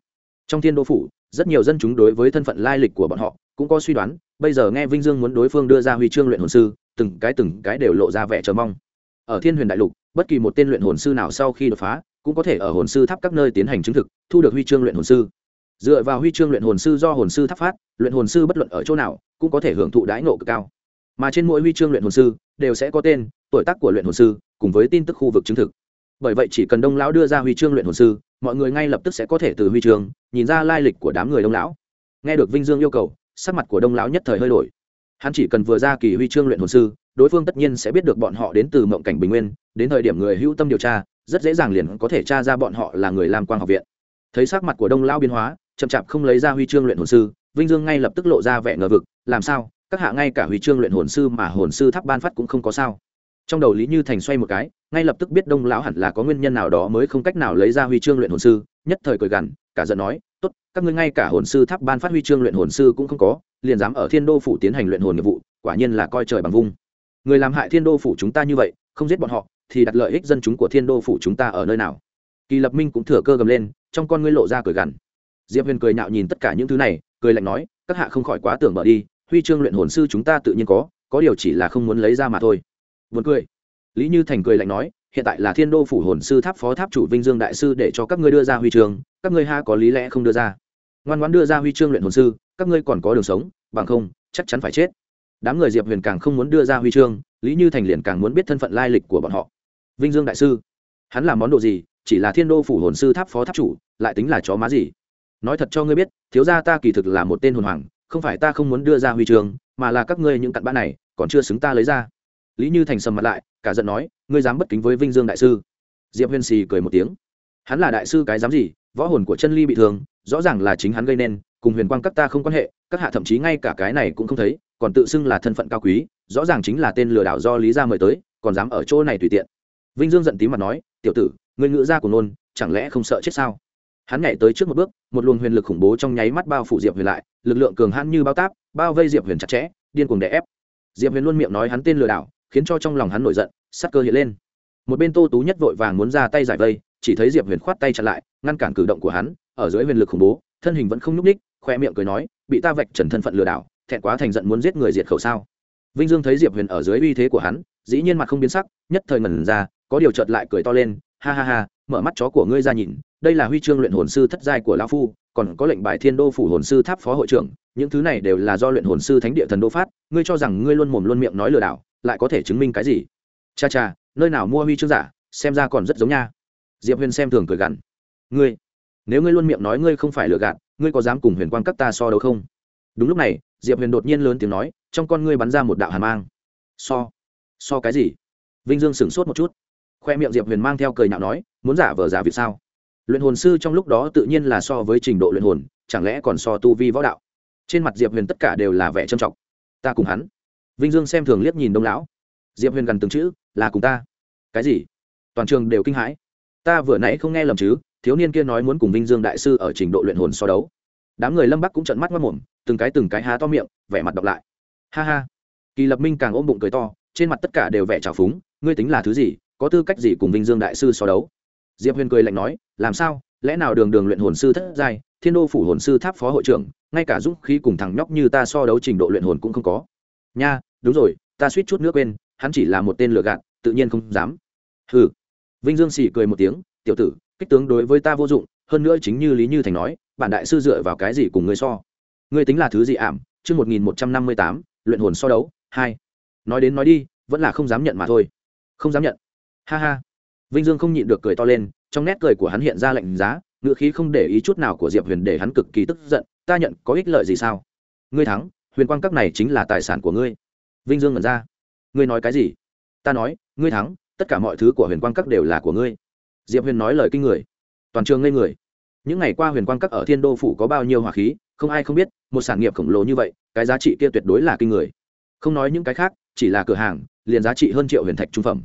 trong thiên đô phủ rất nhiều dân chúng đối với thân phận lai lịch của bọn họ cũng có suy đoán bây giờ nghe vinh dương muốn đối phương đưa ra huy chương luyện hồn sư từng cái từng cái đều lộ ra vẻ chờ mong ở thiên huyền đại lục bất kỳ một tên luyện hồn sư nào sau khi đột phá, cũng có thể ở hồn sư tháp các nơi tiến hành chứng thực, thu được huy chương luyện hồn sư. Dựa vào huy chương luyện hồn sư do hồn sư tháp phát, luyện hồn sư bất luận ở chỗ nào, cũng có thể hưởng thụ đãi nộ cực cao. Mà trên mỗi huy chương luyện hồn sư, đều sẽ có tên, tuổi tác của luyện hồn sư, cùng với tin tức khu vực chứng thực. Bởi vậy chỉ cần đông lão đưa ra huy chương luyện hồn sư, mọi người ngay lập tức sẽ có thể từ huy chương, nhìn ra lai lịch của đám người đông lão. Nghe được vinh dương yêu cầu, sắc mặt của đông lão nhất thời hơi đổi. Hắn chỉ cần vừa ra kỳ huy chương luyện hồn sư đối phương tất nhiên sẽ biết được bọn họ đến từ mộng cảnh bình nguyên, đến thời điểm người hữu tâm điều tra, rất dễ dàng liền có thể tra ra bọn họ là người làm quang học viện. Thấy sắc mặt của đông lão biến hóa, chậm chạp không lấy ra huy chương luyện hồn sư, vinh dương ngay lập tức lộ ra vẻ ngờ vực, làm sao? Các hạ ngay cả huy chương luyện hồn sư mà hồn sư tháp ban phát cũng không có sao? Trong đầu lý như thành xoay một cái, ngay lập tức biết đông lão hẳn là có nguyên nhân nào đó mới không cách nào lấy ra huy chương luyện hồn sư, nhất thời cười gằn, cả giận nói, tốt, các ngươi ngay cả hồn sư tháp ban phát huy chương luyện hồn sư cũng không có, liền dám ở thiên đô phủ tiến hành luyện hồn nghiệp vụ, quả nhiên là coi trời bằng vung người làm hại thiên đô phủ chúng ta như vậy không giết bọn họ thì đặt lợi ích dân chúng của thiên đô phủ chúng ta ở nơi nào kỳ lập minh cũng thừa cơ gầm lên trong con ngươi lộ ra cười gằn diệp huyền cười nhạo nhìn tất cả những thứ này cười lạnh nói các hạ không khỏi quá tưởng mở đi huy chương luyện hồn sư chúng ta tự nhiên có có điều chỉ là không muốn lấy ra mà thôi vượt cười. Lý Như Thành cười lạnh nói, hiện tại là Thiên Đô phủ hồn sư tháp phó tháp chủ Vinh Dương đại sư để cho các ngươi đưa ra huy chương, các ngươi ha có lý lẽ không đưa ra. Ngoan ngoãn đưa ra huy chương luyện hồn sư, các ngươi còn có đường sống, bằng không, chắc chắn phải chết. Đám người Diệp Huyền càng không muốn đưa ra huy chương, Lý Như Thành liền càng muốn biết thân phận lai lịch của bọn họ. Vinh Dương đại sư, hắn làm món đồ gì, chỉ là Thiên Đô phủ hồn sư tháp phó tháp chủ, lại tính là chó má gì? Nói thật cho ngươi biết, thiếu gia ta kỳ thực là một tên hồn hoàng, không phải ta không muốn đưa ra huy chương, mà là các ngươi những cặn bã này còn chưa xứng ta lấy ra lý như thành sầm mặt lại cả giận nói ngươi dám bất kính với vinh dương đại sư diệp huyền xì cười một tiếng hắn là đại sư cái dám gì võ hồn của chân ly bị thương rõ ràng là chính hắn gây nên cùng huyền quang các ta không quan hệ các hạ thậm chí ngay cả cái này cũng không thấy còn tự xưng là thân phận cao quý, rõ ràng chính là tên lừa đảo do lý gia mời tới, còn dám ở chỗ này tùy tiện. Vinh dương giận tím mặt nói, tiểu tử người ngữ gia của nôn, chẳng lẽ không sợ chết sao? Hắn nhảy tới trước một bước, một luồng huyền lực khủng bố trong nháy mắt bao phủ diệp huyền lại, lực lượng cường hãn như bao táp, bao vây diệp huyền chặt chẽ, điên cuồng đè ép. Diệp huyền luôn miệng nói hắn tên lừa đảo, khiến cho trong lòng hắn nổi giận, sắc cơ hiện lên. Một bên tô tú nhất vội vàng muốn ra tay giải vây, chỉ thấy diệp huyền khoát tay chặn lại, ngăn cản cử động của hắn, ở dưới huyền lực khủng bố, thân hình vẫn không nhúc ních khoe miệng cười nói, bị ta vạch trần thân phận lừa đảo thẹn quá thành giận muốn giết người diệt khẩu sao? Vinh dương thấy diệp huyền ở dưới uy thế của hắn, dĩ nhiên mặt không biến sắc, nhất thời ngẩn ra, có điều chợt lại cười to lên, ha ha ha, mở mắt chó của ngươi ra nhìn, đây là huy chương luyện hồn sư thất giai của lão phu, còn có lệnh bài thiên đô phủ hồn sư tháp phó hội trưởng, những thứ này đều là do luyện hồn sư thánh địa thần đô phát, ngươi cho rằng ngươi luôn mồm luôn miệng nói lừa đảo, lại có thể chứng minh cái gì? Cha cha, nơi nào mua huy chương giả, xem ra còn rất giống nha. Diệp huyền xem thường cười gằn. Ngươi, nếu ngươi luôn miệng nói ngươi không phải lừa gạt, ngươi có dám cùng huyền quang các ta so đấu không? Đúng lúc này diệp huyền đột nhiên lớn tiếng nói, trong con ngươi bắn ra một đạo hàn mang. So so cái gì? Vinh dương sửng sốt một chút. Khoe miệng diệp huyền mang theo cười nhạo nói, muốn giả vờ giả việc sao? Luyện hồn sư trong lúc đó tự nhiên là so với trình độ luyện hồn, chẳng lẽ còn so tu vi võ đạo? Trên mặt diệp huyền tất cả đều là vẻ trầm trọng. Ta cùng hắn. Vinh dương xem thường liếc nhìn đông lão. Diệp huyền gần từng chữ, là cùng ta. Cái gì? Toàn trường đều kinh hãi. Ta vừa nãy không nghe lầm chứ, thiếu niên kia nói muốn cùng vinh dương đại sư ở trình độ luyện hồn so đấu đám người lâm bắc cũng trận mắt mất mồm từng cái từng cái há to miệng, vẻ mặt đọc lại. Ha ha. Kỳ lập minh càng ôm bụng cười to, trên mặt tất cả đều vẻ trào phúng, ngươi tính là thứ gì, có tư cách gì cùng vinh dương đại sư so đấu? Diệp huyền cười lạnh nói, làm sao, lẽ nào đường đường luyện hồn sư thất giai, thiên đô phủ hồn sư tháp phó hội trưởng, ngay cả dũng khí cùng thằng nhóc như ta so đấu trình độ luyện hồn cũng không có. Nha, đúng rồi, ta suýt chút nữa quên, hắn chỉ là một tên lừa gạt, tự nhiên không dám. Hừ. Vinh dương xỉ cười một tiếng, tiểu tử, kích tướng đối với ta vô dụng hơn nữa chính như lý như thành nói, bản đại sư dựa vào cái gì cùng ngươi so? Ngươi tính là thứ gì ảm? Chương một nghìn một trăm năm mươi tám, luyện hồn so đấu, hai. Nói đến nói đi, vẫn là không dám nhận mà thôi. Không dám nhận. Ha ha. Vinh dương không nhịn được cười to lên, trong nét cười của hắn hiện ra lạnh giá ngựa khí không để ý chút nào của diệp huyền để hắn cực kỳ tức giận, ta nhận có ích lợi gì sao? Ngươi thắng, huyền quang các này chính là tài sản của ngươi. Vinh dương ngẩn ra. Ngươi nói cái gì? Ta nói, ngươi thắng, tất cả mọi thứ của huyền quang các đều là của ngươi. Diệp huyền nói lời kinh người toàn trường ngây người. Những ngày qua huyền quang các ở thiên đô phủ có bao nhiêu hỏa khí, không ai không biết, một sản nghiệp khổng lồ như vậy, cái giá trị kia tuyệt đối là kinh người. Không nói những cái khác, chỉ là cửa hàng, liền giá trị hơn triệu huyền thạch trung phẩm.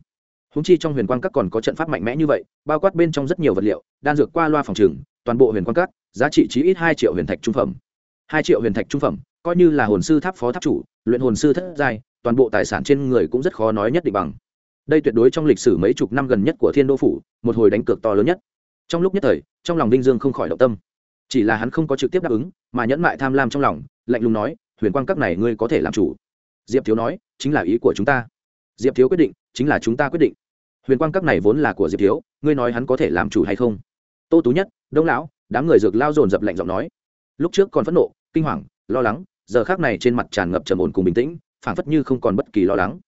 Húng chi trong huyền quang các còn có trận pháp mạnh mẽ như vậy, bao quát bên trong rất nhiều vật liệu, đan dược qua loa phòng trừng toàn bộ huyền quang các, giá trị chí ít hai triệu huyền thạch trung phẩm. Hai triệu huyền thạch trung phẩm, coi như là hồn sư tháp phó tháp chủ, luyện hồn sư thất giai, toàn bộ tài sản trên người cũng rất khó nói nhất định bằng. Đây tuyệt đối trong lịch sử mấy chục năm gần nhất của thiên đô phủ, một hồi đánh cược to lớn nhất trong lúc nhất thời, trong lòng đinh dương không khỏi động tâm. Chỉ là hắn không có trực tiếp đáp ứng, mà nhẫn mại tham lam trong lòng, lạnh lùng nói, huyền quang các này ngươi có thể làm chủ. Diệp thiếu nói, chính là ý của chúng ta. Diệp thiếu quyết định, chính là chúng ta quyết định. Huyền quang các này vốn là của diệp thiếu, ngươi nói hắn có thể làm chủ hay không? Tô tú nhất, đông lão, đám người dược lao dồn dập lạnh giọng nói. Lúc trước còn phẫn nộ, kinh hoàng, lo lắng, giờ khác này trên mặt tràn ngập trầm ổn cùng bình tĩnh, phảng phất như không còn bất kỳ lo lắng.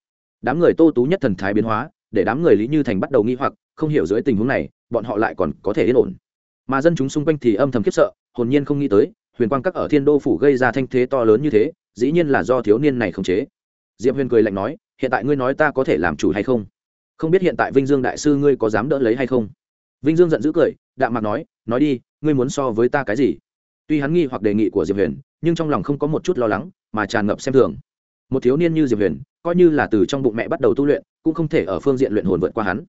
Đám người tô tú nhất thần thái biến hóa, để đám người lý như thành bắt đầu nghi hoặc, không hiểu dưới tình huống này bọn họ lại còn có thể yên ổn. Mà dân chúng xung quanh thì âm thầm khiếp sợ, hồn nhiên không nghĩ tới, huyền quang các ở thiên đô phủ gây ra thanh thế to lớn như thế, dĩ nhiên là do thiếu niên này khống chế. Diệp huyền cười lạnh nói, hiện tại ngươi nói ta có thể làm chủ hay không? Không biết hiện tại vinh dương đại sư ngươi có dám đỡ lấy hay không? Vinh dương giận dữ cười, đạm mạc nói nói đi, ngươi muốn so với ta cái gì? Tuy hắn nghi hoặc đề nghị của diệp huyền, nhưng trong lòng không có một chút lo lắng, mà tràn ngập xem thường. Một thiếu niên như diệp huyền, coi như là từ trong bụng mẹ bắt đầu tu luyện, cũng không thể ở phương diện luyện hồn vượt qua hắn.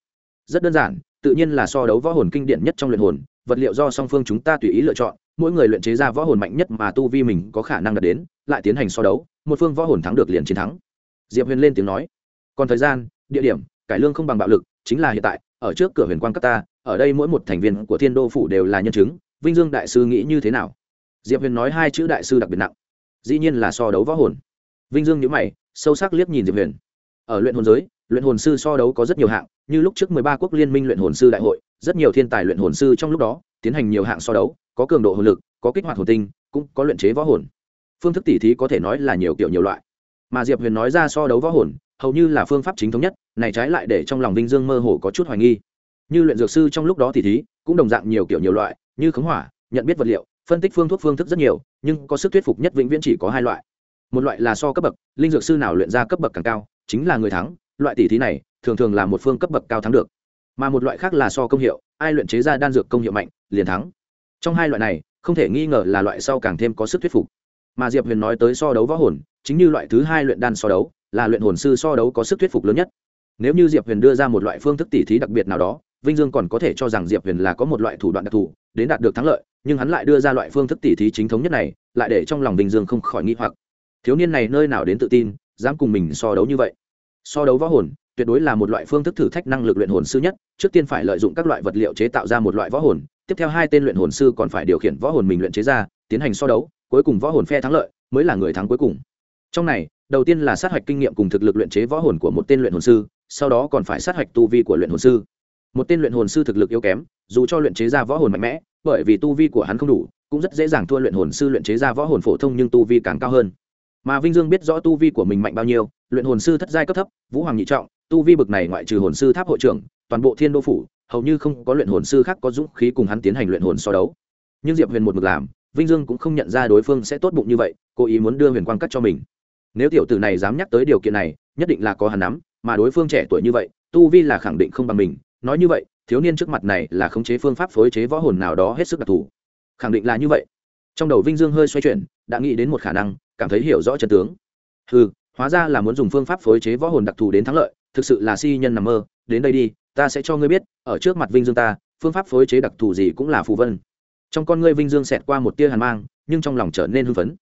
Rất đơn giản tự nhiên là so đấu võ hồn kinh điển nhất trong luyện hồn, vật liệu do song phương chúng ta tùy ý lựa chọn, mỗi người luyện chế ra võ hồn mạnh nhất mà tu vi mình có khả năng đạt đến, lại tiến hành so đấu, một phương võ hồn thắng được liền chiến thắng. Diệp huyền lên tiếng nói. Còn thời gian, địa điểm, cải lương không bằng bạo lực, chính là hiện tại, ở trước cửa huyền quang các ta, ở đây mỗi một thành viên của thiên đô phủ đều là nhân chứng, vinh dương đại sư nghĩ như thế nào? Diệp huyền nói hai chữ đại sư đặc biệt nặng. Dĩ nhiên là so đấu võ hồn. Vinh dương nhữ mày, sâu sắc liếc nhìn diệp huyền. Ở luyện hồn giới luyện hồn sư so đấu có rất nhiều hạng, như lúc trước mười ba quốc liên minh luyện hồn sư đại hội, rất nhiều thiên tài luyện hồn sư trong lúc đó tiến hành nhiều hạng so đấu, có cường độ hồn lực, có kích hoạt hồn tinh, cũng có luyện chế võ hồn. Phương thức tỉ thí có thể nói là nhiều kiểu nhiều loại. Mà diệp huyền nói ra so đấu võ hồn, hầu như là phương pháp chính thống nhất, này trái lại để trong lòng vinh dương mơ hồ có chút hoài nghi. Như luyện dược sư trong lúc đó tỉ thí, cũng đồng dạng nhiều kiểu nhiều loại, như khống hỏa, nhận biết vật liệu, phân tích phương thuốc phương thức rất nhiều, nhưng có sức thuyết phục nhất vĩnh viễn chỉ có hai loại. Một loại là so cấp bậc, linh dược sư nào luyện ra cấp bậc càng cao, chính là người thắng loại tỷ thí này thường thường là một phương cấp bậc cao thắng được. Mà một loại khác là so công hiệu, ai luyện chế ra đan dược công hiệu mạnh, liền thắng. Trong hai loại này, không thể nghi ngờ là loại sau càng thêm có sức thuyết phục. Mà diệp huyền nói tới so đấu võ hồn, chính như loại thứ hai luyện đan so đấu, là luyện hồn sư so đấu có sức thuyết phục lớn nhất. Nếu như diệp huyền đưa ra một loại phương thức tỉ thí đặc biệt nào đó, vinh dương còn có thể cho rằng diệp huyền là có một loại thủ đoạn đặc thù, đến đạt được thắng lợi, nhưng hắn lại đưa ra loại phương thức tỉ thí chính thống nhất này, lại để trong lòng vinh dương không khỏi nghi hoặc. Thiếu niên này nơi nào đến tự tin, dám cùng mình so đấu như vậy? So đấu võ hồn, tuyệt đối là một loại phương thức thử thách năng lực luyện hồn sư nhất, trước tiên phải lợi dụng các loại vật liệu chế tạo ra một loại võ hồn, tiếp theo hai tên luyện hồn sư còn phải điều khiển võ hồn mình luyện chế ra, tiến hành so đấu, cuối cùng võ hồn phe thắng lợi, mới là người thắng cuối cùng. Trong này, đầu tiên là sát hạch kinh nghiệm cùng thực lực luyện chế võ hồn của một tên luyện hồn sư, sau đó còn phải sát hạch tu vi của luyện hồn sư. Một tên luyện hồn sư thực lực yếu kém, dù cho luyện chế ra võ hồn mạnh mẽ, bởi vì tu vi của hắn không đủ, cũng rất dễ dàng thua luyện hồn sư luyện chế ra võ hồn phổ thông nhưng tu vi càng cao hơn mà vinh dương biết rõ tu vi của mình mạnh bao nhiêu, luyện hồn sư thất giai cấp thấp, vũ hoàng nhị trọng, tu vi bực này ngoại trừ hồn sư tháp hội trưởng, toàn bộ thiên đô phủ, hầu như không có luyện hồn sư khác có dũng khí cùng hắn tiến hành luyện hồn so đấu. Nhưng diệp huyền một mực làm, vinh dương cũng không nhận ra đối phương sẽ tốt bụng như vậy, cố ý muốn đưa huyền quang cắt cho mình. Nếu tiểu tử này dám nhắc tới điều kiện này, nhất định là có hắn nắm, mà đối phương trẻ tuổi như vậy, tu vi là khẳng định không bằng mình. Nói như vậy, thiếu niên trước mặt này là khống chế phương pháp phối chế võ hồn nào đó hết sức đặc thù. Khẳng định là như vậy. Trong đầu vinh dương hơi xoay chuyển đã nghĩ đến một khả năng, cảm thấy hiểu rõ chân tướng. Ừ hóa ra là muốn dùng phương pháp phối chế võ hồn đặc thù đến thắng lợi, thực sự là si nhân nằm mơ. Đến đây đi, ta sẽ cho ngươi biết, ở trước mặt vinh dương ta, phương pháp phối chế đặc thù gì cũng là phù vân. Trong con ngươi vinh dương xẹt qua một tia hàn mang, nhưng trong lòng trở nên hưng phấn.